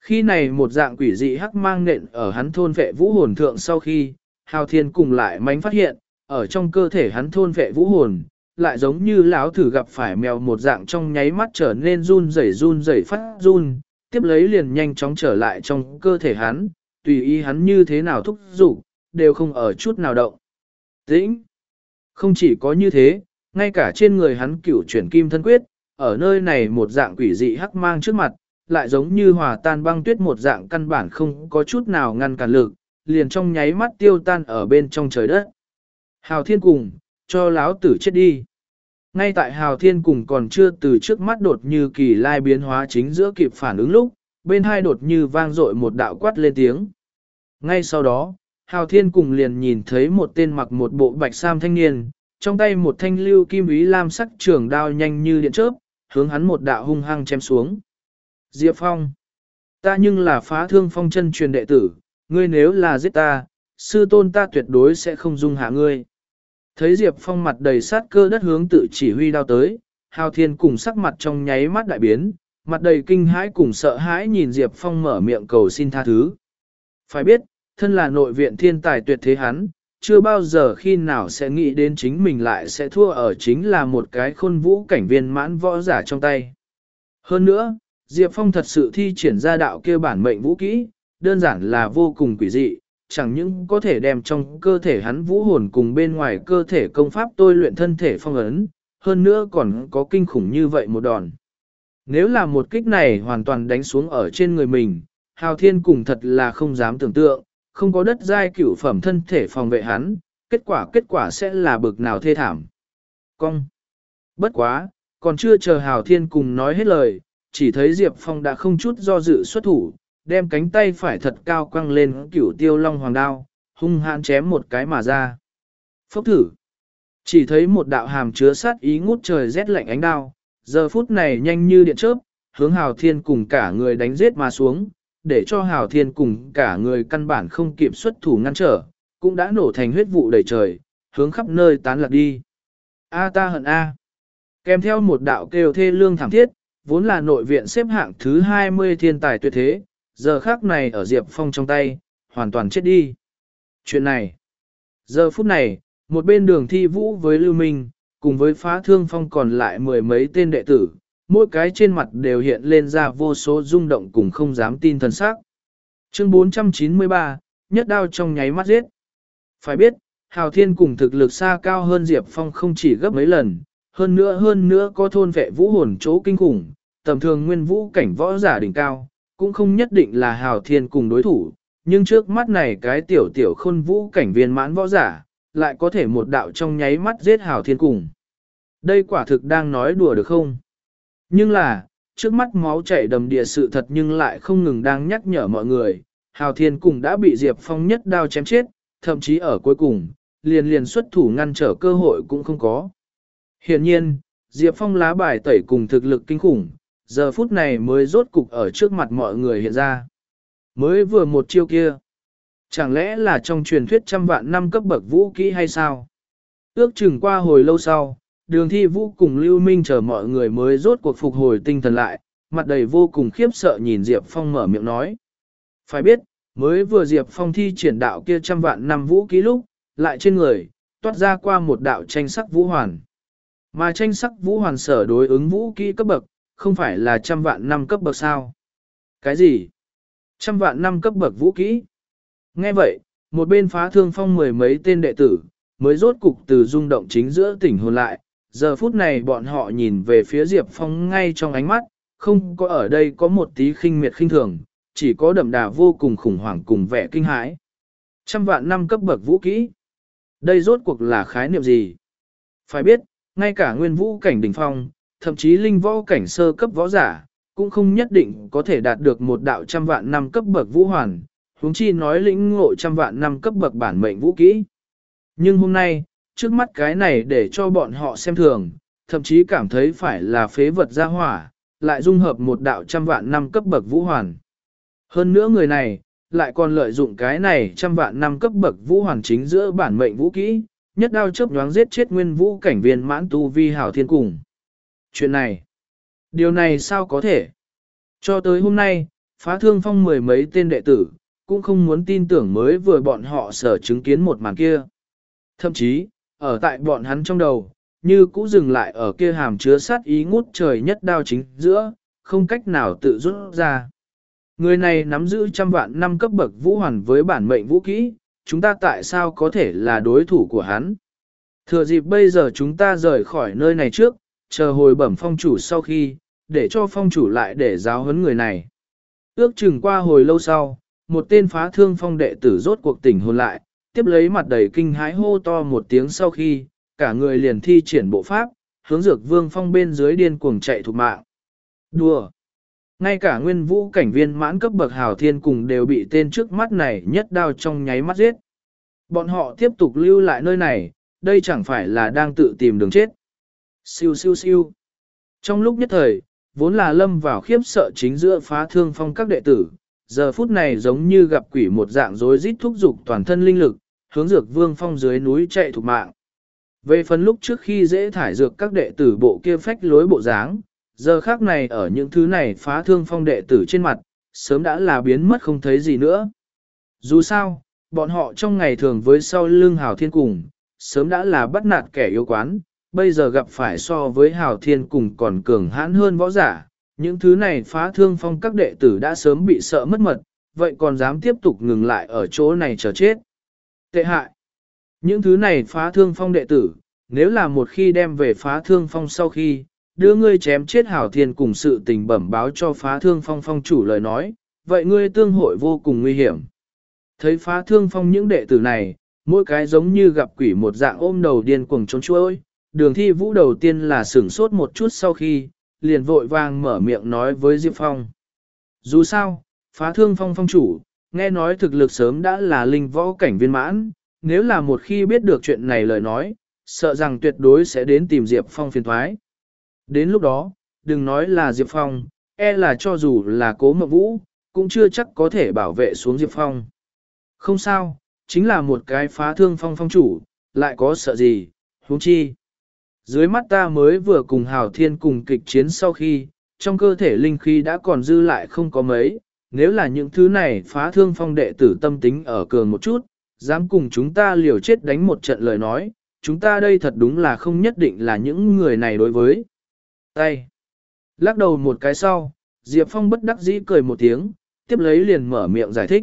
Khi này một dạng quỷ dị hắc mang nện ở hắn thôn vệ vũ hồn thượng sau khi, Hào Thiên cùng lại mánh phát hiện, ở trong cơ thể hắn thôn vệ vũ hồn, lại giống như lão thử gặp phải mèo một dạng trong nháy mắt trở nên run rẩy run rẩy phát run, tiếp lấy liền nhanh chóng trở lại trong cơ thể hắn, tùy ý hắn như thế nào thúc giục, đều không ở chút nào động. Tĩnh! Không chỉ có như thế, ngay cả trên người hắn cửu chuyển kim thân quyết, ở nơi này một dạng quỷ dị hắc mang trước mặt, lại giống như hòa tan băng tuyết một dạng căn bản không có chút nào ngăn cản lực, liền trong nháy mắt tiêu tan ở bên trong trời đất. Hào thiên cùng, cho láo tử chết đi. Ngay tại Hào Thiên cùng còn chưa từ trước mắt đột như kỳ lai biến hóa chính giữa kịp phản ứng lúc, bên hai đột như vang dội một đạo quát lên tiếng. Ngay sau đó, Hào Thiên cùng liền nhìn thấy một tên mặc một bộ bạch sam thanh niên, trong tay một thanh lưu kim ý lam sắc trường đao nhanh như điện chớp, hướng hắn một đạo hung hăng chém xuống. Diệp Phong, ta nhưng là phá thương phong chân truyền đệ tử, ngươi nếu là giết ta, sư tôn ta tuyệt đối sẽ không dung hạ ngươi. Thấy Diệp Phong mặt đầy sát cơ đất hướng tự chỉ huy đao tới, Hào Thiên cùng sắc mặt trong nháy mắt đại biến, mặt đầy kinh hãi cùng sợ hãi nhìn Diệp Phong mở miệng cầu xin tha thứ. Phải biết, thân là nội viện thiên tài tuyệt thế hắn, chưa bao giờ khi nào sẽ nghĩ đến chính mình lại sẽ thua ở chính là một cái khôn vũ cảnh viên mãn võ giả trong tay. Hơn nữa, Diệp Phong thật sự thi triển ra đạo kia bản mệnh vũ kỹ, đơn giản là vô cùng quỷ dị, chẳng những có thể đem trong cơ thể hắn vũ hồn cùng bên ngoài cơ thể công pháp tôi luyện thân thể phong ấn, hơn nữa còn có kinh khủng như vậy một đòn. Nếu là một kích này hoàn toàn đánh xuống ở trên người mình, Hào Thiên cùng thật là không dám tưởng tượng, không có đất giai cửu phẩm thân thể phòng vệ hắn, kết quả kết quả sẽ là bực nào thê thảm. Cong. Bất quá, còn chưa chờ Hào Thiên cùng nói hết lời, chỉ thấy Diệp Phong đã không chút do dự xuất thủ, đem cánh tay phải thật cao quăng lên cửu tiêu long hoàng đao, hung hãn chém một cái mà ra. Phốc thử. Chỉ thấy một đạo hàm chứa sát ý ngút trời rét lạnh ánh đao, giờ phút này nhanh như điện chớp, hướng Hào Thiên cùng cả người đánh giết mà xuống, để cho Hào Thiên cùng cả người căn bản không kịp xuất thủ ngăn trở, cũng đã nổ thành huyết vụ đầy trời, hướng khắp nơi tán lạc đi. A ta hận A. Kèm theo một đạo kêu thê lương thảm thiết, vốn là nội viện xếp hạng thứ 20 thiên tài tuyệt thế, giờ khác này ở Diệp Phong trong tay, hoàn toàn chết đi. Chuyện này, giờ phút này, một bên đường thi vũ với Lưu Minh, cùng với phá thương phong còn lại mười mấy tên đệ tử, mỗi cái trên mặt đều hiện lên ra vô số rung động cùng không dám tin thần sắc. Chương 493, nhất đao trong nháy mắt giết. Phải biết, Hào Thiên cùng thực lực xa cao hơn Diệp Phong không chỉ gấp mấy lần, hơn nữa hơn nữa có thôn vệ vũ hồn chỗ kinh khủng, tầm thường nguyên vũ cảnh võ giả đỉnh cao, cũng không nhất định là hào thiên cùng đối thủ, nhưng trước mắt này cái tiểu tiểu khôn vũ cảnh viên mãn võ giả, lại có thể một đạo trong nháy mắt giết hào thiên cùng. Đây quả thực đang nói đùa được không? Nhưng là, trước mắt máu chảy đầm địa sự thật nhưng lại không ngừng đang nhắc nhở mọi người, hào thiên cùng đã bị Diệp Phong nhất đao chém chết, thậm chí ở cuối cùng, liền liền xuất thủ ngăn trở cơ hội cũng không có. Hiện nhiên, Diệp Phong lá bài tẩy cùng thực lực kinh khủng, giờ phút này mới rốt cục ở trước mặt mọi người hiện ra. Mới vừa một chiêu kia. Chẳng lẽ là trong truyền thuyết trăm vạn năm cấp bậc vũ kỹ hay sao? Ước chừng qua hồi lâu sau, đường thi vũ cùng Lưu Minh chờ mọi người mới rốt cuộc phục hồi tinh thần lại, mặt đầy vô cùng khiếp sợ nhìn Diệp Phong mở miệng nói. Phải biết, mới vừa Diệp Phong thi triển đạo kia trăm vạn năm vũ kỹ lúc, lại trên người, toát ra qua một đạo tranh sắc vũ hoàn. Mà tranh sắc vũ hoàn sở đối ứng vũ kỹ cấp bậc, không phải là trăm vạn năm cấp bậc sao? Cái gì? Trăm vạn năm cấp bậc vũ kỹ? Nghe vậy, một bên phá thương phong mười mấy tên đệ tử, mới rốt cục từ rung động chính giữa tỉnh hồn lại. Giờ phút này bọn họ nhìn về phía Diệp Phong ngay trong ánh mắt, không có ở đây có một tí khinh miệt khinh thường, chỉ có đậm đà vô cùng khủng hoảng cùng vẻ kinh hãi. Trăm vạn năm cấp bậc vũ kỹ. Đây rốt cuộc là khái niệm gì? Phải biết, ngay cả nguyên vũ cảnh đỉnh phong, thậm chí linh võ cảnh sơ cấp võ giả, cũng không nhất định có thể đạt được một đạo trăm vạn năm cấp bậc vũ hoàn, huống chi nói lĩnh ngộ trăm vạn năm cấp bậc bản mệnh vũ kỹ. Nhưng hôm nay, trước mắt cái này để cho bọn họ xem thường, thậm chí cảm thấy phải là phế vật gia hỏa, lại dung hợp một đạo trăm vạn năm cấp bậc vũ hoàn. Hơn nữa người này, lại còn lợi dụng cái này trăm vạn năm cấp bậc vũ hoàn chính giữa bản mệnh vũ kỹ, nhất đao chớp nhoáng giết chết nguyên vũ cảnh viên mãn tu vi hảo thiên cùng. Chuyện này, điều này sao có thể? Cho tới hôm nay, phá thương phong mười mấy tên đệ tử, cũng không muốn tin tưởng mới vừa bọn họ sở chứng kiến một màn kia. Thậm chí, ở tại bọn hắn trong đầu, như cũ dừng lại ở kia hàm chứa sát ý ngút trời nhất đao chính giữa, không cách nào tự rút ra. Người này nắm giữ trăm vạn năm cấp bậc vũ hoàn với bản mệnh vũ kỹ, chúng ta tại sao có thể là đối thủ của hắn? Thừa dịp bây giờ chúng ta rời khỏi nơi này trước, chờ hồi bẩm phong chủ sau khi, để cho phong chủ lại để giáo huấn người này. Ước chừng qua hồi lâu sau, một tên phá thương phong đệ tử rốt cuộc tỉnh hồn lại, tiếp lấy mặt đầy kinh hái hô to một tiếng sau khi, cả người liền thi triển bộ pháp, hướng dược vương phong bên dưới điên cuồng chạy thục mạng. Đùa! Ngay cả nguyên vũ cảnh viên mãn cấp bậc hào thiên cùng đều bị tên trước mắt này nhất đao trong nháy mắt giết. Bọn họ tiếp tục lưu lại nơi này, đây chẳng phải là đang tự tìm đường chết. Siêu siêu siêu. Trong lúc nhất thời, vốn là lâm vào khiếp sợ chính giữa phá thương phong các đệ tử, giờ phút này giống như gặp quỷ một dạng rối rít thúc dục toàn thân linh lực, hướng dược vương phong dưới núi chạy thục mạng. Về phần lúc trước khi dễ thải dược các đệ tử bộ kia phách lối bộ dáng, giờ khác này ở những thứ này phá thương phong đệ tử trên mặt, sớm đã là biến mất không thấy gì nữa. Dù sao, bọn họ trong ngày thường với sau lưng hào thiên cùng, sớm đã là bắt nạt kẻ yếu quán, bây giờ gặp phải so với hào thiên cùng còn cường hãn hơn võ giả, những thứ này phá thương phong các đệ tử đã sớm bị sợ mất mật, vậy còn dám tiếp tục ngừng lại ở chỗ này chờ chết. Tệ hại. Những thứ này phá thương phong đệ tử, nếu là một khi đem về phá thương phong sau khi, đưa ngươi chém chết hảo thiên cùng sự tình bẩm báo cho phá thương phong phong chủ lời nói, vậy ngươi tương hội vô cùng nguy hiểm. Thấy phá thương phong những đệ tử này, mỗi cái giống như gặp quỷ một dạng ôm đầu điên cuồng trốn chuối, đường thi vũ đầu tiên là sửng sốt một chút sau khi, liền vội vàng mở miệng nói với Diệp Phong. Dù sao, phá thương phong phong chủ, nghe nói thực lực sớm đã là linh võ cảnh viên mãn, nếu là một khi biết được chuyện này lời nói, sợ rằng tuyệt đối sẽ đến tìm Diệp Phong phiền thoái. Đến lúc đó, đừng nói là Diệp Phong, e là cho dù là cố mộng vũ, cũng chưa chắc có thể bảo vệ xuống Diệp Phong. Không sao, chính là một cái phá thương phong phong chủ, lại có sợ gì, huống chi. Dưới mắt ta mới vừa cùng Hào Thiên cùng kịch chiến sau khi, trong cơ thể linh khí đã còn dư lại không có mấy, nếu là những thứ này phá thương phong đệ tử tâm tính ở cường một chút, dám cùng chúng ta liều chết đánh một trận lời nói, chúng ta đây thật đúng là không nhất định là những người này đối với. Tay. Lắc đầu một cái sau, Diệp Phong bất đắc dĩ cười một tiếng, tiếp lấy liền mở miệng giải thích.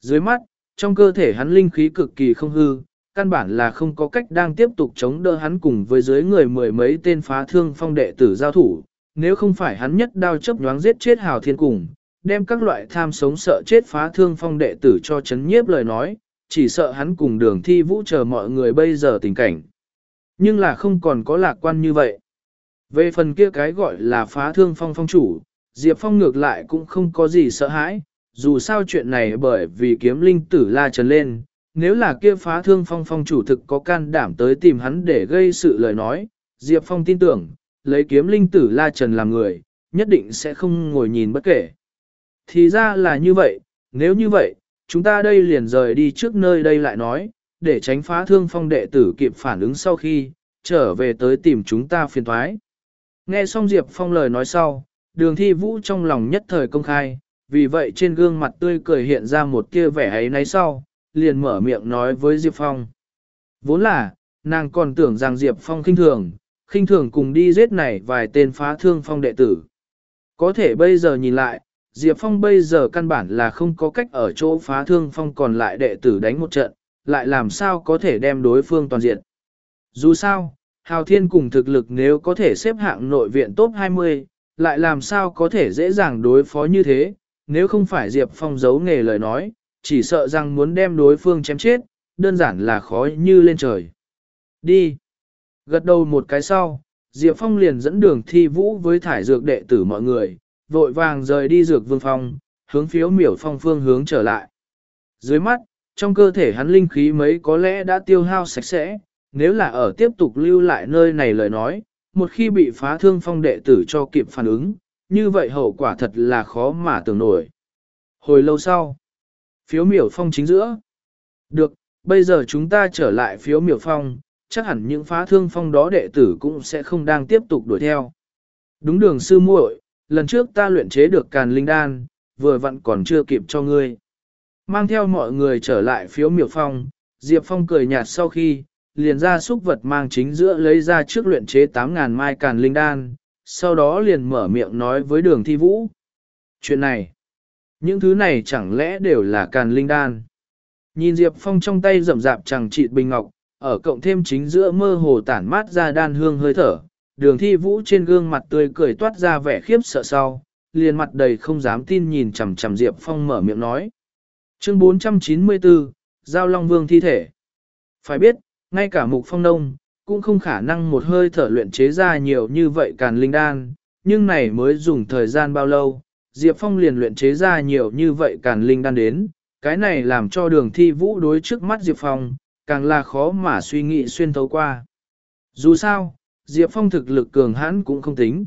Dưới mắt, trong cơ thể hắn linh khí cực kỳ không hư, căn bản là không có cách đang tiếp tục chống đỡ hắn cùng với dưới người mười mấy tên phá thương phong đệ tử giao thủ, nếu không phải hắn nhất đao chấp nhoáng giết chết hào thiên cùng, đem các loại tham sống sợ chết phá thương phong đệ tử cho chấn nhiếp lời nói, chỉ sợ hắn cùng đường thi vũ chờ mọi người bây giờ tình cảnh. Nhưng là không còn có lạc quan như vậy. Về phần kia cái gọi là phá thương phong phong chủ, Diệp Phong ngược lại cũng không có gì sợ hãi, dù sao chuyện này bởi vì kiếm linh tử la trần lên, nếu là kia phá thương phong phong chủ thực có can đảm tới tìm hắn để gây sự lời nói, Diệp Phong tin tưởng, lấy kiếm linh tử la trần làm người, nhất định sẽ không ngồi nhìn bất kể. Thì ra là như vậy, nếu như vậy, chúng ta đây liền rời đi trước nơi đây lại nói, để tránh phá thương phong đệ tử kịp phản ứng sau khi, trở về tới tìm chúng ta phiền thoái. Nghe xong Diệp Phong lời nói sau, đường thi vũ trong lòng nhất thời công khai, vì vậy trên gương mặt tươi cười hiện ra một kia vẻ ấy nấy sau, liền mở miệng nói với Diệp Phong. Vốn là, nàng còn tưởng rằng Diệp Phong khinh thường, khinh thường cùng đi giết này vài tên phá thương phong đệ tử. Có thể bây giờ nhìn lại, Diệp Phong bây giờ căn bản là không có cách ở chỗ phá thương phong còn lại đệ tử đánh một trận, lại làm sao có thể đem đối phương toàn diện. Dù sao, Hào Thiên cùng thực lực nếu có thể xếp hạng nội viện top 20, lại làm sao có thể dễ dàng đối phó như thế, nếu không phải Diệp Phong giấu nghề lời nói, chỉ sợ rằng muốn đem đối phương chém chết, đơn giản là khó như lên trời. Đi! Gật đầu một cái sau, Diệp Phong liền dẫn đường thi vũ với thải dược đệ tử mọi người, vội vàng rời đi dược vương phong, hướng phiếu miểu phong phương hướng trở lại. Dưới mắt, trong cơ thể hắn linh khí mấy có lẽ đã tiêu hao sạch sẽ, nếu là ở tiếp tục lưu lại nơi này lời nói, một khi bị phá thương phong đệ tử cho kịp phản ứng, như vậy hậu quả thật là khó mà tưởng nổi. Hồi lâu sau, phiếu miểu phong chính giữa. Được, bây giờ chúng ta trở lại phiếu miểu phong, chắc hẳn những phá thương phong đó đệ tử cũng sẽ không đang tiếp tục đuổi theo. Đúng đường sư muội, lần trước ta luyện chế được càn linh đan, vừa vặn còn chưa kịp cho ngươi. Mang theo mọi người trở lại phiếu miểu phong, Diệp Phong cười nhạt sau khi, liền ra xúc vật mang chính giữa lấy ra trước luyện chế 8.000 mai càn linh đan, sau đó liền mở miệng nói với đường thi vũ. Chuyện này, những thứ này chẳng lẽ đều là càn linh đan. Nhìn Diệp Phong trong tay rậm rạp chẳng trị bình ngọc, ở cộng thêm chính giữa mơ hồ tản mát ra đan hương hơi thở, đường thi vũ trên gương mặt tươi cười toát ra vẻ khiếp sợ sau, liền mặt đầy không dám tin nhìn chằm chằm Diệp Phong mở miệng nói. Chương 494, Giao Long Vương thi thể. Phải biết, ngay cả mục phong nông, cũng không khả năng một hơi thở luyện chế ra nhiều như vậy càn linh đan, nhưng này mới dùng thời gian bao lâu, Diệp Phong liền luyện chế ra nhiều như vậy càn linh đan đến, cái này làm cho đường thi vũ đối trước mắt Diệp Phong, càng là khó mà suy nghĩ xuyên thấu qua. Dù sao, Diệp Phong thực lực cường hãn cũng không tính.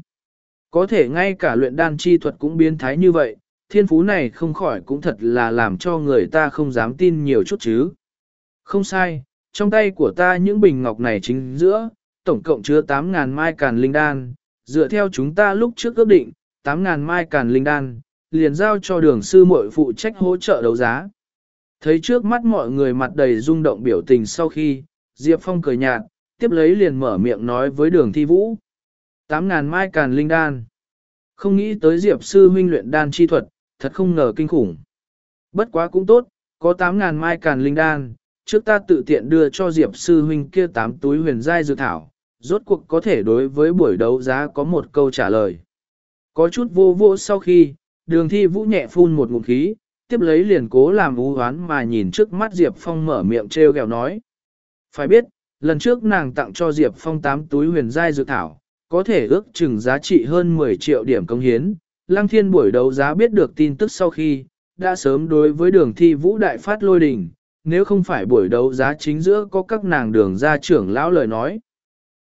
Có thể ngay cả luyện đan chi thuật cũng biến thái như vậy, thiên phú này không khỏi cũng thật là làm cho người ta không dám tin nhiều chút chứ. Không sai, trong tay của ta những bình ngọc này chính giữa, tổng cộng chứa 8.000 mai càn linh đan, dựa theo chúng ta lúc trước ước định, 8.000 mai càn linh đan, liền giao cho đường sư muội phụ trách hỗ trợ đấu giá. Thấy trước mắt mọi người mặt đầy rung động biểu tình sau khi, Diệp Phong cười nhạt, tiếp lấy liền mở miệng nói với đường thi vũ. 8.000 mai càn linh đan. Không nghĩ tới Diệp sư huynh luyện đan chi thuật, thật không ngờ kinh khủng. Bất quá cũng tốt, có 8.000 mai càn linh đan, trước ta tự tiện đưa cho Diệp sư huynh kia 8 túi huyền giai dược thảo, rốt cuộc có thể đối với buổi đấu giá có một câu trả lời. Có chút vô vô sau khi, đường thi vũ nhẹ phun một ngụm khí, tiếp lấy liền cố làm ú hoán mà nhìn trước mắt Diệp Phong mở miệng treo gẹo nói. Phải biết, lần trước nàng tặng cho Diệp Phong 8 túi huyền giai dược thảo, có thể ước chừng giá trị hơn 10 triệu điểm công hiến. Lăng thiên buổi đấu giá biết được tin tức sau khi, đã sớm đối với đường thi vũ đại phát lôi đình, nếu không phải buổi đấu giá chính giữa có các nàng đường gia trưởng lão lời nói.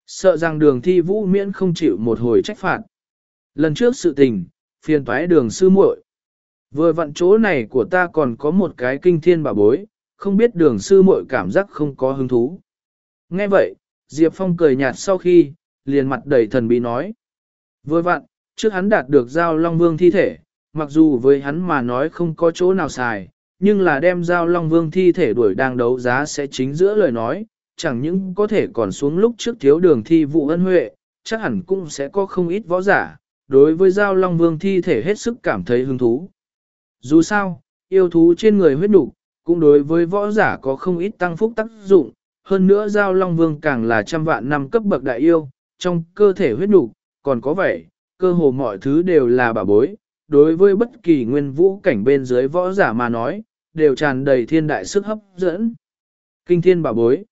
Sợ rằng đường thi vũ miễn không chịu một hồi trách phạt. Lần trước sự tình, phiền toái đường sư muội. Vừa vặn chỗ này của ta còn có một cái kinh thiên bảo bối, không biết đường sư muội cảm giác không có hứng thú. Nghe vậy, Diệp Phong cười nhạt sau khi, liền mặt đầy thần bí nói. Vừa vặn, trước hắn đạt được giao Long Vương thi thể, mặc dù với hắn mà nói không có chỗ nào xài, nhưng là đem giao Long Vương thi thể đuổi đang đấu giá sẽ chính giữa lời nói, chẳng những có thể còn xuống lúc trước thiếu đường thi vụ ân huệ, chắc hẳn cũng sẽ có không ít võ giả, đối với giao Long Vương thi thể hết sức cảm thấy hứng thú. Dù sao, yêu thú trên người huyết nục cũng đối với võ giả có không ít tăng phúc tác dụng, hơn nữa giao Long Vương càng là trăm vạn năm cấp bậc đại yêu, trong cơ thể huyết nục còn có vẻ, cơ hồ mọi thứ đều là bảo bối, đối với bất kỳ nguyên vũ cảnh bên dưới võ giả mà nói, đều tràn đầy thiên đại sức hấp dẫn. Kinh thiên bảo bối.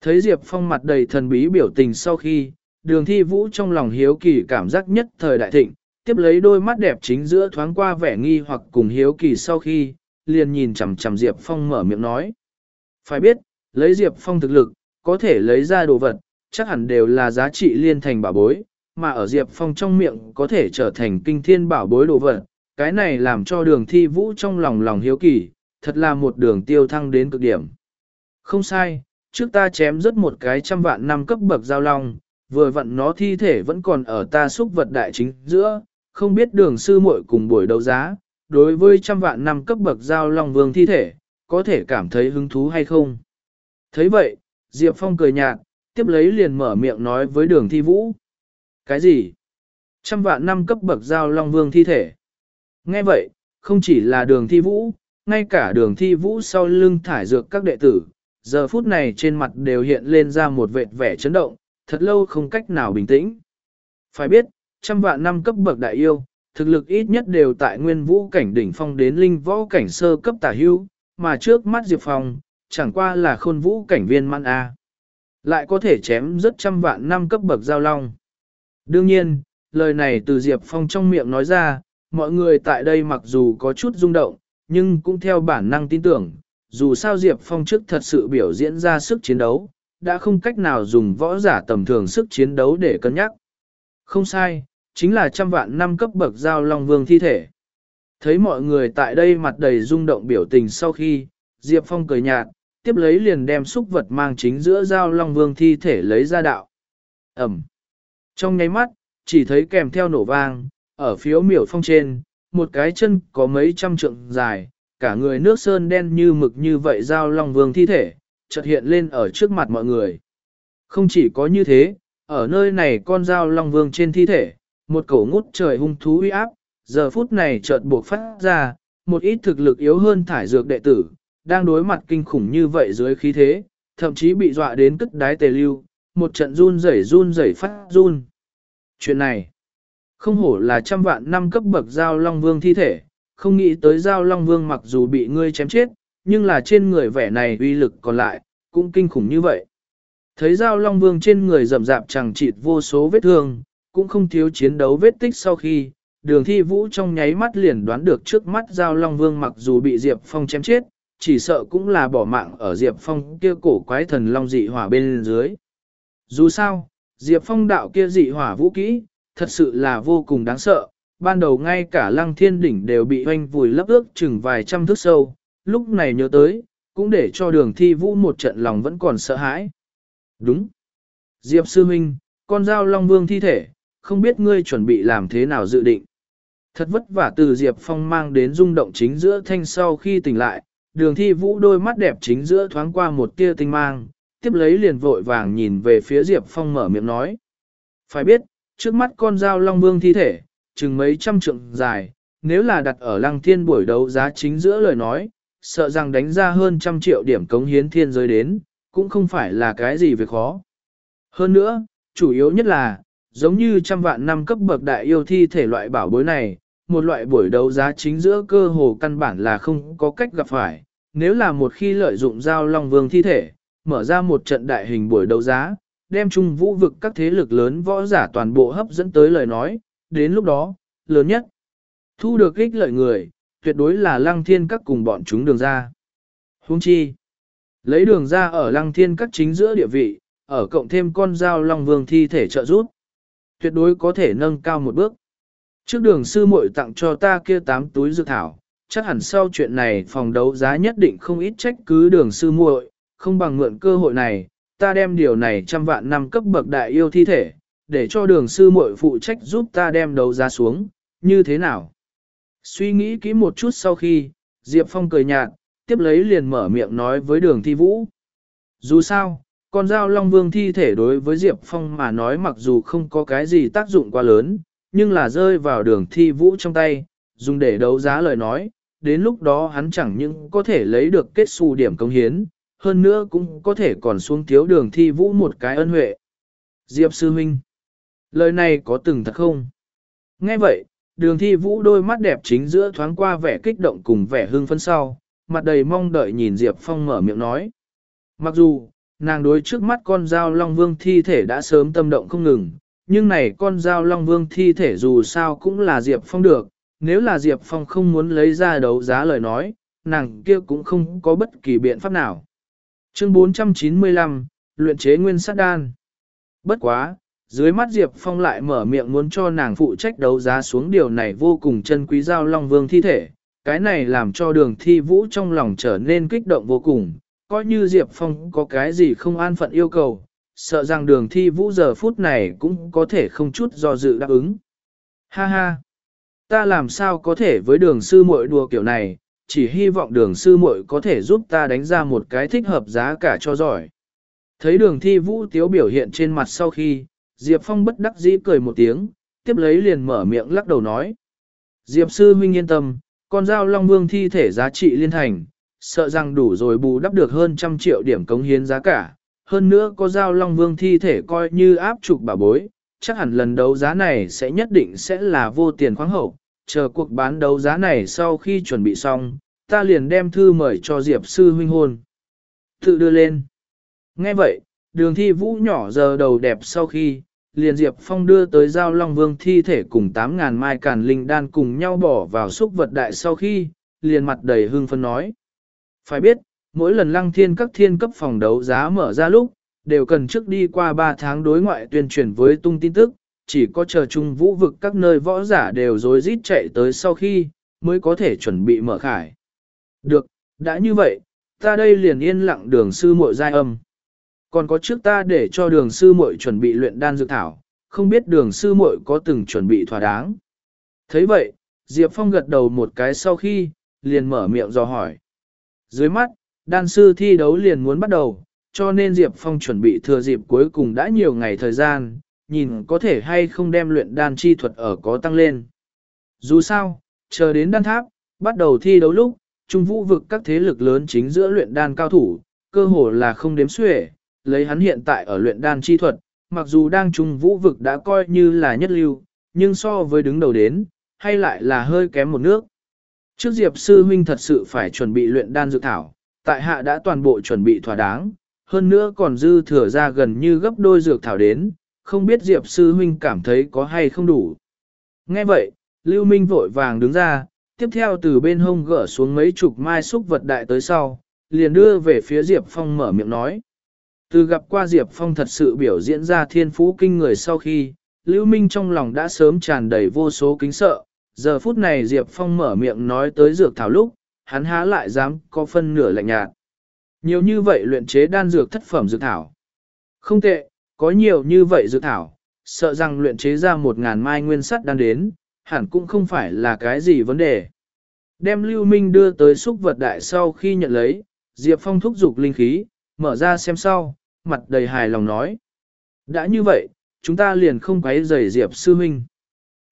Thấy Diệp Phong mặt đầy thần bí biểu tình sau khi, đường thi vũ trong lòng hiếu kỳ cảm giác nhất thời đại thịnh, tiếp lấy đôi mắt đẹp chính giữa thoáng qua vẻ nghi hoặc cùng hiếu kỳ sau khi, liền nhìn chằm chằm Diệp Phong mở miệng nói. Phải biết, lấy Diệp Phong thực lực, có thể lấy ra đồ vật, chắc hẳn đều là giá trị liên thành bảo bối, mà ở Diệp Phong trong miệng có thể trở thành kinh thiên bảo bối đồ vật. Cái này làm cho đường thi vũ trong lòng lòng hiếu kỳ, thật là một đường tiêu thăng đến cực điểm. Không sai, trước ta chém rất một cái trăm vạn năm cấp bậc giao long, vừa vặn nó thi thể vẫn còn ở ta xúc vật đại chính giữa, không biết đường sư muội cùng buổi đấu giá, đối với trăm vạn năm cấp bậc giao long vương thi thể, có thể cảm thấy hứng thú hay không. thấy vậy, Diệp Phong cười nhạt, tiếp lấy liền mở miệng nói với đường thi vũ. Cái gì? Trăm vạn năm cấp bậc giao long vương thi thể. Nghe vậy, không chỉ là đường thi vũ, ngay cả đường thi vũ sau lưng thải dược các đệ tử, giờ phút này trên mặt đều hiện lên ra một vệt vẻ chấn động, thật lâu không cách nào bình tĩnh. Phải biết, trăm vạn năm cấp bậc đại yêu, thực lực ít nhất đều tại nguyên vũ cảnh đỉnh phong đến linh võ cảnh sơ cấp tả hưu, mà trước mắt Diệp Phong, chẳng qua là khôn vũ cảnh viên man A. Lại có thể chém rất trăm vạn năm cấp bậc giao long. Đương nhiên, lời này từ Diệp Phong trong miệng nói ra, mọi người tại đây mặc dù có chút rung động, nhưng cũng theo bản năng tin tưởng, dù sao Diệp Phong trước thật sự biểu diễn ra sức chiến đấu, đã không cách nào dùng võ giả tầm thường sức chiến đấu để cân nhắc. Không sai, chính là trăm vạn năm cấp bậc giao long vương thi thể. Thấy mọi người tại đây mặt đầy rung động biểu tình sau khi, Diệp Phong cười nhạt, tiếp lấy liền đem xúc vật mang chính giữa giao long vương thi thể lấy ra đạo. Ẩm. Trong nháy mắt, chỉ thấy kèm theo nổ vang, ở phiếu miểu phong trên, một cái chân có mấy trăm trượng dài, cả người nước sơn đen như mực như vậy giao long vương thi thể, chợt hiện lên ở trước mặt mọi người. Không chỉ có như thế, ở nơi này con dao long vương trên thi thể, một cổ ngút trời hung thú uy áp, giờ phút này chợt buộc phát ra, một ít thực lực yếu hơn thải dược đệ tử, đang đối mặt kinh khủng như vậy dưới khí thế, thậm chí bị dọa đến cất đái tề lưu, một trận run rẩy run rẩy phát run. Chuyện này, không hổ là trăm vạn năm cấp bậc giao long vương thi thể, không nghĩ tới giao long vương mặc dù bị ngươi chém chết, nhưng là trên người vẻ này uy lực còn lại, cũng kinh khủng như vậy. Thấy giao long vương trên người rậm rạp chẳng chịt vô số vết thương, cũng không thiếu chiến đấu vết tích sau khi, đường thi vũ trong nháy mắt liền đoán được trước mắt giao long vương mặc dù bị Diệp Phong chém chết, chỉ sợ cũng là bỏ mạng ở Diệp Phong kia cổ quái thần long dị hỏa bên dưới. Dù sao, Diệp Phong đạo kia dị hỏa vũ kỹ, thật sự là vô cùng đáng sợ, ban đầu ngay cả lăng thiên đỉnh đều bị hoanh vùi lấp ước chừng vài trăm thước sâu, lúc này nhớ tới, cũng để cho đường thi vũ một trận lòng vẫn còn sợ hãi. Đúng. Diệp Sư Minh, con dao Long Vương thi thể, không biết ngươi chuẩn bị làm thế nào dự định. Thật vất vả từ Diệp Phong mang đến rung động chính giữa thanh sau khi tỉnh lại, đường thi vũ đôi mắt đẹp chính giữa thoáng qua một tia tinh mang, tiếp lấy liền vội vàng nhìn về phía Diệp Phong mở miệng nói. Phải biết, trước mắt con dao Long Vương thi thể, chừng mấy trăm trượng dài, nếu là đặt ở lăng thiên buổi đấu giá chính giữa lời nói, sợ rằng đánh ra hơn trăm triệu điểm cống hiến thiên giới đến, cũng không phải là cái gì việc khó. Hơn nữa, chủ yếu nhất là, giống như trăm vạn năm cấp bậc đại yêu thi thể loại bảo bối này, một loại buổi đấu giá chính giữa cơ hồ căn bản là không có cách gặp phải. Nếu là một khi lợi dụng giao long vương thi thể, mở ra một trận đại hình buổi đấu giá, đem chung vũ vực các thế lực lớn võ giả toàn bộ hấp dẫn tới lời nói, đến lúc đó, lớn nhất, thu được ích lợi người, tuyệt đối là lăng thiên các cùng bọn chúng đường ra. Hung chi, lấy đường ra ở lăng thiên các chính giữa địa vị, ở cộng thêm con dao long vương thi thể trợ giúp, tuyệt đối có thể nâng cao một bước. Trước đường sư muội tặng cho ta kia tám túi dược thảo, chắc hẳn sau chuyện này phòng đấu giá nhất định không ít trách cứ đường sư muội, không bằng mượn cơ hội này, ta đem điều này trăm vạn năm cấp bậc đại yêu thi thể, để cho đường sư muội phụ trách giúp ta đem đấu giá xuống, như thế nào? Suy nghĩ kỹ một chút sau khi, Diệp Phong cười nhạt, tiếp lấy liền mở miệng nói với đường thi vũ. Dù sao, con dao Long Vương thi thể đối với Diệp Phong mà nói mặc dù không có cái gì tác dụng quá lớn, nhưng là rơi vào đường thi vũ trong tay, dùng để đấu giá lời nói, đến lúc đó hắn chẳng những có thể lấy được kết xù điểm công hiến, hơn nữa cũng có thể còn xuống thiếu đường thi vũ một cái ân huệ. Diệp Sư Minh Lời này có từng thật không? Nghe vậy, đường thi vũ đôi mắt đẹp chính giữa thoáng qua vẻ kích động cùng vẻ hưng phấn sau, mặt đầy mong đợi nhìn Diệp Phong mở miệng nói. Mặc dù, nàng đối trước mắt con dao Long Vương thi thể đã sớm tâm động không ngừng, nhưng này con dao Long Vương thi thể dù sao cũng là Diệp Phong được, nếu là Diệp Phong không muốn lấy ra đấu giá lời nói, nàng kia cũng không có bất kỳ biện pháp nào. Chương 495, Luyện chế nguyên sát đan. Bất quá, dưới mắt Diệp Phong lại mở miệng muốn cho nàng phụ trách đấu giá xuống điều này vô cùng chân quý giao Long Vương thi thể. Cái này làm cho đường thi vũ trong lòng trở nên kích động vô cùng, coi như Diệp Phong có cái gì không an phận yêu cầu, sợ rằng đường thi vũ giờ phút này cũng có thể không chút do dự đáp ứng. Ha ha! Ta làm sao có thể với đường sư muội đùa kiểu này, chỉ hy vọng đường sư muội có thể giúp ta đánh ra một cái thích hợp giá cả cho giỏi. Thấy đường thi vũ tiếu biểu hiện trên mặt sau khi, Diệp Phong bất đắc dĩ cười một tiếng, tiếp lấy liền mở miệng lắc đầu nói. Diệp sư huynh yên tâm, con dao Long Vương thi thể giá trị liên thành, sợ rằng đủ rồi bù đắp được hơn trăm triệu điểm cống hiến giá cả. Hơn nữa có dao Long Vương thi thể coi như áp trục bà bối, chắc hẳn lần đấu giá này sẽ nhất định sẽ là vô tiền khoáng hậu. Chờ cuộc bán đấu giá này sau khi chuẩn bị xong, ta liền đem thư mời cho Diệp sư huynh hôn. Tự đưa lên. Nghe vậy, đường thi vũ nhỏ giờ đầu đẹp sau khi, liền Diệp Phong đưa tới giao Long Vương thi thể cùng 8.000 mai càn linh đan cùng nhau bỏ vào xúc vật đại sau khi, liền mặt đầy hưng phân nói. Phải biết, mỗi lần lăng thiên các thiên cấp phòng đấu giá mở ra lúc, đều cần trước đi qua 3 tháng đối ngoại tuyên truyền với tung tin tức, chỉ có chờ chung vũ vực các nơi võ giả đều rối rít chạy tới sau khi, mới có thể chuẩn bị mở khải. Được, đã như vậy, ta đây liền yên lặng đường sư muội giai âm. Còn có trước ta để cho đường sư muội chuẩn bị luyện đan dược thảo, không biết đường sư muội có từng chuẩn bị thỏa đáng. thấy vậy, Diệp Phong gật đầu một cái sau khi, liền mở miệng dò hỏi. Dưới mắt, đan sư thi đấu liền muốn bắt đầu, cho nên Diệp Phong chuẩn bị thừa dịp cuối cùng đã nhiều ngày thời gian, nhìn có thể hay không đem luyện đan chi thuật ở có tăng lên. Dù sao, chờ đến đan tháp, bắt đầu thi đấu lúc, trung vũ vực các thế lực lớn chính giữa luyện đan cao thủ, cơ hồ là không đếm xuể, lấy hắn hiện tại ở luyện đan chi thuật, mặc dù đang trung vũ vực đã coi như là nhất lưu, nhưng so với đứng đầu đến, hay lại là hơi kém một nước. Trước Diệp Sư Huynh thật sự phải chuẩn bị luyện đan dược thảo, tại hạ đã toàn bộ chuẩn bị thỏa đáng, hơn nữa còn dư thừa ra gần như gấp đôi dược thảo đến, không biết Diệp Sư Huynh cảm thấy có hay không đủ. Nghe vậy, Lưu Minh vội vàng đứng ra, tiếp theo từ bên hông gỡ xuống mấy chục mai xúc vật đại tới sau, liền đưa về phía Diệp Phong mở miệng nói. Từ gặp qua Diệp Phong thật sự biểu diễn ra thiên phú kinh người sau khi, Lưu Minh trong lòng đã sớm tràn đầy vô số kính sợ, giờ phút này Diệp Phong mở miệng nói tới dược thảo lúc, hắn há lại dám có phân nửa lạnh nhạt. Nhiều như vậy luyện chế đan dược thất phẩm dược thảo. Không tệ, có nhiều như vậy dược thảo, sợ rằng luyện chế ra một ngàn mai nguyên sắt đan đến, hẳn cũng không phải là cái gì vấn đề. Đem Lưu Minh đưa tới xúc vật đại sau khi nhận lấy, Diệp Phong thúc giục linh khí, mở ra xem sau, mặt đầy hài lòng nói. Đã như vậy, chúng ta liền không quấy rầy Diệp Sư Minh.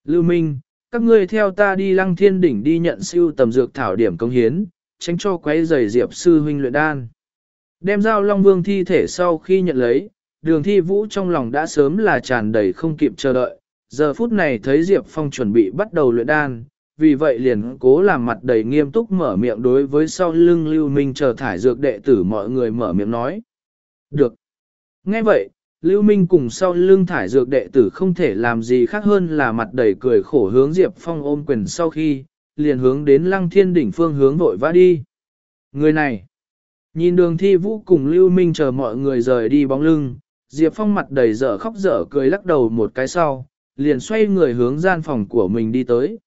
Lưu Minh, các ngươi theo ta đi lăng thiên đỉnh đi nhận siêu tầm dược thảo điểm công hiến, tránh cho quấy rầy Diệp Sư Huynh luyện đan. Đem giao Long Vương thi thể sau khi nhận lấy, đường thi vũ trong lòng đã sớm là tràn đầy không kịp chờ đợi, giờ phút này thấy Diệp Phong chuẩn bị bắt đầu luyện đan, vì vậy liền cố làm mặt đầy nghiêm túc mở miệng đối với sau lưng Lưu Minh chờ thải dược đệ tử mọi người mở miệng nói. Được. Nghe vậy, Lưu Minh cùng sau lưng thải dược đệ tử không thể làm gì khác hơn là mặt đầy cười khổ hướng Diệp Phong ôm quyền sau khi, liền hướng đến lăng thiên đỉnh phương hướng vội vã đi. Người này, nhìn đường thi vũ cùng Lưu Minh chờ mọi người rời đi bóng lưng, Diệp Phong mặt đầy dở khóc dở cười lắc đầu một cái sau, liền xoay người hướng gian phòng của mình đi tới.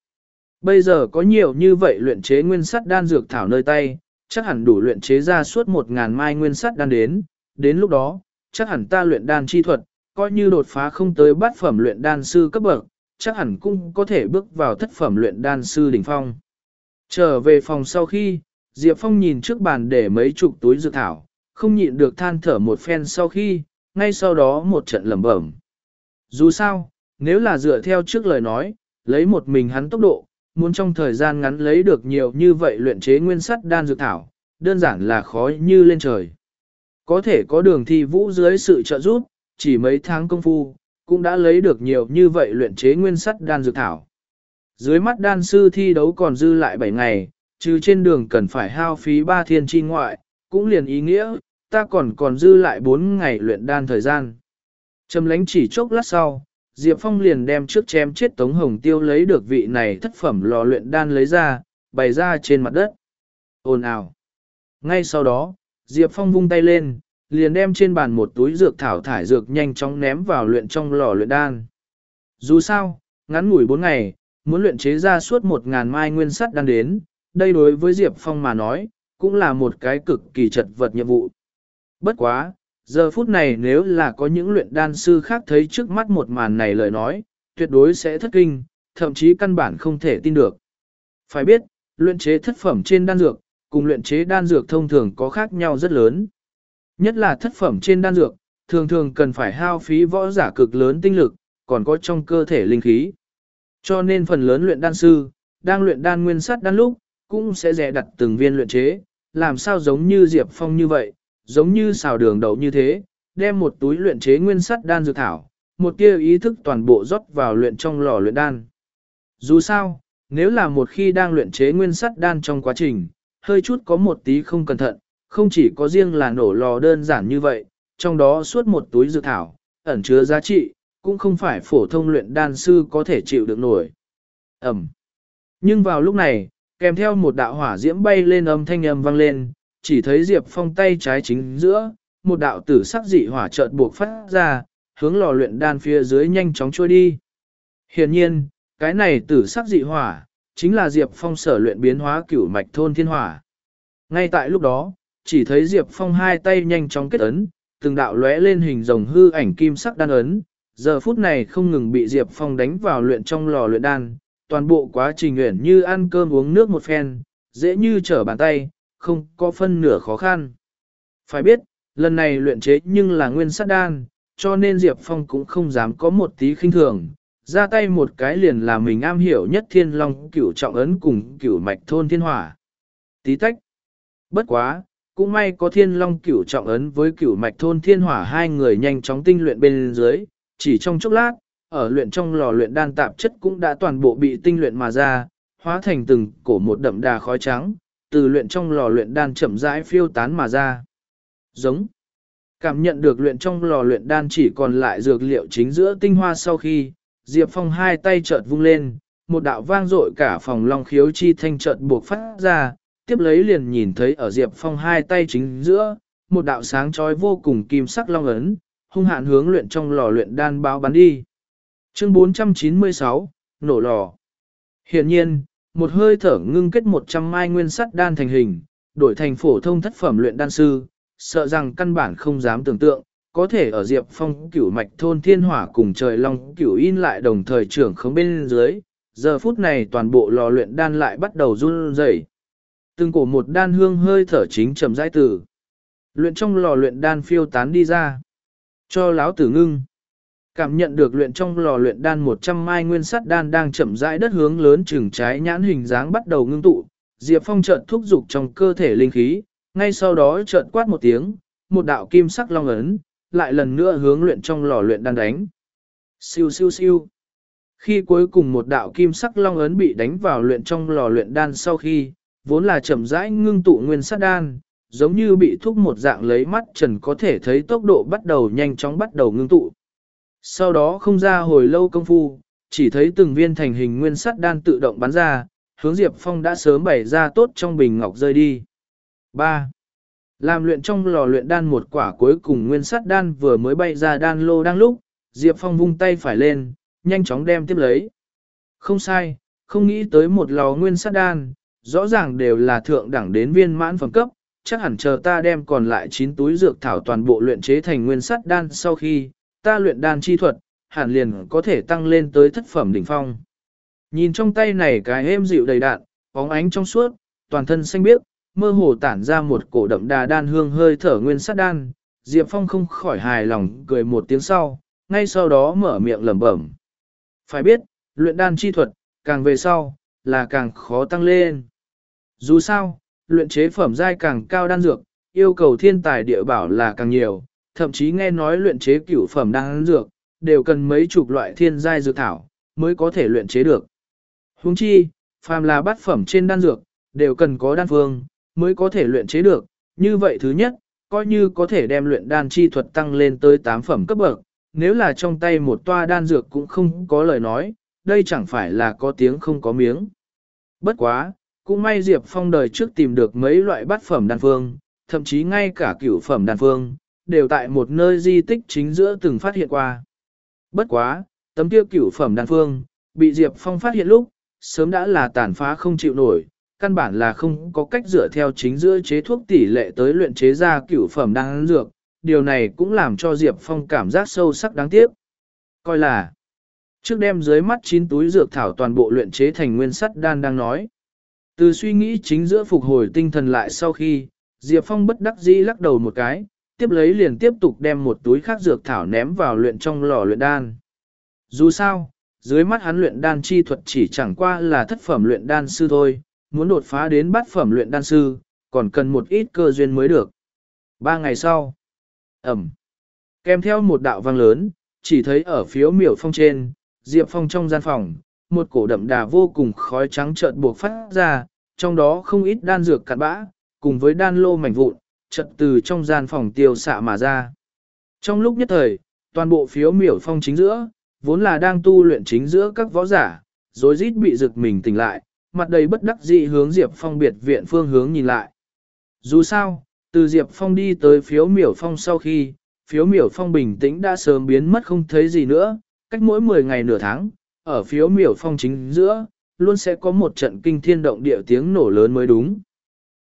Bây giờ có nhiều như vậy luyện chế nguyên sắt đan dược thảo nơi tay, chắc hẳn đủ luyện chế ra suốt một ngàn mai nguyên sắt đan đến, đến lúc đó, chắc hẳn ta luyện đan chi thuật, coi như đột phá không tới bát phẩm luyện đan sư cấp bậc, chắc hẳn cũng có thể bước vào thất phẩm luyện đan sư đỉnh phong. Trở về phòng sau khi, Diệp Phong nhìn trước bàn để mấy chục túi dược thảo, không nhịn được than thở một phen sau khi, ngay sau đó một trận lẩm bẩm. Dù sao, nếu là dựa theo trước lời nói, lấy một mình hắn tốc độ, muốn trong thời gian ngắn lấy được nhiều như vậy luyện chế nguyên sắt đan dược thảo, đơn giản là khó như lên trời. Có thể có đường thi vũ dưới sự trợ giúp, chỉ mấy tháng công phu, cũng đã lấy được nhiều như vậy luyện chế nguyên sắt đan dược thảo. Dưới mắt đan sư thi đấu còn dư lại 7 ngày, trừ trên đường cần phải hao phí ba thiên chi ngoại, cũng liền ý nghĩa, ta còn còn dư lại 4 ngày luyện đan thời gian. Trầm lánh chỉ chốc lát sau, Diệp Phong liền đem trước chém chết Tống Hồng Tiêu lấy được vị này thất phẩm lò luyện đan lấy ra, bày ra trên mặt đất. Ồn ào. Ngay sau đó, Diệp Phong vung tay lên, liền đem trên bàn một túi dược thảo thải dược nhanh chóng ném vào luyện trong lò luyện đan. Dù sao, ngắn ngủi 4 ngày, muốn luyện chế ra suốt 1.000 mai nguyên sắt đan đến, đây đối với Diệp Phong mà nói, cũng là một cái cực kỳ chật vật nhiệm vụ. Bất quá, giờ phút này nếu là có những luyện đan sư khác thấy trước mắt một màn này lời nói, tuyệt đối sẽ thất kinh, thậm chí căn bản không thể tin được. Phải biết, luyện chế thất phẩm trên đan dược, cùng luyện chế đan dược thông thường có khác nhau rất lớn. Nhất là thất phẩm trên đan dược, thường thường cần phải hao phí võ giả cực lớn tinh lực, còn có trong cơ thể linh khí. Cho nên phần lớn luyện đan sư, đang luyện đan nguyên sắt đan lúc, cũng sẽ rẻ đặt từng viên luyện chế, làm sao giống như Diệp Phong như vậy, giống như xào đường đậu như thế, đem một túi luyện chế nguyên sắt đan dược thảo, một tia ý thức toàn bộ rót vào luyện trong lò luyện đan. Dù sao, nếu là một khi đang luyện chế nguyên sắt đan trong quá trình, hơi chút có một tí không cẩn thận, không chỉ có riêng là nổ lò đơn giản như vậy, trong đó suốt một túi dược thảo, ẩn chứa giá trị, cũng không phải phổ thông luyện đan sư có thể chịu được nổi. Ẩm. Nhưng vào lúc này, kèm theo một đạo hỏa diễm bay lên âm thanh âm vang lên, chỉ thấy Diệp Phong tay trái chính giữa, một đạo tử sắc dị hỏa chợt buộc phát ra, hướng lò luyện đan phía dưới nhanh chóng trôi đi. Hiển nhiên, cái này tử sắc dị hỏa, chính là Diệp Phong sở luyện biến hóa cửu mạch thôn thiên hỏa. Ngay tại lúc đó, chỉ thấy Diệp Phong hai tay nhanh chóng kết ấn, từng đạo lóe lên hình rồng hư ảnh kim sắc đan ấn, giờ phút này không ngừng bị Diệp Phong đánh vào luyện trong lò luyện đan, toàn bộ quá trình luyện như ăn cơm uống nước một phen, dễ như trở bàn tay, không có phân nửa khó khăn. Phải biết, lần này luyện chế nhưng là nguyên sát đan, cho nên Diệp Phong cũng không dám có một tí khinh thường, Ra tay một cái liền là mình am hiểu nhất thiên long cửu trọng ấn cùng cửu mạch thôn thiên hỏa. Tí tách. Bất quá, cũng may có thiên long cửu trọng ấn với cửu mạch thôn thiên hỏa hai người nhanh chóng tinh luyện bên dưới, chỉ trong chốc lát, ở luyện trong lò luyện đan tạp chất cũng đã toàn bộ bị tinh luyện mà ra, hóa thành từng cổ một đậm đà khói trắng, từ luyện trong lò luyện đan chậm rãi phiêu tán mà ra. Giống. Cảm nhận được luyện trong lò luyện đan chỉ còn lại dược liệu chính giữa tinh hoa sau khi, Diệp Phong hai tay chợt vung lên, một đạo vang dội cả phòng long khiếu chi thanh chợt buộc phát ra, tiếp lấy liền nhìn thấy ở Diệp Phong hai tay chính giữa, một đạo sáng chói vô cùng kim sắc long ấn, hung hạn hướng luyện trong lò luyện đan báo bắn đi. Chương 496, nổ lò. Hiện nhiên, một hơi thở ngưng kết 100 mai nguyên sắt đan thành hình, đổi thành phổ thông thất phẩm luyện đan sư, sợ rằng căn bản không dám tưởng tượng, có thể ở Diệp Phong cửu mạch thôn thiên hỏa cùng trời long cửu in lại đồng thời trưởng không bên dưới, giờ phút này toàn bộ lò luyện đan lại bắt đầu run rẩy. Từng cổ một đan hương hơi thở chính chậm rãi từ. Luyện trong lò luyện đan phiêu tán đi ra. Cho láo tử ngưng. Cảm nhận được luyện trong lò luyện đan 100 mai nguyên sắt đan đang chậm rãi đất hướng lớn chừng trái nhãn hình dáng bắt đầu ngưng tụ, Diệp Phong chợt thúc dục trong cơ thể linh khí, ngay sau đó chợt quát một tiếng, một đạo kim sắc long ấn, lại lần nữa hướng luyện trong lò luyện đan đánh. Siêu siêu siêu. Khi cuối cùng một đạo kim sắc long ấn bị đánh vào luyện trong lò luyện đan sau khi, vốn là chậm rãi ngưng tụ nguyên sắt đan, giống như bị thúc một dạng lấy mắt trần có thể thấy tốc độ bắt đầu nhanh chóng bắt đầu ngưng tụ. Sau đó không ra hồi lâu công phu, chỉ thấy từng viên thành hình nguyên sắt đan tự động bắn ra, hướng Diệp Phong đã sớm bày ra tốt trong bình ngọc rơi đi. 3. Làm luyện trong lò luyện đan một quả cuối cùng nguyên sắt đan vừa mới bay ra đan lô đang lúc, Diệp Phong vung tay phải lên, nhanh chóng đem tiếp lấy. Không sai, không nghĩ tới một lò nguyên sắt đan, rõ ràng đều là thượng đẳng đến viên mãn phẩm cấp, chắc hẳn chờ ta đem còn lại 9 túi dược thảo toàn bộ luyện chế thành nguyên sắt đan sau khi, ta luyện đan chi thuật, hẳn liền có thể tăng lên tới thất phẩm đỉnh phong. Nhìn trong tay này cái êm dịu đầy đạn, bóng ánh trong suốt, toàn thân xanh biếc, mơ hồ tản ra một cổ đậm đà đan hương hơi thở nguyên sát đan, Diệp Phong không khỏi hài lòng cười một tiếng sau, ngay sau đó mở miệng lẩm bẩm. Phải biết, luyện đan chi thuật, càng về sau, là càng khó tăng lên. Dù sao, luyện chế phẩm giai càng cao đan dược, yêu cầu thiên tài địa bảo là càng nhiều, thậm chí nghe nói luyện chế cửu phẩm đan dược, đều cần mấy chục loại thiên giai dược thảo, mới có thể luyện chế được. Huống chi, phàm là bát phẩm trên đan dược, đều cần có đan phương, mới có thể luyện chế được. Như vậy thứ nhất, coi như có thể đem luyện đan chi thuật tăng lên tới 8 phẩm cấp bậc, nếu là trong tay một toa đan dược cũng không có lời nói, đây chẳng phải là có tiếng không có miếng. Bất quá, cũng may Diệp Phong đời trước tìm được mấy loại bát phẩm đan phương, thậm chí ngay cả cửu phẩm đan phương, đều tại một nơi di tích chính giữa từng phát hiện qua. Bất quá, tấm tiêu cửu phẩm đan phương, bị Diệp Phong phát hiện lúc, sớm đã là tàn phá không chịu nổi, căn bản là không có cách dựa theo chính giữa chế thuốc tỷ lệ tới luyện chế ra cửu phẩm đan dược, điều này cũng làm cho Diệp Phong cảm giác sâu sắc đáng tiếc. Coi là, trước đem dưới mắt chín túi dược thảo toàn bộ luyện chế thành nguyên sắt đan đang nói. Từ suy nghĩ chính giữa phục hồi tinh thần lại sau khi, Diệp Phong bất đắc dĩ lắc đầu một cái, tiếp lấy liền tiếp tục đem một túi khác dược thảo ném vào luyện trong lò luyện đan. Dù sao, dưới mắt hắn luyện đan chi thuật chỉ chẳng qua là thất phẩm luyện đan sư thôi, muốn đột phá đến bát phẩm luyện đan sư, còn cần một ít cơ duyên mới được. Ba ngày sau, ẩm, kèm theo một đạo vang lớn, chỉ thấy ở phiếu miểu phong trên, Diệp Phong trong gian phòng, một cổ đậm đà vô cùng khói trắng trợn buộc phát ra, trong đó không ít đan dược cặn bã, cùng với đan lô mảnh vụn, chật từ trong gian phòng tiêu xạ mà ra. Trong lúc nhất thời, toàn bộ phiếu miểu phong chính giữa, vốn là đang tu luyện chính giữa các võ giả, rồi rít bị rực mình tỉnh lại, mặt đầy bất đắc dĩ hướng Diệp Phong biệt viện phương hướng nhìn lại. Dù sao, từ Diệp Phong đi tới phiếu miểu phong sau khi, phiếu miểu phong bình tĩnh đã sớm biến mất không thấy gì nữa, cách mỗi 10 ngày nửa tháng, ở phiếu miểu phong chính giữa, luôn sẽ có một trận kinh thiên động địa tiếng nổ lớn mới đúng.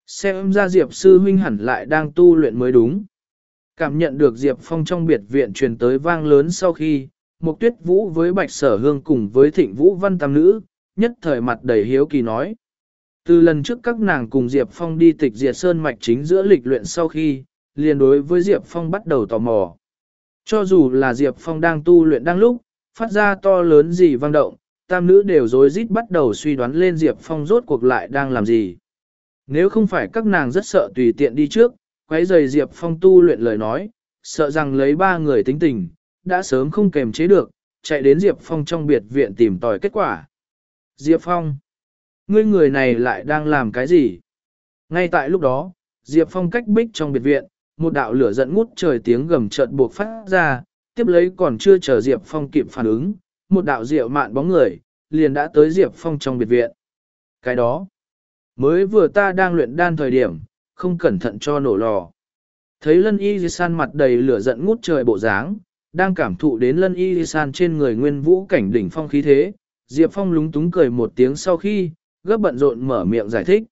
Xem ra Diệp sư huynh hẳn lại đang tu luyện mới đúng. Cảm nhận được Diệp Phong trong biệt viện truyền tới vang lớn sau khi, Mục Tuyết Vũ với Bạch Sở Hương cùng với Thịnh Vũ Văn Tam Nữ, nhất thời mặt đầy hiếu kỳ nói. Từ lần trước các nàng cùng Diệp Phong đi tịch diệt sơn mạch chính giữa lịch luyện sau khi, liền đối với Diệp Phong bắt đầu tò mò. Cho dù là Diệp Phong đang tu luyện đang lúc, phát ra to lớn gì vang động, tam nữ đều rối rít bắt đầu suy đoán lên Diệp Phong rốt cuộc lại đang làm gì. Nếu không phải các nàng rất sợ tùy tiện đi trước, quấy rầy Diệp Phong tu luyện lời nói, sợ rằng lấy ba người tính tình, đã sớm không kềm chế được, chạy đến Diệp Phong trong biệt viện tìm tòi kết quả. Diệp Phong, ngươi người này lại đang làm cái gì? Ngay tại lúc đó, Diệp Phong cách bích trong biệt viện, một đạo lửa giận ngút trời tiếng gầm chợt buộc phát ra, tiếp lấy còn chưa chờ Diệp Phong kịp phản ứng, một đạo diệu mạn bóng người, liền đã tới Diệp Phong trong biệt viện. Cái đó, mới vừa ta đang luyện đan thời điểm, không cẩn thận cho nổ lò. Thấy lân y Di san mặt đầy lửa giận ngút trời bộ dáng, đang cảm thụ đến lân y Di san trên người nguyên vũ cảnh đỉnh phong khí thế, Diệp Phong lúng túng cười một tiếng sau khi, gấp bận rộn mở miệng giải thích.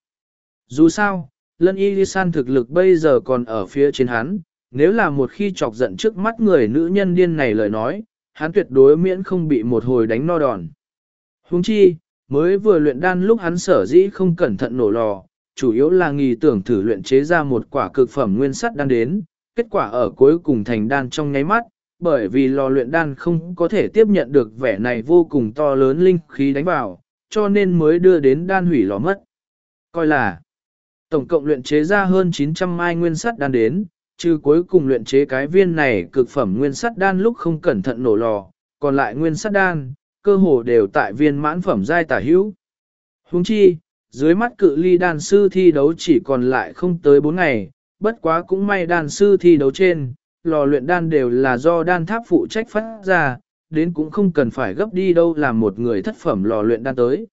Dù sao, lân y Di san thực lực bây giờ còn ở phía trên hắn, nếu là một khi chọc giận trước mắt người nữ nhân điên này lời nói, hắn tuyệt đối miễn không bị một hồi đánh no đòn. Huống chi, mới vừa luyện đan lúc hắn sở dĩ không cẩn thận nổ lò, chủ yếu là nghi tưởng thử luyện chế ra một quả cực phẩm nguyên sắt đan đến, kết quả ở cuối cùng thành đan trong nháy mắt, bởi vì lò luyện đan không có thể tiếp nhận được vẻ này vô cùng to lớn linh khí đánh vào, cho nên mới đưa đến đan hủy lò mất. Coi là, tổng cộng luyện chế ra hơn 900 mai nguyên sắt đan đến, trừ cuối cùng luyện chế cái viên này cực phẩm nguyên sắt đan lúc không cẩn thận nổ lò, còn lại nguyên sắt đan, cơ hồ đều tại viên mãn phẩm giai tả hữu. Huống chi, dưới mắt cự ly đan sư thi đấu chỉ còn lại không tới 4 ngày, bất quá cũng may đan sư thi đấu trên, lò luyện đan đều là do đan tháp phụ trách phát ra, đến cũng không cần phải gấp đi đâu làm một người thất phẩm lò luyện đan tới.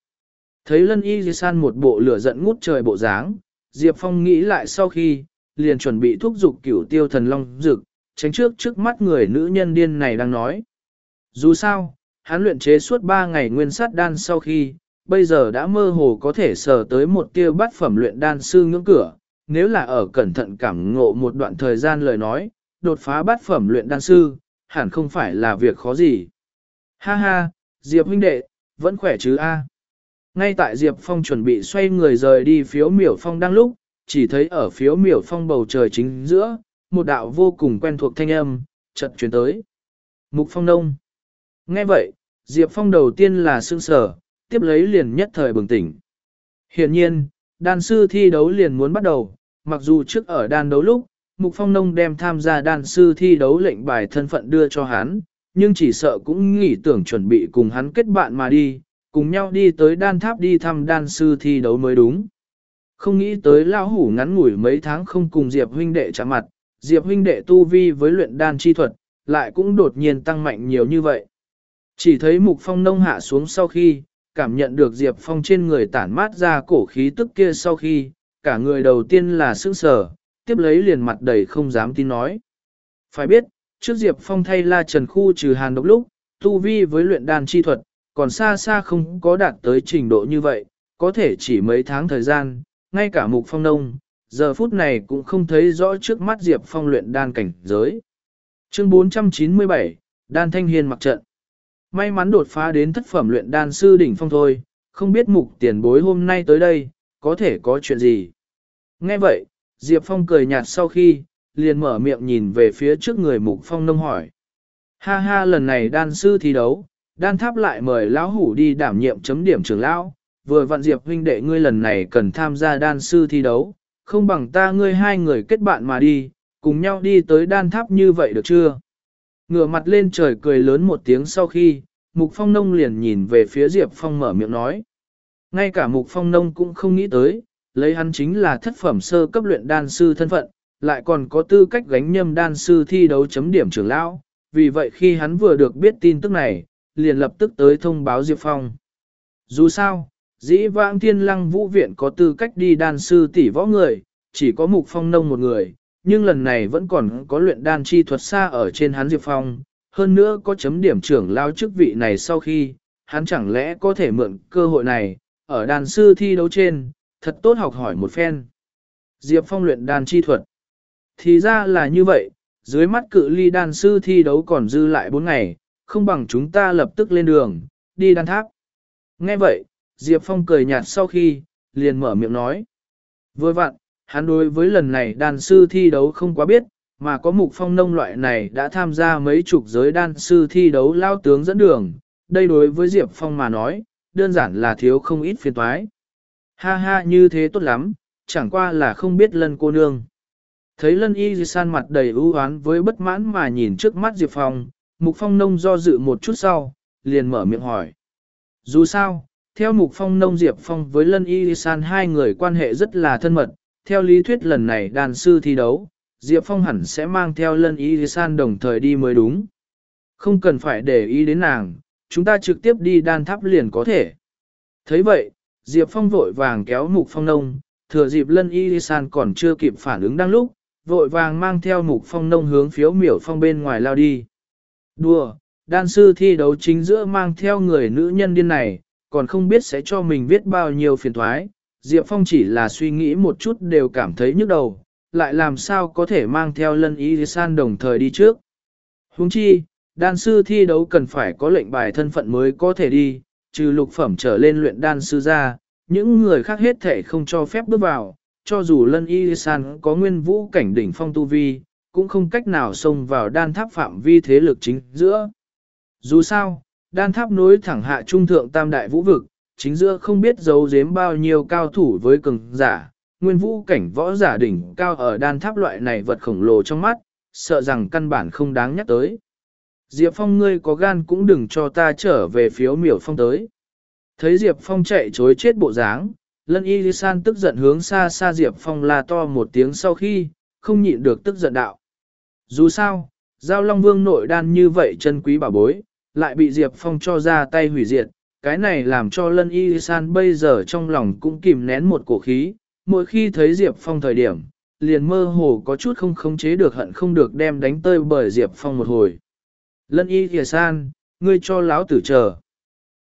Thấy lân y di san một bộ lửa giận ngút trời bộ dáng, Diệp Phong nghĩ lại sau khi, liền chuẩn bị thuốc dục cửu tiêu thần long dực, tránh trước trước mắt người nữ nhân điên này đang nói. Dù sao, hắn luyện chế suốt 3 ngày nguyên sát đan sau khi, bây giờ đã mơ hồ có thể sờ tới một tiêu bát phẩm luyện đan sư ngưỡng cửa, nếu là ở cẩn thận cảm ngộ một đoạn thời gian lời nói, đột phá bát phẩm luyện đan sư, hẳn không phải là việc khó gì. Ha ha, Diệp huynh đệ, vẫn khỏe chứ a? Ngay tại Diệp Phong chuẩn bị xoay người rời đi phiếu miểu phong đang lúc, chỉ thấy ở phiếu miểu phong bầu trời chính giữa, một đạo vô cùng quen thuộc thanh âm, chợt chuyển tới. Mục Phong Nông. Nghe vậy, Diệp Phong đầu tiên là sương sở, tiếp lấy liền nhất thời bừng tỉnh. Hiện nhiên, đan sư thi đấu liền muốn bắt đầu, mặc dù trước ở đan đấu lúc, Mục Phong Nông đem tham gia đan sư thi đấu lệnh bài thân phận đưa cho hắn, nhưng chỉ sợ cũng nghĩ tưởng chuẩn bị cùng hắn kết bạn mà đi, cùng nhau đi tới đan tháp đi thăm đan sư thi đấu mới đúng. Không nghĩ tới lao hủ ngắn ngủi mấy tháng không cùng Diệp huynh đệ chạm mặt, Diệp huynh đệ tu vi với luyện đan chi thuật, lại cũng đột nhiên tăng mạnh nhiều như vậy. Chỉ thấy mục phong nông hạ xuống sau khi, cảm nhận được Diệp Phong trên người tản mát ra cổ khí tức kia sau khi, cả người đầu tiên là sững sờ, tiếp lấy liền mặt đầy không dám tin nói. Phải biết, trước Diệp Phong thay la trần khu trừ hàn độc lúc, tu vi với luyện đan chi thuật, còn xa xa không có đạt tới trình độ như vậy, có thể chỉ mấy tháng thời gian, ngay cả mục phong nông, giờ phút này cũng không thấy rõ trước mắt Diệp Phong luyện đan cảnh giới. Chương 497, Đan Thanh Hiên mặc trận. May mắn đột phá đến thất phẩm luyện đan sư đỉnh phong thôi, không biết mục tiền bối hôm nay tới đây, có thể có chuyện gì. Nghe vậy, Diệp Phong cười nhạt sau khi, liền mở miệng nhìn về phía trước người mục phong nông hỏi. Ha ha lần này đan sư thi đấu, đan tháp lại mời lão hủ đi đảm nhiệm chấm điểm trưởng lão, vừa vặn Diệp huynh đệ ngươi lần này cần tham gia đan sư thi đấu, không bằng ta ngươi hai người kết bạn mà đi, cùng nhau đi tới đan tháp như vậy được chưa? Ngửa mặt lên trời cười lớn một tiếng sau khi, Mục Phong Nông liền nhìn về phía Diệp Phong mở miệng nói. Ngay cả Mục Phong Nông cũng không nghĩ tới, lấy hắn chính là thất phẩm sơ cấp luyện đan sư thân phận, lại còn có tư cách gánh nhâm đan sư thi đấu chấm điểm trưởng lão. Vì vậy khi hắn vừa được biết tin tức này, liền lập tức tới thông báo Diệp Phong. Dù sao, dĩ vãng thiên lăng vũ viện có tư cách đi đan sư tỷ võ người, chỉ có mục phong nông một người, nhưng lần này vẫn còn có luyện đan chi thuật xa ở trên hắn Diệp Phong, hơn nữa có chấm điểm trưởng lao chức vị này sau khi, hắn chẳng lẽ có thể mượn cơ hội này, ở đan sư thi đấu trên, thật tốt học hỏi một phen. Diệp Phong luyện đan chi thuật. Thì ra là như vậy, dưới mắt cự ly đan sư thi đấu còn dư lại 4 ngày, không bằng chúng ta lập tức lên đường, đi đan tháp. Nghe vậy, Diệp Phong cười nhạt sau khi, liền mở miệng nói. Vừa vặn, hắn đối với lần này đàn sư thi đấu không quá biết, mà có mục phong nông loại này đã tham gia mấy chục giới đan sư thi đấu lao tướng dẫn đường, đây đối với Diệp Phong mà nói, đơn giản là thiếu không ít phiền toái. Ha ha như thế tốt lắm, chẳng qua là không biết lân cô nương. Thấy lân y di san mặt đầy ưu oán với bất mãn mà nhìn trước mắt Diệp Phong, mục phong nông do dự một chút sau, liền mở miệng hỏi. Dù sao, theo mục phong nông Diệp Phong với lân y di san hai người quan hệ rất là thân mật, theo lý thuyết lần này đàn sư thi đấu, Diệp Phong hẳn sẽ mang theo lân y san đồng thời đi mới đúng. Không cần phải để ý đến nàng, chúng ta trực tiếp đi đan tháp liền có thể. thấy vậy, Diệp Phong vội vàng kéo mục phong nông, thừa dịp lân y san còn chưa kịp phản ứng đang lúc, vội vàng mang theo mục phong nông hướng phiếu miểu phong bên ngoài lao đi. Đùa, đan sư thi đấu chính giữa mang theo người nữ nhân điên này, còn không biết sẽ cho mình viết bao nhiêu phiền thoái. Diệp Phong chỉ là suy nghĩ một chút đều cảm thấy nhức đầu, lại làm sao có thể mang theo lân y san đồng thời đi trước. Huống chi, đan sư thi đấu cần phải có lệnh bài thân phận mới có thể đi, trừ lục phẩm trở lên luyện đan sư ra, những người khác hết thể không cho phép bước vào, cho dù lân y san có nguyên vũ cảnh đỉnh phong tu vi, cũng không cách nào xông vào đan tháp phạm vi thế lực chính giữa. Dù sao, đan tháp nối thẳng hạ trung thượng tam đại vũ vực, chính giữa không biết giấu giếm bao nhiêu cao thủ với cường giả, nguyên vũ cảnh võ giả đỉnh cao ở đan tháp loại này vật khổng lồ trong mắt, sợ rằng căn bản không đáng nhắc tới. Diệp Phong ngươi có gan cũng đừng cho ta trở về phiếu miểu phong tới. Thấy Diệp Phong chạy chối chết bộ dáng, lân y san tức giận hướng xa xa Diệp Phong la to một tiếng sau khi, không nhịn được tức giận đạo. Dù sao, Giao Long Vương nội đan như vậy chân quý bảo bối, lại bị Diệp Phong cho ra tay hủy diệt, cái này làm cho lân y san bây giờ trong lòng cũng kìm nén một cổ khí, mỗi khi thấy Diệp Phong thời điểm, liền mơ hồ có chút không khống chế được hận không được đem đánh tơi bởi Diệp Phong một hồi. Lân y thìa san, ngươi cho láo tử chờ.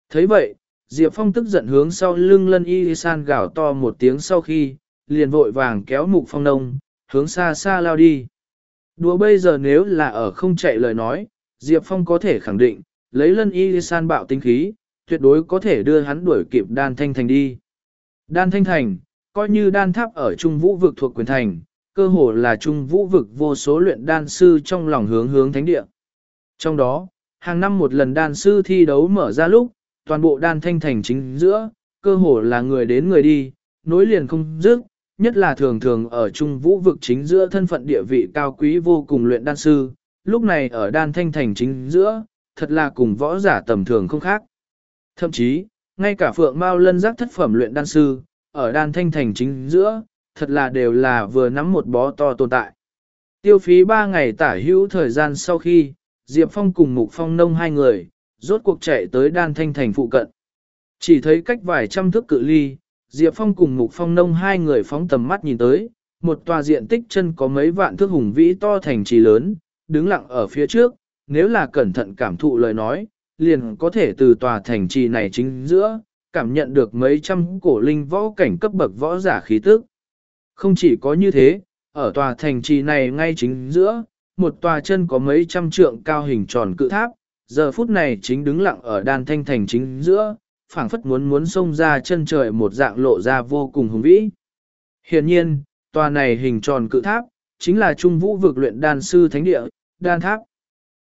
thấy vậy, Diệp Phong tức giận hướng sau lưng lân y san gào to một tiếng sau khi, liền vội vàng kéo mục phong nông, hướng xa xa lao đi. Đùa bây giờ nếu là ở không chạy lời nói, Diệp Phong có thể khẳng định, lấy lân y san bạo tinh khí, tuyệt đối có thể đưa hắn đuổi kịp đan thanh thành đi. Đan thanh thành, coi như đan tháp ở trung vũ vực thuộc quyền thành, cơ hồ là trung vũ vực vô số luyện đan sư trong lòng hướng hướng thánh địa. Trong đó, hàng năm một lần đan sư thi đấu mở ra lúc, toàn bộ đan thanh thành chính giữa, cơ hồ là người đến người đi, nối liền không dứt, nhất là thường thường ở trung vũ vực chính giữa thân phận địa vị cao quý vô cùng luyện đan sư, lúc này ở đan thanh thành chính giữa, thật là cùng võ giả tầm thường không khác. Thậm chí, ngay cả phượng mao lân giác thất phẩm luyện đan sư, ở đan thanh thành chính giữa, thật là đều là vừa nắm một bó to tồn tại. Tiêu phí 3 ngày tả hữu thời gian sau khi, Diệp Phong cùng Mục Phong nông hai người, rốt cuộc chạy tới đan thanh thành phụ cận. Chỉ thấy cách vài trăm thước cự ly, Diệp Phong cùng Mục Phong nông hai người phóng tầm mắt nhìn tới, một tòa diện tích chân có mấy vạn thước hùng vĩ to thành trì lớn, đứng lặng ở phía trước, nếu là cẩn thận cảm thụ lời nói, liền có thể từ tòa thành trì này chính giữa, cảm nhận được mấy trăm cổ linh võ cảnh cấp bậc võ giả khí tức. Không chỉ có như thế, ở tòa thành trì này ngay chính giữa, một tòa chân có mấy trăm trượng cao hình tròn cự tháp, giờ phút này chính đứng lặng ở đan thanh thành chính giữa, phảng phất muốn muốn xông ra chân trời một dạng lộ ra vô cùng hùng vĩ. Hiện nhiên, tòa này hình tròn cự tháp, chính là trung vũ vực luyện đan sư thánh địa, đan tháp.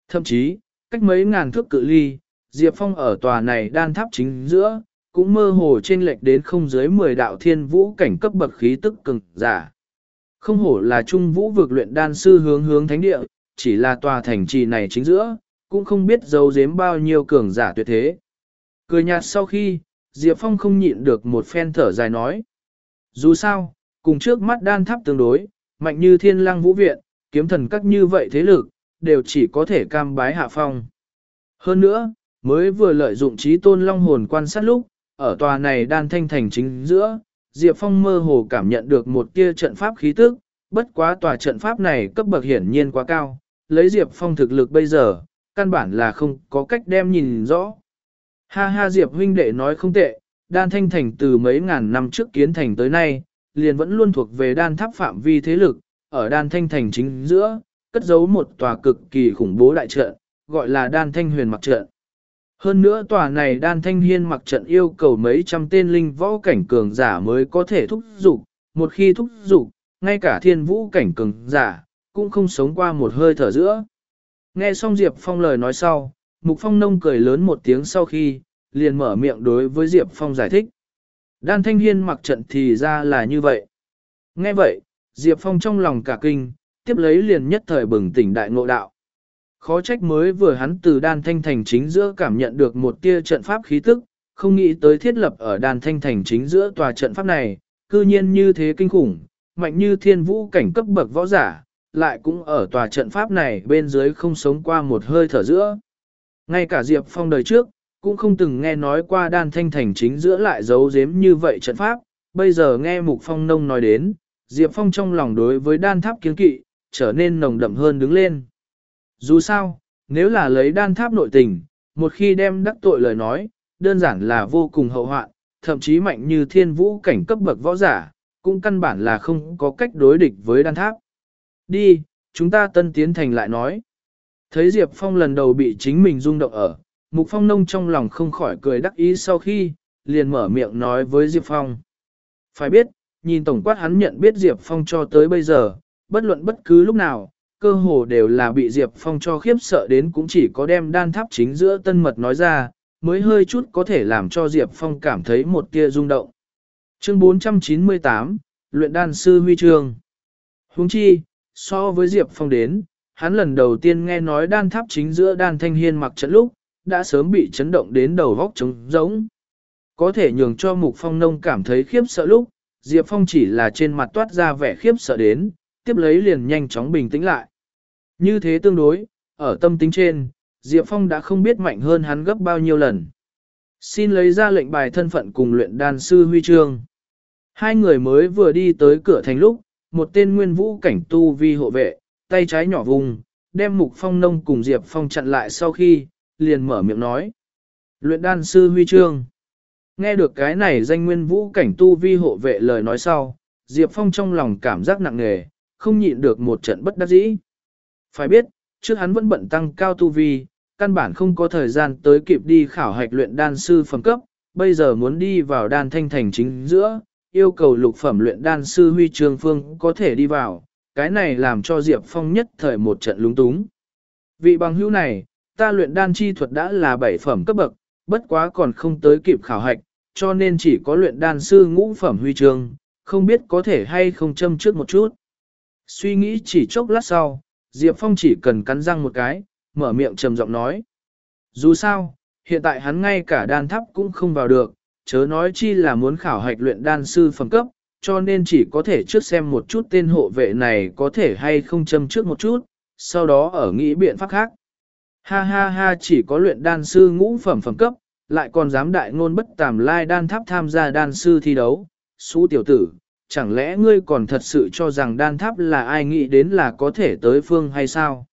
Thậm chí, cách mấy ngàn thước cự ly, Diệp Phong ở tòa này đan tháp chính giữa, cũng mơ hồ trên lệch đến không dưới 10 đạo thiên vũ cảnh cấp bậc khí tức cường giả. Không hổ là trung vũ vực luyện đan sư hướng hướng thánh địa, chỉ là tòa thành trì này chính giữa, cũng không biết giấu giếm bao nhiêu cường giả tuyệt thế. Cười nhạt sau khi, Diệp Phong không nhịn được một phen thở dài nói. Dù sao, cùng trước mắt đan tháp tương đối, mạnh như thiên lang vũ viện, kiếm thần các như vậy thế lực, đều chỉ có thể cam bái hạ phong. Hơn nữa, mới vừa lợi dụng trí tôn long hồn quan sát lúc, ở tòa này đan thanh thành chính giữa, Diệp Phong mơ hồ cảm nhận được một tia trận pháp khí tức, bất quá tòa trận pháp này cấp bậc hiển nhiên quá cao, lấy Diệp Phong thực lực bây giờ, căn bản là không có cách đem nhìn rõ. Ha ha Diệp huynh đệ nói không tệ, đan thanh thành từ mấy ngàn năm trước kiến thành tới nay, liền vẫn luôn thuộc về đan tháp phạm vi thế lực, ở đan thanh thành chính giữa, cất giấu một tòa cực kỳ khủng bố đại trận, gọi là đan thanh huyền mặc trận. Hơn nữa tòa này đan thanh hiên mặc trận yêu cầu mấy trăm tên linh võ cảnh cường giả mới có thể thúc dục một khi thúc dục ngay cả thiên vũ cảnh cường giả, cũng không sống qua một hơi thở giữa. Nghe xong Diệp Phong lời nói sau, Mục Phong nông cười lớn một tiếng sau khi, liền mở miệng đối với Diệp Phong giải thích. Đan Thanh Hiên mặc trận thì ra là như vậy. Nghe vậy, Diệp Phong trong lòng cả kinh, tiếp lấy liền nhất thời bừng tỉnh đại ngộ đạo. Khó trách mới vừa hắn từ đan thanh thành chính giữa cảm nhận được một tia trận pháp khí tức, không nghĩ tới thiết lập ở đan thanh thành chính giữa tòa trận pháp này, cư nhiên như thế kinh khủng, mạnh như thiên vũ cảnh cấp bậc võ giả, lại cũng ở tòa trận pháp này bên dưới không sống qua một hơi thở giữa. Ngay cả Diệp Phong đời trước, cũng không từng nghe nói qua đan thanh thành chính giữa lại giấu giếm như vậy trận pháp, bây giờ nghe Mục Phong Nông nói đến, Diệp Phong trong lòng đối với đan tháp kiến kỵ, trở nên nồng đậm hơn đứng lên. Dù sao, nếu là lấy đan tháp nội tình, một khi đem đắc tội lời nói, đơn giản là vô cùng hậu hoạn, thậm chí mạnh như thiên vũ cảnh cấp bậc võ giả, cũng căn bản là không có cách đối địch với đan tháp. Đi, chúng ta tân tiến thành lại nói. Thấy Diệp Phong lần đầu bị chính mình rung động ở, Mục Phong nông trong lòng không khỏi cười đắc ý sau khi, liền mở miệng nói với Diệp Phong. Phải biết, nhìn tổng quát hắn nhận biết Diệp Phong cho tới bây giờ, bất luận bất cứ lúc nào, cơ hồ đều là bị Diệp Phong cho khiếp sợ đến cũng chỉ có đem đan tháp chính giữa tân mật nói ra, mới hơi chút có thể làm cho Diệp Phong cảm thấy một tia rung động. Chương 498, Luyện đan sư huy trường. Huống chi, so với Diệp Phong đến, hắn lần đầu tiên nghe nói đan tháp chính giữa đan thanh hiên mặc trận lúc, đã sớm bị chấn động đến đầu vóc trống rỗng. Có thể nhường cho Mục Phong Nông cảm thấy khiếp sợ lúc, Diệp Phong chỉ là trên mặt toát ra vẻ khiếp sợ đến, tiếp lấy liền nhanh chóng bình tĩnh lại. Như thế tương đối, ở tâm tính trên, Diệp Phong đã không biết mạnh hơn hắn gấp bao nhiêu lần. Xin lấy ra lệnh bài thân phận cùng luyện đan sư huy chương. Hai người mới vừa đi tới cửa thành lúc, một tên nguyên vũ cảnh tu vi hộ vệ, tay trái nhỏ vùng, đem mục phong nông cùng Diệp Phong chặn lại sau khi, liền mở miệng nói. Luyện đan sư huy chương. Nghe được cái này danh nguyên vũ cảnh tu vi hộ vệ lời nói sau, Diệp Phong trong lòng cảm giác nặng nề, không nhịn được một trận bất đắc dĩ. Phải biết, trước hắn vẫn bận tăng cao tu vi, căn bản không có thời gian tới kịp đi khảo hạch luyện đan sư phẩm cấp, bây giờ muốn đi vào đan thanh thành chính giữa, yêu cầu lục phẩm luyện đan sư huy trường phương có thể đi vào, cái này làm cho Diệp Phong nhất thời một trận lúng túng. Vị bằng hữu này, ta luyện đan chi thuật đã là bảy phẩm cấp bậc, bất quá còn không tới kịp khảo hạch, cho nên chỉ có luyện đan sư ngũ phẩm huy trường, không biết có thể hay không châm trước một chút. Suy nghĩ chỉ chốc lát sau, Diệp Phong chỉ cần cắn răng một cái, mở miệng trầm giọng nói. Dù sao, hiện tại hắn ngay cả đan tháp cũng không vào được, chớ nói chi là muốn khảo hạch luyện đan sư phẩm cấp, cho nên chỉ có thể trước xem một chút tên hộ vệ này có thể hay không châm trước một chút, sau đó ở nghĩ biện pháp khác. Ha ha ha chỉ có luyện đan sư ngũ phẩm phẩm cấp, lại còn dám đại ngôn bất tàm lai đan tháp tham gia đan sư thi đấu, xú tiểu tử, chẳng lẽ ngươi còn thật sự cho rằng đan tháp là ai nghĩ đến là có thể tới phương hay sao?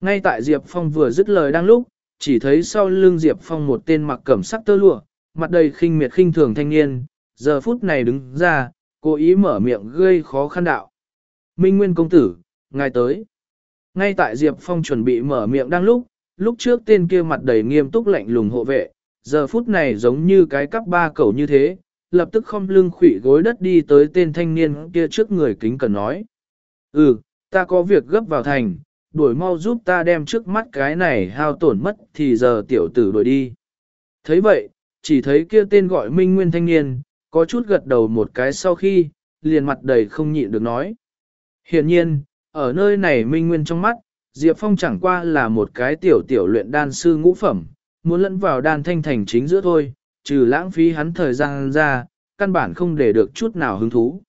Ngay tại Diệp Phong vừa dứt lời đang lúc, chỉ thấy sau lưng Diệp Phong một tên mặc cẩm sắc tơ lụa, mặt đầy khinh miệt khinh thường thanh niên, giờ phút này đứng ra, cố ý mở miệng gây khó khăn đạo. Minh Nguyên công tử, ngài tới. Ngay tại Diệp Phong chuẩn bị mở miệng đang lúc, lúc trước tên kia mặt đầy nghiêm túc lạnh lùng hộ vệ, giờ phút này giống như cái cắp ba cầu như thế, lập tức không lưng khủy gối đất đi tới tên thanh niên kia trước người kính cần nói. Ừ, ta có việc gấp vào thành, đuổi mau giúp ta đem trước mắt cái này hao tổn mất thì giờ tiểu tử đuổi đi. thấy vậy, chỉ thấy kia tên gọi Minh Nguyên thanh niên, có chút gật đầu một cái sau khi, liền mặt đầy không nhịn được nói. Hiện nhiên, ở nơi này Minh Nguyên trong mắt, Diệp Phong chẳng qua là một cái tiểu tiểu luyện đan sư ngũ phẩm, muốn lẫn vào đan thanh thành chính giữa thôi, trừ lãng phí hắn thời gian ra, căn bản không để được chút nào hứng thú.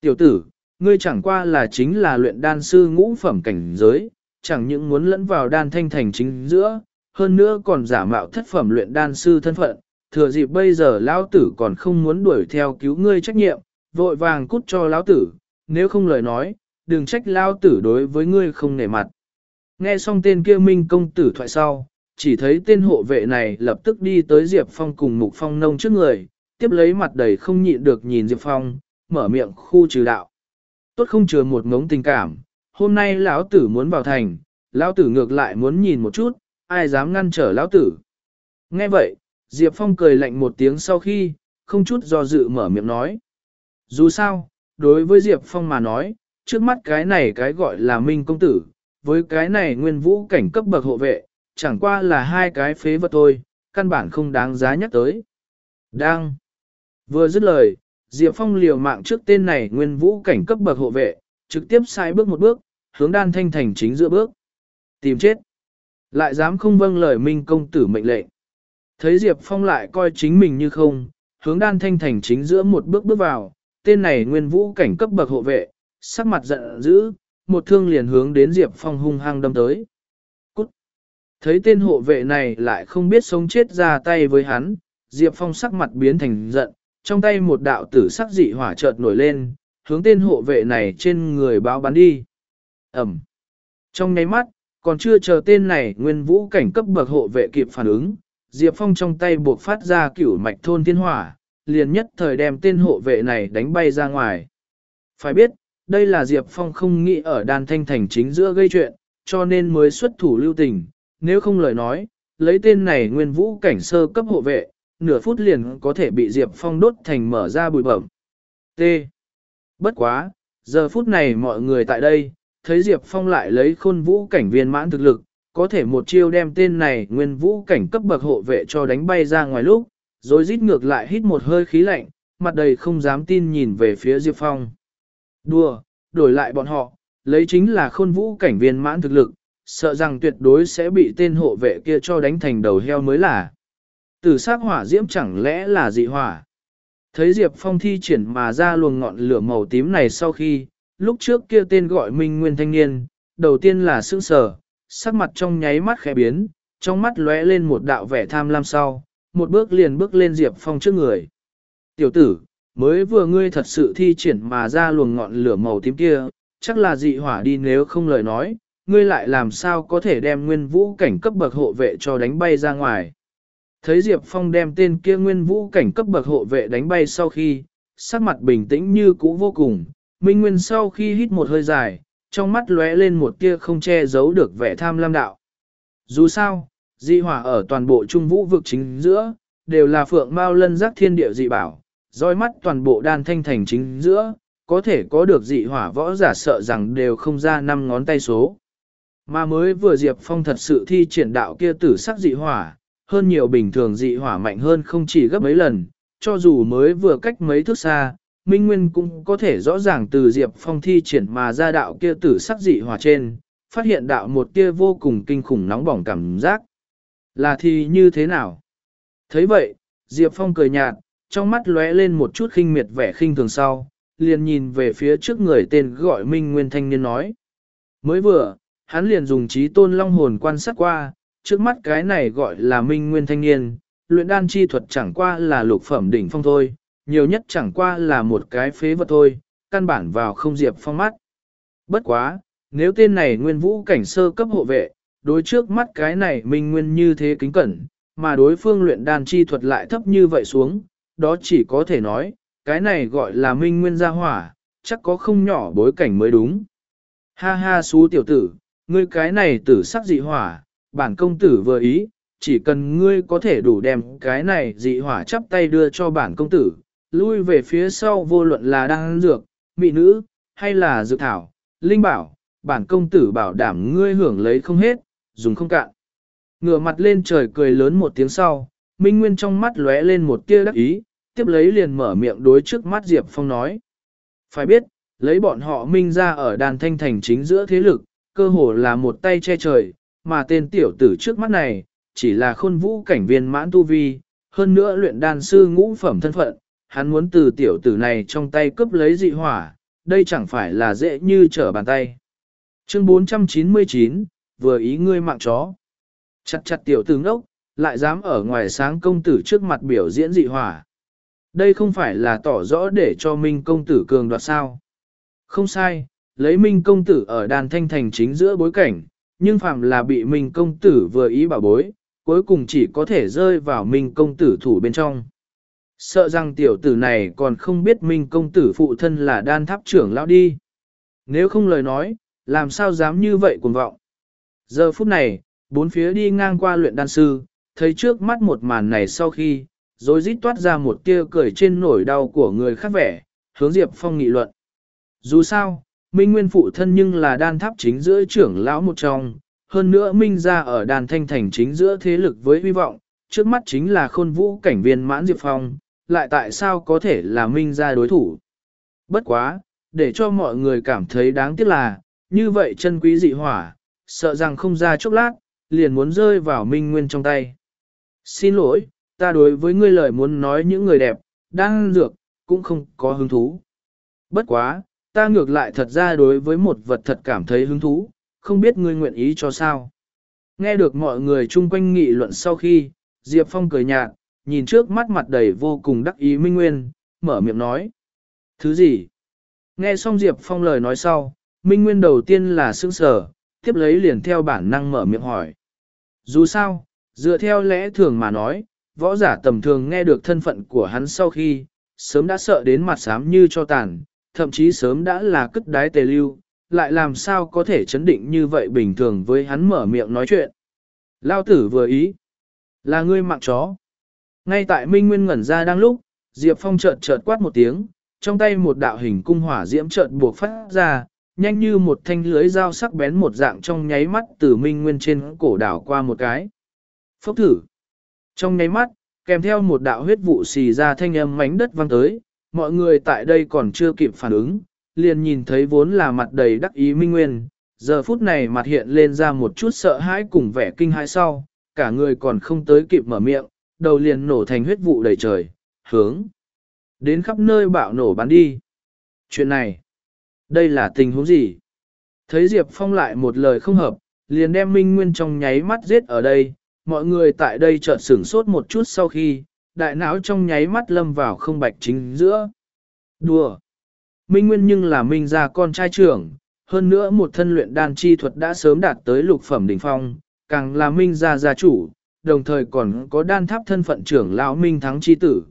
Tiểu tử, ngươi chẳng qua là chính là luyện đan sư ngũ phẩm cảnh giới, chẳng những muốn lẫn vào đan thanh thành chính giữa, hơn nữa còn giả mạo thất phẩm luyện đan sư thân phận, thừa dịp bây giờ lão tử còn không muốn đuổi theo cứu ngươi trách nhiệm, vội vàng cút cho lão tử, nếu không lời nói, đừng trách lão tử đối với ngươi không nể mặt. Nghe xong tên kia minh công tử thoại sau, chỉ thấy tên hộ vệ này lập tức đi tới Diệp Phong cùng Mục Phong nông trước người, tiếp lấy mặt đầy không nhịn được nhìn Diệp Phong, mở miệng khu trừ đạo. Tốt không chừa một ngống tình cảm, hôm nay lão tử muốn vào thành, lão tử ngược lại muốn nhìn một chút, ai dám ngăn trở lão tử. Nghe vậy, Diệp Phong cười lạnh một tiếng sau khi, không chút do dự mở miệng nói. Dù sao, đối với Diệp Phong mà nói, trước mắt cái này cái gọi là minh công tử, với cái này nguyên vũ cảnh cấp bậc hộ vệ, chẳng qua là hai cái phế vật thôi, căn bản không đáng giá nhắc tới. Đang. Vừa dứt lời, Diệp Phong liều mạng trước tên này nguyên vũ cảnh cấp bậc hộ vệ, trực tiếp sai bước một bước, hướng đan thanh thành chính giữa bước. Tìm chết. Lại dám không vâng lời minh công tử mệnh lệnh. Thấy Diệp Phong lại coi chính mình như không, hướng đan thanh thành chính giữa một bước bước vào, tên này nguyên vũ cảnh cấp bậc hộ vệ, sắc mặt giận dữ, một thương liền hướng đến Diệp Phong hung hăng đâm tới. Thấy tên hộ vệ này lại không biết sống chết ra tay với hắn, Diệp Phong sắc mặt biến thành giận, trong tay một đạo tử sắc dị hỏa chợt nổi lên, hướng tên hộ vệ này trên người báo bắn đi. Ẩm! Trong nháy mắt, còn chưa chờ tên này nguyên vũ cảnh cấp bậc hộ vệ kịp phản ứng, Diệp Phong trong tay buộc phát ra cửu mạch thôn thiên hỏa, liền nhất thời đem tên hộ vệ này đánh bay ra ngoài. Phải biết, đây là Diệp Phong không nghĩ ở đàn thanh thành chính giữa gây chuyện, cho nên mới xuất thủ lưu tình, nếu không lời nói, lấy tên này nguyên vũ cảnh sơ cấp hộ vệ, nửa phút liền có thể bị Diệp Phong đốt thành mở ra bụi bẩm. T. Bất quá, giờ phút này mọi người tại đây, thấy Diệp Phong lại lấy khôn vũ cảnh viên mãn thực lực, có thể một chiêu đem tên này nguyên vũ cảnh cấp bậc hộ vệ cho đánh bay ra ngoài lúc, rồi rít ngược lại hít một hơi khí lạnh, mặt đầy không dám tin nhìn về phía Diệp Phong. Đùa, đổi lại bọn họ, lấy chính là khôn vũ cảnh viên mãn thực lực, sợ rằng tuyệt đối sẽ bị tên hộ vệ kia cho đánh thành đầu heo mới là. Tử sắc hỏa diễm chẳng lẽ là dị hỏa? Thấy Diệp Phong thi triển mà ra luồng ngọn lửa màu tím này sau khi, lúc trước kia tên gọi Minh Nguyên Thanh Niên, đầu tiên là sững sờ, sắc mặt trong nháy mắt khẽ biến, trong mắt lóe lên một đạo vẻ tham lam sau, một bước liền bước lên Diệp Phong trước người. Tiểu tử, mới vừa ngươi thật sự thi triển mà ra luồng ngọn lửa màu tím kia, chắc là dị hỏa đi nếu không lời nói, ngươi lại làm sao có thể đem nguyên vũ cảnh cấp bậc hộ vệ cho đánh bay ra ngoài. Thấy Diệp Phong đem tên kia nguyên vũ cảnh cấp bậc hộ vệ đánh bay sau khi, sắc mặt bình tĩnh như cũ vô cùng, Minh Nguyên sau khi hít một hơi dài, trong mắt lóe lên một tia không che giấu được vẻ tham lam đạo. Dù sao, dị hỏa ở toàn bộ trung vũ vực chính giữa, đều là phượng mao lân giác thiên địa dị bảo, roi mắt toàn bộ đan thanh thành chính giữa, có thể có được dị hỏa võ giả sợ rằng đều không ra năm ngón tay số. Mà mới vừa Diệp Phong thật sự thi triển đạo kia tử sắc dị hỏa, hơn nhiều bình thường dị hỏa mạnh hơn không chỉ gấp mấy lần, cho dù mới vừa cách mấy thước xa, Minh Nguyên cũng có thể rõ ràng từ Diệp Phong thi triển mà ra đạo kia tử sắc dị hỏa trên, phát hiện đạo một kia vô cùng kinh khủng nóng bỏng cảm giác. Là thì như thế nào? thấy vậy, Diệp Phong cười nhạt, trong mắt lóe lên một chút khinh miệt vẻ khinh thường sau, liền nhìn về phía trước người tên gọi Minh Nguyên thanh niên nói. Mới vừa, hắn liền dùng trí tôn long hồn quan sát qua, trước mắt cái này gọi là Minh Nguyên thanh niên, luyện đan chi thuật chẳng qua là lục phẩm đỉnh phong thôi, nhiều nhất chẳng qua là một cái phế vật thôi, căn bản vào không Diệp Phong mắt. Bất quá, nếu tên này nguyên vũ cảnh sơ cấp hộ vệ, đối trước mắt cái này Minh Nguyên như thế kính cẩn, mà đối phương luyện đan chi thuật lại thấp như vậy xuống, đó chỉ có thể nói, cái này gọi là minh nguyên gia hỏa, chắc có không nhỏ bối cảnh mới đúng. Ha ha xú tiểu tử, ngươi cái này tử sắc dị hỏa, bản công tử vừa ý, chỉ cần ngươi có thể đủ đem cái này dị hỏa chắp tay đưa cho bản công tử, lui về phía sau vô luận là đang dược, mỹ nữ, hay là dược thảo, linh bảo, bản công tử bảo đảm ngươi hưởng lấy không hết, dùng không cạn. Ngửa mặt lên trời cười lớn một tiếng sau, Minh Nguyên trong mắt lóe lên một tia đắc ý, tiếp lấy liền mở miệng đối trước mắt Diệp Phong nói. Phải biết, lấy bọn họ Minh ra ở đàn thanh thành chính giữa thế lực, cơ hồ là một tay che trời, mà tên tiểu tử trước mắt này, chỉ là khôn vũ cảnh viên mãn tu vi, hơn nữa luyện đan sư ngũ phẩm thân phận, hắn muốn từ tiểu tử này trong tay cướp lấy dị hỏa, đây chẳng phải là dễ như trở bàn tay. Chương 499, vừa ý ngươi mạng chó. Chặt chặt tiểu tử ngốc, lại dám ở ngoài sáng công tử trước mặt biểu diễn dị hỏa. Đây không phải là tỏ rõ để cho Minh công tử cường đoạt sao. Không sai, lấy Minh công tử ở đàn thanh thành chính giữa bối cảnh, nhưng phạm là bị Minh công tử vừa ý bảo bối, cuối cùng chỉ có thể rơi vào Minh công tử thủ bên trong. Sợ rằng tiểu tử này còn không biết Minh công tử phụ thân là đan tháp trưởng lão đi. Nếu không lời nói, làm sao dám như vậy cuồng vọng. Giờ phút này, bốn phía đi ngang qua luyện đan sư, thấy trước mắt một màn này sau khi, rồi rít toát ra một tia cười trên nổi đau của người khác vẻ, hướng Diệp Phong nghị luận. Dù sao, Minh Nguyên phụ thân nhưng là đan tháp chính giữa trưởng lão một trong, hơn nữa Minh ra ở đàn thanh thành chính giữa thế lực với hy vọng, trước mắt chính là khôn vũ cảnh viên mãn Diệp Phong, lại tại sao có thể là Minh ra đối thủ. Bất quá, để cho mọi người cảm thấy đáng tiếc là, như vậy chân quý dị hỏa, sợ rằng không ra chốc lát, liền muốn rơi vào Minh Nguyên trong tay. Xin lỗi, ta đối với ngươi lời muốn nói những người đẹp, đang dược, cũng không có hứng thú. Bất quá, ta ngược lại thật ra đối với một vật thật cảm thấy hứng thú, không biết ngươi nguyện ý cho sao. Nghe được mọi người chung quanh nghị luận sau khi, Diệp Phong cười nhạt, nhìn trước mắt mặt đầy vô cùng đắc ý Minh Nguyên, mở miệng nói. Thứ gì? Nghe xong Diệp Phong lời nói sau, Minh Nguyên đầu tiên là sững sờ, tiếp lấy liền theo bản năng mở miệng hỏi. Dù sao, dựa theo lẽ thường mà nói, võ giả tầm thường nghe được thân phận của hắn sau khi, sớm đã sợ đến mặt xám như cho tàn, thậm chí sớm đã là cất đái tề lưu, lại làm sao có thể chấn định như vậy bình thường với hắn mở miệng nói chuyện. Lao tử vừa ý, là ngươi mạng chó. Ngay tại Minh Nguyên ngẩn ra đang lúc, Diệp Phong chợt chợt quát một tiếng, trong tay một đạo hình cung hỏa diễm chợt buộc phát ra, nhanh như một thanh lưới dao sắc bén một dạng trong nháy mắt từ Minh Nguyên trên cổ đảo qua một cái. Phốc thử. Trong nháy mắt, kèm theo một đạo huyết vụ xì ra thanh âm mánh đất vang tới, mọi người tại đây còn chưa kịp phản ứng, liền nhìn thấy vốn là mặt đầy đắc ý Minh Nguyên, giờ phút này mặt hiện lên ra một chút sợ hãi cùng vẻ kinh hãi sau, cả người còn không tới kịp mở miệng, đầu liền nổ thành huyết vụ đầy trời, hướng đến khắp nơi bạo nổ bắn đi. Chuyện này, đây là tình huống gì? Thấy Diệp Phong lại một lời không hợp, liền đem Minh Nguyên trong nháy mắt giết ở đây, mọi người tại đây chợt sửng sốt một chút sau khi, đại não trong nháy mắt lâm vào không bạch chính giữa. Đùa! Minh Nguyên nhưng là Minh gia con trai trưởng, hơn nữa một thân luyện đan chi thuật đã sớm đạt tới lục phẩm đỉnh phong, càng là Minh gia gia chủ, đồng thời còn có đan tháp thân phận trưởng lão Minh thắng chi tử.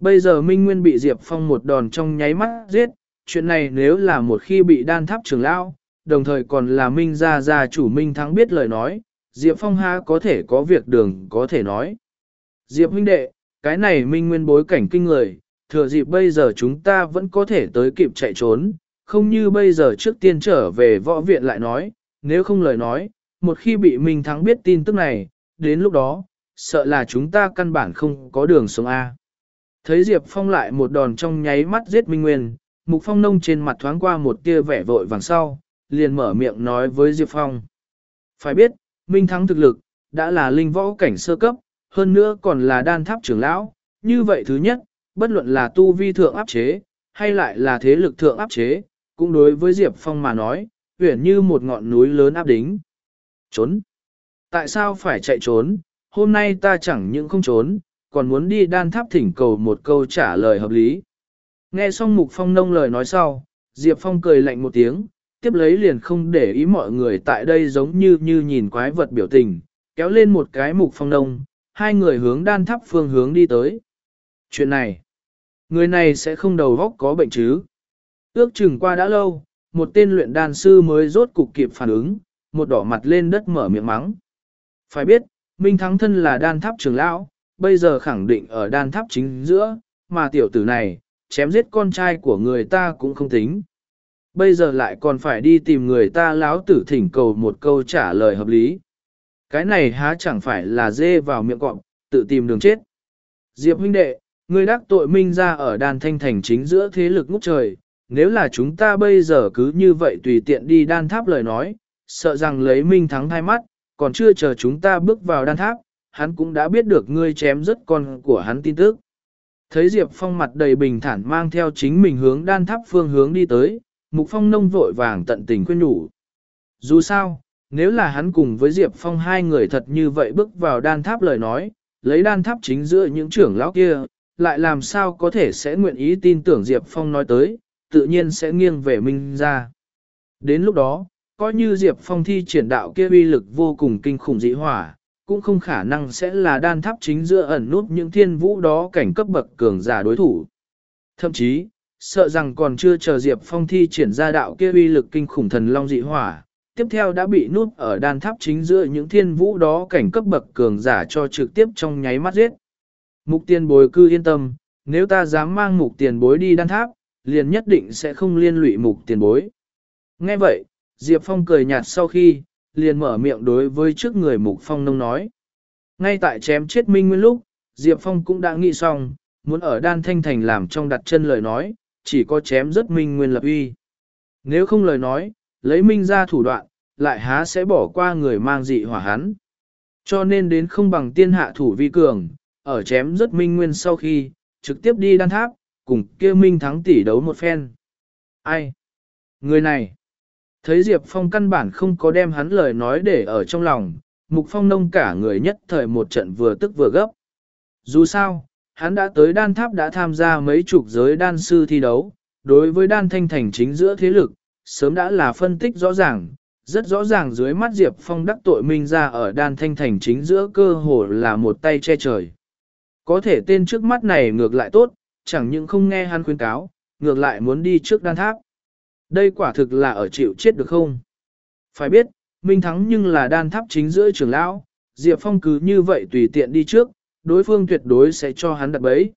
Bây giờ Minh Nguyên bị Diệp Phong một đòn trong nháy mắt giết, chuyện này nếu là một khi bị đan tháp trưởng lão, đồng thời còn là Minh gia gia chủ Minh thắng biết lời nói, Diệp Phong ha có thể có việc đường có thể nói. Diệp huynh đệ, cái này Minh Nguyên bối cảnh kinh người, thừa dịp bây giờ chúng ta vẫn có thể tới kịp chạy trốn, không như bây giờ trước tiên trở về võ viện lại nói, nếu không lời nói, một khi bị Minh Thắng biết tin tức này, đến lúc đó, sợ là chúng ta căn bản không có đường sống A. Thấy Diệp Phong lại một đòn trong nháy mắt giết Minh Nguyên, Mục Phong nông trên mặt thoáng qua một tia vẻ vội vàng sau, liền mở miệng nói với Diệp Phong. Phải biết, Minh Thắng thực lực, đã là linh võ cảnh sơ cấp, hơn nữa còn là đan tháp trưởng lão, như vậy thứ nhất, bất luận là tu vi thượng áp chế, hay lại là thế lực thượng áp chế, cũng đối với Diệp Phong mà nói, huyển như một ngọn núi lớn áp đính. Trốn! Tại sao phải chạy trốn? Hôm nay ta chẳng những không trốn, còn muốn đi đan tháp thỉnh cầu một câu trả lời hợp lý. Nghe xong Mục Phong nông lời nói sau, Diệp Phong cười lạnh một tiếng, tiếp lấy liền không để ý mọi người tại đây giống như như nhìn quái vật biểu tình, kéo lên một cái Mục Phong nông, hai người hướng đan tháp phương hướng đi tới. Chuyện này, Người này sẽ không đầu góc có bệnh chứ. Ước chừng qua đã lâu, một tên luyện đan sư mới rốt cục kịp phản ứng, một đỏ mặt lên đất mở miệng mắng. Phải biết, Minh Thắng thân là đan tháp trưởng lão, bây giờ khẳng định ở đan tháp chính giữa, mà tiểu tử này, chém giết con trai của người ta cũng không tính. Bây giờ lại còn phải đi tìm người ta láo tử thỉnh cầu một câu trả lời hợp lý. Cái này há chẳng phải là dê vào miệng cọp, tự tìm đường chết. Diệp huynh đệ, Ngươi đắc tội minh ra ở đan thanh thành chính giữa thế lực ngút trời, nếu là chúng ta bây giờ cứ như vậy tùy tiện đi đan tháp lời nói, sợ rằng lấy minh thắng hai mắt, còn chưa chờ chúng ta bước vào đan tháp, hắn cũng đã biết được ngươi chém rất con của hắn tin tức. Thấy Diệp Phong mặt đầy bình thản mang theo chính mình hướng đan tháp phương hướng đi tới, Mục Phong nông vội vàng tận tình khuyên nhủ. Dù sao, nếu là hắn cùng với Diệp Phong hai người thật như vậy bước vào đan tháp lời nói, lấy đan tháp chính giữa những trưởng lão kia, lại làm sao có thể sẽ nguyện ý tin tưởng Diệp Phong nói tới, tự nhiên sẽ nghiêng về Minh ra. Đến lúc đó, coi như Diệp Phong thi triển đạo kia uy lực vô cùng kinh khủng dị hỏa, cũng không khả năng sẽ là đan tháp chính giữa ẩn nút những thiên vũ đó cảnh cấp bậc cường giả đối thủ. Thậm chí, sợ rằng còn chưa chờ Diệp Phong thi triển ra đạo kia uy lực kinh khủng thần long dị hỏa, tiếp theo đã bị nút ở đan tháp chính giữa những thiên vũ đó cảnh cấp bậc cường giả cho trực tiếp trong nháy mắt giết. Mục tiền bối cư yên tâm, nếu ta dám mang mục tiền bối đi đan tháp, liền nhất định sẽ không liên lụy mục tiền bối. Nghe vậy, Diệp Phong cười nhạt sau khi, liền mở miệng đối với trước người Mục Phong Nông nói. Ngay tại chém chết Minh Nguyên lúc, Diệp Phong cũng đã nghĩ xong, muốn ở đan thanh thành làm trong đặt chân lời nói, chỉ có chém rất Minh Nguyên lập uy. Nếu không lời nói, lấy Minh ra thủ đoạn, lại há sẽ bỏ qua người mang dị hỏa hắn. Cho nên đến không bằng tiên hạ thủ vi cường, ở chém rất Minh Nguyên sau khi, trực tiếp đi đan tháp, cùng kia Minh thắng tỷ đấu một phen. Ai? Người này. Thấy Diệp Phong căn bản không có đem hắn lời nói để ở trong lòng, Mục Phong nông cả người nhất thời một trận vừa tức vừa gấp. Dù sao, hắn đã tới đan tháp đã tham gia mấy chục giới đan sư thi đấu, đối với đan thanh thành chính giữa thế lực, sớm đã là phân tích rõ ràng, rất rõ ràng dưới mắt Diệp Phong đắc tội minh ra ở đan thanh thành chính giữa cơ hồ là một tay che trời. Có thể tên trước mắt này ngược lại tốt, chẳng những không nghe hắn khuyên cáo, ngược lại muốn đi trước đan tháp. Đây quả thực là ở chịu chết được không? Phải biết, Minh Thắng nhưng là đan tháp chính giữa trưởng lão, Diệp Phong cứ như vậy tùy tiện đi trước, đối phương tuyệt đối sẽ cho hắn đặt bẫy.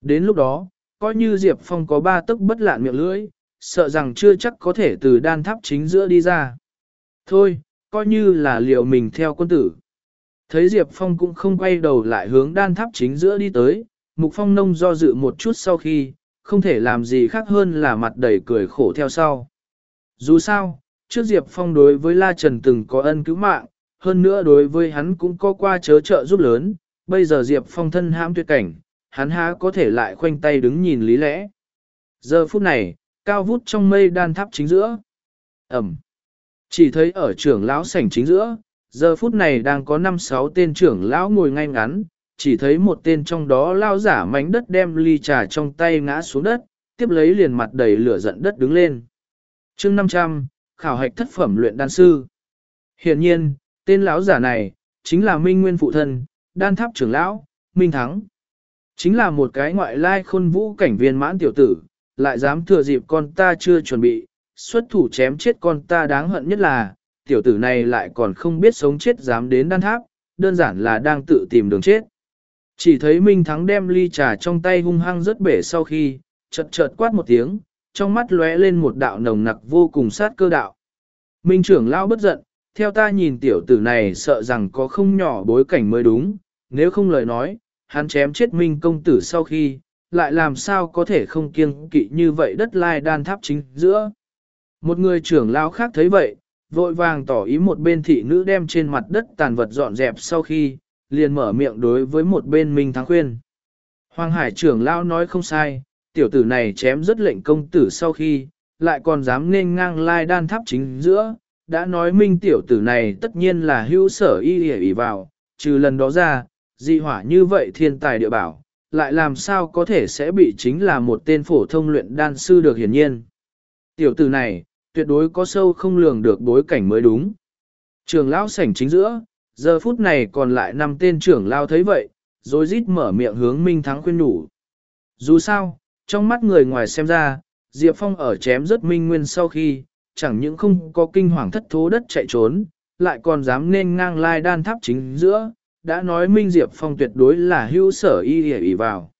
Đến lúc đó, coi như Diệp Phong có ba tức bất lạn miệng lưỡi, sợ rằng chưa chắc có thể từ đan tháp chính giữa đi ra. Thôi, coi như là liệu mình theo quân tử. Thấy Diệp Phong cũng không quay đầu lại hướng đan tháp chính giữa đi tới, Mục Phong nông do dự một chút sau khi, không thể làm gì khác hơn là mặt đầy cười khổ theo sau. Dù sao, trước Diệp Phong đối với La Trần từng có ân cứu mạng, hơn nữa đối với hắn cũng có qua chớ trợ giúp lớn, bây giờ Diệp Phong thân hãm tuyệt cảnh, hắn há có thể lại khoanh tay đứng nhìn lý lẽ. Giờ phút này, cao vút trong mây đan tháp chính giữa. Ẩm. Chỉ thấy ở trưởng lão sảnh chính giữa, giờ phút này đang có 5-6 tên trưởng lão ngồi ngay ngắn, chỉ thấy một tên trong đó lao giả mảnh đất đem ly trà trong tay ngã xuống đất, tiếp lấy liền mặt đầy lửa giận đất đứng lên. chương 500, khảo hạch thất phẩm luyện đan sư. Hiện nhiên, tên lão giả này, chính là Minh Nguyên phụ thân, đan tháp trưởng lão, Minh Thắng. Chính là một cái ngoại lai khôn vũ cảnh viên mãn tiểu tử, lại dám thừa dịp con ta chưa chuẩn bị, xuất thủ chém chết con ta đáng hận nhất là, tiểu tử này lại còn không biết sống chết dám đến đan tháp, đơn giản là đang tự tìm đường chết. Chỉ thấy Minh Thắng đem ly trà trong tay hung hăng rớt bể sau khi, chợt chợt quát một tiếng, trong mắt lóe lên một đạo nồng nặc vô cùng sát cơ đạo. Minh trưởng lao bất giận, theo ta nhìn tiểu tử này sợ rằng có không nhỏ bối cảnh mới đúng, nếu không lời nói, hắn chém chết Minh công tử sau khi, lại làm sao có thể không kiêng kỵ như vậy đất lai đan tháp chính giữa. Một người trưởng lão khác thấy vậy, vội vàng tỏ ý một bên thị nữ đem trên mặt đất tàn vật dọn dẹp sau khi, liền mở miệng đối với một bên Minh Thắng khuyên. Hoàng Hải trưởng lão nói không sai, tiểu tử này chém rất lệnh công tử sau khi, lại còn dám nên ngang lai đan tháp chính giữa, đã nói minh tiểu tử này tất nhiên là hữu sở y hề ý vào, trừ lần đó ra, dị hỏa như vậy thiên tài địa bảo, lại làm sao có thể sẽ bị chính là một tên phổ thông luyện đan sư được hiển nhiên. Tiểu tử này, tuyệt đối có sâu không lường được bối cảnh mới đúng. Trường lão sảnh chính giữa, giờ phút này còn lại năm tên trưởng lao thấy vậy, rồi rít mở miệng hướng Minh Thắng khuyên nhủ. Dù sao, trong mắt người ngoài xem ra, Diệp Phong ở chém rất Minh Nguyên sau khi, chẳng những không có kinh hoàng thất thố đất chạy trốn, lại còn dám nên ngang lai đan tháp chính giữa, đã nói Minh Diệp Phong tuyệt đối là hưu sở y hề ý vào.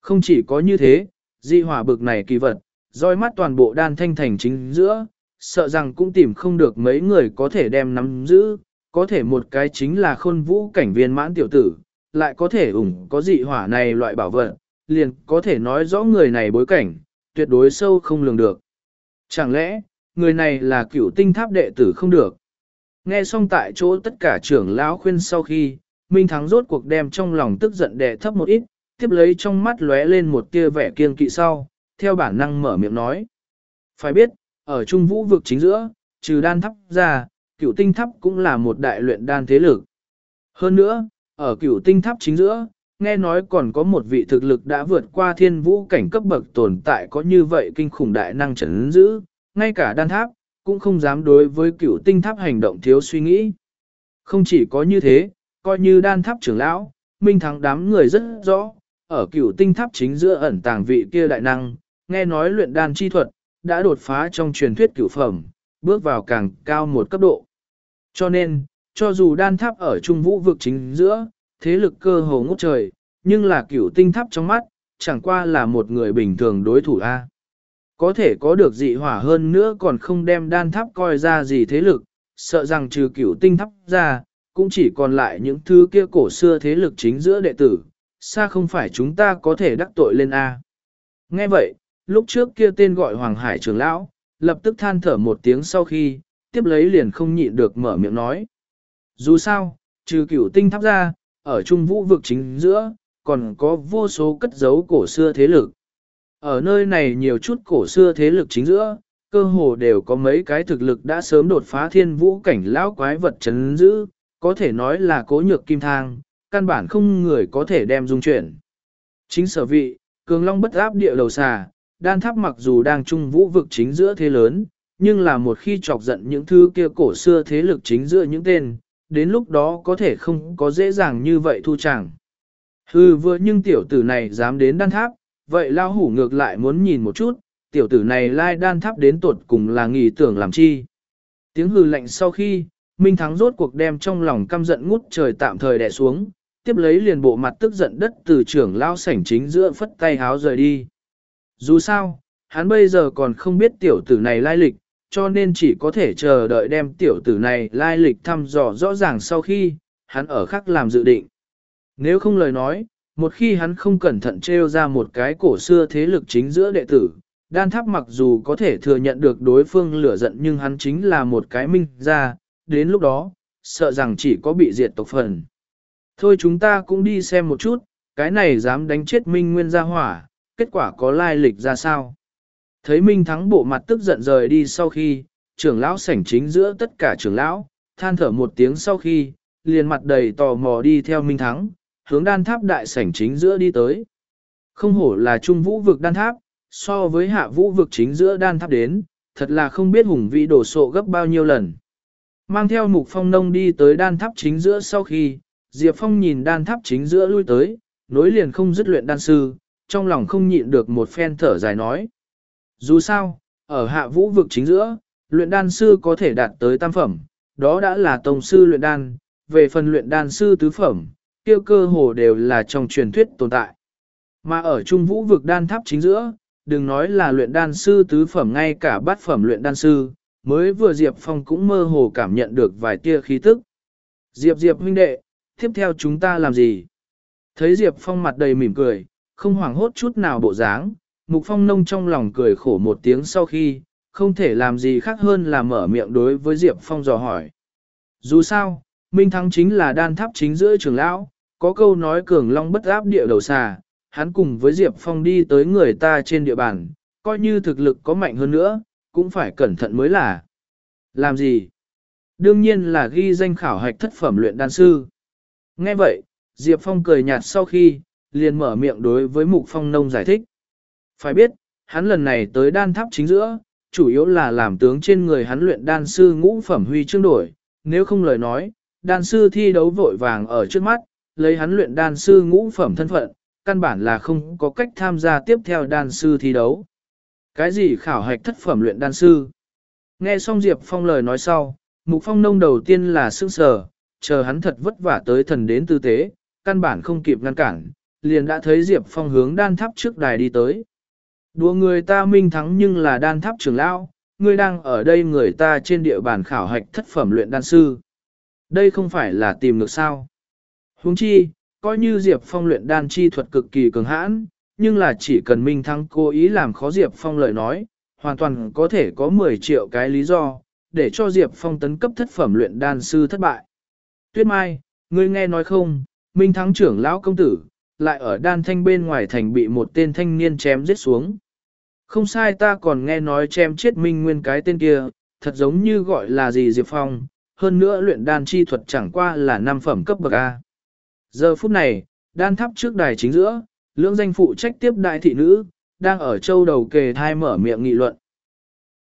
Không chỉ có như thế, di hỏa bực này kỳ vật, roi mắt toàn bộ đan thanh thành chính giữa, sợ rằng cũng tìm không được mấy người có thể đem nắm giữ, có thể một cái chính là khôn vũ cảnh viên mãn tiểu tử, lại có thể ủng có dị hỏa này loại bảo vật, liền có thể nói rõ người này bối cảnh, tuyệt đối sâu không lường được. Chẳng lẽ, người này là cựu tinh tháp đệ tử không được? Nghe xong tại chỗ tất cả trưởng lão khuyên sau khi, Minh Thắng rốt cuộc đem trong lòng tức giận đè thấp một ít, tiếp lấy trong mắt lóe lên một tia vẻ kiên kỵ sau, theo bản năng mở miệng nói. Phải biết, ở Trung Vũ vực chính giữa, trừ đan tháp ra, cửu tinh tháp cũng là một đại luyện đan thế lực. Hơn nữa, ở cửu tinh tháp chính giữa, nghe nói còn có một vị thực lực đã vượt qua thiên vũ cảnh cấp bậc tồn tại có như vậy kinh khủng đại năng trấn giữ, ngay cả đan tháp, cũng không dám đối với cửu tinh tháp hành động thiếu suy nghĩ. Không chỉ có như thế, coi như đan tháp trưởng lão, minh thắng đám người rất rõ, ở cửu tinh tháp chính giữa ẩn tàng vị kia đại năng, nghe nói luyện đan chi thuật, đã đột phá trong truyền thuyết cửu phẩm, bước vào càng cao một cấp độ. Cho nên, cho dù đan tháp ở trung vũ vực chính giữa, thế lực cơ hồ ngút trời, nhưng là cửu tinh tháp trong mắt, chẳng qua là một người bình thường đối thủ A. Có thể có được dị hỏa hơn nữa còn không đem đan tháp coi ra gì thế lực, sợ rằng trừ cửu tinh tháp ra, cũng chỉ còn lại những thứ kia cổ xưa thế lực chính giữa đệ tử, xa không phải chúng ta có thể đắc tội lên A. Nghe vậy, lúc trước kia tên gọi Hoàng Hải trưởng lão, lập tức than thở một tiếng sau khi, tiếp lấy liền không nhịn được mở miệng nói. Dù sao, trừ cửu tinh tháp ra, ở trung vũ vực chính giữa, còn có vô số cất giấu cổ xưa thế lực. Ở nơi này nhiều chút cổ xưa thế lực chính giữa, cơ hồ đều có mấy cái thực lực đã sớm đột phá thiên vũ cảnh lão quái vật chấn giữ, có thể nói là cố nhược kim thang, căn bản không người có thể đem dung chuyển. Chính sở vị, cường long bất áp địa đầu xà, đan tháp mặc dù đang trung vũ vực chính giữa thế lớn, nhưng là một khi chọc giận những thứ kia cổ xưa thế lực chính giữa những tên, đến lúc đó có thể không có dễ dàng như vậy thu chẳng. Hừ vừa nhưng tiểu tử này dám đến đan tháp, vậy lao hủ ngược lại muốn nhìn một chút, tiểu tử này lai đan tháp đến tột cùng là nghỉ tưởng làm chi. Tiếng hừ lạnh sau khi, Minh Thắng rốt cuộc đem trong lòng căm giận ngút trời tạm thời đè xuống, tiếp lấy liền bộ mặt tức giận đất từ trưởng lao sảnh chính giữa phất tay háo rời đi. Dù sao, hắn bây giờ còn không biết tiểu tử này lai lịch, cho nên chỉ có thể chờ đợi đem tiểu tử này lai lịch thăm dò rõ ràng sau khi, hắn ở khắc làm dự định. Nếu không lời nói, một khi hắn không cẩn thận trêu ra một cái cổ xưa thế lực chính giữa đệ tử, đan tháp mặc dù có thể thừa nhận được đối phương lửa giận nhưng hắn chính là một cái minh ra, đến lúc đó, sợ rằng chỉ có bị diệt tộc phần. Thôi chúng ta cũng đi xem một chút, cái này dám đánh chết Minh Nguyên Gia hỏa, kết quả có lai lịch ra sao. Thấy Minh Thắng bộ mặt tức giận rời đi sau khi, trưởng lão sảnh chính giữa tất cả trưởng lão, than thở một tiếng sau khi, liền mặt đầy tò mò đi theo Minh Thắng, hướng đan tháp đại sảnh chính giữa đi tới. Không hổ là trung vũ vực đan tháp, so với hạ vũ vực chính giữa đan tháp đến, thật là không biết hùng vĩ đổ sộ gấp bao nhiêu lần. Mang theo mục phong nông đi tới đan tháp chính giữa sau khi, Diệp Phong nhìn đan tháp chính giữa lui tới, nối liền không dứt luyện đan sư, trong lòng không nhịn được một phen thở dài nói. Dù sao, ở hạ vũ vực chính giữa, luyện đan sư có thể đạt tới tam phẩm, đó đã là tông sư luyện đan, về phần luyện đan sư tứ phẩm, tiêu cơ hồ đều là trong truyền thuyết tồn tại. Mà ở trung vũ vực đan tháp chính giữa, đừng nói là luyện đan sư tứ phẩm ngay cả bát phẩm luyện đan sư, mới vừa Diệp Phong cũng mơ hồ cảm nhận được vài tia khí tức. Diệp Diệp huynh đệ, tiếp theo chúng ta làm gì? Thấy Diệp Phong mặt đầy mỉm cười, không hoảng hốt chút nào bộ dáng, Mục Phong nông trong lòng cười khổ một tiếng sau khi, không thể làm gì khác hơn là mở miệng đối với Diệp Phong dò hỏi. Dù sao, Minh Thắng chính là đan tháp chính giữa trường lão, có câu nói cường long bất áp địa đầu xà, hắn cùng với Diệp Phong đi tới người ta trên địa bàn, coi như thực lực có mạnh hơn nữa, cũng phải cẩn thận mới là. Làm gì? Đương nhiên là ghi danh khảo hạch thất phẩm luyện đan sư. Nghe vậy, Diệp Phong cười nhạt sau khi, liền mở miệng đối với Mục Phong Nông giải thích. Phải biết, hắn lần này tới đan tháp chính giữa, chủ yếu là làm tướng trên người hắn luyện đan sư ngũ phẩm huy chương đổi, nếu không lời nói, đan sư thi đấu vội vàng ở trước mắt, lấy hắn luyện đan sư ngũ phẩm thân phận, căn bản là không có cách tham gia tiếp theo đan sư thi đấu. Cái gì khảo hạch thất phẩm luyện đan sư? Nghe xong Diệp Phong lời nói sau, Mục Phong nông đầu tiên là sững sờ, chờ hắn thật vất vả tới thần đến tư tế, căn bản không kịp ngăn cản, liền đã thấy Diệp Phong hướng đan tháp trước đài đi tới. Đùa người ta minh thắng nhưng là đan tháp trưởng lão, ngươi đang ở đây người ta trên địa bàn khảo hạch thất phẩm luyện đan sư. Đây không phải là tìm được sao. Huống chi, coi như Diệp Phong luyện đan chi thuật cực kỳ cường hãn, nhưng là chỉ cần Minh Thắng cố ý làm khó Diệp Phong lời nói, hoàn toàn có thể có 10 triệu cái lý do, để cho Diệp Phong tấn cấp thất phẩm luyện đan sư thất bại. Tuyết Mai, ngươi nghe nói không, Minh Thắng trưởng lão công tử, lại ở đan thanh bên ngoài thành bị một tên thanh niên chém giết xuống. Không sai ta còn nghe nói chém chết Minh Nguyên cái tên kia, thật giống như gọi là gì Diệp Phong, hơn nữa luyện đan chi thuật chẳng qua là năm phẩm cấp bậc A. Giờ phút này, đan tháp trước đài chính giữa, lưỡng danh phụ trách tiếp đại thị nữ, đang ở châu đầu kề thai mở miệng nghị luận.